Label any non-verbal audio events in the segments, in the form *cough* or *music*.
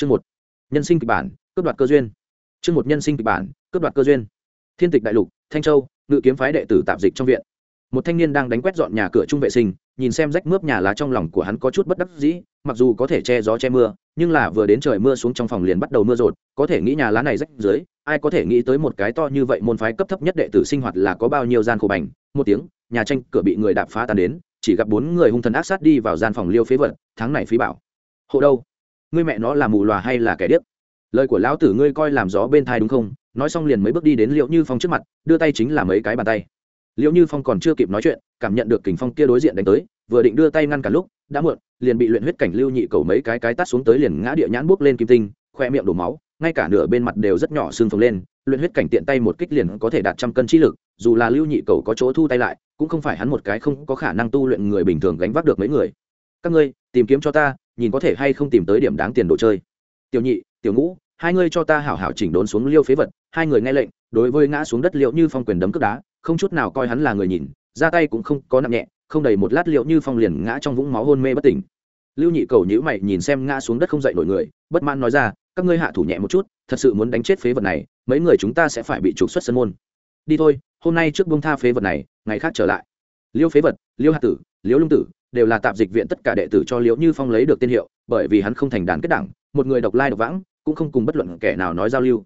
chương một, nhân sinh kịch bản, cướp đoạt cơ duyên. Chương một, nhân sinh kịch bản, cướp đoạt cơ duyên. Thiên tịch đại lục, thanh châu, ngự kiếm phái đệ tử tạp dịch trong viện. Một thanh niên đang đánh quét dọn nhà cửa chung vệ sinh, nhìn xem rách mướp nhà lá trong lòng của hắn có chút bất đắc dĩ, mặc dù có thể che gió che mưa, nhưng là vừa đến trời mưa xuống trong phòng liền bắt đầu mưa rột, có thể nghĩ nhà lá này rách dưới, ai có thể nghĩ tới một cái to như vậy môn phái cấp thấp nhất đệ tử sinh hoạt là có bao nhiêu gian khổ bành. Một tiếng, nhà tranh cửa bị người đạp phá tan đến, chỉ gặp bốn người hung thần ác sát đi vào gian phòng liêu phế vật, tháng này phí bảo. Hộ đâu? Ngươi mẹ nó là mù lòa hay là kẻ điếc? Lời của lão tử ngươi coi làm gió bên thai đúng không? Nói xong liền mấy bước đi đến liệu như phong trước mặt, đưa tay chính là mấy cái bàn tay. Liệu như phong còn chưa kịp nói chuyện, cảm nhận được kình phong kia đối diện đánh tới, vừa định đưa tay ngăn cả lúc, đã muộn, liền bị luyện huyết cảnh lưu nhị cầu mấy cái cái tắt xuống tới liền ngã địa nhãn buốc lên kim tinh, khoe miệng đổ máu, ngay cả nửa bên mặt đều rất nhỏ xương phồng lên, luyện huyết cảnh tiện tay một kích liền có thể đạt trăm cân trí lực, dù là lưu nhị cầu có chỗ thu tay lại, cũng không phải hắn một cái không có khả năng tu luyện người bình thường gánh vác được mấy người. Các ngươi, tìm kiếm cho ta nhìn có thể hay không tìm tới điểm đáng tiền đồ chơi. Tiểu nhị, tiểu ngũ, hai ngươi cho ta hảo hảo chỉnh đốn xuống liêu phế vật, hai người nghe lệnh, đối với ngã xuống đất liệu như phong quyền đấm cướp đá, không chút nào coi hắn là người nhìn, ra tay cũng không có nặng nhẹ, không đầy một lát liệu như phong liền ngã trong vũng máu hôn mê bất tỉnh. Lưu nhị cầu nhữ mày nhìn xem ngã xuống đất không dậy nổi người, bất mãn nói ra, các ngươi hạ thủ nhẹ một chút, thật sự muốn đánh chết phế vật này, mấy người chúng ta sẽ phải bị trục xuất sân môn. Đi thôi, hôm nay trước bông tha phế vật này, ngày khác trở lại. Liêu phế vật, liêu hạ tử, liêu lung tử đều là tạp dịch viện tất cả đệ tử cho liễu như phong lấy được tên hiệu, bởi vì hắn không thành đàn kết đảng, một người độc lai độc vãng, cũng không cùng bất luận kẻ nào nói giao lưu.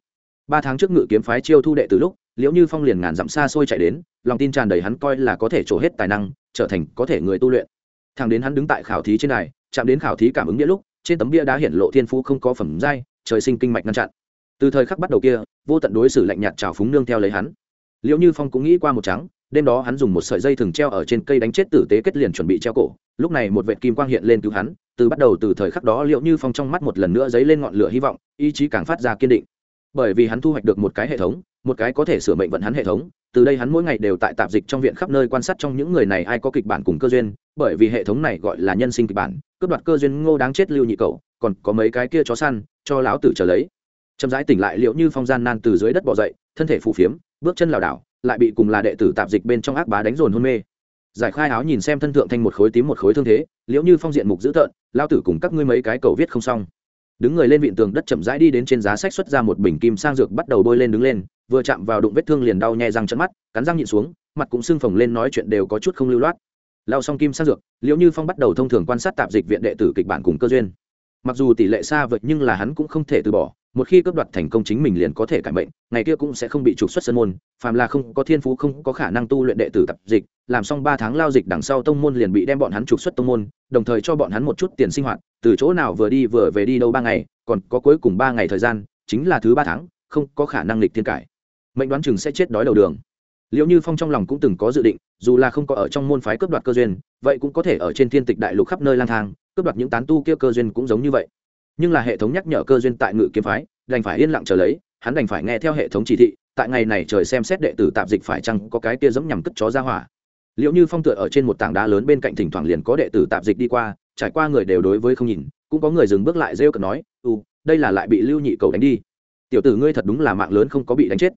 Ba tháng trước ngự kiếm phái chiêu thu đệ từ lúc, liễu như phong liền ngàn dặm xa xôi chạy đến, lòng tin tràn đầy hắn coi là có thể trổ hết tài năng, trở thành có thể người tu luyện. Thằng đến hắn đứng tại khảo thí trên này chạm đến khảo thí cảm ứng nghĩa lúc, trên tấm bia đá hiển lộ thiên phú không có phẩm giai, trời sinh kinh mạch ngăn chặn. Từ thời khắc bắt đầu kia, vô tận đối xử lạnh nhạt trào phúng nương theo lấy hắn. Liễu như phong cũng nghĩ qua một trắng đêm đó hắn dùng một sợi dây thừng treo ở trên cây đánh chết tử tế kết liền chuẩn bị treo cổ. Lúc này một vệt kim quang hiện lên cứu hắn, từ bắt đầu từ thời khắc đó liệu như phong trong mắt một lần nữa dấy lên ngọn lửa hy vọng, ý chí càng phát ra kiên định. Bởi vì hắn thu hoạch được một cái hệ thống, một cái có thể sửa mệnh vận hắn hệ thống, từ đây hắn mỗi ngày đều tại tạp dịch trong viện khắp nơi quan sát trong những người này ai có kịch bản cùng cơ duyên, bởi vì hệ thống này gọi là nhân sinh kịch bản, cướp đoạt cơ duyên ngô đáng chết lưu nhị cậu còn có mấy cái kia chó săn, cho lão tử trở lấy. Chậm rãi tỉnh lại, liệu như phong gian nan từ dưới đất bỏ dậy, thân thể phủ phiếm, bước chân lảo đảo lại bị cùng là đệ tử tạp dịch bên trong ác bá đánh dồn hôn mê. Giải khai áo nhìn xem thân thượng thanh một khối tím một khối thương thế, liễu như phong diện mục dữ tợn, lao tử cùng các ngươi mấy cái cầu viết không xong. Đứng người lên vịn tường đất chậm rãi đi đến trên giá sách xuất ra một bình kim sang dược bắt đầu bôi lên đứng lên, vừa chạm vào đụng vết thương liền đau nhè răng chân mắt, cắn răng nhịn xuống, mặt cũng sưng phồng lên nói chuyện đều có chút không lưu loát. Lao xong kim sang dược, liễu như phong bắt đầu thông thường quan sát tạp dịch viện đệ tử kịch bản cùng cơ duyên. Mặc dù tỷ lệ xa vượt nhưng là hắn cũng không thể từ bỏ một khi cướp đoạt thành công chính mình liền có thể cải mệnh, ngày kia cũng sẽ không bị trục xuất sân môn, phàm là không có thiên phú, không có khả năng tu luyện đệ tử tập dịch, làm xong ba tháng lao dịch đằng sau tông môn liền bị đem bọn hắn trục xuất tông môn, đồng thời cho bọn hắn một chút tiền sinh hoạt, từ chỗ nào vừa đi vừa về đi đâu ba ngày, còn có cuối cùng ba ngày thời gian, chính là thứ ba tháng, không có khả năng lịch thiên cải. Mệnh đoán chừng sẽ chết đói đầu đường. Liệu như phong trong lòng cũng từng có dự định, dù là không có ở trong môn phái cướp đoạt cơ duyên, vậy cũng có thể ở trên thiên tịch đại lục khắp nơi lang thang, cướp đoạt những tán tu kia cơ duyên cũng giống như vậy nhưng là hệ thống nhắc nhở cơ duyên tại ngự kiếm phái, đành phải yên lặng chờ lấy, hắn đành phải nghe theo hệ thống chỉ thị, tại ngày này trời xem xét đệ tử tạp dịch phải chăng có cái kia giống nhằm cất chó ra hỏa. Liệu như phong tựa ở trên một tảng đá lớn bên cạnh thỉnh thoảng liền có đệ tử tạp dịch đi qua, trải qua người đều đối với không nhìn, cũng có người dừng bước lại rêu cợt nói u đây là lại bị lưu nhị cầu đánh đi. Tiểu tử ngươi thật đúng là mạng lớn không có bị đánh chết.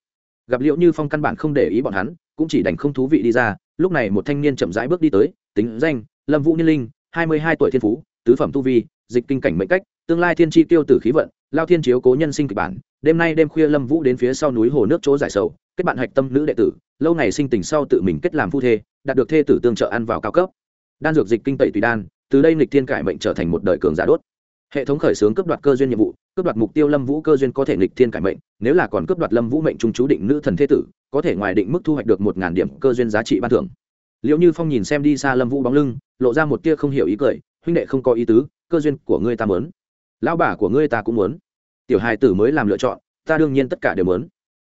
Gặp liệu như phong căn bản không để ý bọn hắn, cũng chỉ đành không thú vị đi ra, lúc này một thanh niên chậm rãi bước đi tới, tính danh, lâm vũ niên linh, hai mươi hai tuổi thiên phú tứ phẩm tu vi, dịch kinh cảnh mệnh cách, tương lai thiên tri tiêu tử khí vận, lao thiên chiếu cố nhân sinh kịch bản, đêm nay đêm khuya lâm vũ đến phía sau núi hồ nước chỗ giải sầu, kết bạn hạch tâm nữ đệ tử, lâu ngày sinh tình sau tự mình kết làm phu thê, đạt được thê tử tương trợ ăn vào cao cấp. Đan dược dịch kinh tẩy tùy đan, từ đây nghịch thiên cải mệnh trở thành một đời cường giả đốt. Hệ thống khởi xướng cấp đoạt cơ duyên nhiệm vụ, cấp đoạt mục tiêu lâm vũ cơ duyên có thể nghịch thiên cải mệnh, nếu là còn cấp đoạt lâm vũ mệnh trung chú định nữ thần thế tử, có thể ngoài định mức thu hoạch được một ngàn điểm cơ duyên giá trị ban thưởng. Liệu như phong nhìn xem đi xa lâm vũ bóng lưng, lộ ra một tia không hiểu ý cười huynh đệ không có ý tứ cơ duyên của ngươi ta muốn, lão bà của ngươi ta cũng muốn. Tiểu hài tử mới làm lựa chọn ta đương nhiên tất cả đều muốn.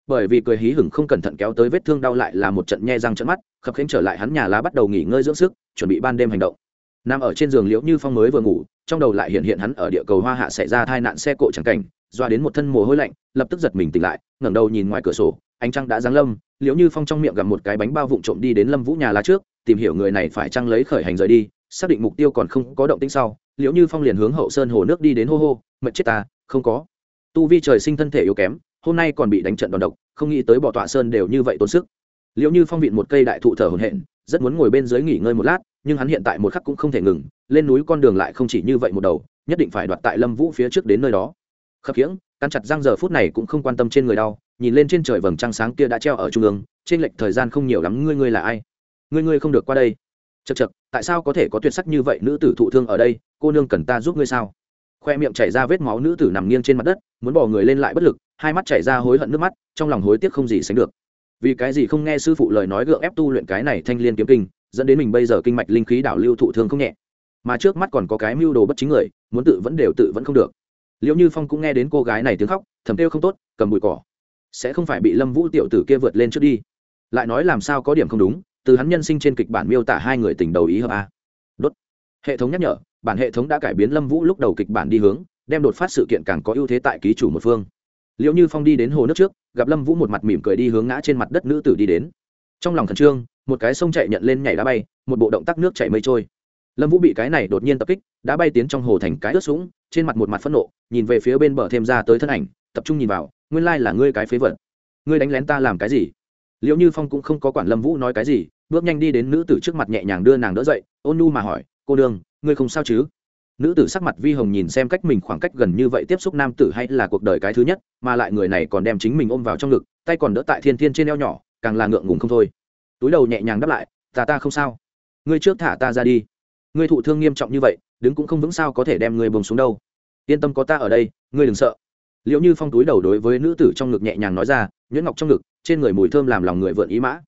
Bởi vì cười hí hửng không cẩn thận kéo tới vết thương đau lại là một trận nhe răng trận mắt khập khiễng trở lại hắn nhà lá bắt đầu nghỉ ngơi dưỡng sức chuẩn bị ban đêm hành động. Nằm ở trên giường liễu như phong mới vừa ngủ trong đầu lại hiện hiện hắn ở địa cầu hoa hạ xảy ra tai nạn xe cộ chẳng cảnh doa đến một thân mồ hôi lạnh lập tức giật mình tỉnh lại ngẩng đầu nhìn ngoài cửa sổ ánh trăng đã giáng lâm liễu như phong trong miệng gặp một cái bánh bao vụn trộm đi đến lâm vũ nhà lá trước tìm hiểu người này phải trăng lấy khởi hành rời đi xác định mục tiêu còn không có động tĩnh sau, liễu như phong liền hướng hậu sơn hồ nước đi đến hô hô mệt chết ta, không có. Tu vi trời sinh thân thể yếu kém, hôm nay còn bị đánh trận đòn độc, không nghĩ tới bỏ tọa sơn đều như vậy tốn sức. Liễu như phong vịn một cây đại thụ thở hồn hện rất muốn ngồi bên dưới nghỉ ngơi một lát, nhưng hắn hiện tại một khắc cũng không thể ngừng, lên núi con đường lại không chỉ như vậy một đầu, nhất định phải đoạt tại lâm vũ phía trước đến nơi đó. Khập khiễng, cắn chặt răng giờ phút này cũng không quan tâm trên người đau, nhìn lên trên trời vầng trăng sáng kia đã treo ở trung ương, trên lệch thời gian không nhiều lắm, ngươi ngươi là ai? Ngươi ngươi không được qua đây chật chật, tại sao có thể có tuyệt sắc như vậy nữ tử thụ thương ở đây? Cô nương cần ta giúp ngươi sao? Khoe miệng chảy ra vết máu nữ tử nằm nghiêng trên mặt đất, muốn bỏ người lên lại bất lực, hai mắt chảy ra hối hận nước mắt, trong lòng hối tiếc không gì sánh được. Vì cái gì không nghe sư phụ lời nói gượng ép tu luyện cái này thanh liên kiếm kinh, dẫn đến mình bây giờ kinh mạch linh khí đảo lưu thụ thương không nhẹ. Mà trước mắt còn có cái mưu đồ bất chính người, muốn tự vẫn đều tự vẫn không được. Liệu như phong cũng nghe đến cô gái này tiếng khóc, thầm kêu không tốt, cầm bụi cỏ. Sẽ không phải bị lâm vũ tiểu tử kia vượt lên trước đi. Lại nói làm sao có điểm không đúng từ hắn nhân sinh trên kịch bản miêu tả hai người tình đầu ý hợp a. Đốt. Hệ thống nhắc nhở, bản hệ thống đã cải biến lâm vũ lúc đầu kịch bản đi hướng, đem đột phát sự kiện càng có ưu thế tại ký chủ một phương. Liệu như phong đi đến hồ nước trước, gặp lâm vũ một mặt mỉm cười đi hướng ngã trên mặt đất nữ tử đi đến. Trong lòng khẩn trương, một cái sông chạy nhận lên nhảy đá bay, một bộ động tác nước chảy mây trôi. Lâm vũ bị cái này đột nhiên tập kích, đã bay tiến trong hồ thành cái ướt sũng, trên mặt một mặt phẫn nộ, nhìn về phía bên bờ thêm ra tới thân ảnh, tập trung nhìn vào, nguyên lai là ngươi cái phế vật. Ngươi đánh lén ta làm cái gì? Liệu như phong cũng không có quản lâm vũ nói cái gì bước nhanh đi đến nữ tử trước mặt nhẹ nhàng đưa nàng đỡ dậy, ôn nu mà hỏi, cô đương ngươi không sao chứ? Nữ tử sắc mặt vi hồng nhìn xem cách mình khoảng cách gần như vậy tiếp xúc nam tử hay là cuộc đời cái thứ nhất, mà lại người này còn đem chính mình ôm vào trong ngực, tay còn đỡ tại thiên thiên trên eo nhỏ, càng là ngượng ngùng không thôi. Túi đầu nhẹ nhàng đáp lại, ta ta không sao. Ngươi trước thả ta ra đi. Ngươi thụ thương nghiêm trọng như vậy, đứng cũng không vững sao có thể đem ngươi bồng xuống đâu. Yên tâm có ta ở đây, ngươi đừng sợ. Liệu như phong túi đầu đối với nữ tử trong ngực nhẹ nhàng nói ra, nhuyễn ngọc trong ngực, trên người mùi thơm làm lòng người vượn ý mã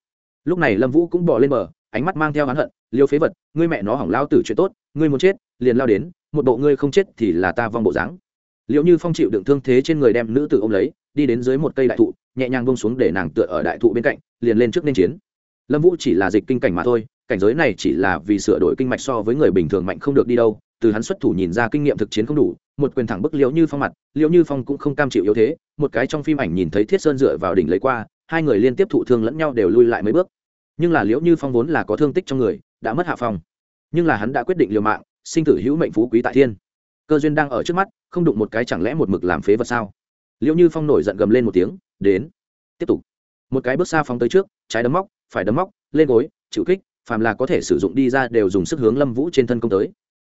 lúc này lâm vũ cũng bỏ lên bờ, ánh mắt mang theo hắn hận, liêu phế vật, ngươi mẹ nó hỏng lao tử chuyện tốt, ngươi muốn chết, liền lao đến, một bộ ngươi không chết thì là ta vong bộ dáng. Liệu như phong chịu đựng thương thế trên người đem nữ tử ôm lấy, đi đến dưới một cây đại thụ, nhẹ nhàng bông xuống để nàng tựa ở đại thụ bên cạnh, liền lên trước nên chiến. Lâm vũ chỉ là dịch kinh cảnh mà thôi, cảnh giới này chỉ là vì sửa đổi kinh mạch so với người bình thường mạnh không được đi đâu, từ hắn xuất thủ nhìn ra kinh nghiệm thực chiến không đủ, một quyền thẳng bức liễu như phong mặt, liễu như phong cũng không cam chịu yếu thế, một cái trong phim ảnh nhìn thấy thiết sơn dựa vào đỉnh lấy qua hai người liên tiếp thụ thương lẫn nhau đều lui lại mấy bước. Nhưng là liễu như phong vốn là có thương tích trong người, đã mất hạ phong nhưng là hắn đã quyết định liều mạng, sinh tử hữu mệnh phú quý tại thiên. Cơ duyên đang ở trước mắt, không đụng một cái chẳng lẽ một mực làm phế vật sao? Liễu như phong nổi giận gầm lên một tiếng, đến, tiếp tục. Một cái bước xa phóng tới trước, trái đấm móc, phải đấm móc, lên gối, chịu kích, phàm là có thể sử dụng đi ra đều dùng sức hướng lâm vũ trên thân công tới.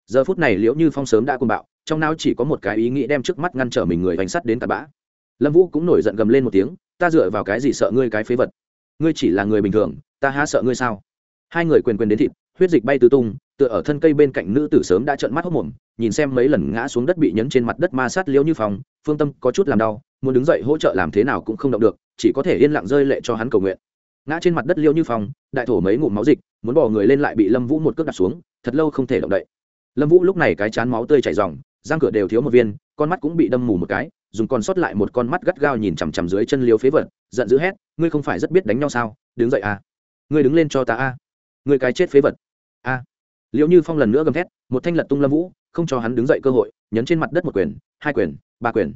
Giờ phút này liễu như phong sớm đã côn bạo, trong não chỉ có một cái ý nghĩ đem trước mắt ngăn trở mình người bánh sắt đến tạt bã lâm vũ cũng nổi giận gầm lên một tiếng, ta dựa vào cái gì sợ ngươi cái phế vật? Ngươi chỉ là người bình thường, ta há sợ ngươi sao? Hai người quyền quyền đến thịt, huyết dịch bay tứ tung, tựa ở thân cây bên cạnh nữ tử sớm đã trợn mắt hốc mồm, nhìn xem mấy lần ngã xuống đất bị nhấn trên mặt đất ma sát liễu như phong, phương tâm có chút làm đau, muốn đứng dậy hỗ trợ làm thế nào cũng không động được, chỉ có thể yên lặng rơi lệ cho hắn cầu nguyện. Ngã trên mặt đất liễu như phong, đại thổ mấy ngụm máu dịch, muốn bỏ người lên lại bị lâm vũ một cước đặt xuống, thật lâu không thể động đậy. Lâm vũ lúc này cái chán máu tươi chảy r răng cửa đều thiếu một viên, con mắt cũng bị đâm mù một cái dùng con sót lại một con mắt gắt gao nhìn chằm chằm dưới chân liếu phế vật, giận dữ hét, ngươi không phải rất biết đánh nhau sao? Đứng dậy à. Ngươi đứng lên cho ta a. À. ngươi cái chết phế vật. A. À. liệu như phong lần nữa gầm thét, một thanh lật tung lâm vũ, không cho hắn đứng dậy cơ hội, nhấn trên mặt đất một quyền, hai quyền, ba quyền.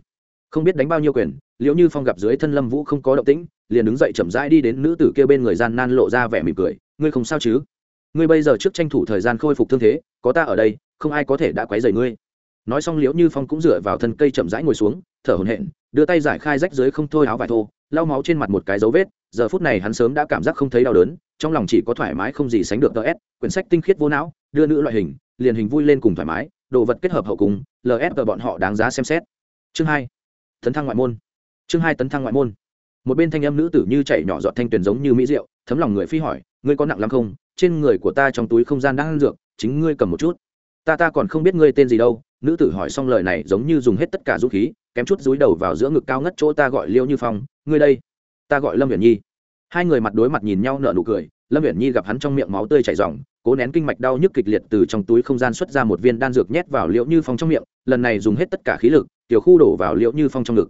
Không biết đánh bao nhiêu quyền liệu như phong gặp dưới thân lâm vũ không có động tĩnh, liền đứng dậy chậm rãi đi đến nữ tử kia bên người gian nan lộ ra vẻ mỉm cười, ngươi không sao chứ? Ngươi bây giờ trước tranh thủ thời gian khôi phục thương thế, có ta ở đây, không ai có thể đã quấy rầy ngươi nói xong liễu như phong cũng dựa vào thân cây chậm rãi ngồi xuống, thở hổn hển, đưa tay giải khai rách dưới không thôi áo vải thô, lau máu trên mặt một cái dấu vết, giờ phút này hắn sớm đã cảm giác không thấy đau đớn, trong lòng chỉ có thoải mái không gì sánh được ts quyển sách tinh khiết vô não, đưa nữ loại hình, liền hình vui lên cùng thoải mái, đồ vật kết hợp hậu cùng và bọn họ đáng giá xem xét. Chương hai, tấn thăng ngoại môn. Chương hai, tấn thăng ngoại môn. Một bên thanh âm nữ tử như chảy nhỏ giọt thanh tuyền giống như mỹ rượu thấm lòng người phi hỏi, ngươi có nặng lắm không? Trên người của ta trong túi không gian đang ăn dược, chính ngươi cầm một chút ta ta còn không biết ngươi tên gì đâu. Nữ tử hỏi xong lời này giống như dùng hết tất cả dũng khí, kém chút dúi đầu vào giữa ngực cao ngất chỗ ta gọi liêu như phong. Ngươi đây, ta gọi lâm viễn nhi. Hai người mặt đối mặt nhìn nhau nở nụ cười, lâm viễn nhi gặp hắn trong miệng máu tươi chảy r cố nén kinh mạch đau nhức kịch liệt từ trong túi không gian xuất ra một viên đan dược nhét vào liễu như phong trong miệng, lần này dùng hết tất cả khí lực, tiểu khu đổ vào liễu như phong trong ngực.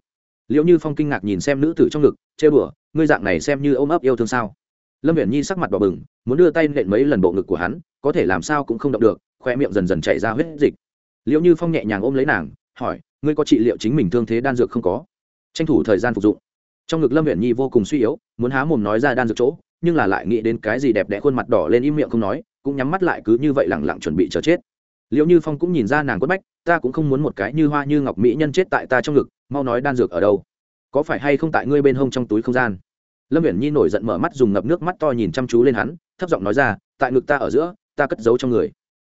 Liễu như phong kinh ngạc nhìn xem nữ tử trong ngực chê bửa ngươi dạng này xem như ôm ấp yêu thương sao? Lâm viễn nhi sắc mặt bỏ bừng, muốn đưa tay nện mấy lần bộ ngực của hắn, có thể làm sao cũng không động được khoe miệng dần dần chảy ra huyết dịch. Liệu như phong nhẹ nhàng ôm lấy nàng, hỏi, ngươi có trị liệu chính mình thương thế đan dược không có? Tranh thủ thời gian phục dụng. Trong ngực lâm huyện nhi vô cùng suy yếu, muốn há mồm nói ra đan dược chỗ, nhưng là lại nghĩ đến cái gì đẹp đẽ khuôn mặt đỏ lên im miệng không nói, cũng nhắm mắt lại cứ như vậy lẳng lặng chuẩn bị chờ chết. Liệu như phong cũng nhìn ra nàng quất bách, ta cũng không muốn một cái như hoa như ngọc mỹ nhân chết tại ta trong ngực, mau nói đan dược ở đâu? Có phải hay không tại ngươi bên hông trong túi không gian? Lâm viễn nhi nổi giận mở mắt dùng ngập nước mắt to nhìn chăm chú lên hắn, thấp giọng nói ra, tại ngực ta ở giữa, ta cất giấu trong người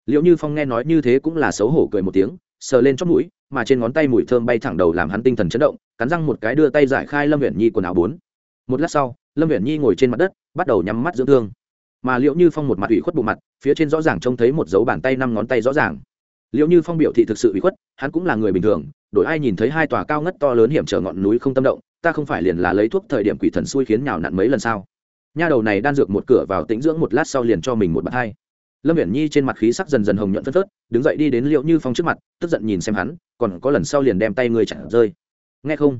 liệu như phong nghe nói như thế cũng là xấu hổ cười một tiếng, sờ lên chót mũi, mà trên ngón tay mùi thơm bay thẳng đầu làm hắn tinh thần chấn động, cắn răng một cái đưa tay giải khai lâm huyện nhi quần áo bốn. Một lát sau, lâm huyện nhi ngồi trên mặt đất, bắt đầu nhắm mắt dưỡng thương. Mà liệu như phong một mặt ủy khuất bộ mặt, phía trên rõ ràng trông thấy một dấu bàn tay năm ngón tay rõ ràng. Liệu như phong biểu thị thực sự ủy khuất, hắn cũng là người bình thường, đổi ai nhìn thấy hai tòa cao ngất to lớn hiểm trở ngọn núi không tâm động, ta không phải liền là lấy thuốc thời điểm quỷ thần xui khiến nhào nặn mấy lần sao? Nha đầu này đan dược một cửa vào tĩnh dưỡng một lát sau liền cho mình một bạt hai lâm viễn nhi trên mặt khí sắc dần dần hồng nhuận phân phớt, đứng dậy đi đến liệu như phong trước mặt, tức giận nhìn xem hắn, còn có lần sau liền đem tay người chặn rơi. Nghe không?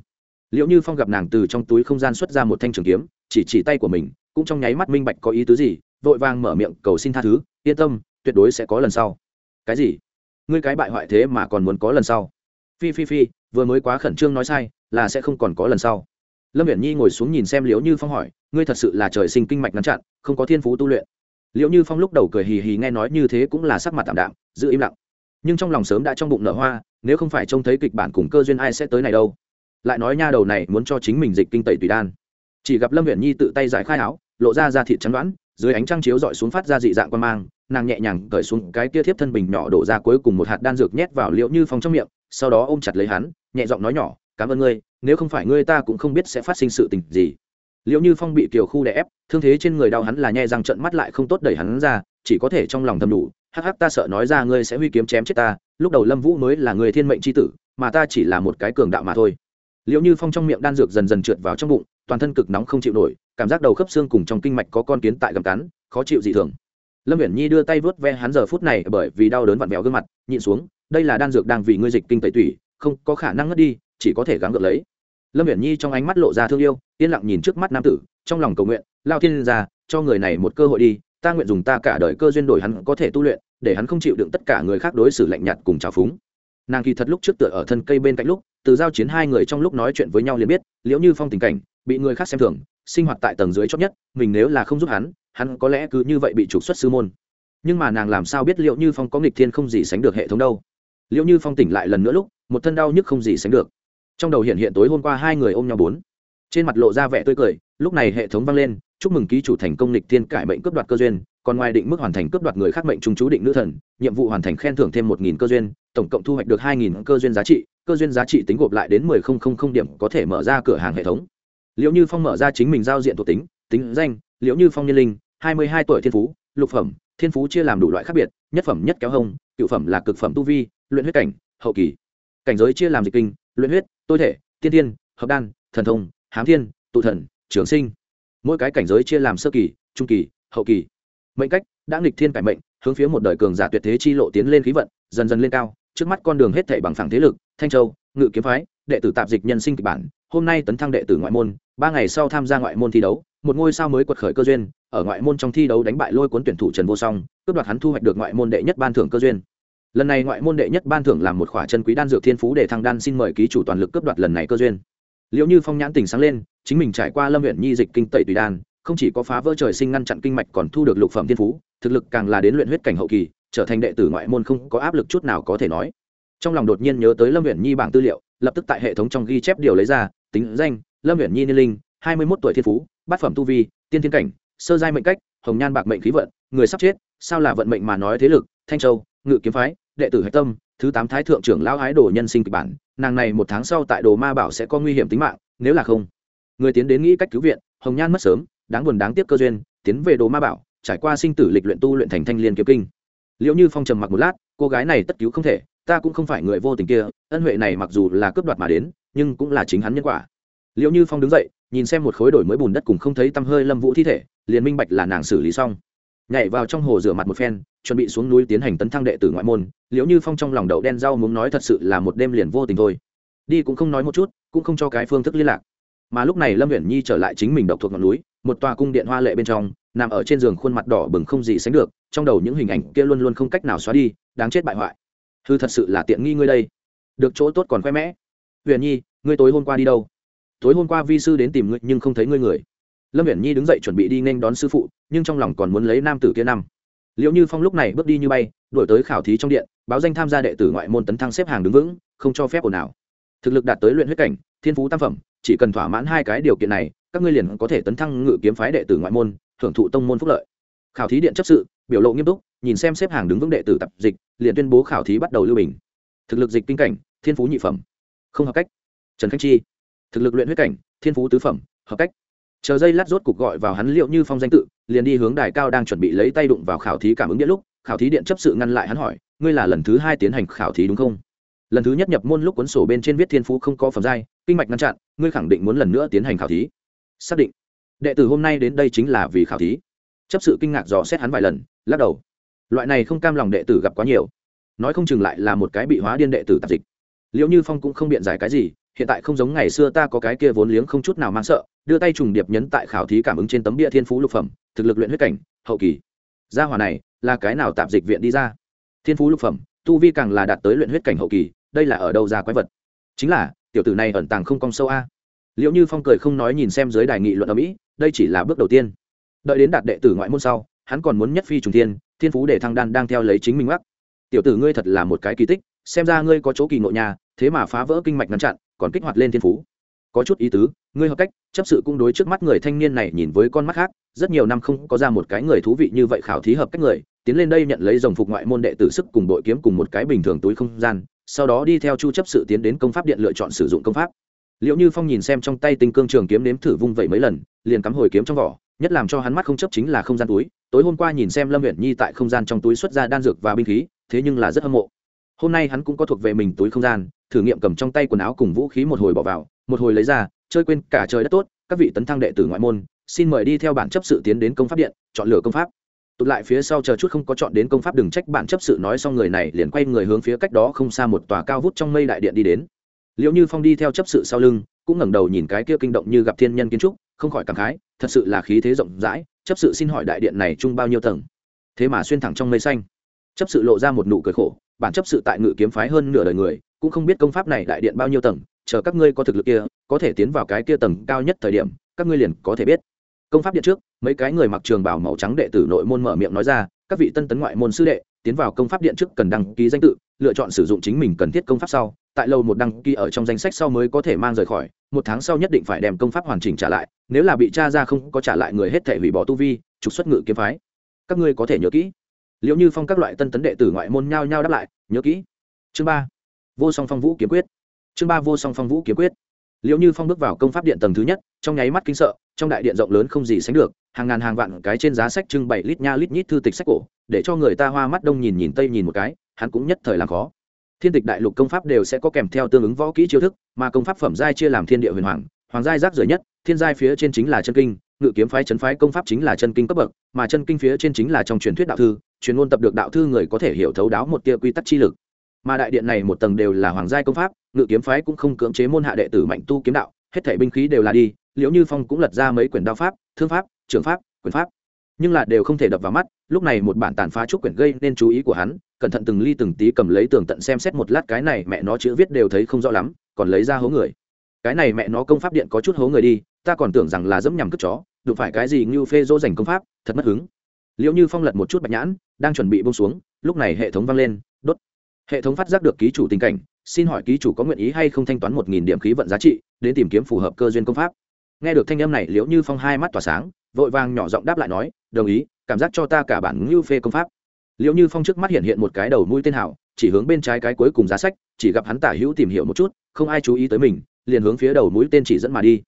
Liệu như phong gặp nàng từ trong túi không gian xuất ra một thanh trường kiếm, chỉ chỉ tay của mình, cũng trong nháy mắt minh bạch có ý tứ gì, vội vàng mở miệng cầu xin tha thứ, yên tâm, tuyệt đối sẽ có lần sau. Cái gì? Ngươi cái bại hoại thế mà còn muốn có lần sau? Phi phi phi, vừa mới quá khẩn trương nói sai, là sẽ không còn có lần sau. Lâm viễn nhi ngồi xuống nhìn xem liễu như phong hỏi, ngươi thật sự là trời sinh kinh mạch ngăn chặn, không có thiên phú tu luyện liệu như phong lúc đầu cười hì hì nghe nói như thế cũng là sắc mặt tạm đạm, giữ im lặng. Nhưng trong lòng sớm đã trong bụng nở hoa, nếu không phải trông thấy kịch bản cùng cơ duyên ai sẽ tới này đâu. Lại nói nha đầu này muốn cho chính mình dịch kinh tẩy tùy đan. Chỉ gặp lâm viễn nhi tự tay giải khai áo, lộ ra da thịt chắn đoán, dưới ánh trăng chiếu dọi xuống phát ra dị dạng quan mang, nàng nhẹ nhàng cởi xuống cái kia thiếp thân bình nhỏ đổ ra cuối cùng một hạt đan dược nhét vào liệu như phong trong miệng, sau đó ôm chặt lấy hắn, nhẹ giọng nói nhỏ, cảm ơn ngươi, nếu không phải ngươi ta cũng không biết sẽ phát sinh sự tình gì liệu như phong bị kiều khu đè ép, thương thế trên người đau hắn là nhẹ răng trận mắt lại không tốt đẩy hắn ra, chỉ có thể trong lòng thầm đủ. Hắc hắc, ta sợ nói ra ngươi sẽ huy kiếm chém chết ta, lúc đầu lâm vũ mới là người thiên mệnh c h i tử, mà ta chỉ là một cái cường đạo mà thôi. Liệu như phong trong miệng đan dược dần dần trượt vào trong bụng, toàn thân cực nóng không chịu nổi, cảm giác đầu khớp xương cùng trong kinh mạch có con kiến tại gầm cắn, khó chịu dị thường. Lâm viễn nhi đưa tay vớt ve hắn giờ phút này bởi vì đau đớn vặn vẹo gương mặt, nhịn xuống, đây là đan dược đang vì ngươi dịch kinh tẩy tủy, không có khả năng ngất đi, chỉ có thể gắng gượng lấy lâm viễn nhi trong ánh mắt lộ ra thương yêu, yên lặng nhìn trước mắt nam tử, trong lòng cầu nguyện, lao thiên ra cho người này một cơ hội đi, ta nguyện dùng ta cả đời cơ duyên đổi hắn có thể tu luyện, để hắn không chịu đựng tất cả người khác đối xử lạnh nhạt cùng trào phúng. Nàng kỳ thật lúc trước tựa ở thân cây bên cạnh lúc, từ giao chiến hai người trong lúc nói chuyện với nhau liền biết, liễu như phong tình cảnh, bị người khác xem thường, sinh hoạt tại tầng dưới chót nhất, mình nếu là không giúp hắn hắn có lẽ cứ như vậy bị trục xuất sư môn. Nhưng mà nàng làm sao biết liệu như phong có nghịch thiên không gì sánh được hệ thống đâu? Liệu như phong tỉnh lại lần nữa lúc, một thân đau nhức không gì sánh được trong đầu hiện hiện tối hôm qua hai người ôm nhau bốn. Trên mặt lộ ra vẻ tươi cười, lúc này hệ thống vang lên, chúc mừng ký chủ thành công lịch thiên cải mệnh cướp đoạt cơ duyên, còn ngoài định mức hoàn thành cướp đoạt người khác mệnh trung chú định nữ thần, nhiệm vụ hoàn thành khen thưởng thêm một nghìn cơ duyên, tổng cộng thu hoạch được hai nghìn cơ duyên giá trị, cơ duyên giá trị tính gộp lại đến mười không không không điểm có thể mở ra cửa hàng hệ thống. Liệu như phong mở ra chính mình giao diện thuộc tính tính danh liệu như phong nhân linh, hai mươi hai tuổi thiên phú, lục phẩm, thiên phú chia làm đủ loại khác biệt, nhất phẩm nhất kéo hông, cựu phẩm là cực phẩm tu vi, luyện huyết cảnh, hậu kỳ. Cảnh giới chia làm dịch kinh luyện huyết, tôi thể, tiên tiên hợp đan, thần thông, hám thiên, tụ thần, trường sinh. Mỗi cái cảnh giới chia làm sơ kỳ, trung kỳ, hậu kỳ. Mệnh cách, đã nghịch thiên cải mệnh, hướng phía một đời cường giả tuyệt thế chi lộ tiến lên khí vận, dần dần lên cao. Trước mắt con đường hết thảy bằng phẳng thế lực, thanh châu, ngự kiếm phái, đệ tử tạp dịch nhân sinh kịch bản, hôm nay tấn thăng đệ tử ngoại môn, ba ngày sau tham gia ngoại môn thi đấu, một ngôi sao mới quật khởi cơ duyên, ở ngoại môn trong thi đấu đánh bại lôi cuốn tuyển thủ trần vô song, cướp đoạt hắn thu hoạch được ngoại môn đệ nhất ban thưởng cơ duyên lần này ngoại môn đệ nhất ban thưởng làm một khỏa chân quý đan dược thiên phú để thăng đan xin mời ký chủ toàn lực cướp đoạt lần này cơ duyên. Liệu như phong nhãn tình sáng lên, chính mình trải qua lâm huyện nhi dịch kinh tẩy tùy đan, không chỉ có phá vỡ trời sinh ngăn chặn kinh mạch còn thu được lục phẩm thiên phú, thực lực càng là đến luyện huyết cảnh hậu kỳ, trở thành đệ tử ngoại môn không có áp lực chút nào có thể nói. Trong lòng đột nhiên nhớ tới lâm huyện nhi bảng tư liệu, lập tức tại hệ thống trong ghi chép điều lấy ra, tính danh, lâm huyện nhi niên linh, hai mươi một tuổi thiên phú, bát phẩm tu vi, tiên thiên cảnh, sơ giai mệnh cách, hồng nhan bạc mệnh khí vận, người sắp chết, sao là vận mệnh mà nói thế lực, thanh châu ngự kiếm phái, đệ tử hạch tâm, thứ tám thái thượng trưởng lão ái đồ nhân sinh kịch bản, nàng này một tháng sau tại đồ ma bảo sẽ có nguy hiểm tính mạng, nếu là không, người tiến đến nghĩ cách cứu viện, hồng nhan mất sớm, đáng buồn đáng tiếc cơ duyên, tiến về đồ ma bảo, trải qua sinh tử lịch luyện tu luyện thành thanh liên kiếm kinh. Liệu như phong trầm mặc một lát, cô gái này tất cứu không thể, ta cũng không phải người vô tình kia, ân huệ này mặc dù là cướp đoạt mà đến, nhưng cũng là chính hắn nhân quả. Liệu như phong đứng dậy, nhìn xem một khối đổi mới bùn đất cùng không thấy tăm hơi lâm vũ thi thể, liền minh bạch là nàng xử lý xong. Nhảy vào trong hồ rửa mặt một phen chuẩn bị xuống núi tiến hành tấn thăng đệ tử ngoại môn liệu như phong trong lòng đậu đen rau muốn nói thật sự là một đêm liền vô tình thôi. Đi cũng không nói một chút, cũng không cho cái phương thức liên lạc. Mà lúc này lâm uyển nhi trở lại chính mình độc thuộc ngọn núi, một tòa cung điện hoa lệ bên trong, nằm ở trên giường khuôn mặt đỏ bừng không gì sánh được, trong đầu những hình ảnh kia luôn luôn không cách nào xóa đi, đáng chết bại hoại. Hư thật sự là tiện nghi ngươi đây. Được chỗ tốt còn khoe mẽ. Uyển nhi, ngươi tối hôm qua đi đâu? Tối hôm qua vi sư đến tìm ngươi nhưng không thấy ngươi người. Lâm uyển nhi đứng dậy chuẩn bị đi nên đón sư phụ, nhưng trong lòng còn muốn lấy nam tử kia năm liệu như phong lúc này bước đi như bay, đổi tới khảo thí trong điện, báo danh tham gia đệ tử ngoại môn tấn thăng xếp hàng đứng vững, không cho phép ồn nào thực lực đạt tới luyện huyết cảnh, thiên phú tam phẩm, chỉ cần thỏa mãn hai cái điều kiện này, các ngươi liền có thể tấn thăng ngự kiếm phái đệ tử ngoại môn, thưởng thụ tông môn phúc lợi. Khảo thí điện chấp sự, biểu lộ nghiêm túc, nhìn xem xếp hàng đứng vững đệ tử tập dịch, liền tuyên bố khảo thí bắt đầu lưu bình. Thực lực dịch kinh cảnh, thiên phú nhị phẩm. Không hợp cách. Trần khánh chi. Thực lực luyện huyết cảnh, thiên phú tứ phẩm, hợp cách chờ dây lát rốt cục gọi vào hắn liệu như phong danh tự, liền đi hướng đài cao đang chuẩn bị lấy tay đụng vào khảo thí cảm ứng điện lúc, khảo thí điện chấp sự ngăn lại hắn hỏi, ngươi là lần thứ hai tiến hành khảo thí đúng không? Lần thứ nhất nhập môn lúc cuốn sổ bên trên viết thiên phú không có phẩm giai, kinh mạch ngăn chặn, ngươi khẳng định muốn lần nữa tiến hành khảo thí. Xác định. Đệ tử hôm nay đến đây chính là vì khảo thí. Chấp sự kinh ngạc dò xét hắn vài lần, lắc đầu. Loại này không cam lòng đệ tử gặp quá nhiều. Nói không chừng lại là một cái bị hóa điên đệ tử tạp dịch. Liệu như phong cũng không biện giải cái gì hiện tại không giống ngày xưa ta có cái kia vốn liếng không chút nào mang sợ, đưa tay trùng điệp nhấn tại khảo thí cảm ứng trên tấm bia thiên phú lục phẩm, thực lực luyện huyết cảnh, hậu kỳ. Gia hỏa này là cái nào tạp dịch viện đi ra? Thiên phú lục phẩm, tu vi càng là đạt tới luyện huyết cảnh hậu kỳ, đây là ở đâu ra quái vật? Chính là, tiểu tử này ẩn tàng không cong sâu a. Liệu như phong cười không nói nhìn xem dưới đài nghị luận ở mỹ, đây chỉ là bước đầu tiên. Đợi đến đạt đệ tử ngoại môn sau, hắn còn muốn nhất phi trùng thiên thiên phú để thăng đan đang theo lấy chính mình mắc. Tiểu tử ngươi thật là một cái kỳ tích, xem ra ngươi có chỗ kỳ ngộ nhà, thế mà phá vỡ kinh mạch ngăn chặn còn kích hoạt lên thiên phú. Có chút ý tứ, ngươi hợp cách, chấp sự cũng đối trước mắt người thanh niên này nhìn với con mắt khác, rất nhiều năm không có ra một cái người thú vị như vậy khảo thí hợp cách người, tiến lên đây nhận lấy dòng phục ngoại môn đệ tử sức cùng đội kiếm cùng một cái bình thường túi không gian, sau đó đi theo chu chấp sự tiến đến công pháp điện lựa chọn sử dụng công pháp. Liệu như phong nhìn xem trong tay tinh cương trường kiếm nếm thử vung vậy mấy lần, liền cắm hồi kiếm trong vỏ, nhất làm cho hắn mắt không chấp chính là không gian túi. Tối hôm qua nhìn xem lâm huyện nhi tại không gian trong túi xuất ra đan dược và binh khí, thế nhưng là rất hâm mộ. Hôm nay hắn cũng có thuộc về mình túi không gian thử nghiệm cầm trong tay quần áo cùng vũ khí một hồi bỏ vào, một hồi lấy ra, chơi quên cả trời đất tốt, các vị tấn thăng đệ tử ngoại môn, xin mời đi theo bản chấp sự tiến đến công pháp điện, chọn lựa công pháp. Tụt lại phía sau chờ chút không có chọn đến công pháp đừng trách bản chấp sự nói xong người này liền quay người hướng phía cách đó không xa một tòa cao vút trong mây đại điện đi đến. Liệu như phong đi theo chấp sự sau lưng, cũng ngẩng đầu nhìn cái kia kinh động như gặp thiên nhân kiến trúc, không khỏi cảm khái, thật sự là khí thế rộng rãi, chấp sự xin hỏi đại điện này chung bao nhiêu tầng? Thế mà xuyên thẳng trong mây xanh. Chấp sự lộ ra một nụ cười khổ, bản chấp sự tại ngự kiếm phái hơn nửa đời người cũng không biết công pháp này đại điện bao nhiêu tầng, chờ các ngươi có thực lực kia, có thể tiến vào cái kia tầng cao nhất thời điểm, các ngươi liền có thể biết. Công pháp điện trước, mấy cái người mặc trường bảo màu trắng đệ tử nội môn mở miệng nói ra, các vị tân tấn ngoại môn sư đệ, tiến vào công pháp điện trước cần đăng ký danh tự, lựa chọn sử dụng chính mình cần thiết công pháp sau, tại lâu một đăng ký ở trong danh sách sau mới có thể mang rời khỏi, một tháng sau nhất định phải đem công pháp hoàn chỉnh trả lại, nếu là bị cha ra không có trả lại người hết thể hủy bỏ tu vi, trục xuất ngự kiếm phái. Các ngươi có thể nhớ kỹ. Liệu như phong các loại tân tấn đệ tử ngoại môn nhao nhao đáp lại, nhớ kỹ. Chương ba vô song phong vũ kiếm quyết. Chương ba vô song phong vũ kiếm quyết. Liệu như phong bước vào công pháp điện tầng thứ nhất, trong nháy mắt kinh sợ, trong đại điện rộng lớn không gì sánh được, hàng ngàn hàng vạn cái trên giá sách trưng bày lít nha lít nhít thư tịch sách cổ, để cho người ta hoa mắt đông nhìn nhìn tây nhìn một cái, hắn cũng nhất thời làm khó. Thiên tịch đại lục công pháp đều sẽ có kèm theo tương ứng võ kỹ chiêu thức, mà công pháp phẩm giai chia làm thiên địa huyền hoàng hoàng giai rác rưởi nhất, thiên giai phía trên chính là chân kinh, ngự kiếm phái chấn phái công pháp chính là chân kinh cấp bậc, mà chân kinh phía trên chính là trong truyền thuyết đạo thư, truyền ngôn tập được đạo thư người có thể hiểu thấu đáo một tia quy tắc chi lực mà đại điện này một tầng đều là hoàng giai công pháp, ngự kiếm phái cũng không cưỡng chế môn hạ đệ tử mạnh tu kiếm đạo, hết thảy binh khí đều là đi, liễu như phong cũng lật ra mấy quyển đao pháp, thương pháp, trường pháp, quyền pháp. Nhưng là đều không thể đập vào mắt, lúc này một bản tàn phá trúc quyển gây nên chú ý của hắn, cẩn thận từng ly từng tí cầm lấy tường tận xem xét một lát cái này mẹ nó chữ viết đều thấy không rõ lắm, còn lấy ra hố người. Cái này mẹ nó công pháp điện có chút hố người đi, ta còn tưởng rằng là dẫm nhằm cướp chó, đụng phải cái gì như phê dỗ dành công pháp, thật mất hứng. Liệu như phong lật một chút bạch nhãn, đang chuẩn bị bông xuống, lúc này hệ thống vang lên, đốt hệ thống phát giác được ký chủ tình cảnh, xin hỏi ký chủ có nguyện ý hay không thanh toán một nghìn điểm khí vận giá trị, đến tìm kiếm phù hợp cơ duyên công pháp? Nghe được thanh âm này, liễu như phong hai mắt tỏa sáng, vội vàng nhỏ giọng đáp lại nói, đồng ý, cảm giác cho ta cả bản ngưu phê công pháp. Liễu như phong trước mắt hiện hiện một cái đầu mũi tên hảo chỉ hướng bên trái cái cuối cùng giá sách, chỉ gặp hắn tả hữu tìm hiểu một chút, không ai chú ý tới mình, liền hướng phía đầu mũi tên chỉ dẫn mà đi.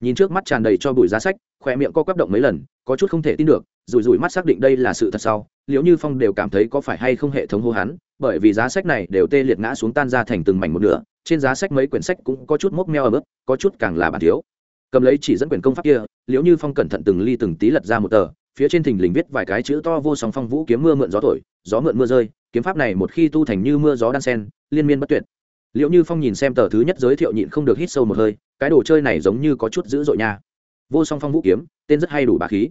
Nhìn trước mắt tràn đầy cho bụi giá sách khỏe miệng co quắp động mấy lần, có chút không thể tin được, rủi rủi mắt xác định đây là sự thật sau, liễu như phong đều cảm thấy có phải hay không hệ thống hô hắn bởi vì giá sách này đều tê liệt ngã xuống tan ra thành từng mảnh một nửa, trên giá sách mấy quyển sách cũng có chút mốc meo ở bước có chút càng là bản thiếu. Cầm lấy chỉ dẫn quyển công pháp kia, liễu như phong cẩn thận từng ly từng tí lật ra một tờ, phía trên thình lình viết vài cái chữ to vô song phong vũ kiếm mưa mượn gió thổi, gió mượn mưa rơi, kiếm pháp này một khi tu thành như mưa gió đan sen, liên miên bất tuyệt. Liệu như phong nhìn xem tờ thứ nhất giới thiệu nhịn không được hít sâu một hơi, cái đồ chơi này giống như có chút dữ dội nha. Vô song phong vũ kiếm, tên rất hay đủ bà khí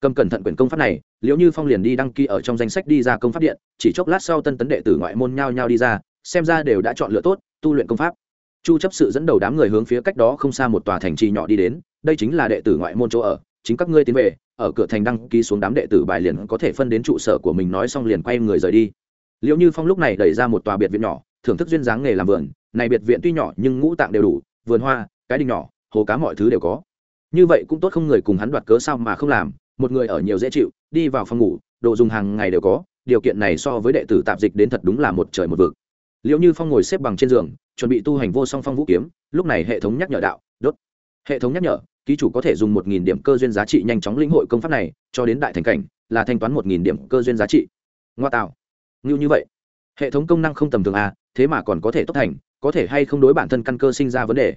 cầm cẩn thận quyển công pháp này liệu như phong liền đi đăng ký ở trong danh sách đi ra công pháp điện, chỉ chốc lát sau tân tấn đệ tử ngoại môn nhao nhao đi ra, xem ra đều đã chọn lựa tốt, tu luyện công pháp. Chu chấp sự dẫn đầu đám người hướng phía cách đó không xa một tòa thành trì nhỏ đi đến, đây chính là đệ tử ngoại môn chỗ ở, chính các ngươi tiến về, ở cửa thành đăng ký xuống đám đệ tử bài liền có thể phân đến trụ sở của mình nói xong liền quay người rời đi. Liệu như phong lúc này đẩy ra một tòa biệt viện nhỏ, thưởng thức duyên dáng nghề làm vườn, này biệt viện tuy nhỏ nhưng ngũ tạng đều đủ, vườn hoa, cái đình nhỏ, hồ cá mọi thứ đều có. Như vậy cũng tốt không người cùng hắn đoạt cớ sao mà không làm một người ở nhiều dễ chịu, đi vào phòng ngủ, đồ dùng hàng ngày đều có, điều kiện này so với đệ tử tạp dịch đến thật đúng là một trời một vực. Liệu như phong ngồi xếp bằng trên giường, chuẩn bị tu hành vô song phong vũ kiếm, lúc này hệ thống nhắc nhở đạo, đốt. Hệ thống nhắc nhở, ký chủ có thể dùng một nghìn điểm cơ duyên giá trị nhanh chóng lĩnh hội công pháp này, cho đến đại thành cảnh, là thanh toán một nghìn điểm cơ duyên giá trị. Ngoa tạo. Ngưu như vậy. Hệ thống công năng không tầm thường à thế mà còn có thể tốc thành, có thể hay không đối bản thân căn cơ sinh ra vấn đề?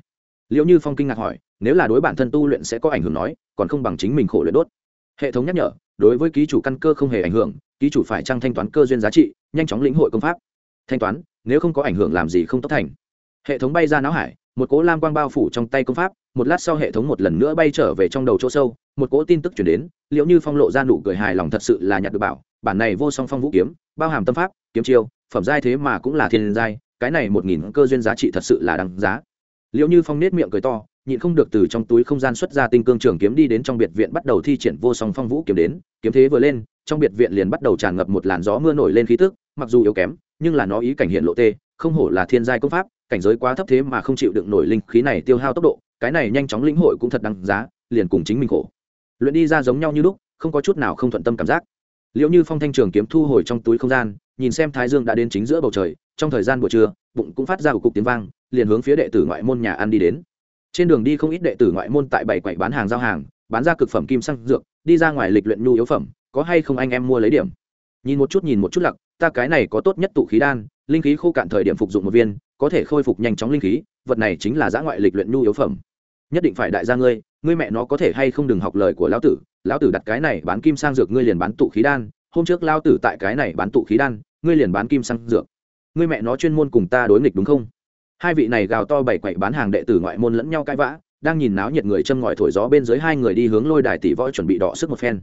Liệu như phong kinh ngạc hỏi, nếu là đối bản thân tu luyện sẽ có ảnh hưởng nói, còn không bằng chính mình khổ luyện đốt hệ thống nhắc nhở, đối với ký chủ căn cơ không hề ảnh hưởng, ký chủ phải trăng thanh toán cơ duyên giá trị, nhanh chóng lĩnh hội công pháp. Thanh toán, nếu không có ảnh hưởng làm gì không tốc thành. Hệ thống bay ra não hải, một cỗ lam quang bao phủ trong tay công pháp, một lát sau hệ thống một lần nữa bay trở về trong đầu chỗ sâu, một cỗ tin tức chuyển đến, liệu như phong lộ ra nụ cười hài lòng thật sự là nhặt được bảo, bản này vô song phong vũ kiếm, bao hàm tâm pháp, kiếm chiêu, phẩm giai thế mà cũng là thiên giai, cái này một nghìn cơ duyên giá trị thật sự là đằng giá. Liệu như phong nết miệng cười to nhịn không được từ trong túi không gian xuất ra tinh cương trường kiếm đi đến trong biệt viện bắt đầu thi triển vô song phong vũ kiếm đến. Kiếm thế vừa lên, trong biệt viện liền bắt đầu tràn ngập một làn gió mưa nổi lên khí tức, mặc dù yếu kém, nhưng là nó ý cảnh hiện lộ tê, không hổ là thiên giai công pháp, cảnh giới quá thấp thế mà không chịu đựng nổi linh khí này tiêu hao tốc độ, cái này nhanh chóng lĩnh hội cũng thật đáng giá, liền cùng chính mình khổ. Luyện đi ra giống nhau như lúc, không có chút nào không thuận tâm cảm giác. Liệu như phong thanh trường kiếm thu hồi trong túi không gian, nhìn xem thái dương đã đến chính giữa bầu trời, trong thời gian buổi trưa, bụng cũng phát ra một cục tiếng vang, liền hướng phía đệ tử ngoại môn nhà ăn đi đến trên đường đi không ít đệ tử ngoại môn tại bảy quầy bán hàng giao hàng, bán ra cực phẩm kim xăng dược, đi ra ngoài lịch luyện nhu yếu phẩm, có hay không anh em mua lấy điểm. Nhìn một chút nhìn một chút lặc, ta cái này có tốt nhất tụ khí đan, linh khí khô cạn thời điểm phục dụng một viên, có thể khôi phục nhanh chóng linh khí, vật này chính là giã ngoại lịch luyện nhu yếu phẩm. Nhất định phải đại gia ngươi ngươi mẹ nó có thể hay không đừng học lời của lão tử lão tử đặt cái này bán kim sang dược ngươi liền bán tụ khí đan, hôm trước lão tử tại cái này bán tụ khí đan, ngươi liền bán kim sang dược. Ngươi mẹ nó chuyên môn cùng ta đối nghịch đúng không? Hai vị này gào to bảy quậy bán hàng đệ tử ngoại môn lẫn nhau cãi vã, đang nhìn náo nhiệt người châm ngòi thổi gió bên dưới hai người đi hướng lôi đài tỷ võ chuẩn bị đọ sức một phen.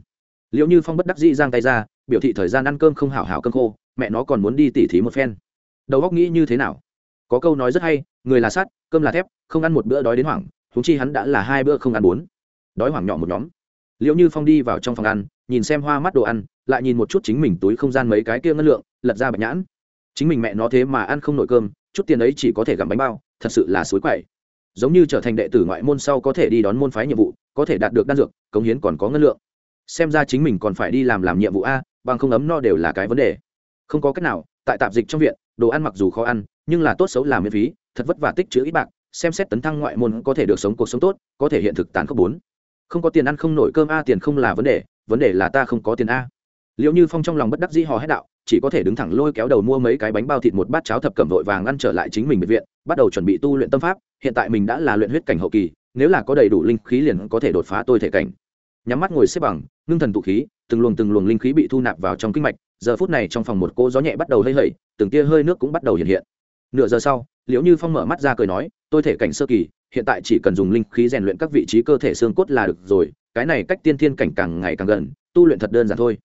Liệu như phong bất đắc dĩ giang tay ra, biểu thị thời gian ăn cơm không hảo hảo cơm khô, mẹ nó còn muốn đi tỉ thí một phen. Đầu góc nghĩ như thế nào? Có câu nói rất hay, người là sắt, cơm là thép, không ăn một bữa đói đến hoảng thúng chi hắn đã là hai bữa không ăn bốn. Đói hoảng nhỏ một nhóm. Liệu như phong đi vào trong phòng ăn, nhìn xem hoa mắt đồ ăn, lại nhìn một chút chính mình túi không gian mấy cái kia ngân lượng, lật ra bạch nhãn. Chính mình mẹ nó thế mà ăn không nội cơm chút tiền ấy chỉ có thể gặm bánh bao, thật sự là suối quậy. Giống như trở thành đệ tử ngoại môn sau có thể đi đón môn phái nhiệm vụ, có thể đạt được đan dược, cống hiến còn có ngân lượng. Xem ra chính mình còn phải đi làm làm nhiệm vụ a, bằng không ấm no đều là cái vấn đề. Không có cách nào, tại tạp dịch trong viện, đồ ăn mặc dù khó ăn, nhưng là tốt xấu làm miễn phí, thật vất vả tích chữ ít bạc, xem xét tấn thăng ngoại môn có thể được sống cuộc sống tốt, có thể hiện thực tán cấp bốn. Không có tiền ăn không nổi cơm a, tiền không là vấn đề vấn đề là ta không có tiền a. Liệu như phong trong lòng bất đắc dĩ hò hét đạo chỉ có thể đứng thẳng lôi kéo đầu mua mấy cái bánh bao thịt một bát cháo thập cẩm vội vàng ăn trở lại chính mình biệt viện, bắt đầu chuẩn bị tu luyện tâm pháp, hiện tại mình đã là luyện huyết cảnh hậu kỳ, nếu là có đầy đủ linh khí liền có thể đột phá tôi thể cảnh. Nhắm mắt ngồi xếp bằng, ngưng thần tụ khí, từng luồng từng luồng linh khí bị thu nạp vào trong kinh mạch, giờ phút này trong phòng một cô gió nhẹ bắt đầu hơi hẩy, từng tia hơi nước cũng bắt đầu hiện hiện. Nửa giờ sau, liễu như phong mở mắt ra cười nói, tôi thể cảnh sơ kỳ, hiện tại chỉ cần dùng linh khí rèn luyện các vị trí cơ thể xương cốt là được rồi, cái này cách tiên thiên cảnh càng ngày càng gần, tu luyện thật đơn giản thôi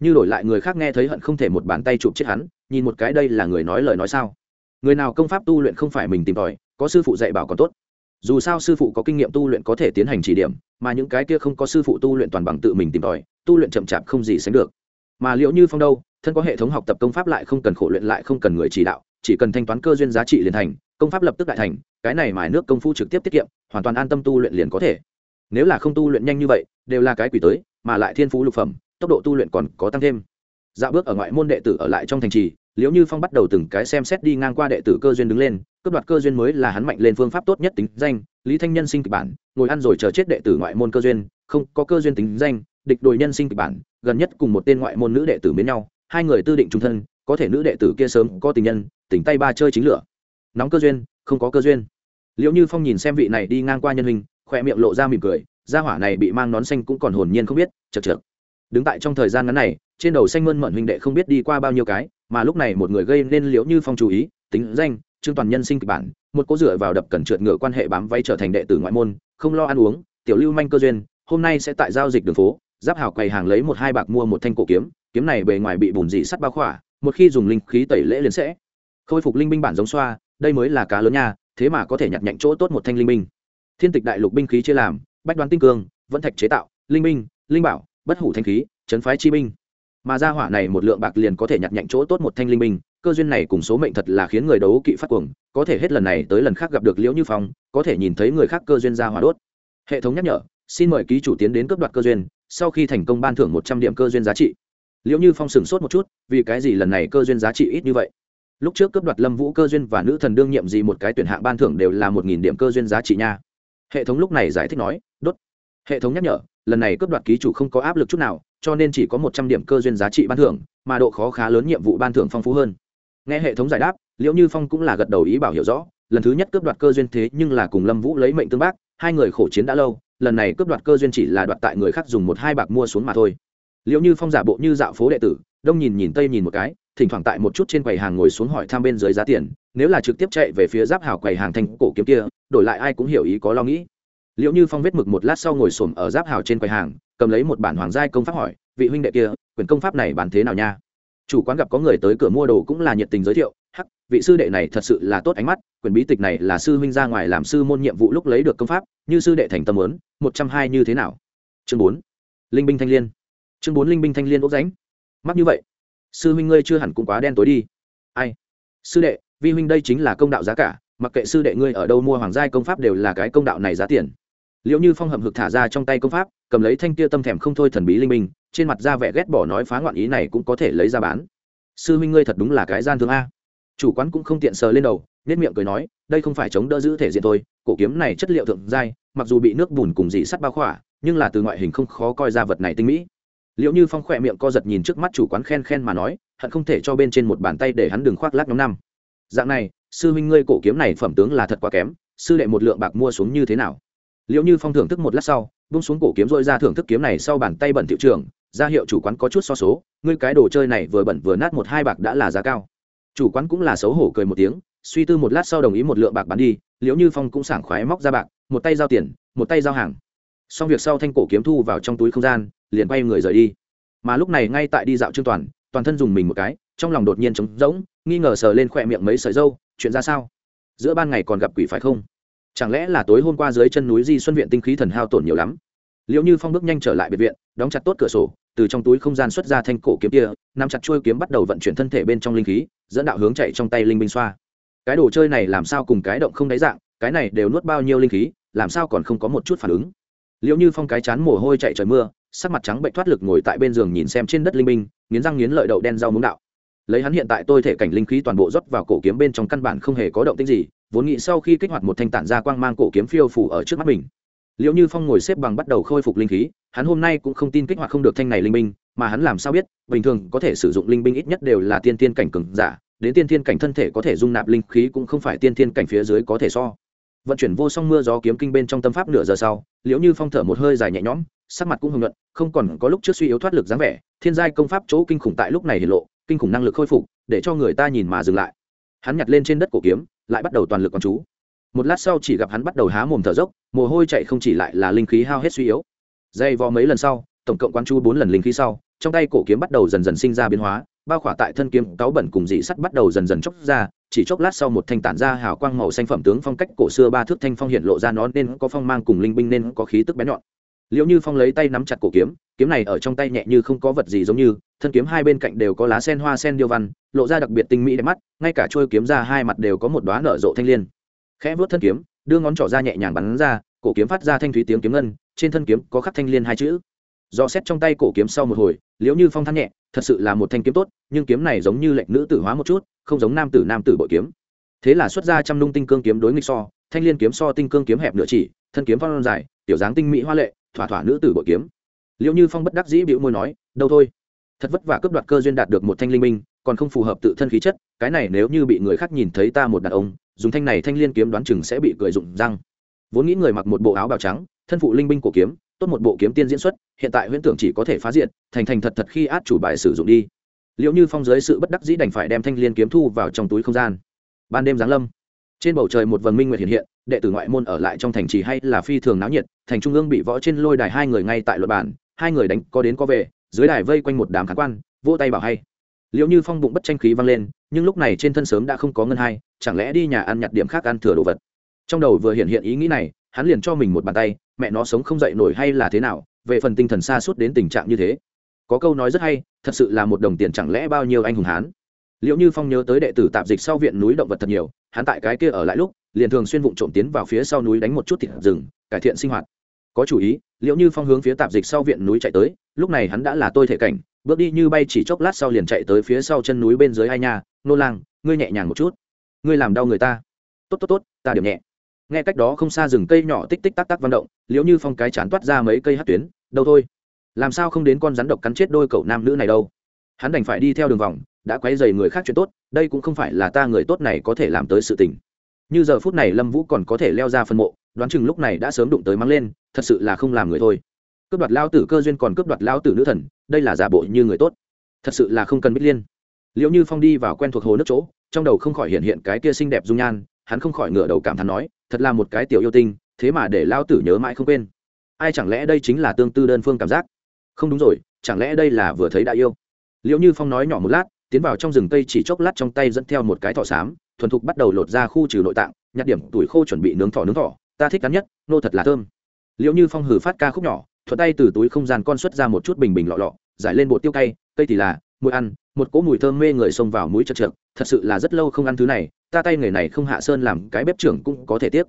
như đổi lại người khác nghe thấy hận không thể một bàn tay chụp chết hắn, nhìn một cái đây là người nói lời nói sao? Người nào công pháp tu luyện không phải mình tìm tòi, có sư phụ dạy bảo còn tốt. Dù sao sư phụ có kinh nghiệm tu luyện có thể tiến hành chỉ điểm, mà những cái kia không có sư phụ tu luyện toàn bằng tự mình tìm tòi, tu luyện chậm chạp không gì sánh được. Mà liệu như phong đâu, thân có hệ thống học tập công pháp lại không cần khổ luyện lại không cần người chỉ đạo, chỉ cần thanh toán cơ duyên giá trị liền thành, công pháp lập tức đại thành, cái này mài nước công phu trực tiếp tiết kiệm, hoàn toàn an tâm tu luyện liền có thể. Nếu là không tu luyện nhanh như vậy, đều là cái quỷ tới, mà lại thiên phú lục phẩm tốc độ tu luyện còn có tăng thêm. Dạo bước ở ngoại môn đệ tử ở lại trong thành trì liếu như phong bắt đầu từng cái xem xét đi ngang qua đệ tử cơ duyên đứng lên, cướp đoạt cơ duyên mới là hắn mạnh lên phương pháp tốt nhất tính danh, lý thanh nhân sinh kịch bản, ngồi ăn rồi chờ chết đệ tử ngoại môn cơ duyên, không có cơ duyên tính danh, địch đội nhân sinh kịch bản, gần nhất cùng một tên ngoại môn nữ đệ tử mến nhau, hai người tư định trung thân, có thể nữ đệ tử kia sớm có tình nhân, tỉnh tay ba chơi chính lửa. Nóng cơ duyên, không có cơ duyên. Liệu như phong nhìn xem vị này đi ngang qua nhân hình khoe miệng lộ ra mỉm cười, gia hỏa này bị mang nón xanh cũng còn hồn nhiên không biết chật chật đứng tại trong thời gian ngắn này, trên đầu xanh mơn mận huynh đệ không biết đi qua bao nhiêu cái, mà lúc này một người gây nên liễu như phong chú ý, tính danh, trương toàn nhân sinh kịch bản, một cố dựa vào đập cần trượt ngựa quan hệ bám vay trở thành đệ tử ngoại môn, không lo ăn uống, tiểu lưu manh cơ duyên, hôm nay sẽ tại giao dịch đường phố, giáp hào quầy hàng lấy một hai bạc mua một thanh cổ kiếm kiếm này bề ngoài bị bùn dị sắt bao khỏa, một khi dùng linh khí tẩy lễ liền sẽ khôi phục linh binh bản giống xoa, đây mới là cá lớn nha, thế mà có thể nhặt nhạnh chỗ tốt một thanh linh binh. Thiên tịch đại lục binh khí chia làm, bách đoán tinh cương, vẫn thạch chế tạo, linh binh, linh bảo bất hủ thanh khí, chấn phái chi binh. Mà ra hỏa này một lượng bạc liền có thể nhặt nhạnh chỗ tốt một thanh linh binh, cơ duyên này cùng số mệnh thật là khiến người đấu kỵ phát cuồng, có thể hết lần này tới lần khác gặp được liễu như phong, có thể nhìn thấy người khác cơ duyên ra hỏa đốt. Hệ thống nhắc nhở, xin mời ký chủ tiến đến cướp đoạt cơ duyên, sau khi thành công ban thưởng một trăm điểm cơ duyên giá trị. Liễu như phong sửng sốt một chút, vì cái gì lần này cơ duyên giá trị ít như vậy? Lúc trước cấp đoạt lâm vũ cơ duyên và nữ thần đương nhiệm gì một cái tuyển hạng ban thưởng đều là một nghìn điểm cơ duyên giá trị nha. Hệ thống lúc này giải thích nói, đốt. Hệ thống nhắc nhở lần này cấp đoạt ký chủ không có áp lực chút nào, cho nên chỉ có một trăm điểm cơ duyên giá trị ban thưởng, mà độ khó khá lớn nhiệm vụ ban thưởng phong phú hơn. Nghe hệ thống giải đáp, liễu như phong cũng là gật đầu ý bảo hiểu rõ, lần thứ nhất cướp đoạt cơ duyên thế nhưng là cùng lâm vũ lấy mệnh tương bác, hai người khổ chiến đã lâu, lần này cướp đoạt cơ duyên chỉ là đoạt tại người khác dùng một hai bạc mua xuống mà thôi. Liệu như phong giả bộ như dạo phố đệ tử, đông nhìn nhìn tây nhìn một cái, thỉnh thoảng tại một chút trên quầy hàng ngồi xuống hỏi thăm bên dưới giá tiền, nếu là trực tiếp chạy về phía giáp hào quầy hàng thành cổ kiếm kia, đổi lại ai cũng hiểu ý có lo nghĩ liệu như phong vết mực một lát sau ngồi xổm ở giáp hào trên quầy hàng, cầm lấy một bản hoàng giai công pháp hỏi, vị huynh đệ kia, quyển công pháp này bán thế nào nha? Chủ quán gặp có người tới cửa mua đồ cũng là nhiệt tình giới thiệu, hắc, vị sư đệ này thật sự là tốt ánh mắt, quyển bí tịch này là sư huynh ra ngoài làm sư môn nhiệm vụ lúc lấy được công pháp, như sư đệ thành tâm lớn một trăm hai như thế nào? Chương bốn, linh binh thanh l i ê n chương bốn, linh binh thanh l i ê n ốc ránh mắc như vậy, sư huynh ngươi chưa hẳn cũng quá đen tối đi. Ai? Sư đệ, vi huynh đây chính là công đạo giá cả, mặc kệ sư đệ ngươi ở đâu mua hoàng giai công pháp đều là cái công đạo này giá tiền liệu như phong hầm hực thả ra trong tay công pháp, cầm lấy thanh tia tâm thèm không thôi thần bí linh minh, trên mặt ra vẻ ghét bỏ nói phá ngoạn ý này cũng có thể lấy ra bán. Sư huynh ngươi thật đúng là cái gian thương a. Chủ quán cũng không tiện sờ lên đầu nết miệng cười nói, đây không phải chống đỡ giữ thể diện thôi, cổ kiếm này chất liệu thượng giai, mặc dù bị nước bùn cùng dị sắt bao khỏa, nhưng là từ ngoại hình không khó coi ra vật này tinh mỹ. Liệu như phong khỏe miệng co giật nhìn trước mắt chủ quán khen khen mà nói, hận không thể cho bên trên một bàn tay để hắn đừng khoác lác nhóm năm. Dạng này, sư huynh ngươi cổ kiếm này phẩm tướng là thật quá kém, sư đệ một lượng bạc mua xuống như thế nào? Liệu như phong thưởng thức một lát sau bung xuống cổ kiếm dội ra thưởng thức kiếm này sau bàn tay bẩn thiệu trường, ra hiệu chủ quán có chút so số, ngươi cái đồ chơi này vừa bẩn vừa nát một hai bạc đã là giá cao. Chủ quán cũng là xấu hổ cười một tiếng, suy tư một lát sau đồng ý một lượng bạc bán đi, liễu như phong cũng sảng khoái móc ra bạc, một tay giao tiền, một tay giao hàng. Xong việc sau thanh cổ kiếm thu vào trong túi không gian, liền quay người rời đi. Mà lúc này ngay tại đi dạo trương toàn toàn thân dùng mình một cái, trong lòng đột nhiên trống rỗng, nghi ngờ sờ lên khỏe miệng mấy sợi dâu, chuyện ra sao? Giữa ban ngày còn gặp quỷ phải không? Chẳng lẽ là tối hôm qua dưới chân núi di xuân viện tinh khí thần hao tổn nhiều lắm? Liệu như phong bước nhanh trở lại biệt viện, đóng chặt tốt cửa sổ, từ trong túi không gian xuất ra thanh cổ kiếm kia, nắm chặt chuôi kiếm bắt đầu vận chuyển thân thể bên trong linh khí, dẫn đạo hướng chạy trong tay linh binh xoa. Cái đồ chơi này làm sao cùng cái động không đáy dạng, cái này đều nuốt bao nhiêu linh khí, làm sao còn không có một chút phản ứng? Liệu như phong cái chán mồ hôi chạy trời mưa, sắc mặt trắng bệnh thoát lực ngồi tại bên giường nhìn xem trên đất linh binh, nghiến răng nghiến lợi đậu đen rau muống đạo. Lấy hắn hiện tại tôi thể cảnh linh khí toàn bộ rót vào cổ kiếm bên trong căn bản không hề có động tích gì vốn nghĩ sau khi kích hoạt một thanh tản ra quang mang cổ kiếm phiêu phủ ở trước mắt mình. Liệu như phong ngồi xếp bằng bắt đầu khôi phục linh khí, hắn hôm nay cũng không tin kích hoạt không được thanh này linh binh, mà hắn làm sao biết, bình thường có thể sử dụng linh binh ít nhất đều là tiên tiên cảnh cường giả, đến tiên tiên cảnh thân thể có thể dung nạp linh khí cũng không phải tiên tiên cảnh phía dưới có thể so. Vận chuyển vô song mưa gió kiếm kinh bên trong tâm pháp nửa giờ sau, liễu như phong thở một hơi dài nhẹ nhõm, sắc mặt cũng hưng luận không còn có lúc trước suy yếu thoát lực dáng vẻ, thiên giai công pháp chỗ kinh khủng tại lúc này hiện lộ, kinh khủng năng lực khôi phục, để cho người ta nhìn mà dừng lại. Hắn nhặt lên trên đất cổ kiếm lại bắt đầu toàn lực quán chú. Một lát sau chỉ gặp hắn bắt đầu há mồm thở dốc, mồ hôi chạy không chỉ lại là linh khí hao hết suy yếu. Dây vò mấy lần sau, tổng cộng quán chú bốn lần linh khí sau, trong tay cổ kiếm bắt đầu dần dần sinh ra biến hóa, bao khỏa tại thân kiếm, cáu bẩn cùng dị sắt bắt đầu dần dần chốc ra, chỉ chốc lát sau một thanh tản ra hào quang màu xanh phẩm tướng phong cách cổ xưa ba thước thanh phong hiện lộ ra nó nên có phong mang cùng linh binh nên có khí tức bén nhọn liệu như phong lấy tay nắm chặt cổ kiếm kiếm này ở trong tay nhẹ như không có vật gì giống như, thân kiếm hai bên cạnh đều có lá sen hoa sen điêu văn, lộ ra đặc biệt tinh mỹ đẹp mắt, ngay cả trôi kiếm ra hai mặt đều có một đoá nở rộ thanh liên. Khẽ vuốt thân kiếm, đưa ngón trỏ ra nhẹ nhàng bắn ra, cổ kiếm phát ra thanh thúy tiếng kiếm ngân, trên thân kiếm có khắc thanh liên hai chữ. Do xét trong tay cổ kiếm sau một hồi, liễu như phong than nhẹ, thật sự là một thanh kiếm tốt, nhưng kiếm này giống như lệnh nữ tử hóa một chút, không giống nam tử nam tử bội kiếm. Thế là xuất ra trăm nung tinh cương kiếm đối nghịch so, thanh liên kiếm so tinh cương kiếm hẹp nửa chỉ, thân kiếm phong dài, tiểu dáng tinh mỹ hoa lệ thỏa thỏa nữ tử bội kiếm. Liệu như phong bất đắc dĩ bĩu môi nói, đâu thôi. Thật vất vả cướp đoạt cơ duyên đạt được một thanh linh minh, còn không phù hợp tự thân khí chất, cái này nếu như bị người khác nhìn thấy ta một đàn ông, dùng thanh này thanh liên kiếm đoán chừng sẽ bị cười rụng răng. Vốn nghĩ người mặc một bộ áo bào trắng, thân phụ linh binh của kiếm, tốt một bộ kiếm tiên diễn xuất, hiện tại huyễn tưởng chỉ có thể phá diện thành thành thật thật khi át chủ bài sử dụng đi. Liệu như phong giới sự bất đắc dĩ đành phải đem thanh liên kiếm thu vào trong túi không gian. Ban đêm giáng lâm trên bầu trời một vầng minh nguyệt hiện hiện, đệ tử ngoại môn ở lại trong thành trì hay là phi thường náo nhiệt, thành trung ương bị võ trên lôi đài hai người ngay tại luật bản hai người đánh, có đến có về, dưới đài vây quanh một đám khán quan, vỗ tay bảo hay. Liệu như phong bụng bất tranh khí vang lên, nhưng lúc này trên thân sớm đã không có ngân hai, chẳng lẽ đi nhà ăn nhặt điểm khác ăn thừa đồ vật? Trong đầu vừa hiện hiện ý nghĩ này, hắn liền cho mình một bàn tay, mẹ nó sống không dậy nổi hay là thế nào, về phần tinh thần xa suốt đến tình trạng như thế. Có câu nói rất hay, thật sự là một đồng tiền chẳng lẽ bao nhiêu anh hùng hán? Liệu như phong nhớ tới đệ tử tạp dịch sau viện núi động vật thật nhiều hắn tại cái kia ở lại lúc liền thường xuyên vụng trộm tiến vào phía sau núi đánh một chút thịt rừng cải thiện sinh hoạt. Có chủ ý liệu như phong hướng phía tạp dịch sau viện núi chạy tới lúc này hắn đã là tôi thể cảnh bước đi như bay chỉ chốc lát sau liền chạy tới phía sau chân núi bên dưới hai nhà, nô lang ngươi nhẹ nhàng một chút. Ngươi làm đau người ta. Tốt tốt tốt ta điểm nhẹ. Nghe cách đó không xa rừng cây nhỏ tích tích tắc tắc vận động liệu như phong cái chán toát ra mấy cây hát tuyến đâu thôi làm sao không đến con rắn độc cắn chết đôi cậu nam nữ này đâu? Hắn đành phải đi theo đường vòng đã quấy dày người khác chuyện tốt, đây cũng không phải là ta người tốt này có thể làm tới sự tình. Như giờ phút này lâm vũ còn có thể leo ra phân mộ, đoán chừng lúc này đã sớm đụng tới mắng lên, thật sự là không làm người thôi. Cướp đoạt lao tử cơ duyên còn cướp đoạt lao tử nữ thần, đây là giả bộ như người tốt. Thật sự là không cần biết liên. Liệu như phong đi vào quen thuộc hồ nước chỗ, trong đầu không khỏi hiện hiện cái kia xinh đẹp dung nhan, hắn không khỏi ngửa đầu cảm thán nói, thật là một cái tiểu yêu tinh, thế mà để lao tử nhớ mãi không quên. Ai chẳng lẽ đây chính là tương tư đơn phương cảm giác? Không đúng rồi, chẳng lẽ đây là vừa thấy đại yêu? Liệu như phong nói nhỏ một lát tiến vào trong rừng cây chỉ chốc lát trong tay dẫn theo một cái thỏ xám, thuần thục bắt đầu lột ra khu trừ nội tạng, nhặt điểm tuổi khô chuẩn bị nướng thỏ nướng thỏ, ta thích cắn nhất, nô thật là thơm. Liệu như phong hử phát ca khúc nhỏ, thuận tay từ túi không gian con xuất ra một chút bình bình lọ lọ, giải lên bộ tiêu cay, cây thì là mùi ăn, một cỗ mùi thơm mê người xông vào mũi chật trượt thật sự là rất lâu không ăn thứ này, ta tay người này không hạ sơn làm cái bếp trưởng cũng có thể tiếc.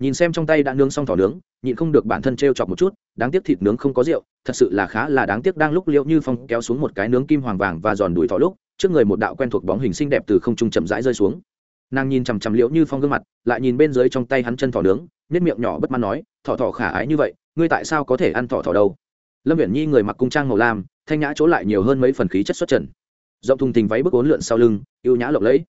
Nhìn xem trong tay đã nướng xong thỏ nướng, nhịn không được bản thân t r e o chọc một chút, đáng tiếc thịt nướng không có rượu, thật sự là khá là đáng tiếc đang lúc liệu như phong kéo xuống một cái nướng kim hoàng vàng và giòn đùi thỏ lúc trước người một đạo quen thuộc bóng hình xinh đẹp từ không trung chậm rãi rơi xuống. Nàng nhìn chằm chằm liễu như phong gương mặt, lại nhìn bên dưới trong tay hắn chân thỏ nướng nhất miệng nhỏ bất mãn nói, thỏ thỏ khả ái như vậy, ngươi tại sao có thể ăn thỏ thỏ đâu? Lâm viễn nhi người mặc cung trang màu lam, thanh nhã chỗ lại nhiều hơn mấy phần khí chất xuất trần. Rộng thùng thình váy bước ốn lượn sau lưng, ưu nhã lộng lẫy.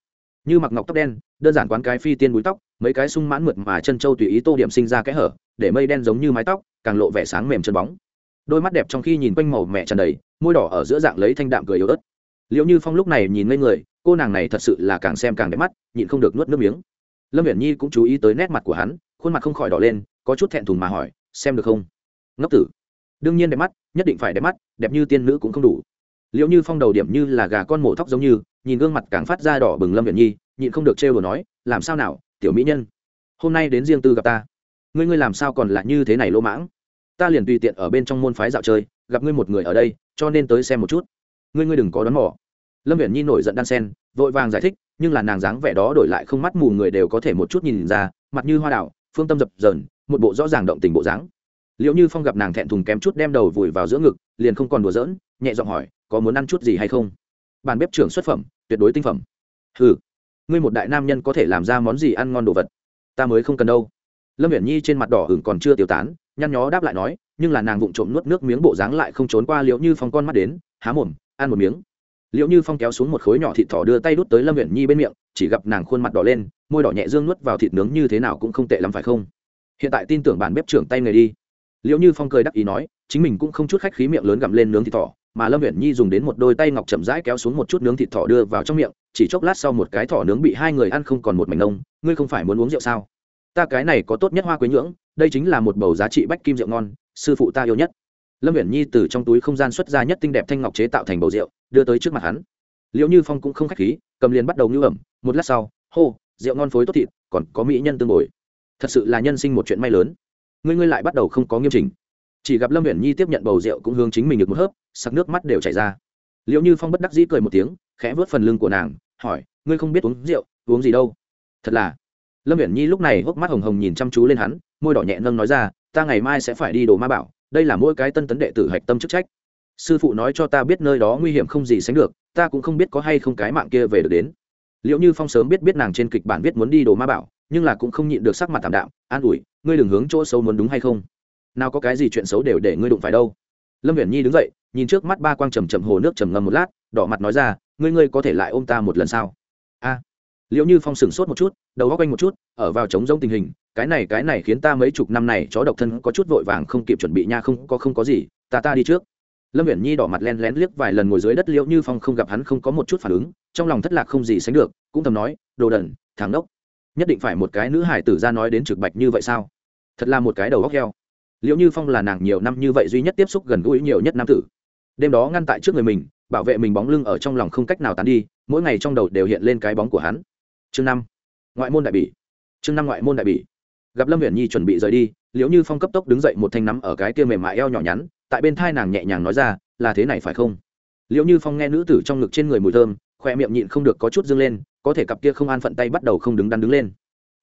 Như mặc ngọc tóc đen, đơn giản quán cái phi tiên búi tóc, mấy cái sung mãn mượt mà chân trâu tùy ý tô điểm sinh ra kẽ hở, để mây đen giống như mái tóc, càng lộ vẻ sáng mềm chân bóng. Đôi mắt đẹp trong khi nhìn quanh màu mẹ tràn đầy, môi đỏ ở giữa dạng lấy thanh đạm cười yếu ớt liệu như phong lúc này nhìn ngây người, cô nàng này thật sự là càng xem càng đẹp mắt, nhịn không được nuốt nước miếng. Lâm viễn nhi cũng chú ý tới nét mặt của hắn, khuôn mặt không khỏi đỏ lên, có chút thẹn thùng mà hỏi, xem được không? Ngốc tử. Đương nhiên đẹp mắt, nhất định phải đẹp mắt, đẹp như tiên nữ cũng không đủ. Liệu như phong đầu điểm như là gà con mổ thóc giống như, nhìn gương mặt càng phát ra đỏ bừng lâm viễn nhi, nhịn không được trêu đồ nói, làm sao nào, tiểu mỹ nhân, hôm nay đến riêng tư gặp ta. Ngươi ngươi làm sao còn lại như thế này lỗ mãng? Ta liền tùy tiện ở bên trong môn phái dạo chơi, gặp ngươi một người ở đây, cho nên tới xem một chút ngươi ngươi đừng có đón mỏ lâm viễn nhi nổi giận đan sen, vội vàng giải thích, nhưng là nàng dáng vẻ đó đổi lại không mắt mù người đều có thể một chút nhìn ra, mặt như hoa đảo phương tâm dập dờn, một bộ rõ ràng động tình bộ dáng. Liệu như phong gặp nàng thẹn thùng kém chút đem đầu vùi vào giữa ngực, liền không còn đùa giỡn, nhẹ giọng hỏi, có muốn ăn chút gì hay không? Bàn bếp trưởng xuất phẩm, tuyệt đối tinh phẩm. Ừ ngươi một đại nam nhân có thể làm ra món gì ăn ngon đồ vật? Ta mới không cần đâu. Lâm viễn nhi trên mặt đỏ hửng còn chưa tiêu tán, nhăn nhó đáp lại nói, nhưng là nàng vụng trộm nuốt nước miếng bộ dáng lại không trốn qua liệu như phong con mắt đến, há mồm ăn một miếng. Liệu như phong kéo xuống một khối nhỏ thịt thỏ đưa tay đút tới lâm viễn nhi bên miệng, chỉ gặp nàng khuôn mặt đỏ lên, môi đỏ nhẹ dương nuốt vào thịt nướng như thế nào cũng không tệ lắm phải không? Hiện tại tin tưởng bản bếp trưởng tay người đi. Liệu như phong cười đắc ý nói, chính mình cũng không chút khách khí miệng lớn gặm lên nướng thịt thỏ, mà lâm viễn nhi dùng đến một đôi tay ngọc chậm rãi kéo xuống một chút nướng thịt thỏ đưa vào trong miệng, chỉ chốc lát sau một cái thỏ nướng bị hai người ăn không còn một mảnh nông, ngươi không phải muốn uống rượu sao? Ta cái này có tốt nhất hoa quế nhưỡng, đây chính là một bầu giá trị bách kim rượu ngon, sư phụ ta yêu nhất lâm viễn nhi từ trong túi không gian xuất ra nhất tinh đẹp thanh ngọc chế tạo thành bầu rượu, đưa tới trước mặt hắn. Liệu như phong cũng không khách khí, cầm liền bắt đầu ngư ẩm. Một lát sau, hô, rượu ngon phối tốt thịt, còn có mỹ nhân tương bồi. Thật sự là nhân sinh một chuyện may lớn. Ngươi ngươi lại bắt đầu không có nghiêm trình chỉ gặp lâm viễn nhi tiếp nhận bầu rượu cũng hướng chính mình được một hớp, sặc nước mắt đều chảy ra. Liệu như phong bất đắc dĩ cười một tiếng, khẽ vớt phần lưng của nàng, hỏi, ngươi không biết uống rượu, uống gì đâu? Thật là. Lâm viễn nhi lúc này hốc mắt hồng hồng nhìn chăm chú lên hắn, môi đỏ nhẹ nâng nói ra, ta ngày mai sẽ phải đi đồ ma bảo đây là mỗi cái tân tấn đệ tử hạch tâm chức trách. Sư phụ nói cho ta biết nơi đó nguy hiểm không gì sánh được, ta cũng không biết có hay không cái mạng kia về được đến. Liệu như phong sớm biết biết nàng trên kịch bản viết muốn đi đồ ma bảo, nhưng là cũng không nhịn được sắc mặt thảm đạm, an ủi, ngươi đừng hướng chỗ xấu muốn đúng hay không? Nào có cái gì chuyện xấu đều để ngươi đụng phải đâu. Lâm viễn nhi đứng dậy, nhìn trước mắt ba quang trầm trầm hồ nước trầm ngâm một lát, đỏ mặt nói ra, ngươi ngươi có thể lại ôm ta một lần sao? A. Liệu như phong sửng sốt một chút, đầu góc quanh một chút, ở vào trống rông tình hình cái này cái này khiến ta mấy chục năm này chó độc thân có chút vội vàng không kịp chuẩn bị nha, không, có không có gì, ta ta đi trước. Lâm viễn nhi đỏ mặt len lén liếc vài lần ngồi dưới đất liễu như phong không gặp hắn không có một chút phản ứng, trong lòng thất lạc không gì sánh được, cũng thầm nói, đồ đần, thằng đốc nhất định phải một cái nữ hải tử ra nói đến trực bạch như vậy sao? Thật là một cái đầu góc heo. Liễu như phong là nàng nhiều năm như vậy duy nhất tiếp xúc gần gũi nhiều nhất nam tử. Đêm đó ngăn tại trước người mình, bảo vệ mình bóng lưng ở trong lòng không cách nào tán đi, mỗi ngày trong đầu đều hiện lên cái bóng của hắn. Chương năm, ngoại môn đại bỉ. Chương năm, ngoại môn đại bỉ gặp lâm viễn nhi chuẩn bị rời đi liệu như phong cấp tốc đứng dậy một thanh nắm ở cái kia mềm mại eo nhỏ nhắn, tại bên thai nàng nhẹ nhàng nói ra, là thế này phải không? Liệu như phong nghe nữ tử trong ngực trên người mùi thơm khoe miệng nhịn không được có chút dâng lên, có thể cặp kia không an phận tay bắt đầu không đứng đắn đứng lên.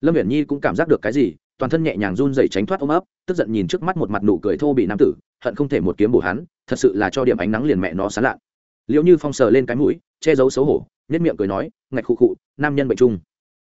Lâm viễn nhi cũng cảm giác được cái gì, toàn thân nhẹ nhàng run dậy tránh thoát ôm ấp, tức giận nhìn trước mắt một mặt nụ cười thô bị nam tử, hận không thể một kiếm bổ hắn, thật sự là cho điểm ánh nắng liền mẹ nó sán lạ. Liệu như phong sờ lên cái mũi, che giấu xấu hổ nhất miệng cười nói, ngạch khụ khụ, nam nhân bệnh trung.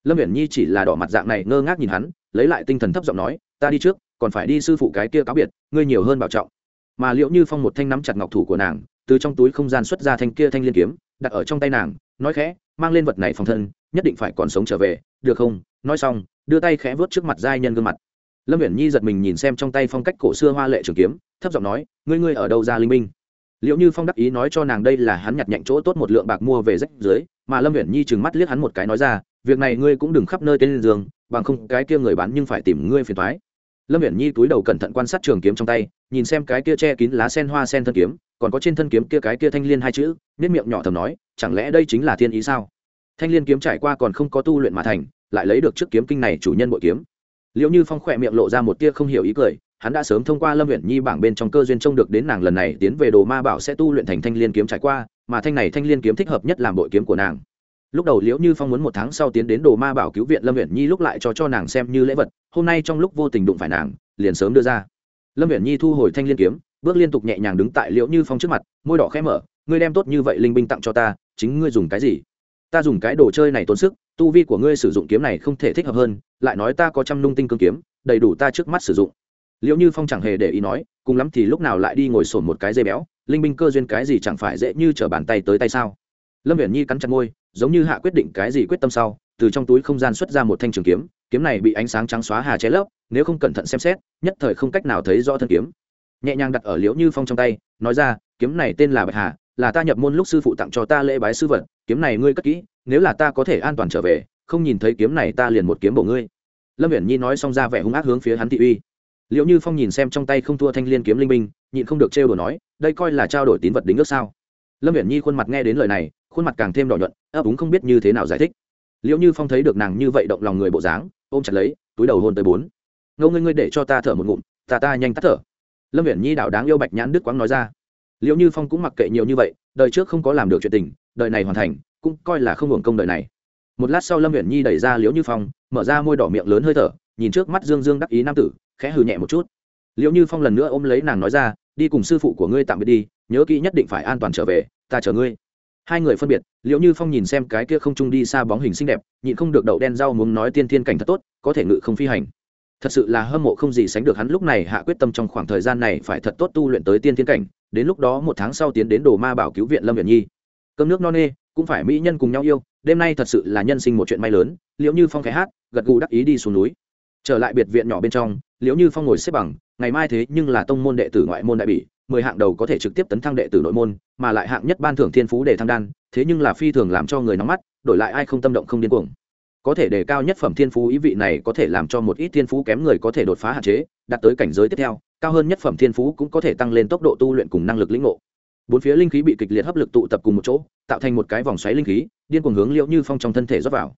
Lâm viễn nhi chỉ là đỏ mặt dạng này ngơ ngác nhìn hắn lấy lại tinh thần thấp giọng nói, ta đi trước, còn phải đi sư phụ cái kia cáo biệt, ngươi nhiều hơn bảo trọng. Mà liệu như phong một thanh nắm chặt ngọc thủ của nàng, từ trong túi không gian xuất ra thanh kia thanh liên kiếm, đặt ở trong tay nàng, nói khẽ, mang lên vật này phòng thân, nhất định phải còn sống trở về, được không? Nói xong, đưa tay khẽ vớt trước mặt giai nhân gương mặt. Lâm viễn nhi giật mình nhìn xem trong tay phong cách cổ xưa hoa lệ trường kiếm, thấp giọng nói, ngươi ngươi ở đâu ra linh minh liệu như phong đắc ý nói cho nàng đây là hắn nhặt nhạnh chỗ tốt một lượng bạc mua về rách dưới, mà lâm huyện nhi trừng mắt liếc hắn một cái nói ra, việc này ngươi cũng đừng khắp nơi tên giường, bằng không cái kia người bán nhưng phải tìm ngươi phiền thoái lâm huyện nhi túi đầu cẩn thận quan sát trường kiếm trong tay, nhìn xem cái kia che kín lá sen hoa sen thân kiếm, còn có trên thân kiếm kia cái kia thanh liên hai chữ nết miệng nhỏ thầm nói, chẳng lẽ đây chính là thiên ý sao? Thanh liên kiếm trải qua còn không có tu luyện mà thành, lại lấy được trước kiếm kinh này chủ nhân bội kiếm. Liệu như phong khỏe miệng lộ ra một tia không hiểu ý cười hắn đã sớm thông qua lâm huyện nhi bảng bên trong cơ duyên trông được đến nàng lần này tiến về đồ ma bảo sẽ tu luyện thành thanh liên kiếm trải qua, mà thanh này thanh liên kiếm thích hợp nhất làm bội kiếm của nàng. Lúc đầu liễu như phong muốn một tháng sau tiến đến đồ ma bảo cứu viện lâm huyện nhi lúc lại cho cho nàng xem như lễ vật, hôm nay trong lúc vô tình đụng phải nàng, liền sớm đưa ra. Lâm huyện nhi thu hồi thanh liên kiếm, bước liên tục nhẹ nhàng đứng tại liễu như phong trước mặt, môi đỏ khẽ mở, ngươi đem tốt như vậy linh binh tặng cho ta, chính ngươi dùng cái gì? Ta dùng cái đồ chơi này tốn sức, tu vi của ngươi sử dụng kiếm này không thể thích hợp hơn, lại nói ta có trăm nung tinh cương kiếm, đầy đủ ta trước mắt sử dụng liệu như phong chẳng hề để ý nói, cùng lắm thì lúc nào lại đi ngồi sổn một cái dây béo, linh binh cơ duyên cái gì chẳng phải dễ như t r ở bàn tay tới tay sao? Lâm viễn nhi cắn chặt môi, giống như hạ quyết định cái gì quyết tâm sau, từ trong túi không gian xuất ra một thanh trường kiếm kiếm này bị ánh sáng trắng xóa hà cháy lấp, nếu không cẩn thận xem xét, nhất thời không cách nào thấy rõ thân kiếm. Nhẹ nhàng đặt ở liễu như phong trong tay, nói ra, kiếm này tên là bạch hà, là ta nhập môn lúc sư phụ tặng cho ta lễ bái sư vật, kiếm này ngươi cất kỹ, nếu là ta có thể an toàn trở về, không nhìn thấy kiếm này ta liền một kiếm bổ ngươi. Lâm viễn nhi nói xong ra vẻ hung ác hướng phía hắn thị uy liệu như phong nhìn xem trong tay không thua thanh liên kiếm linh minh nhịn không được trêu đồ nói, đây coi là trao đổi tín vật đính ước sao? Lâm viễn nhi khuôn mặt nghe đến lời này, khuôn mặt càng thêm đỏ nhuận, ấp úng không biết như thế nào giải thích. Liệu như phong thấy được nàng như vậy động lòng người bộ dáng, ôm chặt lấy, túi đầu hôn tới bốn. Ngâu ngươi ngươi để cho ta thở một ngụm, ta ta nhanh tắt thở. Lâm viễn nhi đạo đáng yêu bạch nhãn đức quáng nói ra. Liệu như phong cũng mặc kệ nhiều như vậy, đời trước không có làm được chuyện tình, đời này hoàn thành, cũng coi là không hưởng công đời này. Một lát sau lâm viễn nhi đẩy ra liễu như phong, mở ra môi đỏ miệng lớn hơi thở, nhìn trước mắt dương dương đắc ý nam tử khẽ hừ nhẹ một chút. Liễu như phong lần nữa ôm lấy nàng nói ra, đi cùng sư phụ của ngươi tạm biệt đi, nhớ kỹ nhất định phải an toàn trở về, ta chờ ngươi. Hai người phân biệt, liễu như phong nhìn xem cái kia không trung đi xa bóng hình xinh đẹp, nhịn không được đậu đen rau muốn nói tiên thiên cảnh thật tốt, có thể ngự không phi hành. Thật sự là hâm mộ không gì sánh được hắn lúc này hạ quyết tâm trong khoảng thời gian này phải thật tốt tu luyện tới tiên thiên cảnh, đến lúc đó một tháng sau tiến đến đồ ma bảo cứu viện lâm viện nhi. Cơm nước no nê, cũng phải mỹ nhân cùng nhau yêu, đêm nay thật sự là nhân sinh một chuyện may lớn, liễu như phong khẽ hát, gật gù đắc ý đi xuống núi. Trở lại biệt viện nhỏ bên trong liễu như phong ngồi xếp bằng, ngày mai thế nhưng là tông môn đệ tử ngoại môn đại bỉ, mười hạng đầu có thể trực tiếp tấn thăng đệ tử nội môn, mà lại hạng nhất ban thưởng thiên phú để thăng đan, thế nhưng là phi thường làm cho người nóng mắt, đổi lại ai không tâm động không điên cuồng. Có thể đề cao nhất phẩm thiên phú ý vị này có thể làm cho một ít thiên phú kém người có thể đột phá hạn chế, đạt tới cảnh giới tiếp theo, cao hơn nhất phẩm thiên phú cũng có thể tăng lên tốc độ tu luyện cùng năng lực lĩnh ngộ. Bốn phía linh khí bị kịch liệt hấp lực tụ tập cùng một chỗ, tạo thành một cái vòng xoáy linh khí, điên cuồng hướng liễu như phong trong thân thể rót vào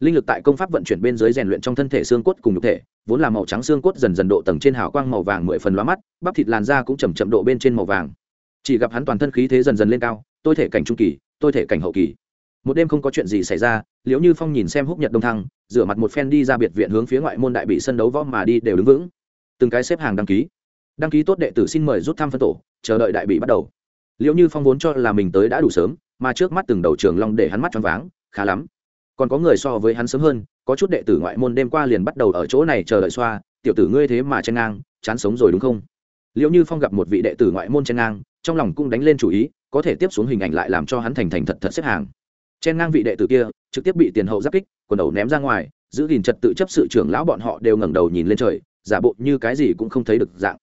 linh lực tại công pháp vận chuyển bên dưới rèn luyện trong thân thể xương cốt cùng nhục thể, vốn là màu trắng xương cốt dần dần độ tầng trên hào quang màu vàng mười phần lóa mắt, bắp thịt làn da cũng chầm chậm độ bên trên màu vàng. Chỉ gặp hắn toàn thân khí thế dần dần lên cao, tôi thể cảnh trung kỳ, tôi thể cảnh hậu kỳ. Một đêm không có chuyện gì xảy ra, liễu như phong nhìn xem húc nhật đông thăng, rửa mặt một phen đi ra biệt viện hướng phía ngoại môn đại bị sân đấu võ mà đi đều đứng vững. Từng cái xếp hàng đăng ký. Đăng ký tốt đệ tử xin mời rút thăm phân tổ, chờ đợi đại bị bắt đầu. Liệu như phong vốn cho là mình tới đã đủ sớm, mà trước mắt từng đầu trường long để hắn mắt choáng váng, khá lắm còn có người so với hắn sớm hơn, có chút đệ tử ngoại môn đêm qua liền bắt đầu ở chỗ này chờ đợi xoa, tiểu tử ngươi thế mà chen ngang, chán sống rồi đúng không? Liệu như phong gặp một vị đệ tử ngoại môn chen ngang, trong lòng cũng đánh lên chủ ý, có thể tiếp xuống hình ảnh lại làm cho hắn thành thành thật thật xếp hàng. Chen ngang vị đệ tử kia, trực tiếp bị tiền hậu giáp kích, quần đầu ném ra ngoài, giữ gìn trật tự chấp sự trưởng lão bọn họ đều ngẩng đầu nhìn lên trời, giả bộ như cái gì cũng không thấy được dạng.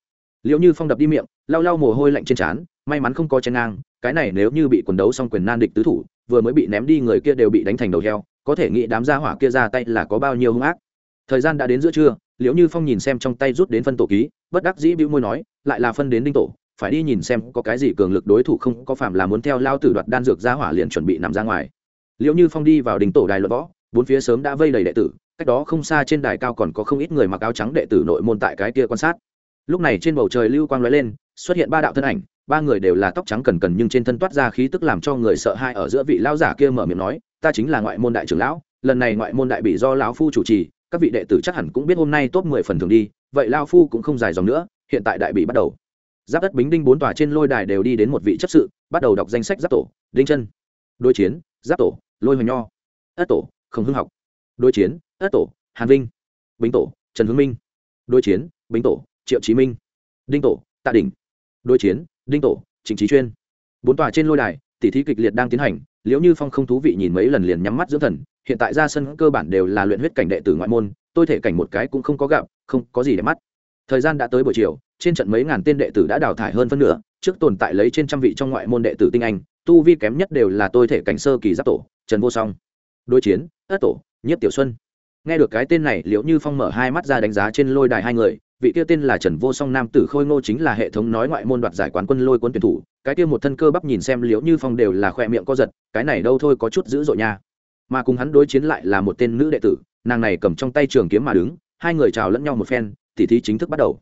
Liệu như phong đập đi miệng, lau lau mồ hôi lạnh trên trán, may mắn không có chen ngang, cái này nếu như bị quần đấu xong quyền nan địch tứ thủ, vừa mới bị ném đi người kia đều bị đánh thành đầu heo có thể nghĩ đám gia hỏa kia ra tay là có bao nhiêu hung ác. Thời gian đã đến giữa trưa, liễu như phong nhìn xem trong tay rút đến phân tổ ký, bất đắc dĩ bĩu môi nói, lại là phân đến đinh tổ, phải đi nhìn xem có cái gì cường lực đối thủ không, có phạm là muốn theo lao tử đoạt đan dược gia hỏa liền chuẩn bị nằm ra ngoài. Liễu như phong đi vào đinh tổ đài luận võ, bốn phía sớm đã vây đầy đệ tử, cách đó không xa trên đài cao còn có không ít người mặc áo trắng đệ tử nội môn tại cái kia quan sát. Lúc này trên bầu trời lưu quang lóe lên, xuất hiện ba đạo thân ảnh ba người đều là tóc trắng cần cần nhưng trên thân toát ra khí tức làm cho người sợ hai ở giữa vị lao giả kia mở miệng nói, ta chính là ngoại môn đại trưởng lão, lần này ngoại môn đại bị do lão phu chủ trì, các vị đệ tử chắc hẳn cũng biết hôm nay top mười phần thường đi, vậy lao phu cũng không dài dòng nữa, hiện tại đại bị bắt đầu. Giáp đất bính đinh bốn tòa trên lôi đài đều đi đến một vị chấp sự, bắt đầu đọc danh sách giáp tổ, đinh chân, đối chiến, giáp tổ, lôi hoành nho, ất tổ, khổng hưng học, đối chiến, ất tổ, hàn vinh, bính tổ, trần hướng minh, đối chiến, bính tổ, triệu chí minh, đinh tổ, tạ đỉnh, đối chiến đinh tổ, trịnh trí chuyên. Bốn tòa trên lôi đài tỷ thí kịch liệt đang tiến hành, liễu như phong không thú vị nhìn mấy lần liền nhắm mắt dưỡng thần, hiện tại ra sân cơ bản đều là luyện huyết cảnh đệ tử ngoại môn, tôi thể cảnh một cái cũng không có gặp, không có gì để mắt. Thời gian đã tới buổi chiều, trên trận mấy ngàn tên đệ tử đã đào thải hơn phân nửa, trước tồn tại lấy trên trăm vị trong ngoại môn đệ tử tinh anh, tu vi kém nhất đều là tôi thể cảnh sơ kỳ giáp tổ, trần vô song. Đối chiến, ất tổ nhất tiểu xuân. Nghe được cái tên này, liễu như phong mở hai mắt ra đánh giá trên lôi đài hai người vị kia tên là trần vô song nam tử khôi ngô chính là hệ thống nói ngoại môn đoạt giải quán quân lôi quân tuyển thủ, cái kia một thân cơ bắp nhìn xem liễu như phong đều là khoe miệng co giật, cái này đâu thôi có chút dữ dội nha. Mà cùng hắn đối chiến lại là một tên nữ đệ tử, nàng này cầm trong tay trường kiếm mà đứng, hai người chào lẫn nhau một phen, tỉ thí chính thức bắt đầu.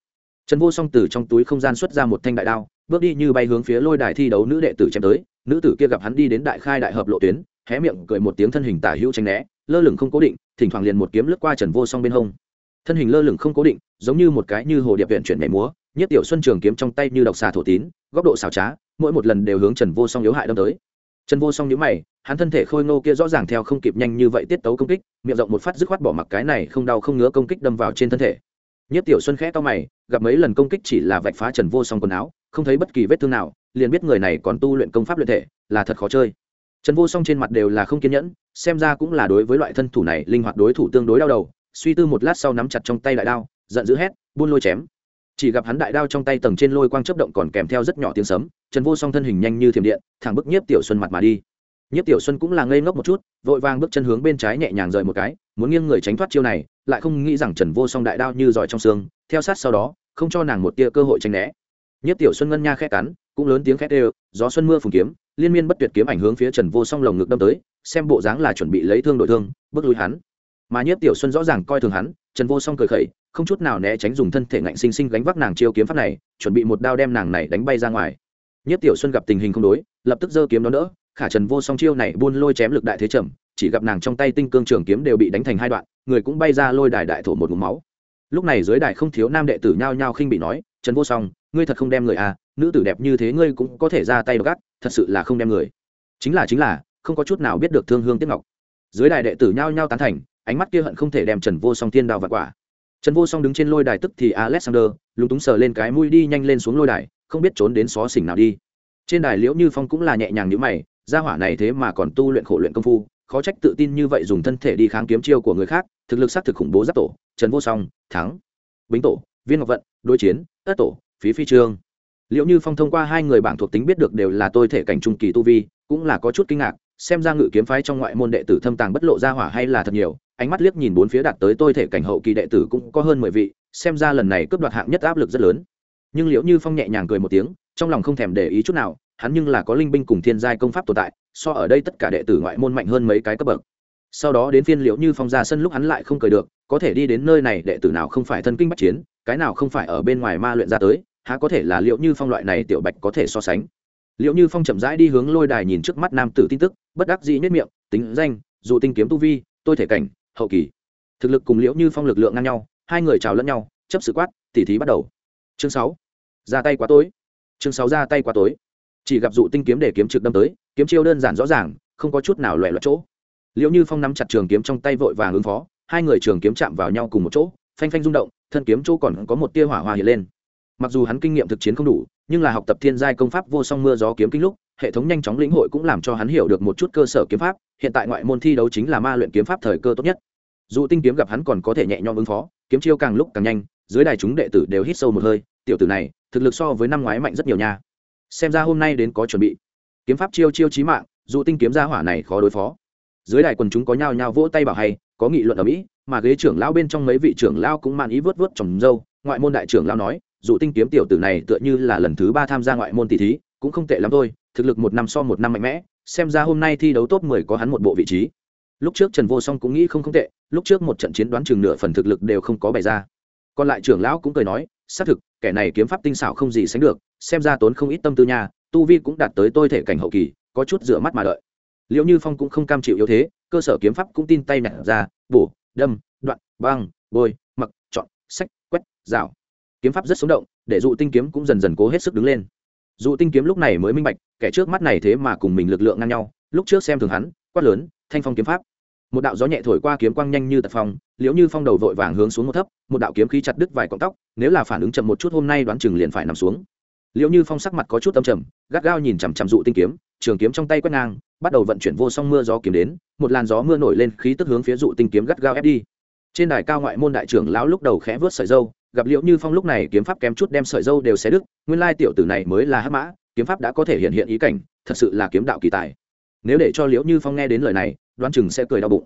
Trần vô song từ trong túi không gian xuất ra một thanh đại đao, bước đi như bay hướng phía lôi đài thi đấu nữ đệ tử chém tới, nữ tử kia gặp hắn đi đến đại khai đại hợp lộ tuyến, hé miệng cười một tiếng thân hình tả hữu tranh né, lơ lửng không cố định, thỉnh thoảng liền một kiếm lướt qua trần vô song bên hông thân hình lơ lửng không cố định, giống như một cái như hồ điệp viện chuyển nhảy múa nhất tiểu xuân trường kiếm trong tay như độc xà thổ tín, góc độ xảo trá, mỗi một lần đều hướng trần vô song yếu hại đâm tới. Trần vô song nhíu mày, hắn thân thể khôi ngô kia rõ ràng theo không kịp nhanh như vậy tiết tấu công kích, miệng rộng một phát dứt khoát bỏ mặc cái này không đau không ngứa công kích đâm vào trên thân thể. Nhất tiểu xuân khẽ to mày, gặp mấy lần công kích chỉ là vạch phá trần vô song quần áo, không thấy bất kỳ vết thương nào, liền biết người này còn tu luyện công pháp luyện thể, là thật khó chơi. Trần vô song trên mặt đều là không kiên nhẫn, xem ra cũng là đối với loại thân thủ này, linh hoạt đối thủ tương đối đau đầu suy tư một lát sau nắm chặt trong tay đại đao, giận dữ hét, buôn lôi chém. Chỉ gặp hắn đại đao trong tay tầng trên lôi quang chấp động còn kèm theo rất nhỏ tiếng sấm, trần vô song thân hình nhanh như thiểm điện, thẳng bức nhiếp tiểu xuân mặt mà đi. Nhiếp tiểu xuân cũng là ngây ngốc một chút, vội vàng bước chân hướng bên trái nhẹ nhàng rời một cái, muốn nghiêng người tránh thoát chiêu này, lại không nghĩ rằng trần vô song đại đao như giỏi trong xương, theo sát sau đó, không cho nàng một tia cơ hội tránh né. Nhiếp tiểu xuân ngân nha khẽ cắn, cũng lớn tiếng khét đều gió xuân mưa phùng kiếm, liên miên bất tuyệt kiếm ảnh hướng phía trần vô song lồng ngực đâm tới, xem bộ dáng là chuẩn bị lấy thương đội thương, bước lui hắn mà nhiếp tiểu xuân rõ ràng coi thường hắn, trần vô song cười khẩy, không chút nào né tránh dùng thân thể ngạnh xinh xinh gánh vác nàng chiêu kiếm pháp này, chuẩn bị một đao đem nàng này đánh bay ra ngoài. Nhiếp tiểu xuân gặp tình hình không đối, lập tức giơ kiếm đó đỡ, khả trần vô song chiêu này buôn lôi chém lực đại thế trầm, chỉ gặp nàng trong tay tinh cương trường kiếm đều bị đánh thành hai đoạn, người cũng bay ra lôi đài đại thổ một ngụm máu. Lúc này dưới đài không thiếu nam đệ tử nhao nhao khinh bị nói, trần vô song, ngươi thật không đem người à nữ tử đẹp như thế ngươi cũng có thể ra tay gắt, thật sự là không đem người. Chính là chính là, không có chút nào biết được thương hương tiếc ngọc. Dưới đài đệ tử nhao nhao tán thành ánh mắt kia hận không thể đem trần vô song thiên đào và quả. Trần vô song đứng trên lôi đài tức thì alexander, lúng túng sờ lên cái mũi đi nhanh lên xuống lôi đài, không biết trốn đến xó xỉnh nào đi. Trên đài liễu như phong cũng là nhẹ nhàng như mày, gia hỏa này thế mà còn tu luyện khổ luyện công phu, khó trách tự tin như vậy dùng thân thể đi kháng kiếm chiêu của người khác, thực lực xác thực khủng bố giáp tổ, trần vô song, thắng. Bính tổ, viên ngọc vận, đối chiến, tất tổ, phí phi trương. Liệu như phong thông qua hai người bảng thuộc tính biết được đều là tôi thể cảnh trung kỳ tu vi, cũng là có chút kinh ngạc xem ra ngự kiếm phái trong ngoại môn đệ tử thâm tàng bất lộ ra hỏa hay là thật nhiều, ánh mắt liếc nhìn bốn phía đạt tới tôi thể cảnh hậu kỳ đệ tử cũng có hơn mười vị, xem ra lần này cướp đoạt hạng nhất áp lực rất lớn. Nhưng liệu như phong nhẹ nhàng cười một tiếng, trong lòng không thèm để ý chút nào, hắn nhưng là có linh binh cùng thiên giai công pháp tồn tại, so ở đây tất cả đệ tử ngoại môn mạnh hơn mấy cái cấp bậc. Sau đó đến phiên liệu như phong ra sân lúc hắn lại không cười được, có thể đi đến nơi này đệ tử nào không phải thân kinh bắc chiến, cái nào không phải ở bên ngoài ma luyện ra tới, há có thể là liệu như phong loại này tiểu bạch có thể so sánh liệu như phong chậm rãi đi hướng lôi đài nhìn trước mắt nam tử tin tức, bất đắc dĩ nhất miệng, tính danh, dù tinh kiếm tu vi, tôi thể cảnh, hậu kỳ. Thực lực cùng liễu như phong lực lượng ngang nhau, hai người chào lẫn nhau, chấp sự quát, tỉ thí bắt đầu. Chương sáu. Ra tay quá tối. Chương sáu ra tay quá tối. Chỉ gặp dụ tinh kiếm để kiếm trực đâm tới, kiếm chiêu đơn giản rõ ràng, không có chút nào loẹ loẹt chỗ. Liễu như phong nắm chặt trường kiếm trong tay vội vàng ứng phó, hai người trường kiếm chạm vào nhau cùng một chỗ, phanh phanh rung động, thân kiếm chỗ còn có một tia hỏa hoa hiện lên mặc dù hắn kinh nghiệm thực chiến không đủ, nhưng là học tập thiên giai công pháp vô song mưa gió kiếm kinh lúc, hệ thống nhanh chóng lĩnh hội cũng làm cho hắn hiểu được một chút cơ sở kiếm pháp, hiện tại ngoại môn thi đấu chính là ma luyện kiếm pháp thời cơ tốt nhất. Dù tinh kiếm gặp hắn còn có thể nhẹ nhõm ứng phó, kiếm chiêu càng lúc càng nhanh, dưới đài chúng đệ tử đều hít sâu một hơi, tiểu tử này, thực lực so với năm ngoái mạnh rất nhiều nha. Xem ra hôm nay đến có chuẩn bị. Kiếm pháp chiêu chiêu chí mạng, dù tinh kiếm gia hỏa này khó đối phó. Dưới đài quần chúng có nhao nhao vỗ tay bảo hay, có nghị luận ở mỹ, mà ghế trưởng lão bên trong mấy vị trưởng lão cũng mang ý vớt vớt trồng dâu, ngoại môn đại trưởng lão nói dù tinh kiếm tiểu tử này tựa như là lần thứ ba tham gia ngoại môn tỷ thí, cũng không tệ lắm thôi, thực lực một năm so một năm mạnh mẽ, xem ra hôm nay thi đấu top mười có hắn một bộ vị trí. Lúc trước trần vô song cũng nghĩ không không tệ, lúc trước một trận chiến đoán chừng nửa phần thực lực đều không có bày ra. Còn lại trưởng lão cũng cười nói, xác thực, kẻ này kiếm pháp tinh xảo không gì sánh được, xem ra tốn không ít tâm tư nha, tu vi cũng đạt tới tôi thể cảnh hậu kỳ, có chút rửa mắt mà đợi. Liệu như phong cũng không cam chịu yếu thế, cơ sở kiếm pháp cũng tin tay nhặt ra, bổ, đâm, đoạn, băng, bôi, mặc, chọn, sách, quét, rào kiếm pháp rất sống động, để dụ tinh kiếm cũng dần dần cố hết sức đứng lên. Dụ tinh kiếm lúc này mới minh bạch, kẻ trước mắt này thế mà cùng mình lực lượng ngang nhau, lúc trước xem thường hắn, quát lớn, thanh phong kiếm pháp. Một đạo gió nhẹ thổi qua kiếm quang nhanh như tật phong, liễu như phong đầu vội vàng hướng xuống một thấp, một đạo kiếm khí chặt đứt vài cọng tóc, nếu là phản ứng chậm một chút hôm nay đoán chừng liền phải nằm xuống. Liễu như phong sắc mặt có chút âm trầm, gắt gao nhìn chằm chằm dụ tinh kiếm, trường kiếm trong tay quét ngang, bắt đầu vận chuyển vô song mưa gió kiếm đến, một làn gió mưa nổi lên, khí tức hướng phía dụ tinh kiếm gắt gao ép đi. Trên đài cao ngoại môn đại trưởng lão lúc đầu khẽ vớt sợi dâu gặp liễu như phong lúc này kiếm pháp kém chút đem sợi dâu đều xé đứt, nguyên lai tiểu tử này mới là hắc mã, kiếm pháp đã có thể hiện hiện ý cảnh, thật sự là kiếm đạo kỳ tài. Nếu để cho liễu như phong nghe đến lời này, đoán chừng sẽ cười đau bụng.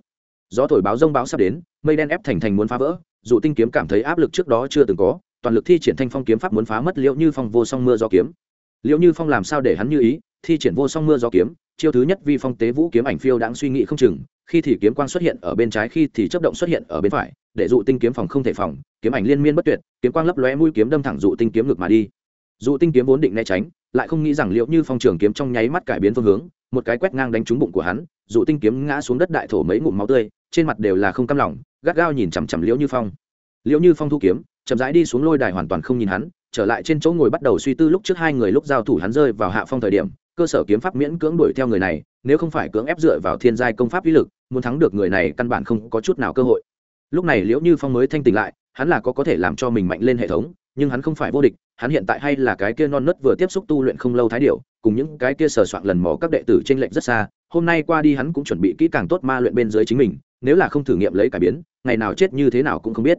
Gió thổi báo rông báo sắp đến, mây đen ép thành thành muốn phá vỡ, dù tinh kiếm cảm thấy áp lực trước đó chưa từng có, toàn lực thi triển thanh phong kiếm pháp muốn phá mất liễu như phong vô song mưa gió kiếm. Liễu như phong làm sao để hắn như ý? Thi triển vô song mưa gió kiếm, chiêu thứ nhất vi phong tế vũ kiếm ảnh phiêu đáng suy nghĩ không chừng, khi thì kiếm quang xuất hiện ở bên trái, khi thì chấp động xuất hiện ở bên phải, để dụ tinh kiếm phòng không thể phòng, kiếm ảnh liên miên bất tuyệt, kiếm quang lấp lóe mũi kiếm đâm thẳng dụ tinh kiếm ngực mà đi. Dụ tinh kiếm vốn định né tránh, lại không nghĩ rằng liệu như phong trường kiếm trong nháy mắt cải biến phương hướng, một cái quét ngang đánh trúng bụng của hắn, dụ tinh kiếm ngã xuống đất đại thổ mấy ngụm máu tươi, trên mặt đều là không cam lòng, gắt gao nhìn chằm chằm liễu như phong. Liễu như phong thu kiếm, chậm rãi đi xuống lôi đài hoàn toàn không nhìn hắn trở lại trên chỗ ngồi bắt đầu suy tư lúc trước hai người lúc giao thủ hắn rơi vào hạ phong thời điểm, cơ sở kiếm pháp miễn cưỡng đuổi theo người này, nếu không phải cưỡng ép dựa vào thiên giai công pháp uy lực, muốn thắng được người này căn bản không có chút nào cơ hội. Lúc này liễu như phong mới thanh tỉnh lại, hắn là có có thể làm cho mình mạnh lên hệ thống, nhưng hắn không phải vô địch, hắn hiện tại hay là cái kia non nớt vừa tiếp xúc tu luyện không lâu thái điệu cùng những cái kia sờ soạn lần mò các đệ tử trên lệnh rất xa, hôm nay qua đi hắn cũng chuẩn bị kỹ càng tốt ma luyện bên dưới chính mình, nếu là không thử nghiệm lấy cải biến, ngày nào chết như thế nào cũng không biết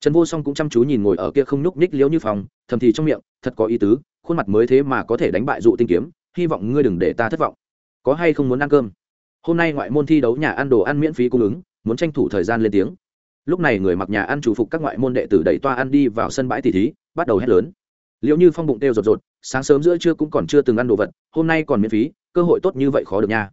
trần vô song cũng chăm chú nhìn ngồi ở kia không nhúc ních liễu như phòng thầm thì trong miệng, thật có ý tứ, khuôn mặt mới thế mà có thể đánh bại dụ tinh kiếm, hy vọng ngươi đừng để ta thất vọng. Có hay không muốn ăn cơm? Hôm nay ngoại môn thi đấu nhà ăn đồ ăn miễn phí cung ứng, muốn tranh thủ thời gian lên tiếng. Lúc này người mặc nhà ăn chủ phục các ngoại môn đệ tử đẩy toa ăn đi vào sân bãi tỷ thí, bắt đầu hét lớn. Liệu như phong bụng têu rột rột, sáng sớm giữa trưa cũng còn chưa từng ăn đồ vật, hôm nay còn miễn phí, cơ hội tốt như vậy khó được nha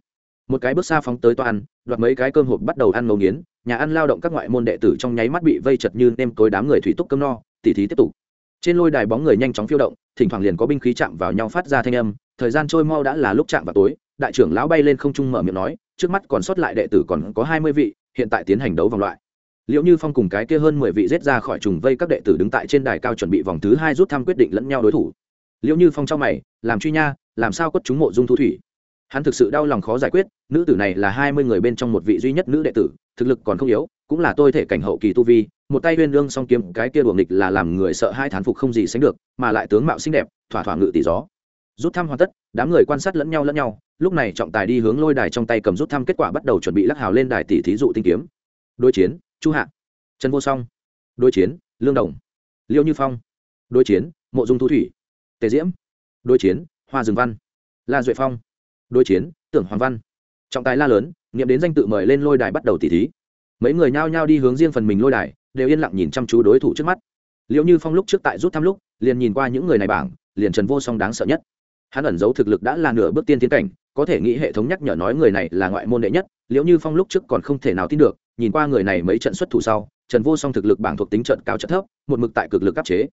một cái bước xa phóng tới toàn, đoạt mấy cái cơm hộp bắt đầu ăn ngấu nghiến nhà ăn lao động các ngoại môn đệ tử trong nháy mắt bị vây chật như nêm tối đám người thủy túc cơm no tỉ thí tiếp tục. Trên lôi đài bóng người nhanh chóng phiêu động thỉnh thoảng liền có binh khí chạm vào nhau phát ra thanh âm thời gian trôi mau đã là lúc chạm vào tối đại trưởng lão bay lên không trung mở miệng nói trước mắt còn sót lại đệ tử còn có hai mươi vị hiện tại tiến hành đấu vòng loại. Liệu như phong cùng cái kia hơn mười vị rết ra khỏi trùng vây các đệ tử đứng tại trên đài cao chuẩn bị vòng thứ hai rút thăm quyết định lẫn nhau đối thủ. Liệu như phong trong mày làm truy nha làm sao quất chúng mộ dung thu thủy? Hắn thực sự đau lòng khó giải quyết, nữ tử này là hai mươi người bên trong một vị duy nhất nữ đệ tử, thực lực còn không yếu, cũng là tôi thể cảnh hậu kỳ tu vi, một tay uyên lương song kiếm, cái kia đuồng địch là làm người sợ hai thán phục không gì sánh được, mà lại tướng mạo xinh đẹp, thỏa thỏa ngự tỷ gió. Rút thăm hoàn tất, đám người quan sát lẫn nhau lẫn nhau, lúc này trọng tài đi hướng lôi đài trong tay cầm rút thăm kết quả bắt đầu chuẩn bị lắc hào lên đài tỷ thí dụ tinh kiếm. Đối chiến, chu hạ. Trần vô song. Đối chiến, lương đồng. Liêu như phong. Đối chiến, mộ dung thu thủy. Tề diễm. Đối chiến, hoa dương văn. La duệ phong đối chiến, tưởng hoàng văn. Trọng tài la lớn, nghiệm đến danh tự mời lên lôi đài bắt đầu tỉ thí. Mấy người nhao nhao đi hướng riêng phần mình lôi đài, đều yên lặng nhìn chăm chú đối thủ trước mắt. Liệu như phong lúc trước tại rút thăm lúc, liền nhìn qua những người này bảng, liền trần vô song đáng sợ nhất. Hắn ẩn giấu thực lực đã là nửa bước tiên tiến cảnh, có thể nghĩ hệ thống nhắc nhở nói người này là ngoại môn đệ nhất liệu như phong lúc trước còn không thể nào tin được, nhìn qua người này mấy trận xuất thủ sau, trần vô song thực lực bảng thuộc tính trận cao trận thấp, một mực tại cực lực áp chế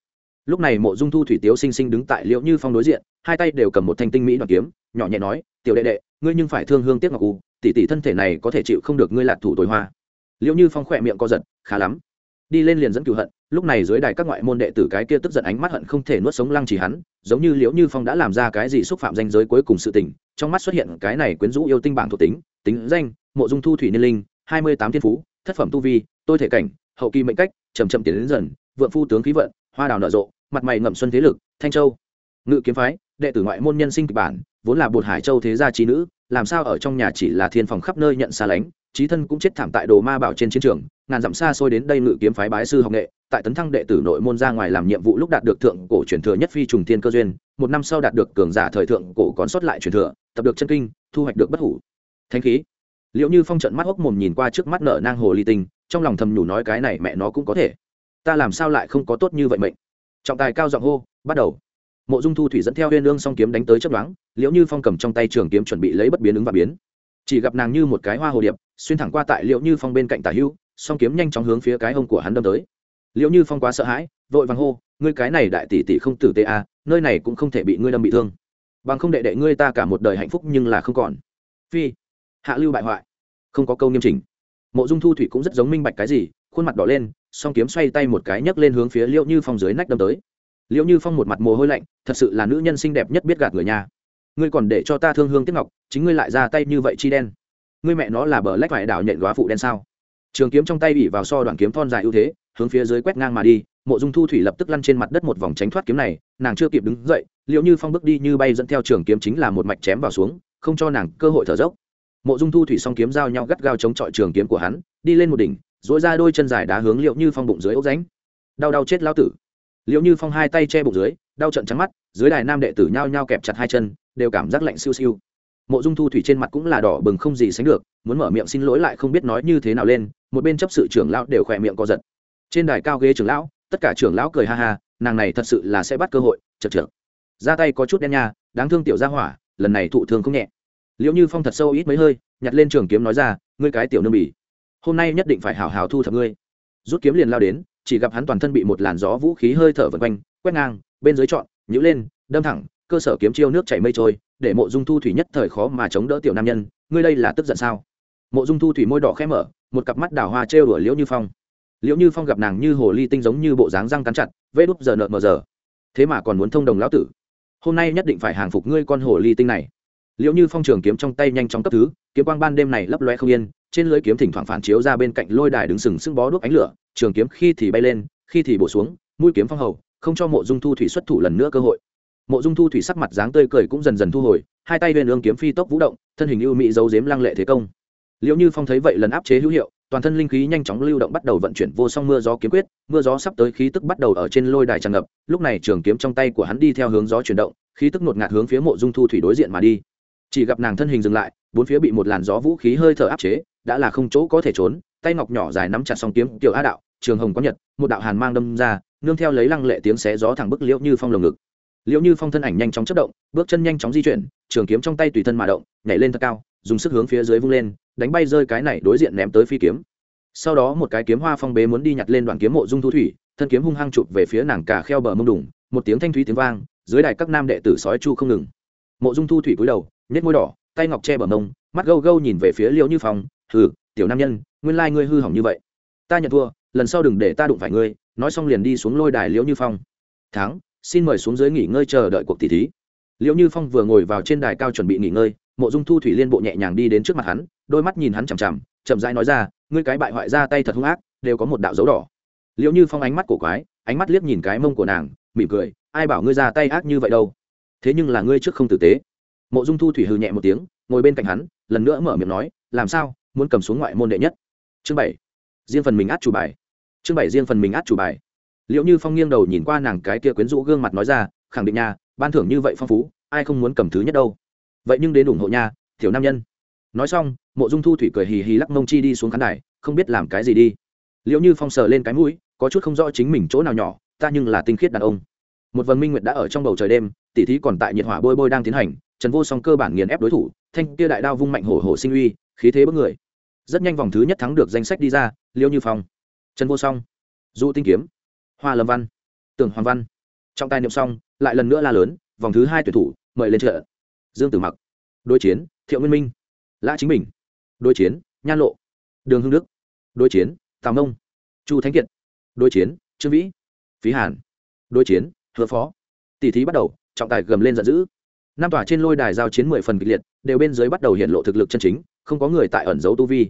lúc này mộ dung thu thủy tiếu sinh sinh đứng tại liệu như phong đối diện, hai tay đều cầm một thanh tinh mỹ đoàn kiếm, nhỏ nhẹ nói, tiểu đệ đệ, ngươi nhưng phải thương hương tiếc ngọc u, tỷ tỷ thân thể này có thể chịu không được ngươi lạc thủ tối hoa. Liệu như phong khỏe miệng co giật, khá lắm. Đi lên liền dẫn cựu hận, lúc này dưới đài các ngoại môn đệ tử cái kia tức giận ánh mắt hận không thể nuốt sống lăng chỉ hắn, giống như liễu như phong đã làm ra cái gì xúc phạm danh giới cuối cùng sự tình, trong mắt xuất hiện cái này quyến rũ yêu tinh bảng thuộc tính tính danh, mộ dung thu thủy niên linh, hai mươi tám thiên phú, thất phẩm tu vi, tôi thể cảnh, hậu kỳ mệnh cách chầm chậm tiến đến dần, vượng phu tướng khí vận, hoa đào nở rộ mặt mày ngậm xuân thế lực, thanh châu. Ngự kiếm phái, đệ tử ngoại môn nhân sinh kịch bản, vốn là bột hải châu thế gia trí nữ, làm sao ở trong nhà chỉ là thiên phòng khắp nơi nhận xa lánh, trí thân cũng chết thảm tại đồ ma bảo trên chiến trường, ngàn dặm xa xôi đến đây ngự kiếm phái bái sư học nghệ, tại tấn thăng đệ tử nội môn ra ngoài làm nhiệm vụ lúc đạt được thượng cổ truyền thừa nhất phi trùng thiên cơ duyên, một năm sau đạt được cường giả thời thượng cổ còn sót lại truyền thừa, tập được chân kinh, thu hoạch được bất hủ. Thanh khí. Liệu như phong trận mắt hốc mồm nhìn qua trước mắt nở nang hồ ly tinh, trong lòng thầm nhủ nói cái này mẹ nó cũng có thể. Ta làm sao lại không có tốt như vậy mệnh? Trọng tài cao giọng hô, bắt đầu. Mộ dung thu thủy dẫn theo huyên lương song kiếm đánh tới chấp đoán liễu như phong cầm trong tay trường kiếm chuẩn bị lấy bất biến ứng và biến. Chỉ gặp nàng như một cái hoa hồ điệp, xuyên thẳng qua tại liễu như phong bên cạnh tả hưu, song kiếm nhanh chóng hướng phía cái hông của hắn đâm tới. Liễu như phong quá sợ hãi, vội vàng hô, ngươi cái này đại tỷ tỷ không tử tế a nơi này cũng không thể bị ngươi đâm bị thương. Bằng không đệ đệ ngươi ta cả một đời hạnh phúc nhưng là không còn. Phi, hạ lưu bại hoại. Không có câu nghiêm chỉnh. Mộ dung thu thủy cũng rất giống minh bạch cái gì, khuôn mặt đỏ lên song kiếm xoay tay một cái nhấc lên hướng phía liễu như phong dưới nách đâm tới. Liễu như phong một mặt mồ hôi lạnh, thật sự là nữ nhân xinh đẹp nhất biết gạt người nhà ngươi còn để cho ta thương hương tiếc ngọc, chính ngươi lại ra tay như vậy chi đen. Ngươi mẹ nó là bờ lách phải đảo nhện góa phụ đen sao? Trường kiếm trong tay bị vào so đoạn kiếm thon dài ưu thế, hướng phía dưới quét ngang mà đi, mộ dung thu thủy lập tức lăn trên mặt đất một vòng tránh thoát kiếm này, nàng chưa kịp đứng dậy liệu như phong bước đi như bay dẫn theo trường kiếm chính là một mạch chém vào xuống, không cho nàng cơ hội thở dốc. Mộ dung thu thủy song kiếm giao nhau gắt gao chống chọi trường kiếm của hắn, đi lên một đỉnh dỗi ra đôi chân dài đá hướng liệu như phong bụng dưới ốc ránh. Đau đau chết lao tử. Liệu như phong hai tay che bụng dưới, đau trận trắng mắt, dưới đài nam đệ tử nhao nhao kẹp chặt hai chân, đều cảm giác lạnh siêu siêu. Mộ dung thu thủy trên mặt cũng là đỏ bừng không gì sánh được, muốn mở miệng xin lỗi lại không biết nói như thế nào lên, một bên chấp sự trưởng lão đều khỏe miệng co giật. Trên đài cao ghế trưởng lão, tất cả trưởng lão cười ha ha, nàng này thật sự là sẽ bắt cơ hội, chật trưởng ra tay có chút đen nha, đáng thương tiểu gia hỏa, lần này thụ thương không nhẹ. Liệu như phong thật sâu ít mấy hơi, nhặt lên trường kiếm nói ra, ngươi cái tiểu nương bỉ hôm nay nhất định phải hào hào thu thập ngươi. Rút kiếm liền lao đến, chỉ gặp hắn toàn thân bị một làn gió vũ khí hơi thở vần quanh, quét ngang, bên dưới trọn nhữ lên, đâm thẳng, cơ sở kiếm chiêu nước chảy mây trôi, để mộ dung thu thủy nhất thời khó mà chống đỡ tiểu nam nhân, ngươi đây là tức giận sao? Mộ dung thu thủy môi đỏ khẽ mở, một cặp mắt đào hoa trêu đuổi liễu như phong. Liễu như phong gặp nàng như hồ ly tinh giống như bộ dáng răng cắn chặt vê đúp giờ nợ mờ giờ. Thế mà còn muốn thông đồng lão tử. Hôm nay nhất định phải hàng phục ngươi con hồ ly tinh này. Liễu như phong trường kiếm trong tay nhanh chóng cấp thứ, kiếm quang ban đêm này lấp loe không yên trên lưới kiếm thỉnh thoảng phản chiếu ra bên cạnh lôi đài đứng sừng sững bó đuốc ánh lửa, trường kiếm khi thì bay lên, khi thì bổ xuống, mũi kiếm phong hầu, không cho mộ dung thu thủy xuất thủ lần nữa cơ hội. Mộ dung thu thủy sắc mặt dáng tươi cười cũng dần dần thu hồi, hai tay bên ương kiếm phi tốc vũ động, thân hình ưu mỹ giấu dếm lăng lệ thế công. Liệu như phong thấy vậy lần áp chế hữu hiệu, toàn thân linh khí nhanh chóng lưu động bắt đầu vận chuyển vô song mưa gió kiếm quyết, mưa gió sắp tới khí tức bắt đầu ở trên lôi đài tràn ngập, lúc này trường kiếm trong tay của hắn đi theo hướng gió chuyển động, khí tức ngột ngạt hướng phía mộ dung thu thủy đối diện mà đi. Chỉ gặp nàng thân hình dừng lại, bốn phía bị một làn gió vũ khí hơi thở áp chế đã là không chỗ có thể trốn, tay ngọc nhỏ dài nắm chặt song kiếm, tiểu Á đạo, trường hồng có nhật, một đạo hàn mang đâm ra, nương theo lấy lăng lệ tiếng xé gió thẳng bức liễu như phong lồng ngực. Liễu như phong thân ảnh nhanh chóng chất động, bước chân nhanh chóng di chuyển, trường kiếm trong tay tùy thân mà động, nhảy lên thật cao, dùng sức hướng phía dưới vung lên, đánh bay rơi cái này đối diện ném tới phi kiếm. Sau đó một cái kiếm hoa phong bế muốn đi nhặt lên đoạn kiếm mộ dung thu thủy, thân kiếm hung hăng chụp về phía nàng cả kheo bờ mông đủng một tiếng thanh thúy tiếng vang, dưới đài các nam đệ tử sói chu không ngừng. Mộ dung thu thủy cúi đầu nhét môi đỏ, tay ngọc che bờ mông, mắt gâu gâu nhìn về phía liễu như phong hừ, tiểu nam nhân, nguyên lai ngươi hư hỏng như vậy. Ta nhận thua, lần sau đừng để ta đụng phải ngươi, nói xong liền đi xuống lôi đài liễu như phong. Thắng, xin mời xuống dưới nghỉ ngơi chờ đợi cuộc tỷ thí. Liễu như phong vừa ngồi vào trên đài cao chuẩn bị nghỉ ngơi, mộ dung thu thủy liên bộ nhẹ nhàng đi đến trước mặt hắn, đôi mắt nhìn hắn chằm chằm, chậm rãi nói ra, ngươi cái bại hoại ra tay thật hung ác, đều có một đạo dấu đỏ. Liễu như phong ánh mắt cổ quái, ánh mắt liếc nhìn cái mông của nàng, mỉm cười, ai bảo ngươi ra tay ác như vậy đâu? Thế nhưng là ngươi trước không tử tế. Mộ dung thu thủy hừ nhẹ một tiếng, ngồi bên cạnh hắn, lần nữa mở miệng nói, làm sao? Muốn cầm xuống ngoại môn đệ nhất. Chương bảy. Riêng phần mình át chủ bài. Chương bảy riêng phần mình át chủ bài. Liệu như phong nghiêng đầu nhìn qua nàng cái kia quyến rũ gương mặt nói ra, khẳng định nha, ban thưởng như vậy phong phú, ai không muốn cầm thứ nhất đâu. Vậy nhưng đến ủng hộ nha thiểu nam nhân. Nói xong, mộ dung thu thủy cười hì hì lắc mông chi đi xuống khán đài, không biết làm cái gì đi. Liệu như phong sờ lên cái mũi, có chút không rõ chính mình chỗ nào nhỏ, ta nhưng là tinh khiết đàn ông. Một vần minh nguyệt đã ở trong bầu trời đêm, tỉ thí còn tại nhiệt hỏa bôi bôi đang tiến hành, trần vô song cơ bản nghiền ép đối thủ, thanh kia đại đao vung mạnh hổ hổ sinh uy, khí thế bất người rất nhanh vòng thứ nhất thắng được danh sách đi ra, liêu như phong. Trần vô song. Du tinh kiếm. Hoa lâm văn. Tưởng hoàng văn. Trong tài niệm xong, lại lần nữa la lớn, vòng thứ hai tuyển thủ, mời lên trợ dương tử mặc. Đối chiến, thiệu nguyên minh. Lã chính bình. Đối chiến, nhan lộ. Đường hưng đức. Đối chiến, tào mông. Chu thánh kiệt. Đối chiến, trương vĩ. Phí hàn. Đối chiến, hứa phó. Tỷ thí bắt đầu, trọng tài gầm lên giận dữ. Năm tòa trên lôi đài giao chiến mười phần kịch liệt, đều bên dưới bắt đầu hiện lộ thực lực chân chính, không có người tại ẩn giấu tu vi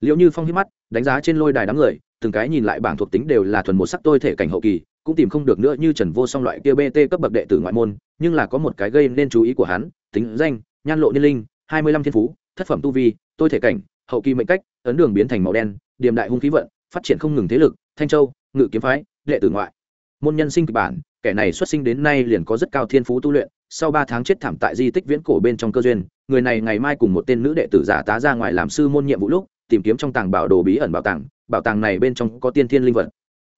liệu như phong hít mắt, đánh giá trên lôi đài đám người, từng cái nhìn lại bảng thuộc tính đều là thuần một sắc tôi thể cảnh hậu kỳ, cũng tìm không được nữa như trần vô song loại kia bt cấp bậc đệ tử ngoại môn, nhưng là có một cái gây nên chú ý của hắn, tính danh, nhan lộ niên linh, hai mươi lăm thiên phú, thất phẩm tu vi, tôi thể cảnh, hậu kỳ mệnh cách, ấn đường biến thành màu đen, điềm đại hung khí vận, phát triển không ngừng thế lực, thanh châu, ngự kiếm phái, đệ tử ngoại. Môn nhân sinh kịch bản, kẻ này xuất sinh đến nay liền có rất cao thiên phú tu luyện, sau ba tháng chết thảm tại di tích viễn cổ bên trong cơ duyên, người này ngày mai cùng một tên nữ đệ tử giả tá ra ngoài làm sư môn nhiệm vụ lúc tìm kiếm trong tàng bảo đồ bí ẩn bảo tàng bảo tàng này bên trong có tiên thiên linh vật.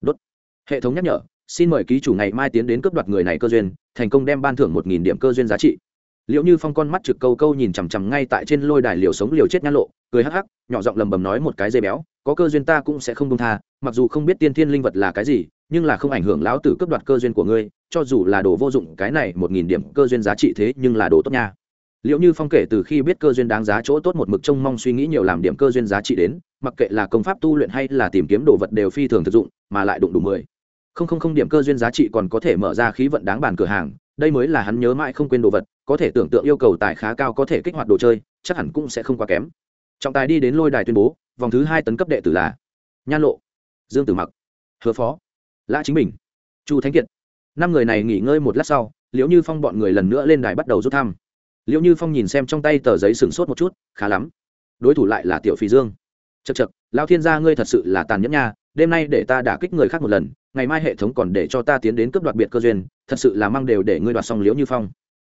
Đốt. Hệ thống nhắc nhở, xin mời ký chủ ngày mai tiến đến cướp đoạt người này cơ duyên, thành công đem ban thưởng một nghìn điểm cơ duyên giá trị. Liệu như phong con mắt trực câu câu nhìn chằm chằm ngay tại trên lôi đài liều sống liều chết nhăn lộ, cười hắc hắc, nhỏ giọng lầm bầm nói một cái dây béo, có cơ duyên ta cũng sẽ không công tha, mặc dù không biết tiên thiên linh vật là cái gì, nhưng là không ảnh hưởng lão tử cướp đoạt cơ duyên của ngươi, cho dù là đồ vô dụng, cái này một nghìn điểm cơ duyên giá trị thế nhưng là đồ tốt nha liệu như phong kể từ khi biết cơ duyên đáng giá chỗ tốt một mực trông mong suy nghĩ nhiều làm điểm cơ duyên giá trị đến, mặc kệ là công pháp tu luyện hay là tìm kiếm đồ vật đều phi thường thực dụng, mà lại đụng đủ mười. Không không không điểm cơ duyên giá trị còn có thể mở ra khí vận đáng bàn cửa hàng, đây mới là hắn nhớ mãi không quên đồ vật, có thể tưởng tượng yêu cầu tài khá cao có thể kích hoạt đồ chơi, chắc hẳn cũng sẽ không quá kém. Trọng tài đi đến lôi đài tuyên bố, vòng thứ hai tấn cấp đệ tử là nhan lộ, dương tử mặc, hứa phó, lã chính bình, chu thánh kiệt. Năm người này nghỉ ngơi một lát sau, liễu như phong bọn người lần nữa lên đài bắt đầu rút thăm liệu như phong nhìn xem trong tay tờ giấy sửng sốt một chút, khá lắm. Đối thủ lại là tiểu phì dương. Chật chật lao thiên gia ngươi thật sự là tàn nhẫn nha, đêm nay để ta đả kích người khác một lần, ngày mai hệ thống còn để cho ta tiến đến cướp đoạt biệt cơ duyên, thật sự là mang đều để ngươi đoạt xong liễu như phong.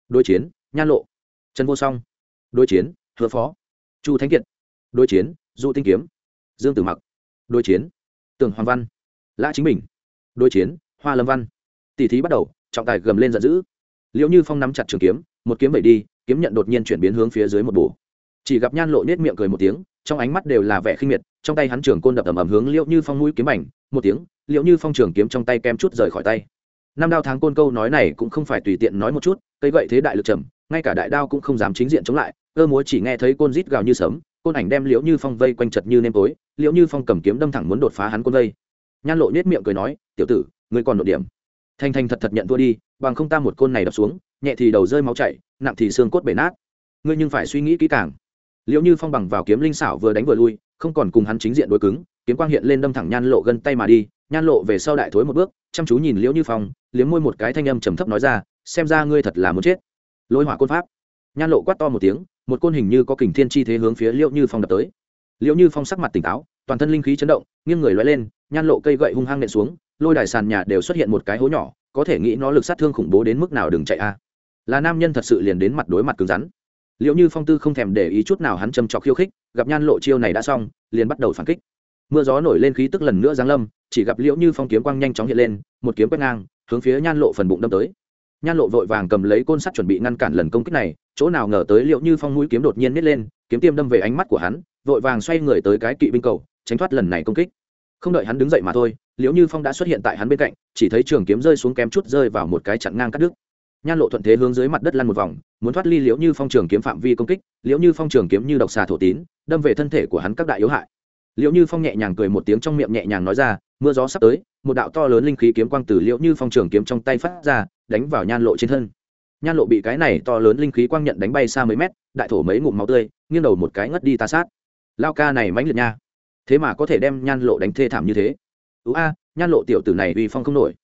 Đối chiến, nhan lộ. Trần vô song. Đối chiến, hứa phó. Chu thánh kiệt. Đối chiến, du tinh kiếm. Dương tử mặc. Đối chiến, tường hoàng văn. Lã chính bình. Đối chiến, hoa lâm văn. Tỷ thí bắt đầu, trọng tài gầm lên giận dữ. Liễu như phong nắm chặt trường kiếm, một kiếm vẩy đi kiếm nhận đột nhiên chuyển biến hướng phía dưới một bổ. Chỉ gặp nhan lộ nết miệng cười một tiếng, trong ánh mắt đều là vẻ khinh miệt, trong tay hắn trường côn đập ầm ầm hướng liệu như phong mũi kiếm ảnh, một tiếng liệu như phong trường kiếm trong tay kem chút rời khỏi tay. Năm đao tháng côn câu nói này cũng không phải tùy tiện nói một chút, cây gậy thế đại lực trầm, ngay cả đại đao cũng không dám chính diện chống lại, cơ múa chỉ nghe thấy côn rít gào như sấm, côn ảnh đem liễu như phong vây quanh chật như nêm tối, liễu như phong cầm kiếm đâm thẳng muốn đột phá hắn côn vây. Nhan lộ nết miệng cười nói, tiểu tử, ngươi còn nội điểm. Thanh thanh thật thật nhận thua đi, bằng không ta một côn này đập xuống, nhẹ thì đầu rơi máu chảy nặng thì xương cốt bể nát. Ngươi nhưng phải suy nghĩ kỹ càng. Liễu như phong bằng vào kiếm linh xảo vừa đánh vừa lui, không còn cùng hắn chính diện đối cứng, kiếm quang hiện lên đâm thẳng nhan lộ gân tay mà đi. Nhan lộ về sau đại thối một bước, chăm chú nhìn liễu như phong, liếm môi một cái thanh âm trầm thấp nói ra, xem ra ngươi thật là muốn chết. Lôi hỏa côn pháp. Nhan lộ quát to một tiếng, một côn hình như có kình thiên chi thế hướng phía liễu như phong đập tới. Liễu như phong sắc mặt tỉnh táo, toàn thân linh khí chấn động, nghiêng người loay lên, nhan lộ cây gậy hung hăng nện xuống, lôi đài sàn nhà đều xuất hiện một cái hố nhỏ, có thể nghĩ nó lực sát thương khủng bố đến mức nào đừng chạy a là nam nhân thật sự liền đến mặt đối mặt cứng rắn. Liệu như phong tư không thèm để ý chút nào hắn châm trọc khiêu khích, gặp nhan lộ chiêu này đã xong, liền bắt đầu phản kích. Mưa gió nổi lên khí tức lần nữa giáng lâm, chỉ gặp liễu như phong kiếm quang nhanh chóng hiện lên, một kiếm quét ngang, hướng phía nhan lộ phần bụng đâm tới. Nhan lộ vội vàng cầm lấy côn sắt chuẩn bị ngăn cản lần công kích này, chỗ nào ngờ tới liệu như phong mũi kiếm đột nhiên nít lên, kiếm tiêm đâm về ánh mắt của hắn, vội vàng xoay người tới cái kỵ binh cầu, tránh thoát lần này công kích. Không đợi hắn đứng dậy mà thôi, liễu như phong đã xuất hiện tại hắn bên cạnh, chỉ thấy trường kiếm rơi xuống kém chút rơi vào một cái chặn ngang cắt đứt nhan lộ thuận thế hướng dưới mặt đất lăn một vòng, muốn thoát ly liễu như phong trường kiếm phạm vi công kích, liễu như phong trường kiếm như độc xà thổ tín, đâm về thân thể của hắn các đại yếu hại. Liễu như phong nhẹ nhàng cười một tiếng trong miệng nhẹ nhàng nói ra, mưa gió sắp tới, một đạo to lớn linh khí kiếm quang từ liễu như phong trường kiếm trong tay phát ra, đánh vào nhan lộ trên thân. Nhan lộ bị cái này to lớn linh khí quang nhận đánh bay xa mấy mét, đại thổ mấy ngụm máu tươi, nghiêng đầu một cái ngất đi ta sát. Lao ca này mãnh liệt nha. Thế mà có thể đem nhan lộ đánh thê thảm như thế. Ú a, nhan lộ tiểu tử này uy phong không nổi.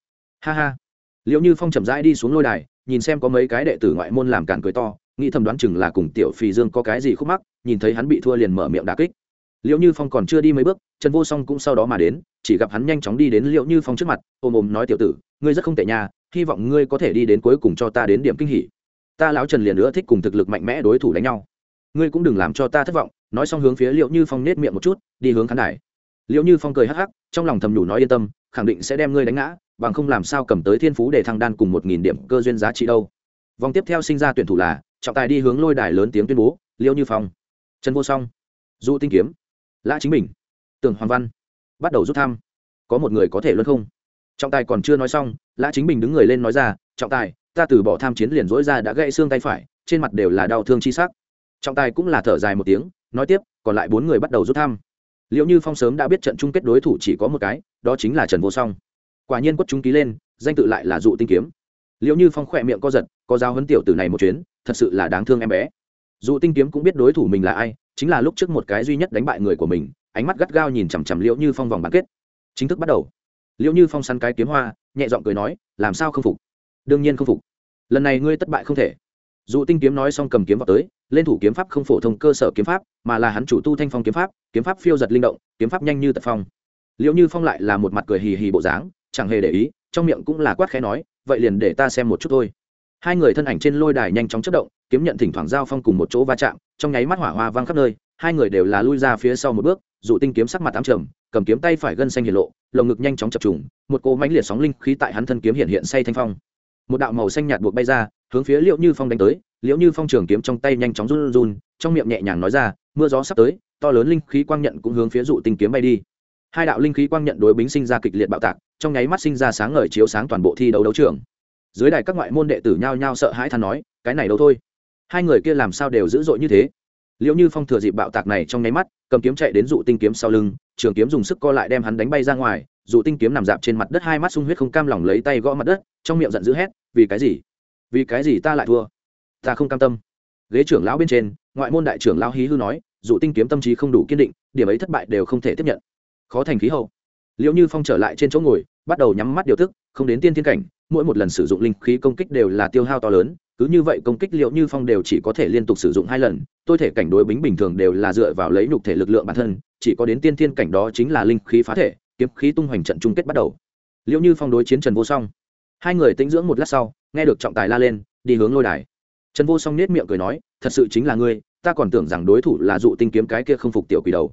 Ha ha. Liệu như phong chậm rãi đi xuống lôi đài nhìn xem có mấy cái đệ tử ngoại môn làm cản cười to, nghĩ thầm đoán chừng là cùng tiểu phì dương có cái gì khúc mắc, nhìn thấy hắn bị thua liền mở miệng đà kích. Liệu như phong còn chưa đi mấy bước, trần vô song cũng sau đó mà đến, chỉ gặp hắn nhanh chóng đi đến liệu như phong trước mặt ôm ôm nói tiểu tử, ngươi rất không tệ nhà hy vọng ngươi có thể đi đến cuối cùng cho ta đến điểm kinh hỉ. Ta lão trần liền nữa thích cùng thực lực mạnh mẽ đối thủ đánh nhau. Ngươi cũng đừng làm cho ta thất vọng, nói xong hướng phía liệu như phong nết miệng một chút, đi hướng khán đài. Liệu như phong cười hắc hắc, trong lòng thầm nhủ nói yên tâm, khẳng định sẽ đem ngươi đánh ngã bằng không làm sao cầm tới thiên phú để thăng đan cùng một nghìn điểm cơ duyên giá trị đâu. Vòng tiếp theo sinh ra tuyển thủ là, trọng tài đi hướng lôi đài lớn tiếng tuyên bố, liêu như phong. Trần vô song. Du tinh kiếm. Lã chính mình tường hoàng văn. Bắt đầu rút thăm. Có một người có thể luân không? Trọng tài còn chưa nói xong, lã chính bình đứng người lên nói ra, trọng tài, ta từ bỏ tham chiến liền dỗi ra đã gãy xương tay phải, trên mặt đều là đau thương chi sắc. Trọng tài cũng là thở dài một tiếng, nói tiếp, còn lại bốn người bắt đầu rút thăm. Liệu như phong sớm đã biết trận chung kết đối thủ chỉ có một cái, đó chính là trần vô song quả nhiên quất chúng ký lên, danh tự lại là dụ tinh kiếm. Liệu như phong khỏe miệng co giật, có giáo hấn tiểu từ này một chuyến, thật sự là đáng thương em bé. Dụ tinh kiếm cũng biết đối thủ mình là ai, chính là lúc trước một cái duy nhất đánh bại người của mình, ánh mắt gắt gao nhìn chằm chằm liệu như phong vòng bán kết. Chính thức bắt đầu. Liệu như phong săn cái kiếm hoa, nhẹ giọng cười nói, làm sao không phục? Đương nhiên không phục. Lần này ngươi thất bại không thể. Dụ tinh kiếm nói xong cầm kiếm vào tới, lên thủ kiếm pháp không phổ thông cơ sở kiếm pháp, mà là hắn chủ tu thanh phong kiếm pháp kiếm pháp phiêu giật linh động, kiếm pháp nhanh như tật phong. Liệu như phong lại là một mặt cười hì hì bộ dáng chẳng hề để ý, trong miệng cũng là quát khẽ nói, vậy liền để ta xem một chút thôi. Hai người thân ảnh trên lôi đài nhanh chóng chất động, kiếm nhận thỉnh thoảng giao phong cùng một chỗ va chạm, trong nháy mắt hỏa hoa vang khắp nơi, hai người đều là lui ra phía sau một bước, dụ tinh kiếm sắc mặt ám trầm, cầm kiếm tay phải gân xanh hiển lộ, lồng ngực nhanh chóng chập trùng, một cô mánh liệt sóng linh khí tại hắn thân kiếm hiện hiện say thanh phong. Một đạo màu xanh nhạt buộc bay ra, hướng phía liệu như phong đánh tới liệu như phong trường kiếm trong tay nhanh chóng run run, trong miệng nhẹ nhàng nói ra, mưa gió sắp tới, to lớn linh khí quang nhận cũng hướng phía dụ tinh kiếm bay đi hai đạo linh khí quang nhận đối bính sinh ra kịch liệt bạo tạc, trong nháy mắt sinh ra sáng ngời chiếu sáng toàn bộ thi đấu đấu trường. Dưới đài các ngoại môn đệ tử nhao nhao sợ hãi than nói, cái này đâu thôi? Hai người kia làm sao đều dữ dội như thế? Liệu như phong thừa dịp bạo tạc này trong nháy mắt, cầm kiếm chạy đến dụ tinh kiếm sau lưng, trường kiếm dùng sức co lại đem hắn đánh bay ra ngoài, dụ tinh kiếm nằm dạp trên mặt đất hai mắt sung huyết không cam lòng lấy tay gõ mặt đất, trong miệng giận dữ hét, vì cái gì? Vì cái gì ta lại thua? Ta không cam tâm. Ghế trưởng lão bên trên, ngoại môn đại trưởng lão hí hư nói, dụ tinh kiếm tâm trí không đủ kiên định, điểm ấy thất bại đều không thể tiếp nhận khó thành khí hậu. Liệu như phong trở lại trên chỗ ngồi, bắt đầu nhắm mắt điều tức, không đến tiên thiên cảnh, mỗi một lần sử dụng linh khí công kích đều là tiêu hao to lớn, cứ như vậy công kích liệu như phong đều chỉ có thể liên tục sử dụng hai lần, tôi thể cảnh đối bính bình thường đều là dựa vào lấy nhục thể lực lượng bản thân, chỉ có đến tiên thiên cảnh đó chính là linh khí phá thể, kiếm khí tung hoành trận chung kết bắt đầu. Liệu như phong đối chiến trần vô song. Hai người tĩnh dưỡng một lát sau, nghe được trọng tài la lên, đi hướng lôi đài. Trần vô song nết miệng cười nói, thật sự chính là ngươi, ta còn tưởng rằng đối thủ là dụ tinh kiếm cái kia không phục tiểu quỷ đầu.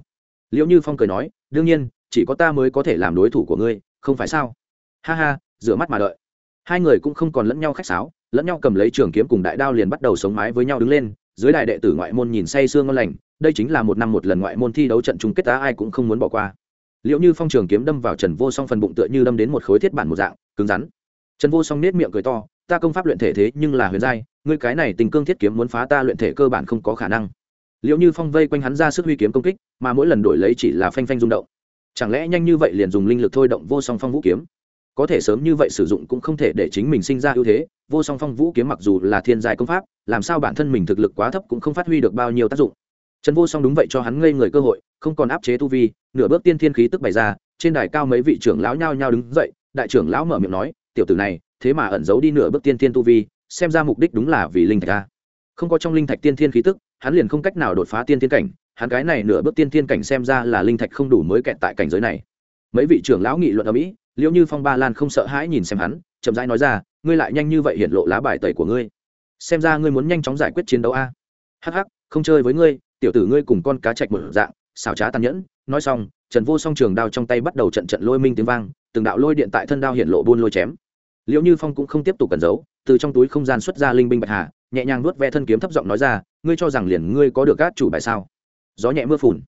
Liệu như phong cười nói đương nhiên, chỉ có ta mới có thể làm đối thủ của ngươi, không phải sao? Ha ha, rửa mắt mà đợi. Hai người cũng không còn lẫn nhau khách sáo, lẫn nhau cầm lấy trường kiếm cùng đại đao liền bắt đầu sống mái với nhau đứng lên, dưới đại đệ tử ngoại môn nhìn say sương ngon lành, đây chính là một năm một lần ngoại môn thi đấu trận chung kết ta ai cũng không muốn bỏ qua. Liệu như phong trường kiếm đâm vào trần vô song phần bụng tựa như đâm đến một khối thiết bản một dạng, cứng rắn. Trần vô song nết miệng cười to, ta công pháp luyện thể thế nhưng là huyền giai, ngươi cái này tình cương thiết kiếm muốn phá ta luyện thể cơ bản không có khả năng liệu như phong vây quanh hắn ra sức huy kiếm công kích, mà mỗi lần đổi lấy chỉ là phanh phanh rung động. Chẳng lẽ nhanh như vậy liền dùng linh lực thôi động vô song phong vũ kiếm? Có thể sớm như vậy sử dụng cũng không thể để chính mình sinh ra ưu thế, vô song phong vũ kiếm mặc dù là thiên giai công pháp, làm sao bản thân mình thực lực quá thấp cũng không phát huy được bao nhiêu tác dụng. Trần vô song đúng vậy cho hắn ngây người cơ hội, không còn áp chế tu vi, nửa bước tiên thiên khí tức bày ra, trên đài cao mấy vị trưởng lão nhao nhao đứng dậy, đại trưởng lão mở miệng nói, tiểu tử này, thế mà ẩn giấu đi nửa bước tiên thiên tu vi, xem ra mục đích đúng là vì linh thạch a. Không có trong linh thạch tiên thiên khí tức hắn liền không cách nào đột phá tiên thiên cảnh, hắn cái này nửa bước tiên thiên cảnh xem ra là linh thạch không đủ mới kẹt tại cảnh giới này. Mấy vị trưởng lão nghị luận ở mỹ, liễu như phong, ba lan không sợ hãi nhìn xem hắn, chậm rãi nói ra, ngươi lại nhanh như vậy hiện lộ lá bài tẩy của ngươi. Xem ra ngươi muốn nhanh chóng giải quyết chiến đấu a. Hắc hắc, không chơi với ngươi, tiểu tử ngươi cùng con cá chạch một dạng, xảo trá tàn nhẫn. Nói xong, trần vô song trường đao trong tay bắt đầu trận trận lôi minh tiếng vang, từng đạo lôi điện tại thân đao hiện lộ buôn lôi chém. Liễu như phong cũng không tiếp tục cẩn giấu, từ trong túi không gian xuất ra linh binh bạch hà nhẹ nhàng nuốt ve thân kiếm thấp giọng nói ra, ngươi cho rằng liền ngươi có được các chủ bài sao? Gió nhẹ mưa phùn.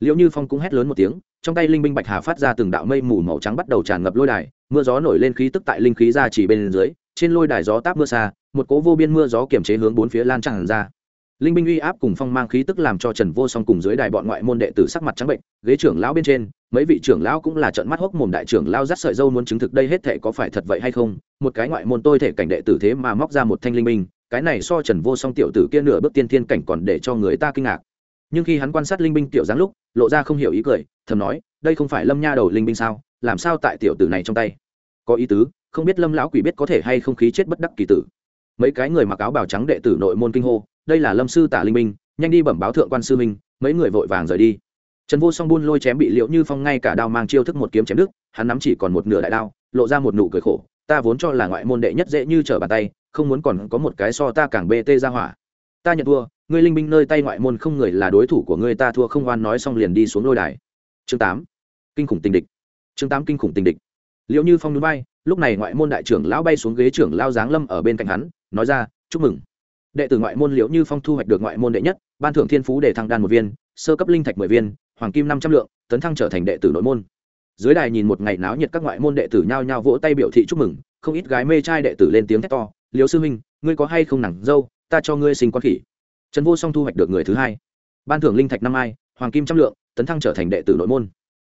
Liệu như phong cũng hét lớn một tiếng, trong tay linh binh bạch hà phát ra từng đạo mây mù màu trắng bắt đầu tràn ngập lôi đài, mưa gió nổi lên khí tức tại linh khí ra chỉ bên dưới, trên lôi đài gió táp mưa xa, một cố vô biên mưa gió kiềm chế hướng bốn phía lan tràn ra. Linh binh uy áp cùng phong mang khí tức làm cho trần vô song cùng dưới đài bọn ngoại môn đệ tử sắc mặt trắng bệnh, ghế trưởng lão bên trên, mấy vị trưởng lão cũng là trận mắt hốc mồm đại trưởng lao dắt sợi dâu muốn chứng thực đây hết thể có phải thật vậy hay không, một cái ngoại môn tôi thể cảnh đệ tử thế mà móc ra một thanh linh binh cái này so trần vô song tiểu tử kia nửa bước tiên thiên cảnh còn để cho người ta kinh ngạc. Nhưng khi hắn quan sát linh binh tiểu giáng lúc, lộ ra không hiểu ý cười, thầm nói, đây không phải lâm nha đầu linh binh sao? Làm sao tại tiểu tử này trong tay? Có ý tứ, không biết lâm lão quỷ biết có thể hay không khí chết bất đắc kỳ tử. Mấy cái người mặc áo bào trắng đệ tử nội môn kinh hô, đây là lâm sư tả linh minh nhanh đi bẩm báo thượng quan sư minh mấy người vội vàng rời đi. Trần vô song buôn lôi chém bị liệu như phong ngay cả đao mang chiêu thức một kiếm chém đức hắn nắm chỉ còn một nửa đại đao, lộ ra một nụ cười khổ ta vốn cho là ngoại môn đệ nhất dễ như trở bàn tay, không muốn còn có một cái so ta càng bê tê ra hỏa. Ta nhận thua, ngươi linh binh nơi tay ngoại môn không người là đối thủ của ngươi, ta thua không oan nói xong liền đi xuống lôi đài. Chương tám, kinh khủng tình địch. Chương tám, kinh khủng tình địch. Liệu như phong núi bay lúc này ngoại môn đại trưởng lão bay xuống ghế trưởng lao giáng lâm ở bên cạnh hắn, nói ra, chúc mừng. Đệ tử ngoại môn liệu như phong thu hoạch được ngoại môn đệ nhất, ban thưởng thiên phú để thăng đan một viên, sơ cấp linh thạch mười viên, hoàng kim năm trăm lượng, tấn thăng trở thành đệ tử nội môn dưới đài nhìn một ngày náo nhiệt các ngoại môn đệ tử nhao nhao vỗ tay biểu thị chúc mừng, không ít gái mê trai đệ tử lên tiếng thét to liều sư huynh, ngươi có hay không nặng dâu, ta cho ngươi sinh con khỉ. Trần vô song thu hoạch được người thứ hai. Ban thưởng linh thạch năm ai hoàng kim trăm lượng, tấn thăng trở thành đệ tử nội môn.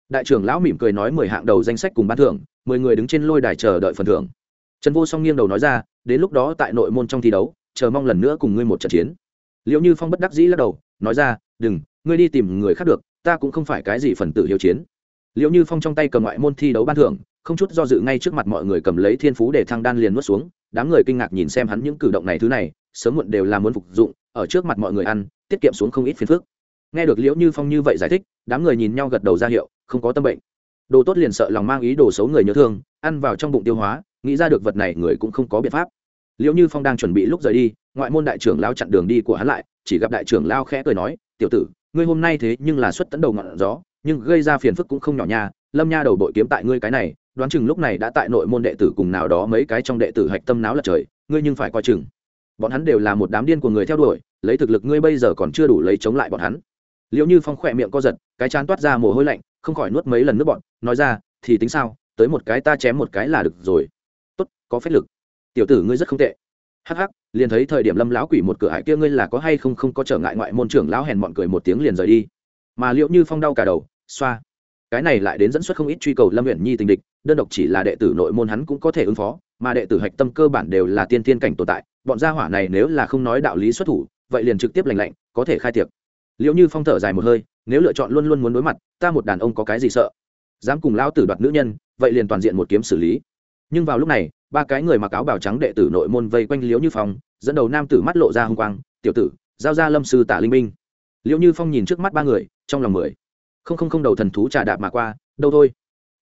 Đại trưởng lão mỉm cười nói mười hạng đầu danh sách cùng ban thưởng, mười người đứng trên lôi đài chờ đợi phần thưởng. Trần vô song nghiêng đầu nói ra, đến lúc đó tại nội môn trong thi đấu, chờ mong lần nữa cùng ngươi một trận chiến. Liệu như phong bất đắc dĩ lắc đầu, nói ra, đừng, ngươi đi tìm người khác được, ta cũng không phải cái gì phần tử hiếu chiến liệu như phong trong tay cầm ngoại môn thi đấu ban thưởng, không chút do dự ngay trước mặt mọi người cầm lấy thiên phú để thăng đan liền nuốt xuống, đám người kinh ngạc nhìn xem hắn những cử động này thứ này, sớm muộn đều là muốn phục dụng, ở trước mặt mọi người ăn, tiết kiệm xuống không ít phiền phức. Nghe được liễu như phong như vậy giải thích, đám người nhìn nhau gật đầu ra hiệu, không có tâm bệnh. Đồ tốt liền sợ lòng mang ý đồ xấu người nhớ thương, ăn vào trong bụng tiêu hóa, nghĩ ra được vật này người cũng không có biện pháp. Liễu như phong đang chuẩn bị lúc rời đi, ngoại môn đại trưởng lao chặn đường đi của hắn lại, chỉ gặp đại trưởng lao khẽ cười nói, tiểu tử, ngươi hôm nay thế nhưng là xuất tấn đầu ngọn gió nhưng gây ra phiền phức cũng không nhỏ nha. Lâm nha đầu bội kiếm tại ngươi cái này, đoán chừng lúc này đã tại nội môn đệ tử cùng nào đó mấy cái trong đệ tử hạch tâm náo lật trời, ngươi nhưng phải coi chừng. Bọn hắn đều là một đám điên của người theo đuổi, lấy thực lực ngươi bây giờ còn chưa đủ lấy chống lại bọn hắn. Liệu như phong khỏe miệng co giật, cái chán toát ra mồ hôi lạnh, không khỏi nuốt mấy lần nước bọn nói ra, thì tính sao, tới một cái ta chém một cái là được rồi. Tốt, có phép lực. Tiểu tử ngươi rất không tệ. Hắc hắc, liền thấy thời điểm lâm lão quỷ một cửa hải kia ngươi là có hay không không có trở ngại ngoại môn trưởng lão hèn bọn cười một tiếng liền rời đi. Mà liệu như phong đau cả đầu xoa. Cái này lại đến dẫn xuất không ít truy cầu lâm huyện nhi tình địch, đơn độc chỉ là đệ tử nội môn hắn cũng có thể ứng phó, mà đệ tử hạch tâm cơ bản đều là tiên thiên cảnh tồn tại, bọn gia hỏa này nếu là không nói đạo lý xuất thủ, vậy liền trực tiếp lành lạnh, có thể khai tiệc. Liệu như phong thở dài một hơi, nếu lựa chọn luôn luôn muốn đối mặt, ta một đàn ông có cái gì sợ? Dám cùng lao tử đoạt nữ nhân, vậy liền toàn diện một kiếm xử lý. Nhưng vào lúc này, ba cái người mặc áo bào trắng đệ tử nội môn vây quanh liễu như phong, dẫn đầu nam tử mắt lộ ra h quang, tiểu tử, giao ra lâm sư tả linh minh. Liễu như phong nhìn trước mắt ba người, trong lòng mười không không không đầu thần thú trà đạp mà qua, đâu thôi.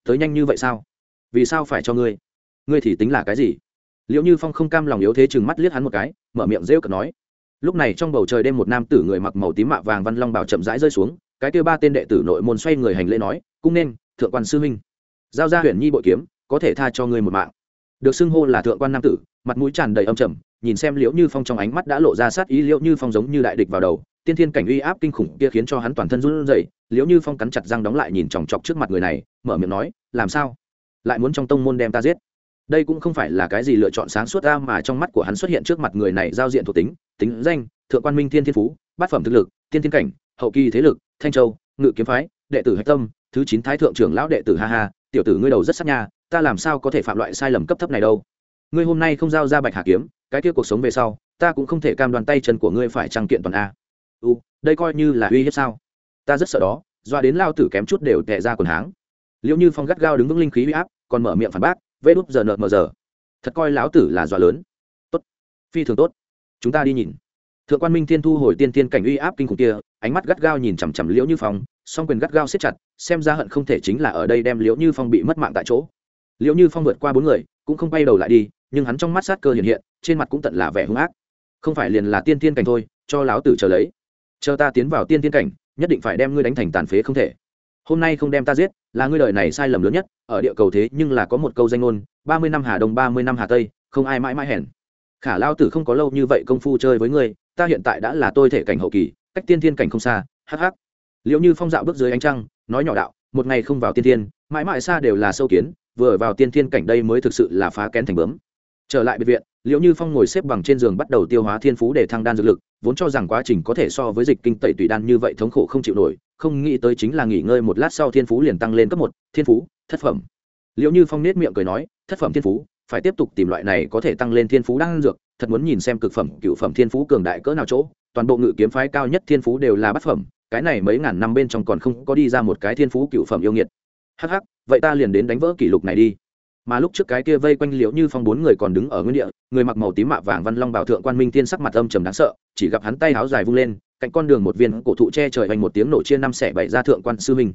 Tới nhanh như vậy sao? Vì sao phải cho ngươi? Ngươi thì tính là cái gì? Liễu như phong không cam lòng yếu thế chừng mắt liếc hắn một cái, mở miệng rêu cực nói. Lúc này trong bầu trời đêm một nam tử người mặc màu tím mạ vàng văn long bảo chậm rãi rơi xuống, cái kêu ba tên đệ tử nội môn xoay người hành lễ nói cũng nên, thượng quan sư huynh. Giao ra huyền nhi bội kiếm, có thể tha cho ngươi một mạng. Được xưng hô là thượng quan nam tử, mặt mũi tràn đầy âm trầm, nhìn xem liễu như phong trong ánh mắt đã lộ ra sát ý liễu như phong giống như đại địch vào đầu tiên thiên cảnh uy áp kinh khủng kia khiến cho hắn toàn thân run rẩy liếu như phong cắn chặt răng đóng lại nhìn chòng chọc trước mặt người này, mở miệng nói, làm sao? Lại muốn trong tông môn đem ta giết? Đây cũng không phải là cái gì lựa chọn sáng suốt ra mà trong mắt của hắn xuất hiện trước mặt người này giao diện thuộc tính tính danh, thượng quan minh thiên thiên phú, bát phẩm thực lực, tiên thiên cảnh, hậu kỳ thế lực, thanh châu, ngự kiếm phái, đệ tử hạch tâm, thứ chín thái thượng trưởng lão đệ tử ha ha, tiểu tử ngươi đầu rất sắc nha, ta làm sao có thể phạm loại sai lầm cấp thấp này đâu? Ngươi hôm nay không giao ra bạch hà kiếm, cái kia cuộc sống về sau, ta cũng không thể cam đoan tay chân của ngươi phải trăng kiện toàn a u, đây coi như là uy hiếp sao? Ta rất sợ đó, doa đến lao tử kém chút đều tệ ra quần háng. Liệu như phong gắt gao đứng vững linh khí uy áp, còn mở miệng phản bác, vê đúp giờ nợ mờ giờ. Thật coi lão tử là dọa lớn. Tốt, phi thường tốt. Chúng ta đi nhìn. Thượng quan minh thiên thu hồi tiên tiên cảnh uy áp kinh khủng kia, ánh mắt gắt gao nhìn chằm chằm liễu như phong, song quyền gắt gao siết chặt, xem ra hận không thể chính là ở đây đem liễu như phong bị mất mạng tại chỗ. Liễu như phong vượt qua bốn người, cũng không bay đầu lại đi, nhưng hắn trong mắt sát cơ hiện hiện, trên mặt cũng tận là vẻ hung ác. Không phải liền là tiên tiên cảnh thôi, cho láo tử chờ lấy chờ ta tiến vào tiên tiên cảnh, nhất định phải đem ngươi đánh thành tàn phế không thể. Hôm nay không đem ta giết, là ngươi đời này sai lầm lớn nhất, ở địa cầu thế nhưng là có một câu danh ngôn, ba mươi năm hà đông, ba mươi năm hà tây, không ai mãi mãi hèn. Khả lao tử không có lâu như vậy công phu chơi với ngươi, ta hiện tại đã là tôi thể cảnh hậu kỳ, cách tiên thiên cảnh không xa, hắc hắc. Liệu như phong dạo bước dưới ánh trăng, nói nhỏ đạo, một ngày không vào tiên thiên, mãi mãi xa đều là sâu kiến, vừa vào tiên thiên cảnh đây mới thực sự là phá kén thành bướm. Trở lại biệt viện liệu như phong ngồi xếp bằng trên giường bắt đầu tiêu hóa thiên phú để thăng đan dược lực, vốn cho rằng quá trình có thể so với dịch kinh tẩy tùy đan như vậy thống khổ không chịu nổi, không nghĩ tới chính là nghỉ ngơi một lát sau thiên phú liền tăng lên cấp một, thiên phú, thất phẩm. Liệu như phong nết miệng cười nói, thất phẩm thiên phú, phải tiếp tục tìm loại này có thể tăng lên thiên phú đan dược, thật muốn nhìn xem cực phẩm, cựu phẩm thiên phú cường đại cỡ nào chỗ, toàn bộ ngự kiếm phái cao nhất thiên phú đều là bát phẩm, cái này mấy ngàn năm bên trong còn không có đi ra một cái thiên phú cựu phẩm yêu nghiệt. Hắc hắc, vậy ta liền đến đánh vỡ kỷ lục này đi mà lúc trước cái kia vây quanh liễu như phong bốn người còn đứng ở nguyên địa, người mặc màu tím mạ vàng văn long bảo thượng quan minh tiên sắc mặt âm trầm đáng sợ, chỉ gặp hắn tay áo dài vung lên, cạnh con đường một viên cổ thụ che trời hoành một tiếng nổ chia năm xẻ bảy ra thượng quan sư minh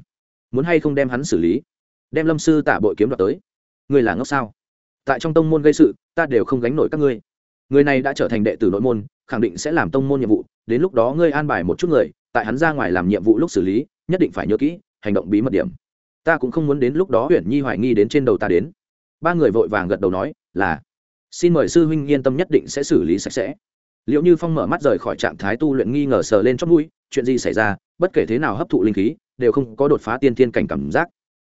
muốn hay không đem hắn xử lý? Đem lâm sư tả bội kiếm đoạt tới. Người là ngốc sao? Tại trong tông môn gây sự, ta đều không gánh nổi các ngươi. Người này đã trở thành đệ tử nội môn, khẳng định sẽ làm tông môn nhiệm vụ, đến lúc đó ngươi an bài một chút người, tại hắn ra ngoài làm nhiệm vụ lúc xử lý, nhất định phải nhớ kỹ, hành động bí mật điểm. Ta cũng không muốn đến lúc đó huyện nhi hoài nghi đến trên đầu ta đến ba người vội vàng gật đầu nói, là, xin mời sư huynh yên tâm nhất định sẽ xử lý sạch sẽ. Liệu như phong mở mắt rời khỏi trạng thái tu luyện nghi ngờ sờ lên chót mũi, chuyện gì xảy ra? Bất kể thế nào hấp thụ linh khí, đều không có đột phá tiên thiên cảnh cảm giác.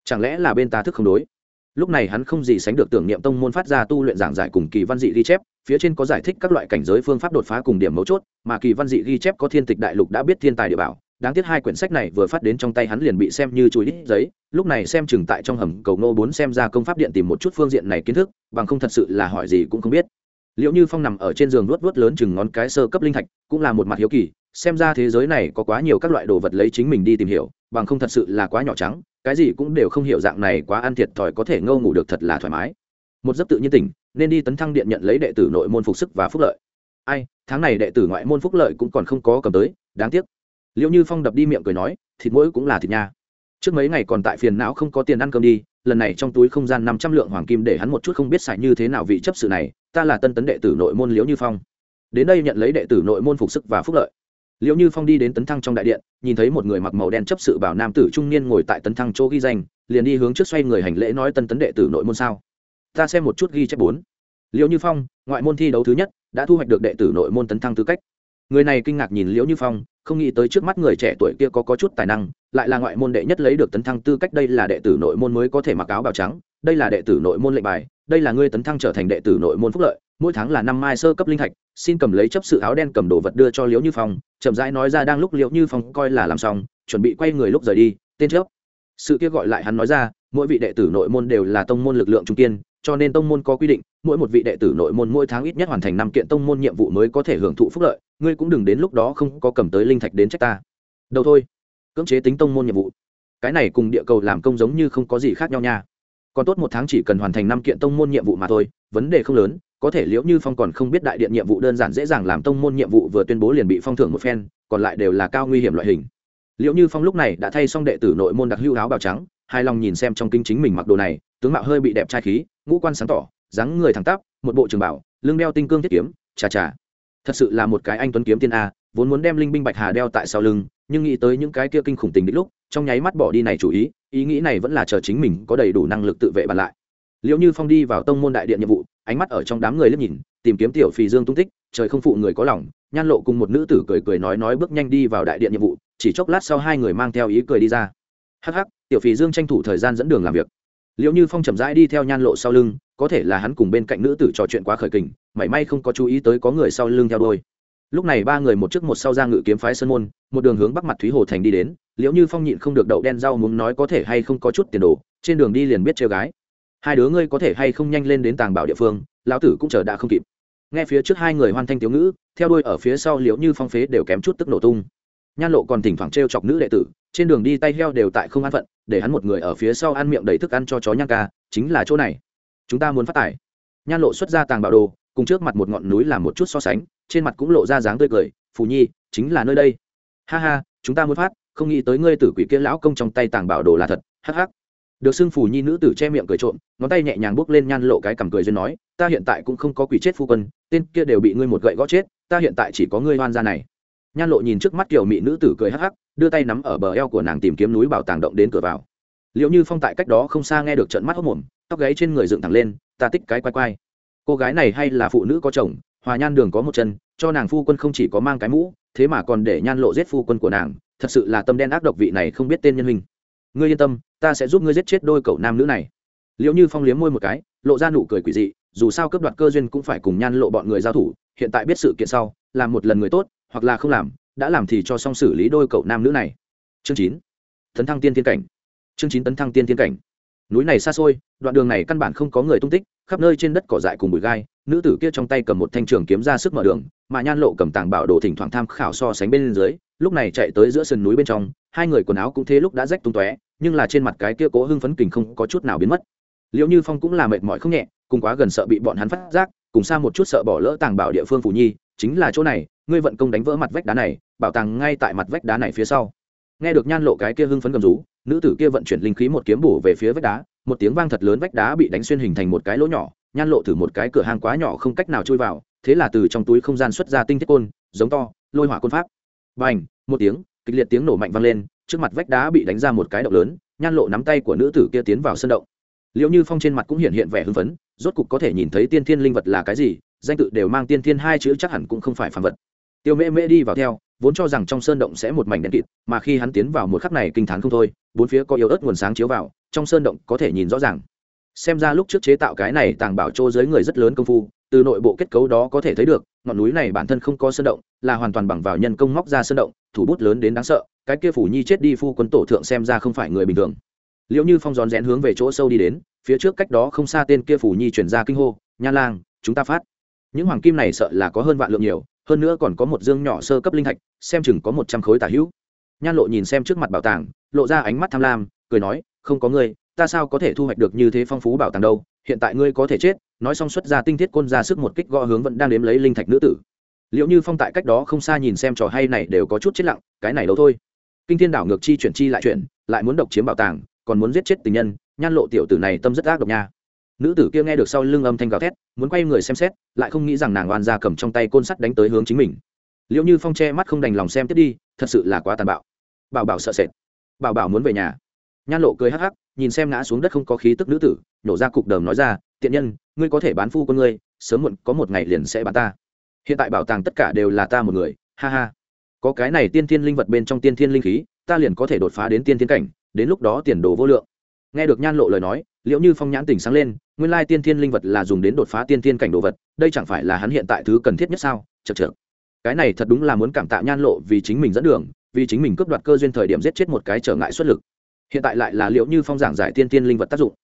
Chẳng lẽ là bên ta thức không đối? Lúc này hắn không gì sánh được tưởng niệm tông môn phát ra tu luyện giảng giải cùng kỳ văn dị ghi chép, phía trên có giải thích các loại cảnh giới phương pháp đột phá cùng điểm mấu chốt, mà kỳ văn dị ghi chép có thiên tịch đại lục đã biết thiên tài địa bảo đáng tiếc hai quyển sách này vừa phát đến trong tay hắn liền bị xem như chùi đít giấy, lúc này xem chừng tại trong hầm cầu nô bốn xem ra công pháp điện tìm một chút phương diện này kiến thức, bằng không thật sự là hỏi gì cũng không biết. Liệu như phong nằm ở trên giường luốt vớt lớn chừng ngón cái sơ cấp linh thạch, cũng là một mặt hiếu kỳ, xem ra thế giới này có quá nhiều các loại đồ vật lấy chính mình đi tìm hiểu, bằng không thật sự là quá nhỏ trắng, cái gì cũng đều không hiểu dạng này quá ăn thiệt thòi có thể ngâu ngủ được thật là thoải mái. Một giấc tự nhiên tỉnh, nên đi tấn thăng điện nhận lấy đệ tử nội môn phục sức và phúc lợi. Ai, tháng này đệ tử ngoại môn phúc lợi cũng còn không có cầm tới, đáng tiếc liệu như phong đập đi miệng cười nói, thịt mỗi cũng là thịt nha. Trước mấy ngày còn tại phiền não không có tiền ăn cơm đi, lần này trong túi không gian năm trăm lượng hoàng kim để hắn một chút không biết xài như thế nào vị chấp sự này, ta là tân tấn đệ tử nội môn liễu như phong. Đến đây nhận lấy đệ tử nội môn phục sức và phúc lợi. Liễu như phong đi đến tấn thăng trong đại điện, nhìn thấy một người mặc màu đen chấp sự bảo nam tử trung niên ngồi tại tấn thăng chỗ ghi danh, liền đi hướng trước xoay người hành lễ nói, tân tấn đệ tử nội môn sao? Ta xem một chút ghi chép bốn. Liễu như phong, ngoại môn thi đấu thứ nhất, đã thu hoạch được đệ tử nội môn tấn thăng tư cách. Người này kinh ngạc nhìn liễu như phong không nghĩ tới trước mắt người trẻ tuổi kia có có chút tài năng, lại là ngoại môn đệ nhất lấy được tấn thăng tư cách, đây là đệ tử nội môn mới có thể mặc áo bào trắng, đây là đệ tử nội môn lệnh bài, đây là ngươi tấn thăng trở thành đệ tử nội môn phúc lợi, mỗi tháng là năm mai sơ cấp linh thạch, xin cầm lấy chấp sự áo đen cầm đồ vật đưa cho liễu như phong, chậm rãi nói ra đang lúc liễu như phong coi là làm xong, chuẩn bị quay người lúc rời đi, tên trước sự kia gọi lại hắn nói ra, mỗi vị đệ tử nội môn đều là tông môn lực lượng trung kiên cho nên tông môn có quy định, mỗi một vị đệ tử nội môn mỗi tháng ít nhất hoàn thành năm kiện tông môn nhiệm vụ mới có thể hưởng thụ phúc lợi, ngươi cũng đừng đến lúc đó không có cầm tới linh thạch đến trách ta. Đâu thôi, cưỡng chế tính tông môn nhiệm vụ. Cái này cùng địa cầu làm công giống như không có gì khác nhau nha. Còn tốt một tháng chỉ cần hoàn thành năm kiện tông môn nhiệm vụ mà thôi, vấn đề không lớn, có thể liễu như phong còn không biết đại điện nhiệm vụ đơn giản dễ dàng làm tông môn nhiệm vụ vừa tuyên bố liền bị phong thưởng một phen, còn lại đều là cao nguy hiểm loại hình. Liễu như phong lúc này đã thay xong đệ tử nội môn đặc hữu áo bào trắng hai lòng nhìn xem trong kinh chính mình mặc đồ này, tướng mạo hơi bị đẹp trai khí ngũ quan sáng tỏ, dáng người thẳng tắp, một bộ trường bảo, lưng đeo tinh cương thiết kiếm, chà chà. Thật sự là một cái anh tuấn kiếm tiên a, vốn muốn đem linh binh bạch hà đeo tại sau lưng, nhưng nghĩ tới những cái kia kinh khủng tình đích lúc, trong nháy mắt bỏ đi này chủ ý ý nghĩ này vẫn là chờ chính mình có đầy đủ năng lực tự vệ bàn lại. Liệu như phong đi vào tông môn đại điện nhiệm vụ, ánh mắt ở trong đám người liếc nhìn, tìm kiếm tiểu phì dương tung tích, trời không phụ người có lòng, nhan lộ cùng một nữ tử cười cười nói nói bước nhanh đi vào đại điện nhiệm vụ, chỉ chốc lát sau hai người mang theo ý cười đi ra. Hắc hắc, tiểu phì dương tranh thủ thời gian dẫn đường làm việc liệu như phong chậm rãi đi theo nhan lộ sau lưng, có thể là hắn cùng bên cạnh nữ tử trò chuyện quá khởi kình, mảy may không có chú ý tới có người sau lưng theo đôi lúc này ba người một trước một sau ra ngự kiếm phái sơn môn, một đường hướng bắc mặt thúy hồ thành đi đến liệu như phong nhịn không được đậu đen rau muốn nói có thể hay không có chút tiền đồ, trên đường đi liền biết trêu gái. Hai đứa ngươi có thể hay không nhanh lên đến tàng bảo địa phương, lão tử cũng chờ đã không kịp. Nghe phía trước hai người hoan thanh thiếu ngữ, theo đuôi ở phía sau liệu như phong phế đều kém chút tức nổ tung. Nhan lộ còn thỉnh thoảng t chọc nữ đệ tử trên đường đi tay heo đều tại không an phận, để hắn một người ở phía sau ăn miệng đầy thức ăn cho chó nhang ca, chính là chỗ này. Chúng ta muốn phát tải nhan lộ xuất ra tàng bảo đồ, cùng trước mặt một ngọn núi làm một chút so sánh, trên mặt cũng lộ ra dáng tươi cười, phù nhi, chính là nơi đây. Ha ha, chúng ta muốn phát, không nghĩ tới ngươi tử quỷ kia lão công trong tay tàng bảo đồ là thật. *laughs* Hắc hắc. Được xưng phù nhi nữ tử che miệng cười trộm, ngón tay nhẹ nhàng bước lên nhan lộ cái cằm cười duyên nói, ta hiện tại cũng không có quỷ chết phu quân, tên kia đều bị ngươi một gậy gõ chết, ta hiện tại chỉ có ngươi hoan gia này nhan lộ nhìn trước mắt kiểu mỹ nữ tử cười hắc hắc, đưa tay nắm ở bờ eo của nàng tìm kiếm núi bảo tàng động đến cửa vào. Liệu như phong tại cách đó không xa nghe được trận mắt hốc mồm tóc gáy trên người dựng thẳng lên, ta tích cái quay quay cô gái này hay là phụ nữ có chồng, hòa nhan đường có một chân, cho nàng phu quân không chỉ có mang cái mũ, thế mà còn để nhan lộ giết phu quân của nàng, thật sự là tâm đen ác độc vị này không biết tên nhân hình ngươi yên tâm, ta sẽ giúp ngươi giết chết đôi cậu nam nữ này. Liệu như phong liếm môi một cái, lộ ra nụ cười quỷ dị, dù sao cấp đoạt cơ duyên cũng phải cùng nhan lộ bọn người giao thủ, hiện tại biết sự kiện sau, làm một lần người tốt hoặc là không làm, đã làm thì cho xong xử lý đôi cậu nam nữ này. Chương chín. Tấn thăng tiên thiên cảnh. Chương chín tấn thăng tiên thiên cảnh. Núi này xa xôi, đoạn đường này căn bản không có người tung tích, khắp nơi trên đất cỏ dại cùng bụi gai, nữ tử kia trong tay cầm một thanh trường kiếm ra sức mở đường, mà nhan lộ cầm tàng bảo đồ thỉnh thoảng tham khảo so sánh bên dưới, lúc này chạy tới giữa sườn núi bên trong, hai người quần áo cũng thế lúc đã rách tung tóe, nhưng là trên mặt cái kia cố hưng phấn kình không có chút nào biến mất. Liệu như phong cũng là mệt mỏi không nhẹ, cùng quá gần sợ bị bọn hắn phát giác, cùng xa một chút sợ bỏ lỡ tàng bảo địa phương phủ nhi, chính là chỗ này ngươi vận công đánh vỡ mặt vách đá này bảo tàng ngay tại mặt vách đá này phía sau. Nghe được nhan lộ cái kia hưng phấn cầm rú nữ tử kia vận chuyển linh khí một kiếm bổ về phía vách đá một tiếng vang thật lớn vách đá bị đánh xuyên hình thành một cái lỗ nhỏ nhan lộ thử một cái cửa hàng quá nhỏ không cách nào chui vào thế là từ trong túi không gian xuất ra tinh thiết côn giống to lôi hỏa côn pháp. Bành, một tiếng kịch liệt tiếng nổ mạnh vang lên trước mặt vách đá bị đánh ra một cái động lớn nhan lộ nắm tay của nữ tử kia tiến vào sân động. Liệu như phong trên mặt cũng hiện hiện vẻ hưng phấn rốt cục có thể nhìn thấy tiên thiên linh vật là cái gì danh tự đều mang tiên thiên hai chữ chắc hẳn cũng không phải phản vật tiêu mễ mễ đi vào theo, vốn cho rằng trong sơn động sẽ một mảnh đen kịt, mà khi hắn tiến vào một khắc này kinh t h á n không thôi, bốn phía có yếu ớt nguồn sáng chiếu vào, trong sơn động có thể nhìn rõ ràng. Xem ra lúc trước chế tạo cái này tàng bảo trô dưới người rất lớn công phu, từ nội bộ kết cấu đó có thể thấy được, ngọn núi này bản thân không có sơn động, là hoàn toàn bằng vào nhân công móc ra sơn động, thủ bút lớn đến đáng sợ, cái kia phủ nhi chết đi phu quân tổ thượng xem ra không phải người bình thường. Liệu như phong rón rén hướng về chỗ sâu đi đến, phía trước cách đó không xa tên kia phủ nhi chuyển ra kinh hô, nha lang, chúng ta phát. Những hoàng kim này sợ là có hơn vạn lượng nhiều hơn nữa còn có một dương nhỏ sơ cấp linh thạch, xem chừng có một trăm khối tả hữu. Nhan lộ nhìn xem trước mặt bảo tàng, lộ ra ánh mắt tham lam, cười nói, không có ngươi, ta sao có thể thu hoạch được như thế phong phú bảo tàng đâu? Hiện tại ngươi có thể chết. Nói xong xuất ra tinh thiết côn ra sức một kích gõ hướng vẫn đang đếm lấy linh thạch nữ tử. Liệu như phong tại cách đó không xa nhìn xem trò hay này đều có chút chết lặng, cái này đâu thôi. Kinh thiên đảo ngược chi chuyển chi lại chuyển, lại muốn độc chiếm bảo tàng, còn muốn giết chết tình nhân, nhan lộ tiểu tử này tâm rất ác độc nha nữ tử kia nghe được sau lưng âm thanh gào thét, muốn quay người xem xét, lại không nghĩ rằng nàng oan ra cầm trong tay côn sắt đánh tới hướng chính mình. Liệu như phong che mắt không đành lòng xem tiếp đi, thật sự là quá tàn bạo. Bảo bảo sợ sệt. Bảo bảo muốn về nhà. Nhan lộ cười hắc hắc, nhìn xem ngã xuống đất không có khí tức nữ tử, nhổ ra cục đờm nói ra, tiện nhân, ngươi có thể bán phu con ngươi, sớm muộn có một ngày liền sẽ bán ta. Hiện tại bảo tàng tất cả đều là ta một người, ha ha. Có cái này tiên thiên linh vật bên trong tiên thiên linh khí, ta liền có thể đột phá đến tiên thiên cảnh, đến lúc đó tiền đồ vô lượng. Nghe được nhan lộ lời nói liệu như phong nhãn tỉnh sáng lên, nguyên lai tiên thiên linh vật là dùng đến đột phá tiên thiên cảnh đồ vật, đây chẳng phải là hắn hiện tại thứ cần thiết nhất sao? Chật chật cái này thật đúng là muốn cảm tạ nhan lộ vì chính mình dẫn đường, vì chính mình cướp đoạt cơ duyên thời điểm giết chết một cái trở ngại xuất lực. Hiện tại lại là liệu như phong giảng giải tiên thiên linh vật tác dụng.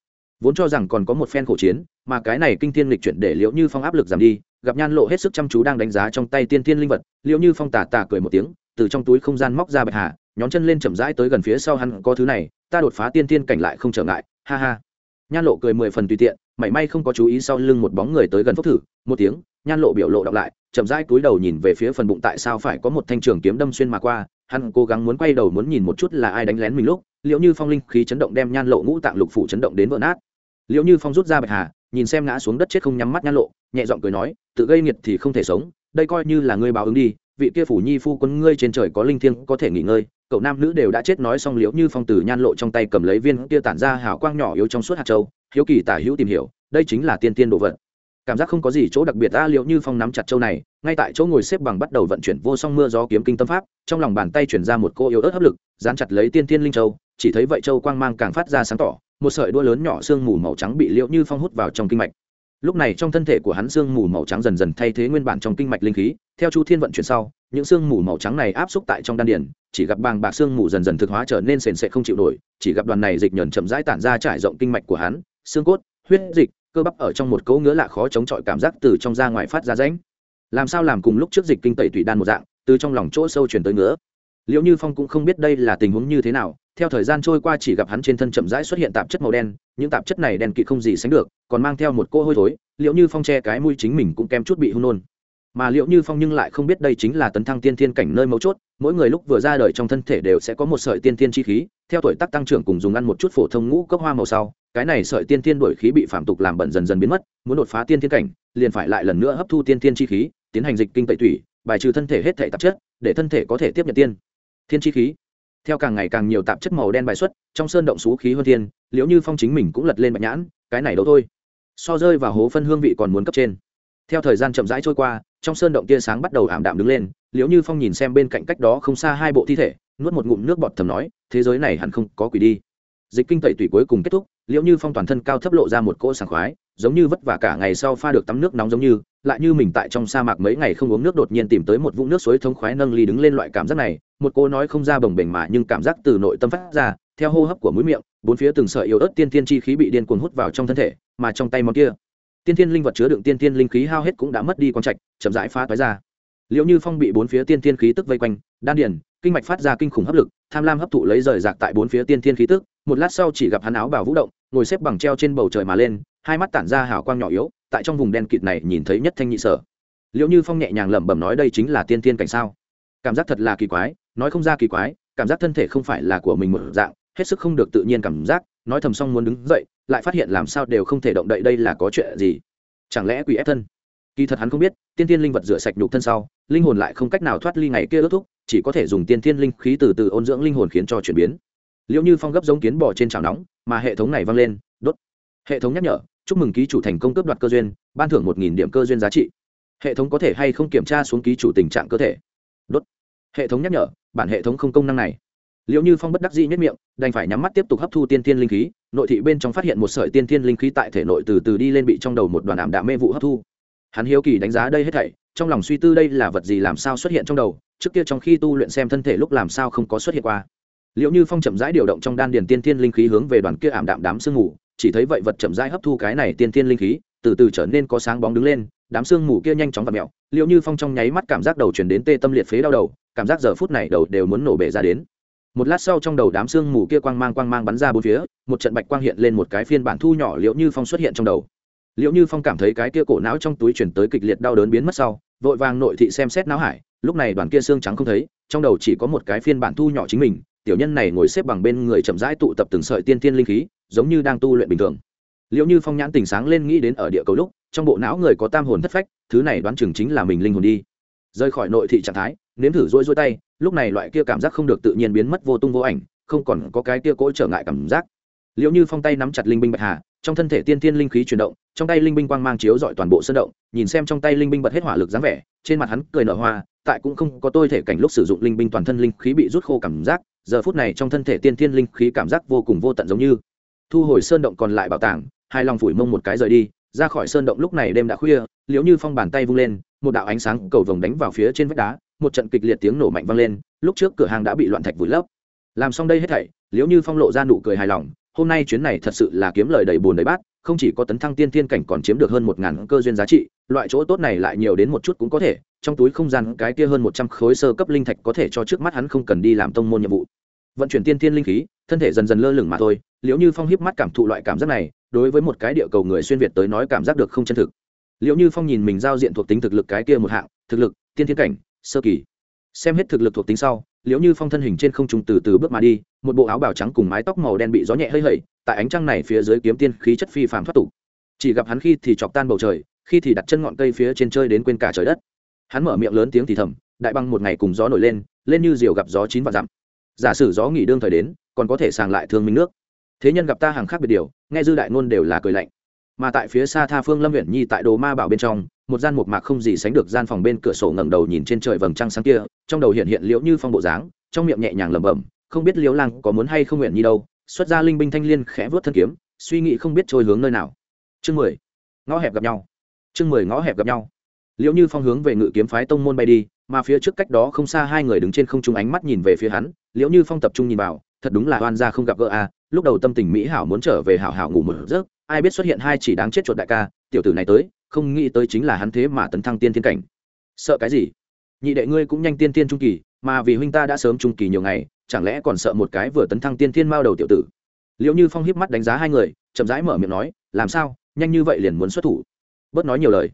Vốn cho rằng còn có một phen khổ chiến, mà cái này kinh thiên lịch chuyển để liệu như phong áp lực giảm đi, gặp nhan lộ hết sức chăm chú đang đánh giá trong tay tiên thiên linh vật, liệu như phong tà tà cười một tiếng, từ trong túi không gian móc ra bạch hà, nhón chân lên chậm rãi tới gần phía sau hắn, có thứ này, ta đột phá tiên tiên cảnh lại không trở ngại, ha ha nhan lộ cười mười phần tùy tiện, mảy may không có chú ý sau lưng một bóng người tới gần phốc thử, một tiếng, nhan lộ biểu lộ đọc lại, chậm rãi cúi đầu nhìn về phía phần bụng tại sao phải có một thanh trường kiếm đâm xuyên mà qua, hắn cố gắng muốn quay đầu muốn nhìn một chút là ai đánh lén mình lúc liệu như phong linh khí chấn động đem nhan lộ ngũ tạng lục phủ chấn động đến vỡ nát. Liệu như phong rút ra bạch hà, nhìn xem ngã xuống đất chết không nhắm mắt nhan lộ, nhẹ giọng cười nói, tự gây nghiệt thì không thể sống, đây coi như là ngươi báo ứng đi vị kia phủ nhi phu quân ngươi trên trời có linh thiêng có thể nghỉ ngơi, cậu nam nữ đều đã chết nói xong liễu như phong từ nhan lộ trong tay cầm lấy viên kia tản ra hào quang nhỏ yếu trong suốt hạt châu, hiếu kỳ tả hữu tìm hiểu, đây chính là tiên tiên đồ vật. Cảm giác không có gì chỗ đặc biệt ta liệu như phong nắm chặt châu này, ngay tại chỗ ngồi xếp bằng bắt đầu vận chuyển vô song mưa gió kiếm kinh tâm pháp, trong lòng bàn tay chuyển ra một cô yếu ớt hấp lực, dán chặt lấy tiên tiên linh châu, chỉ thấy vậy châu quang mang càng phát ra sáng tỏ, một sợi đua lớn nhỏ sương mù màu trắng bị liệu như phong hút vào trong kinh mạch lúc này trong thân thể của hắn sương mù màu trắng dần dần thay thế nguyên bản trong kinh mạch linh khí, theo chu thiên vận chuyển sau, những sương mù màu trắng này áp xúc tại trong đan điển chỉ gặp bàng bạc sương mù dần dần thực hóa trở nên sền sệt không chịu nổi, chỉ gặp đoàn này dịch nhờn chậm rãi tản ra trải rộng kinh mạch của hắn, xương cốt, huyết dịch, cơ bắp ở trong một cấu ngứa lạ khó chống chọi cảm giác từ trong ra ngoài phát ra rãnh. Làm sao làm cùng lúc trước dịch kinh tẩy thủy đan một dạng, từ trong lòng chỗ sâu truyền tới ngứa liệu như phong cũng không biết đây là tình huống như thế nào, theo thời gian trôi qua chỉ gặp hắn trên thân chậm rãi xuất hiện tạp chất màu đen, những tạp chất này đen kịt không gì sánh được, còn mang theo một cô hôi thối liệu như phong che cái mũi chính mình cũng kem chút bị hôn nôn. Mà liệu như phong nhưng lại không biết đây chính là tấn thăng tiên thiên cảnh nơi mấu chốt, mỗi người lúc vừa ra đời trong thân thể đều sẽ có một sợi tiên thiên chi khí, theo tuổi tác tăng trưởng cùng dùng ăn một chút phổ thông ngũ cốc hoa màu sau, cái này sợi tiên thiên đổi khí bị phạm tục làm bẩn dần dần biến mất, muốn đột phá tiên thiên cảnh, liền phải lại lần nữa hấp thu tiên thiên chi khí, tiến hành dịch kinh tẩy thủy bài trừ thân thể hết thể tạp chất, để thân thể có thể tiếp nhận tiên thiên chi khí. Theo càng ngày càng nhiều tạp chất màu đen bài xuất, trong sơn động xú khí hơn thiên liệu như phong chính mình cũng lật lên bạch nhãn, cái này đâu thôi. So rơi vào hố phân hương vị còn muốn cấp trên. Theo thời gian chậm rãi trôi qua, trong sơn động tia sáng bắt đầu ảm đạm đứng lên liệu như phong nhìn xem bên cạnh cách đó không xa hai bộ thi thể, nuốt một ngụm nước bọt thầm nói, thế giới này hẳn không có quỷ đi dịch kinh tẩy tủy cuối cùng kết thúc, liễu như phong toàn thân cao thấp lộ ra một cỗ sảng khoái, giống như vất vả cả ngày sau pha được tắm nước nóng giống như, lại như mình tại trong sa mạc mấy ngày không uống nước đột nhiên tìm tới một vũng nước suối thông khoái nâng ly đứng lên loại cảm giác này, một cô nói không ra bồng bềnh mà nhưng cảm giác từ nội tâm phát ra, theo hô hấp của mũi miệng, bốn phía từng sợi yếu ớt tiên tiên chi khí bị điên cuồng hút vào trong thân thể, mà trong tay món kia, tiên tiên linh vật chứa đựng tiên tiên linh khí hao hết cũng đã mất đi quang trạch, chậm rãi phá toái ra. Liệu như phong bị bốn phía tiên tiên khí tức vây quanh, đan điền kinh mạch phát ra kinh khủng hấp lực, tham lam hấp thụ lấy rời rạc tại bốn phía tiên thiên khí tức, một lát sau chỉ gặp hắn áo bào vũ động, ngồi xếp bằng treo trên bầu trời mà lên, hai mắt tản ra hào quang nhỏ yếu, tại trong vùng đen kịt này nhìn thấy nhất thanh nhị sở. Liệu như phong nhẹ nhàng lẩm bẩm nói đây chính là tiên thiên cảnh sao? Cảm giác thật là kỳ quái, nói không ra kỳ quái, cảm giác thân thể không phải là của mình một dạng, hết sức không được tự nhiên cảm giác, nói thầm xong muốn đứng dậy, lại phát hiện làm sao đều không thể động đậy đây là có chuyện gì. Chẳng lẽ quỷ ép thân? Kỳ thật hắn không biết, tiên tiên linh vật rửa sạch nhục thân sau, linh hồn lại không cách nào thoát ly ngày kia ước thúc, chỉ có thể dùng tiên tiên linh khí từ từ ôn dưỡng linh hồn khiến cho chuyển biến. Liệu như phong gấp giống kiến bò trên chảo nóng, mà hệ thống này vang lên, đốt. Hệ thống nhắc nhở, chúc mừng ký chủ thành công cướp đoạt cơ duyên, ban thưởng một nghìn điểm cơ duyên giá trị. Hệ thống có thể hay không kiểm tra xuống ký chủ tình trạng cơ thể? Đốt. Hệ thống nhắc nhở, bản hệ thống không công năng này. Liệu như phong bất đắc dĩ nhất miệng, đành phải nhắm mắt tiếp tục hấp thu tiên tiên linh khí, nội thị bên trong phát hiện một sợi tiên tiên linh khí tại thể nội từ từ đi lên bị trong đầu một đoàn ảm đạm mê vụ hấp thu hắn hiếu kỳ đánh giá đây hết thảy, trong lòng suy tư đây là vật gì làm sao xuất hiện trong đầu, trước kia trong khi tu luyện xem thân thể lúc làm sao không có xuất hiện qua. Liệu như phong chậm rãi điều động trong đan điền tiên tiên linh khí hướng về đoàn kia ảm đạm đám sương mù, chỉ thấy vậy vật chậm rãi hấp thu cái này tiên tiên linh khí, từ từ trở nên có sáng bóng đứng lên, đám sương mù kia nhanh chóng và mẹo liệu như phong trong nháy mắt cảm giác đầu chuyển đến tê tâm liệt phế đau đầu, cảm giác giờ phút này đầu đều muốn nổ bể ra đến. Một lát sau trong đầu đám sương mù kia quang mang quang mang bắn ra bốn phía, một trận bạch quang hiện lên một cái phiên bản thu nhỏ liệu như phong xuất hiện trong đầu liệu như phong cảm thấy cái kia cổ não trong túi chuyển tới kịch liệt đau đớn biến mất sau, vội vàng nội thị xem xét não hải, lúc này đoàn kia xương trắng không thấy, trong đầu chỉ có một cái phiên bản thu nhỏ chính mình, tiểu nhân này ngồi xếp bằng bên người chậm rãi tụ tập từng sợi tiên tiên linh khí, giống như đang tu luyện bình thường. Liệu như phong nhãn tỉnh sáng lên nghĩ đến ở địa cầu lúc, trong bộ não người có tam hồn thất phách, thứ này đoán chừng chính là mình linh hồn đi. Rời khỏi nội thị trạng thái, nếm thử rỗi rỗi tay, lúc này loại kia cảm giác không được tự nhiên biến mất vô tung vô ảnh, không còn có cái kia cỗi trở ngại cảm giác. Liệu như phong tay nắm chặt linh binh bạch hà trong thân thể tiên tiên linh khí chuyển động, trong tay linh binh quang mang chiếu dọi toàn bộ sân động, nhìn xem trong tay linh binh bật hết hỏa lực dáng vẻ, trên mặt hắn cười nở hoa, tại cũng không có tôi thể cảnh lúc sử dụng linh binh toàn thân linh khí bị rút khô cảm giác, giờ phút này trong thân thể tiên tiên linh khí cảm giác vô cùng vô tận giống như thu hồi sơn động còn lại bảo tàng, hai lòng phủi mông một cái rời đi, ra khỏi sơn động lúc này đêm đã khuya liếu như phong bàn tay vung lên, một đạo ánh sáng cầu vồng đánh vào phía trên vách đá, một trận kịch liệt tiếng nổ mạnh vang lên, lúc trước cửa hàng đã bị loạn thạch vùi lấp. Làm xong đây hết thảy liếu như phong lộ ra nụ cười hài lòng hôm nay chuyến này thật sự là kiếm lời đầy bùn đầy bát, không chỉ có tấn thăng tiên thiên cảnh còn chiếm được hơn một ngàn cơ duyên giá trị, loại chỗ tốt này lại nhiều đến một chút cũng có thể, trong túi không gian cái kia hơn một trăm khối sơ cấp linh thạch có thể cho trước mắt hắn không cần đi làm tông môn nhiệm vụ. Vận chuyển tiên thiên linh khí, thân thể dần dần lơ lửng mà thôi liệu như phong hiếp mắt cảm thụ loại cảm giác này, đối với một cái địa cầu người xuyên việt tới nói cảm giác được không chân thực. Liệu như phong nhìn mình giao diện thuộc tính thực lực cái kia một hạng, thực lực, tiên thiên cảnh, sơ kỳ. Xem hết thực lực thuộc tính sau liệu như phong thân hình trên không trung từ từ bước mà đi một bộ áo bào trắng cùng mái tóc màu đen bị gió nhẹ hơi hẩy, tại ánh trăng này phía dưới kiếm tiên khí chất phi phàm thoát tục. Chỉ gặp hắn khi thì chọc tan bầu trời, khi thì đặt chân ngọn cây phía trên chơi đến quên cả trời đất. Hắn mở miệng lớn tiếng thì thầm, đại băng một ngày cùng gió nổi lên lên như diều gặp gió chín và dặm. Giả sử gió nghỉ đương thời đến, còn có thể sàng lại thương minh nước. Thế nhân gặp ta hàng khác biệt điều, nghe dư đại ngôn đều là cười lạnh. Mà tại phía xa tha phương lâm huyện nhi tại đồ ma bảo bên trong, một gian một mạc không gì sánh được gian phòng bên cửa sổ ngẩng đầu nhìn trên trời vầng trăng sáng kia, trong đầu hiện hiện liễu như phong bộ dáng, trong miệng nhẹ nhàng lẩm bẩm không biết liễu lang có muốn hay không nguyện nhi đâu, xuất ra linh binh thanh liên khẽ vớt thân kiếm, suy nghĩ không biết trôi hướng nơi nào. Chương mười, ngõ hẹp gặp nhau. Chương mười, ngõ hẹp gặp nhau. Liễu như phong hướng về ngự kiếm phái tông môn bay đi, mà phía trước cách đó không xa hai người đứng trên không trung ánh mắt nhìn về phía hắn, liễu như phong tập trung nhìn vào, thật đúng là oan gia không gặp gỡ a à, lúc đầu tâm tình mỹ hảo muốn trở về hảo hảo ngủ một giấc, ai biết xuất hiện hai chỉ đáng chết chuột đại ca, tiểu tử này tới, không nghĩ tới chính là hắn thế mà tấn thăng tiên thiên cảnh. Sợ cái gì? Nhị đệ ngươi cũng nhanh tiên tiên trung kỳ, mà vì huynh ta đã sớm trung kỳ nhiều ngày chẳng lẽ còn sợ một cái vừa tấn thăng tiên thiên mao đầu tiểu tử? Liệu như phong hiếp mắt đánh giá hai người, chậm rãi mở miệng nói, làm sao? Nhanh như vậy liền muốn xuất thủ? Bớt nói nhiều lời.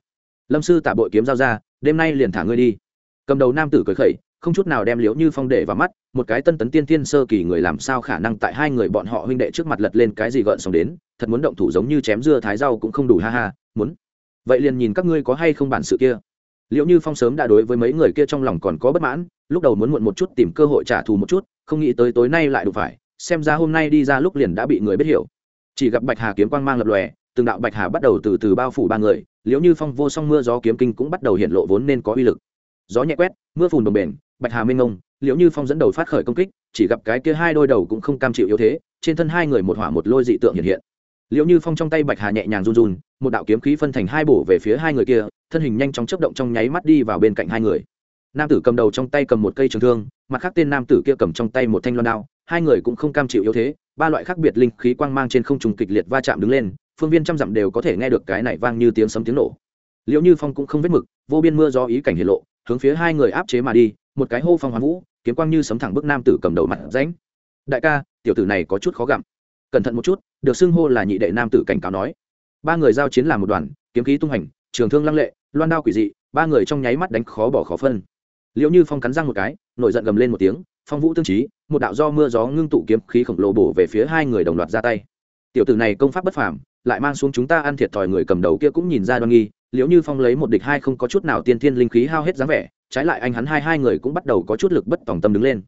Lâm sư tả bội kiếm giao ra, đêm nay liền thả ngươi đi. Cầm đầu nam tử cười khẩy, không chút nào đem liễu như phong để vào mắt, một cái tân tấn tiên tiên sơ kỳ người làm sao khả năng tại hai người bọn họ huynh đệ trước mặt lật lên cái gì gợn xong đến, thật muốn động thủ giống như chém dưa thái rau cũng không đủ ha ha, muốn. Vậy liền nhìn các ngươi có hay không bản sự kia. Liệu như phong sớm đã đối với mấy người kia trong lòng còn có bất mãn lúc đầu muốn muộn một chút tìm cơ hội trả thù một chút, không nghĩ tới tối nay lại đủ phải, xem ra hôm nay đi ra lúc liền đã bị người biết hiểu. Chỉ gặp bạch hà kiếm quang mang lập lòe, từng đạo bạch hà bắt đầu từ từ bao phủ ba người, liễu như phong vô song mưa gió kiếm kinh cũng bắt đầu hiện lộ vốn nên có uy lực. Gió nhẹ quét, mưa phùn đồng bền, bạch hà minh ngông liễu như phong dẫn đầu phát khởi công kích, chỉ gặp cái kia hai đôi đầu cũng không cam chịu yếu thế, trên thân hai người một hỏa một lôi dị tượng hiện hiện. Liễu như phong trong tay bạch hà nhẹ nhàng run run, một đạo kiếm khí phân thành hai bổ về phía hai người kia, thân hình nhanh chóng chấp động trong nháy mắt đi vào bên cạnh hai người nam tử cầm đầu trong tay cầm một cây trường thương, mặt khác tên nam tử kia cầm trong tay một thanh loan đao. Hai người cũng không cam chịu yếu thế, ba loại khác biệt linh khí quang mang trên không trùng kịch liệt va chạm đứng lên, phương viên trăm dặm đều có thể nghe được cái này vang như tiếng sấm tiếng nổ. Liệu như phong cũng không vết mực, vô biên mưa do ý cảnh hiện lộ, hướng phía hai người áp chế mà đi, một cái hô phong hoán vũ, kiếm quang như sấm thẳng bức nam tử cầm đầu mặt ránh đại ca, tiểu tử này có chút khó gặm. Cẩn thận một chút, được xưng hô là nhị đệ nam tử cảnh cáo nói. Ba người giao chiến làm một đoàn, kiếm khí tung hành, trường thương lăng lệ, loan đao quỷ dị, ba người trong nháy mắt đánh khó bỏ khó phân liệu như phong cắn răng một cái, nổi giận gầm lên một tiếng, phong vũ tương trí, một đạo do mưa gió ngưng tụ kiếm khí khổng lồ bổ về phía hai người đồng loạt ra tay. Tiểu tử này công pháp bất phàm, lại mang xuống chúng ta ăn thiệt thòi người cầm đầu kia cũng nhìn ra đoan nghi liệu như phong lấy một địch hai không có chút nào tiên thiên linh khí hao hết dáng vẻ, trái lại anh hắn hai hai người cũng bắt đầu có chút lực bất tòng tâm đứng lên.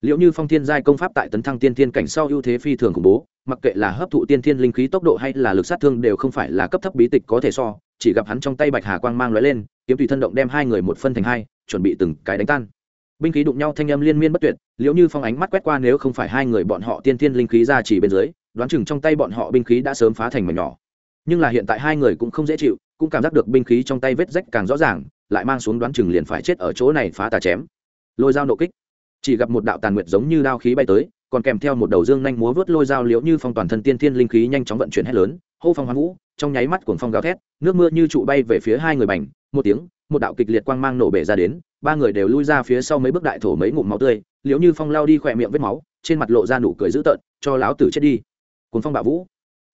Liệu như phong thiên giai công pháp tại tấn thăng tiên thiên cảnh sau ưu thế phi thường khủng bố, mặc kệ là hấp thụ tiên thiên linh khí tốc độ hay là lực sát thương đều không phải là cấp thấp bí tịch có thể so, chỉ gặp hắn trong tay bạch hà quang mang lóe lên, kiếm tùy thân động đem hai người một phân thành hai chuẩn bị từng cái đánh tan. Binh khí đụng nhau thanh âm liên miên bất tuyệt liệu như phong ánh mắt quét qua nếu không phải hai người bọn họ tiên thiên linh khí ra chỉ bên dưới, đoán chừng trong tay bọn họ binh khí đã sớm phá thành mảnh nhỏ. Nhưng là hiện tại hai người cũng không dễ chịu, cũng cảm giác được binh khí trong tay vết rách càng rõ ràng, lại mang xuống đoán chừng liền phải chết ở chỗ này phá tà chém. Lôi dao nộ kích. Chỉ gặp một đạo tàn nguyệt giống như đao khí bay tới, còn kèm theo một đầu dương nhanh múa vớt lôi dao liễu như phong toàn thân tiên thiên linh khí nhanh chóng vận chuyển hết lớn hô phong hoán vũ, trong nháy mắt cuồng phong gào thét, nước mưa như trụ bay về phía hai người bành, một tiếng, một đạo kịch liệt quang mang nổ bể ra đến, ba người đều lui ra phía sau mấy bước đại thổ mấy ngụm máu tươi, liễu như phong lao đi khỏe miệng vết máu, trên mặt lộ ra nụ cười dữ tợn, cho láo tử chết đi. Cuồng phong bạo vũ.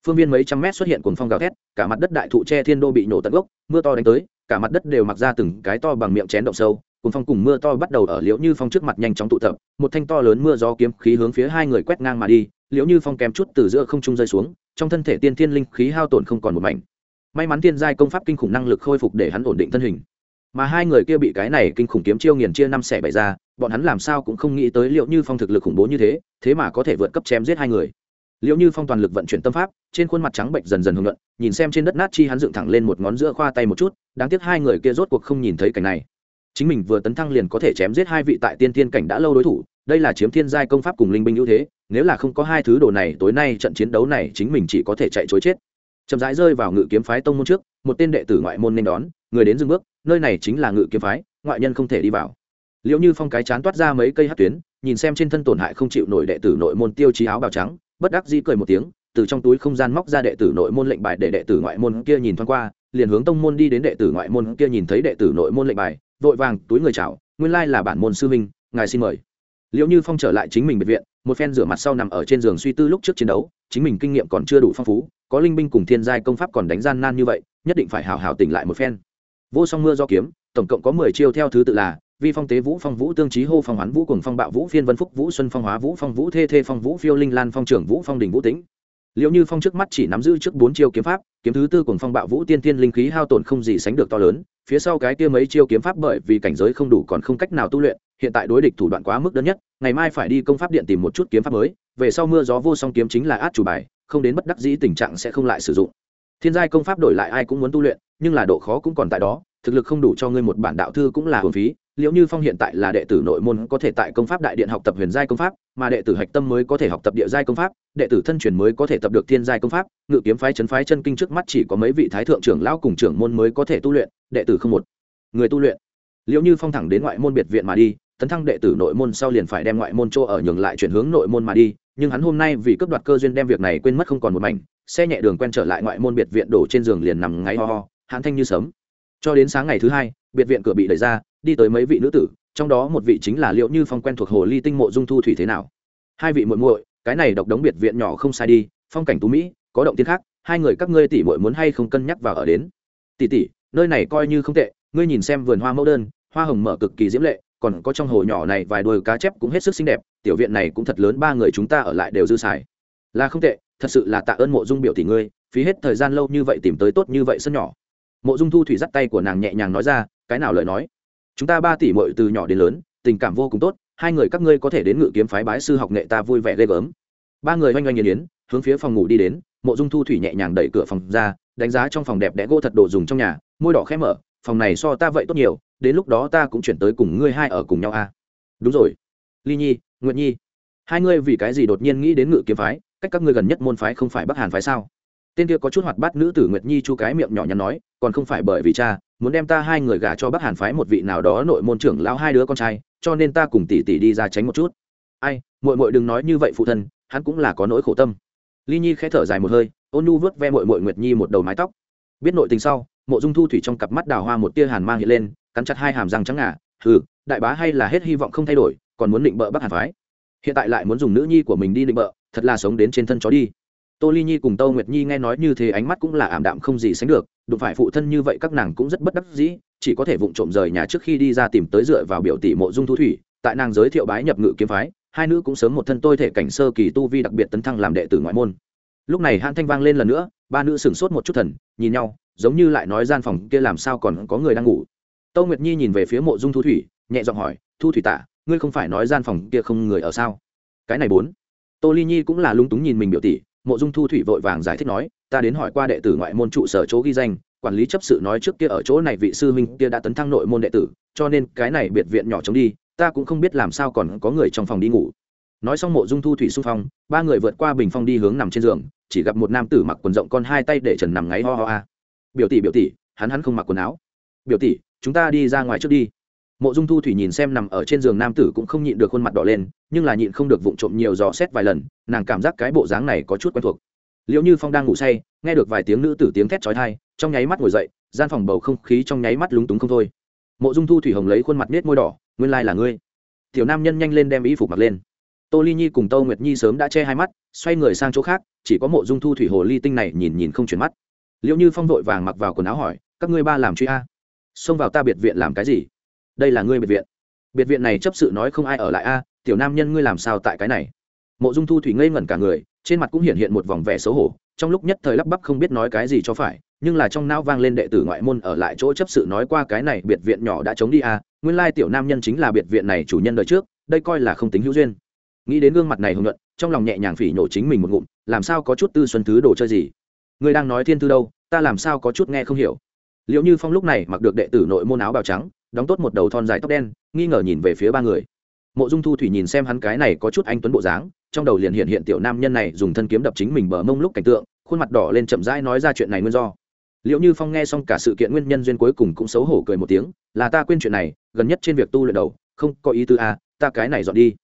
Phương viên mấy trăm mét xuất hiện cuồng phong gào thét, cả mặt đất đại thụ tre thiên đô bị nổ tận gốc, mưa to đánh tới, cả mặt đất đều mặc ra từng cái to bằng miệng chén động sâu, Cuồng phong cùng mưa to bắt đầu ở liễu như phong trước mặt nhanh chóng tụ tập, một thanh to lớn mưa gió kiếm khí hướng phía hai người quét ngang mà đi, liễu như phong kém chút từ giữa không trung rơi xuống trong thân thể tiên thiên linh khí hao tổn không còn một mảnh. May mắn tiên giai công pháp kinh khủng năng lực khôi phục để hắn ổn định thân hình. Mà hai người kia bị cái này kinh khủng kiếm chiêu nghiền chia năm xẻ bảy ra, bọn hắn làm sao cũng không nghĩ tới liệu như phong thực lực khủng bố như thế thế mà có thể vượt cấp chém giết hai người. Liệu như phong toàn lực vận chuyển tâm pháp, trên khuôn mặt trắng bệnh dần dần hưởng luận nhìn xem trên đất nát chi hắn dựng thẳng lên một ngón giữa khoa tay một chút, đáng tiếc hai người kia rốt cuộc không nhìn thấy cảnh này. Chính mình vừa tấn thăng liền có thể chém giết hai vị tại tiên thiên cảnh đã lâu đối thủ, đây là chiếm thiên giai công pháp cùng linh binh ưu thế nếu là không có hai thứ đồ này, tối nay trận chiến đấu này chính mình chỉ có thể chạy chối chết. Chậm rãi rơi vào ngự kiếm phái tông môn trước, một tên đệ tử ngoại môn nên đón, người đến dừng bước, nơi này chính là ngự kiếm phái, ngoại nhân không thể đi vào. Liệu như phong cái chán toát ra mấy cây hát tuyến, nhìn xem trên thân tổn hại không chịu nổi đệ tử nội môn tiêu chí áo bào trắng, bất đắc dĩ cười một tiếng, từ trong túi không gian móc ra đệ tử nội môn lệnh bài để đệ tử ngoại môn kia nhìn thoáng qua, liền hướng tông môn đi đến đệ tử ngoại môn kia nhìn thấy đệ tử nội môn lệnh bài, vội vàng túi người chào, nguyên lai là bản môn sư minh ngài xin mời liệu như phong trở lại chính mình biệt viện, một phen rửa mặt sau nằm ở trên giường suy tư lúc trước chiến đấu, chính mình kinh nghiệm còn chưa đủ phong phú, có linh binh cùng thiên giai công pháp còn đánh gian nan như vậy, nhất định phải hào hào tỉnh lại một phen. Vô song mưa do kiếm, tổng cộng có mười chiêu theo thứ tự là, vi phong tế vũ, phong vũ tương trí hô, phong hoán vũ cùng phong bạo vũ, phiên vân phúc vũ, xuân phong hóa vũ, phong vũ thê thê, phong vũ phiêu linh lan, phong trưởng vũ, phong đình vũ tĩnh. Liệu như phong trước mắt chỉ nắm giữ trước bốn chiêu kiếm pháp, kiếm thứ tư cùng phong bạo vũ, tiên tiên linh khí, hao tổn không gì sánh được to lớn. Phía sau cái kia mấy chiêu kiếm pháp bởi vì cảnh giới không đủ còn không cách nào tu luyện hiện tại đối địch thủ đoạn quá mức đơn nhất, ngày mai phải đi công pháp điện tìm một chút kiếm pháp mới, về sau mưa gió vô song kiếm chính là át chủ bài, không đến bất đắc dĩ tình trạng sẽ không lại sử dụng. Thiên giai công pháp đổi lại ai cũng muốn tu luyện, nhưng là độ khó cũng còn tại đó, thực lực không đủ cho ngươi một bản đạo thư cũng là hồn phí, liệu như phong hiện tại là đệ tử nội môn có thể tại công pháp đại điện học tập huyền giai công pháp, mà đệ tử hạch tâm mới có thể học tập địa giai công pháp, đệ tử thân truyền mới có thể tập được thiên giai công pháp, ngự kiếm phái chấn phái chân kinh trước mắt chỉ có mấy vị thái thượng trưởng lão cùng trưởng môn mới có thể tu luyện, đệ tử không một người tu luyện. Liệu như phong thẳng đến ngoại môn biệt viện mà đi tấn thăng đệ tử nội môn sau liền phải đem ngoại môn chỗ ở nhường lại chuyển hướng nội môn mà đi, nhưng hắn hôm nay vì cướp đoạt cơ duyên đem việc này quên mất không còn một mảnh, xe nhẹ đường quen trở lại ngoại môn biệt viện đổ trên giường liền nằm ngáy ho ho, hãn thanh như sớm cho đến sáng ngày thứ hai, biệt viện cửa bị đẩy ra, đi tới mấy vị nữ tử, trong đó một vị chính là liệu như phong quen thuộc hồ ly tinh mộ dung thu thủy thế nào. Hai vị muội muội, cái này độc đống biệt viện nhỏ không sai đi, phong cảnh tú mỹ, có động tiên khác, hai người các ngươi tỷ muội muốn hay không cân nhắc vào ở đến. Tỷ tỷ, nơi này coi như không tệ, ngươi nhìn xem vườn hoa mẫu đơn, hoa hồng mở cực kỳ diễm lệ còn có trong hồ nhỏ này vài đôi cá chép cũng hết sức xinh đẹp, tiểu viện này cũng thật lớn, ba người chúng ta ở lại đều dư xài. Là không tệ, thật sự là tạ ơn mộ dung biểu tỷ ngươi, phí hết thời gian lâu như vậy tìm tới tốt như vậy sân nhỏ. Mộ dung thu thủy dắt tay của nàng nhẹ nhàng nói ra, cái nào lời nói? Chúng ta ba tỷ mội từ nhỏ đến lớn, tình cảm vô cùng tốt, hai người các ngươi có thể đến ngự kiếm phái bái sư học nghệ ta vui vẻ ghê gớm. Ba người oanh oanh nghiền yến hướng phía phòng ngủ đi đến, mộ dung thu thủy nhẹ nhàng đẩy cửa phòng ra, đánh giá trong phòng đẹp đẽ gỗ thật đồ dùng trong nhà, môi đỏ khẽ mở, phòng này so ta vậy tốt nhiều đến lúc đó ta cũng chuyển tới cùng ngươi hai ở cùng nhau a à? đúng rồi. Ly nhi nguyện nhi. Hai ngươi vì cái gì đột nhiên nghĩ đến ngự kiếm phái, cách các ngươi gần nhất môn phái không phải bắc hàn phái sao? Tên kia có chút hoạt bát nữ tử nguyệt nhi chu cái miệng nhỏ nhắn nói, còn không phải bởi vì cha, muốn đem ta hai người gả cho bắc hàn phái một vị nào đó nội môn trưởng lão hai đứa con trai, cho nên ta cùng tỷ tỷ đi ra tránh một chút. Ai, muội muội đừng nói như vậy phụ thân, hắn cũng là có nỗi khổ tâm. Ly nhi khẽ thở dài một hơi, ôn nhu vớt ve muội muội nguyệt nhi một đầu mái tóc. Biết nội tình sau, mộ dung thu thủy trong cặp mắt đào hoa một tia hàn mang hiện lên cắn chặt hai hàm răng trắng ngà, hừ, đại bá hay là hết hy vọng không thay đổi, còn muốn định bợ bắc hàn phái. Hiện tại lại muốn dùng nữ nhi của mình đi định bợ, thật là sống đến trên thân chó đi. Tô ly nhi cùng tô nguyệt nhi nghe nói như thế ánh mắt cũng là ảm đạm không gì sánh được, đụng phải phụ thân như vậy các nàng cũng rất bất đắc dĩ, chỉ có thể vụng trộm rời nhà trước khi đi ra tìm tới dựa vào biểu tỷ mộ dung thu thủy, tại nàng giới thiệu bái nhập ngự kiếm phái, hai nữ cũng sớm một thân tôi thể cảnh sơ kỳ tu vi đặc biệt tấn thăng làm đệ tử ngoại môn. Lúc này hãn thanh vang lên lần nữa, ba nữ sửng sốt một chút thần, nhìn nhau, giống như lại nói gian phòng kia làm sao còn có người đang ngủ tâu nguyệt nhi nhìn về phía mộ dung thu thủy, nhẹ giọng hỏi, thu thủy tả, ngươi không phải nói gian phòng kia không người ở sao? Cái này bốn. Tô ly nhi cũng là lung túng nhìn mình biểu tỷ, mộ dung thu thủy vội vàng giải thích nói, ta đến hỏi qua đệ tử ngoại môn trụ sở chỗ ghi danh, quản lý chấp sự nói trước kia ở chỗ này vị sư huynh kia đã tấn thăng nội môn đệ tử, cho nên cái này biệt viện nhỏ chống đi, ta cũng không biết làm sao còn có người trong phòng đi ngủ. Nói xong mộ dung thu thủy xung phong, ba người vượt qua bình phong đi hướng nằm trên giường, chỉ gặp một nam tử mặc quần rộng con hai tay để trần nằm ngáy ho ho a. Biểu tỷ biểu tỷ, hắn hắn không mặc quần áo. Biểu tỷ chúng ta đi ra ngoài trước đi. Mộ dung thu thủy nhìn xem nằm ở trên giường nam tử cũng không nhịn được khuôn mặt đỏ lên, nhưng là nhịn không được vụng trộm nhiều dò xét vài lần, nàng cảm giác cái bộ dáng này có chút quen thuộc. Liệu như phong đang ngủ say, nghe được vài tiếng nữ tử tiếng thét trói thai trong nháy mắt ngồi dậy, gian phòng bầu không khí trong nháy mắt lúng túng không thôi. Mộ dung thu thủy hồng lấy khuôn mặt nết môi đỏ, nguyên lai là ngươi. Tiểu nam nhân nhanh lên đem y phục mặc lên. Tô ly nhi cùng tô nguyệt nhi sớm đã che hai mắt, xoay người sang chỗ khác, chỉ có mộ dung thu thủy hồ ly tinh này nhìn nhìn không chuyển mắt. Liệu như phong vội vàng mặc vào quần áo hỏi, các ngươi ba làm truy a? Xông vào ta biệt viện làm cái gì? Đây là ngươi biệt viện. Biệt viện này chấp sự nói không ai ở lại a, tiểu nam nhân ngươi làm sao tại cái này? Mộ dung thu thủy ngây ngẩn cả người, trên mặt cũng hiện hiện một vòng vẻ xấu hổ, trong lúc nhất thời lắp bắp không biết nói cái gì cho phải, nhưng là trong não vang lên đệ tử ngoại môn ở lại chỗ chấp sự nói qua cái này biệt viện nhỏ đã chống đi a, nguyên lai tiểu nam nhân chính là biệt viện này chủ nhân đời trước, đây coi là không tính hữu duyên. Nghĩ đến gương mặt này hưng nhuận, trong lòng nhẹ nhàng phỉ nhổ chính mình một ngụm, làm sao có chút tư xuân thứ đồ chơi gì? Người đang nói thiên thư đâu, ta làm sao có chút nghe không hiểu? Liệu như phong lúc này mặc được đệ tử nội môn áo bào trắng đóng tốt một đầu thon dài tóc đen nghi ngờ nhìn về phía ba người. Mộ dung thu thủy nhìn xem hắn cái này có chút anh tuấn bộ dáng trong đầu liền hiện hiện tiểu nam nhân này dùng thân kiếm đập chính mình bờ mông lúc cảnh tượng khuôn mặt đỏ lên chậm rãi nói ra chuyện này nguyên do. Liệu như phong nghe xong cả sự kiện nguyên nhân duyên cuối cùng cũng xấu hổ cười một tiếng là ta quên chuyện này gần nhất trên việc tu luyện đầu không có ý tư a à, ta cái này dọn đi.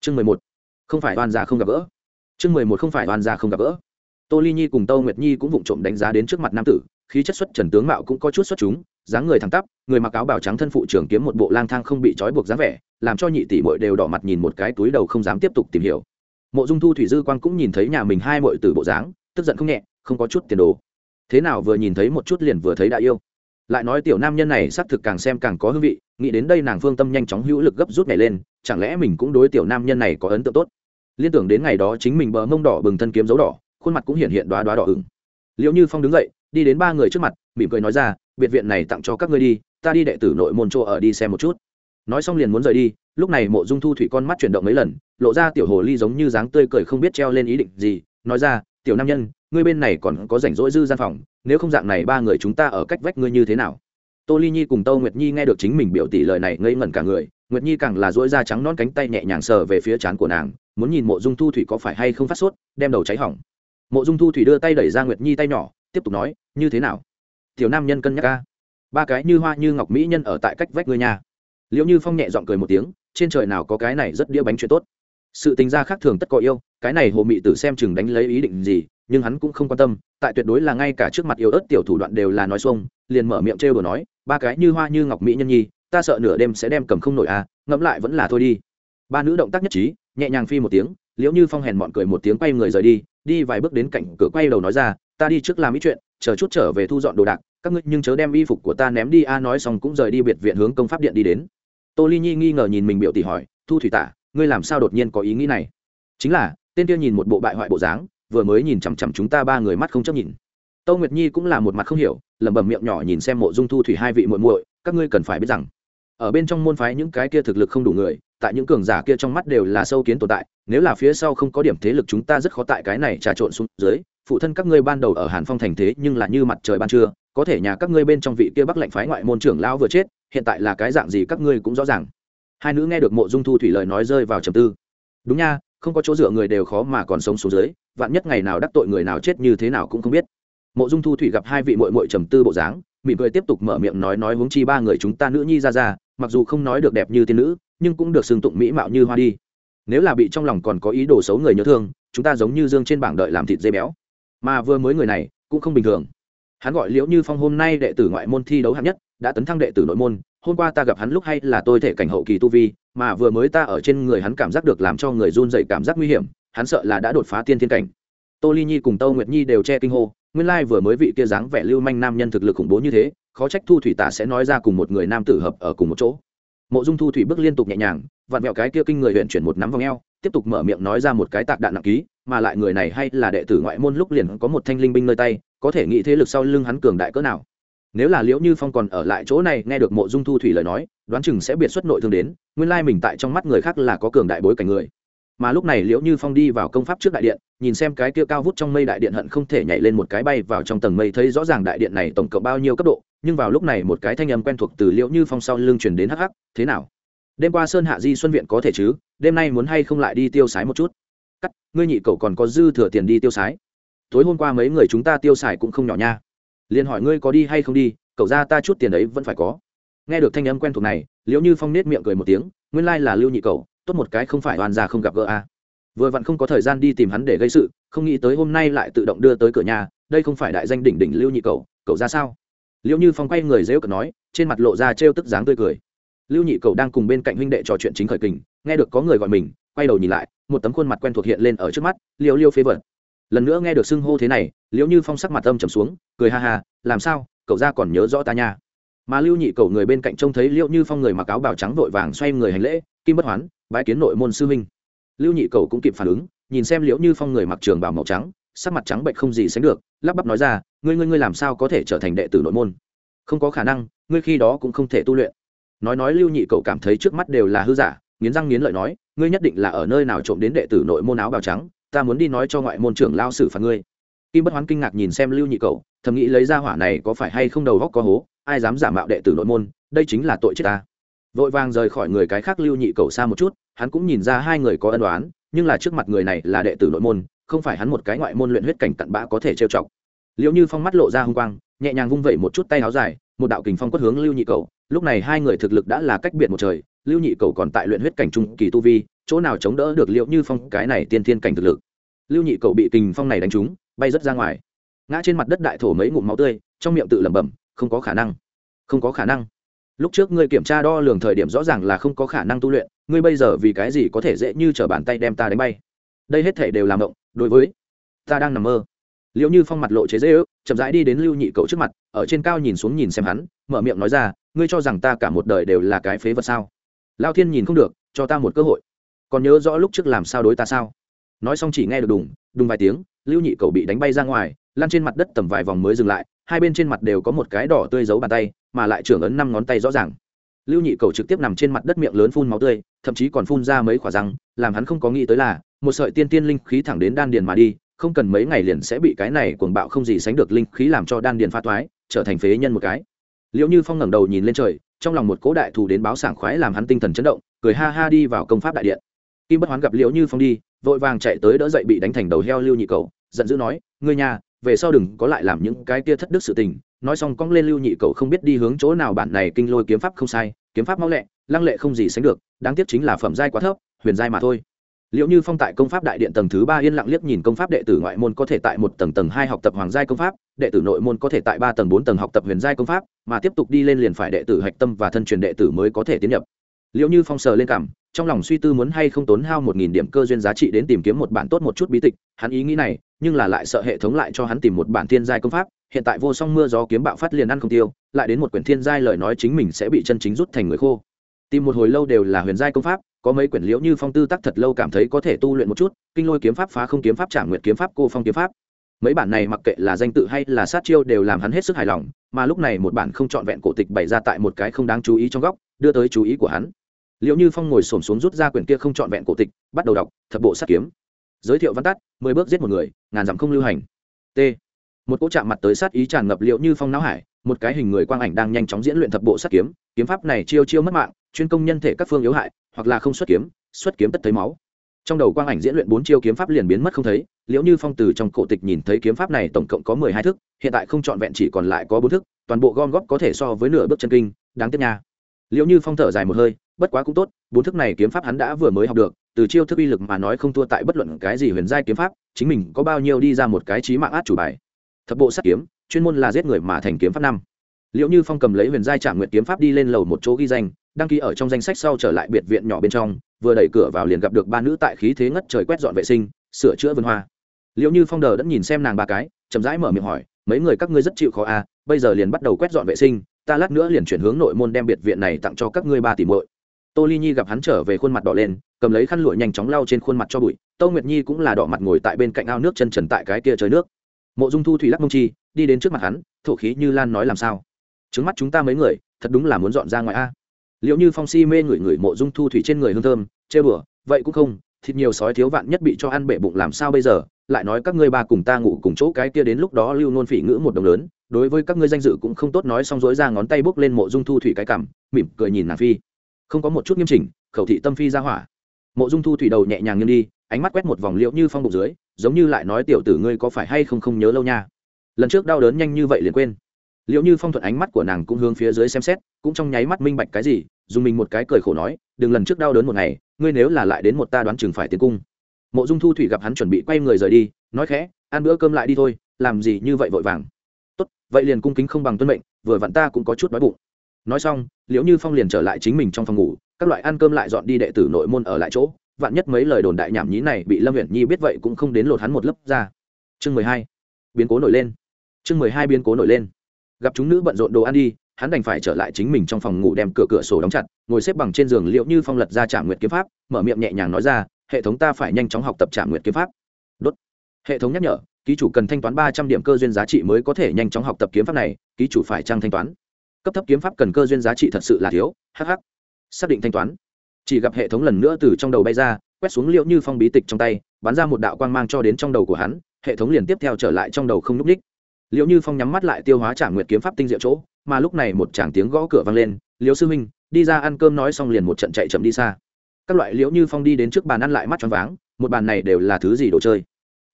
Chương mười một. Không phải oan gia không gặp gỡ. Chương mười một không phải oan gia không gặp gỡ. Tô ly nhi cùng tâu nguyệt nhi cũng vụng trộm đánh giá đến trước mặt nam tử khí chất xuất trần tướng mạo cũng có chút xuất chúng, dáng người thẳng tắp, người mặc áo bào trắng thân phụ trưởng kiếm một bộ lang thang không bị trói buộc dáng vẻ, làm cho nhị tỷ mội đều đỏ mặt nhìn một cái túi đầu không dám tiếp tục tìm hiểu. Mộ dung thu thủy dư quang cũng nhìn thấy nhà mình hai mội từ bộ dáng, tức giận không nhẹ, không có chút tiền đồ. Thế nào vừa nhìn thấy một chút liền vừa thấy đã yêu. Lại nói tiểu nam nhân này xác thực càng xem càng có hương vị, nghĩ đến đây nàng phương tâm nhanh chóng hữu lực gấp rút nhảy lên, chẳng lẽ mình cũng đối tiểu nam nhân này có ấn tượng tốt? Liên tưởng đến ngày đó chính mình bờ mông đỏ bừng thân kiếm dấu đỏ, khuôn mặt cũng hiện hiện đoá đoá đỏ ửng. Liệu như phong đứng dậy đi đến ba người trước mặt, mỉm cười nói ra, biệt viện này tặng cho các ngươi đi, ta đi đệ tử nội môn chỗ ở đi xem một chút. Nói xong liền muốn rời đi, lúc này mộ dung thu thủy con mắt chuyển động mấy lần, lộ ra tiểu hồ ly giống như dáng tươi cười không biết treo lên ý định gì, nói ra, tiểu nam nhân, ngươi bên này còn có rảnh rỗi dư gian phòng, nếu không dạng này ba người chúng ta ở cách vách ngươi như thế nào? Tô ly nhi cùng tâu nguyệt nhi nghe được chính mình biểu tỷ lời này ngây ngẩn cả người, nguyệt nhi càng là dỗi da trắng non cánh tay nhẹ nhàng sờ về phía trán của nàng, muốn nhìn mộ dung thu thủy có phải hay không phát sốt, đem đầu cháy hỏng. Mộ dung thu thủy đưa tay đẩy ra nguyệt nhi tay nhỏ tiếp tục nói, như thế nào? Tiểu nam nhân cân nhắc ca ba cái như hoa như ngọc mỹ nhân ở tại cách vách ngươi nhà. Liệu như phong nhẹ giọng cười một tiếng, trên trời nào có cái này rất đĩa bánh chuyện tốt. Sự tình gia khác thường tất có yêu, cái này hồ mị tử xem chừng đánh lấy ý định gì, nhưng hắn cũng không quan tâm, tại tuyệt đối là ngay cả trước mặt yêu ớt tiểu thủ đoạn đều là nói xuông, liền mở miệng trêu đồ nói, ba cái như hoa như ngọc mỹ nhân nhi, ta sợ nửa đêm sẽ đem cầm không nổi à ngẫm lại vẫn là thôi đi. Ba nữ động tác nhất trí, nhẹ nhàng phi một tiếng, liễu như phong hèn mọn cười một tiếng quay người rời đi đi vài bước đến cạnh cửa quay đầu nói ra ta đi trước làm ít chuyện, chờ chút trở về thu dọn đồ đạc, các ngươi nhưng chớ đem y phục của ta ném đi, a, nói xong cũng rời đi biệt viện hướng công pháp điện đi đến. Tô ly nhi nghi ngờ nhìn mình biểu tỷ hỏi, thu thủy tả, ngươi làm sao đột nhiên có ý nghĩ này? Chính là, tên kia nhìn một bộ bại hoại bộ dáng, vừa mới nhìn chằm chằm chúng ta ba người mắt không chấp nhìn. Tô nguyệt nhi cũng là một mặt không hiểu, lẩm bẩm miệng nhỏ nhìn xem mộ dung thu thủy hai vị muội muội, các ngươi cần phải biết rằng, ở bên trong môn phái những cái kia thực lực không đủ người, tại những cường giả kia trong mắt đều là sâu kiến tồn tại, nếu là phía sau không có điểm thế lực chúng ta rất khó tại cái này trà trộn xuống dưới phụ thân các ngươi ban đầu ở hàn phong thành thế nhưng là như mặt trời ban trưa, có thể nhà các ngươi bên trong vị kia bắc lệnh phái ngoại môn trưởng lão vừa chết, hiện tại là cái dạng gì các ngươi cũng rõ ràng. Hai nữ nghe được mộ dung thu thủy lời nói rơi vào trầm tư. Đúng nha, không có chỗ dựa người đều khó mà còn sống xuống dưới, vạn nhất ngày nào đắc tội người nào chết như thế nào cũng không biết. Mộ dung thu thủy gặp hai vị mội mội trầm tư bộ dáng, mỉm cười tiếp tục mở miệng nói nói huống chi ba người chúng ta nữ nhi ra ra, mặc dù không nói được đẹp như tiên nữ, nhưng cũng được xưng tụng mỹ mạo như hoa đi. Nếu là bị trong lòng còn có ý đồ xấu người nhớ thương, chúng ta giống như dương trên bảng đợi làm thịt dây béo mà vừa mới người này cũng không bình thường. Hắn gọi liễu như phong hôm nay đệ tử ngoại môn thi đấu hạng nhất, đã tấn thăng đệ tử nội môn. Hôm qua ta gặp hắn lúc hay là tôi thể cảnh hậu kỳ tu vi, mà vừa mới ta ở trên người hắn cảm giác được làm cho người run dậy cảm giác nguy hiểm, hắn sợ là đã đột phá tiên thiên cảnh. Tô ly nhi cùng tâu nguyệt nhi đều che kinh hô, nguyên lai vừa mới vị kia dáng vẻ lưu manh nam nhân thực lực khủng bố như thế, khó trách thu thủy tả sẽ nói ra cùng một người nam tử hợp ở cùng một chỗ mộ dung thu thủy bước liên tục nhẹ nhàng, vặn vẹo cái kia kinh người huyện chuyển một nắm vòng eo, tiếp tục mở miệng nói ra một cái tạc đạn nặng ký, mà lại người này hay là đệ tử ngoại môn lúc liền có một thanh linh binh nơi tay, có thể nghĩ thế lực sau lưng hắn cường đại cỡ nào. Nếu là liễu như phong còn ở lại chỗ này nghe được mộ dung thu thủy lời nói, đoán chừng sẽ biệt xuất nội thương đến, nguyên lai mình tại trong mắt người khác là có cường đại bối cảnh người. Mà lúc này liễu như phong đi vào công pháp trước đại điện, nhìn xem cái kia cao vút trong mây đại điện hận không thể nhảy lên một cái bay vào trong tầng mây, thấy rõ ràng đại điện này tổng cộng bao nhiêu cấp độ nhưng vào lúc này một cái thanh âm quen thuộc từ liễu như phong sau lưng truyền đến hắc hắc, thế nào? Đêm qua sơn hạ di xuân viện có thể chứ? Đêm nay muốn hay không lại đi tiêu sái một chút? Cắt, ngươi nhị cậu còn có dư thừa tiền đi tiêu sái. Tối hôm qua mấy người chúng ta tiêu xài cũng không nhỏ nha. Liền hỏi ngươi có đi hay không đi, cậu ra ta chút tiền ấy vẫn phải có. Nghe được thanh âm quen thuộc này, liễu như phong nết miệng cười một tiếng, nguyên lai là lưu nhị cậu, tốt một cái không phải oan ra không gặp gỡ a à. vừa vặn không có thời gian đi tìm hắn để gây sự, không nghĩ tới hôm nay lại tự động đưa tới cửa nhà, đây không phải đại danh đỉnh đỉnh lưu nhị cậu cậu ra sao? Liệu như phong quay người dễu cợt nói, trên mặt lộ ra trêu tức dáng tươi cười. Lưu nhị cầu đang cùng bên cạnh huynh đệ trò chuyện chính khởi kình, nghe được có người gọi mình, quay đầu nhìn lại, một tấm khuôn mặt quen thuộc hiện lên ở trước mắt, liêu liêu phế vật. Lần nữa nghe được xưng hô thế này, liễu như phong sắc mặt âm trầm xuống, cười ha ha, làm sao? Cậu ra còn nhớ rõ ta nha. Mà lưu nhị cậu người bên cạnh trông thấy liễu như phong người mặc áo bào trắng vội vàng xoay người hành lễ, kim bất hoán, bái kiến nội môn sư minh lưu nhị cậu cũng kịp phản ứng, nhìn xem liễu như phong người mặc trường bào màu trắng sắc mặt trắng bệnh không gì sánh được, lắp bắp nói ra, ngươi ngươi ngươi làm sao có thể trở thành đệ tử nội môn? Không có khả năng, ngươi khi đó cũng không thể tu luyện. Nói nói lưu nhị cậu cảm thấy trước mắt đều là hư giả, nghiến răng nghiến lợi nói, ngươi nhất định là ở nơi nào trộm đến đệ tử nội môn áo bào trắng, ta muốn đi nói cho ngoại môn trưởng lao xử phạt ngươi. Kim bất hoán kinh ngạc nhìn xem lưu nhị cậu, thầm nghĩ lấy ra hỏa này có phải hay không đầu góc có hố, ai dám giả mạo đệ tử nội môn, đây chính là tội chết ta. Vội vàng rời khỏi người cái khác lưu nhị cậu xa một chút, hắn cũng nhìn ra hai người có ân đoán nhưng là trước mặt người này là đệ tử nội môn không phải hắn một cái ngoại môn luyện huyết cảnh cặn bã có thể trêu chọc. Liệu như phong mắt lộ ra hung quang, nhẹ nhàng vung vẩy một chút tay áo dài, một đạo kình phong quất hướng lưu nhị cầu. Lúc này hai người thực lực đã là cách biệt một trời, lưu nhị cầu còn tại luyện huyết cảnh trung kỳ tu vi, chỗ nào chống đỡ được liệu như phong cái này tiên thiên cảnh thực lực. Lưu nhị cầu bị kình phong này đánh trúng, bay rất ra ngoài. Ngã trên mặt đất đại thổ mấy ngụm máu tươi, trong miệng tự lẩm bẩm, không có khả năng, không có khả năng. Lúc trước ngươi kiểm tra đo lường thời điểm rõ ràng là không có khả năng tu luyện, ngươi bây giờ vì cái gì có thể dễ như t r ở bàn tay đem ta đánh bay? Đây hết thể đều làm động đối với ta đang nằm mơ. Liệu như phong mặt lộ chế dễ ước, chậm rãi đi đến lưu nhị cậu trước mặt, ở trên cao nhìn xuống nhìn xem hắn, mở miệng nói ra, ngươi cho rằng ta cả một đời đều là cái phế vật sao? Lao thiên nhìn không được, cho ta một cơ hội. Còn nhớ rõ lúc trước làm sao đối ta sao? Nói xong chỉ nghe được đùng đùng vài tiếng, lưu nhị cậu bị đánh bay ra ngoài lan trên mặt đất tầm vài vòng mới dừng lại, hai bên trên mặt đều có một cái đỏ tươi giấu bàn tay, mà lại trưởng ấn năm ngón tay rõ ràng lưu nhị cầu trực tiếp nằm trên mặt đất miệng lớn phun máu tươi thậm chí còn phun ra mấy khỏa răng làm hắn không có nghĩ tới là một sợi tiên tiên linh khí thẳng đến đan điền mà đi không cần mấy ngày liền sẽ bị cái này cuồng bạo không gì sánh được linh khí làm cho đan điền pha toái, trở thành phế nhân một cái. Liệu như phong ngẩng đầu nhìn lên trời trong lòng một cố đại thù đến báo sảng khoái làm hắn tinh thần chấn động cười ha ha đi vào công pháp đại điện. Kim bất hoán gặp liễu như phong đi vội vàng chạy tới đỡ dậy bị đánh thành đầu heo lưu nhị cầu giận dữ nói ngươi nhà về sau đừng có lại làm những cái kia thất đức sự tình nói xong cong lên lưu nhị cậu không biết đi hướng chỗ nào bản này kinh lôi kiếm pháp không sai, kiếm pháp mau lẹ, lăng lệ không gì sánh được, đáng tiếc chính là phẩm giai quá thấp, huyền giai mà thôi. Liệu như phong tại công pháp đại điện tầng thứ ba yên lặng liếc nhìn công pháp đệ tử ngoại môn có thể tại một tầng tầng hai học tập hoàng giai công pháp, đệ tử nội môn có thể tại ba tầng bốn tầng học tập huyền giai công pháp, mà tiếp tục đi lên liền phải đệ tử hạch tâm và thân truyền đệ tử mới có thể tiến nhập. Liệu như phong sờ lên cảm, trong lòng suy tư muốn hay không tốn hao một nghìn điểm cơ duyên giá trị đến tìm kiếm một bản tốt một chút bí tịch, hắn ý nghĩ này, nhưng là lại sợ hệ thống lại cho hắn tìm một bản thiên giai công pháp hiện tại vô song mưa gió kiếm bạo phát liền ăn không tiêu, lại đến một quyển thiên giai lời nói chính mình sẽ bị chân chính rút thành người khô. Tìm một hồi lâu đều là huyền giai công pháp, có mấy quyển liễu như phong tư tắc thật lâu cảm thấy có thể tu luyện một chút, kinh lôi kiếm pháp, phá không kiếm pháp trả nguyện kiếm pháp, cô phong kiếm pháp. Mấy bản này mặc kệ là danh tự hay là sát chiêu đều làm hắn hết sức hài lòng, mà lúc này một bản không trọn vẹn cổ tịch bày ra tại một cái không đáng chú ý trong góc, đưa tới chú ý của hắn. Liệu như phong ngồi xổm xuống rút ra quyển kia không trọn vẹn cổ tịch, bắt đầu đọc, thập bộ sát kiếm. Giới thiệu văn tắt, mười bước giết một người, ngàn dặm không lưu hành. T một cỗ chạm mặt tới sát ý tràn ngập liệu như phong não hải, một cái hình người quang ảnh đang nhanh chóng diễn luyện thập bộ sát kiếm kiếm pháp này chiêu chiêu mất mạng, chuyên công nhân thể các phương yếu hại, hoặc là không xuất kiếm xuất kiếm tất thấy máu. Trong đầu quang ảnh diễn luyện bốn chiêu kiếm pháp liền biến mất không thấy liễu như phong từ trong cổ tịch nhìn thấy kiếm pháp này tổng cộng có mười hai thức, hiện tại không trọn vẹn chỉ còn lại có bốn thức, toàn bộ gom góp có thể so với nửa bước chân kinh, đáng tiếc nha. Liễu như phong thở dài một hơi, bất quá cũng tốt, bốn thức này kiếm pháp hắn đã vừa mới học được, từ chiêu thức uy lực mà nói không thua tại bất luận cái gì huyền giai kiếm pháp, chính mình có bao nhiêu đi ra một cái trí mạng át chủ bài thập bộ sát kiếm, chuyên môn là giết người mà thành kiếm pháp năm. Liệu như phong cầm lấy huyền giai trạm nguyện kiếm pháp đi lên lầu một chỗ ghi danh, đăng ký ở trong danh sách sau trở lại biệt viện nhỏ bên trong, vừa đẩy cửa vào liền gặp được ba nữ tại khí thế ngất trời quét dọn vệ sinh, sửa chữa vườn hoa. Liệu như phong đờ đã nhìn xem nàng ba cái, chậm rãi mở miệng hỏi, mấy người các ngươi rất chịu khó à bây giờ liền bắt đầu quét dọn vệ sinh, ta lát nữa liền chuyển hướng nội môn đem biệt viện này tặng cho các ngươi ba tỷ muội. Tô ly nhi gặp hắn trở về khuôn mặt đỏ lên, cầm lấy khăn lụa nhanh chóng lau trên khuôn mặt cho bụi tâu nguyệt nhi cũng là đỏ mặt ngồi tại bên cạnh ao nước chân trần tại cái kia trời nước mộ dung thu thủy lắc mông chi, đi đến trước mặt hắn, thổ khí như lan nói làm sao? Trứng mắt chúng ta mấy người, thật đúng là muốn dọn ra ngoài a. Liệu như phong si mê ngửi ngửi mộ dung thu thủy trên người hương thơm chê bừa vậy cũng không, thịt nhiều sói thiếu vạn nhất bị cho ăn bể bụng làm sao bây giờ? Lại nói các ngươi ba cùng ta ngủ cùng chỗ cái kia đến lúc đó lưu nôn phỉ ngữ một đồng lớn, đối với các ngươi danh dự cũng không tốt nói xong dối ra ngón tay bốc lên mộ dung thu thủy cái cằm, mỉm cười nhìn nàng phi. Không có một chút nghiêm chỉnh, khẩu thị tâm phi ra hỏa. Mộ dung thu thủy đầu nhẹ nhàng nghiêng đi ánh mắt quét một vòng liệu như phong bụng dưới, giống như lại nói, tiểu tử ngươi có phải hay không không nhớ lâu nha? Lần trước đau đớn nhanh như vậy liền quên. Liệu như phong thuận ánh mắt của nàng cũng hướng phía dưới xem xét, cũng trong nháy mắt minh bạch cái gì, dùng mình một cái cười khổ nói, đừng lần trước đau đớn một ngày, ngươi nếu là lại đến một ta đoán chừng phải tiến cung. Mộ dung thu thủy gặp hắn chuẩn bị quay người rời đi, nói khẽ, ăn bữa cơm lại đi thôi, làm gì như vậy vội vàng? Tốt, vậy liền cung kính không bằng tuân mệnh, vừa vặn ta cũng có chút đói bụng. Nói xong, liễu như phong liền trở lại chính mình trong phòng ngủ, các loại ăn cơm lại dọn đi đệ tử nội môn ở lại chỗ vạn nhất mấy lời đồn đại nhảm nhí này bị lâm huyện nhi biết vậy cũng không đến lột hắn một lớp ra. Chương mười hai, biến cố nổi lên. Chương mười hai biến cố nổi lên. Gặp chúng nữ bận rộn đồ ăn đi, hắn đành phải trở lại chính mình trong phòng ngủ đem cửa cửa sổ đóng chặt, ngồi xếp bằng trên giường liệu như phong lật ra trả nguyệt kiếm pháp, mở miệng nhẹ nhàng nói ra, hệ thống ta phải nhanh chóng học tập trả nguyệt kiếm pháp. Đốt. Hệ thống nhắc nhở, ký chủ cần thanh toán ba trăm điểm cơ duyên giá trị mới có thể nhanh chóng học tập kiếm pháp này, ký chủ phải trăng thanh toán? Cấp thấp kiếm pháp cần cơ duyên giá trị thật sự là thiếu. Hh xác định thanh toán chỉ gặp hệ thống lần nữa từ trong đầu bay ra, quét xuống liệu như phong bí tịch trong tay, bắn ra một đạo quang mang cho đến trong đầu của hắn, hệ thống liền tiếp theo trở lại trong đầu không nhúc ních. Liệu như phong nhắm mắt lại tiêu hóa trả nguyệt kiếm pháp tinh diệu chỗ, mà lúc này một chàng tiếng gõ cửa vang lên liễu sư huynh, đi ra ăn cơm nói xong liền một trận chạy chậm đi xa. Các loại liễu như phong đi đến trước bàn ăn lại mắt choáng váng, một bàn này đều là thứ gì đồ chơi?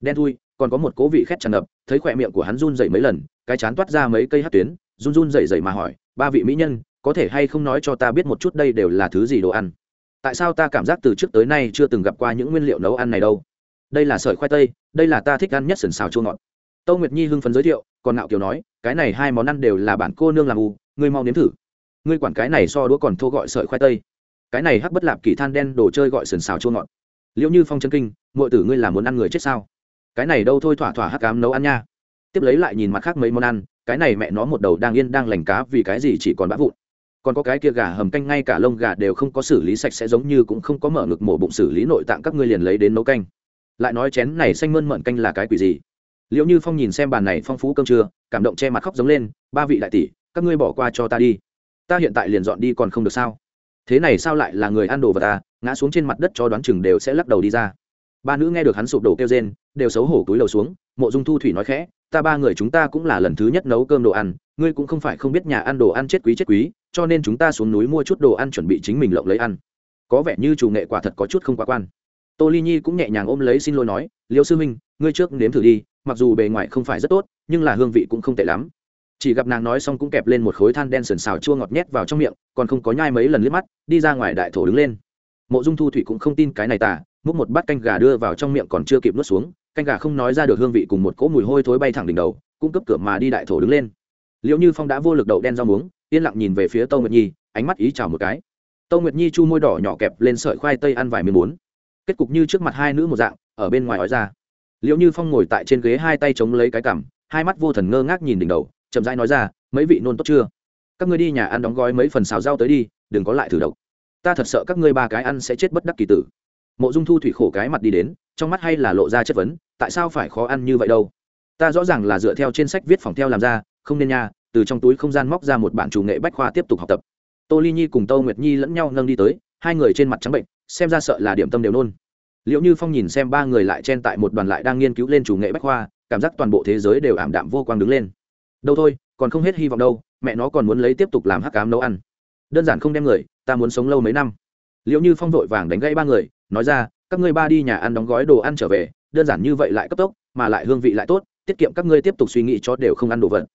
Đen thui, còn có một cố vị khét tràn ngập, thấy khỏe miệng của hắn run dậy mấy lần, cái chán toát ra mấy cây hát tuyến, run run dậy dậy mà hỏi, ba vị mỹ nhân, có thể hay không nói cho ta biết một chút đây đều là thứ gì đồ ăn? Tại sao ta cảm giác từ trước tới nay chưa từng gặp qua những nguyên liệu nấu ăn này đâu? Đây là sợi khoai tây, đây là ta thích ăn nhất sần xào chua ngọt. Tâu nguyệt nhi hưng phấn giới thiệu, còn ngạo kiều nói, cái này hai món ăn đều là bản cô nương làm u, ngươi mau nếm thử. Ngươi quản cái này so đũa còn thô gọi sợi khoai tây. Cái này hắc bất lạp kỳ than đen đồ chơi gọi sần xào chua ngọt. Liệu như phong chân kinh mọi tử ngươi là muốn ăn người chết sao? Cái này đâu thôi thỏa thỏa hắc cám nấu ăn nha. Tiếp lấy lại nhìn mặt khác mấy món ăn, cái này mẹ nó một đầu đang yên đang lành cá vì cái gì chỉ còn bã vụn còn có cái kia gà hầm canh ngay cả lông gà đều không có xử lý sạch sẽ giống như cũng không có mở ngực mổ bụng xử lý nội tạng các ngươi liền lấy đến nấu canh. Lại nói chén này xanh mơn mận canh là cái quỷ gì? Liệu như phong nhìn xem bàn này phong phú cơm trưa, cảm động che mặt khóc giống lên, ba vị đại tỷ, các ngươi bỏ qua cho ta đi. Ta hiện tại liền dọn đi còn không được sao? Thế này sao lại là người ăn đồ vật ta ngã xuống trên mặt đất cho đoán chừng đều sẽ lắc đầu đi ra. Ba nữ nghe được hắn sụp đổ kêu rên, đều xấu hổ túi đầu xuống, mộ dung thu thủy nói khẽ, ta ba người chúng ta cũng là lần thứ nhất nấu cơm đồ ăn ngươi cũng không phải không biết nhà ăn đồ ăn chết quý chết quý, cho nên chúng ta xuống núi mua chút đồ ăn chuẩn bị chính mình lộng lấy ăn. Có vẻ như chủ nghệ quả thật có chút không quá quan. Tô ly nhi cũng nhẹ nhàng ôm lấy xin lỗi nói, liêu sư minh ngươi trước nếm thử đi, mặc dù bề ngoài không phải rất tốt, nhưng là hương vị cũng không tệ lắm. Chỉ gặp nàng nói xong cũng kẹp lên một khối than đen sườn xào chua ngọt nhét vào trong miệng, còn không có nhai mấy lần liếc mắt, đi ra ngoài đại thổ đứng lên. Mộ dung thu thủy cũng không tin cái này tả múc một bát canh gà đưa vào trong miệng còn chưa kịp nuốt xuống, canh gà không nói ra được hương vị cùng một cỗ mùi hôi thối bay thẳng đỉnh đầu cung cấp cửa mà đi đại thổ đứng lên liệu như phong đã vô lực đậu đen rau muống, yên lặng nhìn về phía tâu nguyệt nhi, ánh mắt ý chào một cái. Tâu nguyệt nhi chu môi đỏ nhỏ kẹp lên sợi khoai tây ăn vài miếng bốn kết cục như trước mặt hai nữ một dạng, ở bên ngoài ói ra. Liệu như phong ngồi tại trên ghế hai tay chống lấy cái cằm, hai mắt vô thần ngơ ngác nhìn đỉnh đầu, chậm rãi nói ra, mấy vị nôn tốt chưa? Các ngươi đi nhà ăn đóng gói mấy phần xào rau tới đi, đừng có lại thử độc. Ta thật sợ các ngươi ba cái ăn sẽ chết bất đắc kỳ tử. Mộ dung thu thủy khổ cái mặt đi đến, trong mắt hay là lộ ra chất vấn, tại sao phải khó ăn như vậy đâu? Ta rõ ràng là dựa theo trên sách viết phòng theo làm ra không nên nha, từ trong túi không gian móc ra một bản chủ nghệ bách khoa tiếp tục học tập. Tô ly nhi cùng tô nguyệt nhi lẫn nhau nâng đi tới, hai người trên mặt trắng bệnh, xem ra sợ là điểm tâm đều nôn. Liệu như phong nhìn xem ba người lại chen tại một đoàn lại đang nghiên cứu lên chủ nghệ bách khoa, cảm giác toàn bộ thế giới đều ảm đạm vô quang đứng lên. Đâu thôi, còn không hết hy vọng đâu, mẹ nó còn muốn lấy tiếp tục làm hắc cám nấu ăn. Đơn giản không đem người, ta muốn sống lâu mấy năm. Liệu như phong vội vàng đánh gãy ba người, nói ra, các ngươi ba đi nhà ăn đóng gói đồ ăn trở về, đơn giản như vậy lại cấp tốc, mà lại hương vị lại tốt, tiết kiệm các ngươi tiếp tục suy nghĩ cho đều không ăn đồ vật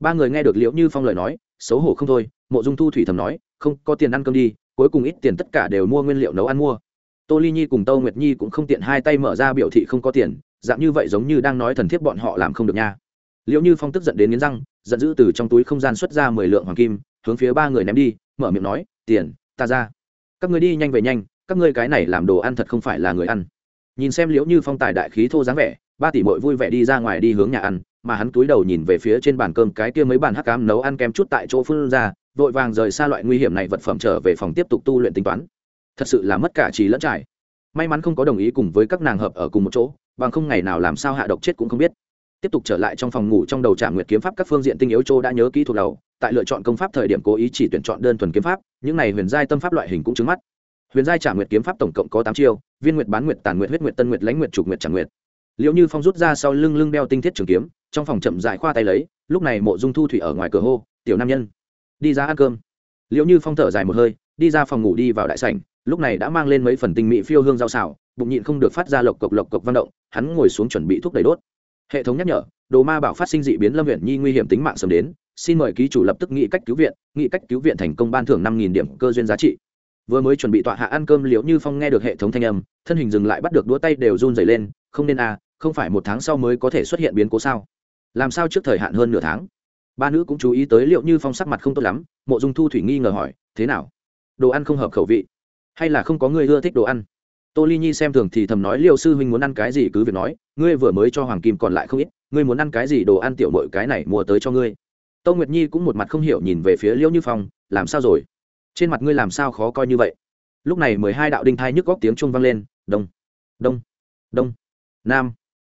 ba người nghe được liễu như phong lời nói, xấu hổ không thôi, mộ dung thu thủy thầm nói, không, có tiền ăn cơm đi, cuối cùng ít tiền tất cả đều mua nguyên liệu nấu ăn mua. Tô ly nhi cùng tâu nguyệt nhi cũng không tiện hai tay mở ra biểu thị không có tiền, dạng như vậy giống như đang nói thần thiếp bọn họ làm không được nha. Liễu như phong tức giận đến nghiến răng, giận dữ từ trong túi không gian xuất ra mười lượng hoàng kim, hướng phía ba người ném đi, mở miệng nói, tiền, ta ra. Các người đi nhanh về nhanh, các ngươi cái này làm đồ ăn thật không phải là người ăn. Nhìn xem liễu như phong tài đại khí thô dáng vẻ ba tỷ mội vui vẻ đi ra ngoài đi hướng nhà ăn, mà hắn túi đầu nhìn về phía trên bàn cơm cái kia mấy bàn hắc cám nấu ăn kem chút tại chỗ phương ra, vội vàng rời xa loại nguy hiểm này vật phẩm trở về phòng tiếp tục tu luyện tính toán. Thật sự là mất cả trí lẫn trải. May mắn không có đồng ý cùng với các nàng hợp ở cùng một chỗ, bằng không ngày nào làm sao hạ độc chết cũng không biết. Tiếp tục trở lại trong phòng ngủ trong đầu trả nguyệt kiếm pháp các phương diện tinh yếu châu đã nhớ kỹ thuộc đầu, tại lựa chọn công pháp thời điểm cố ý chỉ tuyển chọn đơn thuần kiếm pháp, những này huyền giai tâm pháp loại hình cũng chứng mắt. Huyền giai trả nguyệt kiếm pháp tổng cộng có tám chiêu, viên nguyệt bán nguyệt tàn nguyệt huyết nguyệt tân nguyệt lãnh nguyệt trục nguyệt trả nguyệt liệu như phong rút ra sau lưng lưng đeo tinh thiết trường kiếm, trong phòng chậm dại khoa tay lấy, lúc này mộ dung thu thủy ở ngoài cửa hô, tiểu nam nhân, đi ra ăn cơm. Liệu như phong thở dài một hơi, đi ra phòng ngủ đi vào đại sảnh, lúc này đã mang lên mấy phần tinh mỹ phiêu hương rau xào, bụng nhịn không được phát ra lộc cộc lộc cộc văn động, hắn ngồi xuống chuẩn bị thuốc đầy đốt. Hệ thống nhắc nhở, đồ ma bảo phát sinh dị biến lâm huyện nhi nguy hiểm tính mạng sớm đến, xin mời ký chủ lập tức nghĩ cách cứu viện nghĩ cách cứu viện thành công ban thưởng năm nghìn điểm cơ duyên giá trị. Vừa mới chuẩn bị tọa hạ ăn cơm, liễu như phong nghe được hệ thống thanh âm, thân hình dừng lại bắt được đũa tay đều run dày lên, không nên à không phải một tháng sau mới có thể xuất hiện biến cố sao? Làm sao trước thời hạn hơn nửa tháng? Ba nữ cũng chú ý tới liệu như phong sắc mặt không tốt lắm, mộ dung thu thủy nghi ngờ hỏi, thế nào? Đồ ăn không hợp khẩu vị? Hay là không có người ưa thích đồ ăn? Tô ly nhi xem thường thì thầm nói liệu sư huynh muốn ăn cái gì cứ việc nói, ngươi vừa mới cho hoàng kim còn lại không ít, ngươi muốn ăn cái gì đồ ăn tiểu mội cái này mua tới cho ngươi. Tô nguyệt nhi cũng một mặt không hiểu nhìn về phía liễu như phong, làm sao rồi? Trên mặt ngươi làm sao khó coi như vậy? Lúc này mười hai đạo đinh thai nhức góc tiếng trung vang lên, đông đông đông, nam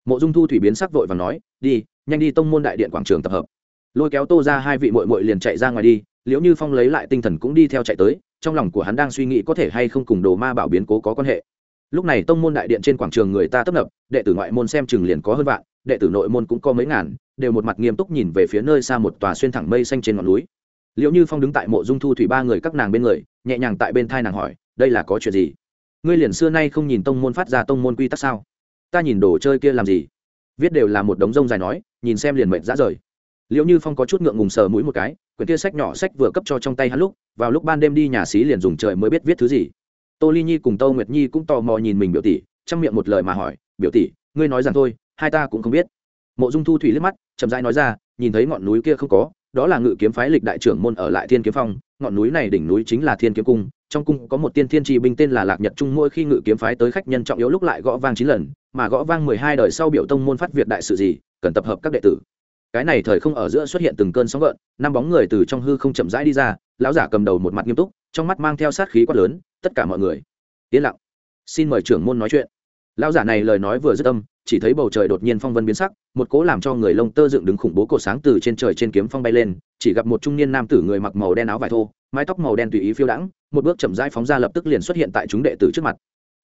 mộ dung thu thủy biến sắc vội và nói, đi, nhanh đi tông môn đại điện quảng trường tập hợp. Lôi kéo tô ra hai vị mội mội liền chạy ra ngoài đi, liễu như phong lấy lại tinh thần cũng đi theo chạy tới, trong lòng của hắn đang suy nghĩ có thể hay không cùng đồ ma bảo biến cố có quan hệ. Lúc này tông môn đại điện trên quảng trường người ta tấp nập, đệ tử ngoại môn xem chừng liền có hơn vạn, đệ tử nội môn cũng có mấy ngàn, đều một mặt nghiêm túc nhìn về phía nơi xa một tòa xuyên thẳng mây xanh trên ngọn núi. Liệu như phong đứng tại mộ dung thu thủy ba người các nàng bên người, nhẹ nhàng tại bên thai nàng hỏi, đây là có chuyện gì? Ngươi liền xưa nay không nhìn tông môn phát ra tông môn quy tắc sao? Ta nhìn đồ chơi kia làm gì? Viết đều là một đống rông dài nói, nhìn xem liền mệt dã rời. Liệu như phong có chút ngượng ngùng sờ mũi một cái, quyển kia sách nhỏ sách vừa cấp cho trong tay hắn lúc, vào lúc ban đêm đi nhà xí liền dùng trời mới biết viết thứ gì. Tô ly nhi cùng tô nguyệt nhi cũng tò mò nhìn mình biểu tỷ, trong miệng một lời mà hỏi, biểu tỷ, ngươi nói rằng thôi, hai ta cũng không biết. Mộ dung thu thủy liếc mắt, chậm rãi nói ra, nhìn thấy ngọn núi kia không có, đó là ngự kiếm phái lịch đại trưởng môn ở lại thiên kiếm phong, ngọn núi này đỉnh núi chính là thiên kiếm cung trong cung có một tiên thiên trì binh tên là lạc nhật trung, mỗi khi ngự kiếm phái tới khách nhân trọng yếu lúc lại gõ vang chín lần, mà gõ vang mười hai đời sau biểu tông môn phát việt đại sự gì, cần tập hợp các đệ tử. Cái này thời không ở giữa xuất hiện từng cơn sóng gợn, năm bóng người từ trong hư không chậm rãi đi ra, lão giả cầm đầu một mặt nghiêm túc, trong mắt mang theo sát khí quát lớn, tất cả mọi người, yên lặng. Xin mời trưởng môn nói chuyện. Lão giả này lời nói vừa dứt âm, chỉ thấy bầu trời đột nhiên phong vân biến sắc, một cố làm cho người lông tơ dựng đứng khủng bố cổ sáng từ trên trời trên kiếm phong bay lên, chỉ gặp một trung niên nam tử người mặc màu đen áo vải thô mái tóc màu đen tùy ý phiêu đãng, một bước chậm rãi phóng ra lập tức liền xuất hiện tại chúng đệ tử trước mặt.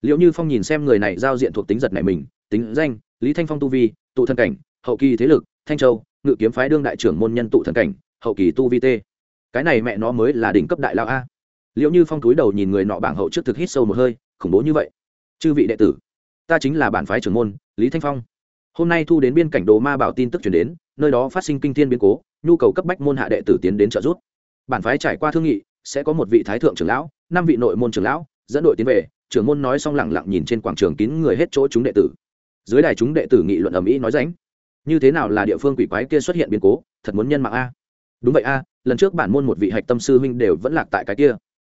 Liệu như phong nhìn xem người này giao diện thuộc tính giật này mình, tính danh, lý thanh phong tu vi, tụ Thần cảnh, hậu kỳ thế lực, thanh châu, ngự kiếm phái đương đại trưởng môn nhân tụ thần cảnh, hậu kỳ tu vi t cái này mẹ nó mới là đỉnh cấp đại lao a. Liệu như phong túi đầu nhìn người nọ bảng hậu trước thực hít sâu một hơi, khủng bố như vậy. Chư vị đệ tử, ta chính là bản phái trưởng môn, lý thanh phong. Hôm nay thu đến biên cảnh đồ ma bảo tin tức chuyển đến, nơi đó phát sinh kinh thiên biến cố, nhu cầu cấp bách môn hạ đệ tử tiến đến trợ giúp bản phái trải qua thương nghị, sẽ có một vị thái thượng trưởng lão, năm vị nội môn trưởng lão, dẫn đội tiến về, trưởng môn nói xong lẳng lặng nhìn trên quảng trường kín người hết chỗ chúng đệ tử. Dưới đài chúng đệ tử nghị luận ầm ĩ nói ránh. Như thế nào là địa phương quỷ quái kia xuất hiện biến cố, thật muốn nhân mạng a? Đúng vậy a, lần trước bản môn một vị hạch tâm sư huynh đều vẫn lạc tại cái kia.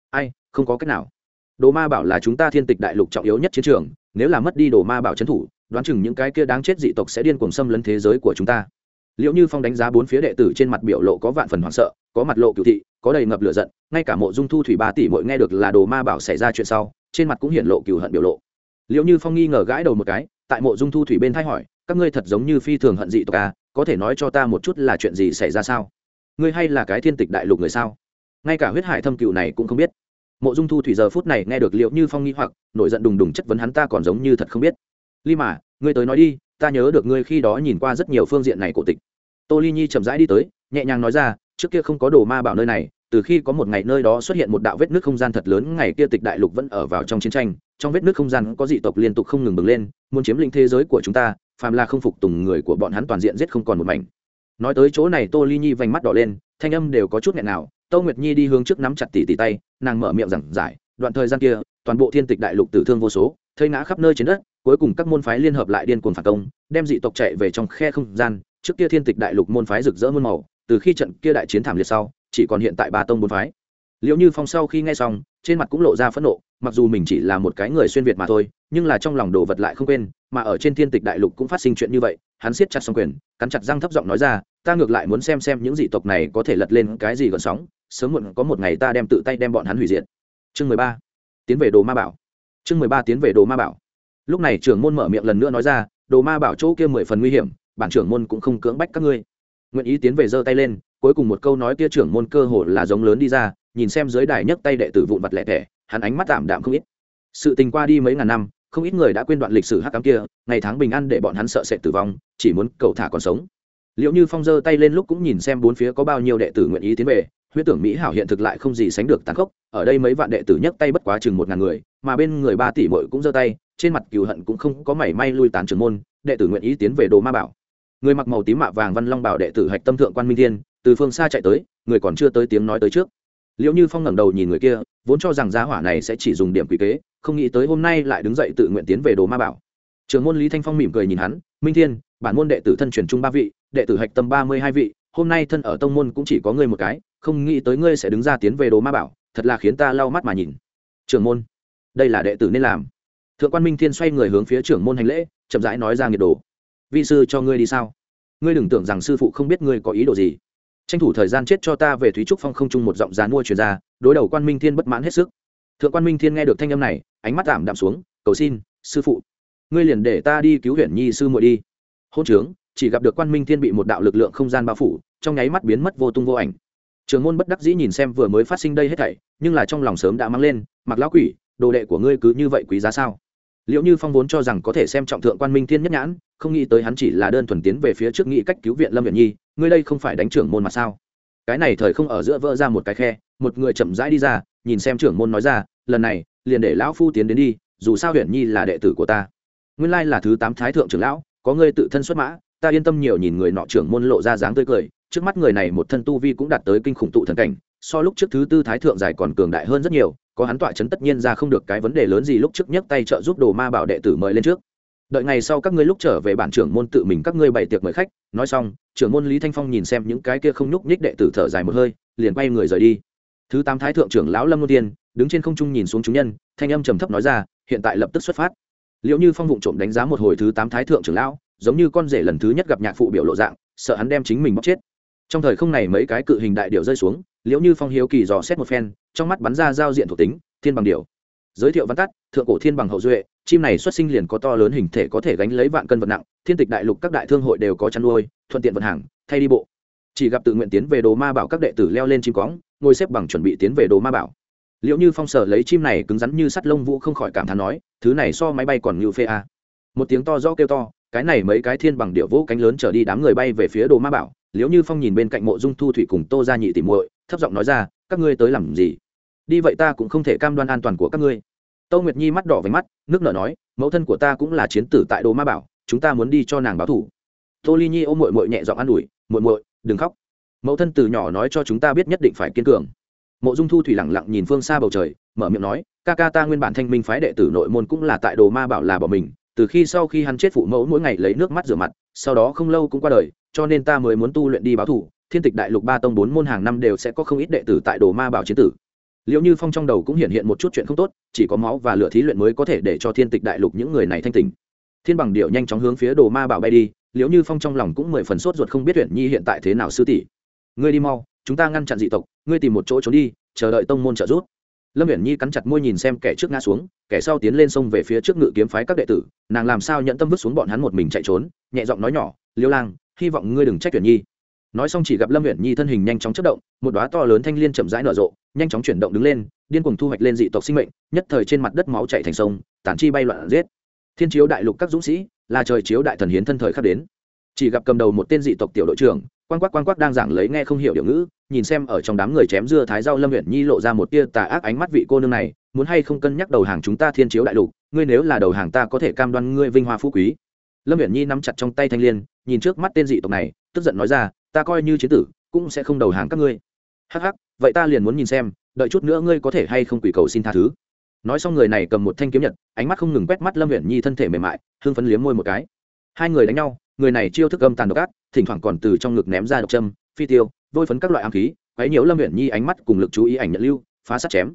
Ai, không có cách nào. Đồ ma bảo là chúng ta thiên tịch đại lục trọng yếu nhất chiến trường, nếu là mất đi đồ ma bảo trấn thủ, đoán chừng những cái kia đáng chết dị tộc sẽ điên cuồng xâm lấn thế giới của chúng ta liệu như phong đánh giá bốn phía đệ tử trên mặt biểu lộ có vạn phần hoảng sợ, có mặt lộ cựu thị, có đầy ngập lửa giận, ngay cả mộ dung thu thủy ba tỷ mỗi nghe được là đồ ma bảo xảy ra chuyện sau, trên mặt cũng hiện lộ cựu hận biểu lộ. Liệu như phong nghi ngờ gãi đầu một cái, tại mộ dung thu thủy bên thay hỏi, các ngươi thật giống như phi thường hận dị tộc à có thể nói cho ta một chút là chuyện gì xảy ra sao? Ngươi hay là cái thiên tịch đại lục người sao? Ngay cả huyết hải thâm cựu này cũng không biết. Mộ dung thu thủy giờ phút này nghe được liệu như phong nghi hoặc, nổi giận đùng đùng chất vấn hắn, ta còn giống như thật không biết. Ly mà ngươi tới nói đi, ta nhớ được ngươi khi đó nhìn qua rất nhiều phương diện này cổ tịch. Tô ly nhi chậm rãi đi tới, nhẹ nhàng nói ra, trước kia không có đồ ma bảo nơi này, từ khi có một ngày nơi đó xuất hiện một đạo vết nước không gian thật lớn, ngày kia tịch đại lục vẫn ở vào trong chiến tranh, trong vết nước không gian có dị tộc liên tục không ngừng bừng lên, muốn chiếm lĩnh thế giới của chúng ta, phàm là không phục tùng người của bọn hắn toàn diện giết không còn một mảnh. Nói tới chỗ này, tô ly nhi vành mắt đỏ lên, thanh âm đều có chút nghẹn nào, tô nguyệt nhi đi hướng trước nắm chặt tỉ tỉ tay, nàng mở miệng giảng giải, đoạn thời gian kia, toàn bộ thiên tịch đại lục tử thương vô số thây ngã khắp nơi trên đất, cuối cùng các môn phái liên hợp lại điên cuồng phản công, đem dị tộc chạy về trong khe không gian, trước kia thiên tịch đại lục môn phái rực rỡ muôn màu, từ khi trận kia đại chiến thảm liệt sau, chỉ còn hiện tại ba tông bốn phái. Liệu như phong sau khi nghe xong, trên mặt cũng lộ ra phẫn nộ, mặc dù mình chỉ là một cái người xuyên việt mà thôi, nhưng là trong lòng đồ vật lại không quên, mà ở trên thiên tịch đại lục cũng phát sinh chuyện như vậy, hắn siết chặt xong quyền, cắn chặt răng thấp giọng nói ra, ta ngược lại muốn xem xem những dị tộc này có thể lật lên cái gì gần sóng, sớm muộn có một ngày ta đem tự tay đem bọn hắn hủy diệt. Chương mười ba. Tiến về đồ ma bảo chương mười ba tiến về đồ ma bảo. Lúc này trưởng môn mở miệng lần nữa nói ra, đồ ma bảo chỗ kia mười phần nguy hiểm, bản trưởng môn cũng không cưỡng bách các ngươi. Nguyện ý tiến về giơ tay lên, cuối cùng một câu nói kia trưởng môn cơ hồ là giống lớn đi ra, nhìn xem dưới đài nhấc tay đệ tử vụn vặt lẻ tẻ hắn ánh mắt tạm đạm không ít. Sự tình qua đi mấy ngàn năm, không ít người đã quên đoạn lịch sử hắc cám kia, ngày tháng bình an để bọn hắn sợ sệt tử vong, chỉ muốn cầu thả còn sống. Liệu như phong giơ tay lên lúc cũng nhìn xem bốn phía có bao nhiêu đệ tử nguyện ý tiến về huyết tưởng mỹ hảo hiện thực lại không gì sánh được tàn khốc, ở đây mấy vạn đệ tử nhấc tay bất quá chừng một ngàn người, mà bên người ba tỷ bội cũng giơ tay, trên mặt cừu hận cũng không có mảy may lui tán trưởng môn, đệ tử nguyện ý tiến về đồ ma bảo. Người mặc màu tím mạ vàng văn long bảo đệ tử hạch tâm thượng quan minh thiên, từ phương xa chạy tới, người còn chưa tới tiếng nói tới trước. Liệu như phong ngẩng đầu nhìn người kia, vốn cho rằng giá hỏa này sẽ chỉ dùng điểm quý kế, không nghĩ tới hôm nay lại đứng dậy tự nguyện tiến về đồ ma bảo. Trường môn lý thanh phong mỉm cười nhìn hắn, minh thiên, bản môn đệ tử thân truyền trung ba vị, đệ tử hạch tâm ba mươi hai vị hôm nay thân ở tông môn cũng chỉ có ngươi một cái, không nghĩ tới ngươi sẽ đứng ra tiến về đồ ma bảo, thật là khiến ta lau mắt mà nhìn. Trường môn, đây là đệ tử nên làm. Thượng quan minh thiên xoay người hướng phía trưởng môn hành lễ, chậm rãi nói ra nhiệt đồ. Vi sư cho ngươi đi sao? Ngươi đừng tưởng rằng sư phụ không biết ngươi có ý đồ gì. Tranh thủ thời gian chết cho ta về thúy trúc phong không chung một giọng dán mua truyền ra, đối đầu quan minh thiên bất mãn hết sức. Thượng quan minh thiên nghe được thanh âm này, ánh mắt tạm đạm xuống, cầu xin, sư phụ, ngươi liền để ta đi cứu huyện nhi sư muội đi. Hôn trướng chỉ gặp được quan minh thiên bị một đạo lực lượng không gian bao phủ, trong nháy mắt biến mất vô tung vô ảnh. Trường môn bất đắc dĩ nhìn xem vừa mới phát sinh đây hết thảy, nhưng là trong lòng sớm đã mang lên mặc lão quỷ, đồ đệ của ngươi cứ như vậy quý giá sao? Liệu như phong vốn cho rằng có thể xem trọng thượng quan minh thiên nhất nhãn, không nghĩ tới hắn chỉ là đơn thuần tiến về phía trước nghĩ cách cứu viện lâm viện nhi, ngươi đây không phải đánh trưởng môn mà sao? Cái này thời không ở giữa vỡ ra một cái khe, một người chậm rãi đi ra, nhìn xem trưởng môn nói ra, lần này, liền để lão phu tiến đến đi, dù sao huyện nhi là đệ tử của ta. Nguyên lai là thứ tám thái thượng trưởng lão có ngươi tự thân xuất mã, ta yên tâm nhiều nhìn người nọ trưởng môn lộ ra dáng tươi cười, trước mắt người này một thân tu vi cũng đạt tới kinh khủng tụ thần cảnh, so lúc trước thứ tư thái thượng dài còn cường đại hơn rất nhiều, có hắn tọa chấn tất nhiên ra không được cái vấn đề lớn gì lúc trước nhấc tay trợ giúp đồ ma bảo đệ tử mời lên trước. Đợi ngày sau các ngươi lúc trở về bản trưởng môn tự mình các ngươi bày tiệc mời khách, nói xong, trưởng môn lý thanh phong nhìn xem những cái kia không nhúc nhích đệ tử thở dài một hơi, liền quay người rời đi. Thứ tám thái thượng trưởng lão lâm ngô tiên, đứng trên không trung nhìn xuống chúng nhân, thanh âm trầm thấp nói ra, hiện tại lập tức xuất phát liệu như phong vụng trộm đánh giá một hồi thứ tám thái thượng trưởng lão, giống như con rể lần thứ nhất gặp nhạc phụ biểu lộ dạng, sợ hắn đem chính mình bóc chết. Trong thời không này mấy cái cự hình đại điệu rơi xuống, liễu như phong hiếu kỳ dò xét một phen, trong mắt bắn ra giao diện thuộc tính, thiên bằng điệu giới thiệu văn tắt, thượng cổ thiên bằng hậu duệ, chim này xuất sinh liền có to lớn hình thể có thể gánh lấy vạn cân vật nặng, thiên tịch đại lục các đại thương hội đều có chăn nuôi, thuận tiện vận hàng, thay đi bộ. Chỉ gặp tự nguyện tiến về đồ ma bảo các đệ tử leo lên chim cóng, ngồi xếp bằng chuẩn bị tiến về đồ ma bảo liệu như phong sở lấy chim này cứng rắn như sắt lông vũ không khỏi cảm thán nói, thứ này so máy bay còn ngự phê a. Một tiếng to rõ kêu to, cái này mấy cái thiên bằng điệu vũ cánh lớn trở đi đám người bay về phía đồ ma bảo, liệu như phong nhìn bên cạnh mộ dung thu thủy cùng tô ra nhị tìm muội, thấp giọng nói ra, các ngươi tới làm gì? Đi vậy ta cũng không thể cam đoan an toàn của các ngươi. Tâu nguyệt nhi mắt đỏ váy mắt, nước nở nói, mẫu thân của ta cũng là chiến tử tại đồ ma bảo, chúng ta muốn đi cho nàng báo thủ. Tô ly nhi ôm mội mội nhẹ giọng an ủi mội mội đừng khóc. Mẫu thân từ nhỏ nói cho chúng ta biết nhất định phải kiên cường mộ dung thu thủy lẳng lặng nhìn phương xa bầu trời, mở miệng nói, ca ca ta nguyên bản thanh minh phái đệ tử nội môn cũng là tại đồ ma bảo là bỏ mình, từ khi sau khi hắn chết phụ mẫu mỗi ngày lấy nước mắt rửa mặt, sau đó không lâu cũng qua đời, cho nên ta mới muốn tu luyện đi báo thủ, thiên tịch đại lục ba tông bốn môn hàng năm đều sẽ có không ít đệ tử tại đồ ma bảo chiến tử. Liệu như phong trong đầu cũng hiện hiện một chút chuyện không tốt, chỉ có máu và lửa thí luyện mới có thể để cho thiên tịch đại lục những người này thanh tình thiên bằng điệu nhanh chóng hướng phía đồ ma bảo bay đi liệu như phong trong lòng cũng mười phần sốt ruột không biết huyện nhi hiện tại thế nào sư tỷ. Ngươi đi mau chúng ta ngăn chặn dị tộc, ngươi tìm một chỗ trốn đi, chờ đợi tông môn trợ giúp. Lâm viễn nhi cắn chặt môi nhìn xem kẻ trước ngã xuống, kẻ sau tiến lên sông về phía trước ngự kiếm phái các đệ tử, nàng làm sao nhận tâm vứt xuống bọn hắn một mình chạy trốn, nhẹ giọng nói nhỏ, liêu lang, hy vọng ngươi đừng trách tuyển nhi. Nói xong chỉ gặp lâm Viễn nhi thân hình nhanh chóng chất động, một đoá to lớn thanh l i ê n chậm rãi nở rộ, nhanh chóng chuyển động đứng lên, điên cùng thu hoạch lên dị tộc sinh mệnh, nhất thời trên mặt đất máu chạy thành sông tản chi bay loạn giết. Thiên chiếu đại lục các dũng sĩ, là trời chiếu đại thần hiến thân thời khắc đến. Chỉ gặp cầm đầu một tên dị tộc tiểu đội trưởng quan quắc quan quắc đang giảng lấy nghe không hiểu điều ngữ, nhìn xem ở trong đám người chém dưa thái rau lâm huyện nhi lộ ra một tia tà ác ánh mắt vị cô nương này, muốn hay không cân nhắc đầu hàng chúng ta thiên chiếu đại lục, ngươi nếu là đầu hàng ta có thể cam đoan ngươi vinh hoa phú quý. Lâm huyện nhi nắm chặt trong tay thanh l i ê n nhìn trước mắt tên dị tộc này, tức giận nói ra, ta coi như chế tử, cũng sẽ không đầu hàng các ngươi. Hắc hắc, vậy ta liền muốn nhìn xem, đợi chút nữa ngươi có thể hay không quỷ cầu xin tha thứ. Nói xong người này cầm một thanh kiếm nhật, ánh mắt không ngừng quét mắt lâm huyện nhi thân thể mềm mại hương phấn liếm môi một cái. Hai người đánh nhau, người này chiêu thức âm tàn độc ác thỉnh thoảng còn từ trong ngực ném ra độc châm, phi tiêu, vôi phấn các loại ám khí, quấy nhiễu lâm huyện nhi ánh mắt cùng lực chú ý ảnh nhận lưu, phá sát chém.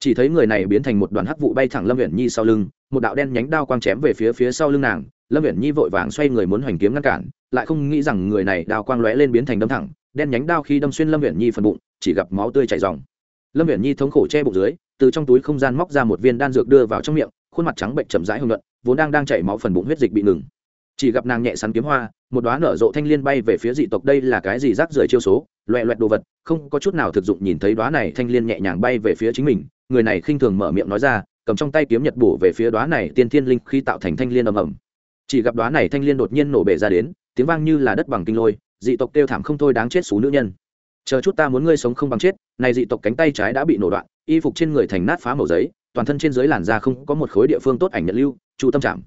Chỉ thấy người này biến thành một đoàn hắc vụ bay thẳng lâm huyện nhi sau lưng, một đạo đen nhánh đao quang chém về phía phía sau lưng nàng. Lâm huyện nhi vội vàng xoay người muốn hoành kiếm ngăn cản, lại không nghĩ rằng người này đao quang lóe lên biến thành đâm thẳng, đen nhánh đao khi đâm xuyên lâm huyện nhi phần bụng, chỉ gặp máu tươi chảy dòng lâm huyện nhi thống khổ che bụng dưới, từ trong túi không gian móc ra một viên đan dược đưa vào trong miệng, khuôn mặt trắng bệnh chậm rãi hưng luận vốn đang đang chảy máu phần bụng huyết dịch bị ngừng chỉ gặp nàng nhẹ sắn kiếm hoa, một đoá nở rộ thanh liên bay về phía dị tộc, đây là cái gì rác rưởi chiêu số? Loẹ loẹt đồ vật, không có chút nào thực dụng, nhìn thấy đoá này thanh liên nhẹ nhàng bay về phía chính mình, người này khinh thường mở miệng nói ra, cầm trong tay kiếm nhật bổ về phía đoá này tiên thiên linh khi tạo thành thanh liên ầm ầm. Chỉ gặp đoá này thanh liên đột nhiên nổ bể ra đến, tiếng vang như là đất bằng kinh lôi, dị tộc kêu thảm không thôi đáng chết xú nữ nhân. Chờ chút ta muốn ngươi sống không bằng chết, này dị tộc cánh tay trái đã bị nổ đoạn, y phục trên người thành nát phá màu giấy, toàn thân trên dưới làn da không có một khối địa phương tốt ảnh nhận lưu trụ tâm trạng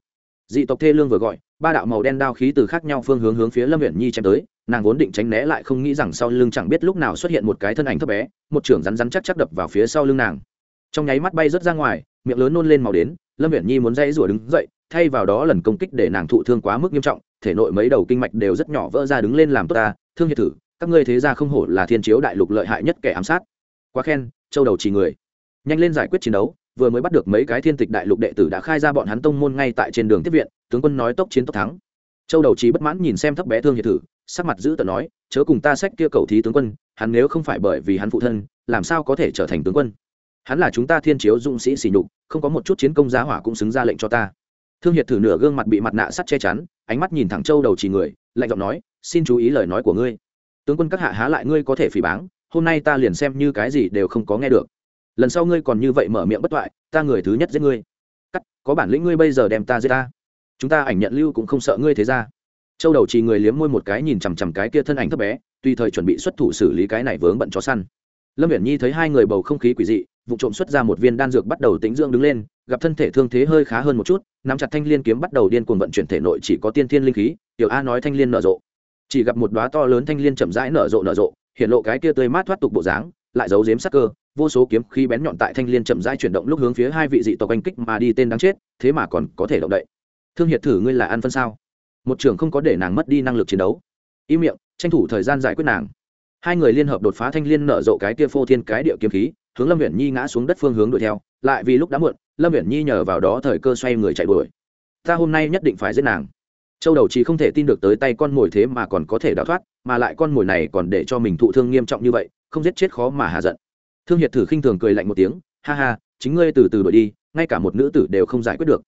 dị tộc thê lương vừa gọi ba đạo màu đen đao khí từ khác nhau phương hướng hướng phía lâm huyện nhi chém tới, nàng vốn định tránh né lại không nghĩ rằng sau lưng chẳng biết lúc nào xuất hiện một cái thân ảnh thấp bé, một trưởng rắn rắn chắc chắc đập vào phía sau lưng nàng. Trong nháy mắt bay rớt ra ngoài, miệng lớn nôn lên màu đến, lâm huyện nhi muốn dãy rủa đứng dậy, thay vào đó lần công kích để nàng thụ thương quá mức nghiêm trọng, thể nội mấy đầu kinh mạch đều rất nhỏ vỡ ra đứng lên làm tốt ta, thương hiệt thử, các ngươi thế ra không hổ là thiên chiếu đại lục lợi hại nhất kẻ ám sát. Quá khen, châu đầu chỉ người. Nhanh lên giải quyết chiến đấu, vừa mới bắt được mấy cái thiên tịch đại lục đệ tử đã khai ra bọn hắn tông môn ngay tại trên đường tiếp viện tướng quân nói tốc chiến tốc thắng. Châu đầu trí bất mãn nhìn xem thấp bé thương hiệt thử, sắc mặt giữ tờ nói, chớ cùng ta sách kia cầu thí tướng quân, hắn nếu không phải bởi vì hắn phụ thân, làm sao có thể trở thành tướng quân? Hắn là chúng ta thiên chiếu dũng sĩ xỉ nhục, không có một chút chiến công giá hỏa cũng xứng ra lệnh cho ta. Thương hiệt thử nửa gương mặt bị mặt nạ sắt che chắn, ánh mắt nhìn thẳng châu đầu chỉ người, lạnh giọng nói, xin chú ý lời nói của ngươi. Tướng quân các hạ há lại ngươi có thể phỉ báng, hôm nay ta liền xem như cái gì đều không có nghe được. Lần sau ngươi còn như vậy mở miệng bất toại, ta người thứ nhất giết ngươi. Cắt, có bản lĩnh ngươi bây giờ đem ta giết ta chúng ta ảnh nhận lưu cũng không sợ ngươi thế ra. Châu đầu chỉ người liếm môi một cái nhìn chằm chằm cái kia thân ảnh thấp bé, tùy thời chuẩn bị xuất thủ xử lý cái này vướng bận chó săn. Lâm viễn nhi thấy hai người bầu không khí quỷ dị, vụ trộm xuất ra một viên đan dược bắt đầu tính dưỡng đứng lên, gặp thân thể thương thế hơi khá hơn một chút, nắm chặt thanh liên kiếm bắt đầu điên cuồng vận chuyển thể nội chỉ có tiên thiên linh khí, tiểu a nói thanh liên nở rộ. Chỉ gặp một đóa to lớn thanh liên chậm rãi nở rộ nở rộ, hiện lộ cái kia tươi mát thoát tục bộ dáng, lại giấu giếm sắc cơ, vô số kiếm khí bén nhọn tại thanh liên chậm rãi chuyển động lúc hướng phía hai vị dị tộc anh kích mà đi tên đáng chết, thế mà còn có thể động đậy thương hiệt thử ngươi là ăn phân sao? Một trưởng không có để nàng mất đi năng lực chiến đấu. Im miệng, tranh thủ thời gian giải quyết nàng. Hai người liên hợp đột phá thanh liên nở rộ cái kia phô thiên cái địa kiếm khí, hướng lâm huyện nhi ngã xuống đất phương hướng đuổi theo. Lại vì lúc đã muộn, lâm huyện nhi nhờ vào đó thời cơ xoay người chạy đuổi. Ta hôm nay nhất định phải giết nàng. Châu đầu chỉ không thể tin được tới tay con mồi thế mà còn có thể đào thoát, mà lại con mồi này còn để cho mình thụ thương nghiêm trọng như vậy, không giết chết khó mà hạ giận. Thương hiệt thử khinh thường cười lạnh một tiếng, ha ha, chính ngươi từ từ đuổi đi, ngay cả một nữ tử đều không giải quyết được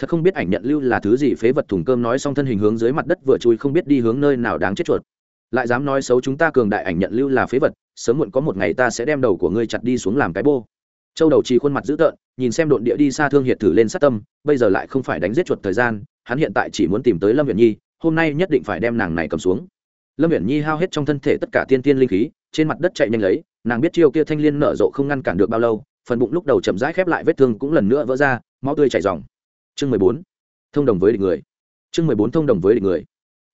thật không biết ảnh nhận lưu là thứ gì. Phế vật thùng cơm nói xong thân hình hướng dưới mặt đất vừa chui không biết đi hướng nơi nào đáng chết chuột. Lại dám nói xấu chúng ta cường đại ảnh nhận lưu là phế vật, sớm muộn có một ngày ta sẽ đem đầu của ngươi chặt đi xuống làm cái bô. Châu đầu trì khuôn mặt dữ tợn, nhìn xem độn địa đi xa thương hiệt thử lên sát tâm, bây giờ lại không phải đánh giết chuột thời gian, hắn hiện tại chỉ muốn tìm tới lâm viện nhi, hôm nay nhất định phải đem nàng này cầm xuống. Lâm viện nhi hao hết trong thân thể tất cả tiên tiên linh khí, trên mặt đất chạy nhanh lấy, nàng biết chiêu kia thanh liên nở rộ không ngăn cản được bao lâu, phần bụng lúc đầu chậm rãi khép lại vết thương cũng lần nữa vỡ ra, máu tươi chảy ròng chương mười bốn. Thông đồng với địch người. Chương mười bốn thông đồng với địch người.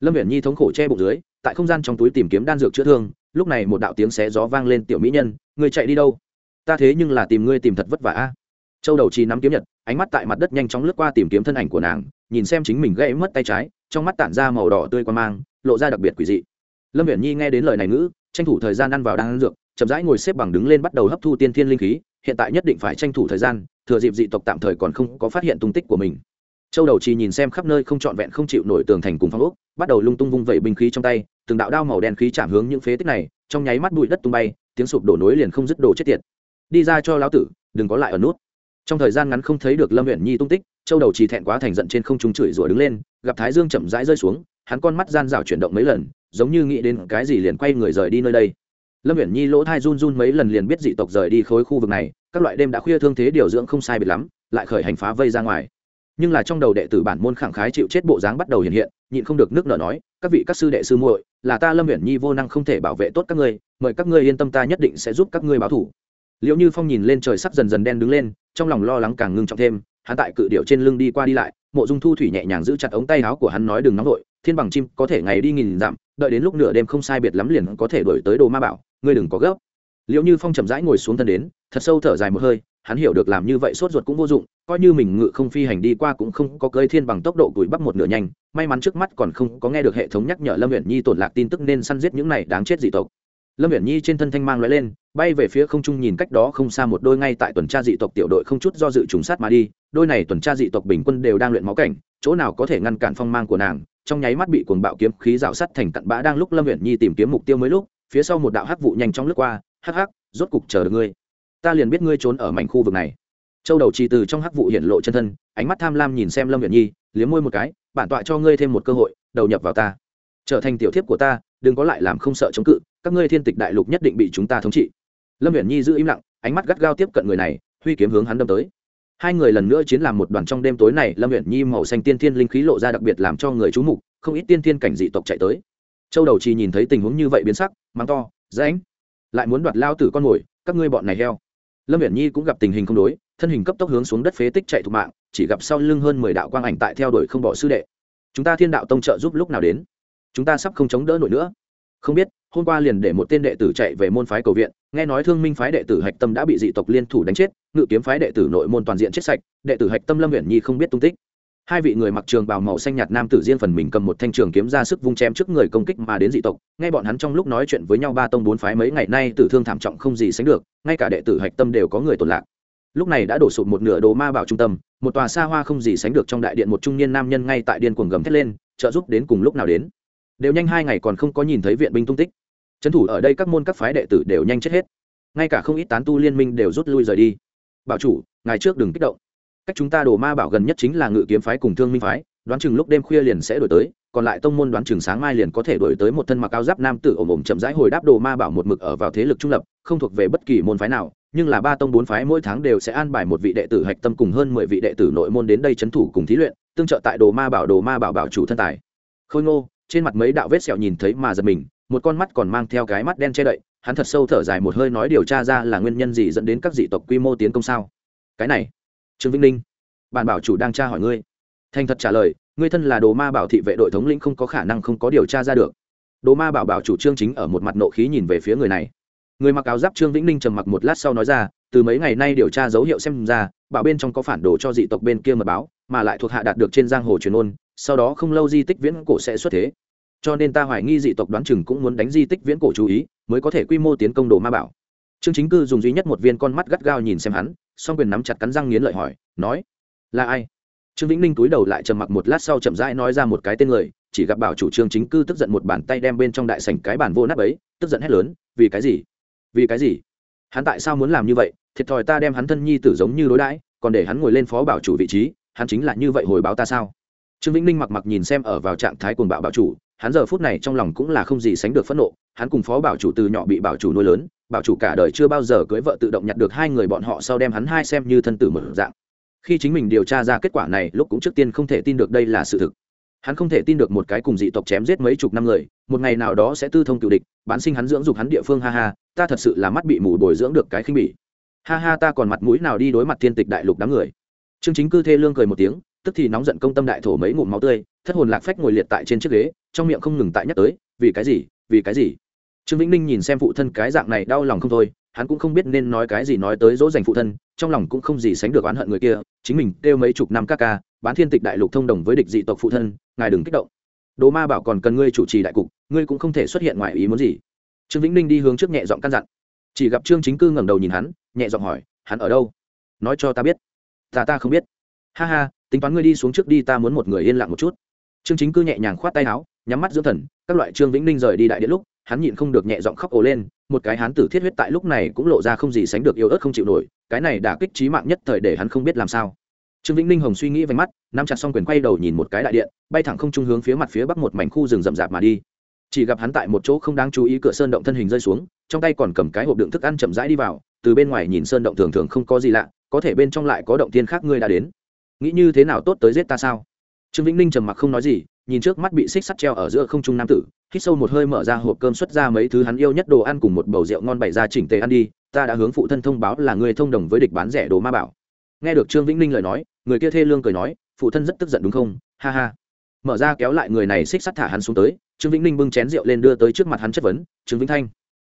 Lâm viễn nhi thống khổ che bụng dưới, tại không gian trong túi tìm kiếm đan dược chữa thương, lúc này một đạo tiếng xé gió vang lên, tiểu mỹ nhân người chạy đi đâu? Ta thế nhưng là tìm ngươi tìm thật vất vả a. Châu đầu chi nắm kiếm nhật, ánh mắt tại mặt đất nhanh chóng lướt qua tìm kiếm thân ảnh của nàng, nhìn xem chính mình gãy mất tay trái, trong mắt tản ra màu đỏ tươi quan mang, lộ ra đặc biệt quỷ dị. Lâm viễn nhi nghe đến lời này ngữ, tranh thủ thời gian ăn vào đan dược, chậm rãi ngồi xếp bằng đứng lên bắt đầu hấp thu tiên thiên linh khí, hiện tại nhất định phải tranh thủ thời gian thừa dịp dị tộc tạm thời còn không có phát hiện tung tích của mình. Châu đầu trì nhìn xem khắp nơi không trọn vẹn không chịu nổi tường thành cùng phong ốc, bắt đầu lung tung vung vẩy binh khí trong tay, từng đạo đao màu đen khí chạm hướng những phế tích này, trong nháy mắt bụi đất tung bay, tiếng sụp đổ nối liền không dứt đổ chết tiệt. Đi ra cho lão tử, đừng có lại ở nút. Trong thời gian ngắn không thấy được lâm huyện nhi tung tích, châu đầu chỉ thẹn quá thành giận trên không trung chửi rủa đứng lên, gặp thái dương chậm rãi rơi xuống, hắn con mắt gian rào chuyển động mấy lần, giống như nghĩ đến cái gì liền quay người rời đi nơi đây lâm huyện nhi, lỗ thai run run mấy lần liền biết dị tộc rời đi khối khu vực này, các loại đêm đã khuya thương thế điều dưỡng không sai biệt lắm, lại khởi hành phá vây ra ngoài. Nhưng là trong đầu đệ tử bản môn khẳng khái chịu chết bộ dáng bắt đầu hiện hiện, nhịn không được nước nở nói, các vị các sư đệ sư muội, là ta lâm huyện nhi vô năng không thể bảo vệ tốt các ngươi, mời các ngươi yên tâm ta nhất định sẽ giúp các ngươi báo thủ. Liệu như phong nhìn lên trời sắp dần dần đen đứng lên, trong lòng lo lắng càng ngưng trọng thêm, hắn tại cự điệu trên lưng đi qua đi lại, mộ dung thu thủy nhẹ nhàng giữ chặt ống tay áo của hắn nói, đừng nóng vội, thiên bằng chim có thể ngày đi nghìn dặm, đợi đến lúc nửa đêm không sai biệt lắm liền có thể đổi tới đồ ma bảo ngươi đừng có gấp. Liệu như phong chậm rãi ngồi xuống thân đến, thật sâu thở dài một hơi, hắn hiểu được làm như vậy sốt ruột cũng vô dụng, coi như mình ngự không phi hành đi qua cũng không có cơi thiên bằng tốc độ đuổi bắp một nửa nhanh, may mắn trước mắt còn không có nghe được hệ thống nhắc nhở lâm huyện nhi tổn lạc tin tức nên săn giết những này đáng chết dị tộc. Lâm huyện nhi trên thân thanh mang l lên, bay về phía không trung nhìn cách đó không xa một đôi ngay tại tuần tra dị tộc tiểu đội không chút do dự trùng sát mà đi, đôi này tuần tra dị tộc bình quân đều đang luyện máu cảnh, chỗ nào có thể ngăn cản phong mang của nàng, trong nháy mắt bị cuồng bạo kiếm khí rào sắt thành cặn bã đang lúc lâm huyện nhi tìm kiếm mục tiêu mới lúc phía sau một đạo hắc vụ nhanh chóng lướt qua, hắc hắc, rốt cục chờ được ngươi. Ta liền biết ngươi trốn ở mảnh khu vực này. Châu đầu trì từ trong hắc vụ hiện lộ chân thân, ánh mắt tham lam nhìn xem lâm huyện nhi, liếm môi một cái, bản tọa cho ngươi thêm một cơ hội, đầu nhập vào ta. Trở thành tiểu thiếp của ta, đừng có lại làm không sợ chống cự, các ngươi thiên tịch đại lục nhất định bị chúng ta thống trị. Lâm huyện nhi giữ im lặng, ánh mắt gắt gao tiếp cận người này, huy kiếm hướng hắn đâm tới. Hai người lần nữa chiến làm một đoàn trong đêm tối này, lâm huyện nhi màu xanh tiên thiên linh khí lộ ra đặc biệt làm cho người chú mục, không ít tiên thiên cảnh dị tộc chạy tới châu đầu chỉ nhìn thấy tình huống như vậy biến sắc, mắng to, rãnh, lại muốn đoạt lao tử con mồi, các ngươi bọn này heo. Lâm viễn nhi cũng gặp tình hình không đối, thân hình cấp tốc hướng xuống đất phế tích chạy thục mạng, chỉ gặp sau lưng hơn mười đạo quang ảnh tại theo đuổi không bỏ sư đệ. Chúng ta thiên đạo tông trợ giúp lúc nào đến? Chúng ta sắp không chống đỡ nổi nữa. Không biết, hôm qua liền để một tên đệ tử chạy về môn phái cầu viện, nghe nói thương minh phái đệ tử hạch tâm đã bị dị tộc liên thủ đánh chết, ngự kiếm phái đệ tử nội môn toàn diện chết sạch, đệ tử hạch tâm lâm viễn nhi không biết tung tích hai vị người mặc trường bào màu xanh nhạt nam tử riêng phần mình cầm một thanh trường kiếm ra sức vung chém trước người công kích mà đến dị tộc. Ngay bọn hắn trong lúc nói chuyện với nhau, ba tông bốn phái mấy ngày nay tử thương thảm trọng không gì sánh được, ngay cả đệ tử hạch tâm đều có người tổn lạc. Lúc này đã đổ sụp một nửa đồ ma bảo trung tâm, một tòa xa hoa không gì sánh được trong đại điện một trung niên nam nhân ngay tại điên cuồng gầm thét lên, trợ giúp đến cùng lúc nào đến? Đều nhanh hai ngày còn không có nhìn thấy viện binh tung tích. Trấn thủ ở đây các môn các phái đệ tử đều nhanh chết hết. Ngay cả không ít tán tu liên minh đều rút lui rời đi. Bảo chủ ngày trước đừng kích động cách chúng ta đồ ma bảo gần nhất chính là ngự kiếm phái cùng thương minh phái, đoán chừng lúc đêm khuya liền sẽ đổi tới, còn lại tông môn đoán chừng sáng mai liền có thể đổi tới một thân mặc áo giáp nam tử ồm ồm chậm rãi hồi đáp đồ ma bảo một mực ở vào thế lực trung lập, không thuộc về bất kỳ môn phái nào, nhưng là ba tông bốn phái mỗi tháng đều sẽ an bài một vị đệ tử hạch tâm cùng hơn mười vị đệ tử nội môn đến đây c thủ cùng thí luyện, tương trợ tại đồ ma bảo đồ ma bảo bảo chủ thân tài. Khôi ngô, trên mặt mấy đạo vết sẹo nhìn thấy mà giật mình, một con mắt còn mang theo cái mắt đen che đậy, hắn thật sâu thở dài một hơi nói điều tra ra là nguyên nhân gì dẫn đến các dị tộc quy mô tiến công sao? Cái này trương vĩnh ninh, bản bảo chủ đang tra hỏi ngươi. Thành thật trả lời, ngươi thân là đồ ma bảo thị vệ đội thống lĩnh không có khả năng không có điều tra ra được. Đồ ma bảo bảo chủ trương chính ở một mặt nộ khí nhìn về phía người này. Người mặc áo giáp trương vĩnh ninh trầm mặc một lát sau nói ra, từ mấy ngày nay điều tra dấu hiệu xem ra, bảo bên trong có phản đồ cho dị tộc bên kia mật báo, mà lại thuộc hạ đạt được trên giang hồ truyền ôn, sau đó không lâu di tích viễn cổ sẽ xuất thế. Cho nên ta hoài nghi dị tộc đoán chừng cũng muốn đánh di tích viễn cổ chú ý, mới có thể quy mô tiến công đồ ma bảo. Trương chính cư dùng duy nhất một viên con mắt gắt gao nhìn xem hắn song quyền nắm chặt cắn răng nghiến lợi hỏi, nói, là ai? Trương vĩnh ninh túi đầu lại trầm mặc một lát sau chậm rãi nói ra một cái tên người, chỉ gặp bảo chủ trương chính cư tức giận một bàn tay đem bên trong đại sảnh cái bàn vô nát ấy, tức giận hét lớn, vì cái gì? Vì cái gì? Hắn tại sao muốn làm như vậy? Thiệt thòi ta đem hắn thân nhi tử giống như đối đãi, còn để hắn ngồi lên phó bảo chủ vị trí, hắn chính là như vậy hồi báo ta sao? Trương vĩnh ninh mặc mặc nhìn xem ở vào trạng thái cuồng bạo bảo chủ, hắn giờ phút này trong lòng cũng là không gì sánh được phẫn nộ, hắn cùng phó bảo chủ từ nhỏ bị bảo chủ nuôi lớn bảo chủ cả đời chưa bao giờ cưới vợ tự động nhặt được hai người bọn họ sau đem hắn hai xem như thân tử một dạng. Khi chính mình điều tra ra kết quả này, lúc cũng trước tiên không thể tin được đây là sự thực. Hắn không thể tin được một cái cùng dị tộc chém giết mấy chục năm người, một ngày nào đó sẽ tư thông cựu địch, bán sinh hắn dưỡng dục hắn địa phương, ha ha, ta thật sự là mắt bị mù bồi dưỡng được cái khinh bỉ. Ha ha, ta còn mặt mũi nào đi đối mặt thiên tịch đại lục đám người. Trương chính cư thê lương cười một tiếng, tức thì nóng giận công tâm đại thổ mấy ngụm máu tươi, thất hồn lạc phách ngồi liệt tại trên chiếc ghế, trong miệng không ngừng tại nhắc tới, vì cái gì, vì cái gì? Trương vĩnh ninh nhìn xem phụ thân cái dạng này đau lòng không thôi, hắn cũng không biết nên nói cái gì nói tới dỗ dành phụ thân, trong lòng cũng không gì sánh được oán hận người kia, chính mình kêu mấy chục năm các ca, bán thiên tịch đại lục thông đồng với địch dị tộc phụ thân, ngài đừng kích động. Đồ ma bảo còn cần ngươi chủ trì đại cục, ngươi cũng không thể xuất hiện ngoài ý muốn gì. Trương vĩnh ninh đi hướng trước nhẹ giọng căn dặn. Chỉ gặp trương chính cư ngẩng đầu nhìn hắn, nhẹ giọng hỏi, hắn ở đâu? Nói cho ta biết. Ta ta không biết. Ha ha, tính toán ngươi đi xuống trước đi, ta muốn một người yên lặng một chút. Trương chính cư nhẹ nhàng khoát tay áo, nhắm mắt dưỡng thần, các loại trương vĩnh ninh rời đi đại điện lúc hắn nhịn không được nhẹ giọng khóc ồ lên, một cái hán tử thiết huyết tại lúc này cũng lộ ra không gì sánh được yêu ớt không chịu nổi, cái này đả kích trí mạng nhất thời để hắn không biết làm sao. Trương vĩnh ninh hồng suy nghĩ vánh mắt, nắm chặt xong quyền quay đầu nhìn một cái đại điện, bay thẳng không trung hướng phía mặt phía bắc một mảnh khu rừng rậm rạp mà đi. Chỉ gặp hắn tại một chỗ không đáng chú ý cửa sơn động thân hình rơi xuống, trong tay còn cầm cái hộp đựng thức ăn chậm rãi đi vào, từ bên ngoài nhìn sơn động thường thường không có gì lạ, có thể bên trong lại có động tiên khác ngươi đã đến. Nghĩ như thế nào tốt tới giết ta sao? Trương vĩnh ninh trầm mặc không nói gì, nhìn trước mắt bị xích sắt treo ở giữa không trung nam tử hít sâu một hơi mở ra hộp cơm xuất ra mấy thứ hắn yêu nhất đồ ăn cùng một bầu rượu ngon bày ra chỉnh tề ăn đi, ta đã hướng phụ thân thông báo là người thông đồng với địch bán rẻ đồ ma bảo. Nghe được trương vĩnh ninh lời nói, người kia thê lương cười nói, phụ thân rất tức giận đúng không? Ha ha. Mở ra kéo lại người này xích sắt thả hắn xuống tới, trương vĩnh ninh bưng chén rượu lên đưa tới trước mặt hắn chất vấn, trương vĩnh thanh,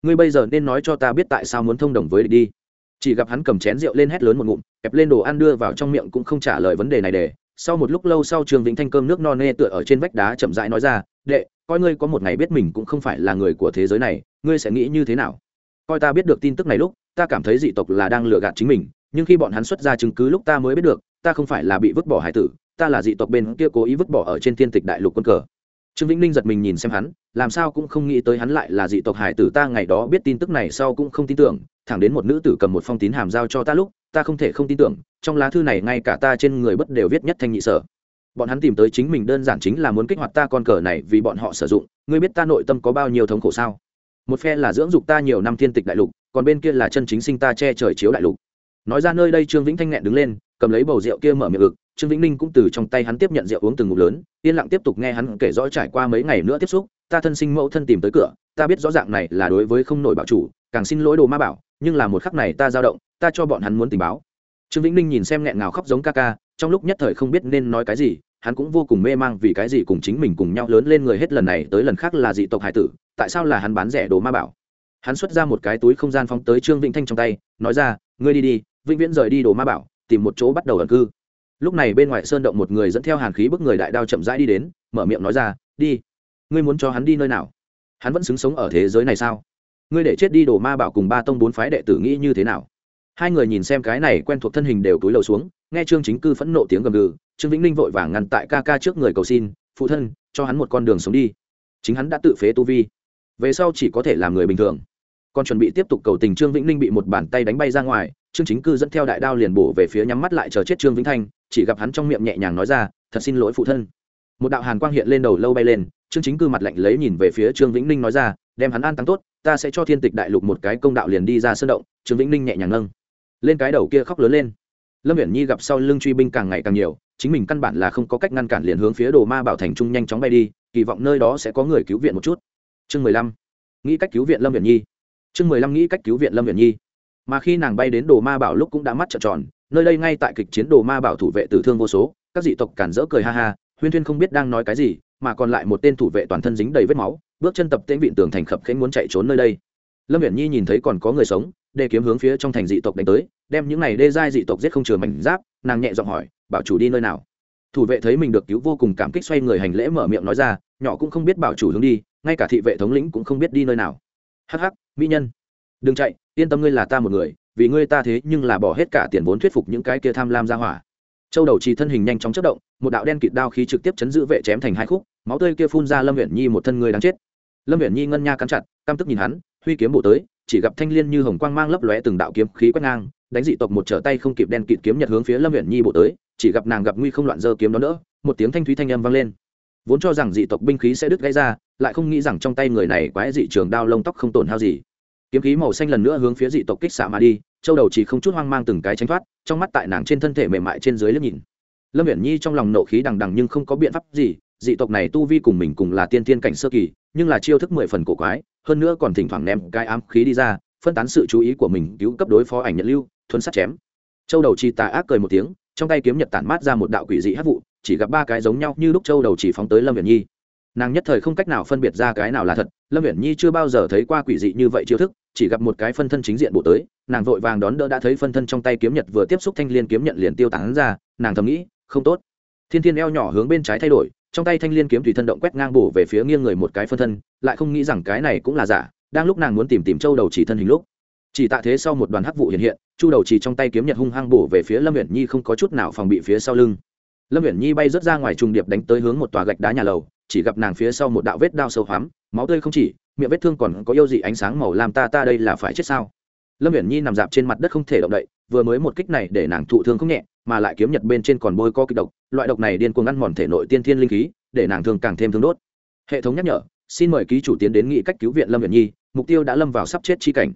ngươi bây giờ nên nói cho ta biết tại sao muốn thông đồng với địch đi. Chỉ gặp hắn cầm chén rượu lên hét lớn một ngụm, kẹp lên đồ ăn đưa vào trong miệng cũng không trả lời vấn đề này để, sau một lúc lâu sau trương vĩnh thanh cơm nước no nê tựa ở trên vách đá chậm rãi nói ra đệ, coi ngươi có một ngày biết mình cũng không phải là người của thế giới này, ngươi sẽ nghĩ như thế nào? Coi ta biết được tin tức này lúc, ta cảm thấy dị tộc là đang lừa gạt chính mình, nhưng khi bọn hắn xuất ra chứng cứ lúc ta mới biết được, ta không phải là bị vứt bỏ hải tử, ta là dị tộc bên kia cố ý vứt bỏ ở trên thiên tịch đại lục quân cờ. Trương vĩnh ninh giật mình nhìn xem hắn, làm sao cũng không nghĩ tới hắn lại là dị tộc hải tử, ta ngày đó biết tin tức này sau cũng không tin tưởng, thẳng đến một nữ tử cầm một phong tín hàm giao cho ta lúc, ta không thể không tin tưởng, trong lá thư này ngay cả ta trên người bất đều viết nhất thanh nhị sở bọn hắn tìm tới chính mình đơn giản chính là muốn kích hoạt ta con cờ này vì bọn họ sử dụng. Ngươi biết ta nội tâm có bao nhiêu thống khổ sao? Một phe là dưỡng dục ta nhiều năm thiên tịch đại lục, còn bên kia là chân chính sinh ta che trời chiếu đại lục. Nói ra nơi đây trương vĩnh thanh nghẹn đứng lên, cầm lấy bầu rượu kia mở miệng ực. Trương vĩnh ninh cũng từ trong tay hắn tiếp nhận rượu uống từng ngụm lớn, yên lặng tiếp tục nghe hắn kể rõ trải qua mấy ngày nữa tiếp xúc. Ta thân sinh mẫu thân tìm tới cửa, ta biết rõ ràng này là đối với không nổi bảo chủ, càng xin lỗi đồ ma bảo, nhưng là một khắc này ta dao động, ta cho bọn hắn muốn tình báo. Trương vĩnh ninh nhìn xem nghẹn ngào khóc giống ca ca, trong lúc nhất thời không biết nên nói cái gì hắn cũng vô cùng mê mang vì cái gì cùng chính mình cùng nhau lớn lên người hết lần này tới lần khác là dị tộc hải tử, tại sao là hắn bán rẻ đồ ma bảo? Hắn xuất ra một cái túi không gian phóng tới trương vĩnh thanh trong tay, nói ra, ngươi đi đi, vĩnh viễn rời đi đồ ma bảo, tìm một chỗ bắt đầu ẩn cư. Lúc này bên ngoài sơn động một người dẫn theo hàn khí bức người đại đao chậm rãi đi đến, mở miệng nói ra, đi, ngươi muốn cho hắn đi nơi nào? Hắn vẫn xứng sống ở thế giới này sao? Ngươi để chết đi đồ ma bảo cùng ba tông bốn phái đệ tử nghĩ như thế nào? Hai người nhìn xem cái này quen thuộc thân hình đều túi lầu xuống, nghe trương chính cư phẫn nộ tiếng gầm gừ, trương vĩnh ninh vội vàng ngăn tại ca ca trước người cầu xin, phụ thân, cho hắn một con đường sống đi. Chính hắn đã tự phế tu vi. Về sau chỉ có thể làm người bình thường. Còn chuẩn bị tiếp tục cầu tình trương vĩnh ninh bị một bàn tay đánh bay ra ngoài, trương chính cư dẫn theo đại đao liền bổ về phía nhắm mắt lại chờ chết trương vĩnh thanh, chỉ gặp hắn trong miệng nhẹ nhàng nói ra, thật xin lỗi phụ thân. Một đạo hàn quang hiện lên đầu lâu bay lên, trương chính cư mặt lạnh lấy nhìn về phía trương vĩnh ninh nói ra, đem hắn an tăng tốt, ta sẽ cho thiên tịch đại lục một cái công đạo liền đi ra sơn động. Trương vĩnh ninh nhẹ nhàng nâng lên cái đầu kia khóc lớn lên. Lâm viễn nhi gặp sau lưng truy binh càng ngày càng nhiều, chính mình căn bản là không có cách ngăn cản liền hướng phía đồ ma bảo thành trung nhanh chóng bay đi, kỳ vọng nơi đó sẽ có người cứu viện một chút. Chương mười lăm, nghĩ cách cứu viện lâm viễn nhi. Chương mười lăm, nghĩ cách cứu viện lâm viễn nhi. Mà khi nàng bay đến đồ ma bảo lúc cũng đã mắt trợn tròn, nơi đây ngay tại kịch chiến đồ ma bảo thủ vệ tử thương vô số, các dị tộc cản rỡ cười ha ha, huyên thuyên không biết đang nói cái gì, mà còn lại một tên thủ vệ toàn thân dính đầy vết máu, bước chân tập tễnh vịn tường thành khập khẽnh muốn chạy trốn nơi đây. Lâm viễn nhi nhìn thấy còn có người sống đê kiếm hướng phía trong thành dị tộc đánh tới, đem những này đê giai dị tộc giết không chừa mảnh giáp, nàng nhẹ giọng hỏi, bảo chủ đi nơi nào? Thủ vệ thấy mình được cứu vô cùng cảm kích xoay người hành lễ mở miệng nói ra, nhỏ cũng không biết bảo chủ hướng đi, ngay cả thị vệ thống lĩnh cũng không biết đi nơi nào. Hắc hắc, mỹ nhân. Đừng chạy, yên tâm ngươi là ta một người, vì ngươi ta thế nhưng là bỏ hết cả tiền vốn thuyết phục những cái kia tham lam ra hỏa. Châu đầu trì thân hình nhanh chóng chất động, một đạo đen kịt đao khí trực tiếp chấn giữ vệ chém thành hai khúc, máu tươi kia phun ra lâm huyện nhi một thân người đáng chết. Lâm huyện nhi ngân nha cắn chặt, căm tức nhìn hắn, huy kiếm bộ tới chỉ gặp thanh liên như hồng quang mang lấp lóe từng đạo kiếm khí quét ngang, đánh dị tộc một trở tay không kịp đen kịt kiếm nhật hướng phía lâm huyện nhi bộ tới, chỉ gặp nàng gặp nguy không loạn dơ kiếm đó nữa, một tiếng thanh thúy thanh âm vang lên. Vốn cho rằng dị tộc binh khí sẽ đứt gãy ra, lại không nghĩ rằng trong tay người này quái dị trường đao lông tóc không tổn hao gì. Kiếm khí màu xanh lần nữa hướng phía dị tộc kích xạ mà đi, châu đầu chỉ không chút hoang mang từng cái tránh thoát, trong mắt tại nàng trên thân thể mềm mại trên dưới liếc nhìn. Lâm viễn nhi trong lòng nộ khí đằng đằng nhưng không có biện pháp gì, dị tộc này tu vi cùng mình cùng là tiên tiên cảnh sơ kỳ, nhưng là chiêu thức mười phần cổ quái hơn nữa còn thỉnh thoảng ném cái ám khí đi ra, phân tán sự chú ý của mình cứu cấp đối phó ảnh nhận lưu, thuấn sát chém. Châu đầu chi tà ác cười một tiếng, trong tay kiếm nhật tản mát ra một đạo quỷ dị hát vụ, chỉ gặp ba cái giống nhau như lúc châu đầu chỉ phóng tới lâm viện nhi. Nàng nhất thời không cách nào phân biệt ra cái nào là thật, lâm viễn nhi chưa bao giờ thấy qua quỷ dị như vậy chiêu thức, chỉ gặp một cái phân thân chính diện bộ tới, nàng vội vàng đón đỡ đã thấy phân thân trong tay kiếm nhật vừa tiếp xúc thanh liên kiếm nhận liền tiêu tán ra, nàng thầm nghĩ, không tốt. Thiên thiên eo nhỏ hướng bên trái thay đổi trong tay thanh liên kiếm tùy thân động quét ngang bổ về phía nghiêng người một cái phân thân, lại không nghĩ rằng cái này cũng là giả, đang lúc nàng muốn tìm tìm châu đầu chỉ thân hình lúc. Chỉ tạ thế sau một đoàn hắc vụ hiện hiện, chu đầu chỉ trong tay kiếm nhật hung hăng bổ về phía lâm uyển nhi không có chút nào phòng bị phía sau lưng. Lâm uyển nhi bay rớt ra ngoài trùng điệp đánh tới hướng một tòa gạch đá nhà lầu, chỉ gặp nàng phía sau một đạo vết đao sâu hoắm, máu tươi không chỉ, miệng vết thương còn có yêu dị ánh sáng màu làm ta ta đây là phải chết sao? Lâm uyển nhi nằm dạp trên mặt đất không thể động đậy, vừa mới một kích này để nàng thụ thương không nhẹ mà lại kiếm nhật bên trên còn bôi có kịch độc, loại độc này điên cuồng ăn mòn thể nội tiên thiên linh khí, để nàng thường càng thêm thương đốt. Hệ thống nhắc nhở, xin mời ký chủ tiến đến nghị cách cứu viện lâm uyển nhi, mục tiêu đã lâm vào sắp chết chi cảnh.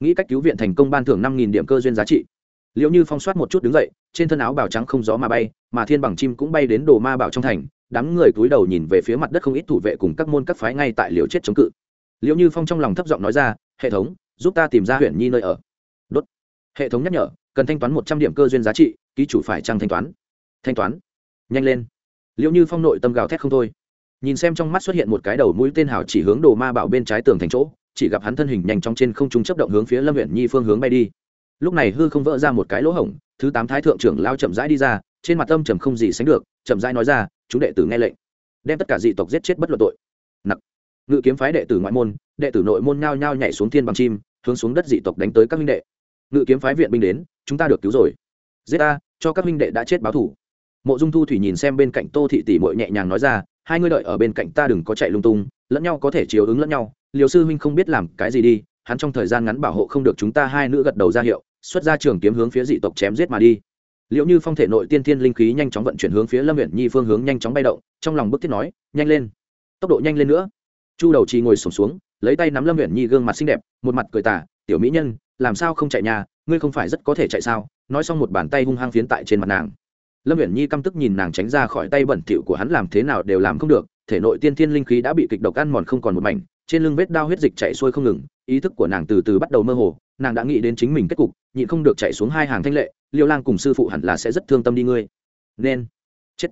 Nghĩ cách cứu viện thành công ban thưởng năm nghìn điểm cơ duyên giá trị. Liệu như phong soát một chút đứng dậy, trên thân áo bào trắng không gió mà bay, mà thiên bằng chim cũng bay đến đồ ma bảo trong thành, đám người cúi đầu nhìn về phía mặt đất không ít thủ vệ cùng các môn các phái ngay tại liều chết chống cự. Liệu như phong trong lòng thấp giọng nói ra, hệ thống, giúp ta tìm ra huyện nhi nơi ở. Đốt. Hệ thống nhắc nhở cần thanh toán một trăm điểm cơ duyên giá trị, ký chủ phải trăng thanh toán? Thanh toán. Nhanh lên. Liệu như phong nội tâm gào thét không thôi. Nhìn xem trong mắt xuất hiện một cái đầu mũi tên hào chỉ hướng đồ ma bảo bên trái tường thành chỗ, chỉ gặp hắn thân hình nhanh chóng trên không trung chấp động hướng phía lâm huyện nhi phương hướng bay đi. Lúc này hư không vỡ ra một cái lỗ hổng, thứ tám thái thượng trưởng lao chậm rãi đi ra, trên mặt âm trầm không gì sánh được, chậm rãi nói ra, chúng đệ tử nghe lệnh, đem tất cả dị tộc giết chết bất luận tội. Nặc. Ngự kiếm phái đệ tử ngoại môn, đệ tử nội môn nhao nhao nhảy xuống thiên bằng chim, hướng xuống đất dị tộc đánh tới các minh đệ. Ngự kiếm phái viện binh đến chúng ta được cứu rồi. Giết ta cho các minh đệ đã chết báo thủ mộ dung thu thủy nhìn xem bên cạnh tô thị tỷ mội nhẹ nhàng nói ra hai ngươi đợi ở bên cạnh ta đừng có chạy lung tung lẫn nhau có thể chiếu ứng lẫn nhau. Liều sư huynh không biết làm cái gì đi hắn trong thời gian ngắn bảo hộ không được chúng ta hai nữ gật đầu ra hiệu xuất ra trường kiếm hướng phía dị tộc chém giết mà đi. Liệu như phong thể nội tiên thiên linh khí nhanh chóng vận chuyển hướng phía lâm huyện nhi phương hướng nhanh chóng bay động trong lòng bức thiết nói nhanh lên tốc độ nhanh lên nữa. Chu đầu chi ngồi sổm xuống, xuống lấy tay nắm lâm huyện nhi gương mặt xinh đẹp một mặt cười tả tiểu mỹ nhân làm sao không chạy nhà ngươi không phải rất có thể chạy sao? Nói xong một bàn tay hung hăng phiến tại trên mặt nàng. Lâm huyện nhi căm tức nhìn nàng tránh ra khỏi tay bẩn thỉu của hắn làm thế nào đều làm không được, thể nội tiên thiên linh khí đã bị kịch độc ăn mòn không còn một mảnh, trên lưng vết đao huyết dịch chạy xuôi không ngừng, ý thức của nàng từ từ bắt đầu mơ hồ, nàng đã nghĩ đến chính mình kết cục, nhịn không được chạy xuống hai hàng thanh lệ, liêu lang cùng sư phụ hẳn là sẽ rất thương tâm đi ngươi. Nên, chết.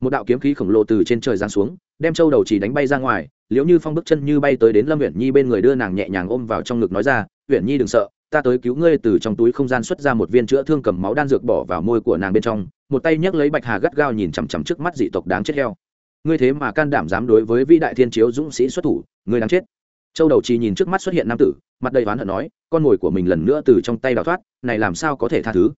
Một đạo kiếm khí khổng lồ từ trên trời giáng xuống, đem châu đầu chỉ đánh bay ra ngoài, liễu như phong bước chân như bay tới đến lâm huyện nhi bên người đưa nàng nhẹ nhàng ôm vào trong ngực nói ra huyện nhi đừng sợ ta tới cứu ngươi từ trong túi không gian xuất ra một viên chữa thương cầm máu đan dược bỏ vào môi của nàng bên trong, một tay nhấc lấy bạch hà gắt gao nhìn chằm chằm trước mắt dị tộc đáng chết heo. Ngươi thế mà can đảm dám đối với vĩ đại thiên chiếu dũng sĩ xuất thủ, ngươi đáng chết. Châu đầu trì nhìn trước mắt xuất hiện nam tử, mặt đầy oán hận nói, con mồi của mình lần nữa từ trong tay đào thoát, này làm sao có thể tha thứ?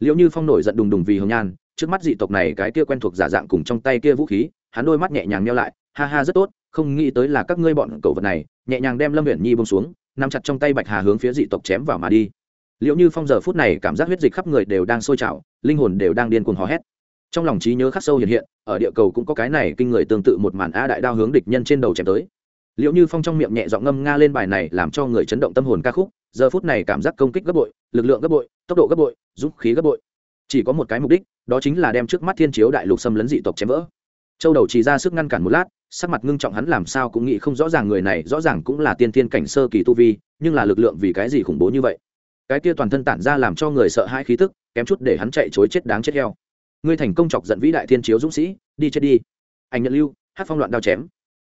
Liệu như phong nổi giận đùng đùng vì hồng nhan, trước mắt dị tộc này cái kia quen thuộc giả dạng cùng trong tay kia vũ khí, hắn đôi mắt nhẹ nhàng neo lại, ha ha, rất tốt, không nghĩ tới là các ngươi bọn cậu vật này, nhẹ nhàng đem lâm huyện nhi bông xuống nắm chặt trong tay bạch hà hướng phía dị tộc chém vào mà đi. Liệu như phong giờ phút này cảm giác huyết dịch khắp người đều đang sôi trào, linh hồn đều đang điên cuồng hò hét. Trong lòng trí nhớ khắc sâu hiện hiện, ở địa cầu cũng có cái này kinh người tương tự một màn a đại đao hướng địch nhân trên đầu chém tới. Liệu như phong trong miệng nhẹ giọng ngâm nga lên bài này làm cho người chấn động tâm hồn ca khúc, giờ phút này cảm giác công kích gấp bội, lực lượng gấp bội, tốc độ gấp bội, dũng khí gấp bội. Chỉ có một cái mục đích, đó chính là đem trước mắt thiên chiếu đại lục xâm lấn dị tộc chém vỡ. Châu đầu chỉ ra sức ngăn cản một lát sắc mặt ngưng trọng hắn làm sao cũng nghĩ không rõ ràng người này rõ ràng cũng là tiên thiên cảnh sơ kỳ tu vi, nhưng là lực lượng vì cái gì khủng bố như vậy? Cái kia toàn thân tản ra làm cho người sợ hãi khí tức, kém chút để hắn chạy chối chết đáng chết heo. Ngươi thành công chọc giận vĩ đại thiên chiếu dũng sĩ, đi chết đi. Anh nhận lưu, hát phong loạn đao chém.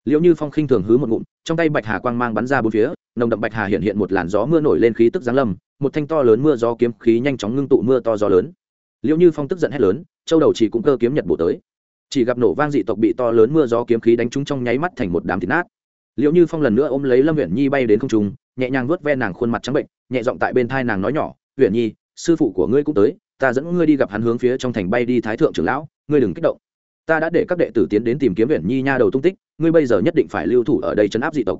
Liệu như phong khinh thường hứ một ngụm, trong tay bạch hà quang mang bắn ra bốn phía, nồng đậm bạch hà hiện hiện một làn gió mưa nổi lên khí tức giáng lâm, một thanh to lớn mưa gió kiếm khí nhanh chóng ngưng tụ mưa to gió lớn. Liệu như phong tức giận hét lớn, châu đầu chỉ cũng cơ kiếm nhật bổ tới chỉ gặp nổ vang dị tộc bị to lớn mưa gió kiếm khí đánh trúng trong nháy mắt thành một đám thịt nát. Liệu như phong lần nữa ôm lấy lâm huyện nhi bay đến không trung, nhẹ nhàng vuốt ve nàng khuôn mặt trắng bệnh, nhẹ giọng tại bên thai nàng nói nhỏ huyện nhi, sư phụ của ngươi cũng tới, ta dẫn ngươi đi gặp hắn hướng phía trong thành bay đi thái thượng trưởng lão, ngươi đừng kích động. Ta đã để các đệ tử tiến đến tìm kiếm huyện nhi nha đầu tung tích, ngươi bây giờ nhất định phải lưu thủ ở đây chấn áp dị tộc.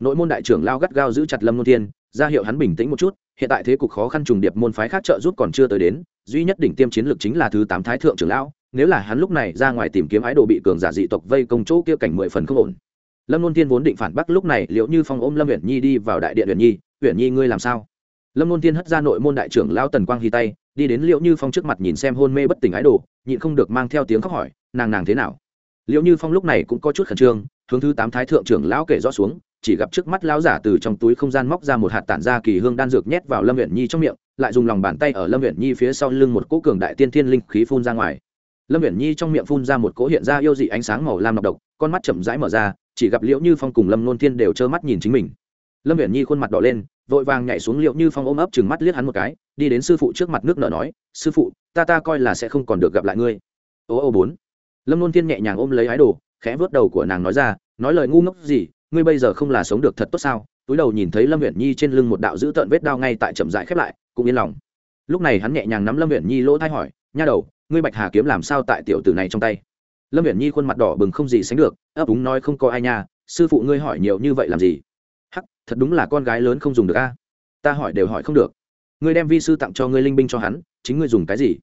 Nội môn đại trưởng lao gắt gao giữ chặt lâm môn thiên ra hiệu hắn bình tĩnh một chút, hiện tại thế cục khó khăn trùng điệp môn phái khác trợ giúp còn chưa tới đến, duy nhất đỉnh tiêm chiến lược chính là thứ tám thái thượng trưởng lão, nếu là hắn lúc này ra ngoài tìm kiếm ái đồ bị cường giả dị tộc vây công chỗ kia cảnh mười phần không ổn. Lâm luân thiên vốn định phản bác lúc này, liệu như phong ôm lâm huyện nhi đi vào đại điện huyện nhi huyện nhi ngươi làm sao? Lâm luân thiên hất ra nội môn đại trưởng lão tần quang hy tay, đi đến liệu như phong trước mặt nhìn xem hôn mê bất tỉnh ái đồ, nhịn không được mang theo tiếng khóc hỏi, nàng nàng thế nào? Liệu như phong lúc này cũng có chút khẩn trương hướng thứ tám thái thượng trưởng lão kể rõ xuống, chỉ gặp trước mắt lão giả từ trong túi không gian móc ra một hạt tản ra kỳ hương đan dược nhét vào lâm huyện nhi trong miệng, lại dùng lòng bàn tay ở lâm huyện nhi phía sau lưng một cỗ cường đại tiên thiên linh khí phun ra ngoài. Lâm huyện nhi trong miệng phun ra một cỗ hiện ra yêu dị ánh sáng màu lam nọc độc, con mắt chậm rãi mở ra, chỉ gặp liễu như phong cùng lâm nôn thiên đều trơ mắt nhìn chính mình. Lâm huyện nhi khuôn mặt đỏ lên, vội vàng nhảy xuống liễu như phong ôm ấp chừng mắt liếc hắn một cái, đi đến sư phụ trước mặt nước nở nói, sư phụ, ta ta coi là sẽ không còn được gặp lại ngươi. Ô ô bốn. Lâm nôn thiên nhẹ nhàng ôm lấy ái đồ khẽ vớt đầu của nàng nói ra, nói lời ngu ngốc gì, ngươi bây giờ không là sống được thật tốt sao? Túi đầu nhìn thấy lâm huyện nhi trên lưng một đạo dữ tợn vết đao ngay tại chậm rãi khép lại, cũng yên lòng. Lúc này hắn nhẹ nhàng nắm lâm huyện nhi lỗ thai hỏi, nha đầu, ngươi bạch hà kiếm làm sao tại tiểu tử này trong tay? Lâm huyện nhi khuôn mặt đỏ bừng không gì sánh được, ấp úng nói, không có ai nha, sư phụ ngươi hỏi nhiều như vậy làm gì? Hắc, thật đúng là con gái lớn không dùng được a. À, ta hỏi đều hỏi không được. Ngươi đem vi sư tặng cho ngươi linh binh cho hắn, chính ngươi dùng cái gì?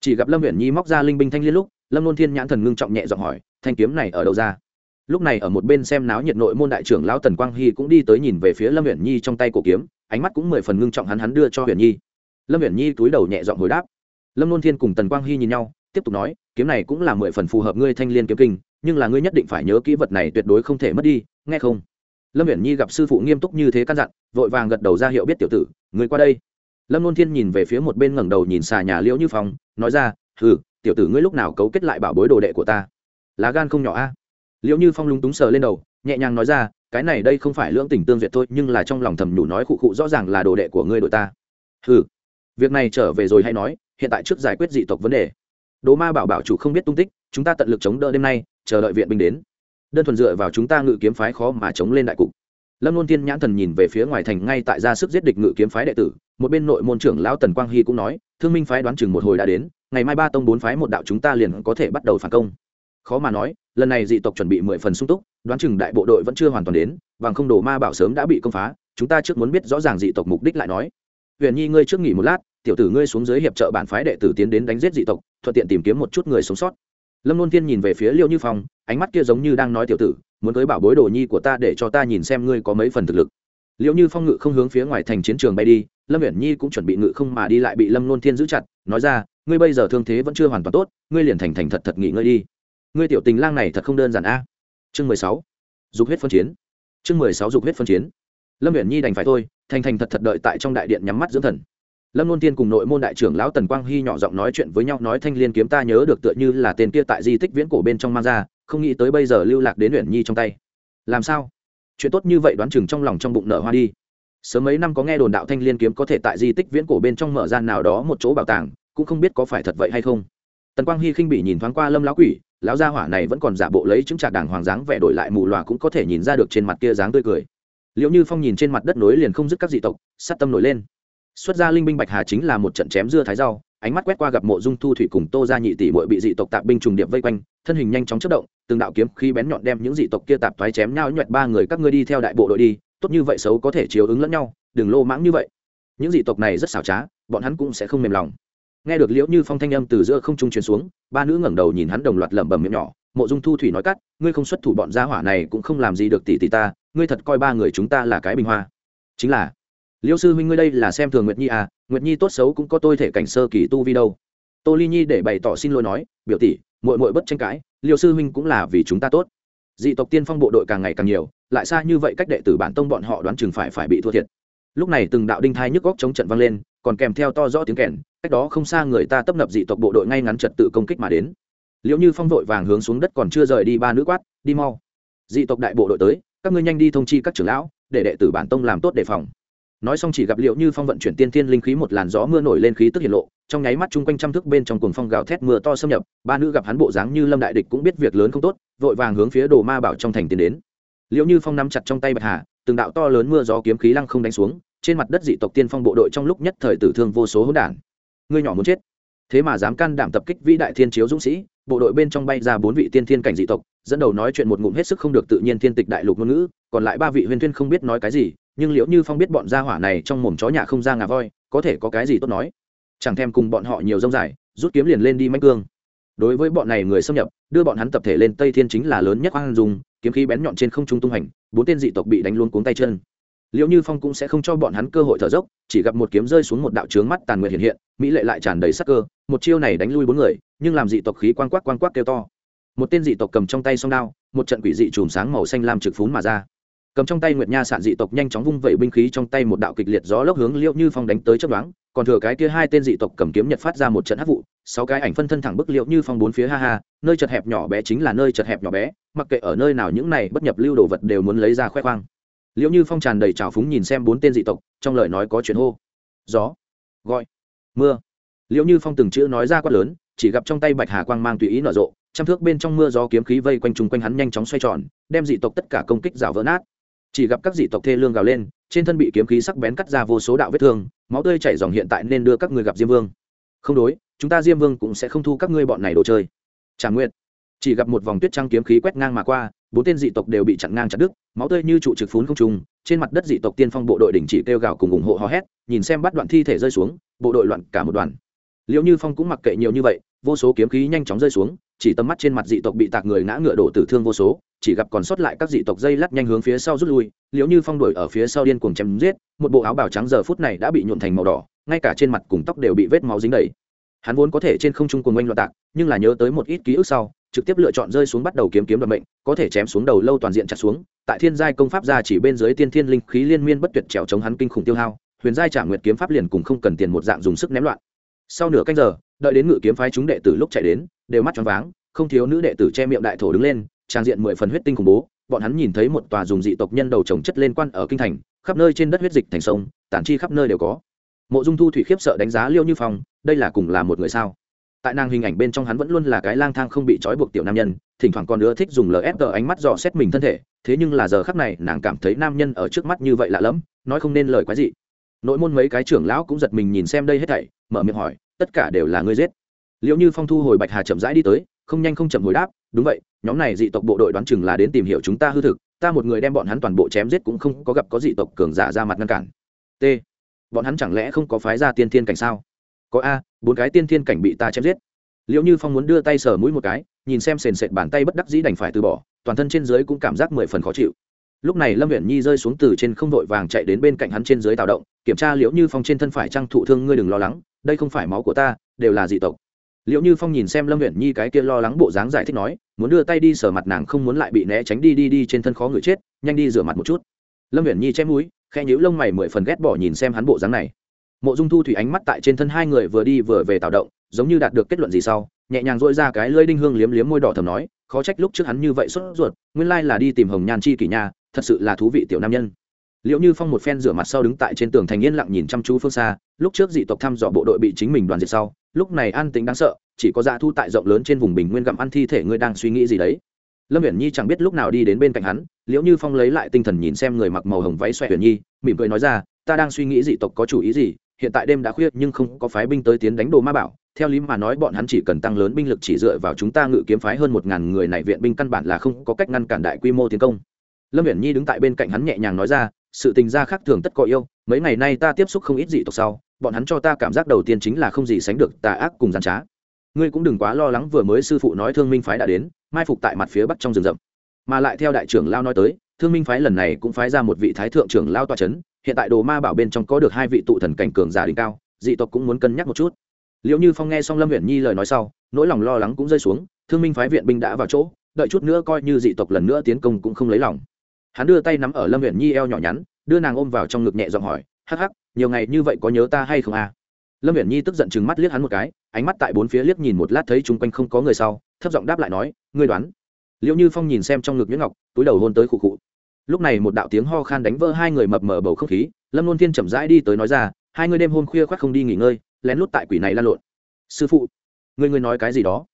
Chỉ gặp lâm huyện nhi móc ra linh binh thanh liên lúc, lâm nôn thiên nhãn thần ngưng trọng nhẹ giọng hỏi thanh kiếm này ở đâu ra? Lúc này ở một bên xem náo nhiệt nội môn đại trưởng lão tần quang hy cũng đi tới nhìn về phía lâm Huyền nhi trong tay cổ kiếm, ánh mắt cũng mười phần ngưng trọng hắn hắn đưa cho Huyền nhi. Lâm Huyền nhi túi đầu nhẹ giọng hồi đáp. Lâm nôn thiên cùng tần quang hy nhìn nhau, tiếp tục nói, kiếm này cũng là mười phần phù hợp ngươi thanh liên kiếm kinh, nhưng là ngươi nhất định phải nhớ kỹ vật này tuyệt đối không thể mất đi, nghe không? Lâm Huyền nhi gặp sư phụ nghiêm túc như thế căn dặn, vội vàng gật đầu ra hiệu biết tiểu tử người qua đây. Lâm nôn thiên nhìn về phía một bên ngẩng đầu nhìn xà nhà liễu như phong, nói ra ừ tiểu tử ngươi lúc nào cấu kết lại bảo bối đồ đệ của ta? Lá gan không nhỏ a. Liễu như phong lúng túng sờ lên đầu, nhẹ nhàng nói ra, cái này đây không phải lưỡng tình tương duyệt thôi, nhưng là trong lòng thầm nhủ nói khụ khụ rõ ràng là đồ đệ của ngươi đội ta. Ừ việc này trở về rồi hay nói, hiện tại trước giải quyết dị tộc vấn đề. Đố ma bảo bảo chủ không biết tung tích, chúng ta tận lực chống đỡ đêm nay, chờ đợi viện binh đến. Đơn thuần dựa vào chúng ta ngự kiếm phái khó mà chống lên đại cục. Lâm luân tiên nhãn thần nhìn về phía ngoài thành ngay tại ra sức giết địch ngự kiếm phái đệ tử, một bên nội môn trưởng lão tần quang hy cũng nói, thương minh phái đoán chừng một hồi đã đến, ngày mai ba tông bốn phái một đạo chúng ta liền có thể bắt đầu phản công khó mà nói, lần này dị tộc chuẩn bị mười phần sung túc, đoán chừng đại bộ đội vẫn chưa hoàn toàn đến và không đổ ma bảo sớm đã bị công phá, chúng ta trước muốn biết rõ ràng dị tộc mục đích lại nói. Huyền nhi, ngươi trước nghỉ một lát, tiểu tử ngươi xuống dưới hiệp trợ bản phái đệ tử tiến đến đánh giết dị tộc, thuận tiện tìm kiếm một chút người sống sót. Lâm luân tiên nhìn về phía liêu như phong, ánh mắt kia giống như đang nói tiểu tử, muốn tới bảo bối đồ nhi của ta để cho ta nhìn xem ngươi có mấy phần thực lực. Liệu như phong ngự không hướng phía ngoài thành chiến trường bay đi, lâm Huyền nhi cũng chuẩn bị ngự không mà đi lại bị lâm luân thiên giữ chặt, nói ra, ngươi bây giờ thương thế vẫn chưa hoàn toàn tốt, ngươi liền thành thành thật thật nghỉ ngơi đi ngươi tiểu tình lang này thật không đơn giản a. Chương mười sáu. Dục huyết phân chiến. Chương mười sáu dục huyết phân chiến. Lâm Uyển nhi đành phải thôi, thành thành thật thật đợi tại trong đại điện nhắm mắt dưỡng thần. Lâm luân tiên cùng nội môn đại trưởng lão tần quang hy nhỏ giọng nói chuyện với nhau, nói thanh liên kiếm ta nhớ được tựa như là tên kia tại di tích viễn cổ bên trong mang ra, không nghĩ tới bây giờ lưu lạc đến Uyển nhi trong tay. Làm sao? Chuyện tốt như vậy đoán chừng trong lòng trong bụng nở hoa đi. Sớm mấy năm có nghe đồn đạo thanh liên kiếm có thể tại di tích viễn cổ bên trong mở ra nào đó một chỗ bảo tàng, cũng không biết có phải thật vậy hay không. Tần quang hy khinh bị nhìn thoáng qua lâm lão quỷ lão gia hỏa này vẫn còn giả bộ lấy chứng trạc đàng hoàng dáng vẻ đổi lại mù loà cũng có thể nhìn ra được trên mặt kia dáng tươi cười. Liệu như phong nhìn trên mặt đất nối liền không dứt các dị tộc, sát tâm nổi lên. Xuất ra linh binh bạch hà chính là một trận chém dưa thái rau, ánh mắt quét qua gặp mộ dung thu thủy cùng tô ra nhị tỷ bội bị dị tộc tạp binh trùng điệp vây quanh, thân hình nhanh chóng chất động, từng đạo kiếm khi bén nhọn đem những dị tộc kia tạp thoái chém nhau nhuẹt ba người các ngươi đi theo đại bộ đội đi, tốt như vậy xấu có thể chiếu ứng lẫn nhau, đừng lô mãng như vậy. Những dị tộc này rất xảo trá, bọn hắn cũng sẽ không mềm lòng nghe được liễu như phong thanh âm từ giữa không trung truyền xuống, ba nữ ngẩng đầu nhìn hắn đồng loạt lẩm bẩm miệng nhỏ, mộ dung thu thủy nói cắt, ngươi không xuất thủ bọn gia hỏa này cũng không làm gì được tỷ tỷ ta, ngươi thật coi ba người chúng ta là cái bình hoa. Chính là, liễu sư huynh ngươi đây là xem thường nguyệt nhi à nguyệt nhi tốt xấu cũng có tôi thể cảnh sơ kỳ tu vi đâu. Tô ly nhi để bày tỏ xin lỗi nói, biểu tỷ, muội muội bất tranh cãi, liễu sư huynh cũng là vì chúng ta tốt. Dị tộc tiên phong bộ đội càng ngày càng nhiều, lại xa như vậy cách đệ tử bản tông bọn họ đoán chừng phải phải bị thua thiệt. Lúc này từng đạo đinh thai nhức góc chống trận vang lên còn kèm theo to rõ tiếng kèn, cách đó không xa người ta tấp nập dị tộc bộ đội ngay ngắn trật tự công kích mà đến. Liệu như phong vội vàng hướng xuống đất còn chưa rời đi ba nữ quát, đi mau. Dị tộc đại bộ đội tới, các ngươi nhanh đi thông chi các trưởng lão, để đệ tử bản tông làm tốt đề phòng. Nói xong chỉ gặp liệu như phong vận chuyển tiên thiên linh khí một làn gió mưa nổi lên khí tức hiện lộ, trong nháy mắt chung quanh trăm thước bên trong cuồng phong gào thét mưa to xâm nhập, ba nữ gặp hắn bộ dáng như lâm đại địch cũng biết việc lớn không tốt, vội vàng hướng phía đồ ma bảo trong thành tiến đến. Liệu như phong nắm chặt trong tay bạch hà, từng đạo to lớn mưa gió kiếm khí lăng không đánh xuống trên mặt đất dị tộc tiên phong bộ đội trong lúc nhất thời tử thương vô số hỗn đản. Ngươi nhỏ muốn chết. Thế mà dám can đảm tập kích vĩ đại thiên chiếu dũng sĩ, bộ đội bên trong bay ra bốn vị tiên thiên cảnh dị tộc, dẫn đầu nói chuyện một ngụm hết sức không được tự nhiên thiên tịch đại lục ngôn ngữ, còn lại ba vị huyền thiên không biết nói cái gì, nhưng liệu như phong biết bọn gia hỏa này trong mồm chó nhà không ra ngà voi, có thể có cái gì tốt nói. Chẳng thèm cùng bọn họ nhiều rông dài, rút kiếm liền lên đi mách cương. Đối với bọn này người xâm nhập, đưa bọn hắn tập thể lên tây thiên chính là lớn nhất hoang dùng kiếm khí bén nhọn trên không trung tung hành, bốn tên dị tộc bị đánh luôn cuống tay chân liệu như phong cũng sẽ không cho bọn hắn cơ hội thở dốc, chỉ gặp một kiếm rơi xuống một đạo trướng mắt tàn nguyện hiện hiện, mỹ lệ lại tràn đầy sắc cơ, một chiêu này đánh lui bốn người, nhưng làm dị tộc khí quang quắc quang quắc kêu to. Một tên dị tộc cầm trong tay song đao, một trận quỷ dị chùm sáng màu xanh lam trực phún mà ra. Cầm trong tay nguyệt nha sạn dị tộc nhanh chóng vung vẩy binh khí trong tay một đạo kịch liệt gió lốc hướng liệu như phong đánh tới chấp đoán còn thừa cái kia hai tên dị tộc cầm kiếm nhật phát ra một trận hắc vụ, sáu cái ảnh phân thân thẳng bức liệu như phong bốn phía ha ha, nơi chật hẹp nhỏ bé chính là nơi chật hẹp nhỏ bé, mặc kệ ở nơi nào những này bất nhập lưu đồ vật đều muốn lấy ra khoe khoang liệu như phong tràn đầy trào phúng nhìn xem bốn tên dị tộc, trong lời nói có chuyện hô. Gió, gọi, mưa. Liễu như phong từng chữ nói ra quát lớn, chỉ gặp trong tay bạch hà quang mang tùy ý nở rộ, trăm thước bên trong mưa gió kiếm khí vây quanh chung quanh hắn nhanh chóng xoay tròn, đem dị tộc tất cả công kích rào vỡ nát. Chỉ gặp các dị tộc thê lương gào lên, trên thân bị kiếm khí sắc bén cắt ra vô số đạo vết thương, máu tươi chảy dòng hiện tại nên đưa các người gặp diêm vương. Không đối, chúng ta diêm vương cũng sẽ không thu các ngươi bọn này đồ chơi. Trả nguyện chỉ gặp một vòng tuyết trăng kiếm khí quét ngang mà qua bốn tên dị tộc đều bị chặn ngang chặt đứt, máu tươi như trụ trực phún không trung, trên mặt đất dị tộc tiên phong bộ đội đình chỉ kêu gào cùng ủng hộ hò hét, nhìn xem bắt đoạn thi thể rơi xuống, bộ đội loạn cả một đoàn. Liệu như phong cũng mặc kệ nhiều như vậy, vô số kiếm khí nhanh chóng rơi xuống, chỉ tầm mắt trên mặt dị tộc bị tạc người ngã ngựa đổ tử thương vô số, chỉ gặp còn sót lại các dị tộc dây lắt nhanh hướng phía sau rút lui liệu như phong đuổi ở phía sau điên cuồng chém giết, một bộ áo bào trắng giờ phút này đã bị nhuộn thành màu đỏ, ngay cả trên mặt cùng tóc đều bị vết máu dính đầy. Hắn vốn có thể trên không trung cùng oanh loạn tạc, nhưng là nhớ tới một ít ký ức sau trực tiếp lựa chọn rơi xuống bắt đầu kiếm kiếm đoạt mệnh, có thể chém xuống đầu lâu toàn diện chặt xuống, tại thiên giai công pháp ra chỉ bên dưới tiên thiên linh khí liên miên bất tuyệt trèo chống hắn kinh khủng tiêu hao, huyền giai trả nguyệt kiếm pháp liền cùng không cần tiền một dạng dùng sức ném loạn. Sau nửa canh giờ, đợi đến ngự kiếm phái chúng đệ tử lúc chạy đến, đều mắt tròn váng, không thiếu nữ đệ tử che miệng đại thổ đứng lên, trang diện mười phần huyết tinh khủng bố, bọn hắn nhìn thấy một tòa dùng dị tộc nhân đầu trồng chất lên quan ở kinh thành, khắp nơi trên đất huyết dịch thành sông, tản chi khắp nơi đều có. Mộ dung thu thủy khiếp sợ đánh giá liêu như phong, đây là cùng là một người sao? Tại nàng hình ảnh bên trong hắn vẫn luôn là cái lang thang không bị trói buộc tiểu nam nhân, thỉnh thoảng còn nữa thích dùng lfg ánh mắt dò xét mình thân thể, thế nhưng là giờ khắc này nàng cảm thấy nam nhân ở trước mắt như vậy lạ lẫm, nói không nên lời quái gì nội môn mấy cái trưởng lão cũng giật mình nhìn xem đây hết thảy, mở miệng hỏi, tất cả đều là ngươi giết? Liệu như phong thu hồi bạch hà chậm rãi đi tới, không nhanh không chậm hồi đáp, đúng vậy, nhóm này dị tộc bộ đội đoán chừng là đến tìm hiểu chúng ta hư thực, ta một người đem bọn hắn toàn bộ chém giết cũng không có gặp có dị tộc cường giả ra mặt ngăn cản. T. Bọn hắn chẳng lẽ không có phái ra tiên thiên cảnh sao? Có a, bốn cái tiên thiên cảnh bị ta chém giết. Liệu như phong muốn đưa tay sờ mũi một cái, nhìn xem sền sệt bàn tay bất đắc dĩ đành phải từ bỏ, toàn thân trên dưới cũng cảm giác mười phần khó chịu. Lúc này lâm viện nhi rơi xuống từ trên không vội vàng chạy đến bên cạnh hắn trên dưới tạo động, kiểm tra liệu như phong trên thân phải trang thụ thương, ngươi đừng lo lắng, đây không phải máu của ta, đều là dị tộc. Liệu như phong nhìn xem lâm huyện nhi cái kia lo lắng bộ dáng giải thích nói, muốn đưa tay đi sờ mặt nàng không muốn lại bị né tránh đi đi đi trên thân khó người chết, nhanh đi rửa mặt một chút. Lâm huyện nhi chém mũi khe nhíu lông mày mười phần ghét bỏ nhìn xem hắn bộ dáng này mộ dung thu thủy ánh mắt tại trên thân hai người vừa đi vừa về tạo động giống như đạt được kết luận gì sau nhẹ nhàng dội ra cái lưỡi đinh hương liếm liếm môi đỏ thầm nói khó trách lúc trước hắn như vậy sốt ruột nguyên lai là đi tìm hồng nhan chi kỷ nha, thật sự là thú vị tiểu nam nhân. Liệu như phong một phen rửa mặt sau đứng tại trên tường thành yên lặng nhìn chăm chú phương xa lúc trước dị tộc thăm dò bộ đội bị chính mình đoàn diệt sau lúc này an tính đáng sợ chỉ có dạ thu tại rộng lớn trên vùng bình nguyên gặm ăn thi thể ngươi đang suy nghĩ gì đấy. Lâm viễn nhi chẳng biết lúc nào đi đến bên cạnh hắn liễu như phong lấy lại tinh thần nhìn xem người mặc màu hồng váy xoẹ huyền nhi mỉm cười nói ra ta đang suy nghĩ dị tộc có chủ ý gì hiện tại đêm đã khuya nhưng không có phái binh tới tiến đánh đồ ma bảo. Theo lý mà nói, bọn hắn chỉ cần tăng lớn binh lực chỉ dựa vào chúng ta ngự kiếm phái hơn một ngàn người này viện binh căn bản là không có cách ngăn cản đại quy mô tiến công. Lâm viễn nhi đứng tại bên cạnh hắn nhẹ nhàng nói ra, sự tình gia khác thường tất có yêu, mấy ngày nay ta tiếp xúc không ít dị tộc sau, bọn hắn cho ta cảm giác đầu tiên chính là không gì sánh được tà ác cùng gian trá. Ngươi cũng đừng quá lo lắng, vừa mới sư phụ nói thương minh phái đã đến, mai phục tại mặt phía bắc trong rừng rậm. Mà lại theo đại trưởng lao nói tới thương minh phái lần này cũng phái ra một vị thái thượng trưởng lao tòa c h ấ n hiện tại đồ ma bảo bên trong có được hai vị tụ thần cảnh cường giả đỉnh cao, dị tộc cũng muốn cân nhắc một chút. Liệu như phong nghe xong lâm huyện nhi lời nói sau, nỗi lòng lo lắng cũng rơi xuống, thương minh phái viện binh đã vào chỗ, đợi chút nữa coi như dị tộc lần nữa tiến công cũng không lấy lòng. Hắn đưa tay nắm ở lâm huyện nhi eo nhỏ nhắn, đưa nàng ôm vào trong ngực nhẹ giọng hỏi, hắc hắc, nhiều ngày như vậy có nhớ ta hay không à? Lâm viễn nhi tức giận chừng mắt liếc hắn một cái, ánh mắt tại bốn phía liếc nhìn một lát thấy chung quanh không có người sau, thấp giọng đáp lại nói, ngươi đoán? Liệu như phong nhìn xem trong ngực nhuyễn ngọc, túi đầu hôn tới khụ khụ lúc này một đạo tiếng ho khan đánh vỡ hai người mập mờ bầu không khí, lâm luân thiên chậm rãi đi tới nói ra, hai người đêm hôm khuya khoác không đi nghỉ ngơi, lén lút tại quỷ này lan lộn. Sư phụ, người người nói cái gì đó?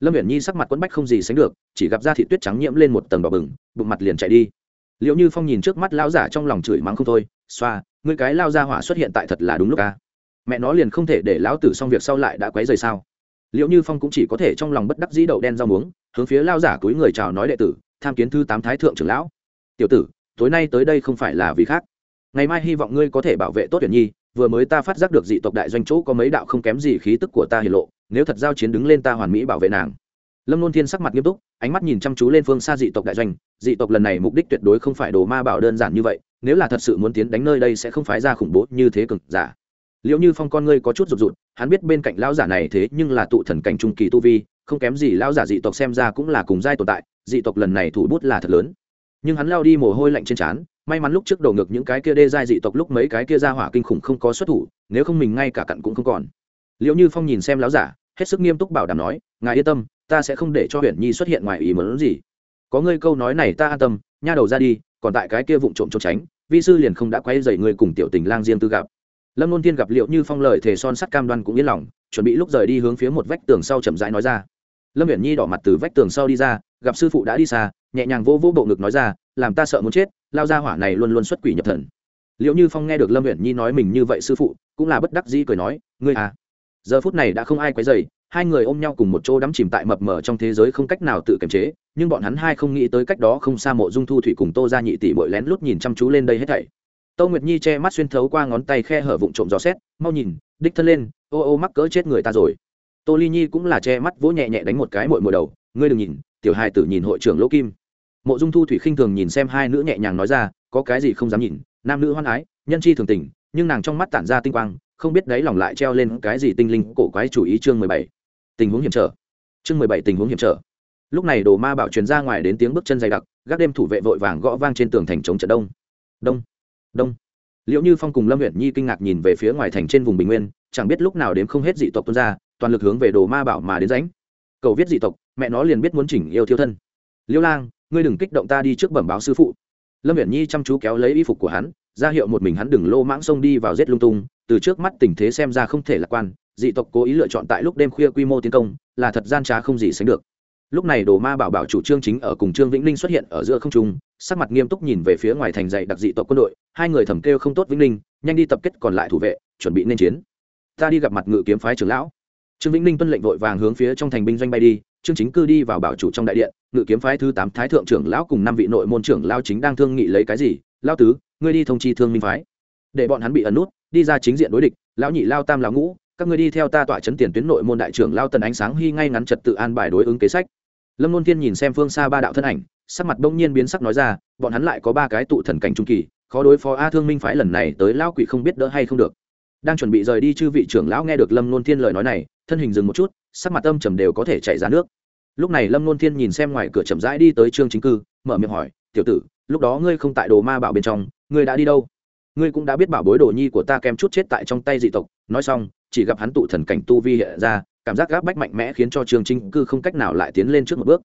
Lâm viễn nhi sắc mặt quẫn bách không gì sánh được, chỉ gặp da thị tuyết trắng nhiễm lên một tầng đỏ bừng, bụng mặt liền chạy đi. Liệu như phong nhìn trước mắt lão giả trong lòng chửi mắng không thôi, xoa người cái lao ra hỏa xuất hiện tại thật là đúng lúc ca mẹ nó liền không thể để lão tử xong việc sau lại đã quấy rời sao? Liệu như phong cũng chỉ có thể trong lòng bất đắc dĩ đậu đen rau muống, hướng phía lao giả túi người chào nói đệ tử, tham kiến thư tám thái thượng trưởng lão tiểu tử, tối nay tới đây không phải là vì khác. Ngày mai hy vọng ngươi có thể bảo vệ tốt tuyển nhi, vừa mới ta phát giác được dị tộc đại doanh chỗ có mấy đạo không kém gì khí tức của ta hiển lộ, nếu thật giao chiến đứng lên ta hoàn mỹ bảo vệ nàng. Lâm Luân thiên sắc mặt nghiêm túc, ánh mắt nhìn chăm chú lên phương xa dị tộc đại doanh, dị tộc lần này mục đích tuyệt đối không phải đồ ma bảo đơn giản như vậy, nếu là thật sự muốn tiến đánh nơi đây sẽ không phái ra khủng bố như thế cực giả. Liệu như phong con ngươi có chút rụt rụt, hắn biết bên cạnh lão giả này thế nhưng là tụ thần cảnh trung kỳ tu vi, không kém gì lão giả dị tộc xem ra cũng là cùng giai tồn tại, dị tộc lần này thủ bút là thật lớn nhưng hắn lao đi mồ hôi lạnh trên trán, may mắn lúc trước đầu ngược những cái kia đê giai dị tộc lúc mấy cái kia ra hỏa kinh khủng không có xuất thủ, nếu không mình ngay cả cặn cũng không còn. Liệu như phong nhìn xem láo giả, hết sức nghiêm túc bảo đảm nói, ngài yên tâm, ta sẽ không để cho huyền nhi xuất hiện ngoài ý muốn gì. Có ngươi câu nói này ta an tâm, nha đầu ra đi, còn tại cái kia vụng trộm trốn tránh, vi sư liền không đã quay dậy ngươi cùng tiểu tình lang riêng tư gặp. Lâm nôn tiên gặp liệu như phong lời thể son sắt cam đoan cũng yên lòng, chuẩn bị lúc rời đi hướng phía một vách tường sau chậm rãi nói ra. Lâm Huyền nhi đỏ mặt từ vách tường sau đi ra gặp sư phụ đã đi xa nhẹ nhàng vô vô bộ ngực nói ra làm ta sợ muốn chết lao ra hỏa này luôn luôn xuất quỷ nhập thần. Liệu như phong nghe được lâm huyện nhi nói mình như vậy sư phụ cũng là bất đắc dĩ cười nói ngươi à. Giờ phút này đã không ai quấy dày hai người ôm nhau cùng một chỗ đắm chìm tại mập mờ trong thế giới không cách nào tự kiềm chế nhưng bọn hắn hai không nghĩ tới cách đó không xa mộ dung thu thủy cùng tô ra nhị tỷ bội lén lút nhìn chăm chú lên đây hết thảy. Tô Nguyệt Nhi che mắt xuyên thấu qua ngón tay khe hở vụn trộm gió xét, mau nhìn, đích thân lên, ô ô mắc cỡ chết người ta rồi. Tô Ly Nhi cũng là che mắt vỗ nhẹ nhẹ đánh một cái mội mội đầu, ngươi đừng nhìn, tiểu hài tử nhìn hội trưởng Lỗ Kim. Mộ Dung Thu Thủy khinh thường nhìn xem hai nữ nhẹ nhàng nói ra, có cái gì không dám nhìn, nam nữ hoan ái, nhân chi thường tình, nhưng nàng trong mắt tản ra tinh quang, không biết đấy lòng lại treo lên cái gì tinh linh cổ quái chủ ý chương mười bảy. Tình huống hiểm trở. Chương mười bảy tình huống hiểm trở. Lúc này đồ ma bảo truyền ra ngoài đến tiếng bước chân dày đặc gác đêm thủ vệ vội vàng gõ vang trên tường thành chống trận đông. Đông. Đông. Liệu như phong cùng lâm huyện nhi kinh ngạc nhìn về phía ngoài thành trên vùng bình nguyên chẳng biết lúc nào đếm không hết dị tộc tuân ra toàn lực hướng về đồ ma bảo mà đến ránh cầu viết dị tộc, mẹ nó liền biết muốn chỉnh yêu thiếu thân. Liêu lang, ngươi đừng kích động ta đi trước bẩm báo sư phụ. Lâm Viễn nhi chăm chú kéo lấy y phục của hắn, ra hiệu một mình hắn đừng lô mãng xông đi vào giết lung tung, từ trước mắt tình thế xem ra không thể lạc quan, dị tộc cố ý lựa chọn tại lúc đêm khuya quy mô tiến công, là thật gian trá không gì sánh được. Lúc này đồ ma bảo bảo chủ trương chính ở cùng trương vĩnh linh xuất hiện ở giữa không trung, sắc mặt nghiêm túc nhìn về phía ngoài thành dạy đặc dị tộc quân đội, hai người thầm kêu không tốt vĩnh linh nhanh đi tập kết còn lại thủ vệ, chuẩn bị nên chiến. Ta đi gặp mặt ngự kiếm phái trưởng lão trương vĩnh linh tuân lệnh vội vàng hướng phía trong thành binh doanh bay đi, trương chính cư đi vào bảo chủ trong đại điện, ngự kiếm phái thứ tám thái thượng trưởng lão cùng năm vị nội môn trưởng lao chính đang thương nghị lấy cái gì? Lao tứ, ngươi đi thông chi thương minh phái. Để bọn hắn bị ẩn nút, đi ra chính diện đối địch, lão nhị lao tam lão ngũ, các ngươi đi theo ta tỏa chấn tiền tuyến nội môn đại trưởng lao tần ánh sáng hy ngay ngắn trật tự an bài đối ứng kế sách. Lâm luân tiên nhìn xem phương xa ba đạo thân ảnh, sắc mặt bỗng nhiên biến sắc nói ra, bọn hắn lại có ba cái tụ thần cảnh trung kỳ, khó đối phó a thương minh phái lần này tới lão quỷ không biết đỡ hay không được. Đang chuẩn bị rời đi chư vị trưởng lão nghe được lâm luân thiên lời nói này thân hình dừng một chút, sắc mặt âm trầm đều có thể chảy ra nước. Lúc này lâm luân thiên nhìn xem ngoài cửa chậm rãi đi tới trương chính cư, mở miệng hỏi, tiểu tử, lúc đó ngươi không tại đồ ma bảo bên trong, ngươi đã đi đâu? Ngươi cũng đã biết bảo bối đồ nhi của ta kém chút chết tại trong tay dị tộc. Nói xong, chỉ gặp hắn tụ thần cảnh tu vi hiện ra, cảm giác gáp bách mạnh mẽ khiến cho trương chính cư không cách nào lại tiến lên trước một bước.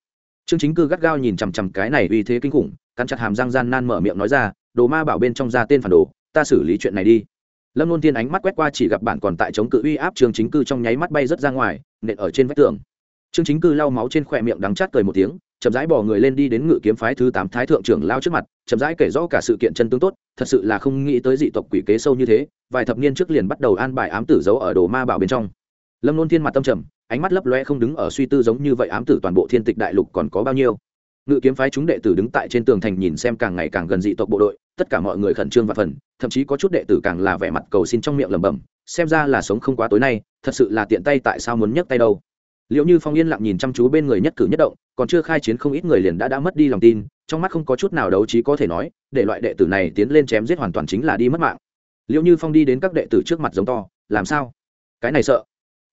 Trương chính cư gắt gao nhìn chằm chằm cái này uy thế kinh khủng, cắn chặt hàm răng gian nan mở miệng nói ra, đồ ma bảo bên trong ra tên phản đồ, ta xử lý chuyện này đi lâm luôn tiên ánh mắt quét qua chỉ gặp bản còn tại chống cự uy áp trương chính cư trong nháy mắt bay rớt ra ngoài nện ở trên vách tường trương chính cư lau máu trên khỏe miệng đắng chát cười một tiếng chậm rãi bỏ người lên đi đến ngự kiếm phái thứ tám thái thượng trưởng lao trước mặt chậm rãi kể rõ cả sự kiện chân tướng tốt thật sự là không nghĩ tới dị tộc quỷ kế sâu như thế vài thập niên trước liền bắt đầu an bài ám tử giấu ở đồ ma bảo bên trong lâm Luân thiên mặt tâm trầm ánh mắt lấp loe không đứng ở suy tư giống như vậy ám tử toàn bộ thiên tịch đại lục còn có bao nhiêu ngự kiếm phái chúng đệ tử đứng tại trên tường thành nhìn xem càng ngày càng gần dị tộc bộ đội, tất cả mọi người khẩn trương và phần, thậm chí có chút đệ tử càng là vẻ mặt cầu xin trong miệng lẩm bẩm, xem ra là sống không quá tối nay, thật sự là tiện tay tại sao muốn nhấc tay đâu. Liệu như phong yên lặng nhìn chăm chú bên người nhất cử nhất động, còn chưa khai chiến không ít người liền đã đã mất đi lòng tin, trong mắt không có chút nào đấu trí có thể nói, để loại đệ tử này tiến lên chém giết hoàn toàn chính là đi mất mạng. Liệu như phong đi đến các đệ tử trước mặt giống to, làm sao? Cái này sợ.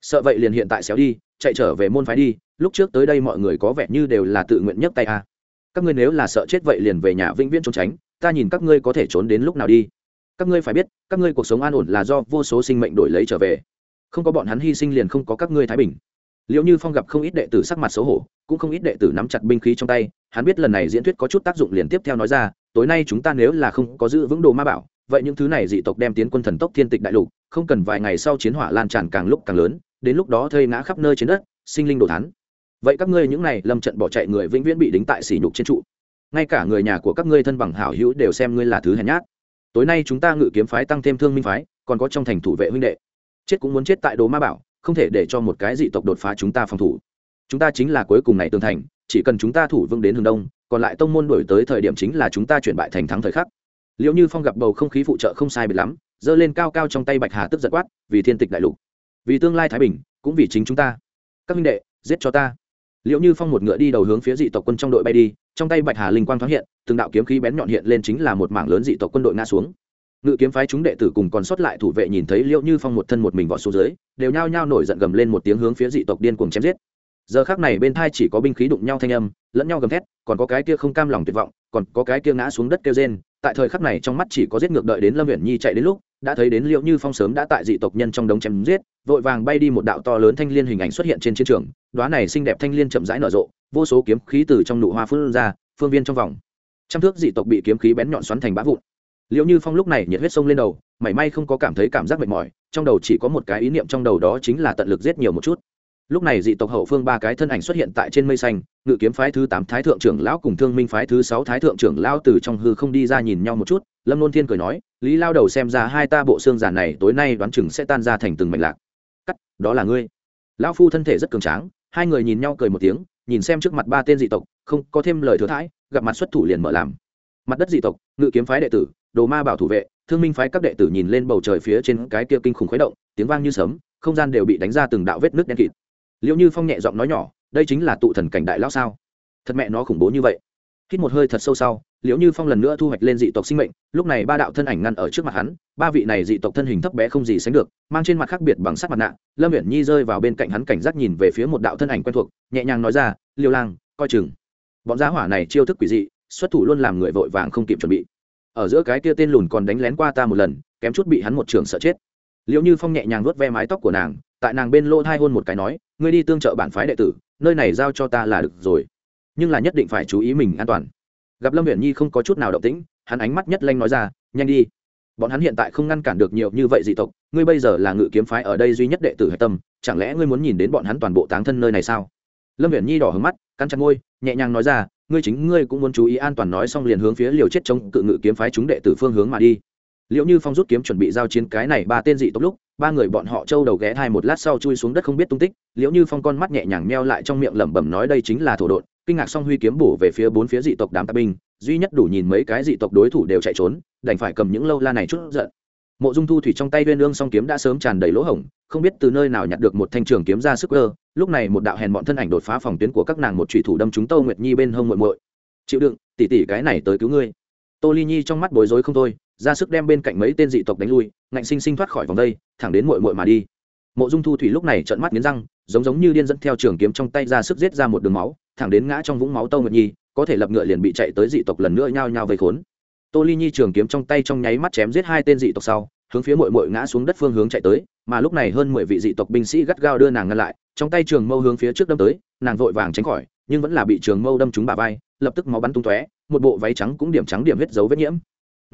Sợ vậy liền hiện tại xéo đi chạy trở về môn phái đi, lúc trước tới đây mọi người có vẻ như đều là tự nguyện nhấc tay à. các ngươi nếu là sợ chết vậy liền về nhà vĩnh viễn trốn tránh, ta nhìn các ngươi có thể trốn đến lúc nào đi. Các ngươi phải biết, các ngươi cuộc sống an ổn là do vô số sinh mệnh đổi lấy trở về. Không có bọn hắn hy sinh liền không có các ngươi thái bình. Liệu như phong gặp không ít đệ tử sắc mặt xấu hổ, cũng không ít đệ tử nắm chặt binh khí trong tay, hắn biết lần này diễn thuyết có chút tác dụng liền tiếp theo nói ra, tối nay chúng ta nếu là không có giữ vững đồ ma bảo, vậy những thứ này dị tộc đem tiến quân thần tốc thiên tịch đại lục, không cần vài ngày sau chiến hỏa lan tràn càng lúc càng lớn đến lúc đó thây ngã khắp nơi trên đất, sinh linh đồ thắn vậy các ngươi những này lâm trận bỏ chạy người vĩnh viễn bị đính tại sỉ nhục trên trụ. Ngay cả người nhà của các ngươi thân bằng hảo hữu đều xem ngươi là thứ hèn nhát. Tối nay chúng ta ngự kiếm phái tăng thêm thương minh phái, còn có trong thành thủ vệ huynh đệ. Chết cũng muốn chết tại đồ ma bảo, không thể để cho một cái dị tộc đột phá chúng ta phòng thủ. Chúng ta chính là cuối cùng này tường thành, chỉ cần chúng ta thủ vương đến hướng đông, còn lại tông môn đổi tới thời điểm chính là chúng ta chuyển bại thành thắng thời khắc. Liệu như phong gặp bầu không khí phụ trợ không sai biệt lắm, giơ lên cao cao trong tay bạch hà tức giật quát, vì thiên tịch đại lục vì tương lai thái bình, cũng vì chính chúng ta. Các minh đệ, giết cho ta. Liệu như phong một ngựa đi đầu hướng phía dị tộc quân trong đội bay đi, trong tay bạch hà linh quang thoáng hiện, từng đạo kiếm khí bén nhọn hiện lên chính là một mảng lớn dị tộc quân đội ngã xuống. Ngự kiếm phái chúng đệ tử cùng còn sót lại thủ vệ nhìn thấy liệu như phong một thân một mình vọt xuống dưới, đều nhao nhao nổi giận gầm lên một tiếng hướng phía dị tộc điên cuồng chém giết giờ khác này bên thai chỉ có binh khí đụng nhau thanh âm, lẫn nhau gầm thét, còn có cái kia không cam lòng tuyệt vọng, còn có cái kia ngã xuống đất kêu rên. Tại thời khắc này trong mắt chỉ có giết ngược đợi đến lâm huyện nhi chạy đến lúc, đã thấy đến liệu như phong sớm đã tại dị tộc nhân trong đống chém giết, vội vàng bay đi một đạo to lớn thanh liên hình ảnh xuất hiện trên chiến trường. Đoá này xinh đẹp thanh liên chậm rãi nở rộ, vô số kiếm khí từ trong nụ hoa phương ra, phương viên trong vòng. Trăm thước dị tộc bị kiếm khí bén nhọn xoắn thành bã vụn. Liệu như phong lúc này nhiệt huyết sông lên đầu, mảy may không có cảm thấy cảm giác mệt mỏi, trong đầu chỉ có một cái ý niệm trong đầu đó chính là tận lực giết nhiều một chút lúc này dị tộc hậu phương ba cái thân ảnh xuất hiện tại trên mây xanh, ngự kiếm phái thứ tám thái thượng trưởng lão cùng thương minh phái thứ sáu thái thượng trưởng lão từ trong hư không đi ra nhìn nhau một chút, lâm nôn thiên cười nói, lý lao đầu xem ra hai ta bộ xương giả này tối nay đoán chừng sẽ tan ra thành từng mạch lạc. Cắt, đó là ngươi. Lão phu thân thể rất cường tráng, hai người nhìn nhau cười một tiếng, nhìn xem trước mặt ba tên dị tộc, không có thêm lời thừa thãi, gặp mặt xuất thủ liền mở làm. Mặt đất dị tộc, ngự kiếm phái đệ tử, đồ ma bảo thủ vệ, thương minh phái các đệ tử nhìn lên bầu trời phía trên cái kia kinh khủng khuấy động, tiếng vang như sấm, không gian đều bị đánh ra từng đạo vết nước đen kịt liệu như phong nhẹ giọng nói nhỏ, đây chính là tụ thần cảnh đại lão sao? Thật mẹ nó khủng bố như vậy. Hít một hơi thật sâu sau liệu như phong lần nữa thu hoạch lên dị tộc sinh mệnh, lúc này ba đạo thân ảnh ngăn ở trước mặt hắn, ba vị này dị tộc thân hình thấp bé không gì sánh được, mang trên mặt khác biệt bằng sắc mặt nạ, lâm viễn nhi rơi vào bên cạnh hắn cảnh giác nhìn về phía một đạo thân ảnh quen thuộc, nhẹ nhàng nói ra, liêu lang, coi chừng. Bọn giá hỏa này chiêu thức quỷ dị, xuất thủ luôn làm người vội vàng không kịp chuẩn bị. Ở giữa cái kia tên lùn còn đánh lén qua ta một lần, kém chút bị hắn một trường sợ chết. Liệu như phong nhẹ nhàng nuốt ve mái tóc của nàng tại nàng bên lỗ thai hôn một cái nói, ngươi đi tương trợ bản phái đệ tử, nơi này giao cho ta là được rồi. Nhưng là nhất định phải chú ý mình an toàn. Gặp lâm huyện nhi không có chút nào động tĩnh, hắn ánh mắt nhất lanh nói ra, nhanh đi. Bọn hắn hiện tại không ngăn cản được nhiều như vậy dị tộc, ngươi bây giờ là ngự kiếm phái ở đây duy nhất đệ tử hạch tâm, chẳng lẽ ngươi muốn nhìn đến bọn hắn toàn bộ táng thân nơi này sao? Lâm huyện nhi đỏ hướng mắt, cắn chặt ngôi nhẹ nhàng nói ra, ngươi chính ngươi cũng muốn chú ý an toàn nói xong liền hướng phía liều chết chống cự ngự kiếm phái chúng đệ tử phương hướng mà đi. Liệu như phong rút kiếm chuẩn bị giao chiến cái này ba tên dị tộc lúc ba người bọn họ trâu đầu ghé thai một lát sau chui xuống đất không biết tung tích liệu như phong con mắt nhẹ nhàng meo lại trong miệng lẩm bẩm nói đây chính là thổ đột kinh ngạc xong huy kiếm bổ về phía bốn phía dị tộc đám tạp binh, duy nhất đủ nhìn mấy cái dị tộc đối thủ đều chạy trốn, đành phải cầm những lâu la này chút giận. Mộ dung thu thủy trong tay viên lương song kiếm đã sớm tràn đầy lỗ hổng, không biết từ nơi nào nhặt được một thanh trường kiếm ra sức cơ, lúc này một đạo hèn bọn thân ảnh đột phá phòng tuyến của các nàng một thủy thủ đâm chúng tâu nguyệt nhi bên hông muội muội. Chịu đựng tỉ tỉ cái này tới cứu ngươi. Tô ly nhi trong mắt bối rối không thôi ra sức đem bên cạnh mấy tên dị tộc đánh lui, ngạnh sinh sinh thoát khỏi vòng đây, thẳng đến muội muội mà đi. Mộ dung thu thủy lúc này trợn mắt nghiến răng, giống giống như điên dẫn theo trường kiếm trong tay ra sức giết ra một đường máu, thẳng đến ngã trong vũng máu tâu nguyệt nhi, có thể lập ngựa liền bị chạy tới dị tộc lần nữa nhao nhao vây khốn. Tô ly nhi trường kiếm trong tay trong nháy mắt chém giết hai tên dị tộc sau, hướng phía muội muội ngã xuống đất phương hướng chạy tới, mà lúc này hơn mười vị dị tộc binh sĩ gắt gao đưa nàng ngăn lại, trong tay trường mâu hướng phía trước đâm tới, nàng vội vàng tránh khỏi, nhưng vẫn là bị trường mâu đâm trúng bà vai, lập tức máu bắn tung tóe, một bộ váy trắng cũng điểm trắng điểm hết dấu vết nhiễm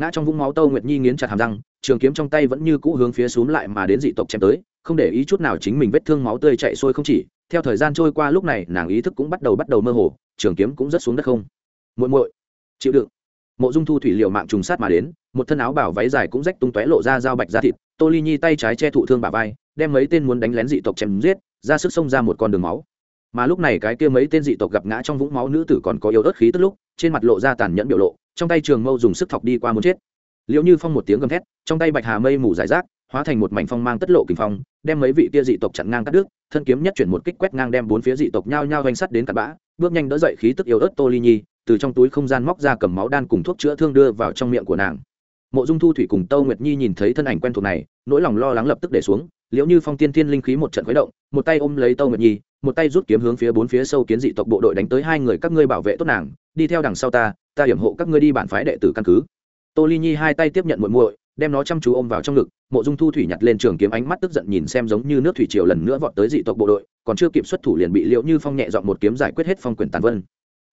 ngã trong vũng máu tâu nguyệt nhi nghiến chặt hàm răng, trường kiếm trong tay vẫn như cũ hướng phía xuống lại mà đến dị tộc chém tới, không để ý chút nào chính mình vết thương máu tươi chạy xuôi không chỉ, theo thời gian trôi qua lúc này nàng ý thức cũng bắt đầu bắt đầu mơ hồ, trường kiếm cũng rất xuống đất không. Muội muội, chịu đựng. Mộ dung thu thủy liều mạng trùng sát mà đến, một thân áo bảo váy dài cũng rách tung tóe lộ ra dao bạch da thịt, tô ly nhi tay trái che thụ thương bà vai, đem mấy tên muốn đánh lén dị tộc chém giết, ra sức xông ra một con đường máu. Mà lúc này cái kia mấy tên dị tộc gặp ngã trong vũng máu nữ tử còn có yếu ớt khí tức lúc, trên mặt lộ ra tàn nhẫn biểu lộ trong tay trường mâu dùng sức thọc đi qua muốn chết. Liệu như phong một tiếng gầm thét, trong tay bạch hà mây mù giải rác, hóa thành một mảnh phong mang tất lộ kinh phong, đem mấy vị kia dị tộc chặn ngang cắt đứt, thân kiếm nhất chuyển một kích quét ngang đem bốn phía dị tộc nhao nhao danh sắt đến cặn bã, bước nhanh đỡ dậy khí tức yếu ớt tô ly nhi, từ trong túi không gian móc ra cầm máu đan cùng thuốc chữa thương đưa vào trong miệng của nàng. Mộ dung thu thủy cùng tâu nguyệt nhi nhìn thấy thân ảnh quen thuộc này, nỗi lòng lo lắng lập tức để xuống, liễu như phong tiên thiên linh khí một trận khuấy động, một tay ôm lấy tâu nguyệt nhi, một tay rút kiếm hướng phía bốn phía sâu kiến dị tộc bộ đội đánh tới hai người các ngươi bảo vệ tốt nàng, đi theo đằng sau ta ta hiểm hộ các ngươi đi bản phái đệ tử căn cứ. Tô ly nhi hai tay tiếp nhận muội muội, đem nó chăm chú ôm vào trong ngực, mộ dung thu thủy nhặt lên trường kiếm ánh mắt tức giận nhìn xem giống như nước thủy triều lần nữa vọt tới dị tộc bộ đội, còn chưa kịp xuất thủ liền bị liễu như phong nhẹ dọn một kiếm giải quyết hết phong quyền tàn vân.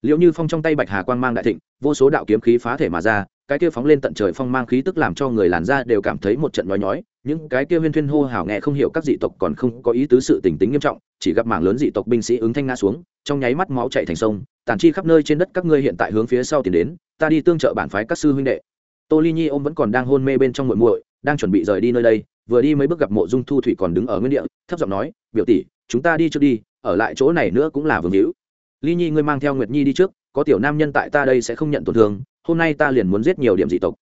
Liệu như phong trong tay bạch hà quang mang đại thịnh, vô số đạo kiếm khí phá thể mà ra, cái kia phóng lên tận trời phong mang khí tức làm cho người làn ra đều cảm thấy một trận nhói nhói, những cái kia huyên thuyên hô hào nghe không hiểu các dị tộc còn không có ý tứ sự tình tính nghiêm trọng, chỉ gặp mảng lớn dị tộc binh sĩ ứng thanh ngã xuống, trong nháy mắt máu chạy thành sông tản chi khắp nơi trên đất các ngươi hiện tại hướng phía sau tiến đến, ta đi tương trợ bản phái các sư huynh đệ. Tô ly nhi ôm vẫn còn đang hôn mê bên trong muội muội, đang chuẩn bị rời đi nơi đây, vừa đi mấy bước gặp mộ dung thu thủy còn đứng ở nguyên địa, thấp giọng nói, biểu tỷ, chúng ta đi trước đi, ở lại chỗ này nữa cũng là vương hữu. Ly nhi, ngươi mang theo nguyệt nhi đi trước, có tiểu nam nhân tại ta đây sẽ không nhận tổn thương, hôm nay ta liền muốn giết nhiều điểm dị tộc.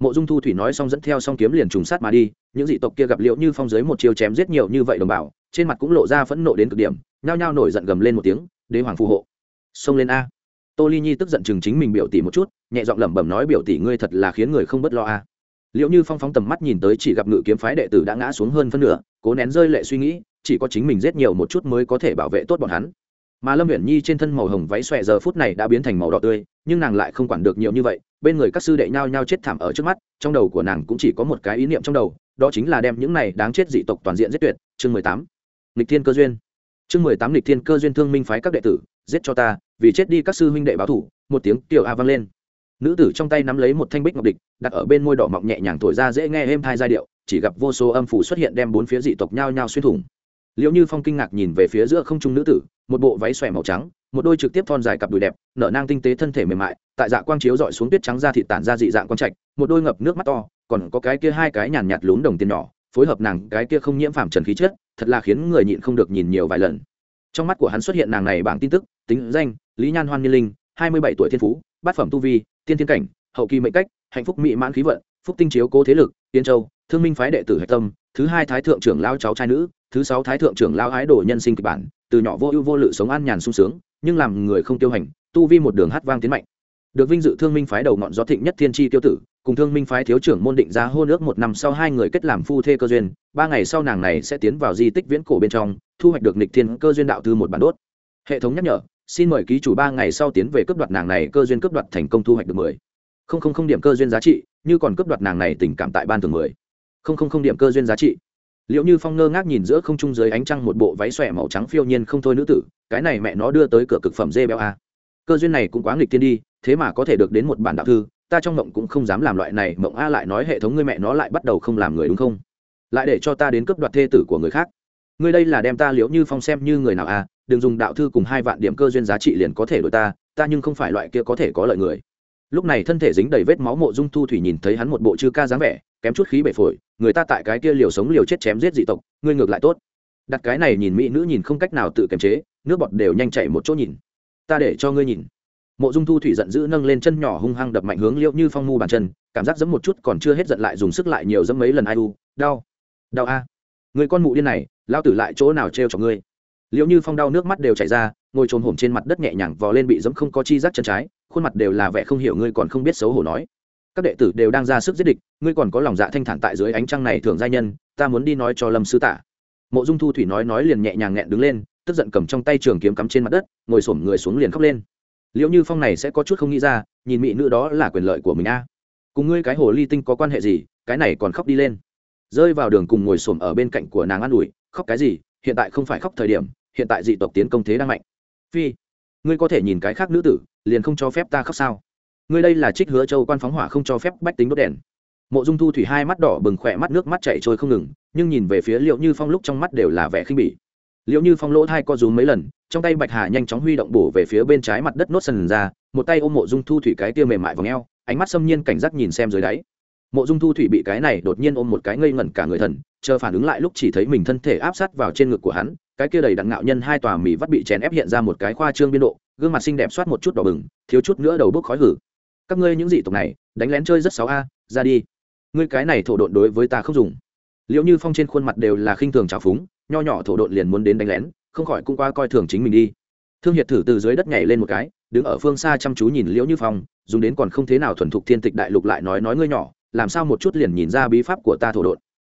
Mộ dung thu thủy nói xong dẫn theo song kiếm liền trùng sát mà đi, những dị tộc kia gặp liệu như phong giới một chiều chém giết nhiều như vậy đồng bào, trên mặt cũng lộ ra phẫn nộ đến cực điểm, nhao nhao nổi giận gầm lên một tiếng, đế hoàng phù hộ xông lên a. Tô ly nhi tức giận chừng chính mình biểu tỷ một chút, nhẹ giọng lẩm bẩm nói, biểu tỷ ngươi thật là khiến người không bất lo a. Liệu như phong phóng tầm mắt nhìn tới chỉ gặp ngự kiếm phái đệ tử đã ngã xuống hơn phân nửa, cố nén rơi lệ suy nghĩ, chỉ có chính mình giết nhiều một chút mới có thể bảo vệ tốt bọn hắn. Mà lâm uyển nhi trên thân màu hồng váy xòe giờ phút này đã biến thành màu đỏ tươi, nhưng nàng lại không quản được nhiều như vậy, bên người các sư đệ nhao nhao chết thảm ở trước mắt, trong đầu của nàng cũng chỉ có một cái ý niệm trong đầu, đó chính là đem những này đáng chết dị tộc toàn diện giết tuyệt. Chương mười tám. Lịch thiên cơ duyên. Chương mười tám lịch thiên cơ duyên thương minh phái các đệ tử giết cho ta, vì chết đi các sư huynh đệ báo thủ, một tiếng tiểu a vang lên. Nữ tử trong tay nắm lấy một thanh bích ngọc địch, đặt ở bên môi đỏ mọng nhẹ nhàng thổi ra dễ nghe êm thai giai điệu, chỉ gặp vô số âm phủ xuất hiện đem bốn phía dị tộc nhao nhao xuyên thủng. Liệu như phong kinh ngạc nhìn về phía giữa không trung nữ tử, một bộ váy xòe màu trắng, một đôi trực tiếp thon dài cặp đùi đẹp, nở nang tinh tế thân thể mềm mại, tại dạ quang chiếu dọi xuống tuyết trắng ra thị tản ra dị dạng quang trạch, một đôi ngập nước mắt to, còn có cái kia hai cái nhàn nhạt lún đồng tiền nhỏ, phối hợp nàng cái kia không nhiễm phàm trần khí chất, thật là khiến người nhịn không được nhìn nhiều vài lần. Trong mắt của hắn xuất hiện nàng này bảng tin tức tính danh, lý nhan hoan niên linh, hai mươi bảy tuổi thiên phú, bát phẩm tu vi, tiên thiên cảnh, hậu kỳ mệnh cách, hạnh phúc mỹ mãn khí vận, phúc tinh chiếu cố thế lực tiên châu, thương minh phái đệ tử hạch tâm, thứ hai thái thượng trưởng lao cháu trai nữ, thứ sáu thái thượng trưởng lao ái đồ nhân sinh kịch bản, từ nhỏ vô ưu vô lự sống an nhàn sung sướng, nhưng làm người không tiêu hành, tu vi một đường hát vang tiến mạnh. Được vinh dự thương minh phái đầu ngọn gió thịnh nhất thiên tri tiêu tử, cùng thương minh phái thiếu trưởng môn định ra hôn ước một năm sau hai người kết làm phu thê cơ duyên, ba ngày sau nàng này sẽ tiến vào di tích viễn cổ bên trong, thu hoạch được nịch thiên cơ duyên đạo thư một bản đốt hệ thống nhắc nhở, xin mời ký chủ ba ngày sau tiến về cướp đoạt nàng này cơ duyên cướp đoạt thành công thu hoạch được mười. Không không không điểm cơ duyên giá trị, như còn cướp đoạt nàng này tình cảm tại ban thường mười. Không không không điểm cơ duyên giá trị. Liệu như phong ngơ ngác nhìn giữa không trung dưới ánh trăng một bộ váy xòe màu trắng phiêu nhiên không thôi nữ tử, cái này mẹ nó đưa tới cửa cực phẩm dê béo a. Cơ duyên này cũng quá nghịch tiên đi, thế mà có thể được đến một bản đạo thư, ta trong mộng cũng không dám làm loại này, mộng a lại nói hệ thống ngươi mẹ nó lại bắt đầu không làm người đúng không? Lại để cho ta đến cướp đoạt thê tử của người khác. Ngươi đây là đem ta liễu như phong xem như người nào a đừng dùng đạo thư cùng hai vạn điểm cơ duyên giá trị liền có thể đổi ta ta nhưng không phải loại kia có thể có lợi người. Lúc này thân thể dính đầy vết máu mộ dung thu thủy nhìn thấy hắn một bộ chư ca dáng vẻ, kém chút khí bể phổi, người ta tại cái kia liều sống liều chết chém giết dị tộc, ngươi ngược lại tốt. Đặt cái này nhìn mỹ nữ nhìn không cách nào tự kiềm chế, nước bọt đều nhanh chạy một chỗ nhìn. Ta để cho ngươi nhìn. Mộ dung thu thủy giận dữ nâng lên chân nhỏ hung hăng đập mạnh hướng liệu như phong mu bàn chân, cảm giác giấm một chút còn chưa hết giận lại dùng sức lại nhiều dẫm mấy lần ai u, đau. Đau a. Người con mụ điên này, lao tử lại chỗ nào trêu cho ngươi? Liệu như phong đau nước mắt đều chảy ra, ngồi trồn hổm trên mặt đất nhẹ nhàng vò lên bị dẫm không có chi giác chân trái, khuôn mặt đều là vẻ không hiểu, ngươi còn không biết xấu hổ nói. Các đệ tử đều đang ra sức giết địch, ngươi còn có lòng dạ thanh thản tại dưới ánh trăng này thường giai nhân, ta muốn đi nói cho lâm sư tả. Mộ dung thu thủy nói nói liền nhẹ nhàng nghẹn đứng lên, tức giận cầm trong tay trường kiếm cắm trên mặt đất, ngồi xổm người xuống liền khóc lên. Liệu như phong này sẽ có chút không nghĩ ra, nhìn mỹ nữ đó là quyền lợi của mình a. Cùng ngươi cái hồ ly tinh có quan hệ gì, cái này còn khóc đi lên. Rơi vào đường cùng ngồi xổm ở bên cạnh của nàng an ủi, khóc cái gì, hiện tại không phải khóc thời điểm hiện tại dị tộc tiến công thế đang mạnh. Phi, ngươi có thể nhìn cái khác nữ tử, liền không cho phép ta khóc sao? Ngươi đây là trích hứa châu quan phóng hỏa không cho phép bách tính đốt đèn. Mộ dung thu thủy hai mắt đỏ bừng, khỏe mắt nước mắt chảy trôi không ngừng, nhưng nhìn về phía liệu như phong lúc trong mắt đều là vẻ khinh bỉ. Liệu như phong lỗ thai co rúm mấy lần, trong tay bạch hà nhanh chóng huy động bổ về phía bên trái mặt đất nốt sần ra, một tay ôm mộ dung thu thủy cái tia mềm mại v ò n g e o ánh mắt xâm nhiên cảnh giác nhìn xem dưới đáy. Mộ dung thu thủy bị cái này đột nhiên ôm một cái ngây ngẩn cả người thần, chờ phản ứng lại lúc chỉ thấy mình thân thể áp sát vào trên ngực của hắn cái kia đầy đặn ngạo nhân hai tòa mì vắt bị chèn ép hiện ra một cái khoa trương biên độ, gương mặt xinh đẹp soát một chút đỏ bừng, thiếu chút nữa đầu bốc khói hử. Các ngươi những dị tộc này, đánh lén chơi rất xấu a, ra đi. Ngươi cái này thổ độn đối với ta không dùng. Liệu như phong trên khuôn mặt đều là khinh thường trào phúng, nho nhỏ thổ độn liền muốn đến đánh lén, không khỏi cũng qua coi thường chính mình đi. Thương hiệt thử từ dưới đất nhảy lên một cái, đứng ở phương xa chăm chú nhìn liễu như phong, dùng đến còn không thế nào thuần thục thiên tịch đại lục lại nói nói ngươi nhỏ, làm sao một chút liền nhìn ra bí pháp của ta thổ độn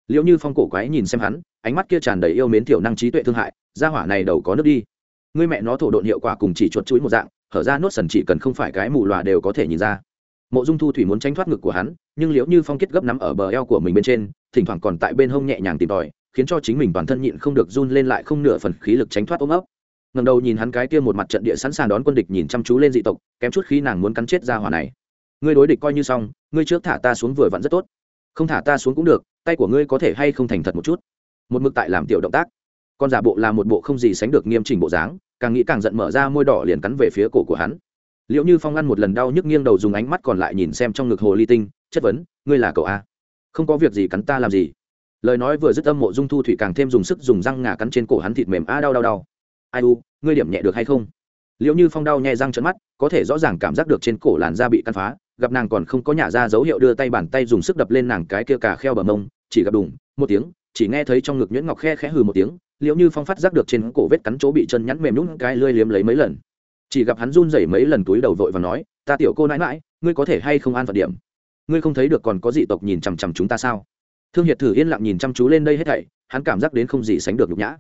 liệu như phong cổ quái nhìn xem hắn, ánh mắt kia tràn đầy yêu mến thiểu năng trí tuệ thương hại ra hỏa này đầu có nước đi. Ngươi mẹ nó thổ độn hiệu quả cùng chỉ chuột chuỗi một dạng, hở ra nốt sần chỉ cần không phải cái mù lòa đều có thể nhìn ra. Mộ dung thu thủy muốn tránh thoát ngực của hắn, nhưng liệu như phong kết gấp nắm ở bờ eo của mình bên trên, thỉnh thoảng còn tại bên hông nhẹ nhàng tìm tòi, khiến cho chính mình toàn thân nhịn không được run lên lại không nửa phần khí lực tránh thoát ôm ấp. Ngầm đầu nhìn hắn cái kia một mặt trận địa sẵn sàng đón quân địch nhìn chăm chú lên dị tộc, kém chút khi nàng muốn cắn chết ra hỏa này. Ngươi đối địch coi như xong, ngươi trước thả ta xuống vừa vặn rất tốt không thả ta xuống cũng được, tay của ngươi có thể hay không thành thật một chút. Một mực tại làm tiểu động tác. Con giả bộ là một bộ không gì sánh được nghiêm chỉnh bộ dáng, càng nghĩ càng giận mở ra môi đỏ liền cắn về phía cổ của hắn. Liệu như phong ăn một lần đau nhức nghiêng đầu dùng ánh mắt còn lại nhìn xem trong ngực hồ ly tinh, chất vấn, ngươi là cậu a? Không có việc gì cắn ta làm gì? Lời nói vừa dứt âm mộ dung thu thủy càng thêm dùng sức dùng răng ngà cắn trên cổ hắn thịt mềm, a, đau đau đau. Ai u, ngươi điểm nhẹ được hay không? Liệu như phong đau nhẹ răng trận mắt, có thể rõ ràng cảm giác được trên cổ làn da bị cắn phá gặp nàng còn không có nhả ra dấu hiệu đưa tay bàn tay dùng sức đập lên nàng cái kia cả kheo bờ mông, chỉ gặp đùng, một tiếng, chỉ nghe thấy trong ngực nhuyễn ngọc khe khẽ hừ một tiếng liệu như phong phát giác được trên cổ vết cắn chỗ bị chân nhắn mềm nhún cái lưỡi liếm lấy mấy lần. Chỉ gặp hắn run rẩy mấy lần túi đầu vội và nói, ta tiểu cô nãi mãi ngươi có thể hay không an phận điểm? Ngươi không thấy được còn có dị tộc nhìn chằm chằm chúng ta sao? Thương hiệt thử yên lặng nhìn chăm chú lên đây hết thảy, hắn cảm giác đến không gì sánh được nhục nhã.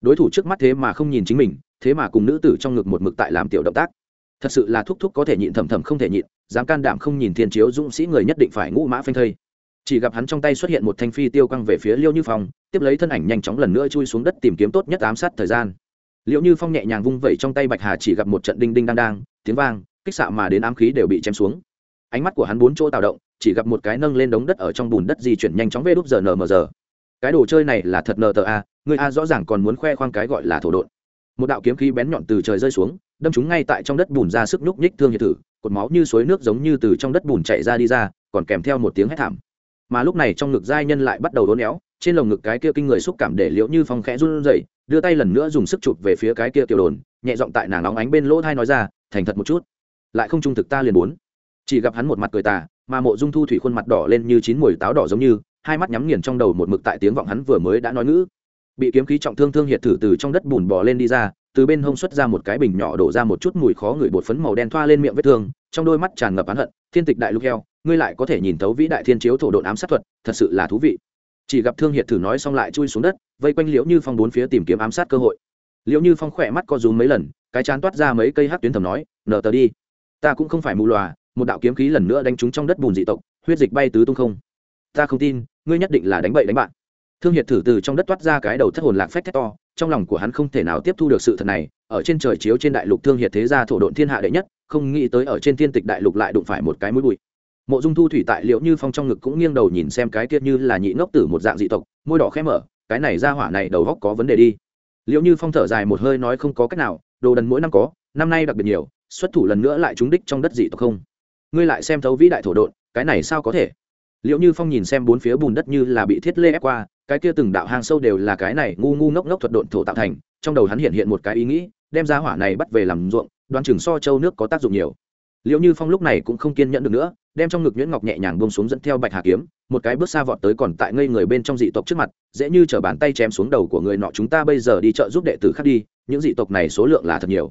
Đối thủ trước mắt thế mà không nhìn chính mình, thế mà cùng nữ tử trong ngực một mực tại làm tiểu động tác thật sự là thúc thúc có thể nhịn thầm thầm không thể nhịn, dám can đảm không nhìn thiên chiếu dũng sĩ người nhất định phải ngũ mã phanh thây. Chỉ gặp hắn trong tay xuất hiện một thanh phi tiêu căng về phía liêu như phong, tiếp lấy thân ảnh nhanh chóng lần nữa chui xuống đất tìm kiếm tốt nhất ám sát thời gian. Liệu như phong nhẹ nhàng vung vẩy trong tay bạch hà chỉ gặp một trận đinh đinh đang đang, tiếng vang, kích xạ mà đến ám khí đều bị chém xuống. Ánh mắt của hắn bốn chỗ tạo động, chỉ gặp một cái nâng lên đống đất ở trong bùn đất di chuyển nhanh chóng về đúp giờ nờ mờ giờ. Cái đồ chơi này là thật nờ tờ a, người a rõ ràng còn muốn khoe khoang cái gọi là thổ đột một đạo kiếm khí bén nhọn từ trời rơi xuống đâm chúng ngay tại trong đất bùn ra sức nhúc nhích thương nhiệt thử, cột máu như suối nước giống như từ trong đất bùn chạy ra đi ra, còn kèm theo một tiếng hét thảm. Mà lúc này trong ngực giai nhân lại bắt đầu đốn éo trên lồng ngực cái kia kinh người xúc cảm để liễu như phong khẽ run rẩy, đưa tay lần nữa dùng sức chụp về phía cái kia tiểu đồn, nhẹ giọng tại nàng nóng ánh bên lỗ thai nói ra, thành thật một chút, lại không trung thực ta liền muốn. Chỉ gặp hắn một mặt cười tà, mà mộ dung thu thủy khuôn mặt đỏ lên như chín mùi táo đỏ giống như, hai mắt nhắm nghiền trong đầu một mực tại tiếng vọng hắn vừa mới đã nói ngữ. Bị kiếm khí trọng thương thương hiệt thử từ trong đất bùn bò lên đi ra từ bên hông xuất ra một cái bình nhỏ đổ ra một chút mùi khó ngửi bột phấn màu đen thoa lên miệng vết thương, trong đôi mắt tràn ngập oán hận, thiên tịch đại lục heo, ngươi lại có thể nhìn thấu vĩ đại thiên chiếu thổ độn ám sát thuật, thật sự là thú vị. Chỉ gặp thương hiệt thử nói xong lại chui xuống đất, vây quanh liễu như phong bốn phía tìm kiếm ám sát cơ hội. Liễu như phong khỏe mắt co rúm mấy lần, cái chán toát ra mấy cây hát tuyến thầm nói, nở tờ đi, ta cũng không phải mù lòa một đạo kiếm khí lần nữa đánh trúng trong đất bùn dị tộc, huyết dịch bay tứ tung không. Ta không tin, ngươi nhất định là đánh bậy đánh bạn thương hiệt thử từ trong đất toát ra cái đầu thất hồn lạc phách thét to, trong lòng của hắn không thể nào tiếp thu được sự thật này, ở trên trời chiếu trên đại lục thương hiệt thế gia thổ độn thiên hạ đệ nhất, không nghĩ tới ở trên thiên tịch đại lục lại đụng phải một cái mũi bụi. Mộ dung thu thủy tại liệu như phong trong ngực cũng nghiêng đầu nhìn xem cái kia như là nhị ngốc tử một dạng dị tộc, môi đỏ khẽ mở, cái này ra hỏa này đầu góc có vấn đề đi. Liệu như phong thở dài một hơi nói không có cách nào, đồ đần mỗi năm có, năm nay đặc biệt nhiều, xuất thủ lần nữa lại trúng đích trong đất dị tộc không? Ngươi lại xem thấu vĩ đại thổ độn, cái này sao có thể? Liệu như phong nhìn xem bốn phía bùn đất như là bị thiết lê ép qua, cái kia từng đạo hang sâu đều là cái này ngu ngu ngốc ngốc thuật độn thổ tạo thành, trong đầu hắn hiện hiện một cái ý nghĩ, đem ra hỏa này bắt về làm ruộng đoán chừng so châu nước có tác dụng nhiều. Liệu như phong lúc này cũng không kiên nhẫn được nữa, đem trong ngực nhuyễn ngọc nhẹ nhàng bông xuống dẫn theo bạch hà kiếm, một cái bước xa vọt tới còn tại ngây người bên trong dị tộc trước mặt, dễ như chở bàn tay chém xuống đầu của người nọ, chúng ta bây giờ đi chợ giúp đệ tử khác đi, những dị tộc này số lượng là thật nhiều.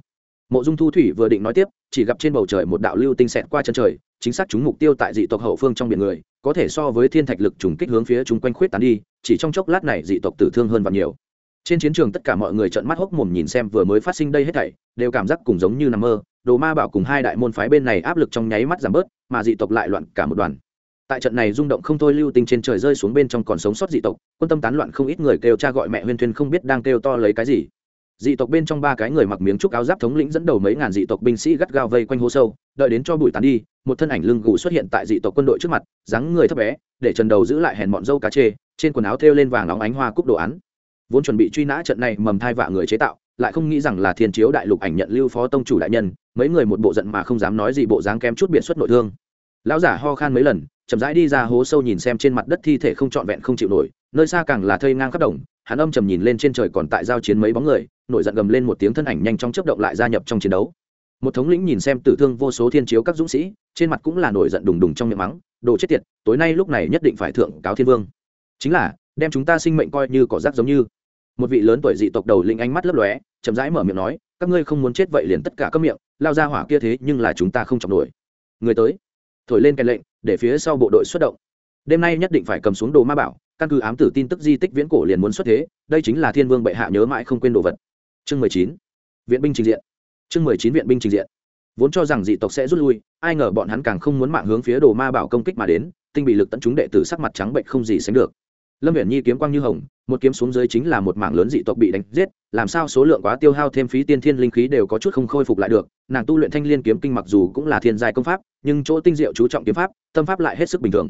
Mộ dung thu thủy vừa định nói tiếp, chỉ gặp trên bầu trời một đạo lưu tinh xẹt qua chân trời, chính xác chúng mục tiêu tại dị tộc hậu phương trong biển người có thể so với thiên thạch lực trùng kích hướng phía chúng quanh khuyết tán đi, chỉ trong chốc lát này dị tộc tử thương hơn và nhiều. Trên chiến trường tất cả mọi người trợn mắt hốc mồm nhìn xem vừa mới phát sinh đây hết thảy, đều cảm giác cùng giống như nằm mơ, đồ ma bảo cùng hai đại môn phái bên này áp lực trong nháy mắt giảm bớt, mà dị tộc lại loạn cả một đoàn. Tại trận này rung động không thôi lưu tinh trên trời rơi xuống bên trong còn sống sót dị tộc, quân tâm tán loạn không ít người kêu cha gọi mẹ huyên thuyên không biết đang kêu to lấy cái gì dị tộc bên trong ba cái người mặc miếng trúc áo giáp thống lĩnh dẫn đầu mấy ngàn dị tộc binh sĩ gắt gao vây quanh hố sâu, đợi đến cho bụi tán đi, một thân ảnh lưng gù xuất hiện tại dị tộc quân đội trước mặt, dáng người thấp bé, để trần đầu giữ lại hèn mọn dâu cá chê, trên quần áo thêu lên vàng óng ánh hoa cúc đồ án. Vốn chuẩn bị truy nã trận này mầm thai vạ người chế tạo, lại không nghĩ rằng là thiên chiếu đại lục ảnh nhận lưu phó tông chủ đại nhân, mấy người một bộ giận mà không dám nói gì bộ dáng kém chút biện xuất nội thương. Lão giả ho khan mấy lần, chậm rãi đi ra hố sâu nhìn xem trên mặt đất thi thể không trọn vẹn không chịu nổi, nơi xa càng là thây ngang khắp đồng, hắn âm trầm nhìn lên trên trời còn tại giao chiến mấy bóng người nổi giận gầm lên một tiếng thân ảnh nhanh chóng chấp động lại gia nhập trong chiến đấu. Một thống lĩnh nhìn xem tử thương vô số thiên chiếu các dũng sĩ, trên mặt cũng là nổi giận đùng đùng trong miệng mắng, đồ chết tiệt, tối nay lúc này nhất định phải thượng cáo thiên vương. Chính là, đem chúng ta sinh mệnh coi như cỏ rác giống như. Một vị lớn tuổi dị tộc đầu lĩnh ánh mắt lấp lóe, chậm rãi mở miệng nói, các ngươi không muốn chết vậy liền tất cả các miệng, lao ra hỏa kia thế nhưng là chúng ta không chọc nổi. Người tới, thổi lên cái lệnh, để phía sau bộ đội xuất động. Đêm nay nhất định phải cầm xuống đồ ma bảo, căn cứ ám tử tin tức di tích viễn cổ liền muốn xuất thế, đây chính là thiên vương bệ hạ nhớ mãi không quên đồ vật chương mười chín. Viện binh trình diện. Chương mười chín viện binh trình diện. Vốn cho rằng dị tộc sẽ rút lui, ai ngờ bọn hắn càng không muốn mạng hướng phía đồ ma bảo công kích mà đến, tinh bị lực tận chúng đệ tử sắc mặt trắng bệnh không gì sánh được. Lâm viễn nhi kiếm quang như hồng, một kiếm xuống dưới chính là một mảng lớn dị tộc bị đánh giết, làm sao số lượng quá tiêu hao thêm phí tiên thiên linh khí đều có chút không khôi phục lại được. Nàng tu luyện thanh liên kiếm kinh mặc dù cũng là thiên giai công pháp, nhưng chỗ tinh diệu chú trọng kiếm pháp, tâm pháp lại hết sức bình thường.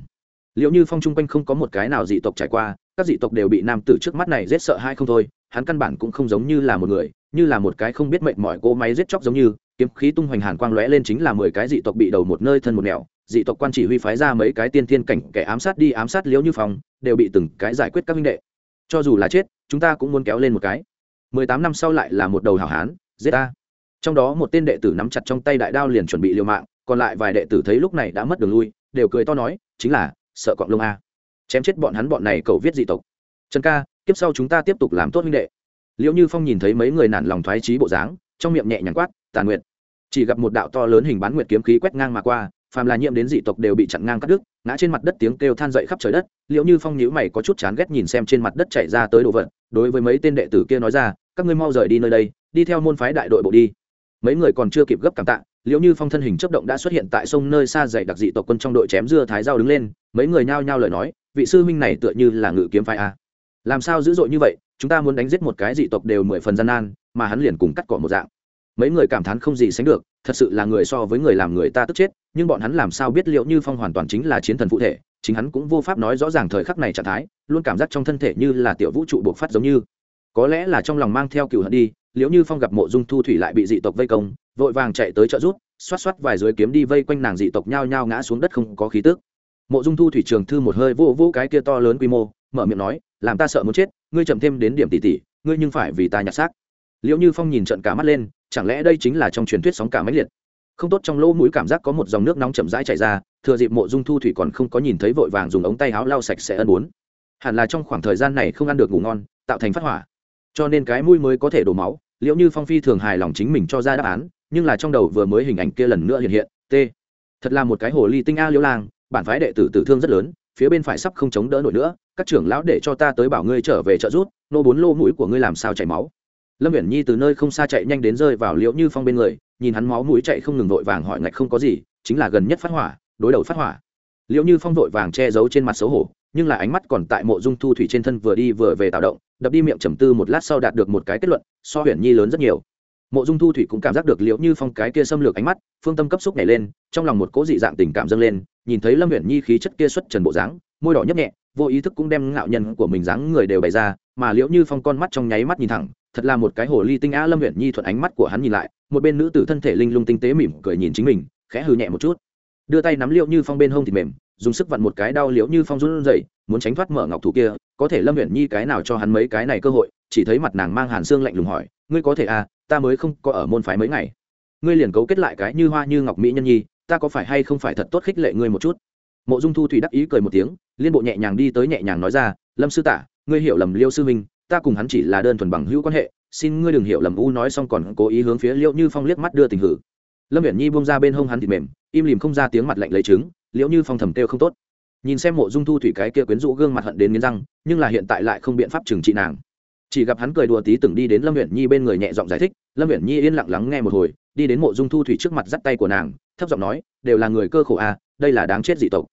Liệu như phong trung quanh không có một cái nào dị tộc trải qua, các dị tộc đều bị nam tử trước mắt này giết sợ hai không thôi hắn căn bản cũng không giống như là một người, như là một cái không biết mệnh mọi cỗ máy giết chóc giống như, kiếm khí tung hoành hàn quang lóe lên chính là mười cái dị tộc bị đầu một nơi thân một nẻo, dị tộc quan chỉ huy phái ra mấy cái tiên thiên cảnh kẻ ám sát đi ám sát liễu như phong, đều bị từng cái giải quyết các minh đệ. Cho dù là chết, chúng ta cũng muốn kéo lên một cái. Mười tám năm sau lại là một đầu hảo hán, giết ta. Trong đó một tên đệ tử nắm chặt trong tay đại đao liền chuẩn bị liều mạng, còn lại vài đệ tử thấy lúc này đã mất đường lui, đều cười to nói, chính là, sợ cọng lông a. Chém chết bọn hắn bọn này cầu viết dị tộc. Trần ca tiếp sau chúng ta tiếp tục làm tốt minh đệ. Liệu như phong nhìn thấy mấy người nản lòng thoái trí bộ dáng, trong miệng nhẹ nhàng quát, tàn nguyệt. Chỉ gặp một đạo to lớn hình bán nguyệt kiếm khí quét ngang mà qua, phàm là nhiễm đến dị tộc đều bị chặn ngang cắt đứt, ngã trên mặt đất tiếng kêu than dậy khắp trời đất. Liệu như phong nhíu mày có chút chán ghét nhìn xem trên mặt đất chảy ra tới đồ vật, đối với mấy tên đệ tử kia nói ra, các ngươi mau rời đi nơi đây, đi theo môn phái đại đội bộ đi. Mấy người còn chưa kịp gấp cảm tạ liệu như phong thân hình chấp động đã xuất hiện tại sông nơi xa dày đặc dị tộc quân trong đội chém dưa thái dao đứng lên, mấy người nhao nhao lời nói, vị sư huynh này tựa như là ngự kiếm phái a làm sao dữ dội như vậy, chúng ta muốn đánh giết một cái dị tộc đều mười phần gian nan, mà hắn liền cùng cắt cỏ một dạng. Mấy người cảm thán không gì sánh được, thật sự là người so với người làm người ta tức chết, nhưng bọn hắn làm sao biết liệu như phong hoàn toàn chính là chiến thần phụ thể, chính hắn cũng vô pháp nói rõ ràng thời khắc này trạng thái, luôn cảm giác trong thân thể như là tiểu vũ trụ buộc phát giống như. Có lẽ là trong lòng mang theo cựu hận đi, liệu như phong gặp mộ dung thu thủy lại bị dị tộc vây công, vội vàng chạy tới trợ rút xoát xoát vài dưới kiếm đi vây quanh nàng dị tộc nhao nhao ngã xuống đất không có khí tức. Mộ dung thu thủy trường thư một hơi vô vô cái kia to lớn quy mô mở miệng nói, làm ta sợ muốn chết, ngươi chậm thêm đến điểm tỷ tỷ ngươi nhưng phải vì ta nhặt xác. Liệu như phong nhìn trận cả mắt lên, chẳng lẽ đây chính là trong truyền thuyết sóng cả máy liệt? Không tốt trong lỗ mũi cảm giác có một dòng nước nóng chậm rãi chảy ra, thừa dịp mộ dung thu thủy còn không có nhìn thấy vội vàng dùng ống tay áo lau sạch sẽ ân bốn hẳn là trong khoảng thời gian này không ăn được ngủ ngon, tạo thành phát hỏa. Cho nên cái mũi mới có thể đổ máu liệu như phong phi thường hài lòng chính mình cho ra đáp án, nhưng là trong đầu vừa mới hình ảnh kia lần nữa hiện hiện, t, thật là một cái hồ ly tinh a liễu lang, bản phái đệ tử tử thương rất lớn phía bên phải sắp không chống đỡ nổi nữa, các trưởng lão để cho ta tới bảo ngươi trở về trợ rút nô bốn lô mũi của ngươi làm sao chảy máu. Lâm viễn nhi từ nơi không xa chạy nhanh đến rơi vào liễu như phong bên người, nhìn hắn máu mũi chạy không ngừng vội vàng hỏi ngạch không có gì, chính là gần nhất phát hỏa, đối đầu phát hỏa. Liễu như phong vội vàng che giấu trên mặt xấu hổ, nhưng là ánh mắt còn tại mộ dung thu thủy trên thân vừa đi vừa về tạo động, đập đi miệng trầm tư một lát sau đạt được một cái kết luận, so huyền nhi lớn rất nhiều. Mộ dung thu thủy cũng cảm giác được liễu như phong cái kia xâm lược ánh mắt, phương tâm cấp xúc nhảy lên, trong lòng một cố dị dạng tình cảm dâng lên nhìn thấy lâm huyền nhi khí chất kia xuất trần bộ dáng, môi đỏ nhấp nhẹ, vô ý thức cũng đem ngạo nhân của mình dáng người đều bày ra, mà liễu như phong con mắt trong nháy mắt nhìn thẳng, thật là một cái hồ ly tinh a lâm huyện nhi thuận ánh mắt của hắn nhìn lại, một bên nữ tử thân thể linh lung tinh tế mỉm cười nhìn chính mình, khẽ hừ nhẹ một chút. Đưa tay nắm liễu như phong bên hông thịt mềm, dùng sức vặn một cái đau liễu như phong run rẩy, muốn tránh thoát mở ngọc thủ kia, có thể lâm huyện nhi cái nào cho hắn mấy cái này cơ hội, chỉ thấy mặt nàng mang hàn xương lạnh lùng hỏi, ngươi có thể à ta mới không có ở môn phái mấy ngày. Ngươi liền cấu kết lại cái như hoa như ngọc mỹ nhân nhi ta có phải hay không phải thật tốt khích lệ ngươi một chút? Mộ dung thu thủy đắc ý cười một tiếng, liên bộ nhẹ nhàng đi tới nhẹ nhàng nói ra, lâm sư tả, ngươi hiểu lầm liêu sư minh ta cùng hắn chỉ là đơn thuần bằng hữu quan hệ, xin ngươi đừng hiểu lầm u nói xong còn cố ý hướng phía liễu như phong liếc mắt đưa tình hử. Lâm viễn nhi buông ra bên hông hắn thịt mềm, im lìm không ra tiếng mặt lạnh lấy trứng liễu như phong thầm têu không tốt. Nhìn xem mộ dung thu thủy cái kia quyến rũ gương mặt hận đến nghiến răng, nhưng là hiện tại lại không biện pháp trừng trị nàng. Chỉ gặp hắn cười đùa tí từng đi đến lâm Viễn nhi bên người nhẹ giọng giải thích, lâm Viễn nhi yên lặng lắng nghe một hồi đi đến mộ dung thu thủy trước mặt dắt tay của nàng, thấp giọng nói, đều là người cơ khổ à đây là đáng chết dị tộc.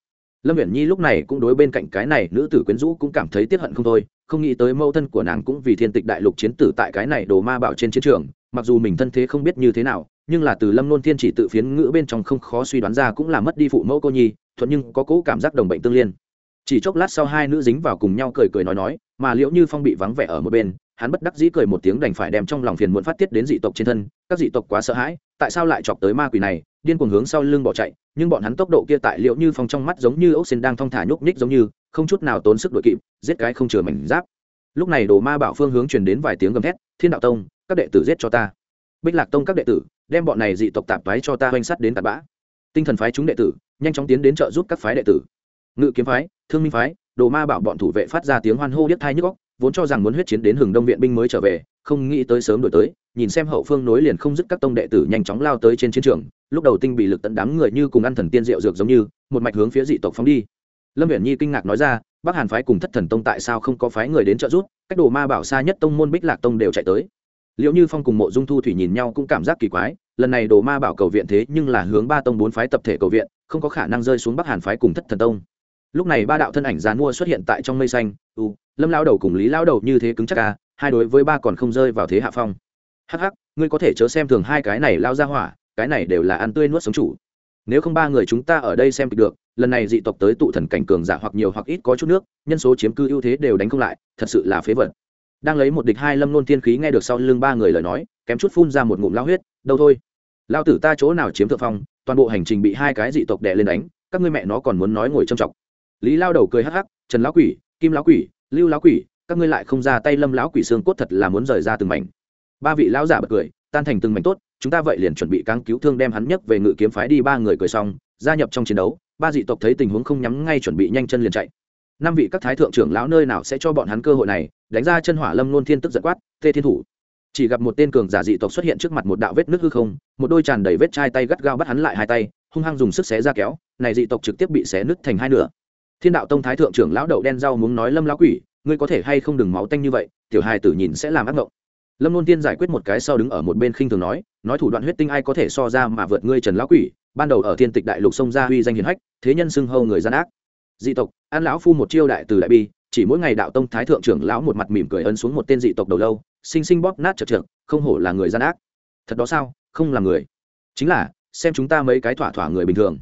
Lâm viễn nhi lúc này cũng đối bên cạnh cái này nữ tử quyến rũ cũng cảm thấy tiếc hận không thôi, không nghĩ tới mẫu thân của nàng cũng vì thiên tịch đại lục chiến tử tại cái này đồ ma bảo trên chiến trường, mặc dù mình thân thế không biết như thế nào, nhưng là từ lâm nôn thiên chỉ tự phiến ngữ bên trong không khó suy đoán ra cũng là mất đi phụ mẫu cô nhi, thuận nhưng có cố cảm giác đồng bệnh tương liên. Chỉ chốc lát sau hai nữ dính vào cùng nhau cười cười nói nói, mà liễu như phong bị vắng vẻ ở một bên hắn bất đắc dĩ cười một tiếng đành phải đem trong lòng phiền muộn phát tiết đến dị tộc trên thân, các dị tộc quá sợ hãi, tại sao lại chọc tới ma quỷ này, điên cuồng hướng sau lưng bỏ chạy, nhưng bọn hắn tốc độ kia tại liệu như phong trong mắt giống như ốc xin đang thong thả nhúc nhích giống như, không chút nào tốn sức đội kịp, giết cái không chừa mảnh giáp. Lúc này đồ ma bảo phương hướng truyền đến vài tiếng gầm thét, thiên đạo tông, các đệ tử giết cho ta. Bích lạc tông các đệ tử, đem bọn này dị tộc tạp váy cho ta oanh sắt đến tạp bã. Tinh thần phái chúng đệ tử, nhanh chóng tiến đến trợ giúp các phái đệ tử. Ngự kiếm phái, thương minh phái. Đồ ma bảo bọn thủ vệ phát ra tiếng hoan hô điếc thai nhức góc vốn cho rằng muốn huyết chiến đến hừng đông viện binh mới trở về, không nghĩ tới sớm đổi tới, nhìn xem hậu phương nối liền không dứt các tông đệ tử nhanh chóng lao tới trên chiến trường, lúc đầu tinh bị lực tận đám người như cùng ăn thần tiên rượu dược giống như, một mạch hướng phía dị tộc phóng đi. Lâm viễn nhi kinh ngạc nói ra, bắc hàn phái cùng thất thần tông tại sao không có phái người đến trợ giúp? Cách đồ ma bảo xa nhất tông môn bích lạc tông đều chạy tới. Liệu như phong cùng mộ dung thu thủy nhìn nhau cũng cảm giác kỳ quái, lần này đồ ma bảo cầu viện thế nhưng là hướng ba tông bốn phái tập thể cầu viện, không có khả năng rơi xuống bắc hàn phái cùng thất thần tông lúc này ba đạo thân ảnh dàn mua xuất hiện tại trong mây xanh. U, lâm lao đầu cùng lý lao đầu như thế cứng chắc ca hai đối với ba còn không rơi vào thế hạ phong. Hắc hắc, ngươi có thể chớ xem thường hai cái này lao ra hỏa, cái này đều là ăn tươi nuốt sống chủ. Nếu không ba người chúng ta ở đây xem kịch được, lần này dị tộc tới tụ thần cảnh cường giả hoặc nhiều hoặc ít có chút nước, nhân số chiếm cư ưu thế đều đánh không lại, thật sự là phế vật. Đang lấy một địch hai lâm nôn thiên khí nghe được sau lưng ba người lời nói, kém chút phun ra một ngụm lao huyết, đâu thôi. Lao tử ta chỗ nào chiếm thượng phong, toàn bộ hành trình bị hai cái dị tộc đè lên đánh, các ngươi mẹ nó còn muốn nói ngồi trầm trọng lý lao đầu cười hắc hắc, trần lão quỷ, kim lão quỷ, lưu lão quỷ, các ngươi lại không ra tay lâm lão quỷ xương cốt thật là muốn rời ra từng mảnh. Ba vị lão giả bật cười, tan thành từng mảnh tốt, chúng ta vậy liền chuẩn bị cáng cứu thương đem hắn nhấc về ngự kiếm phái đi, ba người cười xong, gia nhập trong chiến đấu, ba dị tộc thấy tình huống không nhắm ngay chuẩn bị nhanh chân liền chạy. Năm vị các thái thượng trưởng lão nơi nào sẽ cho bọn hắn cơ hội này, đánh ra chân hỏa lâm luôn thiên tức giận quát, tê thiên thủ. Chỉ gặp một tên cường giả dị tộc xuất hiện trước mặt một đạo vết nước hư không, một đôi tràn đầy vết chai tay gắt gao bắt hắn lại hai tay, hung hăng dùng sức xé ra kéo, này dị tộc trực tiếp bị xé nứt thành hai nửa thiên đạo tông thái thượng trưởng lão đậu đen rau muốn nói lâm lão quỷ, ngươi có thể hay không đừng máu tanh như vậy, tiểu hài tử nhìn sẽ làm ác mộng lâm Luân tiên giải quyết một cái sau đứng ở một bên khinh thường nói nói thủ đoạn huyết tinh ai có thể so ra mà vượt ngươi trần lão quỷ, ban đầu ở thiên tịch đại lục sông gia huy danh hiền hách, thế nhân xưng hâu người gian ác. Dị tộc, an lão phu một chiêu đại từ đại bi, chỉ mỗi ngày đạo tông thái thượng trưởng lão một mặt mỉm cười ấn xuống một tên dị tộc đầu lâu sinh sinh bóp nát chật trượt không hổ là người gian ác. Thật đó sao, không là người. Chính là, xem chúng ta mấy cái thỏa thỏa người bình thường.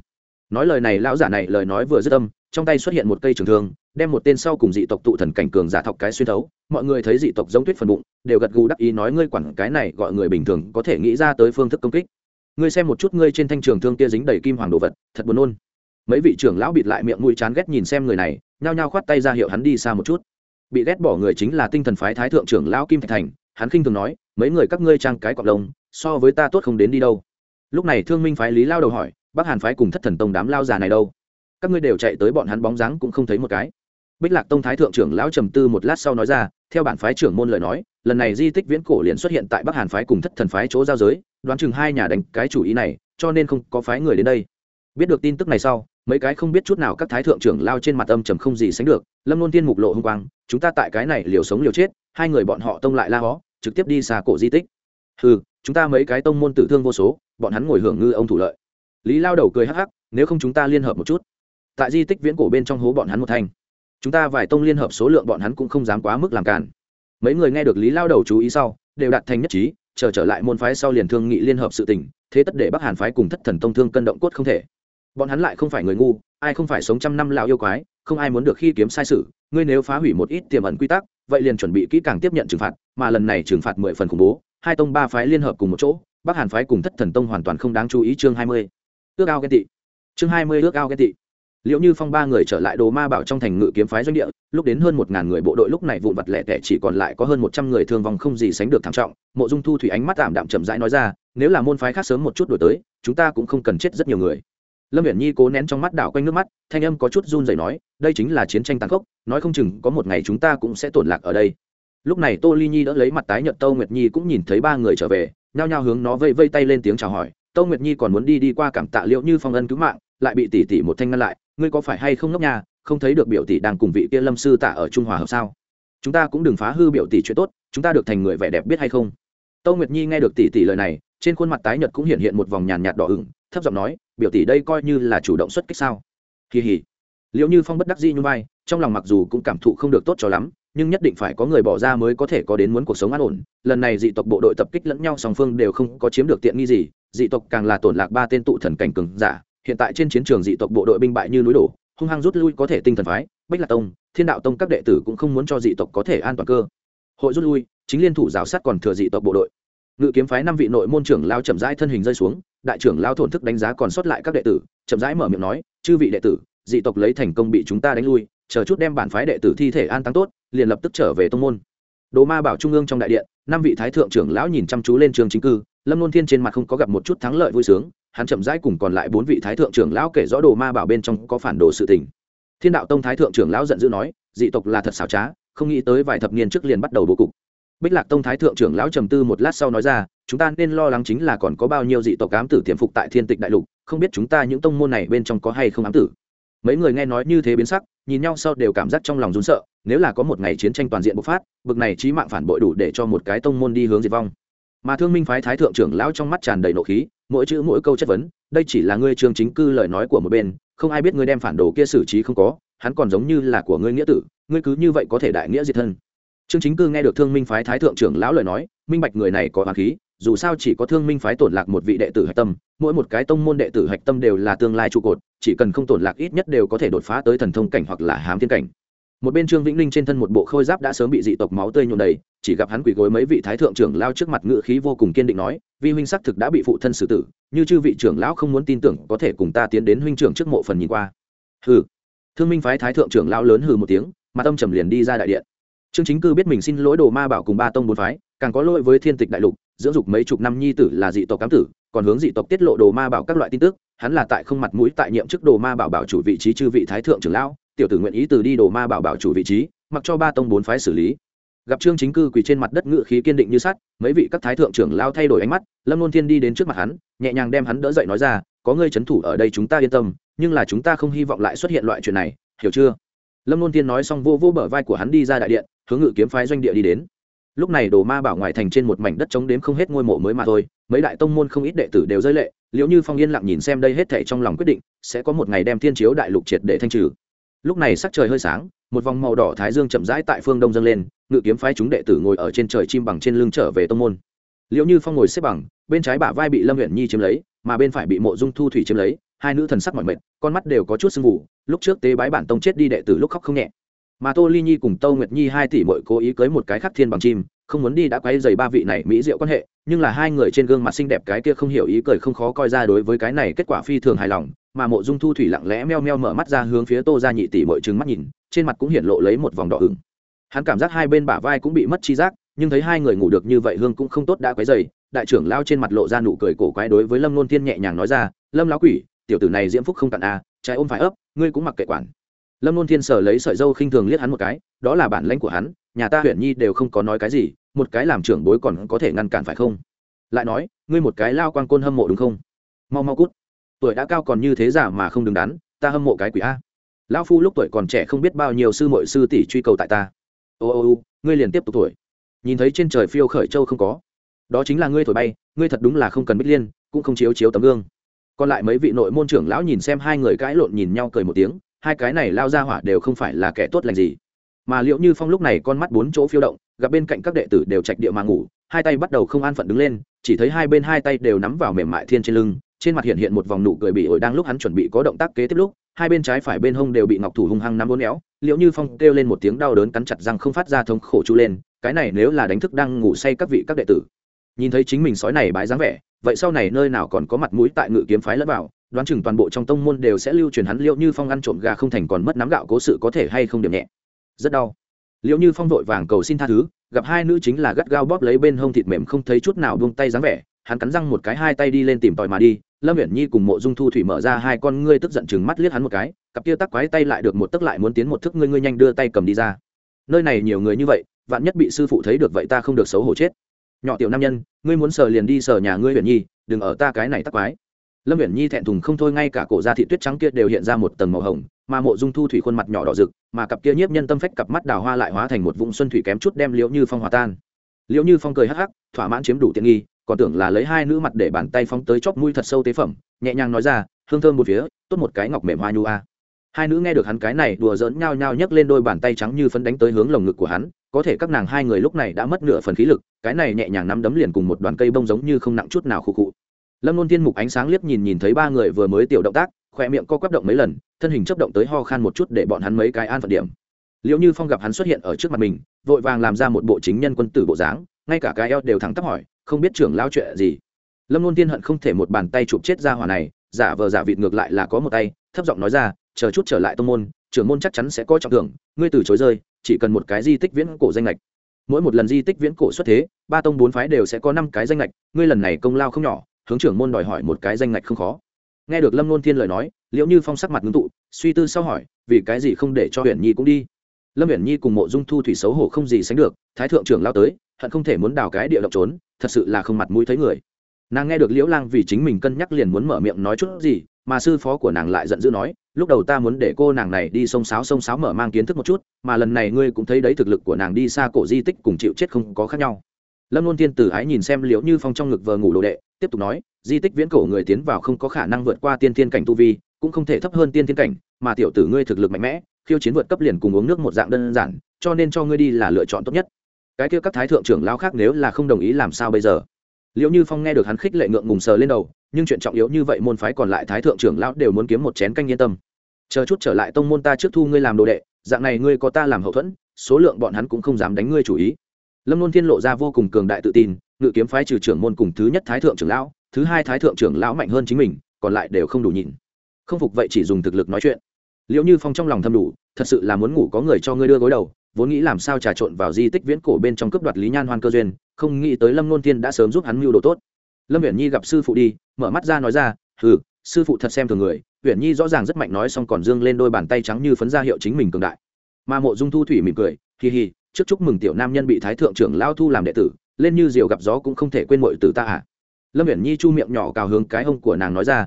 Nói lời này, lão giả này lời nói vừa dứt âm trong tay xuất hiện một cây trường thương, đem một tên sau cùng dị tộc tụ thần cảnh cường giả thọc cái xuyên thấu. Mọi người thấy dị tộc giống tuyết phần bụng, đều gật gù đắc ý nói, ngươi quản cái này gọi người bình thường có thể nghĩ ra tới phương thức công kích. Ngươi xem một chút ngươi trên thanh trường thương kia dính đầy kim hoàng đồ vật, thật buồn nôn. Mấy vị trưởng lão bịt lại miệng mũi chán ghét nhìn xem người này, nhao nhao khoát tay ra hiệu hắn đi xa một chút. Bị ghét bỏ người chính là tinh thần phái thái thượng trưởng lão kim thạch thành, hắn khinh thường nói, mấy người các ngươi trang cái cọc lông, so với ta tốt không đến đi đâu. Lúc này thương minh phái lý lao đầu hỏi, bắc hàn phái cùng thất thần tông đám lao già này đâu? Các ngươi đều chạy tới bọn hắn bóng dáng cũng không thấy một cái. Bích lạc tông thái thượng trưởng lão trầm tư một lát sau nói ra, theo bản phái trưởng môn lời nói, lần này di tích viễn cổ liền xuất hiện tại bắc hàn phái cùng thất thần phái chỗ giao giới, đoán chừng hai nhà đánh cái chủ ý này, cho nên không có phái người đến đây. Biết được tin tức này sau, mấy cái không biết chút nào các thái thượng trưởng lao trên mặt âm trầm không gì sánh được, lâm luôn tiên mục lộ h ư n g quang, chúng ta tại cái này liều sống liều chết, hai người bọn họ tông lại la hó, trực tiếp đi xa cổ di tích. Ừ chúng ta mấy cái tông môn tử thương vô số, bọn hắn ngồi hưởng ngư ông thủ lợi. Lý lao đầu cười hắc hắc, nếu không chúng ta liên hợp một chút tại di tích viễn cổ bên trong hố bọn hắn một thanh. Chúng ta vài tông liên hợp số lượng bọn hắn cũng không dám quá mức làm cản. Mấy người nghe được lý lao đầu chú ý sau, đều đạt thành nhất trí, chờ trở lại môn phái sau liền thương nghị liên hợp sự tình, thế tất để bắc hàn phái cùng thất thần tông thương cân động cốt không thể. Bọn hắn lại không phải người ngu, ai không phải sống trăm năm lão yêu quái, không ai muốn được khi kiếm sai sự, ngươi nếu phá hủy một ít tiềm ẩn quy tắc, vậy liền chuẩn bị kỹ càng tiếp nhận trừng phạt, mà lần này trừng phạt mười phần khủng bố, hai tông ba phái liên hợp cùng một chỗ, bắc hàn phái cùng thất thần tông hoàn toàn không đáng chú ý chương hai mươi. Ước ao ghen tị. Chương hai mươi ước ao ghen tị liệu như phong ba người trở lại đồ ma bảo trong thành ngự kiếm phái doanh địa, lúc đến hơn một ngàn người bộ đội lúc này vụn vặt lẻ tẻ chỉ còn lại có hơn một trăm người thương vong không gì sánh được thảm trọng. Mộ dung thu thủy ánh mắt tạm đạm chậm rãi nói ra, nếu là môn phái khác sớm một chút đổi tới, chúng ta cũng không cần chết rất nhiều người. Lâm viễn nhi cố nén trong mắt đảo quanh nước mắt, thanh âm có chút run rẩy nói, đây chính là chiến tranh tàn khốc, nói không chừng có một ngày chúng ta cũng sẽ tổn lạc ở đây. Lúc này tô ly nhi đỡ lấy mặt tái nhợt tâu nguyệt nhi cũng nhìn thấy ba người trở về, nhao nhao hướng nó vây vây tay lên tiếng chào hỏi. Tâu nguyệt nhi còn muốn đi đi qua cảm tạ liệu như phong ân cứu mạng lại bị tỷ tỷ một thanh ngăn lại, ngươi có phải hay không ngốc nhà không thấy được biểu tỷ đang cùng vị kia lâm sư tạ ở trung hòa hợp sao? Chúng ta cũng đừng phá hư biểu tỷ chuyện tốt, chúng ta được thành người vẻ đẹp biết hay không? Tâu nguyệt nhi nghe được tỷ tỷ lời này, trên khuôn mặt tái nhợt cũng hiện hiện một vòng nhàn nhạt đỏ ửng, thấp giọng nói, biểu tỷ đây coi như là chủ động xuất kích sao? Kỳ hỉ liệu như phong bất đắc dĩ như vai, trong lòng mặc dù cũng cảm thụ không được tốt cho lắm, nhưng nhất định phải có người bỏ ra mới có thể có đến muốn cuộc sống an ổn. Lần này dị tộc bộ đội tập kích lẫn nhau song phương đều không có chiếm được tiện nghi gì, dị tộc càng là tổn lạc ba tên tụ thần cảnh cường giả hiện tại trên chiến trường dị tộc bộ đội binh bại như núi đổ, hung hăng rút lui có thể tinh thần phái, bách lạc tông, thiên đạo tông các đệ tử cũng không muốn cho dị tộc có thể an toàn cơ. Hội rút lui, chính liên thủ giáo sát còn thừa dị tộc bộ đội. Ngự kiếm phái năm vị nội môn trưởng lao chậm rãi thân hình rơi xuống, đại trưởng lao thổn thức đánh giá còn sót lại các đệ tử, chậm rãi mở miệng nói, chư vị đệ tử, dị tộc lấy thành công bị chúng ta đánh lui, chờ chút đem bản phái đệ tử thi thể an tăng tốt, liền lập tức trở về tông môn. Đồ ma bảo trung ương trong đại điện, năm vị thái thượng trưởng lão nhìn chăm chú lên trường chính cư, lâm luân thiên trên mặt không có gặp một chút thắng lợi vui sướng hắn chậm rãi cùng còn lại bốn vị thái thượng trưởng lão kể rõ đồ ma bảo bên trong có phản đồ sự tình. Thiên đạo tông thái thượng trưởng lão giận dữ nói, dị tộc là thật xảo trá, không nghĩ tới vài thập niên trước liền bắt đầu bố cục. Bích lạc tông thái thượng trưởng lão trầm tư một lát sau nói ra, chúng ta nên lo lắng chính là còn có bao nhiêu dị tộc ám tử tiềm phục tại thiên tịch đại lục, không biết chúng ta những tông môn này bên trong có hay không ám tử. Mấy người nghe nói như thế biến sắc, nhìn nhau sau đều cảm giác trong lòng rún sợ, nếu là có một ngày chiến tranh toàn diện bộc phát, bực này trí mạng phản bội đủ để cho một cái tông môn đi hướng diệt vong mà thương minh phái thái thượng trưởng lão trong mắt tràn đầy nộ khí, mỗi chữ mỗi câu chất vấn, đây chỉ là ngươi trường chính cư lời nói của một bên, không ai biết ngươi đem phản đồ kia xử trí không có, hắn còn giống như là của ngươi nghĩa tử, ngươi cứ như vậy có thể đại nghĩa diệt thân. Trương chính cư nghe được thương minh phái thái thượng trưởng lão lời nói, minh bạch người này có hoàng khí, dù sao chỉ có thương minh phái tổn lạc một vị đệ tử hạch tâm, mỗi một cái tông môn đệ tử hạch tâm đều là tương lai trụ cột, chỉ cần không tổn lạc ít nhất đều có thể đột phá tới thần thông cảnh hoặc là hám thiên cảnh một bên trương vĩnh linh trên thân một bộ khôi giáp đã sớm bị dị tộc máu tươi nhuộm đầy, chỉ gặp hắn quỳ gối mấy vị thái thượng trưởng lao trước mặt ngự khí vô cùng kiên định nói, vi huynh xác thực đã bị phụ thân xử tử, như chư vị trưởng lão không muốn tin tưởng có thể cùng ta tiến đến huynh trưởng trước mộ phần nhìn qua. Hừ. Thương minh phái thái thượng trưởng lão lớn hừ một tiếng mà tâm trầm liền đi ra đại điện. Trương chính cư biết mình xin lỗi đồ ma bảo cùng ba tông bốn phái, càng có lỗi với thiên tịch đại lục, dưỡng dục mấy chục năm nhi tử là dị tộc cám tử, còn hướng dị tộc tiết lộ đồ ma bảo các loại tin tức, hắn là tại không mặt mũi tại nhiệm chức đồ ma bảo bảo chủ vị trí chư vị thái thượng trưởng lão tiểu tử nguyện ý từ đi đồ ma bảo bảo chủ vị trí, mặc cho ba tông bốn phái xử lý. Gặp trương chính cư quỳ trên mặt đất ngự khí kiên định như sắt, mấy vị các thái thượng trưởng lao thay đổi ánh mắt, lâm luân thiên đi đến trước mặt hắn, nhẹ nhàng đem hắn đỡ dậy nói ra, có ngươi trấn thủ ở đây chúng ta yên tâm, nhưng là chúng ta không hy vọng lại xuất hiện loại chuyện này, hiểu chưa? Lâm luân thiên nói xong vô vô bờ vai của hắn đi ra đại điện, hướng ngự kiếm phái doanh địa đi đến. Lúc này đồ ma bảo ngoài thành trên một mảnh đất chống đếm không hết ngôi mộ mới mà thôi, mấy đại tông môn không ít đệ tử đều rơi lệ liệu như phong yên lặng nhìn xem đây hết thể trong lòng quyết định, sẽ có một ngày đem thiên chiếu đại lục triệt để thanh trừ lúc này sắc trời hơi sáng, một vòng màu đỏ thái dương chậm rãi tại phương đông dâng lên, ngự kiếm phái chúng đệ tử ngồi ở trên trời chim bằng trên lưng trở về tông môn. Liệu như phong ngồi xếp bằng, bên trái bả vai bị lâm huyện nhi chiếm lấy, mà bên phải bị mộ dung thu thủy chiếm lấy, hai nữ thần sắc mọi mệt, con mắt đều có chút sưng vụ lúc trước tế bái bản tông chết đi đệ tử lúc khóc không nhẹ. Mà tô ly nhi cùng tâu nguyệt nhi hai tỷ mội cố ý cưới một cái khắc thiên bằng chim, không muốn đi đã quay dày ba vị này mỹ diệu quan hệ, nhưng là hai người trên gương mặt xinh đẹp cái kia không hiểu ý cười không khó coi ra đối với cái này kết quả phi thường hài lòng mà mộ dung thu thủy lặng lẽ meo meo mở mắt ra hướng phía tô ra nhị tỷ mọi trứng mắt nhìn trên mặt cũng hiện lộ lấy một vòng đỏ ửng. Hắn cảm giác hai bên bả vai cũng bị mất chi giác nhưng thấy hai người ngủ được như vậy hương cũng không tốt đã quấy dày đại trưởng lao trên mặt lộ ra nụ cười cổ quái đối với lâm nôn thiên nhẹ nhàng nói ra lâm lão quỷ tiểu tử này diễm phúc không cạn a à, trái ôm phải ấp ngươi cũng mặc kệ quản. Lâm nôn thiên sở lấy sợi dâu khinh thường liếc hắn một cái đó là bản lãnh của hắn nhà ta huyện nhi đều không có nói cái gì một cái làm trưởng bối còn có thể ngăn cản phải không? Lại nói ngươi một cái lao quan côn hâm mộ đúng không? Mau mau cút tuổi đã cao còn như thế giả mà không đứng đắn, ta hâm mộ cái quỷ a. Lão phu lúc tuổi còn trẻ không biết bao nhiêu sư mội sư tỷ truy cầu tại ta. Ô ô ô, ngươi liền tiếp tục tuổi. Nhìn thấy trên trời phiêu khởi châu không có. Đó chính là ngươi thổi bay, ngươi thật đúng là không cần bích liên, cũng không chiếu chiếu tấm gương. Còn lại mấy vị nội môn trưởng lão nhìn xem hai người cãi lộn nhìn nhau cười một tiếng, hai cái này lao ra hỏa đều không phải là kẻ tốt lành gì. Mà liệu như phong lúc này con mắt bốn chỗ phiêu động, gặp bên cạnh các đệ tử đều chạch địa mà ngủ, hai tay bắt đầu không an phận đứng lên, chỉ thấy hai bên hai tay đều nắm vào mềm mại thiên trên lưng trên mặt hiện hiện một vòng nụ cười bị ổi đang lúc hắn chuẩn bị có động tác kế tiếp lúc, hai bên trái phải bên hông đều bị ngọc thủ hung hăng nắm bốn éo, liệu như phong kêu lên một tiếng đau đớn cắn chặt răng không phát ra thống khổ chu lên, cái này nếu là đánh thức đang ngủ say các vị các đệ tử. Nhìn thấy chính mình sói này bái dáng vẻ, vậy sau này nơi nào còn có mặt mũi tại ngự kiếm phái lẫn vào, đoán chừng toàn bộ trong tông môn đều sẽ lưu truyền hắn liệu như phong ăn trộm gà không thành còn mất nắm gạo cố sự có thể hay không điểm nhẹ. Rất đau. Liệu như phong vội vàng cầu xin tha thứ, gặp hai nữ chính là gắt gao bóp lấy bên hông thịt mềm không thấy chút nào buông tay dáng vẻ hắn cắn răng một cái hai tay đi lên tìm tòi mà đi, lâm viễn nhi cùng mộ dung thu thủy mở ra hai con ngươi tức giận chừng mắt liếc hắn một cái, cặp kia tắc quái tay lại được một tức lại muốn tiến một thức ngươi ngươi nhanh đưa tay cầm đi ra. Nơi này nhiều người như vậy, vạn nhất bị sư phụ thấy được vậy ta không được xấu hổ chết. Nhỏ tiểu nam nhân, ngươi muốn sờ liền đi sờ nhà ngươi viễn nhi, đừng ở ta cái này tắc quái. Lâm viễn nhi thẹn thùng không thôi ngay cả cổ da thị tuyết trắng kia đều hiện ra một tầng màu hồng, mà mộ dung thu thủy khuôn mặt nhỏ đỏ rực, mà cặp kia nhiếp nhân tâm phách cặp mắt đào hoa lại hóa thành một vũng xuân thủy kém chút đem liễu như phong hòa tan. Liễu như phong cười hắc hắc, thỏa mãn chiếm đủ tiện nghi còn tưởng là lấy hai nữ mặt để bàn tay phóng tới chóp mũi thật sâu tế phẩm, nhẹ nhàng nói ra, hương thơm một phía, tốt một cái ngọc mềm hoa nhu a. Hai nữ nghe được hắn cái này đùa giỡn nhao nhao nhấc lên đôi bàn tay trắng như phấn đánh tới hướng lồng ngực của hắn, có thể các nàng hai người lúc này đã mất nửa phần khí lực, cái này nhẹ nhàng nắm đấm liền cùng một đoàn cây bông giống như không nặng chút nào khụ khụ. Lâm nôn thiên mục ánh sáng liếc nhìn nhìn thấy ba người vừa mới tiểu động tác khỏe miệng co quắp động mấy lần, thân hình chấp động tới ho khan một chút để bọn hắn mấy cái an phận điểm. Liệu như phong gặp hắn xuất hiện ở trước mặt mình, vội vàng làm ra một bộ chính nhân quân tử bộ dáng, ngay cả cái eo đều thẳng tắp hỏi không biết trưởng lao chuyện gì. Lâm luôn tiên hận không thể một bàn tay chụp chết ra hỏa này, giả vờ giả vịt ngược lại là có một tay, thấp giọng nói ra, chờ chút trở lại tông môn, trưởng môn chắc chắn sẽ có trọng thưởng, ngươi từ chối rơi, chỉ cần một cái di tích viễn cổ danh lệch mỗi một lần di tích viễn cổ xuất thế, ba tông bốn phái đều sẽ có năm cái danh lệch ngươi lần này công lao không nhỏ, hướng trưởng môn đòi hỏi một cái danh lệch không khó. Nghe được lâm luôn thiên lời nói liệu như phong sắc mặt ngưng tụ, suy tư sau hỏi, vì cái gì không để cho huyền nhi cũng đi? Lâm Viễn nhi cùng mộ dung thu thủy xấu hổ không gì sánh được, thái thượng trưởng lao tới, hận không thể muốn đào cái địa động trốn, thật sự là không mặt mũi thấy người. Nàng nghe được liễu lang vì chính mình cân nhắc liền muốn mở miệng nói chút gì, mà sư phó của nàng lại giận dữ nói, lúc đầu ta muốn để cô nàng này đi sông sáo sông sáo mở mang kiến thức một chút, mà lần này ngươi cũng thấy đấy, thực lực của nàng đi xa cổ di tích cùng chịu chết không có khác nhau. Lâm luôn tiên tử ái nhìn xem liễu như phong trong ngực vờ ngủ đồ đệ, tiếp tục nói, di tích viễn cổ người tiến vào không có khả năng vượt qua tiên thiên cảnh tu vi, cũng không thể thấp hơn tiên thiên cảnh, mà tiểu tử ngươi thực lực mạnh mẽ khiêu chiến vượt cấp liền cùng uống nước một dạng đơn giản, cho nên cho ngươi đi là lựa chọn tốt nhất. Cái kia các thái thượng trưởng lao khác nếu là không đồng ý làm sao bây giờ? Liệu như phong nghe được hắn khích lệ ngượng ngùng sờ lên đầu, nhưng chuyện trọng yếu như vậy môn phái còn lại thái thượng trưởng lão đều muốn kiếm một chén canh yên tâm. Chờ chút trở lại tông môn ta trước thu ngươi làm đồ đệ, dạng này ngươi có ta làm hậu thuẫn, số lượng bọn hắn cũng không dám đánh ngươi chủ ý. Lâm luân thiên lộ ra vô cùng cường đại tự tin, ngự kiếm phái trừ trưởng môn cùng thứ nhất thái thượng trưởng lão, thứ hai thái thượng trưởng lão mạnh hơn chính mình, còn lại đều không đủ nhịn. Không phục vậy chỉ dùng thực lực nói chuyện liệu như phong trong lòng thầm đủ, thật sự là muốn ngủ có người cho ngươi đưa gối đầu, vốn nghĩ làm sao trà trộn vào di tích viễn cổ bên trong cướp đoạt lý nhan hoan cơ duyên, không nghĩ tới lâm nôn thiên đã sớm giúp hắn mưu đồ tốt. Lâm viễn nhi gặp sư phụ đi, mở mắt ra nói ra ừ sư phụ thật xem thường người viễn nhi rõ ràng rất mạnh nói xong còn dương lên đôi bàn tay trắng như phấn ra hiệu chính mình cường đại. Mà mộ dung thu thủy mỉm cười hì hì trước chúc mừng tiểu nam nhân bị thái thượng trưởng lao thu làm đệ tử, lên như diều gặp gió cũng không thể quên mội từ ta à. Lâm viễn nhi chu miệng nhỏ cào hướng cái hông của nàng nói ra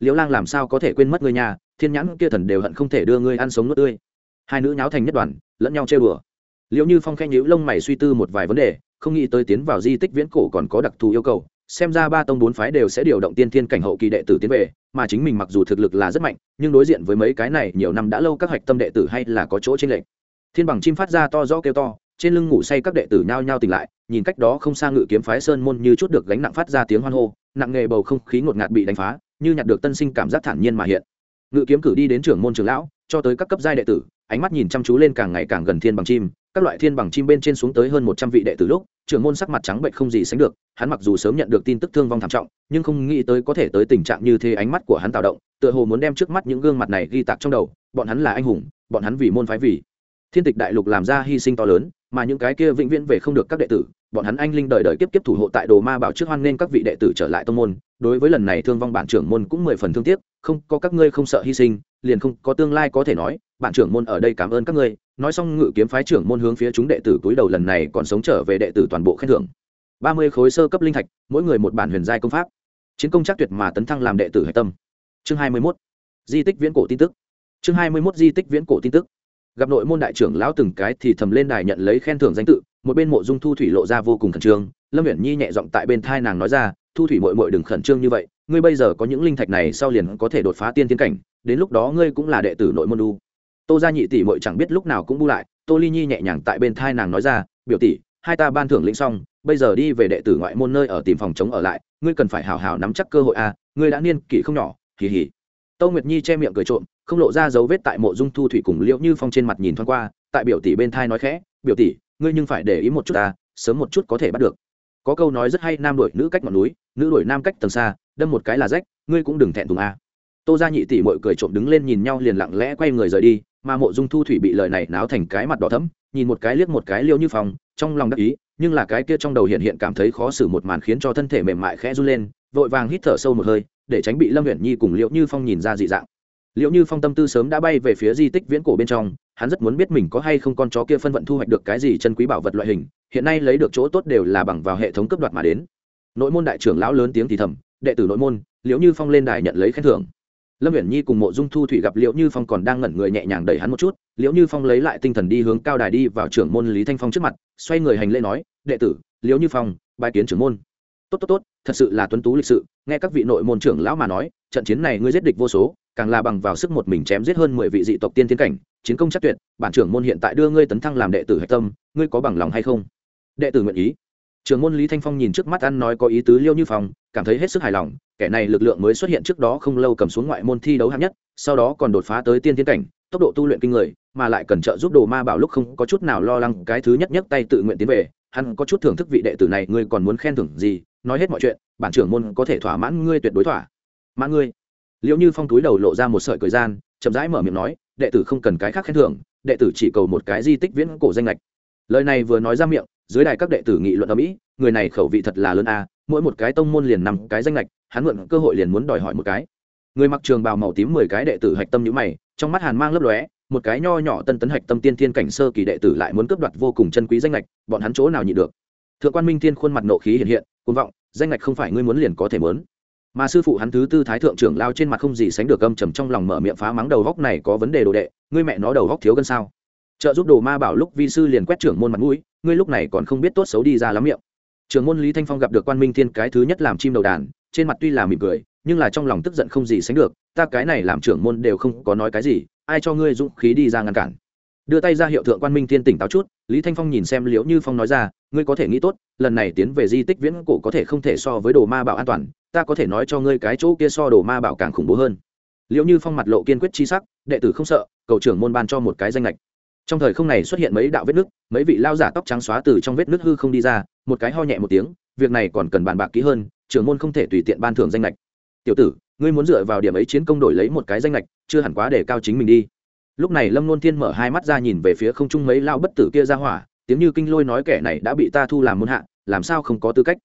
liễu lang làm sao có thể quên mất ngươi nhà thiên nhãn kia thần đều hận không thể đưa ngươi ăn sống nuốt tươi. Hai nữ nháo thành nhất đoàn, lẫn nhau chơi bừa liệu như phong khen nhữ lông mày suy tư một vài vấn đề, không nghĩ tới tiến vào di tích viễn cổ còn có đặc thù yêu cầu, xem ra ba tông bốn phái đều sẽ điều động tiên thiên cảnh hậu kỳ đệ tử tiến về, mà chính mình mặc dù thực lực là rất mạnh, nhưng đối diện với mấy cái này nhiều năm đã lâu các hạch tâm đệ tử hay là có chỗ trên lệnh thiên bằng chim phát ra to rõ kêu to trên lưng ngủ say các đệ tử nhao nhao tỉnh lại, nhìn cách đó không xa ngự kiếm phái sơn môn như chút được gánh nặng phát ra tiếng hoan hô, nặng nghề bầu không khí ngột ngạt bị đánh phá, như nhặt được tân sinh cảm giác thản nhiên mà hiện. Ngự kiếm cử đi đến trưởng môn trưởng lão, cho tới các cấp giai đệ tử, ánh mắt nhìn chăm chú lên càng ngày càng gần thiên bằng chim, các loại thiên bằng chim bên trên xuống tới hơn một trăm vị đệ tử lúc, trưởng môn sắc mặt trắng bệnh không gì sánh được, hắn mặc dù sớm nhận được tin tức thương vong thảm trọng, nhưng không nghĩ tới có thể tới tình trạng như thế ánh mắt của hắn tạo động, tựa hồ muốn đem trước mắt những gương mặt này ghi tạc trong đầu, bọn hắn là anh hùng, bọn hắn vì môn phái vì thiên tịch đại lục làm ra hy sinh to lớn, mà những cái kia vĩnh viễn về không được các đệ tử, bọn hắn anh linh đời đời kiếp kiếp thủ hộ tại đồ ma bảo trước hoan nên các vị đệ tử trở lại tông môn, đối với lần này thương vong bản trưởng môn cũng mười phần thương tiếc, không, có các ngươi không sợ hy sinh, liền không có tương lai có thể nói bạn trưởng môn ở đây cảm ơn các ngươi, nói xong ngự kiếm phái trưởng môn hướng phía chúng đệ tử túi đầu lần này còn sống trở về đệ tử toàn bộ khen thưởng. Ba mươi khối sơ cấp linh thạch, mỗi người một bản huyền giai công pháp. Chiến công chắc tuyệt mà tấn thăng làm đệ tử hạch tâm. Chương hai mươi mốt. Di tích viễn cổ tin tức. Chương hai mươi mốt di tích viễn cổ tin tức gặp nội môn đại trưởng lão từng cái thì thầm lên đài nhận lấy khen thưởng danh tự, một bên mộ dung thu thủy lộ ra vô cùng khẩn trương, lâm viễn nhi nhẹ giọng tại bên thai nàng nói ra, thu thủy mội mội đừng khẩn trương như vậy, ngươi bây giờ có những linh thạch này sau liền có thể đột phá tiên tiến cảnh, đến lúc đó ngươi cũng là đệ tử nội môn đu. Tô gia nhị tỷ mội chẳng biết lúc nào cũng bu lại, tô ly nhi nhẹ nhàng tại bên thai nàng nói ra, biểu tỷ, hai ta ban thưởng lĩnh xong, bây giờ đi về đệ tử ngoại môn nơi ở tìm phòng chống ở lại, ngươi cần phải hào hào nắm chắc cơ hội a ngươi đã niên kỷ không nhỏ kỳ hỉ tô nguyệt nhi che miệng cười trộm không lộ ra dấu vết tại mộ dung thu thủy cùng liễu như phong trên mặt nhìn thoáng qua, tại biểu tỷ bên thai nói khẽ, biểu tỷ, ngươi nhưng phải để ý một chút ta, sớm một chút có thể bắt được. Có câu nói rất hay, nam đuổi nữ cách ngọn núi, nữ đuổi nam cách tầng xa, đâm một cái là rách, ngươi cũng đừng thẹn thùng a. Tô gia nhị tỷ mội cười trộm đứng lên nhìn nhau liền lặng lẽ quay người rời đi, mà mộ dung thu thủy bị lời này náo thành cái mặt đỏ thấm nhìn một cái liếc một cái liêu như phòng trong lòng đắc ý, nhưng là cái kia trong đầu hiện hiện cảm thấy khó xử một màn khiến cho thân thể mềm mại khẽ run lên, vội vàng hít thở sâu một hơi, để tránh bị lâm huyện nhi cùng liệu như phong nhìn ra dị dạng liệu như phong tâm tư sớm đã bay về phía di tích viễn cổ bên trong, hắn rất muốn biết mình có hay không con chó kia phân vận thu hoạch được cái gì chân quý bảo vật loại hình, hiện nay lấy được chỗ tốt đều là bằng vào hệ thống cấp đoạt mà đến. Nội môn đại trưởng lão lớn tiếng thì thầm, đệ tử nội môn liệu như phong lên đài nhận lấy khen thưởng. Lâm viễn nhi cùng mộ dung thu thủy gặp liệu như phong còn đang ngẩn người nhẹ nhàng đẩy hắn một chút liệu như phong lấy lại tinh thần đi hướng cao đài đi vào trưởng môn lý thanh phong trước mặt, xoay người hành lễ nói, đệ tử liệu như phong bài kiến trưởng môn. Tốt tốt tốt, thật sự là tuấn tú lịch sự, nghe các vị nội môn trưởng lão mà nói, trận chiến này ngươi giết địch vô số càng là bằng vào sức một mình chém giết hơn mười vị dị tộc tiên tiến cảnh, chiến công chắc tuyệt, bản trưởng môn hiện tại đưa ngươi tấn thăng làm đệ tử hạch tâm, ngươi có bằng lòng hay không? Đệ tử nguyện ý. Trưởng môn lý thanh phong nhìn trước mắt ăn nói có ý tứ liêu như phong, cảm thấy hết sức hài lòng, kẻ này lực lượng mới xuất hiện trước đó không lâu cầm xuống ngoại môn thi đấu hạng nhất, sau đó còn đột phá tới tiên tiến cảnh, tốc độ tu luyện kinh người, mà lại cần trợ giúp đồ ma bảo lúc không có chút nào lo lắng, cái thứ nhất nhất tay tự nguyện tiến về, hắn có chút thưởng thức vị đệ tử này, ngươi còn muốn khen thưởng gì, nói hết mọi chuyện, bản trưởng môn có thể thỏa mãn ngươi tuyệt đối thỏa. Mãn ngươi liệu như phong túi đầu lộ ra một sợi thời gian, chậm rãi mở miệng nói, đệ tử không cần cái khác khen thưởng, đệ tử chỉ cầu một cái di tích viễn cổ danh lệch lời này vừa nói ra miệng, dưới đài các đệ tử nghị luận ở mỹ người này khẩu vị thật là lớn a, mỗi một cái tông môn liền nằm cái danh lệch hắn mượn cơ hội liền muốn đòi hỏi một cái. Người mặc trường bào màu tím mười cái đệ tử hạch tâm nhữ mày, trong mắt hàn mang lấp lóe, một cái nho nhỏ tân tấn hạch tâm tiên thiên cảnh sơ kỳ đệ tử lại muốn cướp đoạt vô cùng chân quý danh lệch bọn hắn chỗ nào nhị được? Thượng quan minh thiên khuôn mặt nộ khí hiện hiện côn vọng, danh lệch không phải ngươi muốn liền có thể mớn mà sư phụ hắn thứ tư thái thượng trưởng lao trên mặt không gì sánh được âm trầm trong lòng mở miệng phá mắng đầu góc này có vấn đề đồ đệ, ngươi mẹ nó đầu góc thiếu gân sao? Trợ giúp đồ ma bảo lúc vi sư liền quét trưởng môn mặt mũi, ngươi lúc này còn không biết tốt xấu đi ra lắm miệng. Trưởng môn lý thanh phong gặp được quan minh thiên cái thứ nhất làm chim đầu đàn, trên mặt tuy là mỉm cười, nhưng là trong lòng tức giận không gì sánh được, ta cái này làm trưởng môn đều không có nói cái gì, ai cho ngươi dũng khí đi ra ngăn cản? Đưa tay ra hiệu thượng quan minh thiên tỉnh táo chút, lý thanh phong nhìn xem liễu như phong nói ra, ngươi có thể nghĩ tốt, lần này tiến về di tích viễn cổ có thể không thể so với đồ ma bảo an toàn, ta có thể nói cho ngươi cái chỗ kia so đồ ma bảo càng khủng bố hơn. Liễu như phong mặt lộ kiên quyết chi sắc, đệ tử không sợ, cầu trưởng môn ban cho một cái danh lệch trong thời không này xuất hiện mấy đạo vết nứt, mấy vị lao giả tóc trắng xóa từ trong vết nứt hư không đi ra, một cái ho nhẹ một tiếng, việc này còn cần bàn bạc kỹ hơn, trưởng môn không thể tùy tiện ban thưởng danh lệch tiểu tử, ngươi muốn dựa vào điểm ấy chiến công đổi lấy một cái danh lệch chưa hẳn quá để cao chính mình đi lúc này lâm nôn thiên mở hai mắt ra nhìn về phía không trung mấy lao bất tử kia ra hỏa, tiếng như kinh lôi nói kẻ này đã bị ta thu làm môn hạ, làm sao không có tư cách?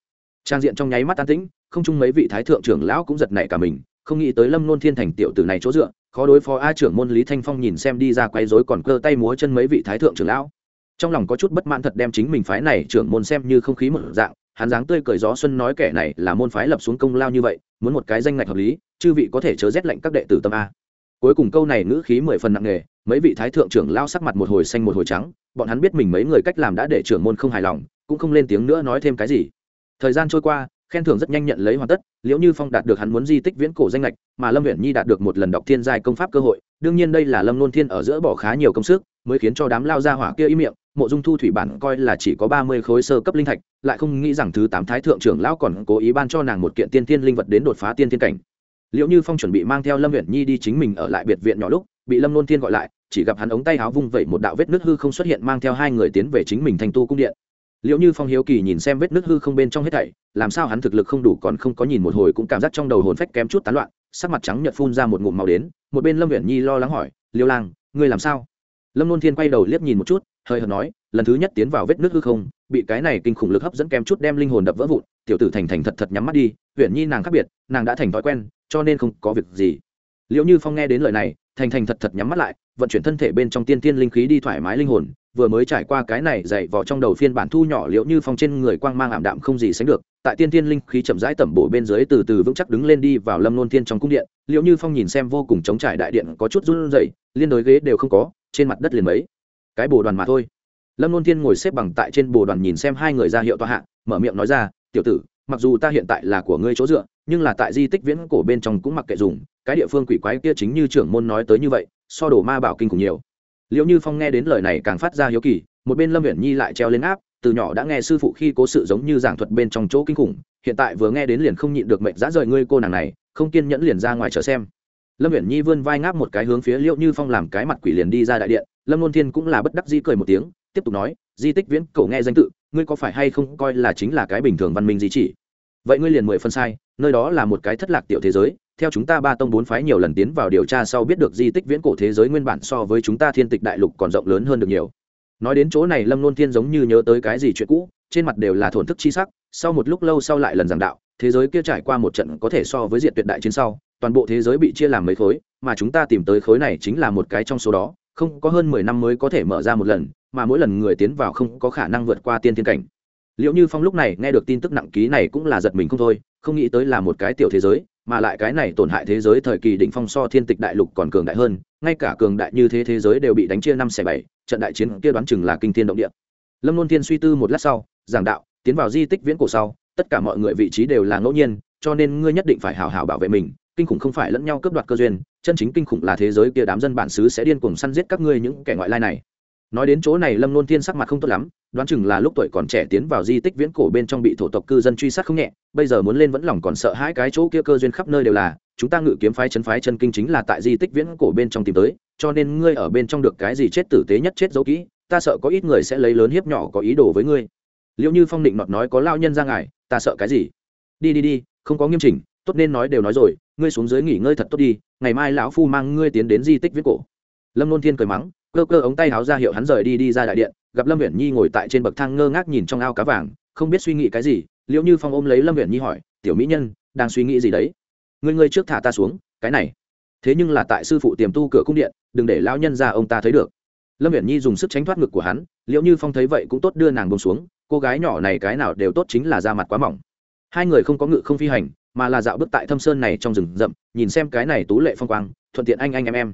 Trang diện trong nháy mắt tan tĩnh, không chung mấy vị thái thượng trưởng lão cũng giật nảy cả mình, không nghĩ tới lâm nôn thiên thành tiểu tử này chỗ dựa, khó đối phó a trưởng môn lý thanh phong nhìn xem đi ra quay dối còn cơ tay múa chân mấy vị thái thượng trưởng lão. Trong lòng có chút bất mãn thật đem chính mình phái này trưởng môn xem như không khí một dạng, hắn dáng tươi cười gió xuân nói kẻ này là môn phái lập xuống công lao như vậy, muốn một cái danh ngạch hợp lý, chư vị có thể chớ rét lệnh các đệ tử tâm a cuối cùng câu này ngữ khí mười phần nặng nề, mấy vị thái thượng trưởng lao sắc mặt một hồi xanh một hồi trắng, bọn hắn biết mình mấy người cách làm đã để trưởng môn không hài lòng, cũng không lên tiếng nữa nói thêm cái gì. Thời gian trôi qua, khen thưởng rất nhanh nhận lấy hoàn tất, liễu như phong đạt được hắn muốn di tích viễn cổ danh lệch mà lâm huyện nhi đạt được một lần đọc thiên giai công pháp cơ hội, đương nhiên đây là lâm nôn thiên ở giữa bỏ khá nhiều công sức, mới khiến cho đám lao ra hỏa kia ý miệng, mộ dung thu thủy bản coi là chỉ có ba mươi khối sơ cấp linh thạch, lại không nghĩ rằng thứ tám thái thượng trưởng lão còn cố ý ban cho nàng một kiện tiên thiên linh vật đến đột phá tiên thiên cảnh liệu như phong chuẩn bị mang theo lâm huyện nhi đi chính mình ở lại biệt viện nhỏ lúc, bị lâm nôn thiên gọi lại, chỉ gặp hắn ống tay áo vung vẩy một đạo vết nước hư không xuất hiện mang theo hai người tiến về chính mình thành tu cung điện. Liệu như phong hiếu kỳ nhìn xem vết nước hư không bên trong hết thảy, làm sao hắn thực lực không đủ còn không có nhìn một hồi cũng cảm giác trong đầu hồn phách kém chút tán loạn, sắc mặt trắng nhợt phun ra một ngụm màu đến, một bên lâm huyện nhi lo lắng hỏi, liêu lang, ngươi làm sao? Lâm nôn thiên quay đầu liếc nhìn một chút, hơi hợt nói, lần thứ nhất tiến vào vết nước hư không, bị cái này kinh khủng lực hấp dẫn kém chút đem linh hồn đập vỡ vụn, tiểu tử thành thành thật thật nhắm mắt đi huyện nhi nàng khác biệt, nàng đã thành thói quen cho nên không có việc gì. Liệu như phong nghe đến lời này, thành thành thật thật nhắm mắt lại, vận chuyển thân thể bên trong tiên tiên linh khí đi thoải mái linh hồn, vừa mới trải qua cái này dày vò trong đầu phiên bản thu nhỏ liệu như phong trên người quang mang ảm đạm không gì sánh được, tại tiên tiên linh khí chậm rãi tẩm bổ bên dưới từ từ vững chắc đứng lên đi vào lâm nôn thiên trong cung điện liệu như phong nhìn xem vô cùng chống trải đại điện có chút run rẩy, liên đối ghế đều không có, trên mặt đất liền mấy cái bồ đoàn mà thôi. Lâm nôn thiên ngồi xếp bằng tại trên bồ đoàn nhìn xem hai người ra hiệu tòa hạ, mở miệng nói ra, tiểu tử mặc dù ta hiện tại là của ngươi chỗ dựa, nhưng là tại di tích viễn cổ bên trong cũng mặc kệ dùng, cái địa phương quỷ quái kia chính như trưởng môn nói tới như vậy, so đồ ma bảo kinh cùng nhiều. Liệu như phong nghe đến lời này càng phát ra hiếu kỳ, một bên lâm viễn nhi lại treo lên áp, từ nhỏ đã nghe sư phụ khi cố sự giống như giảng thuật bên trong chỗ kinh khủng, hiện tại vừa nghe đến liền không nhịn được mệnh dã rời ngươi cô nàng này, không kiên nhẫn liền ra ngoài chờ xem. Lâm viễn nhi vươn vai ngáp một cái hướng phía liệu như phong làm cái mặt quỷ liền đi ra đại điện, lâm luân thiên cũng là bất đắc di cười một tiếng, tiếp tục nói, di tích viễn cổ nghe danh tự, ngươi có phải hay không coi là chính là cái bình thường văn minh di chỉ? Vậy ngươi liền mười phân sai, nơi đó là một cái thất lạc tiểu thế giới, theo chúng ta ba tông bốn phái nhiều lần tiến vào điều tra sau biết được di tích viễn cổ thế giới nguyên bản so với chúng ta thiên tịch đại lục còn rộng lớn hơn được nhiều. Nói đến chỗ này lâm nôn thiên giống như nhớ tới cái gì chuyện cũ, trên mặt đều là thổn thức chi sắc, sau một lúc lâu sau lại lần giảng đạo, thế giới kia trải qua một trận có thể so với diện tuyệt đại chiến sau, toàn bộ thế giới bị chia làm mấy khối, mà chúng ta tìm tới khối này chính là một cái trong số đó, không có hơn mười năm mới có thể mở ra một lần, mà mỗi lần người tiến vào không có khả năng vượt qua tiên thiên cảnh liệu như phong lúc này nghe được tin tức nặng ký này cũng là giật mình không thôi, không nghĩ tới là một cái tiểu thế giới, mà lại cái này tổn hại thế giới thời kỳ đỉnh phong so thiên tịch đại lục còn cường đại hơn, ngay cả cường đại như thế thế giới đều bị đánh chia năm xẻ bảy, trận đại chiến kia đoán chừng là kinh thiên động địa. Lâm luân thiên suy tư một lát sau, giảng đạo, tiến vào di tích viễn cổ sau, tất cả mọi người vị trí đều là ngẫu nhiên, cho nên ngươi nhất định phải hào hào bảo vệ mình, kinh khủng không phải lẫn nhau cướp đoạt cơ duyên, chân chính kinh khủng là thế giới kia đám dân bản xứ sẽ điên cuồng săn giết các ngươi những kẻ ngoại lai này nói đến chỗ này lâm nôn thiên sắc mặt không tốt lắm, đoán chừng là lúc tuổi còn trẻ tiến vào di tích viễn cổ bên trong bị thổ tộc cư dân truy sát không nhẹ, bây giờ muốn lên vẫn lòng còn sợ hai cái chỗ kia cơ duyên khắp nơi đều là, chúng ta ngự kiếm phái chân phái chân kinh chính là tại di tích viễn cổ bên trong tìm tới, cho nên ngươi ở bên trong được cái gì chết tử tế nhất chết dấu kỹ, ta sợ có ít người sẽ lấy lớn hiếp nhỏ có ý đồ với ngươi. Liệu như phong định nọt nói có lao nhân ra ngài, ta sợ cái gì? Đi đi đi, không có nghiêm chỉnh, tốt nên nói đều nói rồi, ngươi xuống dưới nghỉ ngơi thật tốt đi, ngày mai lão phu mang ngươi tiến đến di tích viết cổ. Lâm nôn thiên cười mắng cơ cơ ống tay háo ra hiệu hắn rời đi đi ra đại điện, gặp lâm uyển nhi ngồi tại trên bậc thang ngơ ngác nhìn trong ao cá vàng, không biết suy nghĩ cái gì liệu như phong ôm lấy lâm uyển nhi hỏi, tiểu mỹ nhân, đang suy nghĩ gì đấy? Ngươi ngươi trước thả ta xuống, cái này. Thế nhưng là tại sư phụ tiềm tu cửa cung điện, đừng để lão nhân ra ông ta thấy được. Lâm uyển nhi dùng sức tránh thoát ngực của hắn liệu như phong thấy vậy cũng tốt đưa nàng bông xuống, cô gái nhỏ này cái nào đều tốt chính là da mặt quá mỏng. Hai người không có ngự không phi hành, mà là dạo bước tại thâm sơn này trong rừng rậm, nhìn xem cái này tú lệ phong quang, thuận tiện anh anh em em.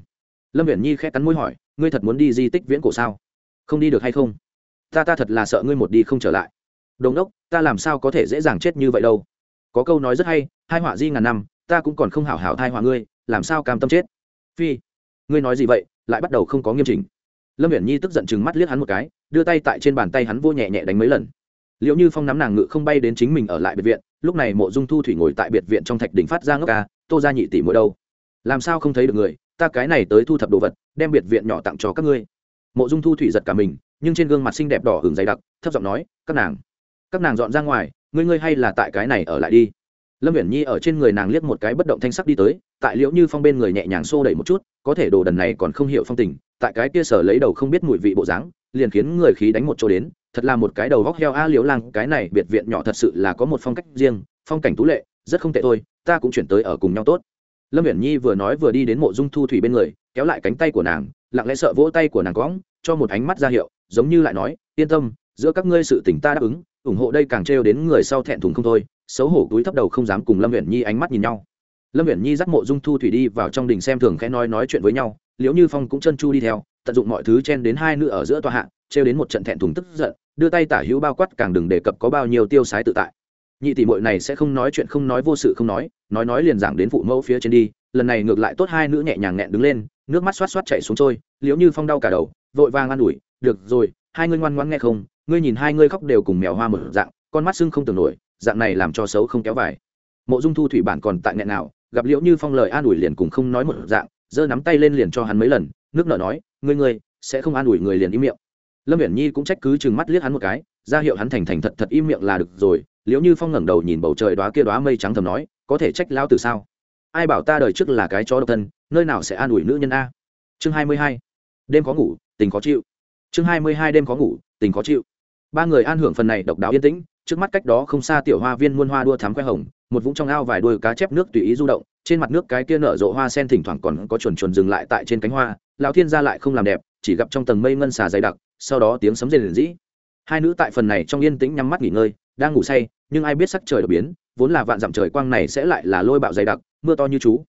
Lâm viễn nhi khẽ cắn môi hỏi ngươi thật muốn đi di tích viễn cổ sao? Không đi được hay không? Ta ta thật là sợ ngươi một đi không trở lại. Đồn đốc, ta làm sao có thể dễ dàng chết như vậy đâu? Có câu nói rất hay, hai họa di ngàn năm, ta cũng còn không hảo hảo thai họa ngươi, làm sao cam tâm chết? Phi, ngươi nói gì vậy? Lại bắt đầu không có nghiêm chỉnh. Lâm viễn nhi tức giận chừng mắt liếc hắn một cái, đưa tay tại trên bàn tay hắn vô nhẹ nhẹ đánh mấy lần. Liệu như phong nắm nàng ngự không bay đến chính mình ở lại biệt viện, lúc này mộ dung thu thủy ngồi tại biệt viện trong thạch đỉnh phát ra ngốc ca, tô ra nhị tỷ mỗi đâu? Làm sao không thấy được người? Ta cái này tới thu thập đồ vật, đem biệt viện nhỏ tặng cho các ngươi. Mộ dung thu thủy giật cả mình, nhưng trên gương mặt xinh đẹp đỏ hừng dày đặc, thấp giọng nói, các nàng các nàng dọn ra ngoài, ngươi ngươi hay là tại cái này ở lại đi. Lâm viễn nhi ở trên người nàng liếc một cái bất động thanh sắc đi tới, tại liễu như phong bên người nhẹ nhàng xô đẩy một chút, có thể đồ đần này còn không hiểu phong tình, tại cái kia sở lấy đầu không biết mùi vị bộ dáng, liền khiến người khí đánh một chỗ đến, thật là một cái đầu góc heo a liễu lang, cái này biệt viện nhỏ thật sự là có một phong cách riêng, phong cảnh tú lệ, rất không tệ thôi, ta cũng chuyển tới ở cùng nhau tốt lâm viễn nhi vừa nói vừa đi đến mộ dung thu thủy bên người, kéo lại cánh tay của nàng, lặng lẽ sợ vỗ tay của nàng cóng cho một ánh mắt ra hiệu, giống như lại nói, yên tâm, giữa các ngươi sự tỉnh ta đáp ứng, ủng hộ đây càng trêu đến người sau thẹn thùng không thôi. Xấu hổ túi thấp đầu không dám cùng lâm viễn nhi ánh mắt nhìn nhau. Lâm viễn nhi dắt mộ dung thu thủy đi vào trong đình xem thường khẽ nói nói chuyện với nhau, liễu như phong cũng chân chu đi theo, tận dụng mọi thứ chen đến hai nữ ở giữa tòa hạ, trêu đến một trận thẹn thùng tức giận, đưa tay tả hữu bao quát càng đừng đề cập có bao nhiêu tiêu sái tự tại nhị tỷ muội này sẽ không nói chuyện không nói vô sự không nói nói nói liền giảng đến phụ mẫu phía trên đi, lần này ngược lại tốt hai nữ nhẹ nhàng nghẹn đứng lên, nước mắt xoát xoát chảy xuống trôi, liễu như phong đau cả đầu, vội vàng an ủi, được rồi, hai ngươi ngoan ngoãn nghe không, ngươi nhìn hai ngươi khóc đều cùng mèo hoa mở dạng, con mắt sưng không tưởng nổi, dạng này làm cho xấu không kéo vải. Mộ dung thu thủy bản còn tại nghẹn nào, gặp liễu như phong lời an ủi liền cùng không nói một dạng, giơ nắm tay lên liền cho hắn mấy lần, nước nở nói, ngươi ngươi, sẽ không an ủi người liền im miệng. Lâm viễn nhi cũng trách cứ chừng mắt liếc hắn một cái, ra hiệu hắn thành thành thật thật im miệng là được rồi liễu như phong ngẩng đầu nhìn bầu trời đoá kia đoá mây trắng thầm nói, có thể trách lao từ sao? Ai bảo ta đời trước là cái chó độc thân, nơi nào sẽ an ủi nữ nhân a? Chương hai mươi hai. Đêm có ngủ, tình khó chịu. Chương hai mươi hai đêm có ngủ, tình khó chịu. Ba người an hưởng phần này độc đáo yên tĩnh, trước mắt cách đó không xa tiểu hoa viên muôn hoa đua thám khoe hồng, một vũng trong ao vài đuôi cá chép nước tùy ý du động, trên mặt nước cái kia nở rộ hoa sen thỉnh thoảng còn có chuồn chuồn dừng lại tại trên cánh hoa, lão thiên gia lại không làm đẹp, chỉ gặp trong tầng mây ngân xà dày đặc, sau đó tiếng sấm rền rĩ. Hai nữ tại phần này trong yên tĩnh nhắm mắt nghỉ ngơi đang ngủ say, nhưng ai biết sắc trời đột biến, vốn là vạn dặm trời quang này sẽ lại là lôi bạo dày đặc, mưa to như chú.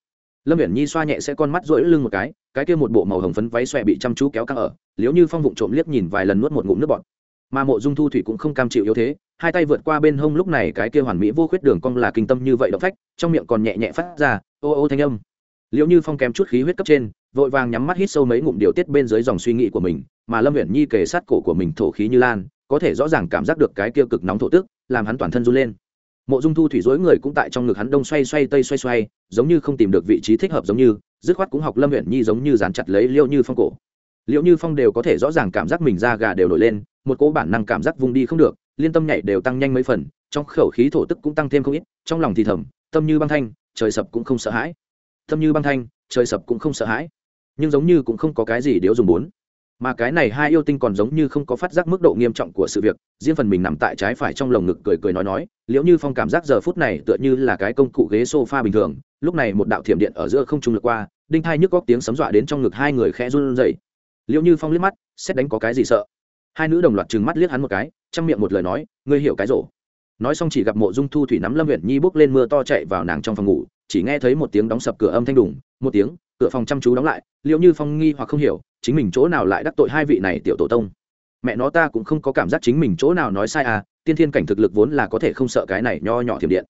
Lâm viễn nhi xoa nhẹ sẽ con mắt rỗi lưng một cái cái kia một bộ màu hồng phấn váy xòe bị chăm chú kéo căng ở, liếu như phong vụng trộm liếc nhìn vài lần nuốt một ngụm nước bọt. Mà mộ dung thu thủy cũng không cam chịu yếu thế, hai tay vượt qua bên hông lúc này cái kia hoàn mỹ vô khuyết đường cong là kinh tâm như vậy động phách, trong miệng còn nhẹ nhẹ phát ra, ô ô thanh âm. Liệu như phong kém chút khí huyết cấp trên, vội vàng nhắm mắt hít sâu mấy ngụm điều tiết bên dưới dòng suy nghĩ của mình, mà lâm Viễn nhi kề sát cổ của mình thổ khí như lan, có thể rõ ràng cảm giác được cái kia cực nóng thổ tức làm hắn toàn thân run lên. Mộ dung thu thủy dối người cũng tại trong ngực hắn đông xoay xoay tây xoay xoay, giống như không tìm được vị trí thích hợp giống như, dứt khoát cũng học lâm huyện nhi giống như dán chặt lấy liêu như phong cổ. Liệu như phong đều có thể rõ ràng cảm giác mình da gà đều nổi lên, một cố bản năng cảm giác vùng đi không được, liên tâm nhảy đều tăng nhanh mấy phần, trong khẩu khí thổ tức cũng tăng thêm không ít, trong lòng thì thầm, tâm như băng thanh, trời sập cũng không sợ hãi. Tâm như băng thanh, trời sập cũng không sợ hãi. Nhưng giống như cũng không có cái gì điếu dùng bốn mà cái này hai yêu tinh còn giống như không có phát giác mức độ nghiêm trọng của sự việc, riêng phần mình nằm tại trái phải trong lồng ngực cười cười nói nói, liễu như phong cảm giác giờ phút này tựa như là cái công cụ ghế sofa bình thường, lúc này một đạo thiểm điện ở giữa không trung lượt qua, đinh thai nhức góc tiếng sấm dọa đến trong ngực hai người khẽ run rẩy. Liễu như phong liếc mắt, xét đánh có cái gì sợ? Hai nữ đồng loạt trừng mắt liếc hắn một cái, chăm miệng một lời nói, ngươi hiểu cái rổ. Nói xong chỉ gặp mộ dung thu thủy nắm lâm huyện nhi bước lên mưa to chạy vào nàng trong phòng ngủ, chỉ nghe thấy một tiếng đóng sập cửa âm thanh đủng một tiếng, cửa phòng chăm chú đóng lại liệu như phong nghi hoặc không hiểu chính mình chỗ nào lại đắc tội hai vị này tiểu tổ tông? Mẹ nó ta cũng không có cảm giác chính mình chỗ nào nói sai à tiên thiên cảnh thực lực vốn là có thể không sợ cái này nho nhỏ thiểm điện.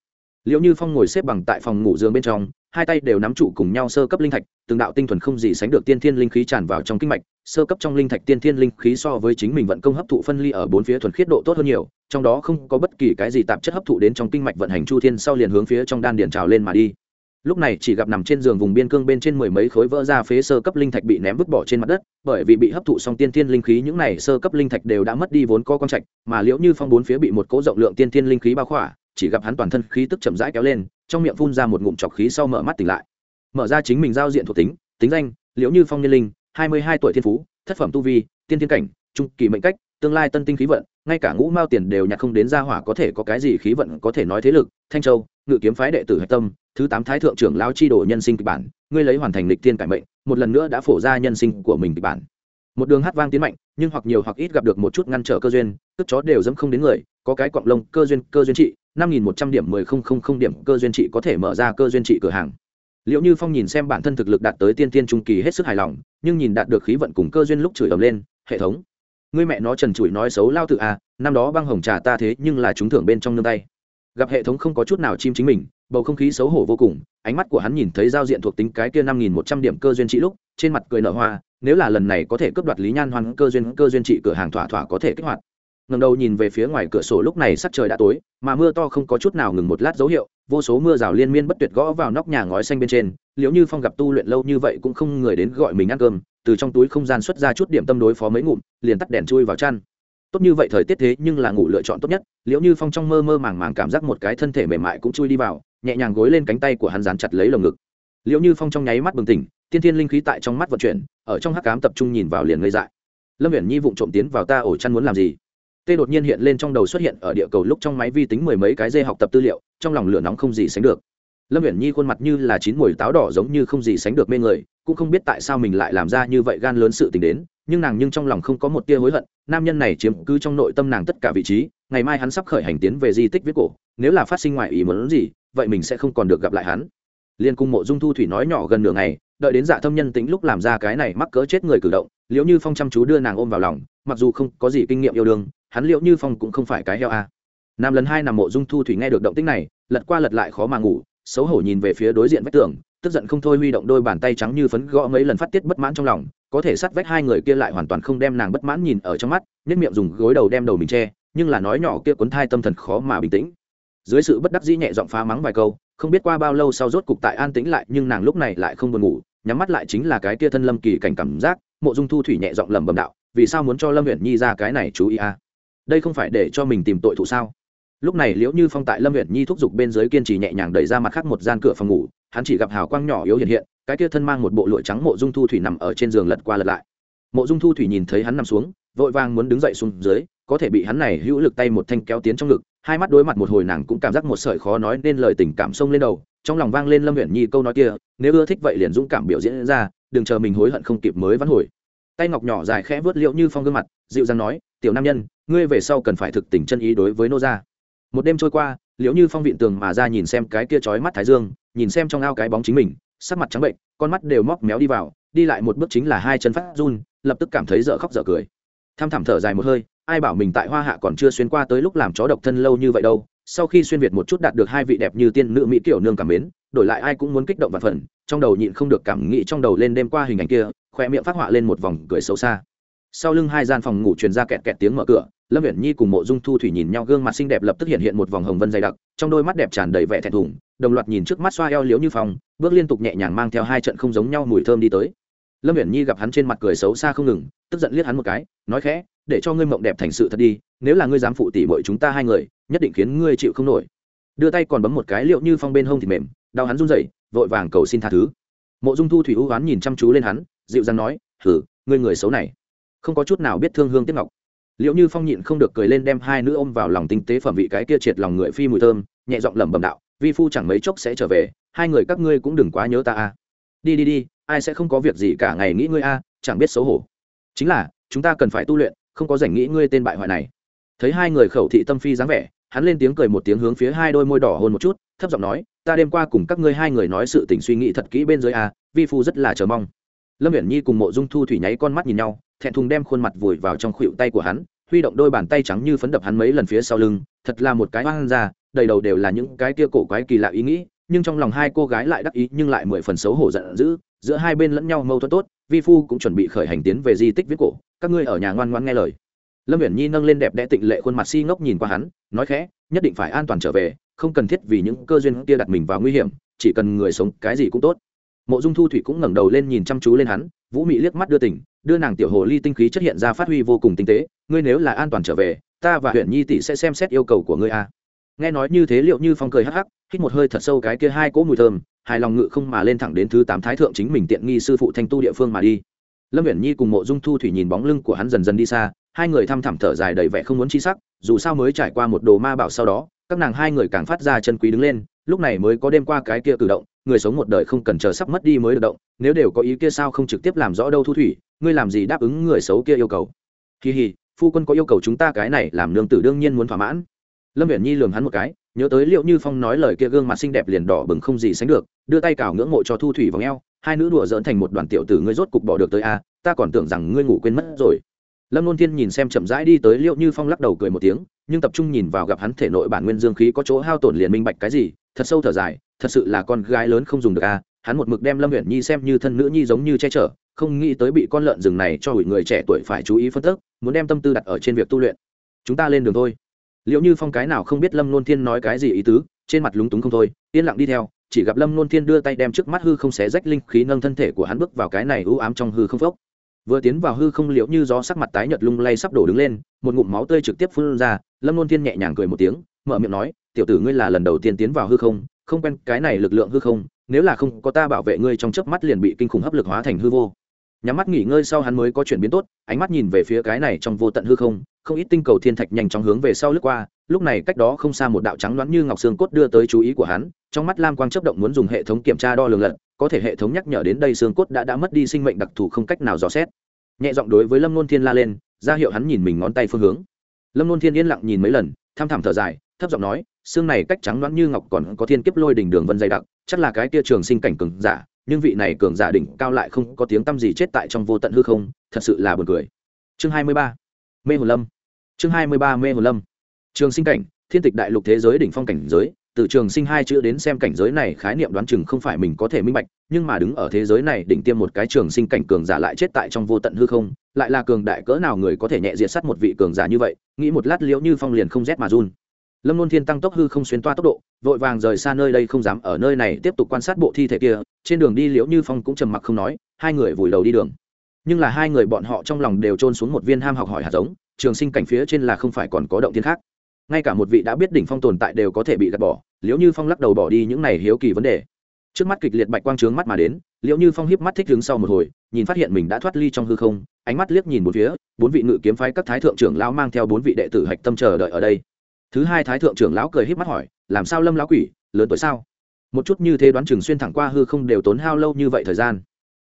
Liệu như phong ngồi xếp bằng tại phòng ngủ giường bên trong, hai tay đều nắm trụ cùng nhau sơ cấp linh thạch, từng đạo tinh thuần không gì sánh được tiên thiên linh khí tràn vào trong kinh mạch, sơ cấp trong linh thạch tiên thiên linh khí so với chính mình vận công hấp thụ phân ly ở bốn phía thuần khiết độ tốt hơn nhiều, trong đó không có bất kỳ cái gì tạp chất hấp thụ đến trong kinh mạch vận hành chu thiên sau liền hướng phía trong đan điền trào lên mà đi lúc này chỉ gặp nằm trên giường vùng biên cương bên trên mười mấy khối vỡ ra phế sơ cấp linh thạch bị ném vứt bỏ trên mặt đất, bởi vì bị hấp thụ xong tiên thiên linh khí những này sơ cấp linh thạch đều đã mất đi vốn co con trạch, mà liễu như phong bốn phía bị một cỗ rộng lượng tiên thiên linh khí bao khỏa, chỉ gặp hắn toàn thân khí tức chậm rãi kéo lên, trong miệng phun ra một ngụm chọc khí sau mở mắt tỉnh lại. Mở ra chính mình giao diện thuộc tính tính danh, liễu như phong nhân linh, hai mươi hai tuổi thiên phú, thất phẩm tu vi, tiên thiên cảnh, trung kỳ mệnh cách, tương lai tân tinh khí vận, ngay cả ngũ mao tiền đều nhặt không đến gia hỏa có thể có cái gì khí vận có thể nói thế lực, thanh châu, ngự kiếm phái đệ tử hạch tâm thứ tám thái thượng trưởng lao chi đồ nhân sinh kịch bản, ngươi lấy hoàn thành lịch tiên cải mệnh, một lần nữa đã phổ ra nhân sinh của mình kịch bản. Một đường hát vang tiến mạnh, nhưng hoặc nhiều hoặc ít gặp được một chút ngăn trở cơ duyên, tức chó đều dẫm không đến người, có cái quặng lông cơ duyên cơ duyên trị, năm nghìn một trăm điểm mười không không không điểm cơ duyên trị có thể mở ra cơ duyên trị cửa hàng. Liệu như phong nhìn xem bản thân thực lực đạt tới tiên tiên trung kỳ hết sức hài lòng, nhưng nhìn đạt được khí vận cùng cơ duyên lúc chửi ầm lên, hệ thống, ngươi mẹ nó trần trụi nói xấu lao tự à năm đó băng hồng trà ta thế nhưng là chúng thưởng bên trong nương tay gặp hệ thống không có chút nào chim chính mình, bầu không khí xấu hổ vô cùng, ánh mắt của hắn nhìn thấy giao diện thuộc tính cái kia năm nghìn một trăm điểm cơ duyên trị lúc, trên mặt cười nở hoa, nếu là lần này có thể cướp đoạt lý nhan hoan cơ duyên cơ duyên trị cửa hàng thỏa thỏa có thể kích hoạt. Ngầm đầu nhìn về phía ngoài cửa sổ lúc này sắc trời đã tối, mà mưa to không có chút nào ngừng một lát dấu hiệu, vô số mưa rào liên miên bất tuyệt gõ vào nóc nhà ngói xanh bên trên liệu như phong gặp tu luyện lâu như vậy cũng không người đến gọi mình ăn cơm, từ trong túi không gian xuất ra chút điểm tâm đối phó mấy ngụm, liền tắt đèn chui vào chăn tốt như vậy thời tiết thế nhưng là ngủ lựa chọn tốt nhất liệu như phong trong mơ mơ màng màng cảm giác một cái thân thể mềm mại cũng chui đi vào, nhẹ nhàng gối lên cánh tay của hắn dán chặt lấy lồng ngực. Liệu như phong trong nháy mắt bừng tỉnh, tiên thiên linh khí tại trong mắt vận chuyển, ở trong hắc cám tập trung nhìn vào liền ngây dại. Lâm viễn nhi vụng trộm tiến vào ta ổ chăn muốn làm gì? Tê đột nhiên hiện lên trong đầu xuất hiện ở địa cầu lúc trong máy vi tính mười mấy cái dê học tập tư liệu, trong lòng lửa nóng không gì sánh được lâm viễn nhi khuôn mặt như là chín mùi táo đỏ giống như không gì sánh được mê người, cũng không biết tại sao mình lại làm ra như vậy gan lớn sự tình đến, nhưng nàng nhưng trong lòng không có một tia hối hận, nam nhân này chiếm cứ trong nội tâm nàng tất cả vị trí, ngày mai hắn sắp khởi hành tiến về di tích viết cổ, nếu là phát sinh ngoại ý muốn gì, vậy mình sẽ không còn được gặp lại hắn. Liên cung mộ dung thu thủy nói nhỏ gần nửa ngày, đợi đến dạ thâm nhân tính lúc làm ra cái này mắc cỡ chết người cử động liệu như phong chăm chú đưa nàng ôm vào lòng, mặc dù không có gì kinh nghiệm yêu đương, hắn liệu như phong cũng không phải cái heo a. Nam lần hai nằm mộ dung thu thủy nghe được động tích này, lật qua lật lại khó mà ngủ xấu hổ nhìn về phía đối diện vách tường, tức giận không thôi huy động đôi bàn tay trắng như phấn gõ mấy lần phát tiết bất mãn trong lòng, có thể sát vách hai người kia lại hoàn toàn không đem nàng bất mãn nhìn ở trong mắt, nhất miệng dùng gối đầu đem đầu mình che, nhưng là nói nhỏ kia cuốn thai tâm thần khó mà bình tĩnh. Dưới sự bất đắc dĩ nhẹ giọng phá mắng vài câu, không biết qua bao lâu sau rốt cục tại an tĩnh lại, nhưng nàng lúc này lại không buồn ngủ, nhắm mắt lại chính là cái kia thân lâm kỳ cảnh cảm giác, mộ dung thu thủy nhẹ giọng lẩm bẩm đạo, vì sao muốn cho lâm huyện nhi ra cái này chú ý à? Đây không phải để cho mình tìm tội thụ sao? Lúc này liễu như phong tại lâm huyện nhi thúc giục bên dưới kiên trì nhẹ nhàng đẩy ra mặt khác một gian cửa phòng ngủ, hắn chỉ gặp hào quang nhỏ yếu hiện hiện, cái kia thân mang một bộ lụa trắng mộ dung thu thủy nằm ở trên giường lật qua lật lại. Mộ dung thu thủy nhìn thấy hắn nằm xuống, vội vàng muốn đứng dậy xuống dưới, có thể bị hắn này hữu lực tay một thanh kéo tiến trong ngực, hai mắt đối mặt một hồi nàng cũng cảm giác một sợi khó nói nên lời tình cảm sông lên đầu, trong lòng vang lên lâm huyện nhi câu nói kia, nếu ưa thích vậy liền dũng cảm biểu diễn ra, đừng chờ mình hối hận không kịp mới vắn hồi. Tay ngọc nhỏ dài khẽ vớt liễu như phong gương mặt, dịu dàng nói, tiểu nam nhân, ngươi về sau cần phải thực tình chân ý đối với nô gia một đêm trôi qua, liễu như phong vịn tường mà ra nhìn xem cái kia trói mắt thái dương, nhìn xem trong ao cái bóng chính mình, sắc mặt trắng bệnh, con mắt đều móc méo đi vào, đi lại một bước chính là hai chân phát run, lập tức cảm thấy dở khóc dở cười. Tham thảm thở dài một hơi, ai bảo mình tại hoa hạ còn chưa xuyên qua tới lúc làm chó độc thân lâu như vậy đâu, sau khi xuyên việt một chút đạt được hai vị đẹp như tiên nữ mỹ kiểu nương cảm mến, đổi lại ai cũng muốn kích động và phần, trong đầu nhịn không được cảm nghĩ trong đầu lên đêm qua hình ảnh kia, khoe miệng phát họa lên một vòng cười xấu xa sau lưng hai gian phòng ngủ truyền ra kẹt kẹt tiếng mở cửa, lâm viễn nhi cùng mộ dung thu thủy nhìn nhau gương mặt xinh đẹp lập tức hiện hiện một vòng hồng vân dày đặc, trong đôi mắt đẹp tràn đầy vẻ thẹn thùng, đồng loạt nhìn trước mắt xoa eo liếu như phòng bước liên tục nhẹ nhàng mang theo hai trận không giống nhau mùi thơm đi tới. Lâm viễn nhi gặp hắn trên mặt cười xấu xa không ngừng, tức giận liếc hắn một cái, nói khẽ, để cho ngươi mộng đẹp thành sự thật đi, nếu là ngươi dám phụ tỉ bội chúng ta hai người, nhất định khiến ngươi chịu không nổi. Đưa tay còn bấm một cái liệu như phong bên hông thì mềm, đau hắn run rẩy, vội vàng cầu xin tha thứ. Mộ dung thu thủy ưu oán nhìn chăm chú lên hắn, dịu dàng nói thử ngươi người xấu này không có chút nào biết thương hương tiếc ngọc. Liệu như phong nhịn không được cười lên đem hai nữ ôm vào lòng tinh tế phẩm vị cái kia triệt lòng người phi mùi thơm, nhẹ giọng lẩm bẩm đạo, vi phu chẳng mấy chốc sẽ trở về, hai người các ngươi cũng đừng quá nhớ ta a. Đi đi đi, ai sẽ không có việc gì cả ngày nghĩ ngươi a, chẳng biết xấu hổ. Chính là, chúng ta cần phải tu luyện, không có rảnh nghĩ ngươi tên bại hoại này. Thấy hai người khẩu thị tâm phi dáng vẻ, hắn lên tiếng cười một tiếng hướng phía hai đôi môi đỏ hôn một chút, thấp giọng nói, ta đêm qua cùng các ngươi hai người nói sự tình suy nghĩ thật kỹ bên dưới a, vi phu rất là chờ mong lâm viễn nhi cùng mộ dung thu thủy nháy con mắt nhìn nhau, thẹn thùng đem khuôn mặt vùi vào trong khuỵu tay của hắn, huy động đôi bàn tay trắng như phấn đập hắn mấy lần phía sau lưng, thật là một cái hoang ra đầy đầu đều là những cái kia cổ quái kỳ lạ ý nghĩ, nhưng trong lòng hai cô gái lại đắc ý nhưng lại mười phần xấu hổ giận dữ, giữa hai bên lẫn nhau mâu thuẫn tốt, vi phu cũng chuẩn bị khởi hành tiến về di tích viết cổ, các ngươi ở nhà ngoan ngoan nghe lời. Lâm viễn nhi nâng lên đẹp đẽ tịnh lệ khuôn mặt si ngốc nhìn qua hắn, nói khẽ, nhất định phải an toàn trở về, không cần thiết vì những cơ duyên kia đặt mình vào nguy hiểm, chỉ cần người sống, cái gì cũng tốt mộ dung thu thủy cũng ngẩng đầu lên nhìn chăm chú lên hắn, vũ mị liếc mắt đưa tỉnh, đưa nàng tiểu hồ ly tinh khí chất hiện ra phát huy vô cùng tinh tế, ngươi nếu là an toàn trở về, ta và huyện nhi tỷ sẽ xem xét yêu cầu của ngươi a. Nghe nói như thế liệu như phong cười hắc hắc, hít một hơi thật sâu cái kia hai cỗ mùi thơm, hài lòng ngự không mà lên thẳng đến thứ tám thái thượng chính mình tiện nghi sư phụ thanh tu địa phương mà đi. Lâm huyện nhi cùng mộ dung thu thủy nhìn bóng lưng của hắn dần dần đi xa, hai người thăm thẳm thở dài đầy vẻ không muốn chi sắc, dù sao mới trải qua một đồ ma bảo sau đó, các nàng hai người càng phát ra chân quý đứng lên, lúc này mới có đêm qua cái kia cử động người sống một đời không cần chờ sắp mất đi mới được động, nếu đều có ý kia sao không trực tiếp làm rõ đâu thu thủy, ngươi làm gì đáp ứng người xấu kia yêu cầu? Kỳ hì, phu quân có yêu cầu chúng ta cái này làm nương tử đương nhiên muốn thỏa mãn. Lâm viễn nhi lường hắn một cái, nhớ tới liệu như phong nói lời kia gương mặt xinh đẹp liền đỏ bừng không gì sánh được, đưa tay cào ngưỡng mộ cho thu thủy vào ngheo hai nữ đùa dỡn thành một đoàn tiểu tử ngươi rốt cục bỏ được tới a, ta còn tưởng rằng ngươi ngủ quên mất rồi. Lâm luôn thiên nhìn xem chậm rãi đi tới liệu như phong lắc đầu cười một tiếng, nhưng tập trung nhìn vào gặp hắn thể nội bản nguyên dương khí có chỗ hao tổn liền minh bạch cái gì, thật sâu thở dài thật sự là con gái lớn không dùng được a hắn một mực đem lâm huyện nhi xem như thân nữ nhi giống như che chở, không nghĩ tới bị con lợn rừng này cho hủy người trẻ tuổi phải chú ý phân tích, muốn đem tâm tư đặt ở trên việc tu luyện. Chúng ta lên đường thôi. Liệu như phong cái nào không biết lâm nôn thiên nói cái gì ý tứ, trên mặt lúng túng không thôi, yên lặng đi theo, chỉ gặp lâm nôn thiên đưa tay đem trước mắt hư không xé rách linh khí nâng thân thể của hắn bước vào cái này ưu ám trong hư không phốc. Vừa tiến vào hư không, liệu như gió sắc mặt tái nhợt lung lay sắp đổ đứng lên, một ngụm máu tươi trực tiếp phun ra, lâm nôn thiên nhẹ nhàng cười một tiếng, mở miệng nói, tiểu tử ngươi là lần đầu tiên tiến vào hư không không quen cái này lực lượng hư không, nếu là không có ta bảo vệ ngươi trong chớp mắt liền bị kinh khủng hấp lực hóa thành hư vô. Nhắm mắt nghỉ ngơi sau hắn mới có chuyển biến tốt, ánh mắt nhìn về phía cái này trong vô tận hư không không ít tinh cầu thiên thạch nhanh chóng hướng về sau lướt qua, lúc này cách đó không xa một đạo trắng đoán như ngọc xương cốt đưa tới chú ý của hắn, trong mắt lam quang chấp động muốn dùng hệ thống kiểm tra đo lường lận có thể hệ thống nhắc nhở đến đây xương cốt đã đã mất đi sinh mệnh đặc thù không cách nào dò xét. Nhẹ giọng đối với lâm nôn thiên la lên, ra hiệu hắn nhìn mình ngón tay phương hướng. Lâm nôn thiên yên lặng nhìn mấy lần, tham thảm thở dài, thấp giọng nói xương này cách trắng loáng như ngọc còn có thiên kiếp lôi đỉnh đường vân dày đặc, chắc là cái kia trường sinh cảnh cường giả, nhưng vị này cường giả đỉnh cao lại không có tiếng tăm gì chết tại trong vô tận hư không, thật sự là buồn cười. Chương hai mươi ba, mê hồ lâm. Chương hai mươi ba, mê hồ lâm. Trường sinh cảnh, thiên tịch đại lục thế giới đỉnh phong cảnh giới, từ trường sinh hai chữ đến xem cảnh giới này khái niệm đoán chừng không phải mình có thể minh bạch, nhưng mà đứng ở thế giới này đỉnh tiêm một cái trường sinh cảnh cường giả lại chết tại trong vô tận hư không, lại là cường đại cỡ nào người có thể nhẹ diệt sát một vị cường giả như vậy, nghĩ một lát liễu như phong liền không rét mà run lâm luân thiên tăng tốc hư không xuyên toa tốc độ, vội vàng rời xa nơi đây không dám ở nơi này tiếp tục quan sát bộ thi thể kia, trên đường đi liễu như phong cũng trầm mặc không nói, hai người vùi đầu đi đường. Nhưng là hai người bọn họ trong lòng đều trôn xuống một viên ham học hỏi hạt giống, trường sinh cảnh phía trên là không phải còn có động thiên khác. Ngay cả một vị đã biết đỉnh phong tồn tại đều có thể bị gạt bỏ, liễu như phong lắc đầu bỏ đi những này hiếu kỳ vấn đề. Trước mắt kịch liệt bạch quang trướng mắt mà đến, liễu như phong hiếp mắt thích đứng sau một hồi, nhìn phát hiện mình đã thoát ly trong hư không, ánh mắt liếc nhìn một phía, bốn vị ngự kiếm phái các thái thượng trưởng lão mang theo bốn vị đệ tử hạch tâm chờ đợi ở đây thứ hai thái thượng trưởng lão cười híp mắt hỏi, làm sao lâm lão quỷ, lớn tuổi sao? Một chút như thế đoán chừng xuyên thẳng qua hư không đều tốn hao lâu như vậy thời gian.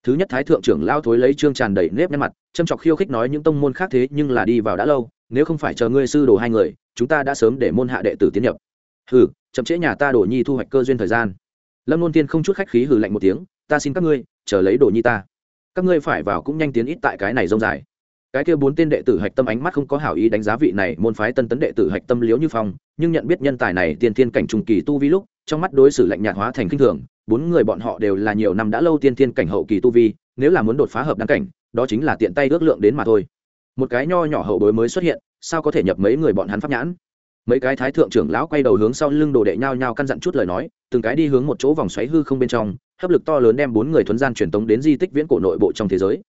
Thứ nhất thái thượng trưởng lão thối lấy trương tràn đầy nếp nhăn mặt, châm chọc khiêu khích nói những tông môn khác thế nhưng là đi vào đã lâu, nếu không phải chờ ngươi sư đồ hai người, chúng ta đã sớm để môn hạ đệ tử tiến nhập. Hừ, chậm trễ nhà ta đổ nhi thu hoạch cơ duyên thời gian. Lâm luân tiên không chút khách khí hừ lạnh một tiếng, ta xin các ngươi, chờ lấy đồ nhi ta. Các ngươi phải vào cũng nhanh tiến ít tại cái này rông dài cái kia bốn tên đệ tử hạch tâm ánh mắt không có hảo ý đánh giá vị này môn phái tân tấn đệ tử hạch tâm liếu như phong, nhưng nhận biết nhân tài này tiên thiên cảnh trùng kỳ tu vi lúc, trong mắt đối xử lạnh nhạt hóa thành kinh thường, bốn người bọn họ đều là nhiều năm đã lâu tiên thiên cảnh hậu kỳ tu vi, nếu là muốn đột phá hợp đáng cảnh, đó chính là tiện tay ước lượng đến mà thôi. Một cái nho nhỏ hậu bối mới xuất hiện, sao có thể nhập mấy người bọn hắn pháp nhãn? Mấy cái thái thượng trưởng lão quay đầu hướng sau lưng đồ đệ nhau nhau căn dặn chút lời nói, từng cái đi hướng một chỗ vòng xoáy hư không bên trong, hấp lực to lớn đem bốn người thuấn gian truyền tống đến di tích viễn cổ nội bộ trong thế giới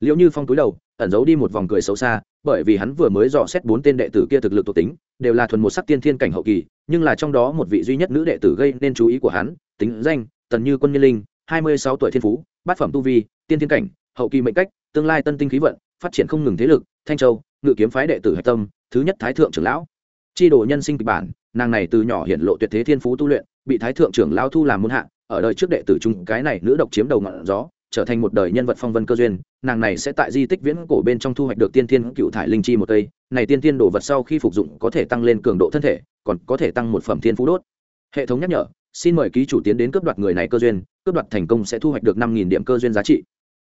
liệu như phong túi đầu, ẩn giấu đi một vòng cười xấu xa, bởi vì hắn vừa mới dò xét bốn tên đệ tử kia thực lực thuộc tính, đều là thuần một sắc tiên thiên cảnh hậu kỳ, nhưng là trong đó một vị duy nhất nữ đệ tử gây nên chú ý của hắn, tính danh, tần như quân nhân linh, hai mươi sáu tuổi thiên phú, bát phẩm tu vi, tiên thiên cảnh, hậu kỳ mệnh cách, tương lai tân tinh khí vận, phát triển không ngừng thế lực, thanh châu, ngự kiếm phái đệ tử hạch tâm, thứ nhất thái thượng trưởng lão. Chi đồ nhân sinh kịch bản, nàng này từ nhỏ hiện lộ tuyệt thế thiên phú tu luyện, bị thái thượng trưởng lão thu làm muôn hạ, ở đời trước đệ tử trung cái này nữ độc chiếm đầu ngọn gió trở thành một đời nhân vật phong vân cơ duyên, nàng này sẽ tại di tích viễn cổ bên trong thu hoạch được tiên thiên cựu thải linh chi một cây. Này tiên thiên đồ vật sau khi phục dụng có thể tăng lên cường độ thân thể, còn có thể tăng một phẩm thiên phú đốt. Hệ thống nhắc nhở, xin mời ký chủ tiến đến cướp đoạt người này cơ duyên, cướp đoạt thành công sẽ thu hoạch được năm nghìn điểm cơ duyên giá trị.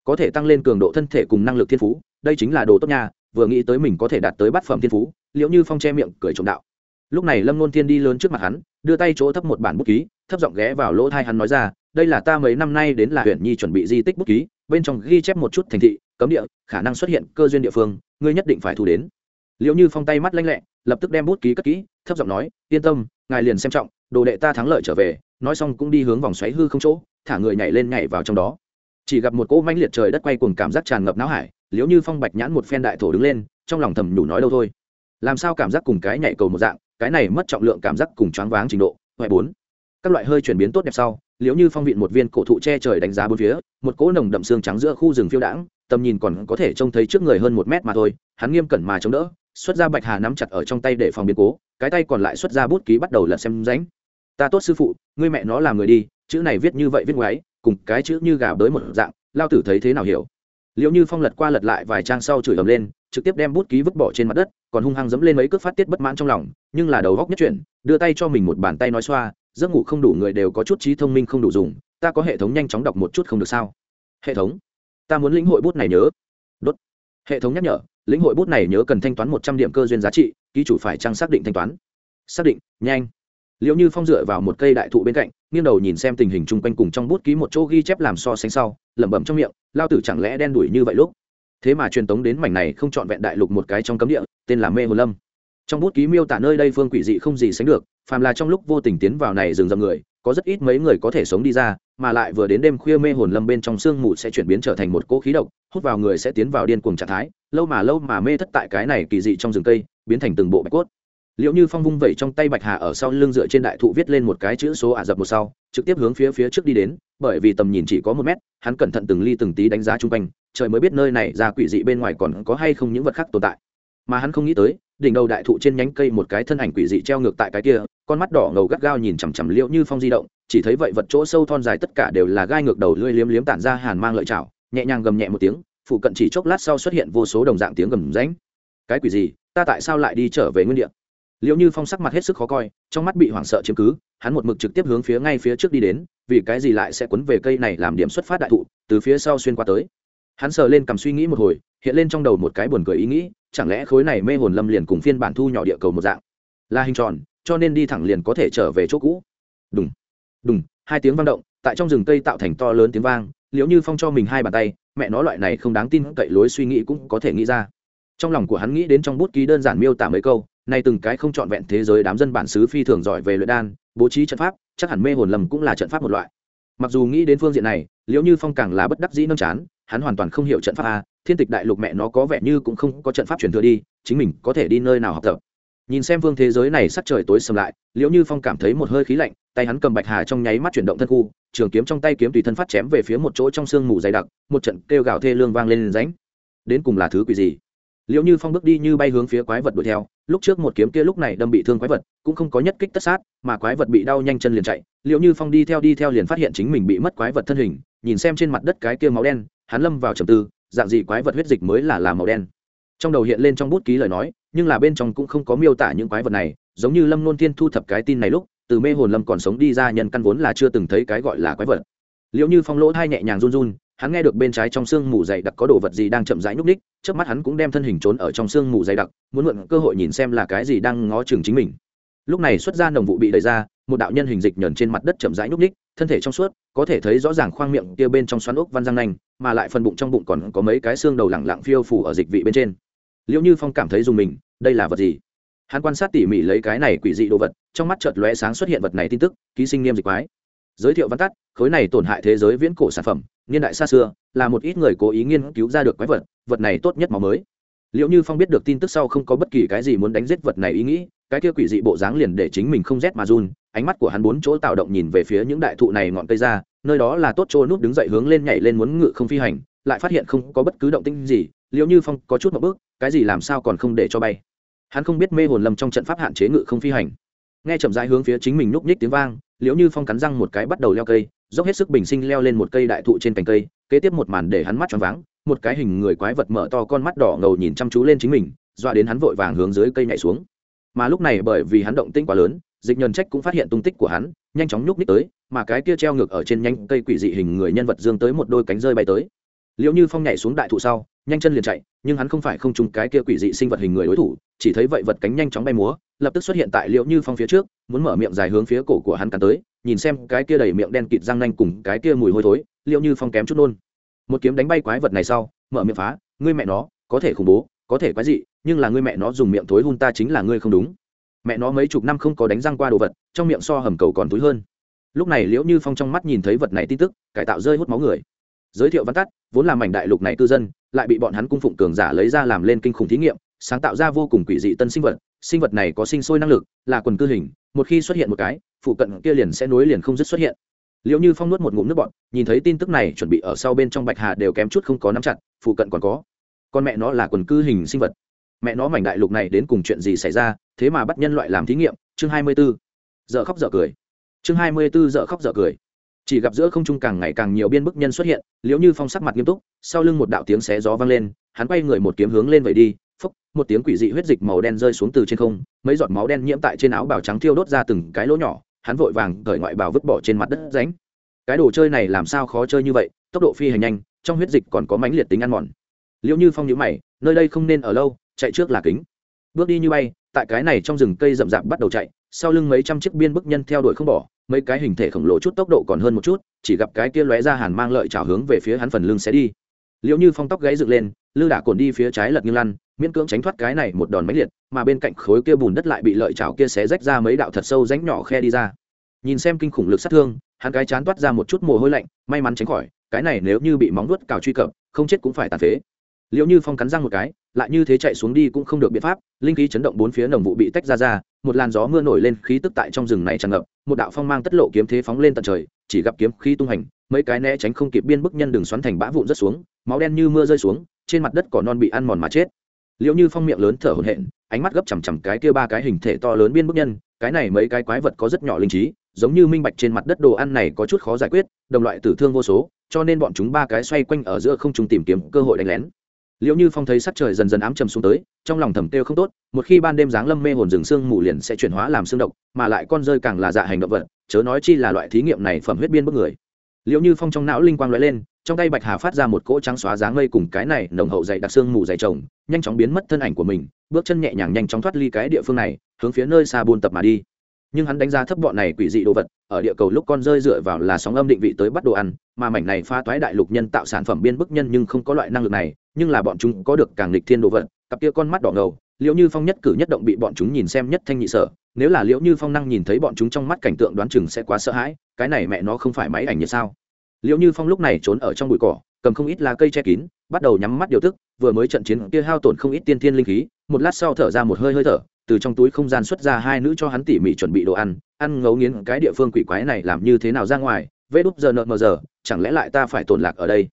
Có thể tăng lên cường độ thân thể cùng năng lực thiên phú, đây chính là đồ tốt nha, vừa nghĩ tới mình có thể đạt tới bát phẩm thiên phú, liệu như phong che miệng, cười trộm đạo. Lúc này lâm nôn thiên đi lớn trước mặt hắn, đưa tay chỗ thấp một bản bút ký, thấp giọng ghé vào lỗ thai hắn nói ra đây là ta mấy năm nay đến là huyện nhi chuẩn bị di tích bút ký, bên trong ghi chép một chút thành thị, cấm địa, khả năng xuất hiện cơ duyên địa phương, ngươi nhất định phải thu đến. Liệu như phong tay mắt lanh lẹ, lập tức đem bút ký cất kỹ, thấp giọng nói, yên tâm, ngài liền xem trọng, đồ đệ ta thắng lợi trở về, nói xong cũng đi hướng vòng xoáy hư không chỗ, thả người nhảy lên nhảy vào trong đó. Chỉ gặp một cỗ mãnh liệt trời đất quay cùng cảm giác tràn ngập não hải liếu như phong bạch nhãn một phen đại thổ đứng lên, trong lòng thầm nhủ nói đâu thôi. Làm sao cảm giác cùng cái nhảy cầu một dạng, cái này mất trọng lượng cảm giác cùng choáng váng trình độ huệ bốn. Các loại hơi chuyển biến tốt đẹp sau liếu như phong vịn một viên cổ thụ che trời đánh giá bốn phía, một cỗ nồng đậm xương trắng giữa khu rừng phiêu đãng, tầm nhìn còn có thể trông thấy trước người hơn một mét mà thôi, hắn nghiêm cẩn mà chống đỡ, xuất ra bạch hà nắm chặt ở trong tay để phòng biến cố, cái tay còn lại xuất ra bút ký bắt đầu lật xem ránh ta tốt sư phụ, ngươi mẹ nó làm người đi, chữ này viết như vậy viết ngoáy, cùng cái chữ như gà bới một dạng, lao tử thấy thế nào hiểu? Liệu như phong lật qua lật lại vài trang sau chửi ầm lên, trực tiếp đem bút ký vứt bỏ trên mặt đất, còn hung hăng dẫm lên mấy cước phát tiết bất mãn trong lòng, nhưng là đầu góc nhất chuyển, đưa tay cho mình một bàn tay nói xoa giấc ngủ không đủ người đều có chút trí thông minh không đủ dùng, ta có hệ thống nhanh chóng đọc một chút không được sao? Hệ thống, ta muốn lĩnh hội bút này nhớ. Đốt. Hệ thống nhắc nhở, lĩnh hội bút này nhớ cần thanh toán một trăm điểm cơ duyên giá trị, ký chủ phải trang xác định thanh toán. Xác định, nhanh. Liệu như phong dựa vào một cây đại thụ bên cạnh, nghiêng đầu nhìn xem tình hình chung quanh cùng trong bút ký một chỗ ghi chép làm so sánh sau, lẩm bẩm trong miệng, lao tử chẳng lẽ đen đuổi như vậy lúc? Thế mà truyền tống đến mảnh này không trọn vẹn đại lục một cái trong cấm địa, tên là mê hồ lâm trong bút ký miêu tả nơi đây phương quỷ dị không gì sánh được, phàm là trong lúc vô tình tiến vào này rừng rậm người, có rất ít mấy người có thể sống đi ra, mà lại vừa đến đêm khuya mê hồn lâm bên trong sương mù sẽ chuyển biến trở thành một cỗ khí độc, hút vào người sẽ tiến vào điên cuồng trạng thái, lâu mà lâu mà mê thất tại cái này kỳ dị trong rừng cây, biến thành từng bộ bạch cốt. Liệu như phong vung vẩy trong tay bạch hà ở sau lưng dựa trên đại thụ viết lên một cái chữ số ả rập một sau, trực tiếp hướng phía phía trước đi đến, bởi vì tầm nhìn chỉ có một mét, hắn cẩn thận từng ly từng tí đánh giá chung quanh, trời mới biết nơi này ra quỷ dị bên ngoài còn có hay không những vật khác tồn tại. Mà hắn không nghĩ tới đỉnh đầu đại thụ trên nhánh cây một cái thân ảnh quỷ dị treo ngược tại cái kia, con mắt đỏ ngầu gắt gao nhìn chằm chằm liễu như phong di động, chỉ thấy vậy vật chỗ sâu thon dài tất cả đều là gai ngược đầu lưỡi liếm liếm tản ra hàn mang lợi chảo nhẹ nhàng gầm nhẹ một tiếng, phụ cận chỉ chốc lát sau xuất hiện vô số đồng dạng tiếng gầm ránh. Cái quỷ gì? Ta tại sao lại đi trở về nguyên địa? Liệu như phong sắc mặt hết sức khó coi, trong mắt bị hoảng sợ chiếm cứ, hắn một mực trực tiếp hướng phía ngay phía trước đi đến, vì cái gì lại sẽ quấn về cây này làm điểm xuất phát đại thụ, từ phía sau xuyên qua tới. Hắn sờ lên cầm suy nghĩ một hồi, hiện lên trong đầu một cái buồn cười ý nghĩ chẳng lẽ khối này mê hồn lâm liền cùng phiên bản thu nhỏ địa cầu một dạng? Là hình tròn, cho nên đi thẳng liền có thể trở về chỗ cũ. Đúng đúng hai tiếng vang động, tại trong rừng cây tạo thành to lớn tiếng vang liệu như phong cho mình hai bàn tay, mẹ nó loại này không đáng tin, cậy lối suy nghĩ cũng có thể nghĩ ra. Trong lòng của hắn nghĩ đến trong bút ký đơn giản miêu tả mấy câu, nay từng cái không trọn vẹn thế giới đám dân bản xứ phi thường giỏi về luyện đan, bố trí trận pháp, chắc hẳn mê hồn lầm cũng là trận pháp một loại. Mặc dù nghĩ đến phương diện này liệu như phong càng là bất đắc dĩ nâng chán, hắn hoàn toàn không hiểu trận pháp a thiên tịch đại lục mẹ nó có vẻ như cũng không có trận pháp truyền thừa đi, chính mình có thể đi nơi nào học tập. Nhìn xem vương thế giới này sắc trời tối sầm lại, liễu như phong cảm thấy một hơi khí lạnh, tay hắn cầm bạch hà trong nháy mắt chuyển động thân khu, trường kiếm trong tay kiếm tùy thân phát chém về phía một chỗ trong sương mù dày đặc, một trận kêu gào thê lương vang lên ránh đến cùng là thứ quỷ gì? Liễu như phong bước đi như bay hướng phía quái vật đuổi theo, lúc trước một kiếm kia lúc này đâm bị thương quái vật, cũng không có nhất kích tất sát, mà quái vật bị đau nhanh chân liền chạy. Liễu như phong đi theo đi theo liền phát hiện chính mình bị mất quái vật thân hình, nhìn xem trên mặt đất cái kia máu đen, hắn lâm vào trầm tư dạng gì quái vật huyết dịch mới là làm màu đen. Trong đầu hiện lên trong bút ký lời nói, nhưng là bên trong cũng không có miêu tả những quái vật này, giống như lâm nôn thiên thu thập cái tin này lúc, từ mê hồn lâm còn sống đi ra nhân căn vốn là chưa từng thấy cái gọi là quái vật. Liệu như phong lỗ thai nhẹ nhàng run run, hắn nghe được bên trái trong xương mù dày đặc có đồ vật gì đang chậm rãi nhúc ních trước mắt hắn cũng đem thân hình trốn ở trong xương mù dày đặc, muốn mượn cơ hội nhìn xem là cái gì đang ngó chừng chính mình. Lúc này xuất ra đồng vụ bị đẩy ra, một đạo nhân hình dịch nhờn trên mặt đất chậm rãi nhúc ních thân thể trong suốt, có thể thấy rõ ràng khoang miệng kia bên trong xoắn ốc văn răng nanh, mà lại phần bụng trong bụng còn có mấy cái xương đầu lẳng lặng phiêu phủ ở dịch vị bên trên. Liệu như phong cảm thấy dùng mình, đây là vật gì? Hắn quan sát tỉ mỉ lấy cái này quỷ dị đồ vật, trong mắt chợt lóe sáng xuất hiện vật này tin tức, ký sinh nghiêm dịch quái. Giới thiệu văn tắt, khối này tổn hại thế giới viễn cổ sản phẩm, niên đại xa xưa, là một ít người cố ý nghiên cứu ra được quái vật vật này tốt nhất màu mới. Liệu như phong biết được tin tức sau không có bất kỳ cái gì muốn đánh giết vật này ý nghĩ, cái kia quỷ dị bộ dáng liền để chính mình không rét mà run ánh mắt của hắn bốn chỗ tạo động nhìn về phía những đại thụ này ngọn cây ra, nơi đó là tốt chỗ núp đứng dậy hướng lên nhảy lên muốn ngự không phi hành, lại phát hiện không có bất cứ động tĩnh gì liệu như phong có chút một bước, cái gì làm sao còn không để cho bay. Hắn không biết mê hồn lâm trong trận pháp hạn chế ngự không phi hành. Nghe chậm rãi hướng phía chính mình núp nhích tiếng vang liệu như phong cắn răng một cái bắt đầu leo cây, dốc hết sức bình sinh leo lên một cây đại thụ trên cành cây, kế tiếp một màn để hắn mắt choáng váng, một cái hình người quái vật mở to con mắt đỏ ngầu nhìn chăm chú lên chính mình, dọa đến hắn vội vàng hướng dưới cây nhảy xuống mà lúc này bởi vì hắn động tĩnh quá lớn, dịch nhân trách cũng phát hiện tung tích của hắn, nhanh chóng nhúc ních tới, mà cái kia treo ngược ở trên nhanh cây quỷ dị hình người nhân vật dương tới một đôi cánh rơi bay tới. Liệu như phong nhảy xuống đại thụ sau, nhanh chân liền chạy, nhưng hắn không phải không trùng cái kia quỷ dị sinh vật hình người đối thủ, chỉ thấy vậy vật cánh nhanh chóng bay múa, lập tức xuất hiện tại liệu như phong phía trước, muốn mở miệng dài hướng phía cổ của hắn cắn tới, nhìn xem cái kia đầy miệng đen kịt răng nanh cùng cái kia mùi hôi thối liệu như phong kém chút nôn. Một kiếm đánh bay quái vật này sau, mở miệng phá, ngươi mẹ nó, có thể khủng bố có thể quái dị, nhưng là ngươi mẹ nó dùng miệng thối hun ta chính là ngươi không đúng. Mẹ nó mấy chục năm không có đánh răng qua đồ vật, trong miệng so hầm cầu còn thối hơn. Lúc này liễu như phong trong mắt nhìn thấy vật này tin tức, cải tạo rơi hút máu người. Giới thiệu văn tắt, vốn là mảnh đại lục này cư dân, lại bị bọn hắn cung phụng cường giả lấy ra làm lên kinh khủng thí nghiệm, sáng tạo ra vô cùng quỷ dị tân sinh vật. Sinh vật này có sinh sôi năng lực, là quần cư hình, một khi xuất hiện một cái, phụ cận kia liền sẽ nối liền không dứt xuất hiện. Liệu như phong nuốt một ngụm nước bọn nhìn thấy tin tức này chuẩn bị ở sau bên trong bạch hà đều kém chút không có nắm chặt, phụ cận còn có con mẹ nó là quần cư hình sinh vật. Mẹ nó mảnh đại lục này đến cùng chuyện gì xảy ra, thế mà bắt nhân loại làm thí nghiệm, chương hai mươi b ố khóc dở cười. Chương hai mươi b ố khóc dở cười. Chỉ gặp giữa không trung càng ngày càng nhiều biên bức nhân xuất hiện, liễu như phong sắc mặt nghiêm túc, sau lưng một đạo tiếng xé gió vang lên, hắn quay người một kiếm hướng lên vậy đi, phúc, một tiếng quỷ dị huyết dịch màu đen rơi xuống từ trên không, mấy giọt máu đen nhiễm tại trên áo bào trắng thiêu đốt ra từng cái lỗ nhỏ, hắn vội vàng cởi ngoại bào vứt bỏ trên mặt đất ránh. Cái đồ chơi này làm sao khó chơi như vậy, tốc độ phi hành nhanh, trong huyết dịch còn có mãnh liệt tính ăn mòn liệu như phong nhữ mày, nơi đây không nên ở lâu, chạy trước là kính. Bước đi như bay, tại cái này trong rừng cây rậm rạp bắt đầu chạy, sau lưng mấy trăm chiếc biên bức nhân theo đuổi không bỏ, mấy cái hình thể khổng lồ chút tốc độ còn hơn một chút, chỉ gặp cái kia lóe ra hàn mang lợi trào hướng về phía hắn phần lưng sẽ đi. Liệu như phong tóc gáy dựng lên, lư đả cồn đi phía trái lật như lăn, miễn cưỡng tránh thoát cái này một đòn máy liệt, mà bên cạnh khối kia bùn đất lại bị lợi chảo kia xé rách ra mấy đạo thật sâu rãnh nhỏ khe đi ra. Nhìn xem kinh khủng lực sát thương, hắn cái chán toát ra một chút mồ hôi lạnh, may mắn tránh khỏi, cái này nếu như bị móng nuốt cào truy cập, không chết cũng phải tàn phế liệu như phong cắn răng một cái, lại như thế chạy xuống đi cũng không được biện pháp, linh khí chấn động bốn phía nồng vụ bị tách ra ra, một làn gió mưa nổi lên, khí tức tại trong rừng này tràn ngập, một đạo phong mang tất lộ kiếm thế phóng lên tận trời, chỉ gặp kiếm khí tung hành, mấy cái né tránh không kịp biên bức nhân đường xoắn thành bã vụn rất xuống, máu đen như mưa rơi xuống, trên mặt đất cỏ non bị ăn mòn mà chết. Liệu như phong miệng lớn thở hổn hển, ánh mắt gấp chằm chằm cái kia ba cái hình thể to lớn biên bức nhân, cái này mấy cái quái vật có rất nhỏ linh trí, giống như minh bạch trên mặt đất đồ ăn này có chút khó giải quyết, đồng loại tử thương vô số, cho nên bọn chúng ba cái xoay quanh ở giữa không chúng tìm kiếm cơ hội đánh lén liệu như phong thấy sắc trời dần dần ám trầm xuống tới, trong lòng thầm têu không tốt, một khi ban đêm giáng lâm mê hồn rừng xương mù liền sẽ chuyển hóa làm xương độc, mà lại con rơi càng là dạ hành động vật, chớ nói chi là loại thí nghiệm này phẩm huyết biên bức người. Liệu như phong trong não linh quang lóe lên, trong tay bạch hà phát ra một cỗ trắng xóa dáng mây cùng cái này nồng hậu dày đặc xương mù dày trồng nhanh chóng biến mất thân ảnh của mình, bước chân nhẹ nhàng nhanh chóng thoát ly cái địa phương này, hướng phía nơi xa buôn tập mà đi. Nhưng hắn đánh giá thấp bọn này quỷ dị đồ vật, ở địa cầu lúc con rơi dựa vào là sóng âm định vị tới bắt đồ ăn, mà mảnh này pha toái đại lục nhân tạo sản phẩm biên bức nhân nhưng không có loại năng lực này nhưng là bọn chúng có được càng lịch thiên đồ vật, cặp kia con mắt đỏ ngầu liệu như phong nhất cử nhất động bị bọn chúng nhìn xem nhất thanh nhị sở, nếu là liệu như phong năng nhìn thấy bọn chúng trong mắt cảnh tượng đoán chừng sẽ quá sợ hãi, cái này mẹ nó không phải máy ảnh như sao? Liệu như phong lúc này trốn ở trong bụi cỏ, cầm không ít lá cây che kín, bắt đầu nhắm mắt điều tức, vừa mới trận chiến kia hao tổn không ít tiên thiên linh khí, một lát sau thở ra một hơi hơi thở, từ trong túi không gian xuất ra hai nữ cho hắn tỉ mỉ chuẩn bị đồ ăn ăn ngấu nghiến cái địa phương quỷ quái này làm như thế nào ra ngoài, vê đúp giờ nợ mờ giờ, chẳng lẽ lại ta phải tồn lạc ở đây?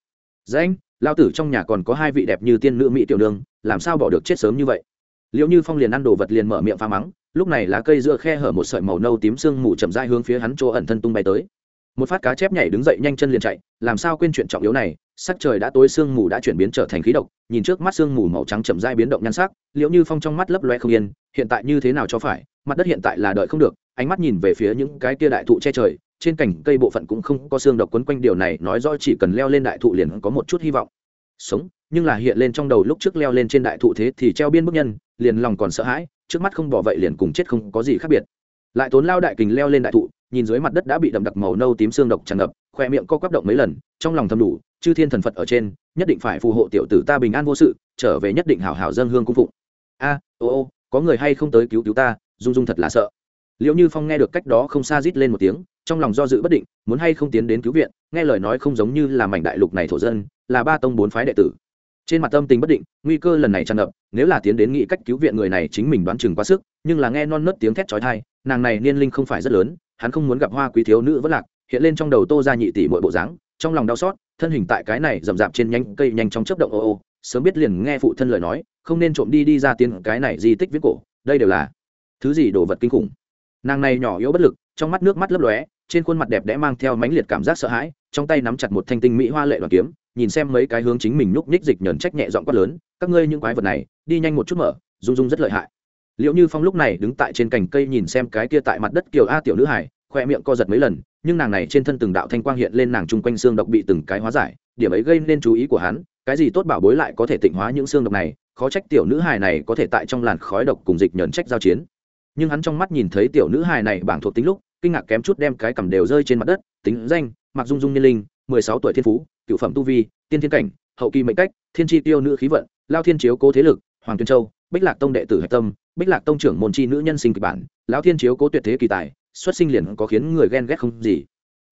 Danh lao tử trong nhà còn có hai vị đẹp như tiên nữ mỹ tiểu nương, làm sao bỏ được chết sớm như vậy? Liệu như phong liền ăn đồ vật liền mở miệng pha mắng, lúc này lá cây giữa khe hở một sợi màu nâu tím sương mù chậm dai hướng phía hắn chỗ ẩn thân tung bay tới. Một phát cá chép nhảy đứng dậy nhanh chân liền chạy, làm sao quên chuyện trọng yếu này, sắc trời đã tối sương mù đã chuyển biến trở thành khí độc, nhìn trước mắt sương mù màu trắng chậm dai biến động nhan sắc, liệu như phong trong mắt lấp loe không yên, hiện tại như thế nào cho phải, mặt đất hiện tại là đợi không được, ánh mắt nhìn về phía những cái kia đại thụ che trời trên cành cây bộ phận cũng không có xương độc quấn quanh điều này, nói rõ chỉ cần leo lên đại thụ liền có một chút hy vọng. Sống, nhưng là hiện lên trong đầu lúc trước leo lên trên đại thụ thế thì treo biên bức nhân, liền lòng còn sợ hãi, trước mắt không bỏ vậy liền cùng chết không có gì khác biệt. Lại tốn lao đại kình leo lên đại thụ, nhìn dưới mặt đất đã bị đậm đặc màu nâu tím xương độc tràn ngập, khoe miệng co quắp động mấy lần, trong lòng thầm đủ, chư thiên thần phật ở trên, nhất định phải phù hộ tiểu tử ta bình an vô sự, trở về nhất định hảo hảo dân hương cung phụng. A, ô ô, có người hay không tới cứu cứu ta, dung dung thật là sợ liệu như phong nghe được cách đó không xa rít lên một tiếng, trong lòng do dự bất định, muốn hay không tiến đến cứu viện, nghe lời nói không giống như là mảnh đại lục này thổ dân, là ba tông bốn phái đệ tử. Trên mặt tâm tình bất định, nguy cơ lần này tràn ngập, nếu là tiến đến nghĩ cách cứu viện người này chính mình đoán chừng quá sức, nhưng là nghe non nớt tiếng thét trói thai nàng này niên linh không phải rất lớn, hắn không muốn gặp hoa quý thiếu nữ vất lạc, hiện lên trong đầu tô ra nhị tỷ mọi bộ dáng, trong lòng đau xót, thân hình tại cái này rậm rạp trên nhánh cây nhanh chóng chấp động ô ô, sớm biết liền nghe phụ thân lời nói, không nên trộm đi đi ra tiếng cái này di tích viết cổ, đây đều là thứ gì đồ vật kinh khủng nàng này nhỏ yếu bất lực, trong mắt nước mắt lấp lóe, trên khuôn mặt đẹp đẽ mang theo mãnh liệt cảm giác sợ hãi, trong tay nắm chặt một thanh tinh mỹ hoa lệ đoàn kiếm, nhìn xem mấy cái hướng chính mình núp nhích dịch nhờn trách nhẹ dọn quát lớn, các ngươi những quái vật này, đi nhanh một chút mở, rung rung rất lợi hại. Liệu như phong lúc này đứng tại trên cành cây nhìn xem cái kia tại mặt đất kiều a tiểu nữ hải khoe miệng co giật mấy lần, nhưng nàng này trên thân từng đạo thanh quang hiện lên nàng chung quanh xương độc bị từng cái hóa giải, điểm ấy gây nên chú ý của hắn, cái gì tốt bảo bối lại có thể tịnh hóa những xương độc này, khó trách tiểu nữ hài này có thể tại trong làn khói độc cùng dịch nhẫn trách giao chiến nhưng hắn trong mắt nhìn thấy tiểu nữ hài này bảng thuộc tính lúc, kinh ngạc kém chút đem cái cầm đều rơi trên mặt đất, tính danh mặc dung dung niên linh, mười sáu tuổi thiên phú, cựu phẩm tu vi, tiên thiên cảnh, hậu kỳ mệnh cách, thiên tri tiêu nữ khí vận, lao thiên chiếu cố thế lực, hoàng tuyên châu, bích lạc tông đệ tử hạch tâm, bích lạc tông trưởng môn chi nữ nhân sinh kịch bản lão thiên chiếu cố tuyệt thế kỳ tài, xuất sinh liền có khiến người ghen ghét không gì.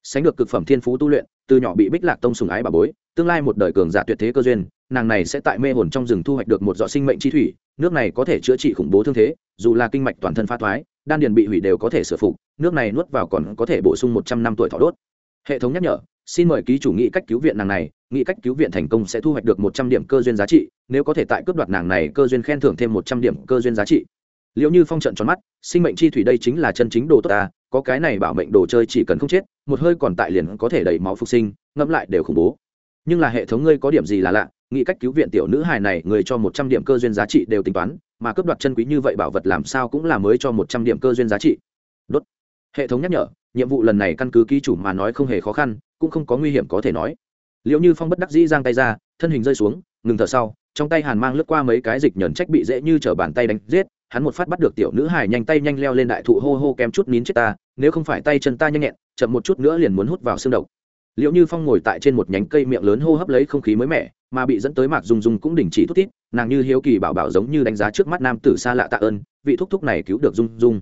Sánh được cực phẩm thiên phú tu luyện, từ nhỏ bị bích lạc tông sùng ái bà bối, tương lai một đời cường giả tuyệt thế cơ duyên nàng này sẽ tại mê hồn trong rừng thu hoạch được một giọt sinh mệnh chi thủy, nước này có thể chữa trị khủng bố thương thế, dù là kinh mạch toàn thân pha thoái, đan điền bị hủy đều có thể sửa phục, nước này nuốt vào còn có thể bổ sung một trăm năm tuổi thọ đốt. Hệ thống nhắc nhở, xin mời ký chủ nghị cách cứu viện nàng này, nghị cách cứu viện thành công sẽ thu hoạch được một trăm điểm cơ duyên giá trị, nếu có thể tại cướp đoạt nàng này cơ duyên khen thưởng thêm một trăm điểm cơ duyên giá trị. Liệu như phong trận tròn mắt, sinh mệnh chi thủy đây chính là chân chính đồ tốt ta, có cái này bảo mệnh đồ chơi chỉ cần không chết, một hơi còn tại liền có thể đẩy máu phục sinh, ngẫm lại đều khủng bố nhưng là hệ thống ngươi có điểm gì là lạ, nghĩ cách cứu viện tiểu nữ hài này, người cho một trăm điểm cơ duyên giá trị đều tính toán, mà cướp đoạt chân quý như vậy bảo vật làm sao cũng là mới cho một trăm điểm cơ duyên giá trị. Đốt. Hệ thống nhắc nhở, nhiệm vụ lần này căn cứ ký chủ mà nói không hề khó khăn, cũng không có nguy hiểm có thể nói. Liệu như phong bất đắc dĩ giang tay ra, thân hình rơi xuống, ngừng thở sau, trong tay hàn mang lướt qua mấy cái dịch nhẫn trách bị dễ như t bàn tay đánh giết, hắn một phát bắt được tiểu nữ hải nhanh tay nhanh leo lên đại thụ hô hô kém chút nín chết ta, nếu không phải tay chân ta nhanh nhẹn, chậm một chút nữa liền muốn hút vào xương độc liệu như phong ngồi tại trên một nhánh cây miệng lớn hô hấp lấy không khí mới mẻ, mà bị dẫn tới mạc dung dung cũng đình chỉ thút thít, nàng như hiếu kỳ bảo bảo giống như đánh giá trước mắt nam tử xa lạ tạ ơn, vị thúc thúc này cứu được dung dung.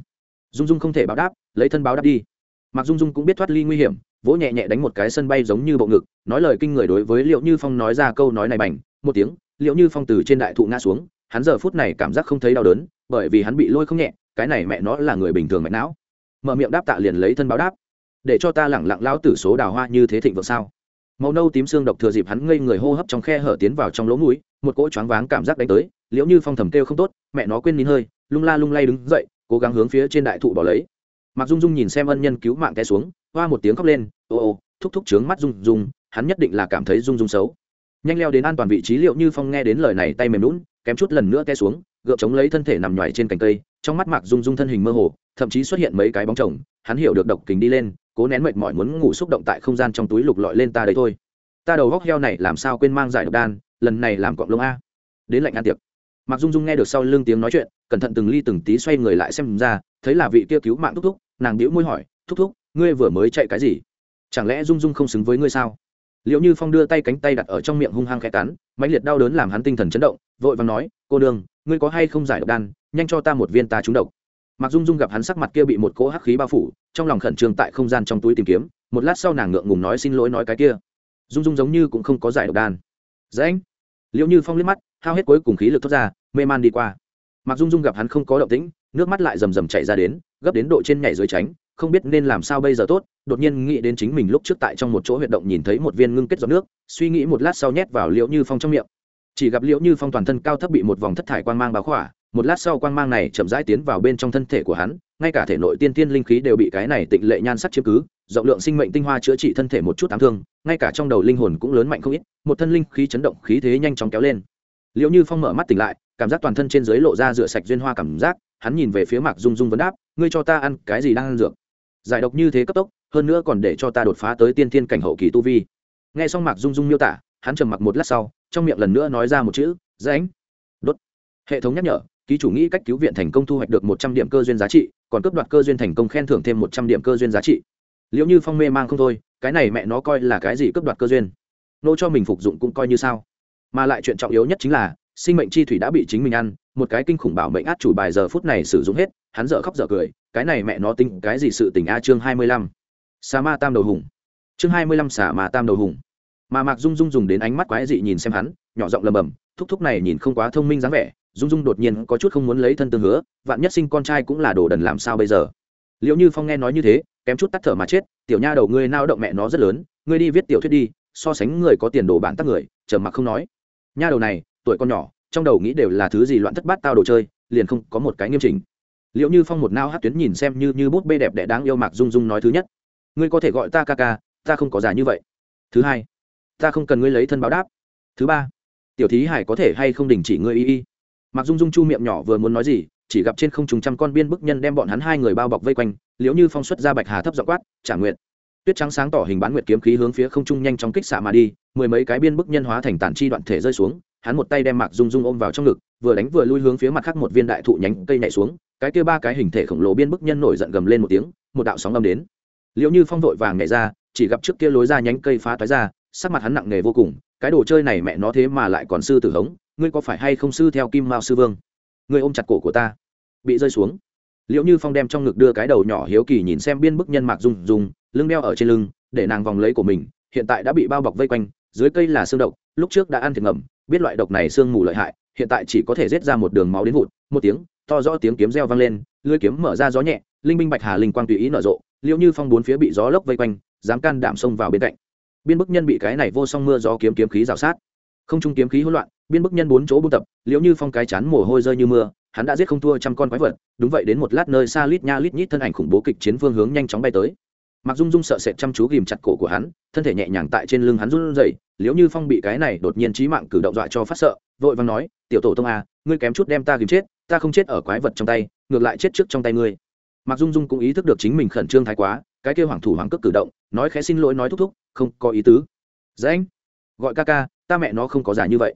Dung dung không thể báo đáp, lấy thân báo đáp đi. Mạc dung dung cũng biết thoát ly nguy hiểm, vỗ nhẹ nhẹ đánh một cái sân bay giống như bộ ngực, nói lời kinh người đối với liệu như phong nói ra câu nói này bành, một tiếng liệu như phong từ trên đại thụ ngã xuống, hắn giờ phút này cảm giác không thấy đau đớn, bởi vì hắn bị lôi không nhẹ, cái này mẹ nó là người bình thường mạch não. Mở miệng đáp tạ liền lấy thân báo đáp để cho ta lẳng lặng lao tử số đào hoa như thế thịnh vượng sao? Màu nâu tím xương độc thừa dịp hắn ngây người hô hấp trong khe hở tiến vào trong lỗ mũi, một cỗ choáng váng cảm giác đánh tới, liễu như phong thầm kêu không tốt, mẹ nó quên nín hơi, lung la lung lay đứng dậy, cố gắng hướng phía trên đại thụ bỏ lấy. Mặc dung dung nhìn xem ân nhân cứu mạng té xuống, hoa một tiếng khóc lên, ô ô, thúc thúc trướng mắt dung dung, hắn nhất định là cảm thấy dung dung xấu. Nhanh leo đến an toàn vị trí liệu như phong nghe đến lời này tay mềm lún kém chút lần nữa té xuống, gượng chống lấy thân thể nằm nhoài trên cành cây, trong mắt mạc dung dung thân hình mơ hồ, thậm chí xuất hiện mấy cái bóng chồng, hắn hiểu được độc kính đi lên cố nén mệt mỏi muốn ngủ xúc động tại không gian trong túi lục lọi lên ta đấy thôi. Ta đầu góc heo này làm sao quên mang giải độc đan, lần này làm cọng lông a. Đến lạnh ăn tiệc. Mặc dung dung nghe được sau lưng tiếng nói chuyện, cẩn thận từng ly từng tí xoay người lại xem ra, thấy là vị kia cứu mạng thúc thúc, nàng đĩu môi hỏi, thúc thúc, ngươi vừa mới chạy cái gì? Chẳng lẽ dung dung không xứng với ngươi sao? Liệu như phong đưa tay cánh tay đặt ở trong miệng hung hăng khẽ cắn, mãnh liệt đau đớn làm hắn tinh thần chấn động, vội vàng nói, cô đường, ngươi có hay không giải độc đan? Nhanh cho ta một viên ta trúng độc mặc dung dung gặp hắn sắc mặt kia bị một cỗ hắc khí bao phủ, trong lòng khẩn trương tại không gian trong túi tìm kiếm, một lát sau nàng ngượng ngùng nói xin lỗi nói cái kia. Dung dung giống như cũng không có giải độc đan. Dễ anh. Liệu như phong liếc mắt, hao hết cuối cùng khí lực thoát ra, mê man đi qua. Mặc dung dung gặp hắn không có động tĩnh, nước mắt lại rầm rầm chảy ra đến, gấp đến độ trên nhảy dưới tránh, không biết nên làm sao bây giờ tốt, đột nhiên nghĩ đến chính mình lúc trước tại trong một chỗ huyệt động nhìn thấy một viên ngưng kết giọt nước, suy nghĩ một lát sau nhét vào Liệu như phong trong miệng. Chỉ gặp Liệu như phong toàn thân cao thấp bị một vòng thất thải quang mang báo khỏa một lát sau quang mang này chậm rãi tiến vào bên trong thân thể của hắn, ngay cả thể nội tiên tiên linh khí đều bị cái này tịnh lệ nhan sắc chiếm cứ, rộng lượng sinh mệnh tinh hoa chữa trị thân thể một chút ám thương, ngay cả trong đầu linh hồn cũng lớn mạnh không ít, một thân linh khí chấn động, khí thế nhanh chóng kéo lên. Liệu như phong mở mắt tỉnh lại, cảm giác toàn thân trên dưới lộ ra rửa sạch duyên hoa cảm giác, hắn nhìn về phía mạc dung dung vấn đáp, ngươi cho ta ăn cái gì đang ăn dược? Giải độc như thế cấp tốc, hơn nữa còn để cho ta đột phá tới tiên tiên cảnh hậu kỳ tu vi. Nghe xong mạc dung dung miêu tả, hắn trầm mặc một lát sau, trong miệng lần nữa nói ra một chữ, rãnh. Đốt. Hệ thống nhắc nhở ký chủ nghĩ cách cứu viện thành công thu hoạch được một trăm điểm cơ duyên giá trị, còn cướp đoạt cơ duyên thành công khen thưởng thêm một trăm điểm cơ duyên giá trị. Liệu như phong mê mang không thôi, cái này mẹ nó coi là cái gì cướp đoạt cơ duyên? Nô cho mình phục dụng cũng coi như sao? Mà lại chuyện trọng yếu nhất chính là, sinh mệnh chi thủy đã bị chính mình ăn, một cái kinh khủng bảo mệnh át chủ bài giờ phút này sử dụng hết, hắn dở khóc dở cười, cái này mẹ nó tính cái gì sự tình a chương hai mươi lăm. Sa ma tam đầu hùng. Chương hai mươi lăm xả ma tam đầu hùng. Mà mạc dung dung dùng đến ánh mắt quái dị nhìn xem hắn, nhỏ giọng lầm bầm, thúc thúc này nhìn không quá thông minh dáng vẻ dung dung đột nhiên có chút không muốn lấy thân tương hứa, vạn nhất sinh con trai cũng là đồ đần làm sao bây giờ? Liệu như phong nghe nói như thế, kém chút tắt thở mà chết, tiểu nha đầu ngươi nao động mẹ nó rất lớn, ngươi đi viết tiểu thuyết đi, so sánh người có tiền đồ bản tắc người chờ mặc không nói. Nha đầu này, tuổi con nhỏ, trong đầu nghĩ đều là thứ gì loạn thất bát tao đồ chơi, liền không có một cái nghiêm chỉnh. Liệu như phong một nao hát tuyến nhìn xem như như bút bê đẹp đẽ đáng yêu mạc dung dung nói thứ nhất, ngươi có thể gọi ta ca ca, ta không có già như vậy. Thứ hai, ta không cần ngươi lấy thân báo đáp. Thứ ba, tiểu thí hải có thể hay không đình chỉ ngươi y y? Mặc dung dung chu miệng nhỏ vừa muốn nói gì, chỉ gặp trên không trùng trăm con biên bức nhân đem bọn hắn hai người bao bọc vây quanh liếu như phong xuất ra bạch hà thấp dọ quát, trả nguyện. Tuyết trắng sáng tỏ hình bán nguyệt kiếm khí hướng phía không trung nhanh chóng kích xạ mà đi, mười mấy cái biên bức nhân hóa thành tản chi đoạn thể rơi xuống, hắn một tay đem mạc dung dung ôm vào trong ngực, vừa đánh vừa lui hướng phía mặt khác một viên đại thụ nhánh cây nhảy xuống, cái kia ba cái hình thể khổng lồ biên bức nhân nổi giận gầm lên một tiếng, một đạo sóng âm đến. Liệu như phong vội vàng nhảy ra, chỉ gặp trước kia lối ra nhánh cây phá toái ra, sắc mặt hắn nặng nề vô cùng, cái đồ chơi này mẹ nó thế mà lại còn sư tử hống ngươi có phải hay không sư theo kim mao sư vương? Ngươi ôm chặt cổ của ta. Bị rơi xuống. Liệu như phong đem trong ngực đưa cái đầu nhỏ hiếu kỳ nhìn xem biên bức nhân mạc dùng dùng lưng đeo ở trên lưng, để nàng vòng lấy của mình, hiện tại đã bị bao bọc vây quanh, dưới cây là xương độc, lúc trước đã ăn thịt ngầm biết loại độc này xương mù lợi hại, hiện tại chỉ có thể rết ra một đường máu đến vụt, một tiếng, to rõ tiếng kiếm reo vang lên lưới kiếm mở ra gió nhẹ, linh binh bạch hà linh quang tùy ý nở rộ liệu như phong bốn phía bị gió lốc vây quanh, dám can đảm xông vào bên cạnh. Biên bức nhân bị cái này vô song mưa gió kiếm kiếm khí rào sát không trung kiếm khí hỗn loạn, biên bức nhân bốn chỗ buôn tập, liễu như phong cái chán mồ hôi rơi như mưa, hắn đã giết không thua trăm con quái vật, đúng vậy đến một lát nơi xa lít nha lít nhít thân ảnh khủng bố kịch chiến phương hướng nhanh chóng bay tới. Mặc dung dung sợ sệt chăm chú ghìm chặt cổ của hắn, thân thể nhẹ nhàng tại trên lưng hắn run rẩy, liễu như phong bị cái này đột nhiên trí mạng cử động dọa cho phát sợ, vội vàng nói, tiểu tổ tông à ngươi kém chút đem ta ghìm chết, ta không chết ở quái vật trong tay, ngược lại chết trước trong tay ngươi. Mặc dung dung cũng ý thức được chính mình khẩn trương thái quá, cái kêu hoàng thủ hoàng cước cử động, nói khẽ xin lỗi nói thúc thúc, không có ý tứ. Dễ dạ anh gọi ca ca ta mẹ nó không có giả như vậy.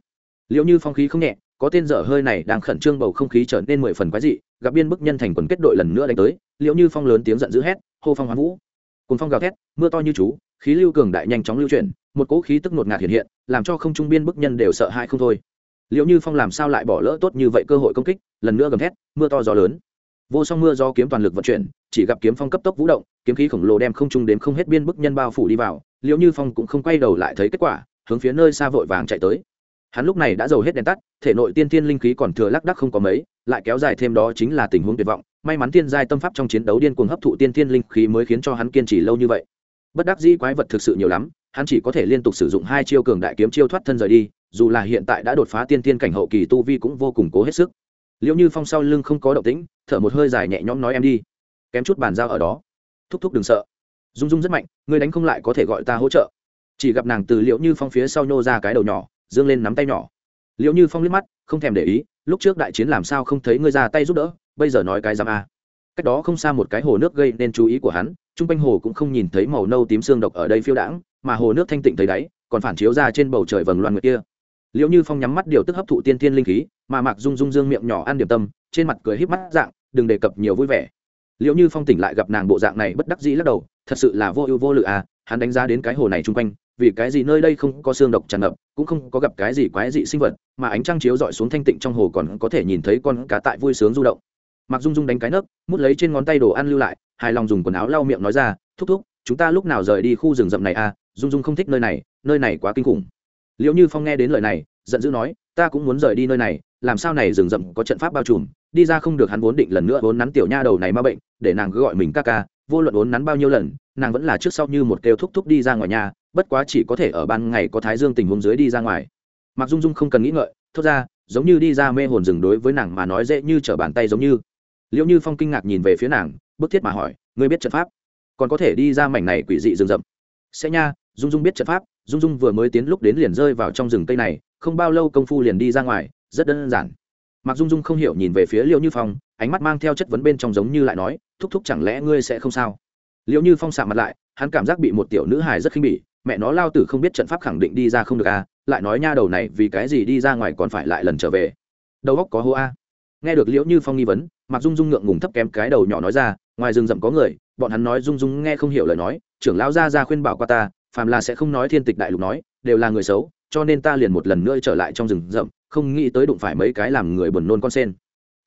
Liệu như phong khí không nhẹ, có tên dở hơi này đang khẩn trương bầu không khí trở nên mười phần quái dị, gặp biên bức nhân thành quần kết đội lần nữa đánh tới, liệu như phong lớn tiếng giận dữ hét, hô phong hoán vũ. Cùng phong gào thét, mưa to như chú, khí lưu cường đại nhanh chóng lưu chuyển, một cỗ khí tức ngột ngạt hiện hiện, làm cho không trung biên bức nhân đều sợ hãi không thôi. Liệu như phong làm sao lại bỏ lỡ tốt như vậy cơ hội công kích, lần nữa gầm thét, mưa to gió lớn. Vô song mưa do kiếm toàn lực vận chuyển, chỉ gặp kiếm phong cấp tốc vũ động, kiếm khí khổng lồ đem không trung đến không hết biên bức nhân bao phủ đi vào, liệu như phong cũng không quay đầu lại thấy kết quả hướng phía nơi xa vội vàng chạy tới. Hắn lúc này đã dầu hết đèn tắt, thể nội tiên tiên linh khí còn thừa lác đắc không có mấy, lại kéo dài thêm đó chính là tình huống tuyệt vọng. May mắn tiên giai tâm pháp trong chiến đấu điên cuồng hấp thụ tiên tiên linh khí mới khiến cho hắn kiên trì lâu như vậy. Bất đắc dĩ quái vật thực sự nhiều lắm, hắn chỉ có thể liên tục sử dụng hai chiêu cường đại kiếm chiêu thoát thân rời đi, dù là hiện tại đã đột phá tiên tiên cảnh hậu kỳ tu vi cũng vô cùng cố hết sức. Liệu như phong sau lưng không có động tĩnh, thở một hơi dài nhẹ nhõm nói em đi. Kém chút bàn giao ở đó. Thúc thúc đừng sợ. Dung dung rất mạnh ngươi đánh không lại có thể gọi ta hỗ trợ chỉ gặp nàng từ liệu như phong phía sau nhô ra cái đầu nhỏ, dương lên nắm tay nhỏ. Liệu như phong liếc mắt, không thèm để ý, lúc trước đại chiến làm sao không thấy ngươi ra tay giúp đỡ, bây giờ nói cái dám a. Cách đó không xa một cái hồ nước gây nên chú ý của hắn, chung quanh hồ cũng không nhìn thấy màu nâu tím xương độc ở đây phiêu đãng, mà hồ nước thanh tịnh thấy đáy, còn phản chiếu ra trên bầu trời vầng loan nguyệt kia. Liệu như phong nhắm mắt điều tức hấp thụ tiên thiên linh khí, mà mạc dung dung dương miệng nhỏ ăn điểm tâm, trên mặt cười híp mắt dạng, đừng đề cập nhiều vui vẻ. Liệu như phong tỉnh lại gặp nàng bộ dạng này bất đắc dĩ lắc đầu, thật sự là vô ưu vô lự à hắn đánh giá đến cái hồ này chung quanh vì cái gì nơi đây không có xương độc tràn ngập, cũng không có gặp cái gì quái dị sinh vật, mà ánh trăng chiếu dọi xuống thanh tịnh trong hồ còn có thể nhìn thấy con cá tại vui sướng du động. Mặc dung dung đánh cái nấc, mút lấy trên ngón tay đồ ăn lưu lại, hài lòng dùng quần áo lau miệng nói ra, thúc thúc, chúng ta lúc nào rời đi khu rừng rậm này à? Dung dung không thích nơi này nơi này quá kinh khủng. Liệu như phong nghe đến lời này, giận dữ nói, ta cũng muốn rời đi nơi này, làm sao này rừng rậm có trận pháp bao trùm, đi ra không được hắn vốn định lần nữa vốn nắn tiểu nha đầu này ma bệnh, để nàng cứ gọi mình ca ca, vô luận vốn nắn bao nhiêu lần, nàng vẫn là trước sau như một kêu thúc thúc đi ra ngoài nhà bất quá chỉ có thể ở ban ngày có thái dương tình huống dưới đi ra ngoài. Mặc dung dung không cần nghĩ ngợi, thốt ra, giống như đi ra mê hồn rừng đối với nàng mà nói dễ như trở bàn tay giống như. Liệu như phong kinh ngạc nhìn về phía nàng, bức thiết mà hỏi, ngươi biết trận pháp? Còn có thể đi ra mảnh này quỷ dị rừng rậm? Sẽ nha, dung dung biết trận pháp. Dung dung vừa mới tiến lúc đến liền rơi vào trong rừng cây này, không bao lâu công phu liền đi ra ngoài, rất đơn giản. Mặc dung dung không hiểu nhìn về phía liệu như phong, ánh mắt mang theo chất vấn bên trong giống như lại nói, thúc thúc chẳng lẽ ngươi sẽ không sao? Liệu như phong sạ mặt lại, hắn cảm giác bị một tiểu nữ hài rất khinh bỉ mẹ nó lao tử không biết trận pháp khẳng định đi ra không được a à, lại nói nha đầu này vì cái gì đi ra ngoài còn phải lại lần trở về. Đầu góc có hô a. Nghe được liễu như phong nghi vấn mặc dung dung ngượng ngùng thấp kém cái đầu nhỏ nói ra ngoài rừng rậm có người bọn hắn nói dung dung nghe không hiểu lời nói trưởng lão ra ra khuyên bảo qua ta phàm là sẽ không nói thiên tịch đại lục nói đều là người xấu cho nên ta liền một lần nữa trở lại trong rừng rậm không nghĩ tới đụng phải mấy cái làm người buồn nôn con sen.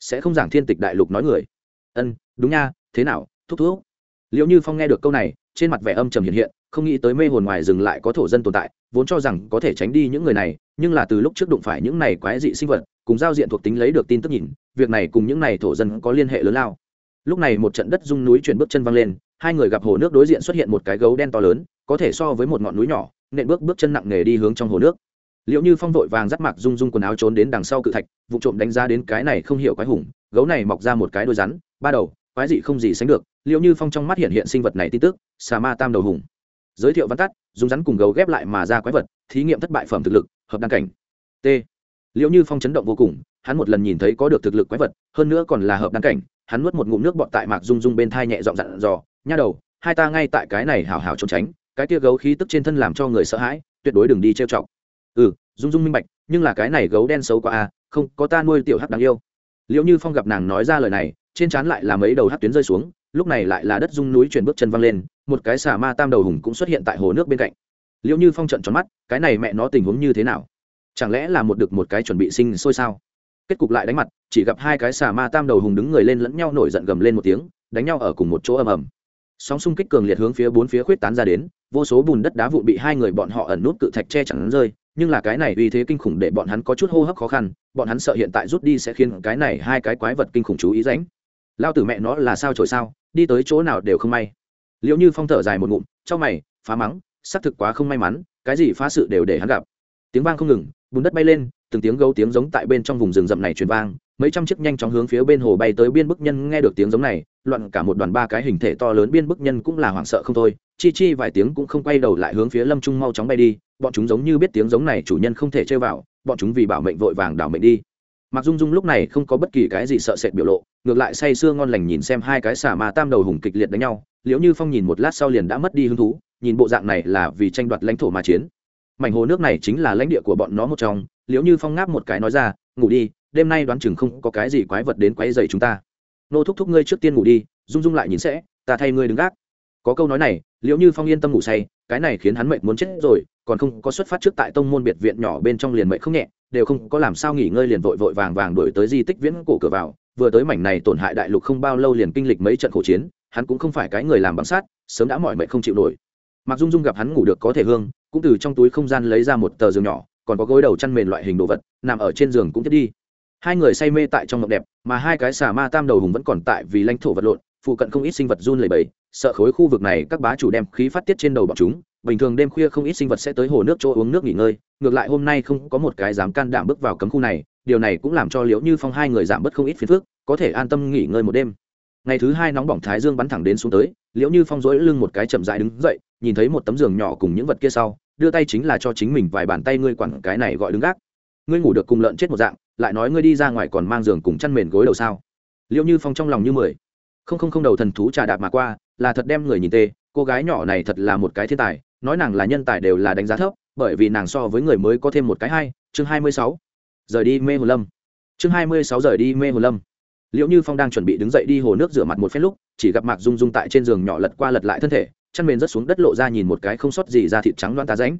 Sẽ không giảng thiên tịch đại lục nói người. Ân đúng nha thế nào thúc thúc. Liệu như phong nghe được câu này trên mặt vẻ âm trầm hiện hiện, không nghĩ tới mê hồn ngoài rừng lại có thổ dân tồn tại, vốn cho rằng có thể tránh đi những người này, nhưng là từ lúc trước đụng phải những này quái dị sinh vật, cùng giao diện thuộc tính lấy được tin tức nhìn, việc này cùng những này thổ dân có liên hệ lớn lao. Lúc này một trận đất rung núi chuyển bước chân văng lên, hai người gặp hồ nước đối diện xuất hiện một cái gấu đen to lớn, có thể so với một ngọn núi nhỏ, nện bước bước chân nặng nề đi hướng trong hồ nước. Liệu như phong vội vàng dắt mặc rung rung quần áo trốn đến đằng sau cự thạch, vụ trộm đánh ra đến cái này không hiểu quái hùng, gấu này mọc ra một cái đôi rắn, ba đầu quái dị không gì sánh được, liệu như phong trong mắt hiện hiện sinh vật này tin tức, xà ma tam đầu hùng. Giới thiệu văn tắt, dùng rắn cùng gấu ghép lại mà ra quái vật, thí nghiệm thất bại phẩm thực lực, hợp đăng cảnh. T. Liệu như phong chấn động vô cùng, hắn một lần nhìn thấy có được thực lực quái vật, hơn nữa còn là hợp đăng cảnh, hắn nuốt một ngụm nước bọt tại mạc rung rung bên thai nhẹ dọn dặn dò, nha đầu, hai ta ngay tại cái này hào hào trốn tránh, cái tia gấu khí tức trên thân làm cho người sợ hãi, tuyệt đối đừng đi trêu chọc. Ừ dung dung minh bạch, nhưng là cái này gấu đen xấu quá a không, có ta nuôi tiểu hắc đáng yêu. Liệu như phong gặp nàng nói ra lời này trên trán lại là mấy đầu hắc tuyến rơi xuống, lúc này lại là đất dung núi chuyển bước chân văng lên, một cái xà ma tam đầu hùng cũng xuất hiện tại hồ nước bên cạnh. Liệu như phong trận tròn mắt, cái này mẹ nó tình huống như thế nào? Chẳng lẽ là một được một cái chuẩn bị sinh sôi sao? Kết cục lại đánh mặt, chỉ gặp hai cái xà ma tam đầu hùng đứng người lên lẫn nhau nổi giận gầm lên một tiếng, đánh nhau ở cùng một chỗ ầm ầm. Sóng xung kích cường liệt hướng phía bốn phía khuyết tán ra đến, vô số bùn đất đá vụn bị hai người bọn họ ẩn nút cự thạch che chắn rơi, nhưng là cái này uy thế kinh khủng để bọn hắn có chút hô hấp khó khăn, bọn hắn sợ hiện tại rút đi sẽ khiến cái này hai cái quái vật kinh khủng chú ý ránh lao tử mẹ nó là sao trổi sao, đi tới chỗ nào đều không may. Liệu như phong thở dài một ngụm, cho mày, phá mắng, xác thực quá không may mắn, cái gì phá sự đều để hắn gặp. Tiếng vang không ngừng, bùn đất bay lên, từng tiếng gấu tiếng giống tại bên trong vùng rừng rậm này truyền vang, mấy trăm chiếc nhanh chóng hướng phía bên hồ bay tới biên bức nhân nghe được tiếng giống này, loạn cả một đoàn ba cái hình thể to lớn biên bức nhân cũng là hoảng sợ không thôi, chi chi vài tiếng cũng không quay đầu lại hướng phía lâm trung mau chóng bay đi, bọn chúng giống như biết tiếng giống này chủ nhân không thể chơi vào, bọn chúng vì bảo mệnh vội vàng đảo mệnh đi mặc dung dung lúc này không có bất kỳ cái gì sợ sệt biểu lộ, ngược lại say sưa ngon lành nhìn xem hai cái xả mà tam đầu hùng kịch liệt đánh nhau, liễu như phong nhìn một lát sau liền đã mất đi hứng thú, nhìn bộ dạng này là vì tranh đoạt lãnh thổ mà chiến. Mảnh hồ nước này chính là lãnh địa của bọn nó một trong, liễu như phong ngáp một cái nói ra, ngủ đi, đêm nay đoán chừng không có cái gì quái vật đến quấy dày chúng ta. Nô thúc thúc ngươi trước tiên ngủ đi, dung dung lại nhìn sẽ, ta thay ngươi đứng gác. Có câu nói này liệu như phong yên tâm ngủ say, cái này khiến hắn mệt muốn chết rồi, còn không có xuất phát trước tại tông môn biệt viện nhỏ bên trong liền mệt không nhẹ đều không có làm sao nghỉ ngơi liền vội vội vàng vàng đổi tới di tích viễn cổ cửa vào. Vừa tới mảnh này tổn hại đại lục không bao lâu liền kinh lịch mấy trận khổ chiến, hắn cũng không phải cái người làm bằng sát sớm đã mỏi mệt không chịu nổi. Mặc dung dung gặp hắn ngủ được có thể hương, cũng từ trong túi không gian lấy ra một tờ giường nhỏ, còn có gối đầu chăn mền loại hình đồ vật, nằm ở trên giường cũng tiếp đi. Hai người say mê tại trong mộng đẹp, mà hai cái xà ma tam đầu hùng vẫn còn tại vì lãnh thổ vật lộn, phụ cận không ít sinh vật run lẩy bẩy, sợ khối khu vực này các bá chủ đem khí phát tiết trên đầu bọn chúng, bình thường đêm khuya không ít sinh vật sẽ tới hồ nước chỗ uống nước nghỉ ngơi ngược lại hôm nay không có một cái dám can đảm bước vào cấm khu này, điều này cũng làm cho liễu như phong hai người giảm bớt không ít phiền phức, có thể an tâm nghỉ ngơi một đêm. Ngày thứ hai nóng bỏng thái dương bắn thẳng đến xuống tới, liễu như phong rỗi lưng một cái chậm dại đứng dậy, nhìn thấy một tấm giường nhỏ cùng những vật kia sau, đưa tay chính là cho chính mình vài bàn tay ngươi quản cái này gọi đứng gác. Ngươi ngủ được cùng lợn chết một dạng, lại nói ngươi đi ra ngoài còn mang giường cùng chăn mền gối đầu sao? Liễu như phong trong lòng như mười. Không không không đầu thần thú trà đạp mà qua, là thật đem người nhìn tê, cô gái nhỏ này thật là một cái thiên tài, nói nàng là nhân tài đều là đánh giá thấp bởi vì nàng so với người mới có thêm một cái hay, chương hai mươi sáu. Rời đi mê hồ lâm. Chương hai mươi sáu rời đi mê hồ lâm. Liệu như phong đang chuẩn bị đứng dậy đi hồ nước rửa mặt một phép lúc, chỉ gặp mạc dung dung tại trên giường nhỏ lật qua lật lại thân thể chăn mền rớt xuống đất lộ ra nhìn một cái không sót gì ra thịt trắng loan tá ránh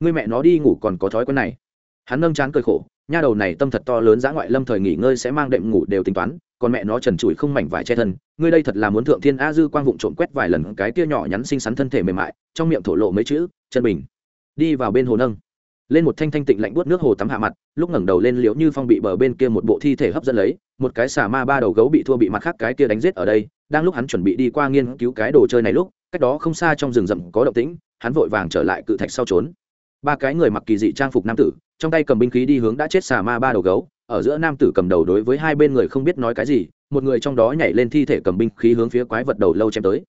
người mẹ nó đi ngủ còn có thói quen này. Hắn nâng chán cười khổ, nha đầu này tâm thật to lớn giã ngoại lâm thời nghỉ ngơi sẽ mang đệm ngủ đều tính toán, còn mẹ nó trần trụi không mảnh vải che thân, ngươi đây thật là muốn thượng thiên a dư quang vụng trộm quét vài lần cái kia nhỏ nhắn xinh xắn thân thể mềm mại, trong miệng thổ lộ mấy chữ, chân bình đi vào bên hồ nâng. Lên một thanh thanh tịnh lạnh buốt nước hồ tắm hạ mặt, lúc ngẩng đầu lên liễu như phong bị bờ bên kia một bộ thi thể hấp dẫn lấy, một cái xà ma ba đầu gấu bị thua bị mặt khác cái kia đánh giết ở đây, đang lúc hắn chuẩn bị đi qua nghiên cứu cái đồ chơi này lúc, cách đó không xa trong rừng rậm có động tĩnh, hắn vội vàng trở lại cự thạch sau trốn. Ba cái người mặc kỳ dị trang phục nam tử, trong tay cầm binh khí đi hướng đã chết xà ma ba đầu gấu, ở giữa nam tử cầm đầu đối với hai bên người không biết nói cái gì, một người trong đó nhảy lên thi thể cầm binh khí hướng phía quái vật đầu lâu chém tới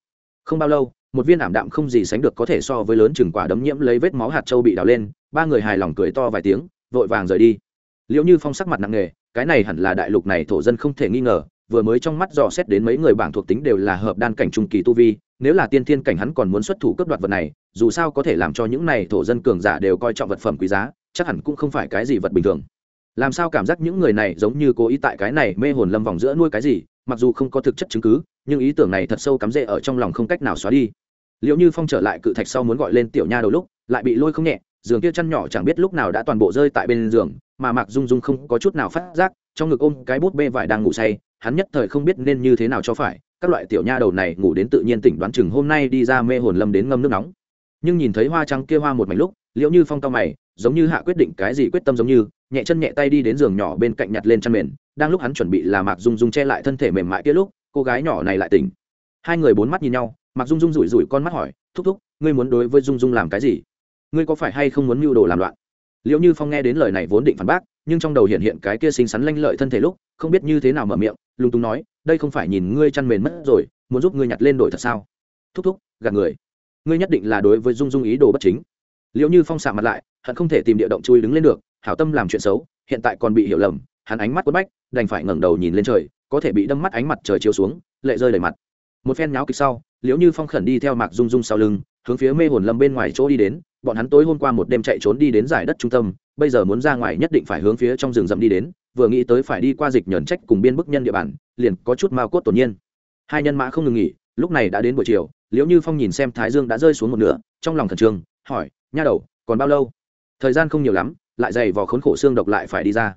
không bao lâu, một viên ảm đạm không gì sánh được có thể so với lớn chừng quả đấm nhiễm lấy vết máu hạt châu bị đào lên, ba người hài lòng cười to vài tiếng, vội vàng rời đi. Liệu như phong sắc mặt nặng nề, cái này hẳn là đại lục này thổ dân không thể nghi ngờ, vừa mới trong mắt dò xét đến mấy người bảng thuộc tính đều là hợp đan cảnh trung kỳ tu vi, nếu là tiên thiên cảnh hắn còn muốn xuất thủ cấp đoạt vật này, dù sao có thể làm cho những này thổ dân cường giả đều coi trọng vật phẩm quý giá, chắc hẳn cũng không phải cái gì vật bình thường. Làm sao cảm giác những người này giống như cố ý tại cái này mê hồn lâm vòng giữa nuôi cái gì, mặc dù không có thực chất chứng cứ nhưng ý tưởng này thật sâu cắm rễ ở trong lòng không cách nào xóa đi. Liệu như phong trở lại cự thạch sau muốn gọi lên tiểu nha đầu lúc, lại bị lôi không nhẹ, giường kia chăn nhỏ chẳng biết lúc nào đã toàn bộ rơi tại bên giường, mà mạc dung dung không có chút nào phát giác, trong ngực ôm cái bút bê vải đang ngủ say, hắn nhất thời không biết nên như thế nào cho phải, các loại tiểu nha đầu này ngủ đến tự nhiên tỉnh đoán chừng hôm nay đi ra mê hồn lâm đến ngâm nước nóng. Nhưng nhìn thấy hoa trắng kia hoa một mảnh lúc, liệu như phong cao mày, giống như hạ quyết định cái gì quyết tâm giống như, nhẹ chân nhẹ tay đi đến giường nhỏ bên cạnh nhặt lên chăn mền, đang lúc hắn chuẩn bị là mạc dung dung che lại thân thể mềm mại kia lúc cô gái nhỏ này lại tỉnh. Hai người bốn mắt nhìn nhau mặc dung dung rủi rủi con mắt hỏi, thúc thúc, ngươi muốn đối với dung dung làm cái gì? Ngươi có phải hay không muốn mưu đồ làm loạn? Liệu như phong nghe đến lời này vốn định phản bác, nhưng trong đầu hiện hiện cái kia xinh xắn lanh lợi thân thể lúc, không biết như thế nào mở miệng lung tung nói, đây không phải nhìn ngươi chăn mền mất rồi, muốn giúp ngươi nhặt lên đổi thật sao? Thúc thúc, gạt người. Ngươi nhất định là đối với dung dung ý đồ bất chính. Liệu như phong xạ mặt lại, hận không thể tìm địa động chui đứng lên được, hảo tâm làm chuyện xấu, hiện tại còn bị hiểu lầm, hắn ánh mắt quất bách, đành phải ngẩng đầu nhìn lên trời có thể bị đâm mắt ánh mặt trời chiếu xuống, lệ rơi đầy mặt. Một phen nháo kịch sau, liễu như phong khẩn đi theo mạc dung dung sau lưng, hướng phía mê hồn lâm bên ngoài chỗ đi đến. Bọn hắn tối hôm qua một đêm chạy trốn đi đến giải đất trung tâm, bây giờ muốn ra ngoài nhất định phải hướng phía trong rừng rậm đi đến, vừa nghĩ tới phải đi qua dịch nhẫn trách cùng biên bức nhân địa bàn, liền có chút mao cốt tổn nhiên. Hai nhân mã không ngừng nghỉ, lúc này đã đến buổi chiều, liễu như phong nhìn xem thái dương đã rơi xuống một nửa, trong lòng thần trường hỏi, nha đầu, còn bao lâu? Thời gian không nhiều lắm, lại dày vò khốn khổ xương độc lại phải đi ra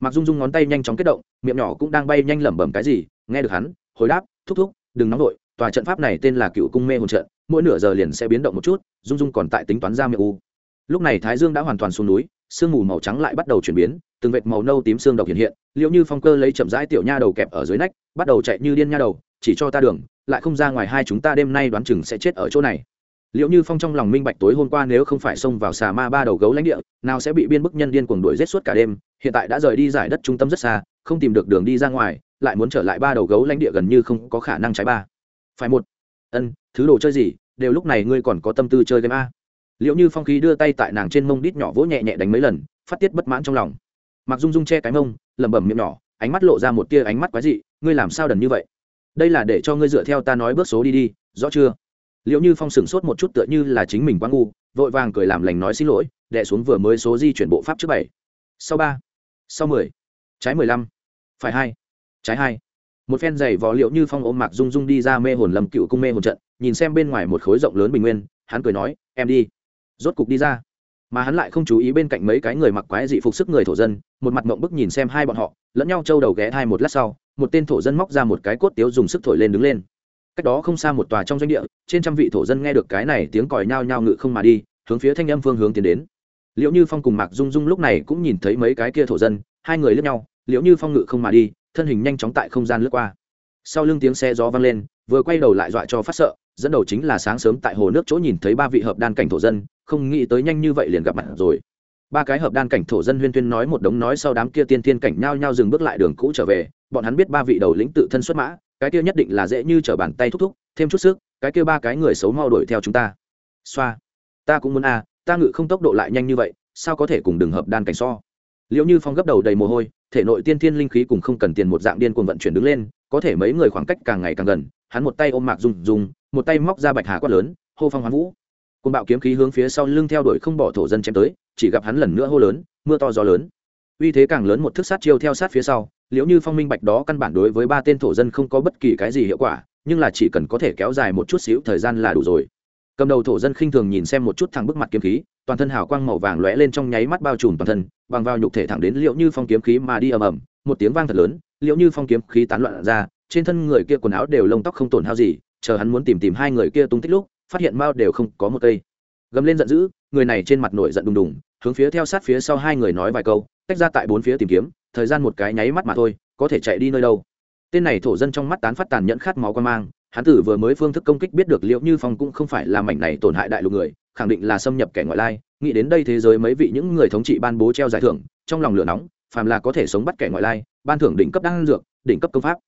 mặc dung dung ngón tay nhanh chóng kết động, miệng nhỏ cũng đang bay nhanh lẩm bẩm cái gì, nghe được hắn, hồi đáp, thúc thúc, đừng nóng vội, tòa trận pháp này tên là cựu cung mê hồn trận, mỗi nửa giờ liền sẽ biến động một chút, dung dung còn tại tính toán ra miệng u. Lúc này thái dương đã hoàn toàn xuống núi, sương mù màu trắng lại bắt đầu chuyển biến, từng vệt màu nâu tím xương độc hiện hiện, liệu như phong cơ lấy chậm rãi tiểu nha đầu kẹp ở dưới nách, bắt đầu chạy như điên nha đầu, chỉ cho ta đường, lại không ra ngoài hai chúng ta đêm nay đoán chừng sẽ chết ở chỗ này. Liệu như phong trong lòng minh bạch tối hôm qua nếu không phải xông vào xà ma ba đầu gấu lãnh địa, nào sẽ bị biên bức nhân điên cuồng đuổi rết suốt cả đêm hiện tại đã rời đi giải đất trung tâm rất xa, không tìm được đường đi ra ngoài, lại muốn trở lại ba đầu gấu lãnh địa gần như không có khả năng trái ba. Phải một. Ân, thứ đồ chơi gì? Đều lúc này ngươi còn có tâm tư chơi game a. Liệu như phong khí đưa tay tại nàng trên mông đít nhỏ vỗ nhẹ nhẹ đánh mấy lần, phát tiết bất mãn trong lòng. Mặc dung dung che cái mông, lẩm bẩm miệng nhỏ, ánh mắt lộ ra một tia ánh mắt quái dị, ngươi làm sao đần như vậy? Đây là để cho ngươi dựa theo ta nói bước số đi đi, rõ chưa? Liệu như phong sửng sốt một chút tựa như là chính mình quá ngu, vội vàng cười làm lành nói xin lỗi đẻ xuống vừa mới số di chuyển bộ pháp trước bảy. Sau ba sau mười. Trái mười lăm. Phải hai. Trái hai. Một phen giày vò liệu như phong ôm mạc dung dung đi ra mê hồn lầm cựu cung mê hồn trận, nhìn xem bên ngoài một khối rộng lớn bình nguyên, hắn cười nói, em đi. Rốt cục đi ra. Mà hắn lại không chú ý bên cạnh mấy cái người mặc quái dị phục sức người thổ dân, một mặt mộng bức nhìn xem hai bọn họ, lẫn nhau trâu đầu ghé thai một lát sau, một tên thổ dân móc ra một cái cốt tiếu dùng sức thổi lên đứng lên. Cách đó không xa một tòa trong doanh địa, trên trăm vị thổ dân nghe được cái này tiếng còi nhao nhao ngự không mà đi, hướng phía thanh âm phương hướng tiến đến liệu như phong cùng mạc dung dung lúc này cũng nhìn thấy mấy cái kia thổ dân, hai người lướt nhau liệu như phong ngự không mà đi, thân hình nhanh chóng tại không gian lướt qua. Sau lưng tiếng xe gió vang lên, vừa quay đầu lại dọa cho phát sợ, dẫn đầu chính là sáng sớm tại hồ nước chỗ nhìn thấy ba vị hợp đan cảnh thổ dân, không nghĩ tới nhanh như vậy liền gặp mặt rồi. Ba cái hợp đan cảnh thổ dân huyên tuyên nói một đống nói sau đám kia tiên tiên cảnh nhao nhao dừng bước lại đường cũ trở về, bọn hắn biết ba vị đầu lĩnh tự thân xuất mã, cái kia nhất định là dễ như trở bàn tay thúc thúc, thêm chút sức, cái kia ba cái người xấu mau đuổi theo chúng ta. Xoa, ta cũng muốn a ta ngự không tốc độ lại nhanh như vậy, sao có thể cùng đường hợp đan cảnh so? Liệu như phong gấp đầu đầy mồ hôi, thể nội tiên thiên linh khí cùng không cần tiền một dạng điên cuồng vận chuyển đứng lên, có thể mấy người khoảng cách càng ngày càng gần, hắn một tay ôm mạc dùng dùng một tay móc ra bạch hà quát lớn, hô phong hoán vũ. Côn bạo kiếm khí hướng phía sau lưng theo đuổi không bỏ thổ dân chém tới, chỉ gặp hắn lần nữa hô lớn, mưa to gió lớn. Uy thế càng lớn một thức sát chiêu theo sát phía sau Liệu như phong minh bạch đó căn bản đối với ba tên thổ dân không có bất kỳ cái gì hiệu quả, nhưng là chỉ cần có thể kéo dài một chút xíu thời gian là đủ rồi cầm đầu thổ dân khinh thường nhìn xem một chút thằng bức mặt kiếm khí, toàn thân hào quang màu vàng lóe lên trong nháy mắt bao trùm toàn thân, bằng vào nhục thể thẳng đến liệu như phong kiếm khí mà đi ầm ầm, một tiếng vang thật lớn, liệu như phong kiếm khí tán loạn ra, trên thân người kia quần áo đều lông tóc không tổn hao gì, chờ hắn muốn tìm tìm hai người kia tung tích lúc, phát hiện mao đều không có một cây. Gầm lên giận dữ, người này trên mặt nổi giận đùng đùng, hướng phía theo sát phía sau hai người nói vài câu, tách ra tại bốn phía tìm kiếm, thời gian một cái nháy mắt mà thôi, có thể chạy đi nơi đâu. Tên này thổ dân trong mắt tán phát tàn nhẫn khát máu quan mang hắn tử vừa mới phương thức công kích biết được liệu như phong cũng không phải là mảnh này tổn hại đại lục người, khẳng định là xâm nhập kẻ ngoại lai. Nghĩ đến đây thế giới mấy vị những người thống trị ban bố treo giải thưởng, trong lòng lửa nóng, phàm là có thể sống bắt kẻ ngoại lai, ban thưởng đỉnh cấp đan dược, đỉnh cấp công pháp.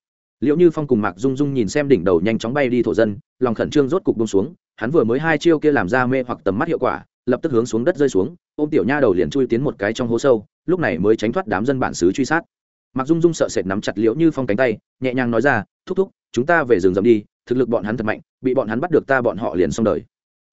Liệu như phong cùng mạc dung dung nhìn xem đỉnh đầu nhanh chóng bay đi thổ dân, lòng khẩn trương rốt cục bông xuống, hắn vừa mới hai chiêu kia làm ra mê hoặc tầm mắt hiệu quả, lập tức hướng xuống đất rơi xuống, ôm tiểu nha đầu liền chui tiến một cái trong hố sâu, lúc này mới tránh thoát đám dân bản xứ truy sát. Mạc dung dung sợ sệt nắm chặt liễu như phong cánh tay, nhẹ nhàng nói ra, thúc thúc, chúng ta về rừng rậm đi thực lực bọn hắn thật mạnh, bị bọn hắn bắt được ta bọn họ liền xong đời.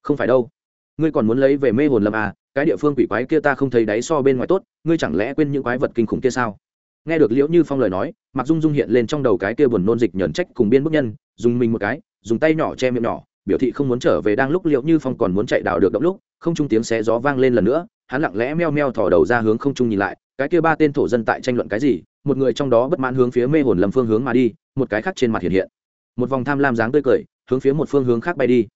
Không phải đâu. Ngươi còn muốn lấy về mê hồn lâm à cái địa phương quỷ quái kia ta không thấy đáy so bên ngoài tốt, ngươi chẳng lẽ quên những quái vật kinh khủng kia sao? Nghe được liễu như phong lời nói mặc dung dung hiện lên trong đầu cái kia buồn nôn dịch nhẫn trách cùng biên bức nhân, dùng mình một cái, dùng tay nhỏ che miệng nhỏ, biểu thị không muốn trở về đang lúc liễu như phong còn muốn chạy đảo được động lúc, không trung tiếng xé gió vang lên lần nữa, hắn lặng lẽ meo meo thò đầu ra hướng không trung nhìn lại, cái kia ba tên thổ dân tại tranh luận cái gì, một người trong đó bất mãn hướng phía mê hồn lâm phương hướng mà đi, một cái khác trên mặt hiện hiện một vòng tham lam dáng tươi cười, hướng phía một phương hướng khác bay đi.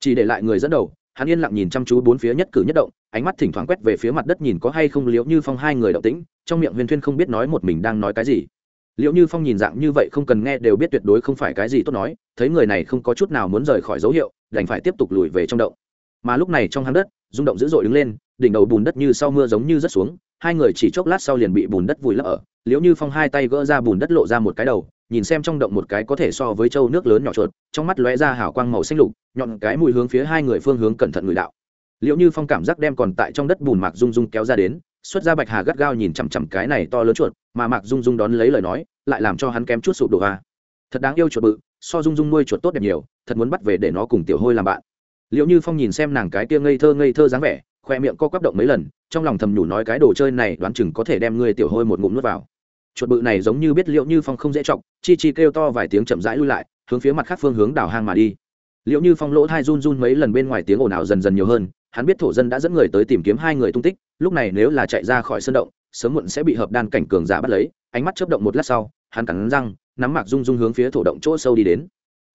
Chỉ để lại người dẫn đầu, hắn yên lặng nhìn chăm chú bốn phía nhất cử nhất động, ánh mắt thỉnh thoảng quét về phía mặt đất nhìn có hay không liễu như phong hai người động tĩnh, trong miệng huyền thuyên không biết nói một mình đang nói cái gì. Liễu như phong nhìn dạng như vậy không cần nghe đều biết tuyệt đối không phải cái gì tốt nói, thấy người này không có chút nào muốn rời khỏi dấu hiệu, đành phải tiếp tục lùi về trong động. Mà lúc này trong hang đất, rung động dữ dội đứng lên, đỉnh đầu bùn đất như sau mưa giống như rất xuống, hai người chỉ chốc lát sau liền bị bùn đất vùi lấp ở, liễu như phong hai tay gỡ ra bùn đất lộ ra một cái đầu nhìn xem trong động một cái có thể so với châu nước lớn nhỏ chuột, trong mắt lóe ra hào quang màu xanh lục, nhọn cái mùi hướng phía hai người phương hướng cẩn thận người đạo. Liệu như phong cảm giác đem còn tại trong đất bùn mạc dung dung kéo ra đến, xuất ra bạch hà gắt gao nhìn chằm chằm cái này to lớn chuột, mà mạc dung dung đón lấy lời nói, lại làm cho hắn kém chút sụp đổ à. Thật đáng yêu chuột bự, so dung dung nuôi chuột tốt đẹp nhiều, thật muốn bắt về để nó cùng tiểu hôi làm bạn. Liệu như phong nhìn xem nàng cái kia ngây thơ ngây thơ dáng vẻ, khoe miệng co quắp động mấy lần, trong lòng thầm nhủ nói cái đồ chơi này đoán chừng có thể đem ngươi tiểu hôi một ngụm nuốt vào chuột bự này giống như biết liệu như phong không dễ trọng chi chi kêu to vài tiếng chậm rãi lui lại, hướng phía mặt khác phương hướng đảo hang mà đi. Liệu như phong lỗ thai run run mấy lần bên ngoài tiếng ồn ào dần dần nhiều hơn, hắn biết thổ dân đã dẫn người tới tìm kiếm hai người tung tích, lúc này nếu là chạy ra khỏi sân động, sớm muộn sẽ bị hợp đan cảnh cường giả bắt lấy, ánh mắt chớp động một lát sau, hắn cắn răng, nắm mạc rung rung hướng phía thổ động chỗ sâu đi đến.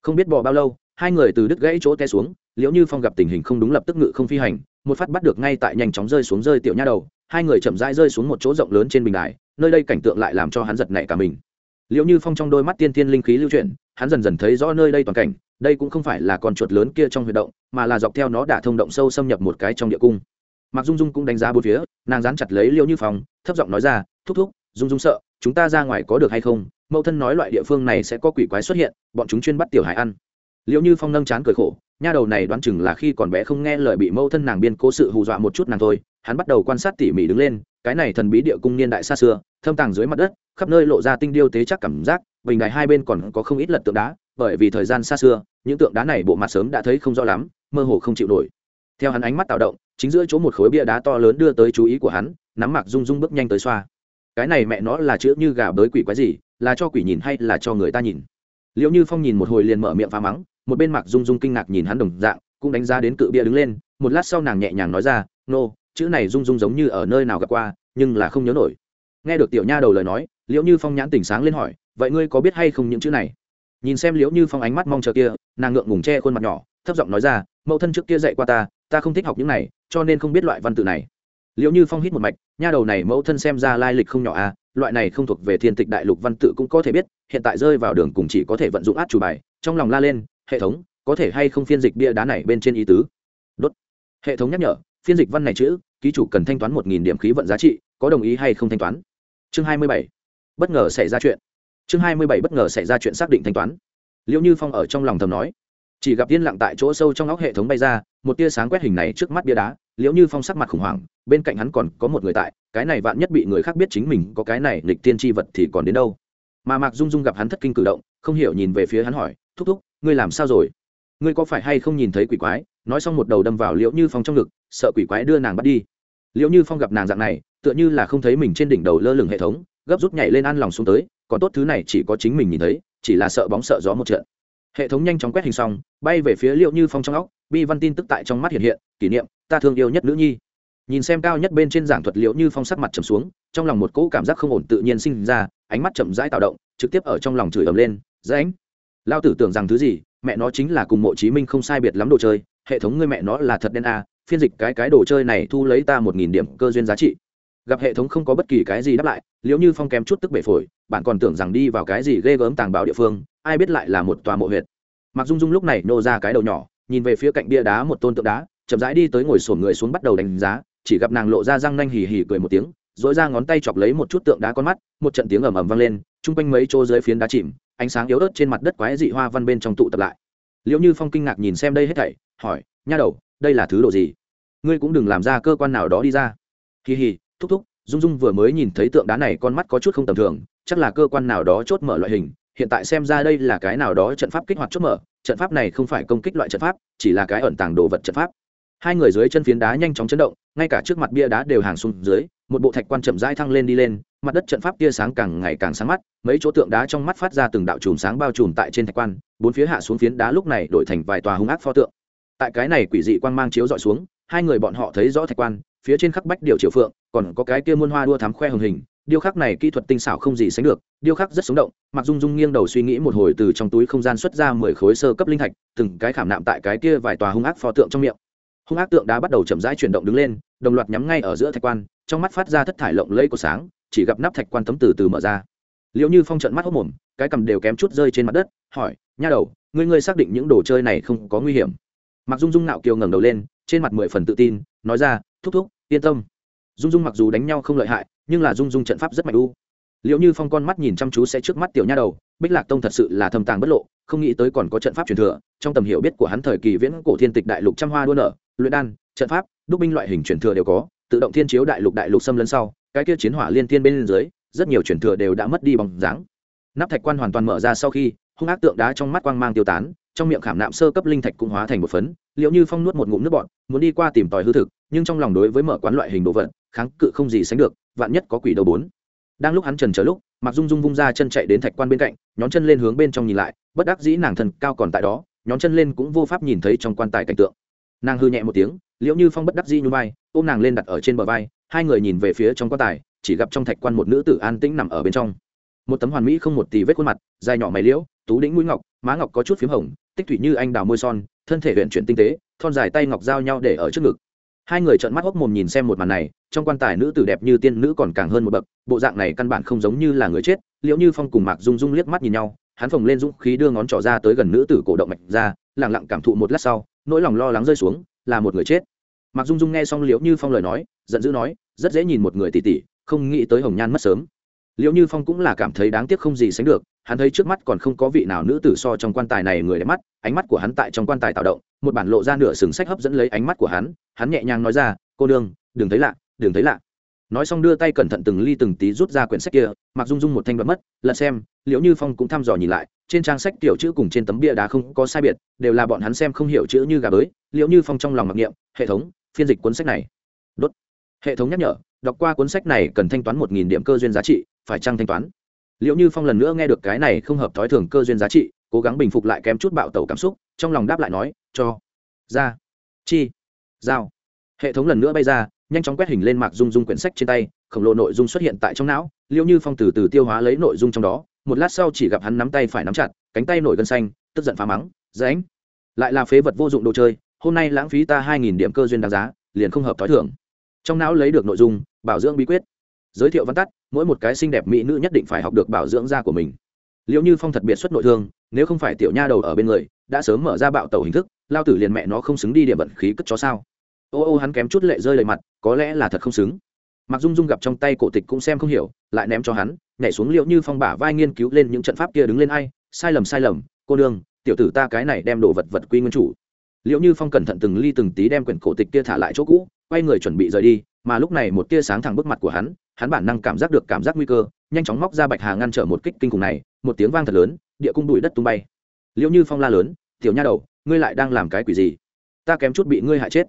Không biết bỏ bao lâu, hai người từ đứt gãy chỗ té xuống, liệu như phong gặp tình hình không đúng lập tức ngự không phi hành, một phát bắt được ngay tại nhanh chóng rơi xuống rơi tiểu nha đầu, hai người chậm rãi rơi xuống một chỗ rộng lớn trên bình đài nơi đây cảnh tượng lại làm cho hắn giật nảy cả mình. Liệu như phong trong đôi mắt tiên tiên linh khí lưu chuyển, hắn dần dần thấy rõ nơi đây toàn cảnh, đây cũng không phải là con chuột lớn kia trong huy động, mà là dọc theo nó đã thông động sâu xâm nhập một cái trong địa cung. Mặc dung dung cũng đánh giá bốn phía, nàng dán chặt lấy liêu như phong, thấp giọng nói ra, thúc thúc, dung dung sợ, chúng ta ra ngoài có được hay không? Mẫu thân nói loại địa phương này sẽ có quỷ quái xuất hiện, bọn chúng chuyên bắt tiểu hải ăn. Liệu như phong nâng chán cười khổ, nha đầu này đoán chừng là khi còn bé không nghe lời bị mẫu thân nàng biên cố sự hù dọa một chút nàng thôi hắn bắt đầu quan sát tỉ mỉ đứng lên cái này thần bí địa cung niên đại xa xưa thâm tàng dưới mặt đất khắp nơi lộ ra tinh điêu tế chắc cảm giác bình đài hai bên còn có không ít lật tượng đá bởi vì thời gian xa xưa những tượng đá này bộ mặt sớm đã thấy không rõ lắm mơ hồ không chịu nổi. Theo hắn ánh mắt tạo động chính giữa chỗ một khối bia đá to lớn đưa tới chú ý của hắn nắm mặc rung rung bước nhanh tới xoa. Cái này mẹ nó là chữ như gà bới quỷ quái gì là cho quỷ nhìn hay là cho người ta nhìn? Liệu như phong nhìn một hồi liền mở miệng phá mắng một bên mặc rung rung kinh ngạc nhìn hắn đồng dạng cũng đánh giá đến cự bia đứng lên một lát sau nàng nhẹ nhàng nói ra nô、no, chữ này dung dung giống như ở nơi nào gặp qua, nhưng là không nhớ nổi. Nghe được tiểu nha đầu lời nói, liễu như phong nhãn tỉnh sáng lên hỏi, vậy ngươi có biết hay không những chữ này? Nhìn xem liễu như phong ánh mắt mong chờ kia, nàng ngượng ngùng che khuôn mặt nhỏ, thấp giọng nói ra, mẫu thân trước kia dạy qua ta ta không thích học những này, cho nên không biết loại văn tự này. Liễu như phong hít một mạch, nha đầu này mẫu thân xem ra lai lịch không nhỏ à loại này không thuộc về thiên tịch đại lục văn tự cũng có thể biết, hiện tại rơi vào đường cùng chỉ có thể vận dụng át chủ bài, trong lòng la lên, hệ thống, có thể hay không phiên dịch bia đá này bên trên ý tứ? Đốt. Hệ thống nhắc nhở phiên dịch văn này chữ, ký chủ cần thanh toán một nghìn điểm khí vận giá trị, có đồng ý hay không thanh toán? Chương hai mươi bảy. Bất ngờ xảy ra chuyện. Chương hai mươi bảy bất ngờ xảy ra chuyện xác định thanh toán. Liệu như phong ở trong lòng thầm nói. Chỉ gặp yên lặng tại chỗ sâu trong óc hệ thống bay ra, một tia sáng quét hình này trước mắt bia đá, liễu như phong sắc mặt khủng hoảng, bên cạnh hắn còn có một người tại, cái này vạn nhất bị người khác biết chính mình có cái này lịch tiên tri vật thì còn đến đâu? Mà mạc dung dung gặp hắn thất kinh cử động, không hiểu nhìn về phía hắn hỏi, thúc thúc, ngươi làm sao rồi? Ngươi có phải hay không nhìn thấy quỷ quái? Nói xong một đầu đâm vào liễu như phong trong ngực sợ quỷ quái đưa nàng bắt đi. Liệu như phong gặp nàng dạng này tựa như là không thấy mình trên đỉnh đầu lơ lửng hệ thống gấp rút nhảy lên ăn lòng xuống tới còn tốt thứ này chỉ có chính mình nhìn thấy chỉ là sợ bóng sợ gió một trận. Hệ thống nhanh chóng quét hình xong bay về phía liệu như phong trong óc bi văn tin tức tại trong mắt hiện hiện kỷ niệm ta thương yêu nhất nữ nhi. Nhìn xem cao nhất bên trên giảng thuật liệu như phong sắc mặt trầm xuống trong lòng một cỗ cảm giác không ổn tự nhiên sinh ra ánh mắt chậm rãi tạo động trực tiếp ở trong lòng chửi ầm lên dạ dễ lao tử tưởng rằng thứ gì mẹ nó chính là cùng mộ chí minh không sai biệt lắm đồ chơi hệ thống ngươi mẹ nó là thật đen à, phiên dịch cái cái đồ chơi này thu lấy ta một nghìn điểm cơ duyên giá trị. Gặp hệ thống không có bất kỳ cái gì đáp lại Liệu như phong kém chút tức bể phổi, bạn còn tưởng rằng đi vào cái gì ghê gớm tàng bảo địa phương, ai biết lại là một tòa mộ huyệt. Mặc dung dung lúc này nô ra cái đầu nhỏ, nhìn về phía cạnh bia đá một tôn tượng đá, chậm rãi đi tới ngồi sổn người xuống bắt đầu đánh giá, chỉ gặp nàng lộ ra răng nanh hì hì cười một tiếng dỗi ra ngón tay chọc lấy một chút tượng đá con mắt, một trận tiếng ầm ầm vang lên, chung quanh mấy chỗ dưới phiến đá chìm, ánh sáng yếu ớt trên mặt đất quái dị hoa văn bên trong tụ tập lại. Liệu như phong kinh ngạc nhìn xem đây hết thảy, hỏi, nha đầu đây là thứ độ gì? Ngươi cũng đừng làm ra cơ quan nào đó đi ra. Hì hì, thúc thúc, dung dung vừa mới nhìn thấy tượng đá này con mắt có chút không tầm thường, chắc là cơ quan nào đó chốt mở loại hình. Hiện tại xem ra đây là cái nào đó trận pháp kích hoạt chốt mở. Trận pháp này không phải công kích loại trận pháp, chỉ là cái ẩn tàng đồ vật trận pháp. Hai người dưới chân phiến đá nhanh chóng chấn động, ngay cả trước mặt bia đá đều hàng xuống dưới, một bộ thạch quan chậm rãi thăng lên đi lên, mặt đất trận pháp tia sáng càng ngày càng sáng mắt, mấy chỗ tượng đá trong mắt phát ra từng đạo chùm sáng bao trùm tại trên thạch quan, bốn phía hạ xuống phiến đá lúc này đổi thành vài tòa hung ác pho tượng tại cái này quỷ dị quang mang chiếu dọi xuống, hai người bọn họ thấy rõ thạch quan, phía trên khắc bách điệu triều phượng, còn có cái kia muôn hoa đua thám khoe hồng hình, điêu khắc này kỹ thuật tinh xảo không gì sánh được, điêu khắc rất sống động, mặc dung dung nghiêng đầu suy nghĩ một hồi từ trong túi không gian xuất ra mười khối sơ cấp linh thạch, từng cái khảm nạm tại cái kia vài tòa hung ác pho tượng trong miệng. Hung ác tượng đá bắt đầu chậm rãi chuyển động đứng lên, đồng loạt nhắm ngay ở giữa thạch quan, trong mắt phát ra thất thải lộng lẫy của sáng, chỉ gặp nắp thạch quan tấm từ từ mở ra. Liệu như phong trận mắt hốc mồm, cái cầm đều kém chút rơi trên mặt đất, hỏi, nha đầu, ngươi ngươi xác định những đồ chơi này không có nguy hiểm? Mặc dung dung nạo kiều ngẩng đầu lên, trên mặt mười phần tự tin, nói ra, thúc thúc, yên tâm. Dung dung mặc dù đánh nhau không lợi hại, nhưng là dung dung trận pháp rất mạnh u. Liệu như phong con mắt nhìn chăm chú sẽ trước mắt tiểu nha đầu, bích lạc tông thật sự là thâm tàng bất lộ, không nghĩ tới còn có trận pháp truyền thừa, trong tầm hiểu biết của hắn thời kỳ viễn cổ thiên tịch đại lục trăm hoa đua nở, luyện đan, trận pháp, đúc binh loại hình truyền thừa đều có, tự động thiên chiếu đại lục đại lục xâm lấn sau, cái kia chiến hỏa liên thiên bên dưới, rất nhiều truyền thừa đều đã mất đi bằng dáng. Nắp thạch quan hoàn toàn mở ra sau khi, hung ác tượng đá trong mắt quang mang tiêu tán trong miệng khảm nạm sơ cấp linh thạch cũng hóa thành một phấn, liệu như phong nuốt một ngụm nước bọt, muốn đi qua tìm tòi hư thực, nhưng trong lòng đối với mở quán loại hình đồ vật, kháng cự không gì sánh được, vạn nhất có quỷ đầu bốn. Đang lúc hắn trần chờ lúc mặc dung dung vung ra chân chạy đến thạch quan bên cạnh, nhón chân lên hướng bên trong nhìn lại, bất đắc dĩ nàng thần cao còn tại đó, nhón chân lên cũng vô pháp nhìn thấy trong quan tài cảnh tượng. Nàng hư nhẹ một tiếng, liệu như phong bất đắc dĩ như vai, ôm nàng lên đặt ở trên bờ vai, hai người nhìn về phía trong quan tài, chỉ gặp trong thạch quan một nữ tử an tĩnh nằm ở bên trong. Một tấm hoàn mỹ không một tì vết khuôn mặt, dài nhỏ mày liễu, tú đĩnh mũi ngọc, má ngọc có chút p h í m hồng tích thủy như anh đào môi son, thân thể huyện chuyển tinh tế, thon dài tay ngọc giao nhau để ở trước ngực. Hai người trợn mắt hốc mồm nhìn xem một màn này, trong quan tài nữ tử đẹp như tiên nữ còn càng hơn một bậc, bộ dạng này căn bản không giống như là người chết liệu như phong cùng mạc dung dung liếc mắt nhìn nhau, hắn phồng lên dũng khí đưa ngón trỏ ra tới gần nữ tử cổ động mạch ra lẳng lặng cảm thụ một lát sau, nỗi lòng lo lắng rơi xuống, là một người chết. Mạc dung dung nghe xong liễu như phong lời nói, giận dữ nói, rất dễ nhìn một người tỉ tỉ, không nghĩ tới hồng nhan mất sớm. Liễu như phong cũng là cảm thấy đáng tiếc không gì sánh được hắn thấy trước mắt còn không có vị nào nữ tử so trong quan tài này người đẹp mắt, ánh mắt của hắn tại trong quan tài tạo động, một bản lộ ra nửa sừng sách hấp dẫn lấy ánh mắt của hắn hắn nhẹ nhàng nói ra, cô đương đừng thấy lạ, đừng thấy lạ. Nói xong đưa tay cẩn thận từng ly từng tí rút ra quyển sách kia, mặc dung dung một thanh đoán mất, lật xem, liễu như phong cũng thăm dò nhìn lại, trên trang sách tiểu chữ cùng trên tấm bia đá không có sai biệt, đều là bọn hắn xem không hiểu chữ như gà bới. Liễu như phong trong lòng mặc niệm, hệ thống, phiên dịch cuốn sách này. Đốt. Hệ thống nhắc nhở, đọc qua cuốn sách này cần thanh toán một nghìn điểm cơ duyên giá trị, phải chăng thanh toán? Liệu như phong lần nữa nghe được cái này không hợp thói thường cơ duyên giá trị, cố gắng bình phục lại kém chút bạo tẩu cảm xúc, trong lòng đáp lại nói, cho, ra, chi, giao. Hệ thống lần nữa bay ra, nhanh chóng quét hình lên mạc dung dung quyển sách trên tay, khổng lồ nội dung xuất hiện tại trong não liệu như phong từ từ tiêu hóa lấy nội dung trong đó, một lát sau chỉ gặp hắn nắm tay phải nắm chặt, cánh tay nổi gân xanh, tức giận phá mắng ránh lại là phế vật vô dụng đồ chơi, hôm nay lãng phí ta hai nghìn điểm cơ duyên đáng giá, liền không hợp thói thưởng trong não lấy được nội dung, bảo dưỡng bí quyết. Giới thiệu văn tắt mỗi một cái xinh đẹp mỹ nữ nhất định phải học được bảo dưỡng da của mình. Liệu như phong thật biệt xuất nội thương, nếu không phải tiểu nha đầu ở bên người, đã sớm mở ra bạo tàu hình thức, lao tử liền mẹ nó không xứng đi điểm vận khí cất chó sao. Ô ô, hắn kém chút lệ rơi lệ mặt, có lẽ là thật không xứng. Mặc dung dung gặp trong tay cổ tịch cũng xem không hiểu, lại ném cho hắn, nhảy xuống liệu như phong bả vai nghiên cứu lên những trận pháp kia đứng lên ai, sai lầm sai lầm, cô đương tiểu tử ta cái này đem đồ vật vật quy nguyên chủ. Liệu như phong cẩn thận từng ly từng tí đem quyển cổ tịch kia thả lại chỗ cũ, quay người chuẩn bị rời đi, mà lúc này một tia sáng thẳng bước mặt của hắn hắn bản năng cảm giác được cảm giác nguy cơ, nhanh chóng móc ra bạch hà ngăn trở một kích kinh khủng này, một tiếng vang thật lớn, địa cung bụi đất tung bay. Liệu như phong la lớn, tiểu nha đầu, ngươi lại đang làm cái quỷ gì? Ta kém chút bị ngươi hại chết.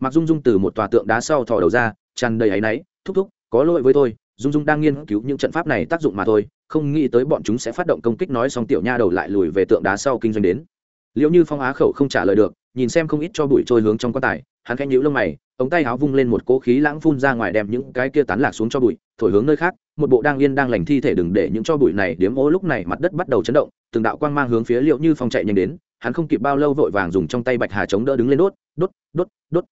Mặc dung dung từ một tòa tượng đá sau thò đầu ra, tràn đầy áy náy, thúc thúc, có lỗi với tôi, dung dung đang nghiên cứu những trận pháp này tác dụng mà thôi, không nghĩ tới bọn chúng sẽ phát động công kích nói xong tiểu nha đầu lại lùi về tượng đá sau kinh doanh đến. Liệu như phong á khẩu không trả lời được, nhìn xem không ít cho bụi trôi hướng trong quan tài, hắn khẽ nhíu lông mày ống tay áo vung lên một cỗ khí lãng phun ra ngoài đem những cái kia tán lạc xuống cho bụi, thổi hướng nơi khác, một bộ đang yên đang lành thi thể đừng để những cho bụi này điếm ô lúc này mặt đất bắt đầu chấn động, từng đạo quang mang hướng phía liệu như phong chạy nhanh đến, hắn không kịp bao lâu vội vàng dùng trong tay bạch hà chống đỡ đứng lên đốt đốt đốt đốt.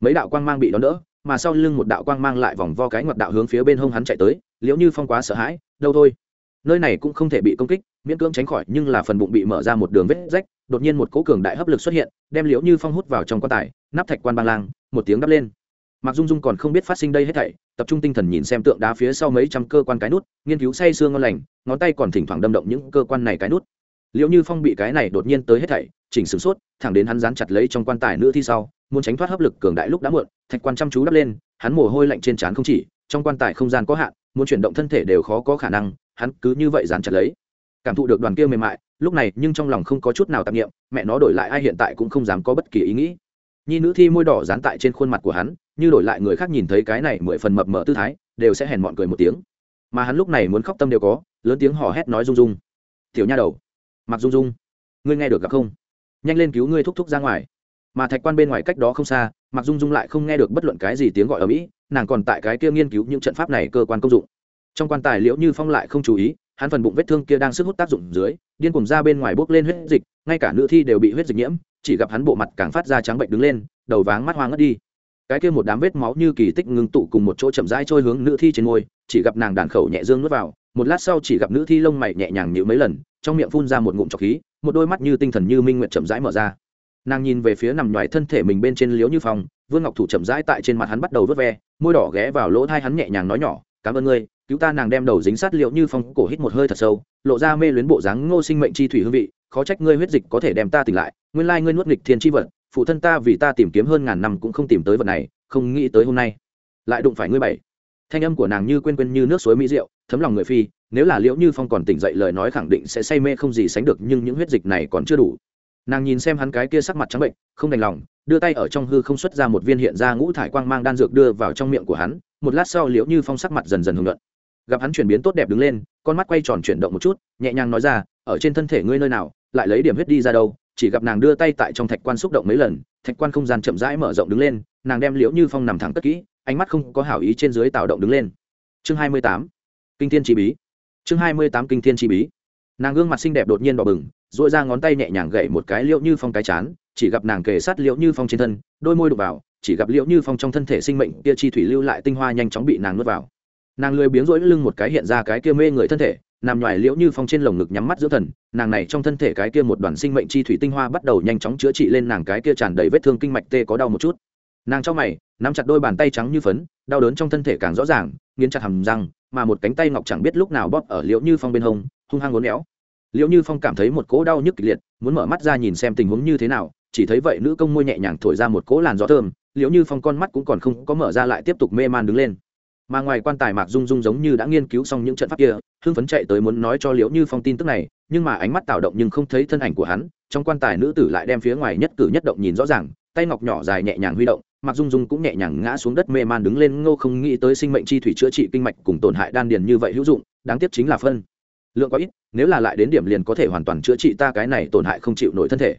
Mấy đạo quang mang bị đón đỡ, mà sau lưng một đạo quang mang lại vòng vo cái ngoặt đạo hướng phía bên hông hắn chạy tới, liệu như phong quá sợ hãi, đâu thôi. Nơi này cũng không thể bị công kích, miễn cưỡng tránh khỏi, nhưng là phần bụng bị mở ra một đường vết rách, đột nhiên một cố cường đại hấp lực xuất hiện, đem liễu như phong hút vào trong quan tài, nắp thạch quan băng lang một tiếng đắp lên. Mặc dung dung còn không biết phát sinh đây hết thảy, tập trung tinh thần nhìn xem tượng đá phía sau mấy trăm cơ quan cái nút, nghiên cứu say sương ngon lành, ngón tay còn thỉnh thoảng đâm động những cơ quan này cái nút. Liệu như phong bị cái này đột nhiên tới hết thảy, chỉnh sửng sốt, thẳng đến hắn dán chặt lấy trong quan tài nữ thi sau, muốn tránh thoát hấp lực cường đại lúc đã muộn, thạch quan chăm chú đắp lên, hắn mồ hôi lạnh trên trán không chỉ, trong quan tài không gian có hạn, muốn chuyển động thân thể đều khó có khả năng, hắn cứ như vậy dán chặt lấy. Cảm thụ được đoàn kia mềm mại, lúc này nhưng trong lòng không có chút nào tạp nghiệm mẹ nó đổi lại ai hiện tại cũng không dám có bất kỳ ý nghĩ nhi nữ thi môi đỏ dán tại trên khuôn mặt của hắn, như đổi lại người khác nhìn thấy cái này mười phần mập mờ tư thái, đều sẽ hèn mọn cười một tiếng. Mà hắn lúc này muốn khóc tâm đều có, lớn tiếng hò hét nói rung rung. Tiểu nha đầu, mặc rung rung, ngươi nghe được gặp không? Nhanh lên cứu ngươi thúc thúc ra ngoài. Mà thạch quan bên ngoài cách đó không xa, mặc dung dung lại không nghe được bất luận cái gì tiếng gọi ở mỹ, nàng còn tại cái kia nghiên cứu những trận pháp này cơ quan công dụng. Trong quan tài liễu như phong lại không chú ý, hắn phần bụng vết thương kia đang sức hút tác dụng dưới, điên cùng ra bên ngoài bốc lên huyết dịch, ngay cả nữ thi đều bị huyết dịch nhiễm chỉ gặp hắn bộ mặt càng phát ra trắng bệnh đứng lên, đầu váng mắt hoa ngất đi. Cái kia một đám vết máu như kỳ tích ngưng tụ cùng một chỗ chậm rãi trôi hướng nữ thi trên môi, chỉ gặp nàng đàn khẩu nhẹ dương nuốt vào, một lát sau chỉ gặp nữ thi lông mày nhẹ nhàng nhịu mấy lần, trong miệng phun ra một ngụm trọc khí, một đôi mắt như tinh thần như minh nguyện chậm rãi mở ra. Nàng nhìn về phía nằm ngoài thân thể mình bên trên liếu như phòng vương ngọc thủ chậm rãi tại trên mặt hắn bắt đầu vớt ve, môi đỏ ghé vào lỗ thai hắn nhẹ nhàng nói nhỏ, cảm ơn ngươi, cứu ta. Nàng đem đầu dính sát liệu như phong cổ hít một hơi thật sâu, lộ ra mê luyến bộ dáng ngô sinh mệnh chi thủy hương vị khó trách ngươi huyết dịch có thể đem ta tỉnh lại, nguyên lai ngươi nuốt nghịch thiên chi vật, phụ thân ta vì ta tìm kiếm hơn ngàn năm cũng không tìm tới vật này, không nghĩ tới hôm nay. Lại đụng phải ngươi bảy. Thanh âm của nàng như quên quên như nước suối mỹ rượu, thấm lòng người phi, nếu là liễu như phong còn tỉnh dậy lời nói khẳng định sẽ say mê không gì sánh được, nhưng những huyết dịch này còn chưa đủ. Nàng nhìn xem hắn cái kia sắc mặt trắng bệnh, không đành lòng, đưa tay ở trong hư không xuất ra một viên hiện ra ngũ thải quang mang đan dược đưa vào trong miệng của hắn, một lát sau liễu như phong sắc mặt dần dần hưởng luận gặp hắn chuyển biến tốt đẹp đứng lên, con mắt quay tròn chuyển động một chút, nhẹ nhàng nói ra, ở trên thân thể ngươi nơi nào lại lấy điểm huyết đi ra đâu, chỉ gặp nàng đưa tay tại trong thạch quan xúc động mấy lần, thạch quan không gian chậm rãi mở rộng đứng lên, nàng đem liễu như phong nằm thẳng cất kỹ, ánh mắt không có hảo ý trên dưới tạo động đứng lên. Chương hai mươi tám, kinh thiên chi bí. Chương hai mươi tám, kinh thiên chi bí. Nàng gương mặt xinh đẹp đột nhiên đỏ bừng dội ra ngón tay nhẹ nhàng gậy một cái liễu như phong cái chán, chỉ gặp nàng kề sát liễu như phong trên thân, đôi môi đục vào, chỉ gặp liễu như phong trong thân thể sinh mệnh kia chi thủy lưu lại tinh hoa nhanh chóng bị nàng nuốt vào. Nàng lười biếng rỗi lưng một cái hiện ra cái kia mê người thân thể nằm ngoài liễu như phong trên lồng ngực nhắm mắt giữa thần, nàng này trong thân thể cái kia một đoàn sinh mệnh chi thủy tinh hoa bắt đầu nhanh chóng chữa trị lên nàng cái kia tràn đầy vết thương kinh mạch tê có đau một chút. Nàng trong mày, nắm chặt đôi bàn tay trắng như phấn, đau đớn trong thân thể càng rõ ràng, nghiến chặt hầm răng, mà một cánh tay ngọc chẳng biết lúc nào bóp ở liễu như phong bên hông, hung hăng ngốn éo. Liễu như phong cảm thấy một cỗ đau nhức kịch liệt, muốn mở mắt ra nhìn xem tình huống như thế nào, chỉ thấy vậy nữ công môi nhẹ nhàng thổi ra một cỗ làn gió thơm, liễu như phong con mắt cũng còn không có mở ra lại tiếp tục mê man đứng lên mà ngoài quan tài mạc dung dung giống như đã nghiên cứu xong những trận pháp kia, hưng phấn chạy tới muốn nói cho liễu như phong tin tức này, nhưng mà ánh mắt tạo động nhưng không thấy thân ảnh của hắn, trong quan tài nữ tử lại đem phía ngoài nhất cử nhất động nhìn rõ ràng, tay ngọc nhỏ dài nhẹ nhàng huy động mặc dung dung cũng nhẹ nhàng ngã xuống đất mê man đứng lên ngô không nghĩ tới sinh mệnh chi thủy chữa trị kinh mạch cùng tổn hại đan điền như vậy hữu dụng, đáng tiếc chính là phân. Lượng có ít, nếu là lại đến điểm liền có thể hoàn toàn chữa trị ta cái này tổn hại không chịu nổi thân thể.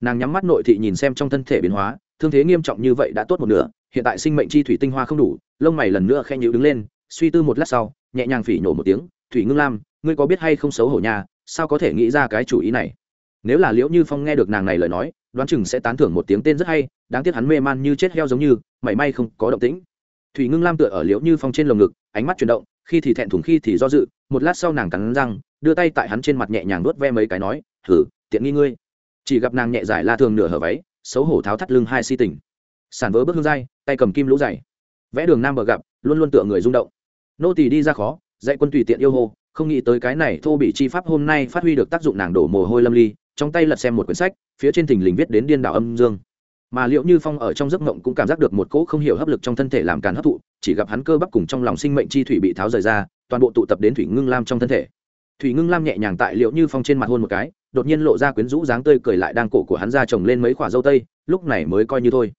Nàng nhắm mắt nội thị nhìn xem trong thân thể biến hóa, thương thế nghiêm trọng như vậy đã tốt một nửa, hiện tại sinh mệnh chi thủy tinh hoa không đủ lông mày lần nữa khen nhữ đứng lên, suy tư một lát sau, nhẹ nhàng phỉ nhổ một tiếng, thủy ngưng lam, ngươi có biết hay không xấu hổ nhà sao có thể nghĩ ra cái chủ ý này? Nếu là liễu như phong nghe được nàng này lời nói, đoán chừng sẽ tán thưởng một tiếng tên rất hay, đáng tiếc hắn mê man như chết heo giống như, mảy may không có động tĩnh. Thủy ngưng lam tựa ở liễu như phong trên lồng ngực, ánh mắt chuyển động, khi thì thẹn thùng, khi thì do dự, một lát sau nàng cắn răng, đưa tay tại hắn trên mặt nhẹ nhàng nuốt ve mấy cái nói thử tiện nghi ngươi. Chỉ gặp nàng nhẹ giải la thường nửa hở váy, xấu hổ tháo thắt lưng hai si tình. Sản vỡ bước hương dai, tay cầm kim lũ dày vẽ đường nam bờ gặp, luôn luôn tựa người rung động. Nô tỳ đi ra khó, dạy quân tùy tiện yêu hô, không nghĩ tới cái này thô bị chi pháp hôm nay phát huy được tác dụng nàng đổ mồ hôi lâm ly, trong tay lật xem một quyển sách, phía trên thình lình viết đến điên đảo âm dương. Mà liệu như phong ở trong giấc mộng cũng cảm giác được một cỗ không hiểu hấp lực trong thân thể làm càn hấp thụ, chỉ gặp hắn cơ bắp cùng trong lòng sinh mệnh chi thủy bị tháo rời ra, toàn bộ tụ tập đến thủy ngưng lam trong thân thể. Thủy ngưng lam nhẹ nhàng tại liệu như phong trên mặt hôn một cái, đột nhiên lộ ra quyến rũ dáng tươi cười lại đang cổ của hắn ra trồng lên mấy khoả dâu tây, lúc này mới coi như thôi.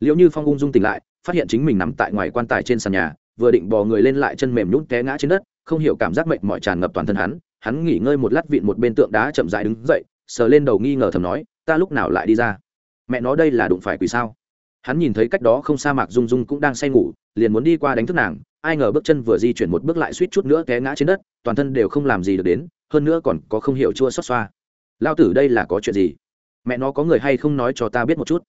Liệu như phong ung dung tỉnh lại phát hiện chính mình nằm tại ngoài quan tài trên sàn nhà, vừa định bò người lên lại chân mềm nhún té ngã trên đất, không hiểu cảm giác mệnh mọi tràn ngập toàn thân hắn hắn nghỉ ngơi một lát vịn một bên tượng đá chậm dại đứng dậy, sờ lên đầu nghi ngờ thầm nói, ta lúc nào lại đi ra? Mẹ nó đây là đụng phải quỷ sao? Hắn nhìn thấy cách đó không xa mạc dung dung cũng đang say ngủ, liền muốn đi qua đánh thức nàng, ai ngờ bước chân vừa di chuyển một bước lại suýt chút nữa té ngã trên đất, toàn thân đều không làm gì được đến, hơn nữa còn có không hiểu chua xót xoa. Lao tử đây là có chuyện gì? Mẹ nó có người hay không nói cho ta biết một chút?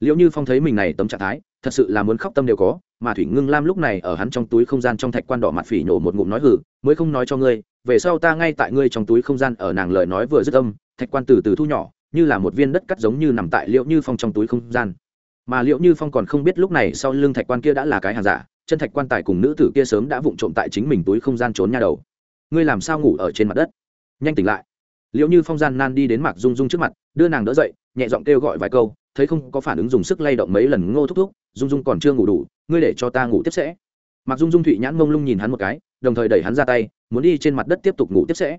Liệu như phong thấy mình này tấm trạng thái thật sự là muốn khóc tâm đều có, mà thủy ngưng lam lúc này ở hắn trong túi không gian trong thạch quan đỏ mặt phỉ nhổ một ngụm nói hử mới không nói cho ngươi, về sau ta ngay tại ngươi trong túi không gian ở nàng lời nói vừa dứt âm, thạch quan từ từ thu nhỏ, như là một viên đất cắt giống như nằm tại liệu như phong trong túi không gian. Mà liệu như phong còn không biết lúc này sau lưng thạch quan kia đã là cái hàng giả, chân thạch quan tài cùng nữ tử kia sớm đã vụng trộm tại chính mình túi không gian trốn nhà đầu. Ngươi làm sao ngủ ở trên mặt đất? Nhanh tỉnh lại. Liệu như phong gian nan đi đến mạc dung dung trước mặt, đưa nàng đỡ dậy, nhẹ giọng kêu gọi vài câu thấy không có phản ứng dùng sức lay động mấy lần ngô thúc thúc, dung dung còn chưa ngủ đủ, ngươi để cho ta ngủ tiếp sẽ. Mặc dung dung thụy nhãn mông lung nhìn hắn một cái, đồng thời đẩy hắn ra tay, muốn đi trên mặt đất tiếp tục ngủ tiếp sẽ.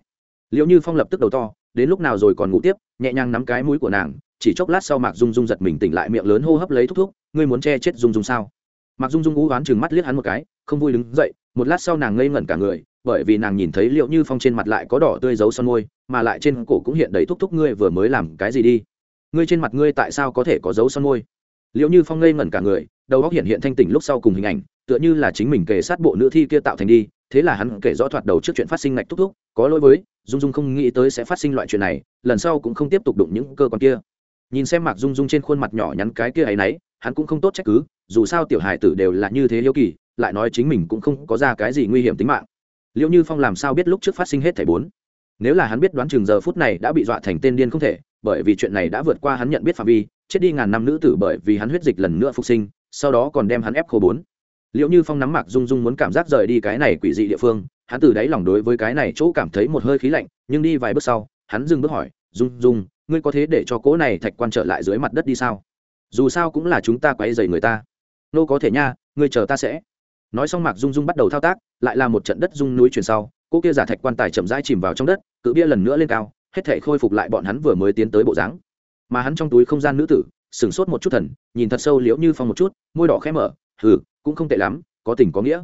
Liệu như phong lập tức đầu to, đến lúc nào rồi còn ngủ tiếp, nhẹ nhàng nắm cái mũi của nàng, chỉ chốc lát sau mạc dung dung giật mình tỉnh lại miệng lớn hô hấp lấy thúc thúc, ngươi muốn che chết dung dung sao? Mạc dung dung ú oán chừng mắt liếc hắn một cái, không vui đứng dậy, một lát sau nàng ngây ngẩn cả người, bởi vì nàng nhìn thấy liệu như phong trên mặt lại có đỏ tươi dấu son môi, mà lại trên cổ cũng hiện đầy thúc thúc, ngươi vừa mới làm cái gì đi? Ngươi trên mặt ngươi tại sao có thể có dấu son môi? Liệu như phong ngây ngẩn cả người, đầu óc hiện hiện thanh tỉnh lúc sau cùng hình ảnh, tựa như là chính mình kể sát bộ nữ thi kia tạo thành đi, thế là hắn kể rõ thoạt đầu trước chuyện phát sinh ngạch thúc thúc, có lỗi với, dung dung không nghĩ tới sẽ phát sinh loại chuyện này, lần sau cũng không tiếp tục đụng những cơ quan kia. Nhìn xem mạc dung dung trên khuôn mặt nhỏ nhắn cái kia ấy nấy, hắn cũng không tốt trách cứ, dù sao tiểu hải tử đều là như thế hiếu kỳ, lại nói chính mình cũng không có ra cái gì nguy hiểm tính mạng. Liệu như phong làm sao biết lúc trước phát sinh hết thẻ bốn? Nếu là hắn biết đoán chừng giờ phút này đã bị dọa thành tên điên không thể bởi vì chuyện này đã vượt qua hắn nhận biết phạm vi, chết đi ngàn năm nữ tử bởi vì hắn huyết dịch lần nữa phục sinh, sau đó còn đem hắn ép khô bốn. Liệu như phong nắm mạc dung dung muốn cảm giác rời đi cái này quỷ dị địa phương, hắn từ đáy lòng đối với cái này chỗ cảm thấy một hơi khí lạnh, nhưng đi vài bước sau, hắn dừng bước hỏi dung dung ngươi có thế để cho cỗ này thạch quan trở lại dưới mặt đất đi sao? Dù sao cũng là chúng ta quay dày người ta. Nô có thể nha, ngươi chờ ta sẽ. Nói xong mạc dung dung bắt đầu thao tác, lại là một trận đất dung núi chuyển sau cỗ kia giả thạch quan tài chậm rãi chìm vào trong đất, cự bia lần nữa lên cao hết thể khôi phục lại bọn hắn vừa mới tiến tới bộ dáng. Mà hắn trong túi không gian nữ tử, sửng sốt một chút thần, nhìn thật sâu liễu như phong một chút, môi đỏ khẽ mở, hừ, cũng không tệ lắm, có tình có nghĩa.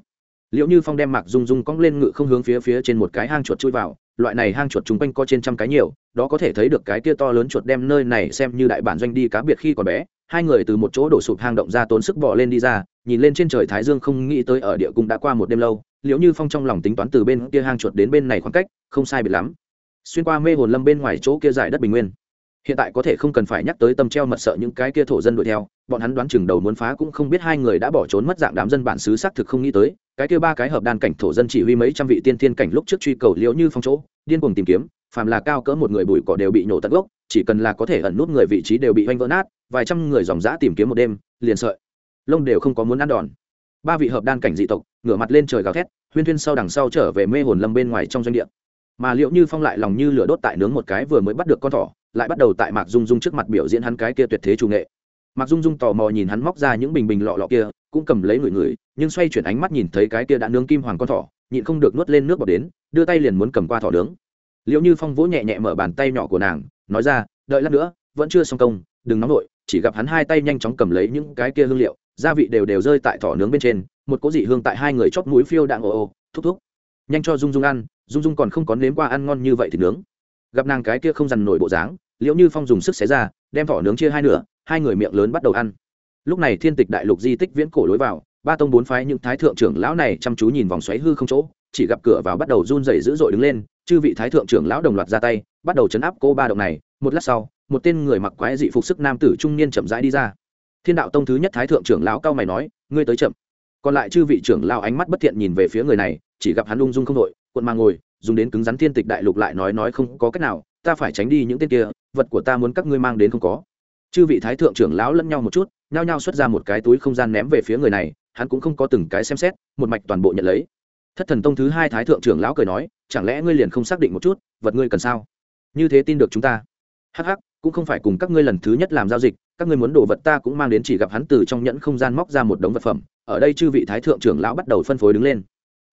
Liễu như phong đem mạc dung dung cong lên ngự không hướng phía phía trên một cái hang chuột chui vào, loại này hang chuột chung quanh có trên trăm cái nhiều, đó có thể thấy được cái kia to lớn chuột đem nơi này xem như đại bản doanh đi cá biệt khi còn bé, hai người từ một chỗ đổ sụp hang động ra tốn sức bỏ lên đi ra, nhìn lên trên trời thái dương không nghĩ tới ở địa cung đã qua một đêm lâu, liễu như phong trong lòng tính toán từ bên kia hang chuột đến bên này khoảng cách, không sai biệt lắm xuyên qua mê hồn lâm bên ngoài chỗ kia giải đất bình nguyên. Hiện tại có thể không cần phải nhắc tới tâm treo mật sợ những cái kia thổ dân đuổi theo, bọn hắn đoán chừng đầu muốn phá cũng không biết hai người đã bỏ trốn mất dạng đám dân bản xứ xác thực không nghĩ tới, cái kia ba cái hợp đan cảnh thổ dân chỉ huy mấy trăm vị tiên thiên cảnh lúc trước truy cầu liễu như phong chỗ, điên cuồng tìm kiếm, phàm là cao cỡ một người bụi cỏ đều bị nổ tận gốc, chỉ cần là có thể ẩn nút người vị trí đều bị oanh vỡ nát, vài trăm người dòng dã tìm kiếm một đêm, liền sợi lông đều không có muốn ăn đòn. Ba vị hợp đan cảnh dị tộc, ngửa mặt lên trời gào thét, huyên thuyên sau đằng sau trở về mê hồn lâm bên ngoài trong doanh địa mà liệu như phong lại lòng như lửa đốt tại nướng một cái vừa mới bắt được con thỏ, lại bắt đầu tại mạc dung dung trước mặt biểu diễn hắn cái kia tuyệt thế chủ nghệ. Mạc dung dung tò mò nhìn hắn móc ra những bình bình lọ lọ kia, cũng cầm lấy người người, nhưng xoay chuyển ánh mắt nhìn thấy cái kia đã nướng kim hoàng con thỏ, nhịn không được nuốt lên nước bọt đến, đưa tay liền muốn cầm qua thỏ nướng. Liệu như phong vỗ nhẹ nhẹ mở bàn tay nhỏ của nàng, nói ra, đợi lát nữa, vẫn chưa xong công, đừng nóng nổi chỉ gặp hắn hai tay nhanh chóng cầm lấy những cái kia hương liệu, gia vị đều đều rơi tại thỏ nướng bên trên, một cỗ dị hương tại hai người chóp mũi phiêu đạn ồ ồ, thúc thúc. Nhanh cho dung dung ăn dung dung còn không có nếm qua ăn ngon như vậy thì nướng. Gặp nàng cái kia không dằn nổi bộ dáng, liễu như phong dùng sức xé ra, đem thỏ nướng chia hai nửa, hai người miệng lớn bắt đầu ăn. Lúc này thiên tịch đại lục di tích viễn cổ lối vào, ba tông bốn phái những thái thượng trưởng lão này chăm chú nhìn vòng xoáy hư không chỗ, chỉ gặp cửa vào bắt đầu run rẩy dữ dội đứng lên, chư vị thái thượng trưởng lão đồng loạt ra tay, bắt đầu chấn áp cô ba động này. Một lát sau, một tên người mặc quái dị phục sức nam tử trung niên chậm rãi đi ra. Thiên đạo tông thứ nhất thái thượng trưởng lão cao mày nói, ngươi tới chậm. Còn lại chư vị trưởng lão ánh mắt bất thiện nhìn về phía người này, chỉ gặp hắn lung dung không đội cuộn mà ngồi, dùng đến cứng rắn thiên tịch đại lục lại nói nói không có cách nào, ta phải tránh đi những tên kia, vật của ta muốn các ngươi mang đến không có. Chư vị thái thượng trưởng lão lẫn nhau một chút, nhao nhao xuất ra một cái túi không gian ném về phía người này, hắn cũng không có từng cái xem xét, một mạch toàn bộ nhận lấy. Thất thần tông thứ hai thái thượng trưởng lão cười nói, chẳng lẽ ngươi liền không xác định một chút, vật ngươi cần sao? Như thế tin được chúng ta. Hh cũng không phải cùng các ngươi lần thứ nhất làm giao dịch, các ngươi muốn đồ vật ta cũng mang đến chỉ gặp hắn từ trong nhẫn không gian móc ra một đống vật phẩm, ở đây chư vị thái thượng trưởng lão bắt đầu phân phối đứng lên.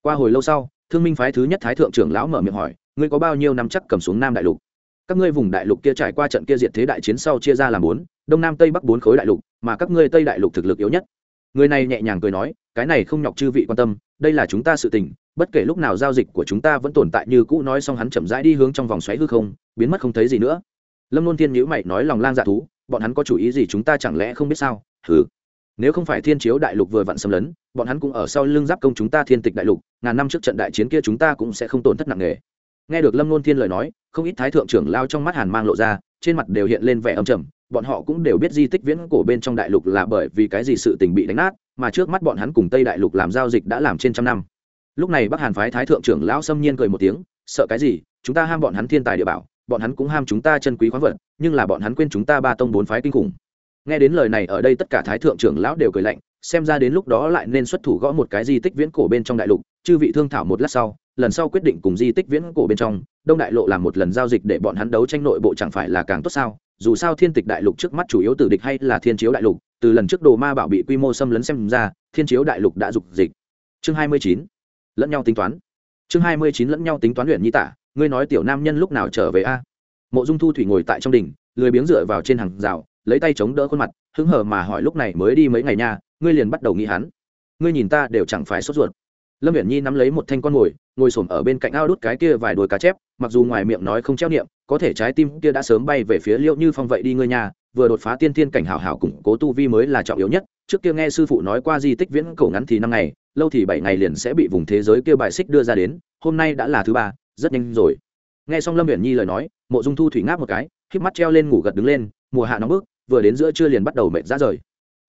Qua hồi lâu sau thương minh phái thứ nhất thái thượng trưởng lão mở miệng hỏi, ngươi có bao nhiêu năm chắc cầm xuống nam đại lục? Các ngươi vùng đại lục kia trải qua trận kia diệt thế đại chiến sau chia ra làm bốn, đông nam tây bắc bốn khối đại lục, mà các ngươi tây đại lục thực lực yếu nhất. Người này nhẹ nhàng cười nói, cái này không nhọc chư vị quan tâm, đây là chúng ta sự tình, bất kể lúc nào giao dịch của chúng ta vẫn tồn tại như cũ nói xong hắn chậm rãi đi hướng trong vòng xoáy hư không, biến mất không thấy gì nữa. Lâm luôn thiên nhữ mày nói lòng lang dạ thú, bọn hắn có chủ ý gì chúng ta chẳng lẽ không biết sao? Hừ, nếu không phải thiên chiếu đại lục vừa vặn xâm lấn bọn hắn cũng ở sau lưng giáp công chúng ta thiên tịch đại lục, ngàn năm trước trận đại chiến kia chúng ta cũng sẽ không tổn thất nặng nề. Nghe được lâm nôn thiên lời nói, không ít thái thượng trưởng lao trong mắt hàn mang lộ ra, trên mặt đều hiện lên vẻ âm trầm, bọn họ cũng đều biết di tích viễn cổ bên trong đại lục là bởi vì cái gì sự tình bị đánh nát, mà trước mắt bọn hắn cùng tây đại lục làm giao dịch đã làm trên trăm năm. Lúc này bắc hàn phái thái thượng trưởng lão xâm nhiên cười một tiếng, sợ cái gì? Chúng ta ham bọn hắn thiên tài địa bảo, bọn hắn cũng ham chúng ta chân quý khoáng vật, nhưng là bọn hắn quên chúng ta ba tông bốn phái kinh khủng. Nghe đến lời này, ở đây tất cả thái thượng trưởng lão đều cười lạnh xem ra đến lúc đó lại nên xuất thủ gõ một cái di tích viễn cổ bên trong đại lục, chư vị thương thảo một lát sau, lần sau quyết định cùng di tích viễn cổ bên trong, đông đại lộ làm một lần giao dịch để bọn hắn đấu tranh nội bộ chẳng phải là càng tốt sao? Dù sao thiên tịch đại lục trước mắt chủ yếu từ địch hay là thiên chiếu đại lục, từ lần trước đồ ma bảo bị quy mô xâm lấn xem ra, thiên chiếu đại lục đã dục dịch. Chương hai mươi chín, lẫn nhau tính toán. Chương hai mươi chín lẫn nhau tính toán luyện nhi tả, ngươi nói tiểu nam nhân lúc nào trở về a? Mộ dung thu thủy ngồi tại trong đỉnh, lười biếng dựa vào trên hàng rào, lấy tay chống đỡ khuôn mặt, hứng hờ mà hỏi lúc này mới đi mấy ngày nha ngươi liền bắt đầu nghĩ hắn. Ngươi nhìn ta đều chẳng phải sốt ruột. Lâm viễn nhi nắm lấy một thanh con ngồi ngồi s ổ m ở bên cạnh ao đút cái kia vài đồi cá chép mặc dù ngoài miệng nói không treo niệm có thể trái tim kia đã sớm bay về phía liệu như phong vậy đi ngươi nhà vừa đột phá tiên thiên cảnh hào hào, củng cố tu vi mới là trọng yếu nhất. Trước kia nghe sư phụ nói qua di tích viễn cổ ngắn thì năm ngày lâu thì bảy ngày liền sẽ bị vùng thế giới kia bài xích đưa ra đến hôm nay đã là thứ ba rất nhanh rồi. Nghe xong lâm viễn nhi lời nói mộ dung thu thủy ngáp một cái k mắt treo lên ngủ gật đứng lên mùa hạ nóng bức vừa đến giữa trưa liền bắt đầu mệt ra rời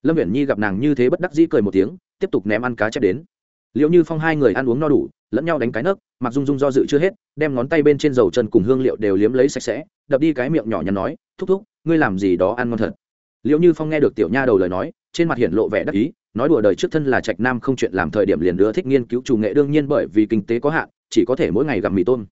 lâm viễn nhi gặp nàng như thế bất đắc dĩ cười một tiếng, tiếp tục ném ăn cá chép đến. Liệu như phong hai người ăn uống no đủ, lẫn nhau đánh cái nấc, mặc dung dung do dự chưa hết, đem ngón tay bên trên dầu chân cùng hương liệu đều liếm lấy sạch sẽ, đập đi cái miệng nhỏ nhắn nói, thúc thúc, ngươi làm gì đó ăn ngon thật. Liệu như phong nghe được tiểu nha đầu lời nói, trên mặt hiện lộ vẻ đắc ý, nói đùa đời trước thân là trạch nam không chuyện làm thời điểm liền đưa thích nghiên cứu chủ nghệ đương nhiên bởi vì kinh tế có hạn, chỉ có thể mỗi ngày gặp mì tôm.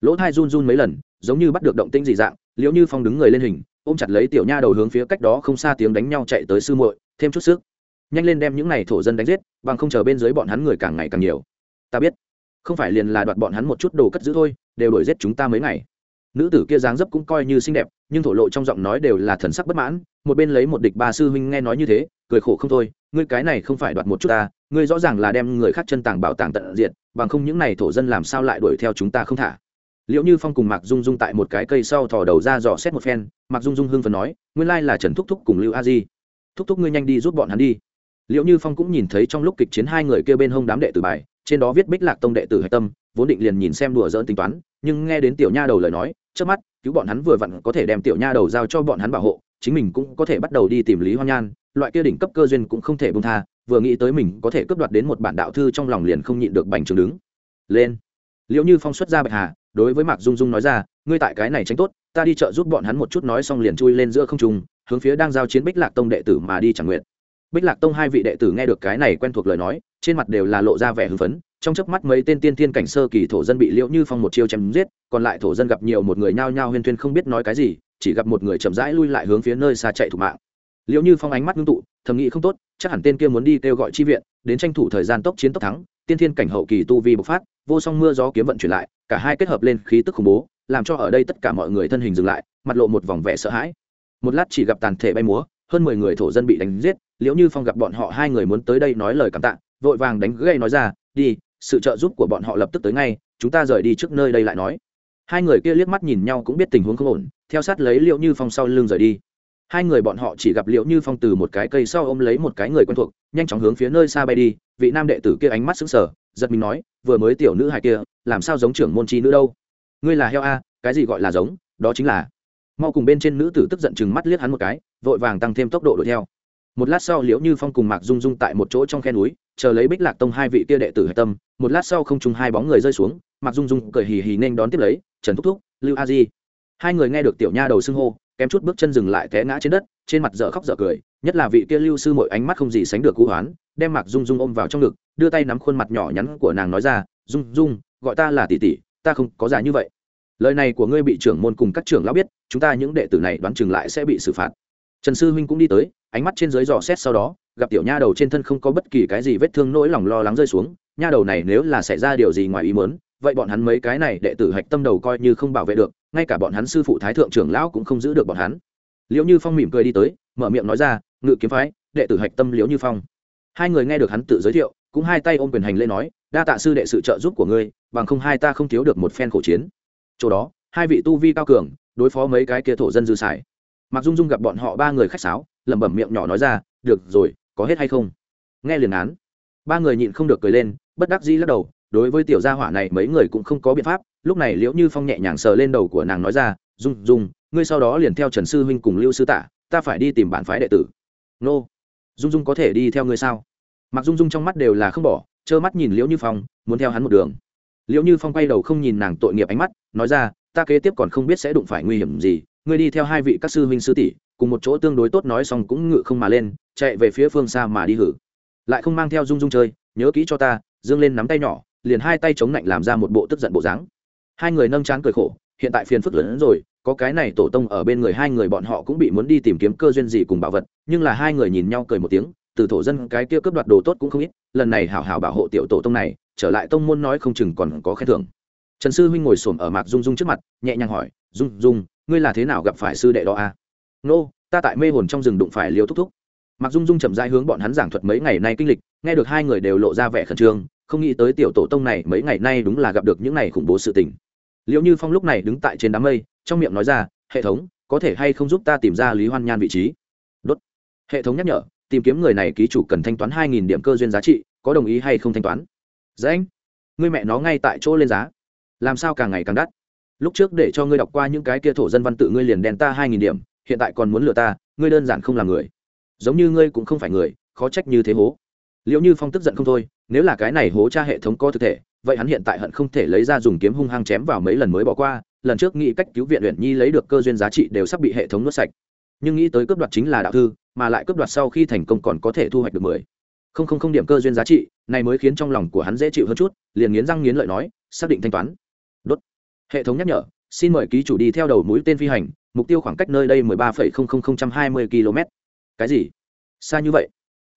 Lỗ thai run run mấy lần, giống như bắt được động tĩnh dị dạng, liệu như phong đứng người lên hình, ôm chặt lấy tiểu nha đầu hướng phía cách đó không xa tiếng đánh nhau chạy tới sư muội thêm chút sức. Nhanh lên đem những này thổ dân đánh giết, bằng không chờ bên dưới bọn hắn người càng ngày càng nhiều. Ta biết. Không phải liền là đoạt bọn hắn một chút đồ cất giữ thôi, đều đổi giết chúng ta mấy ngày. Nữ tử kia dáng dấp cũng coi như xinh đẹp, nhưng thổ lộ trong giọng nói đều là thần sắc bất mãn, một bên lấy một địch ba sư huynh nghe nói như thế, cười khổ không thôi, ngươi cái này không phải đoạt một chút ta, ngươi rõ ràng là đem người khác chân tàng bảo tàng tận diện bằng không những này thổ dân làm sao lại đuổi theo chúng ta không thả? Liệu như phong cùng mạc dung dung tại một cái cây sau thò đầu ra dò xét một phen, mạc dung dung hưng phần nói, nguyên lai là trần thúc thúc cùng lưu a di thúc thúc ngươi nhanh đi giúp bọn hắn đi. Liệu như phong cũng nhìn thấy trong lúc kịch chiến hai người kêu bên hông đám đệ tử bài, trên đó viết bích lạc tông đệ tử hạch tâm, vốn định liền nhìn xem đùa dỡn tính toán, nhưng nghe đến tiểu nha đầu lời nói trước mắt, cứu bọn hắn vừa vặn có thể đem tiểu nha đầu giao cho bọn hắn bảo hộ, chính mình cũng có thể bắt đầu đi tìm lý hoan nhan, loại kia đỉnh cấp cơ duyên cũng không thể bông tha, vừa nghĩ tới mình có thể cướp đoạt đến một bản đạo thư trong lòng liền không nhịn được bành trường đứng. Lên. Liệu như phong xuất ra bạch hà, đối với mạc dung dung nói ra, ngươi tại cái này tránh tốt, ta đi chợ giúp bọn hắn một chút nói xong liền chui lên giữa không trung hướng phía đang giao chiến bích lạc tông đệ tử mà đi chẳng nguyện. Bích lạc tông hai vị đệ tử nghe được cái này quen thuộc lời nói, trên mặt đều là lộ ra vẻ hưng phấn, trong chớp mắt mấy tên tiên thiên cảnh sơ kỳ thổ dân bị liễu như phong một chiêu chém giết, còn lại thổ dân gặp nhiều một người nhao nhao huyên thuyên không biết nói cái gì, chỉ gặp một người chậm rãi lui lại hướng phía nơi xa chạy thủ mạng. Liễu như phong ánh mắt ngưng tụ, thầm nghĩ không tốt, chắc hẳn tên kia muốn đi kêu gọi chi viện, đến tranh thủ thời gian tốc chiến tốc thắng, tiên thiên cảnh hậu kỳ tu vi bộc phát, vô song mưa gió kiếm vận chuyển lại, cả hai kết hợp lên khí tức khủng bố, làm cho ở đây tất cả mọi người thân hình dừng lại, mặt lộ một vòng vẻ sợ hãi một lát chỉ gặp tàn thể bay múa, hơn mười người thổ dân bị đánh giết, liễu như phong gặp bọn họ hai người muốn tới đây nói lời cảm tạ, vội vàng đánh gây nói ra, đi, sự trợ giúp của bọn họ lập tức tới ngay, chúng ta rời đi trước nơi đây lại nói. Hai người kia liếc mắt nhìn nhau cũng biết tình huống không ổn, theo sát lấy liễu như phong sau lưng rời đi. Hai người bọn họ chỉ gặp liễu như phong từ một cái cây sau ôm lấy một cái người quen thuộc, nhanh chóng hướng phía nơi xa bay đi, vị nam đệ tử kia ánh mắt sững sờ, giật mình nói, vừa mới tiểu nữ hài kia, làm sao giống trưởng môn chi nữ đâu? Ngươi là heo a, cái gì gọi là giống, đó chính là mau cùng bên trên nữ tử tức giận chừng mắt liếc hắn một cái, vội vàng tăng thêm tốc độ đuổi theo. Một lát sau liễu như phong cùng mạc dung dung tại một chỗ trong khe núi, chờ lấy bích lạc tông hai vị kia đệ tử hạch tâm, một lát sau không trùng hai bóng người rơi xuống, mạc dung dung cười hì hì nên đón tiếp lấy, trần thúc thúc, lưu a di. Hai người nghe được tiểu nha đầu xưng hô, kém chút bước chân dừng lại té ngã trên đất, trên mặt dở khóc dở cười, nhất là vị kia lưu sư mọi ánh mắt không gì sánh được cú hoán, đem mạc dung dung ôm vào trong ngực, đưa tay nắm khuôn mặt nhỏ nhắn của nàng nói ra, dung dung, gọi ta là tỷ tỷ, ta không có già như vậy lời này của ngươi bị trưởng môn cùng các trưởng lão biết, chúng ta những đệ tử này đoán chừng lại sẽ bị xử phạt. Trần sư huynh cũng đi tới, ánh mắt trên dưới dò xét sau đó, gặp tiểu nha đầu trên thân không có bất kỳ cái gì vết thương nỗi lòng lo lắng rơi xuống. Nha đầu này nếu là xảy ra điều gì ngoài ý mớn vậy bọn hắn mấy cái này đệ tử hạch tâm đầu coi như không bảo vệ được, ngay cả bọn hắn sư phụ thái thượng trưởng lão cũng không giữ được bọn hắn. Liễu như phong mỉm cười đi tới, mở miệng nói ra, ngự kiếm phái, đệ tử hạch tâm liễu như phong. Hai người nghe được hắn tự giới thiệu, cũng hai tay ôm quyền hành lễ nói, đa tạ sư đệ sự trợ giúp của ngươi, bằng không hai ta không thiếu được một phen khổ chiến chỗ đó, hai vị tu vi cao cường, đối phó mấy cái kia thổ dân dư xài mặc dung dung gặp bọn họ ba người khách sáo, lẩm bẩm miệng nhỏ nói ra, được rồi, có hết hay không? Nghe liền án. Ba người nhịn không được cười lên, bất đắc dĩ lắc đầu, đối với tiểu gia hỏa này mấy người cũng không có biện pháp, lúc này liễu như phong nhẹ nhàng sờ lên đầu của nàng nói ra, dung dung, ngươi sau đó liền theo trần sư huynh cùng lưu sư tả ta phải đi tìm bản phái đệ tử. Nô, dung dung có thể đi theo ngươi sao? Mặc dung dung trong mắt đều là không bỏ, trơ mắt nhìn liễu như phong, muốn theo hắn một đường liệu như phong quay đầu không nhìn nàng tội nghiệp ánh mắt, nói ra, ta kế tiếp còn không biết sẽ đụng phải nguy hiểm gì, ngươi đi theo hai vị các sư huynh sư tỷ, cùng một chỗ tương đối tốt nói xong cũng ngự không mà lên, chạy về phía phương xa mà đi hử. Lại không mang theo dung dung chơi, nhớ kỹ cho ta, dương lên nắm tay nhỏ, liền hai tay chống lạnh làm ra một bộ tức giận bộ dáng. Hai người nâng chán cười khổ, hiện tại phiền phức lớn hơn rồi, có cái này tổ tông ở bên người hai người bọn họ cũng bị muốn đi tìm kiếm cơ duyên gì cùng bảo vật, nhưng là hai người nhìn nhau cười một tiếng từ thổ dân cái kia cướp đoạt đồ tốt cũng không ít, lần này hảo hảo bảo hộ tiểu tổ tông này, trở lại tông môn nói không chừng còn có khen thưởng. Trần sư huynh ngồi s ở mạc dung dung trước mặt, nhẹ nhàng hỏi, dung dung, ngươi là thế nào gặp phải sư đệ đó à? nô, ta tại mê hồn trong rừng đụng phải liều thúc thúc. Mạc dung dung chậm rãi hướng bọn hắn giảng thuật mấy ngày nay kinh lịch, nghe được hai người đều lộ ra vẻ khẩn trương, không nghĩ tới tiểu tổ tông này mấy ngày nay đúng là gặp được những này khủng bố sự tình. Liệu như phong lúc này đứng tại trên đám mây, trong miệng nói ra, hệ thống, có thể hay không giúp ta tìm ra lý hoan nhan vị trí? Đốt. Hệ thống nhắc nhở tìm kiếm người này ký chủ cần thanh toán hai nghìn điểm cơ duyên giá trị, có đồng ý hay không thanh toán? Dễ anh ngươi mẹ nó ngay tại chỗ lên giá. Làm sao càng ngày càng đắt? Lúc trước để cho ngươi đọc qua những cái kia thổ dân văn tự ngươi liền đèn ta hai nghìn điểm, hiện tại còn muốn lừa ta, ngươi đơn giản không là người. Giống như ngươi cũng không phải người, khó trách như thế hố. Liệu như phong tức giận không thôi, nếu là cái này hố cha hệ thống có thực thể, vậy hắn hiện tại hận không thể lấy ra dùng kiếm hung hăng chém vào mấy lần mới bỏ qua, lần trước nghĩ cách cứu viện luyện nhi lấy được cơ duyên giá trị đều sắp bị hệ thống nuốt sạch. Nhưng nghĩ tới cướp đoạt chính là đạo thư mà lại cướp đoạt sau khi thành công còn có thể thu hoạch được mười. Không không không điểm cơ duyên giá trị, này mới khiến trong lòng của hắn dễ chịu hơn chút, liền nghiến răng nghiến lợi nói, xác định thanh toán. Đốt. Hệ thống nhắc nhở, xin mời ký chủ đi theo đầu mũi tên phi hành, mục tiêu khoảng cách nơi đây mười ba phẩy không không không trăm hai mươi km cái gì? Xa như vậy.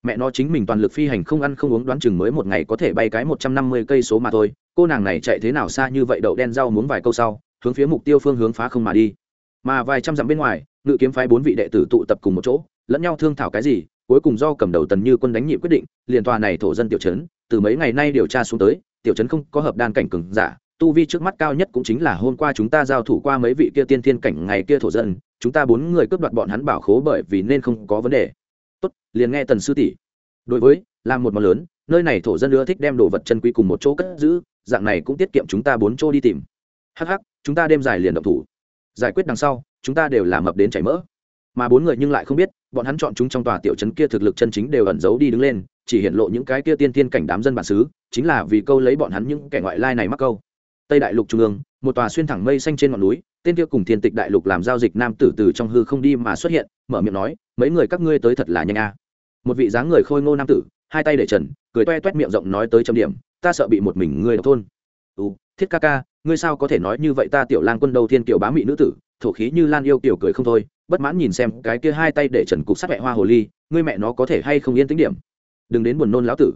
Mẹ nó chính mình toàn lực phi hành không ăn không uống đoán chừng mới một ngày có thể bay cái một trăm năm mươi cây số mà thôi. Cô nàng này chạy thế nào xa như vậy đậu đen rau muốn vài câu sau, hướng phía mục tiêu phương hướng phá không mà đi. Mà vài trăm dặm bên ngoài, ngự kiếm phái bốn vị đệ tử tụ tập cùng một chỗ lẫn nhau thương thảo cái gì, cuối cùng do cầm đầu tần như quân đánh nhị quyết định, liền tòa này thổ dân tiểu trấn, từ mấy ngày nay điều tra xuống tới, tiểu trấn không có hợp đan cảnh cường giả, tu vi trước mắt cao nhất cũng chính là hôm qua chúng ta giao thủ qua mấy vị kia tiên thiên cảnh ngày kia thổ dân, chúng ta bốn người cướp đoạt bọn hắn bảo khố bởi vì nên không có vấn đề. Tốt, liền nghe tần sư tỷ. Đối với làm một món lớn, nơi này thổ dân ưa thích đem đồ vật chân quý cùng một chỗ cất giữ, dạng này cũng tiết kiệm chúng ta bốn chỗ đi tìm. Hắc hắc, chúng ta đêm dài liền động thủ. Giải quyết đằng sau, chúng ta đều làm mập đến chảy mỡ mà bốn người nhưng lại không biết, bọn hắn chọn chúng trong tòa tiểu trấn kia thực lực chân chính đều ẩn giấu đi đứng lên, chỉ hiện lộ những cái kia tiên tiên cảnh đám dân bản xứ, chính là vì câu lấy bọn hắn những kẻ ngoại lai này mắc câu. Tây đại lục trung ương, một tòa xuyên thẳng mây xanh trên ngọn núi, tên kia cùng thiên tịch đại lục làm giao dịch nam tử từ trong hư không đi mà xuất hiện, mở miệng nói, mấy người các ngươi tới thật là nhanh a. Một vị dáng người khôi ngô nam tử, hai tay để trần, cười toe toét miệng rộng nói tới chấm điểm, ta sợ bị một mình ngươi độc thôn. Ừ thiết ca ca, ngươi sao có thể nói như vậy ta tiểu lang quân đầu thiên tiểu bá mị nữ tử, thổ khí như lan yêu tiểu cười không thôi bất mãn nhìn xem cái kia hai tay để trần cục sát mẹ hoa hồ ly, ngươi mẹ nó có thể hay không yên tính điểm? Đừng đến buồn nôn lão tử.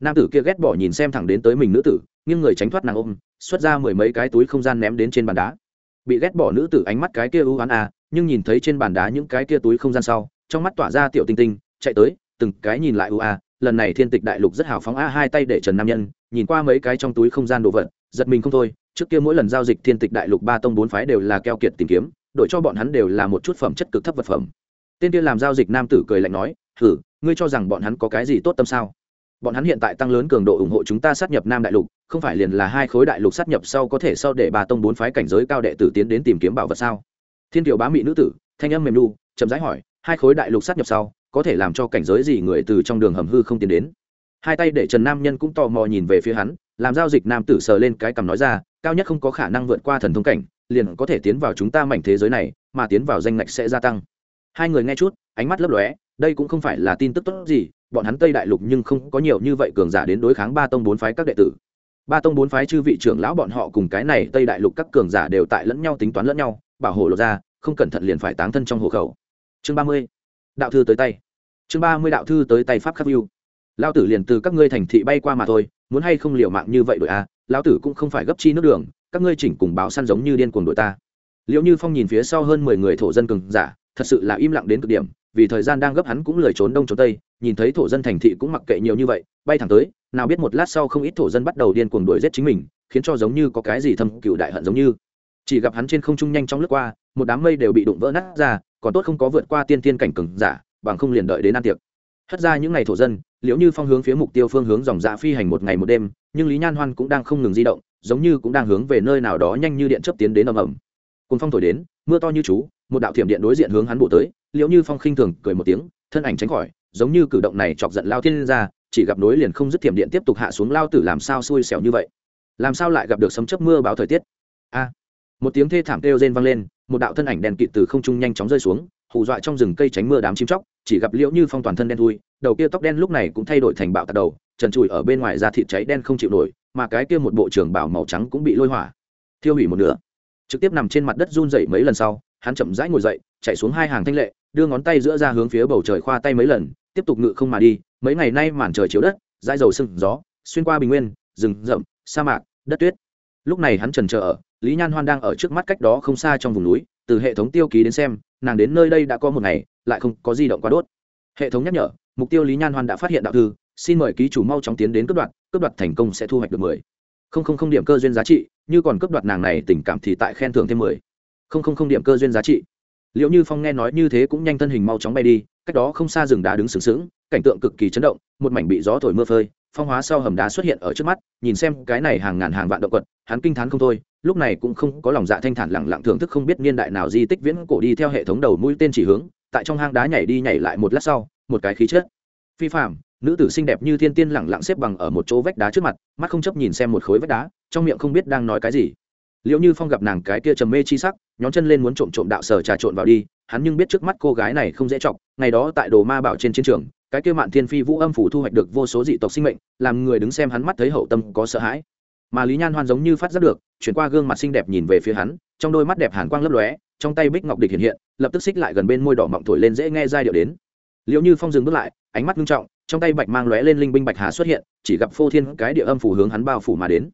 Nam tử kia ghét bỏ nhìn xem thẳng đến tới mình nữ tử nhưng người tránh thoát nàng ôm, xuất ra mười mấy cái túi không gian ném đến trên bàn đá. Bị ghét bỏ nữ tử ánh mắt cái kia ưu oán à nhưng nhìn thấy trên bàn đá những cái kia túi không gian sau, trong mắt tỏa ra tiểu tinh tinh, chạy tới, từng cái nhìn lại ưu a à, lần này thiên tịch đại lục rất hào phóng a hai tay để trần nam nhân, nhìn qua mấy cái trong túi không gian đồ vật, giật mình không thôi, trước kia mỗi lần giao dịch thiên tịch đại lục ba tông bốn phái đều là keo kiệt tìm kiếm đổi cho bọn hắn đều là một chút phẩm chất cực thấp vật phẩm. Tên kia làm giao dịch nam tử cười lạnh nói thử ngươi cho rằng bọn hắn có cái gì tốt tâm sao? Bọn hắn hiện tại tăng lớn cường độ ủng hộ chúng ta sát nhập nam đại lục, không phải liền là hai khối đại lục sát nhập sau có thể sau để ba tông bốn phái cảnh giới cao đệ tử tiến đến tìm kiếm bảo vật sao? Thiên kiều bá mỹ nữ tử, thanh âm mềm lu chậm rãi hỏi, hai khối đại lục sát nhập sau, có thể làm cho cảnh giới gì người từ trong đường hầm hư không tiến đến? Hai tay để trần nam nhân cũng tò mò nhìn về phía hắn, làm giao dịch nam tử sờ lên cái cằm nói ra, cao nhất không có khả năng vượt qua thần thông cảnh liền có thể tiến vào chúng ta mảnh thế giới này mà tiến vào danh ngạch sẽ gia tăng. Hai người nghe chút ánh mắt lấp lóe đây cũng không phải là tin tức tốt gì bọn hắn tây đại lục nhưng không có nhiều như vậy cường giả đến đối kháng ba tông bốn phái các đệ tử. Ba tông bốn phái chư vị trưởng lão bọn họ cùng cái này tây đại lục các cường giả đều tại lẫn nhau tính toán lẫn nhau bảo hộ lột ra không cẩn thận liền phải táng thân trong hộ khẩu. Chương ba mươi đạo thư tới tay. Chương ba mươi đạo thư tới tay pháp khắc view. Lao tử liền từ các ngươi thành thị bay qua mà thôi muốn hay không liều mạng như vậy đội a à, lao tử cũng không phải gấp chi nước đường các ngươi chỉnh cùng báo săn giống như điên cuồng đội ta. Liệu như phong nhìn phía sau hơn mười người thổ dân cường giả, thật sự là im lặng đến cực điểm, vì thời gian đang gấp hắn cũng lười trốn đông trốn tây, nhìn thấy thổ dân thành thị cũng mặc kệ nhiều như vậy, bay thẳng tới, nào biết một lát sau không ít thổ dân bắt đầu điên cuồng đuổi giết chính mình, khiến cho giống như có cái gì thâm cựu đại hận giống như. Chỉ gặp hắn trên không trung nhanh trong lướt qua, một đám mây đều bị đụng vỡ nát ra, còn tốt không có vượt qua tiên tiên cảnh cường giả, bằng không liền đợi đến ăn tiệc. Hất ra những ngày thổ dân, liễu như phong hướng phía mục tiêu phương hướng dòng dạ phi hành một ngày một đêm, nhưng lý nhan hoan cũng đang không ngừng di động giống như cũng đang hướng về nơi nào đó nhanh như điện chớp tiến đến ầm ầm. Cùng phong thổi đến, mưa to như chú, một đạo thiểm điện đối diện hướng hắn bổ tới, liễu như phong khinh thường cười một tiếng, thân ảnh tránh khỏi, giống như cử động này chọc giận lao thiên ra, chỉ gặp nối liền không dứt thiểm điện tiếp tục hạ xuống lao tử làm sao xui xẻo như vậy? Làm sao lại gặp được sấm chớp mưa báo thời tiết? A! Một tiếng thê thảm kêu rên vang lên, một đạo thân ảnh đèn kịt từ không trung nhanh chóng rơi xuống, hù dọa trong rừng cây tránh mưa đám chim chóc, chỉ gặp liễu như phong toàn thân đen thui, đầu kia tóc đen lúc này cũng thay đổi thành bạo tạt đầu, trần trụi ở bên ngoài da thịt cháy đen không chịu nổi mà cái kia một bộ trưởng bảo màu trắng cũng bị lôi hỏa. Thiêu hủy một nửa. Trực tiếp nằm trên mặt đất run dậy mấy lần sau, hắn chậm rãi ngồi dậy, chạy xuống hai hàng thanh lệ, đưa ngón tay giữa ra hướng phía bầu trời khoa tay mấy lần, tiếp tục ngự không mà đi. Mấy ngày nay màn trời chiếu đất, dãi dầu sưng gió, xuyên qua bình nguyên, rừng rậm, sa mạc, đất tuyết. Lúc này hắn trần chờ ở, lý nhan hoan đang ở trước mắt cách đó không xa trong vùng núi, từ hệ thống tiêu ký đến xem, nàng đến nơi đây đã có một ngày, lại không có di động quá đốt. Hệ thống nhắc nhở, mục tiêu lý nhan hoan đã phát hiện đạo thư xin mời ký chủ mau chóng tiến đến cấp đoạt cấp đoạt thành công sẽ thu hoạch được mười. Không không không điểm cơ duyên giá trị, như còn cấp đoạt nàng này tình cảm thì tại khen thưởng thêm mười. Không không không điểm cơ duyên giá trị. Liệu như phong nghe nói như thế cũng nhanh thân hình mau chóng bay đi, cách đó không xa rừng đá đứng sừng sững, cảnh tượng cực kỳ chấn động, một mảnh bị gió thổi mưa phơi, phong hóa sau hầm đá xuất hiện ở trước mắt, nhìn xem cái này hàng ngàn hàng vạn động quật, hắn kinh t h á n không thôi, lúc này cũng không có lòng dạ thanh thản lẳng lặng thưởng thức không biết niên đại nào di tích viễn cổ đi theo hệ thống đầu mũi tên chỉ hướng, tại trong hang đá nhảy đi nhảy lại một lát sau, một cái khí chết phi phạm nữ tử xinh đẹp như thiên tiên lẳng lặng xếp bằng ở một chỗ vách đá trước mặt, mắt không chấp nhìn xem một khối vách đá, trong miệng không biết đang nói cái gì. Liệu như phong gặp nàng cái kia trầm mê chi sắc, nhón chân lên muốn trộm trộm đạo sở trà trộn vào đi, hắn nhưng biết trước mắt cô gái này không dễ chọc, ngày đó tại đồ ma bảo trên chiến trường, cái kia mạn thiên phi vũ âm phủ thu hoạch được vô số dị tộc sinh mệnh, làm người đứng xem hắn mắt thấy hậu tâm có sợ hãi. Mà lý nhan hoan giống như phát giác được, chuyển qua gương mặt xinh đẹp nhìn về phía hắn, trong đôi mắt đẹp hàn quang lấp lóe, trong tay bích ngọc địch hiện hiện, lập tức xích lại gần bên môi đỏ mọng thổi lên dễ nghe giai điệu đến. Liệu như phong dừng bước lại, ánh mắt nghiêm trọng trong tay bạch mang lóe lên linh binh bạch hà xuất hiện, chỉ gặp phô thiên cái địa âm phủ hướng hắn bao phủ mà đến.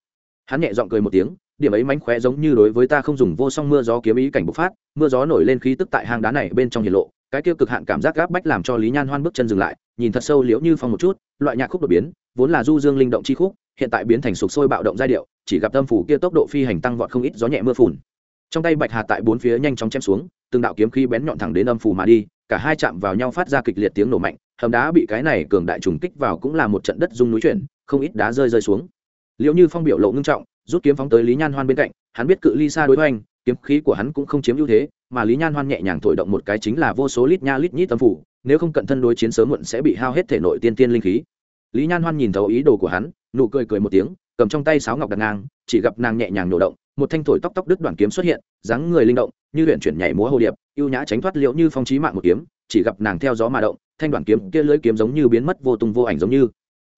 Hắn nhẹ giọng cười một tiếng, điểm ấy mánh khóe giống như đối với ta không dùng vô song mưa gió kiếm ý cảnh bộc phát, mưa gió nổi lên khí tức tại hang đá này bên trong hiền lộ, cái kia cực hạn cảm giác gáp bách làm cho lý nhan hoan bước chân dừng lại, nhìn thật sâu liễu như phong một chút, loại nhạc khúc đột biến, vốn là du dương linh động chi khúc, hiện tại biến thành sục sôi bạo động giai điệu, chỉ gặp tâm phủ kia tốc độ phi hành tăng vọt không ít gió nhẹ mưa phùn. Trong tay bạch hà tại bốn phía nhanh chóng chém xuống, từng đạo kiếm khí bén nhọn thẳng đến âm phủ mà đi, cả hai chạm vào nhau phát ra kịch liệt tiếng nổ mạnh hầm đá bị cái này cường đại trùng kích vào cũng là một trận đất rung núi chuyển, không ít đá rơi rơi xuống. Liệu như phong biểu lộ ngưng trọng, rút kiếm phóng tới lý nhan hoan bên cạnh, hắn biết cự ly xa đối hoành, kiếm khí của hắn cũng không chiếm ưu thế, mà lý nhan hoan nhẹ nhàng thổi động một cái chính là vô số lít nha lít nhít tâm phủ, nếu không cận thân đối chiến sớm muộn sẽ bị hao hết thể nội tiên tiên linh khí. Lý nhan hoan nhìn thấu ý đồ của hắn, nụ cười cười một tiếng, cầm trong tay sáo ngọc đặt ngang, chỉ gặp nàng nhẹ nhàng nổ động, một thanh thổi tóc tóc đứt đoạn kiếm xuất hiện, dáng người linh động, như luyện chuyển nhảy múa hồ điệp, ưu nhã tránh thoát liệu như phong trí mạng một kiếm, chỉ gặp nàng theo gió mà động thanh đoạn kiếm kia lưỡi kiếm giống như biến mất vô tung vô ảnh giống như.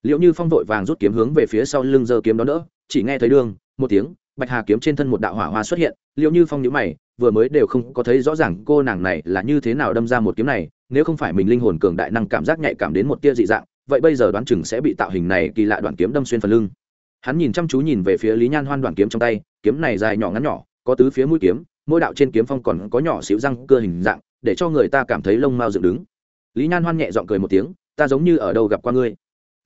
Liệu như phong vội vàng rút kiếm hướng về phía sau lưng giơ kiếm đó đỡ, chỉ nghe thấy đường, một tiếng, bạch hà kiếm trên thân một đạo hỏa hoa xuất hiện liệu như phong nhữ mày, vừa mới đều không có thấy rõ ràng cô nàng này là như thế nào đâm ra một kiếm này, nếu không phải mình linh hồn cường đại năng cảm giác nhạy cảm đến một tia dị dạng, vậy bây giờ đoán chừng sẽ bị tạo hình này kỳ lạ đoạn kiếm đâm xuyên phần lưng. Hắn nhìn chăm chú nhìn về phía lý nhan hoan đoạn kiếm trong tay, kiếm này dài nhỏ ngắn nhỏ, có tứ phía mũi kiếm, mỗi đạo trên kiếm phong còn có nhỏ xíu răng, cơ hình dạng, để cho người ta cảm thấy lông mao dựng đứng lý nhan hoan nhẹ g i ọ n g cười một tiếng, ta giống như ở đâu gặp qua ngươi.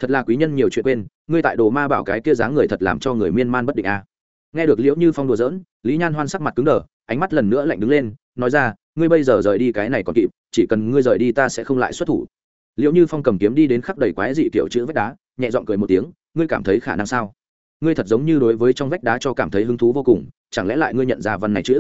Thật là quý nhân nhiều chuyện quên, ngươi tại đồ ma bảo cái kia dáng người thật làm cho người miên man bất định a à. nghe được liễu như phong đùa giỡn, lý nhan hoan sắc mặt cứng đờ, ánh mắt lần nữa lạnh đứng lên, nói ra, ngươi bây giờ rời đi cái này còn kịp, chỉ cần ngươi rời đi ta sẽ không lại xuất thủ. Liễu như phong cầm kiếm đi đến khắp đầy quái dị kiểu chữ vách đá, nhẹ g i ọ n g cười một tiếng, ngươi cảm thấy khả năng sao? Ngươi thật giống như đối với trong vách đá cho cảm thấy hứng thú vô cùng, chẳng lẽ lại ngươi nhận ra văn này chữ?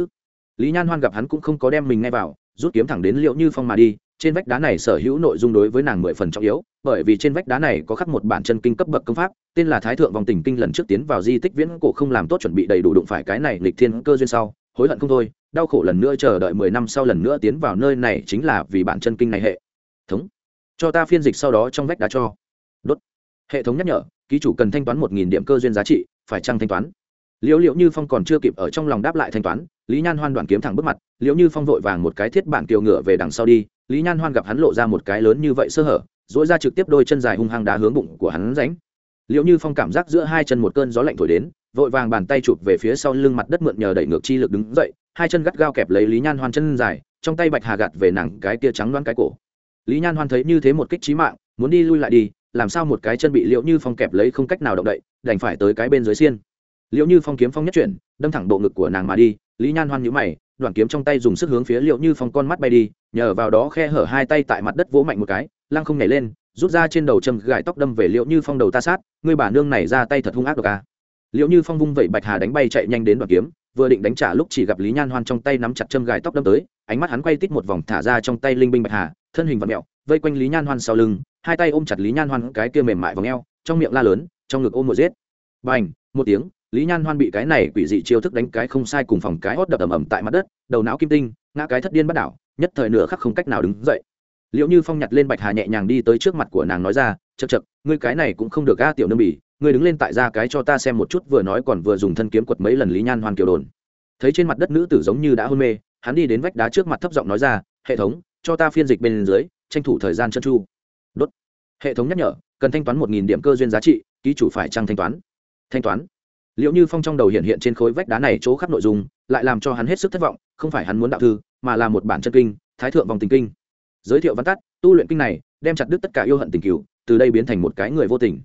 Lý nhan hoan gặp hắn cũng không có đem mình ngay vào, rút kiếm thẳng đến liệu như phong mà đi trên vách đá này sở hữu nội dung đối với nàng mười phần trọng yếu, bởi vì trên vách đá này có khắc một bản chân kinh cấp bậc công pháp, tên là thái thượng vòng tình kinh lần trước tiến vào di tích viễn cổ không làm tốt chuẩn bị đầy đủ đụng phải cái này lịch thiên cơ duyên sau, hối hận không thôi, đau khổ lần nữa chờ đợi mười năm sau lần nữa tiến vào nơi này chính là vì bản chân kinh này hệ thống. Cho ta phiên dịch sau đó trong vách đá cho. Đốt. Hệ thống nhắc nhở, ký chủ cần thanh toán một nghìn điểm cơ duyên giá trị, phải chăng thanh toán? Liễu liễu như phong còn chưa kịp ở trong lòng đáp lại thanh toán, lý nhan hoan đoạn kiếm thẳng bước mặt, liễu như phong vội vàng một cái thiết bản kiều ngựa về đằng sau đi lý nhan hoan gặp hắn lộ ra một cái lớn như vậy sơ hở dỗi ra trực tiếp đôi chân dài hung hăng đá hướng bụng của hắn ránh Liệu như phong cảm giác giữa hai chân một cơn gió lạnh thổi đến, vội vàng bàn tay chụp về phía sau lưng mặt đất mượn nhờ đẩy ngược chi lực đứng dậy, hai chân gắt gao kẹp lấy lý nhan hoan chân dài, trong tay bạch hà gạt về nàng cái tia trắng đoán cái cổ. Lý nhan hoan thấy như thế một kích trí mạng, muốn đi lui lại đi, làm sao một cái chân bị Liệu như phong kẹp lấy không cách nào động đậy, đành phải tới cái bên dưới xiên. Liệu như phong kiếm phong nhất chuyển, đâm thẳng bộ ngực của nàng mà đi, lý nhan hoan nhíu mày đoàn kiếm trong tay dùng sức hướng phía liễu như phong con mắt bay đi, nhờ vào đó khe hở hai tay tại mặt đất vỗ mạnh một cái, lăng không nhảy lên, rút ra trên đầu châm gài tóc đâm về liễu như phong đầu ta sát người bà nương này ra tay thật hung ác độc à. liễu như phong vung vẩy bạch hà đánh bay chạy nhanh đến đoàn kiếm, vừa định đánh trả lúc chỉ gặp lý nhan hoan trong tay nắm chặt châm gài tóc đâm tới, ánh mắt hắn quay tít một vòng thả ra trong tay linh binh bạch hà, thân hình vật mẹo, vây quanh lý nhan hoan sau lưng, hai tay ôm chặt lý nhan hoan cái kia mềm mại vào ngheo trong miệng la lớn, trong ngực ôm một giết bành, một tiếng lý nhan hoan bị cái này quỷ dị chiêu thức đánh cái không sai cùng phòng cái hót đập ầm ầm tại mặt đất, đầu não kim tinh, ngã cái thất điên bắt đảo, nhất thời nửa khắc không cách nào đứng dậy. Liệu như phong nhặt lên bạch hà nhẹ nhàng đi tới trước mặt của nàng nói ra chật chật ngươi cái này cũng không được ga tiểu nương bỉ, ngươi đứng lên tại ra cái cho ta xem một chút, vừa nói còn vừa dùng thân kiếm quật mấy lần lý nhan hoan kiều đồn. Thấy trên mặt đất nữ tử giống như đã hôn mê, hắn đi đến vách đá trước mặt thấp giọng nói ra, hệ thống, cho ta phiên dịch bên dưới, tranh thủ thời gian chân chu. Đốt. Hệ thống nhắc nhở, cần thanh toán một nghìn điểm cơ duyên giá trị, ký chủ phải trăng thanh toán? Thanh toán liệu như phong trong đầu hiện hiện trên khối vách đá này chỗ khắp nội dung, lại làm cho hắn hết sức thất vọng, không phải hắn muốn đạo thư, mà là một bản chân kinh, thái thượng vòng tình kinh. Giới thiệu văn tắt, tu luyện kinh này, đem chặt đứt tất cả yêu hận tình cựu từ đây biến thành một cái người vô tình.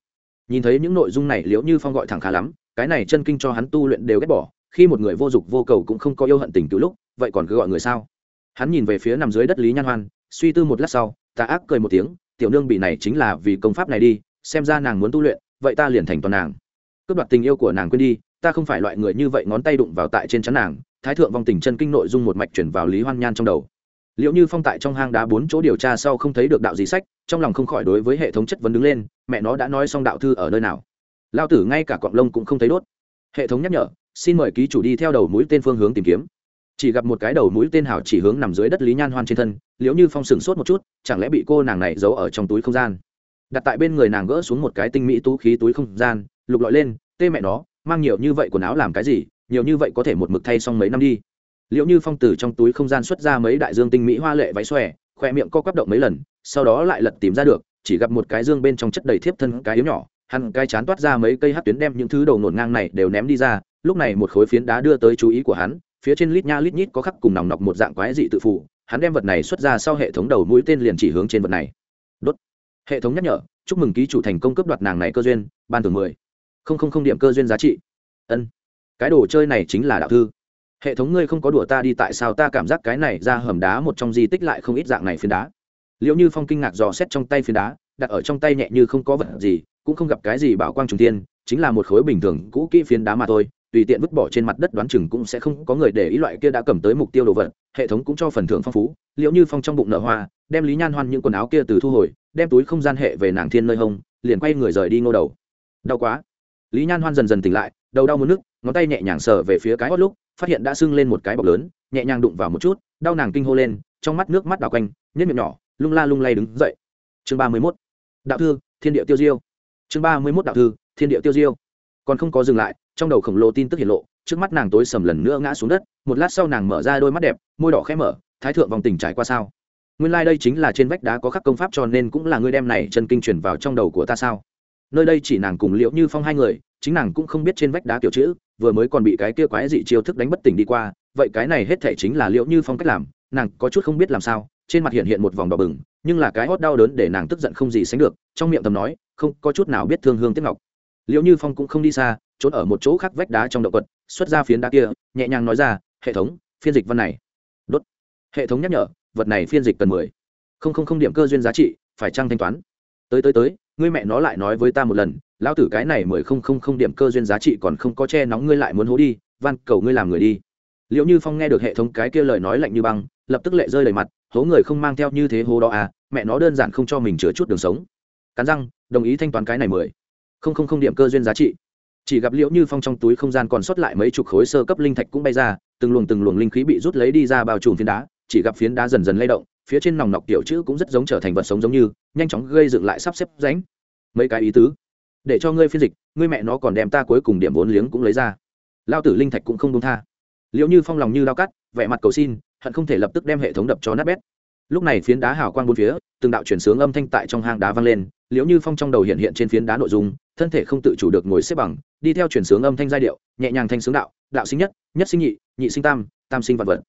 Nhìn thấy những nội dung này liệu như phong gọi thẳng khá lắm, cái này chân kinh cho hắn tu luyện đều ghét bỏ, khi một người vô dụng vô cầu cũng không có yêu hận tình cựu lúc, vậy còn cứ gọi người sao? Hắn nhìn về phía nằm dưới đất lý nhan hoan, suy tư một lát sau, ta ác cười một tiếng, tiểu nương bị này chính là vì công pháp này đi, xem ra nàng muốn tu luyện, vậy ta liền thành toàn nàng cướp đoạt tình yêu của nàng quên đi, ta không phải loại người như vậy ngón tay đụng vào tại trên chắn nàng. Thái thượng vong tình chân kinh nội dung một mạch chuyển vào lý hoan nhan trong đầu. Liệu như phong tại trong hang đá bốn chỗ điều tra sau không thấy được đạo gì sách, trong lòng không khỏi đối với hệ thống chất vấn đứng lên, mẹ nó đã nói xong đạo thư ở nơi nào? Lao tử ngay cả cọng lông cũng không thấy đốt. Hệ thống nhắc nhở, xin mời ký chủ đi theo đầu mũi tên phương hướng tìm kiếm. Chỉ gặp một cái đầu mũi tên hảo chỉ hướng nằm dưới đất lý nhan hoan trên thân, liễu như phong sừng sốt một chút, chẳng lẽ bị cô nàng này giấu ở trong túi không gian? Đặt tại bên người nàng gỡ xuống một cái tinh mỹ tú khí túi không gian, lục lọi lên tê mẹ nó, mang nhiều như vậy quần áo làm cái gì, nhiều như vậy có thể một mực thay xong mấy năm đi. Liệu như phong từ trong túi không gian xuất ra mấy đại dương tinh mỹ hoa lệ váy xòe khoe miệng co quắp động mấy lần, sau đó lại lật tìm ra được, chỉ gặp một cái dương bên trong chất đầy thiếp thân cái yếu nhỏ, hắn cái chán toát ra mấy cây hát tuyến đem những thứ đầu nổn ngang này đều ném đi ra, lúc này một khối phiến đá đưa tới chú ý của hắn, phía trên lít nha lít nhít có khắc cùng nòng nọc một dạng quái dị tự phụ, hắn đem vật này xuất ra sau hệ thống đầu mũi tên liền chỉ hướng trên vật này. Đốt. Hệ thống nhắc nhở, chúc mừng ký chủ thành công cấp đoạt nàng này cơ duyên, ban thường mười không không không điểm cơ duyên giá trị. Ân, cái đồ chơi này chính là đạo thư. Hệ thống ngươi không có đùa ta đi, tại sao ta cảm giác cái này ra hầm đá một trong di tích lại không ít dạng này phiến đá? Liệu như phong kinh ngạc dò xét trong tay phiến đá, đặt ở trong tay nhẹ như không có vật gì, cũng không gặp cái gì bảo quang trùng tiên chính là một khối bình thường cũ kỹ phiến đá mà thôi, tùy tiện vứt bỏ trên mặt đất đoán chừng cũng sẽ không có người để ý loại kia đã cầm tới mục tiêu đồ vật, hệ thống cũng cho phần thưởng phong phú, liệu như phong trong bụng nở hoa, đem lý nhan hoan những quần áo kia từ thu hồi, đem túi không gian hệ về nàng thiên nơi hông, liền quay người rời đi ngô đầu. Đau quá lý nhan hoan dần dần tỉnh lại, đầu đau muốn nước, ngón tay nhẹ nhàng sờ về phía cái hót lúc, phát hiện đã sưng lên một cái bọc lớn, nhẹ nhàng đụng vào một chút, đau nàng kinh hô lên, trong mắt nước mắt đào quanh nhất miệng nhỏ, lung la lung lay đứng dậy. Chương ba mươi mốt. Đạo thư, thiên địa tiêu diêu. Chương ba mươi mốt đạo thư, thiên địa tiêu diêu. Còn không có dừng lại, trong đầu khổng lồ tin tức hiện lộ, trước mắt nàng tối sầm lần nữa ngã xuống đất, một lát sau nàng mở ra đôi mắt đẹp, môi đỏ khẽ mở, thái thượng vòng tình trải qua sao? Nguyên lai、like、đây chính là trên vách đá có khắc công pháp cho nên cũng là ngươi đem này chân kinh truyền vào trong đầu của ta sao? Nơi đây chỉ nàng cùng liễu như phong hai người, chính nàng cũng không biết trên vách đá kiểu chữ, vừa mới còn bị cái kia quái dị chiêu thức đánh bất tỉnh đi qua, vậy cái này hết thể chính là liễu như phong cách làm, nàng có chút không biết làm sao, trên mặt hiện hiện một vòng đỏ bừng, nhưng là cái hót đau đớn để nàng tức giận không gì sánh được, trong miệng tầm nói, không, có chút nào biết thương hương tiếc ngọc. Liệu như phong cũng không đi xa, trốn ở một chỗ khác vách đá trong động quật, xuất ra phiến đá kia, nhẹ nhàng nói ra, hệ thống, phiên dịch văn này. Đốt. Hệ thống nhắc nhở, vật này phiên dịch cần mười không không không điểm cơ duyên giá trị, phải trăng thanh toán? Tới tới tới ngươi mẹ nó lại nói với ta một lần, lão tử cái này mười không không không điểm cơ duyên giá trị còn không có che nóng ngươi lại muốn hố đi, van cầu ngươi làm người đi. Liệu như phong nghe được hệ thống cái kia lời nói lạnh như băng, lập tức lệ rơi đầy mặt, hố người không mang theo như thế hố đó à mẹ nó đơn giản không cho mình chứa chút đường sống. Cắn răng, đồng ý thanh toán cái này mười không không không điểm cơ duyên giá trị. Chỉ gặp liễu như phong trong túi không gian còn sót lại mấy chục khối sơ cấp linh thạch cũng bay ra, từng luồng từng luồng linh khí bị rút lấy đi ra bao trùm phiến đá, chỉ gặp phiến đá dần dần lay động phía trên nòng nọc tiểu chữ cũng rất giống trở thành vật sống giống như, nhanh chóng gây dựng lại sắp xếp ránh mấy cái ý tứ. Để cho ngươi phiên dịch, ngươi mẹ nó còn đem ta cuối cùng điểm vốn liếng cũng lấy ra. Lao tử linh thạch cũng không đúng tha. Liệu như phong lòng như lao cắt, vẻ mặt cầu xin, hận không thể lập tức đem hệ thống đập cho nát bét. Lúc này phiến đá hào quang bốn phía, từng đạo chuyển sướng âm thanh tại trong hang đá vang lên liệu như phong trong đầu hiện hiện trên phiến đá nội dung, thân thể không tự chủ được ngồi xếp bằng, đi theo chuyển sướng âm thanh giai điệu, nhẹ nhàng thanh sướng đạo đạo sinh nhất nhất sinh nhị nhị sinh tam tam sinh vạn vật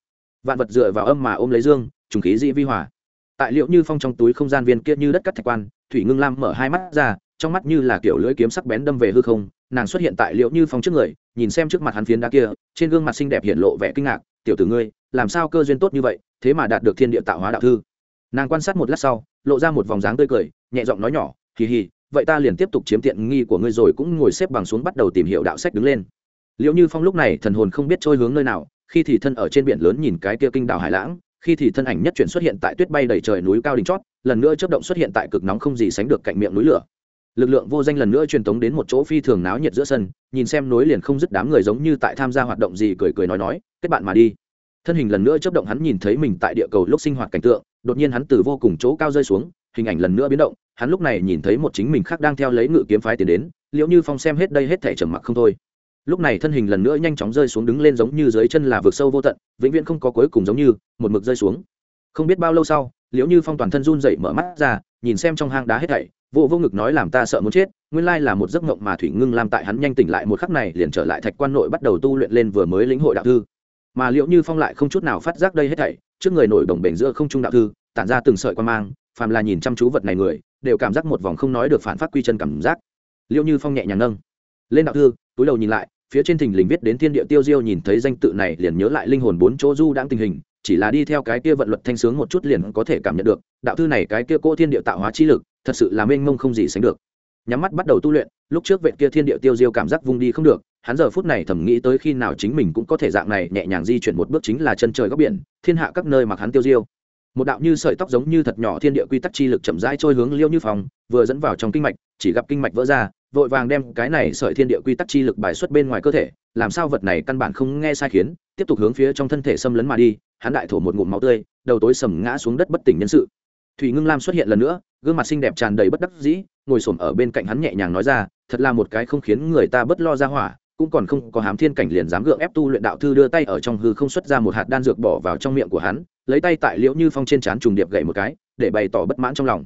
vạn vật dựa vào âm mà ôm lấy dương, trùng khí dị vi hòa. Tại liệu như phong trong túi không gian viên kia như đất cắt thạch quan, thủy ngưng lam mở hai mắt ra, trong mắt như là kiểu lưỡi kiếm sắc bén đâm về hư không, nàng xuất hiện tại liệu như phong trước người, nhìn xem trước mặt hắn phiến đá kia, trên gương mặt xinh đẹp hiện lộ vẻ kinh ngạc, tiểu tử ngươi, làm sao cơ duyên tốt như vậy, thế mà đạt được thiên địa tạo hóa đạo thư? Nàng quan sát một lát sau, lộ ra một vòng dáng tươi cười, nhẹ giọng nói nhỏ, hì hì, vậy ta liền tiếp tục chiếm tiện nghi của ngươi rồi cũng ngồi xếp bằng xuống bắt đầu tìm hiểu đạo sách đứng lên. Liệu như phong lúc này thần hồn không biết trôi hướng nơi nào khi thì thân ở trên biển lớn nhìn cái kia kinh đảo hải lãng, khi thì thân ảnh nhất chuyển xuất hiện tại tuyết bay đầy trời núi cao đỉnh chót, lần nữa chớp động xuất hiện tại cực nóng không gì sánh được cạnh miệng núi lửa. Lực lượng vô danh lần nữa truyền tống đến một chỗ phi thường náo nhiệt giữa sân, nhìn xem nối liền không dứt đám người giống như tại tham gia hoạt động gì cười cười nói nói, kết bạn mà đi. Thân hình lần nữa chớp động hắn nhìn thấy mình tại địa cầu lúc sinh hoạt cảnh tượng, đột nhiên hắn từ vô cùng chỗ cao rơi xuống, hình ảnh lần nữa biến động, hắn lúc này nhìn thấy một chính mình khác đang theo lấy ngự kiếm phái tiến đến, liệu như phong xem hết đây hết thể trầm mặc không thôi lúc này thân hình lần nữa nhanh chóng rơi xuống đứng lên giống như dưới chân là vực sâu vô tận, vĩnh viễn không có cuối cùng giống như, một mực rơi xuống. Không biết bao lâu sau, liễu như phong toàn thân run dậy mở mắt ra, nhìn xem trong hang đá hết thảy, vô vô ngực nói làm ta sợ muốn chết, nguyên lai là một giấc mộng mà thủy ngưng làm tại hắn nhanh tỉnh lại một khắc này liền trở lại thạch quan nội bắt đầu tu luyện lên vừa mới lĩnh hội đạo thư. Mà liệu như phong lại không chút nào phát giác đây hết thảy, trước người nổi đồng bể giữa không trung đạo thư, tản ra từng sợi quan mang, phàm là nhìn chăm chú vật này người, đều cảm giác một vòng không nói được phản phát quy chân cảm giác. Liệu như phong nhẹ nhàng nâng lên đạo thư, túi đầu nhìn lại, phía trên thình lình viết đến thiên địa tiêu diêu nhìn thấy danh tự này liền nhớ lại linh hồn bốn chỗ du đang tình hình, chỉ là đi theo cái kia vận luật thanh sướng một chút liền có thể cảm nhận được, đạo thư này cái kia cô thiên địa tạo hóa chi lực, thật sự là mênh mông không gì sánh được. Nhắm mắt bắt đầu tu luyện, lúc trước vệ kia thiên địa tiêu diêu cảm giác vung đi không được, hắn giờ phút này thầm nghĩ tới khi nào chính mình cũng có thể dạng này nhẹ nhàng di chuyển một bước chính là chân trời góc biển, thiên hạ các nơi mặc hắn tiêu diêu. Một đạo như sợi tóc giống như thật nhỏ thiên địa quy tắc chi lực chậm rãi trôi hướng liêu như phòng, vừa dẫn vào trong kinh mạch, chỉ gặp kinh mạch vỡ ra vội vàng đem cái này sợi thiên địa quy tắc chi lực bài xuất bên ngoài cơ thể, làm sao vật này căn bản không nghe sai khiến, tiếp tục hướng phía trong thân thể xâm lấn mà đi, hắn đại thổ một ngụm máu tươi, đầu tối sầm ngã xuống đất bất tỉnh nhân sự. Thủy ngưng lam xuất hiện lần nữa, gương mặt xinh đẹp tràn đầy bất đắc dĩ, ngồi s ở bên cạnh hắn nhẹ nhàng nói ra, thật là một cái không khiến người ta bất lo ra hỏa, cũng còn không có hám thiên cảnh liền dám gượng ép tu luyện đạo thư đưa tay ở trong hư không xuất ra một hạt đan dược bỏ vào trong miệng của hắn, lấy tay tại liễu như phong trên trán trùng điệp gậy một cái, để bày tỏ bất mãn trong lòng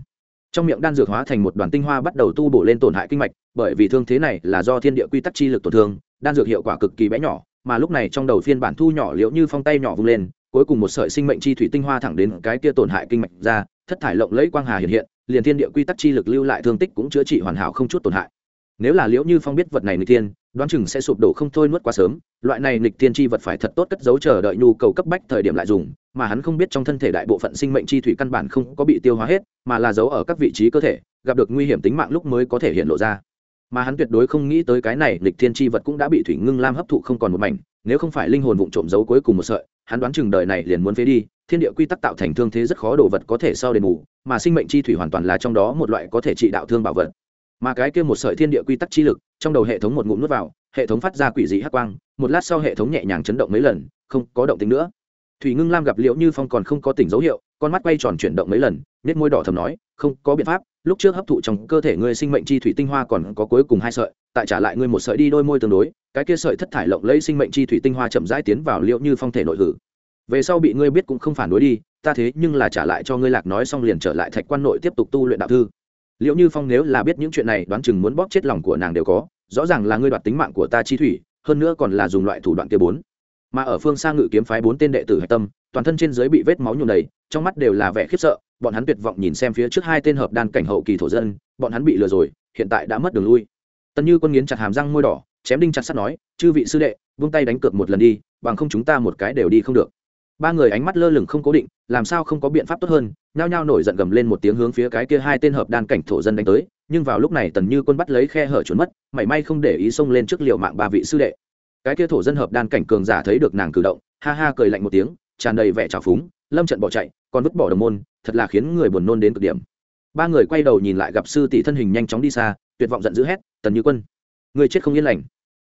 trong miệng đan dược hóa thành một đoàn tinh hoa bắt đầu tu bổ lên tổn hại kinh mạch, bởi vì thương thế này là do thiên địa quy tắc chi lực tổn thương, đan dược hiệu quả cực kỳ bé nhỏ, mà lúc này trong đầu phiên bản thu nhỏ liễu như phong tay nhỏ vung lên, cuối cùng một sợi sinh mệnh chi thủy tinh hoa thẳng đến cái kia tổn hại kinh mạch ra, thất thải lộng lẫy quang hà hiện hiện, liền thiên địa quy tắc chi lực lưu lại thương tích cũng chữa trị hoàn hảo không chút tổn hại. Nếu là liễu như phong biết vật này người tiên đoán chừng sẽ sụp đổ không thôi nuốt quá sớm, loại này nịch tiên chi vật phải thật tốt cất giấu chờ đợi nhu cầu cấp bách thời điểm lại dùng, mà hắn không biết trong thân thể đại bộ phận sinh mệnh chi thủy căn bản không có bị tiêu hóa hết, mà là giấu ở các vị trí cơ thể, gặp được nguy hiểm tính mạng lúc mới có thể hiện lộ ra. Mà hắn tuyệt đối không nghĩ tới cái này lịch thiên chi vật cũng đã bị thủy ngưng lam hấp thụ không còn một mảnh, nếu không phải linh hồn vụng trộm giấu cuối cùng một sợi, hắn đoán chừng đời này liền muốn phế đi, thiên địa quy tắc tạo thành thương thế rất khó đồ vật có thể sau đền bù, mà sinh mệnh chi thủy hoàn toàn là trong đó một loại có thể trị đạo thương bảo vật mà cái kia một sợi thiên địa quy tắc chi lực, trong đầu hệ thống một ngụm nuốt vào, hệ thống phát ra quỷ dị hắc quang, một lát sau hệ thống nhẹ nhàng chấn động mấy lần, không có động tính nữa. Thủy ngưng lam gặp liễu như phong còn không có tỉnh dấu hiệu, con mắt quay tròn chuyển động mấy lần nết môi đỏ thầm nói, không có biện pháp, lúc trước hấp thụ trong cơ thể ngươi sinh mệnh chi thủy tinh hoa còn có cuối cùng hai sợi, tại trả lại ngươi một sợi đi đôi môi tương đối, cái kia sợi thất thải lộng lấy sinh mệnh chi thủy tinh hoa chậm rãi tiến vào liễu như phong thể nội hử. Về sau bị ngươi biết cũng không phản đối đi, ta thế nhưng là trả lại cho ngươi lạc nói xong liền trở lại thạch quan nội tiếp tục tu luyện đạo thư liệu như phong nếu là biết những chuyện này, đoán chừng muốn bóp chết lòng của nàng đều có. Rõ ràng là ngươi đoạt tính mạng của ta chi thủy, hơn nữa còn là dùng loại thủ đoạn kia bốn. Mà ở phương xa ngự kiếm phái bốn tên đệ tử hạch tâm, toàn thân trên dưới bị vết máu nhuộm đầy, trong mắt đều là vẻ khiếp sợ. Bọn hắn tuyệt vọng nhìn xem phía trước hai tên hợp đan cảnh hậu kỳ thổ dân, bọn hắn bị lừa rồi, hiện tại đã mất đường lui. Tần như quân nghiến chặt hàm răng môi đỏ, chém đinh chặt sắt nói, chư vị sư đệ, vung tay đánh cược một lần đi, bằng không chúng ta một cái đều đi không được ba người ánh mắt lơ lửng không cố định, làm sao không có biện pháp tốt hơn, nhao nhao nổi giận gầm lên một tiếng hướng phía cái kia hai tên hợp đan cảnh thổ dân đánh tới, nhưng vào lúc này tần như quân bắt lấy khe hở trốn mất, mảy may không để ý xông lên trước liệu mạng ba vị sư đệ. Cái kia thổ dân hợp đan cảnh cường giả thấy được nàng cử động, ha ha cười lạnh một tiếng, tràn đầy vẻ trào phúng, lâm trận bỏ chạy, còn vứt bỏ đồng môn, thật là khiến người buồn nôn đến cực điểm. Ba người quay đầu nhìn lại gặp sư tỷ thân hình nhanh chóng đi xa, tuyệt vọng giận dữ hét, tần như quân người chết không yên lành.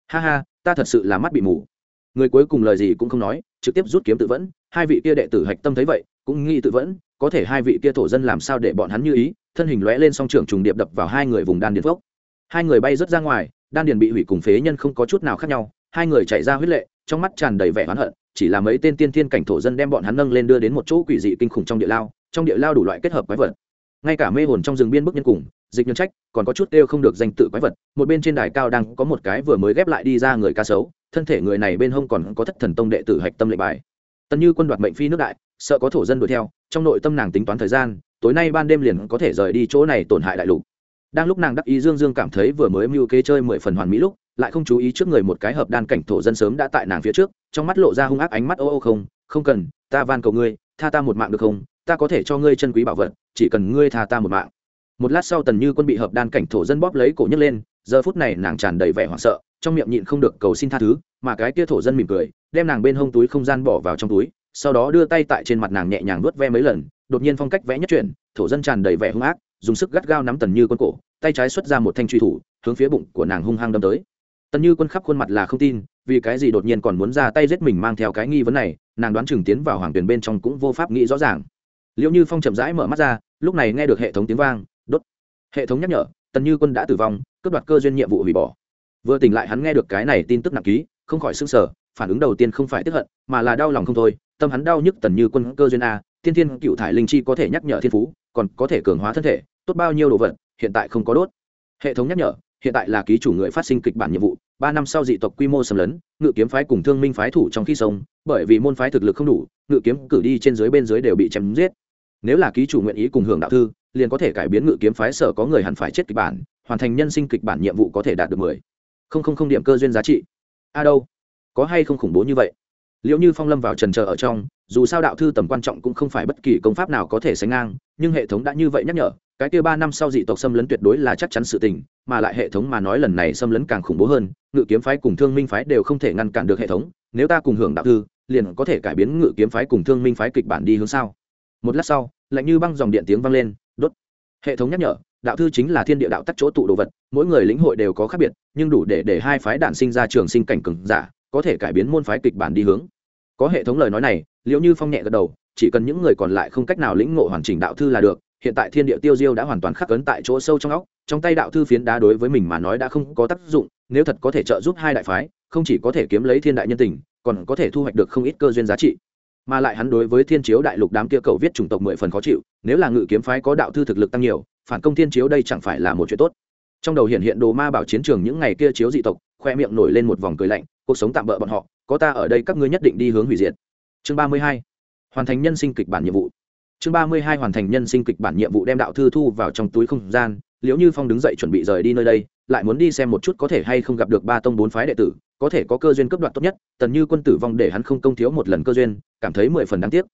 Ha ha, ta thật sự là mắt bị mù người cuối cùng lời gì cũng không nói, trực tiếp rút kiếm tự vẫn. Hai vị kia đệ tử hạch tâm thấy vậy, cũng nghĩ tự vẫn. Có thể hai vị kia thổ dân làm sao để bọn hắn như ý? Thân hình lóe lên song trường trùng điệp đập vào hai người vùng đan điền phốc. Hai người bay rớt ra ngoài, đan điền bị hủy cùng phế nhân không có chút nào khác nhau. Hai người chạy ra huyết lệ, trong mắt tràn đầy vẻ oán hận, chỉ là mấy tên tiên thiên cảnh thổ dân đem bọn hắn nâng lên đưa đến một chỗ quỷ dị kinh khủng trong địa lao. Trong địa lao đủ loại kết hợp quái vật ngay cả mê hồn trong rừng biên bức nhân cùng, dịch nhân trách, còn có chút kêu không được danh tự quái vật, một bên trên đài cao đang có một cái vừa mới ghép lại đi ra người ca sấu, thân thể người này bên hông còn có thất thần tông đệ tử hạch tâm lệnh bài. Tần như quân đoạt mệnh phi nước đại, sợ có thổ dân đuổi theo, trong nội tâm nàng tính toán thời gian, tối nay ban đêm liền có thể rời đi chỗ này tổn hại đại lục. Đang lúc nàng đắc ý dương dương cảm thấy vừa mới mưu kế chơi mười phần hoàn mỹ lúc, lại không chú ý trước người một cái hợp đan cảnh thổ dân sớm đã tại nàng phía trước, trong mắt lộ ra hung ác ánh mắt, ô ô không không cần, ta van cầu ngươi, tha ta một mạng được không? Ta có thể cho ngươi chân quý bảo vật, chỉ cần ngươi tha ta một mạng. Một lát sau tần như quân bị hợp đan cảnh thổ dân bóp lấy cổ nhấc lên, giờ phút này nàng tràn đầy vẻ hoảng sợ, trong miệng nhịn không được cầu xin tha thứ, mà cái kia thổ dân mỉm cười, đem nàng bên hông túi không gian bỏ vào trong túi, sau đó đưa tay tại trên mặt nàng nhẹ nhàng vuốt ve mấy lần, đột nhiên phong cách vẽ nhất chuyển, thổ dân tràn đầy vẻ hung ác, dùng sức gắt gao nắm tần như quân cổ, tay trái xuất ra một thanh truy thủ, hướng phía bụng của nàng hung hăng đâm tới. Tần như quân khắp khuôn mặt là không tin, vì cái gì đột nhiên còn muốn ra tay giết mình mang theo cái nghi vấn này, nàng đoán chừng tiến vào hoàng tuyển bên trong cũng vô pháp nghĩ rõ ràng liệu như phong chậm rãi mở mắt ra, lúc này nghe được hệ thống tiếng vang, đốt. Hệ thống nhắc nhở, tần như quân đã tử vong, cướp đoạt cơ duyên nhiệm vụ hủy bỏ. Vừa tỉnh lại hắn nghe được cái này tin tức nặng ký, không khỏi s sở phản ứng đầu tiên không phải tức hận, mà là đau lòng không thôi, tâm hắn đau nhức tần như quân cơ duyên a, thiên thiên cựu thải linh chi có thể nhắc nhở thiên phú, còn có thể cường hóa thân thể, tốt bao nhiêu đồ vật, hiện tại không có đốt. Hệ thống nhắc nhở, hiện tại là ký chủ người phát sinh kịch bản nhiệm vụ, ba năm sau dị tộc quy mô xâm lấn, ngự kiếm phái cùng thương minh phái thủ trong khi sông bởi vì môn phái thực lực không đủ, ngự kiếm cử đi trên dưới bên dưới đều bị chém giết nếu là ký chủ nguyện ý cùng hưởng đạo thư, liền có thể cải biến ngự kiếm phái sở có người hẳn phải chết kịch bản, hoàn thành nhân sinh kịch bản nhiệm vụ có thể đạt được mười. Không không không điểm cơ duyên giá trị. A đâu? Có hay không khủng bố như vậy? Liệu như phong lâm vào trần trờ ở trong, dù sao đạo thư tầm quan trọng cũng không phải bất kỳ công pháp nào có thể sánh ngang, nhưng hệ thống đã như vậy nhắc nhở, cái kia ba năm sau dị tộc xâm lấn tuyệt đối là chắc chắn sự tình, mà lại hệ thống mà nói lần này xâm lấn càng khủng bố hơn, ngự kiếm phái cùng thương minh phái đều không thể ngăn cản được hệ thống, nếu ta cùng hưởng đạo thư, liền có thể cải biến ngự kiếm phái cùng thương minh phái kịch bản đi hướng sao? Một lát sau, lạnh như băng dòng điện tiếng vang lên, đốt. Hệ thống nhắc nhở, đạo thư chính là thiên địa đạo tắc chỗ tụ đồ vật, mỗi người lĩnh hội đều có khác biệt, nhưng đủ để để hai phái đản sinh ra trường sinh cảnh cường giả, có thể cải biến môn phái kịch bản đi hướng. Có hệ thống lời nói này liệu như phong nhẹ gật đầu, chỉ cần những người còn lại không cách nào lĩnh ngộ hoàn chỉnh đạo thư là được, hiện tại thiên địa tiêu diêu đã hoàn toàn khắc ấn tại chỗ sâu trong óc, trong tay đạo thư phiến đá đối với mình mà nói đã không có tác dụng, nếu thật có thể trợ giúp hai đại phái, không chỉ có thể kiếm lấy thiên đại nhân tình, còn có thể thu hoạch được không ít cơ duyên giá trị mà lại hắn đối với thiên chiếu đại lục đám kia cầu viết chủng tộc mười phần khó chịu, nếu là ngự kiếm phái có đạo thư thực lực tăng nhiều, phản công thiên chiếu đây chẳng phải là một chuyện tốt. Trong đầu hiện hiện đồ ma bảo chiến trường những ngày kia chiếu dị tộc, khoe miệng nổi lên một vòng cười lạnh, cuộc sống tạm bỡ bọn họ, có ta ở đây các ngươi nhất định đi hướng hủy diệt. Chương ba mươi hai, hoàn thành nhân sinh kịch bản nhiệm vụ. Chương ba mươi hai hoàn thành nhân sinh kịch bản nhiệm vụ đem đạo thư thu vào trong túi không gian, liễu như phong đứng dậy chuẩn bị rời đi nơi đây, lại muốn đi xem một chút có thể hay không gặp được ba tông bốn phái đệ tử có thể có cơ duyên cấp đoạt tốt nhất, tần như quân tử vong để hắn không công thiếu một lần cơ duyên, cảm thấy mười phần đáng tiếc.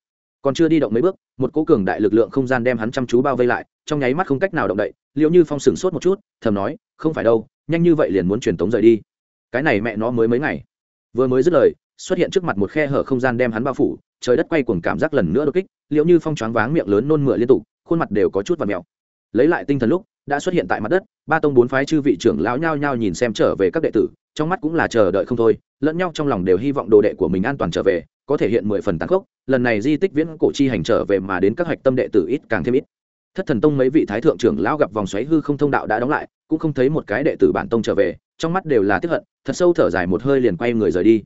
Còn chưa đi động mấy bước, một cố cường đại lực lượng không gian đem hắn chăm chú bao vây lại, trong nháy mắt không cách nào động đậy, liệu như phong sửng sốt một chút, thầm nói, không phải đâu, nhanh như vậy liền muốn truyền tống rời đi. Cái này mẹ nó mới mấy ngày. Vừa mới dứt lời, xuất hiện trước mặt một khe hở không gian đem hắn bao phủ, trời đất quay cuồng cảm giác lần nữa đột kích, liệu như phong choáng váng miệng lớn nôn mửa liên tục, khuôn mặt đều có chút và mèo. Lấy lại tinh thần lúc đã xuất hiện tại mặt đất, ba tông bốn phái chư vị trưởng lão nhao nhao nhìn xem trở về các đệ tử, trong mắt cũng là chờ đợi không thôi, lẫn nhau trong lòng đều hy vọng đồ đệ của mình an toàn trở về, có thể hiện mười phần tăng khốc, lần này di tích viễn cổ chi hành trở về mà đến các hạch tâm đệ tử ít càng thêm ít. Thất thần tông mấy vị thái thượng trưởng lão gặp vòng xoáy hư không thông đạo đã đóng lại, cũng không thấy một cái đệ tử bản tông trở về, trong mắt đều là tiếp hận, thật sâu thở dài một hơi liền quay người rời đi.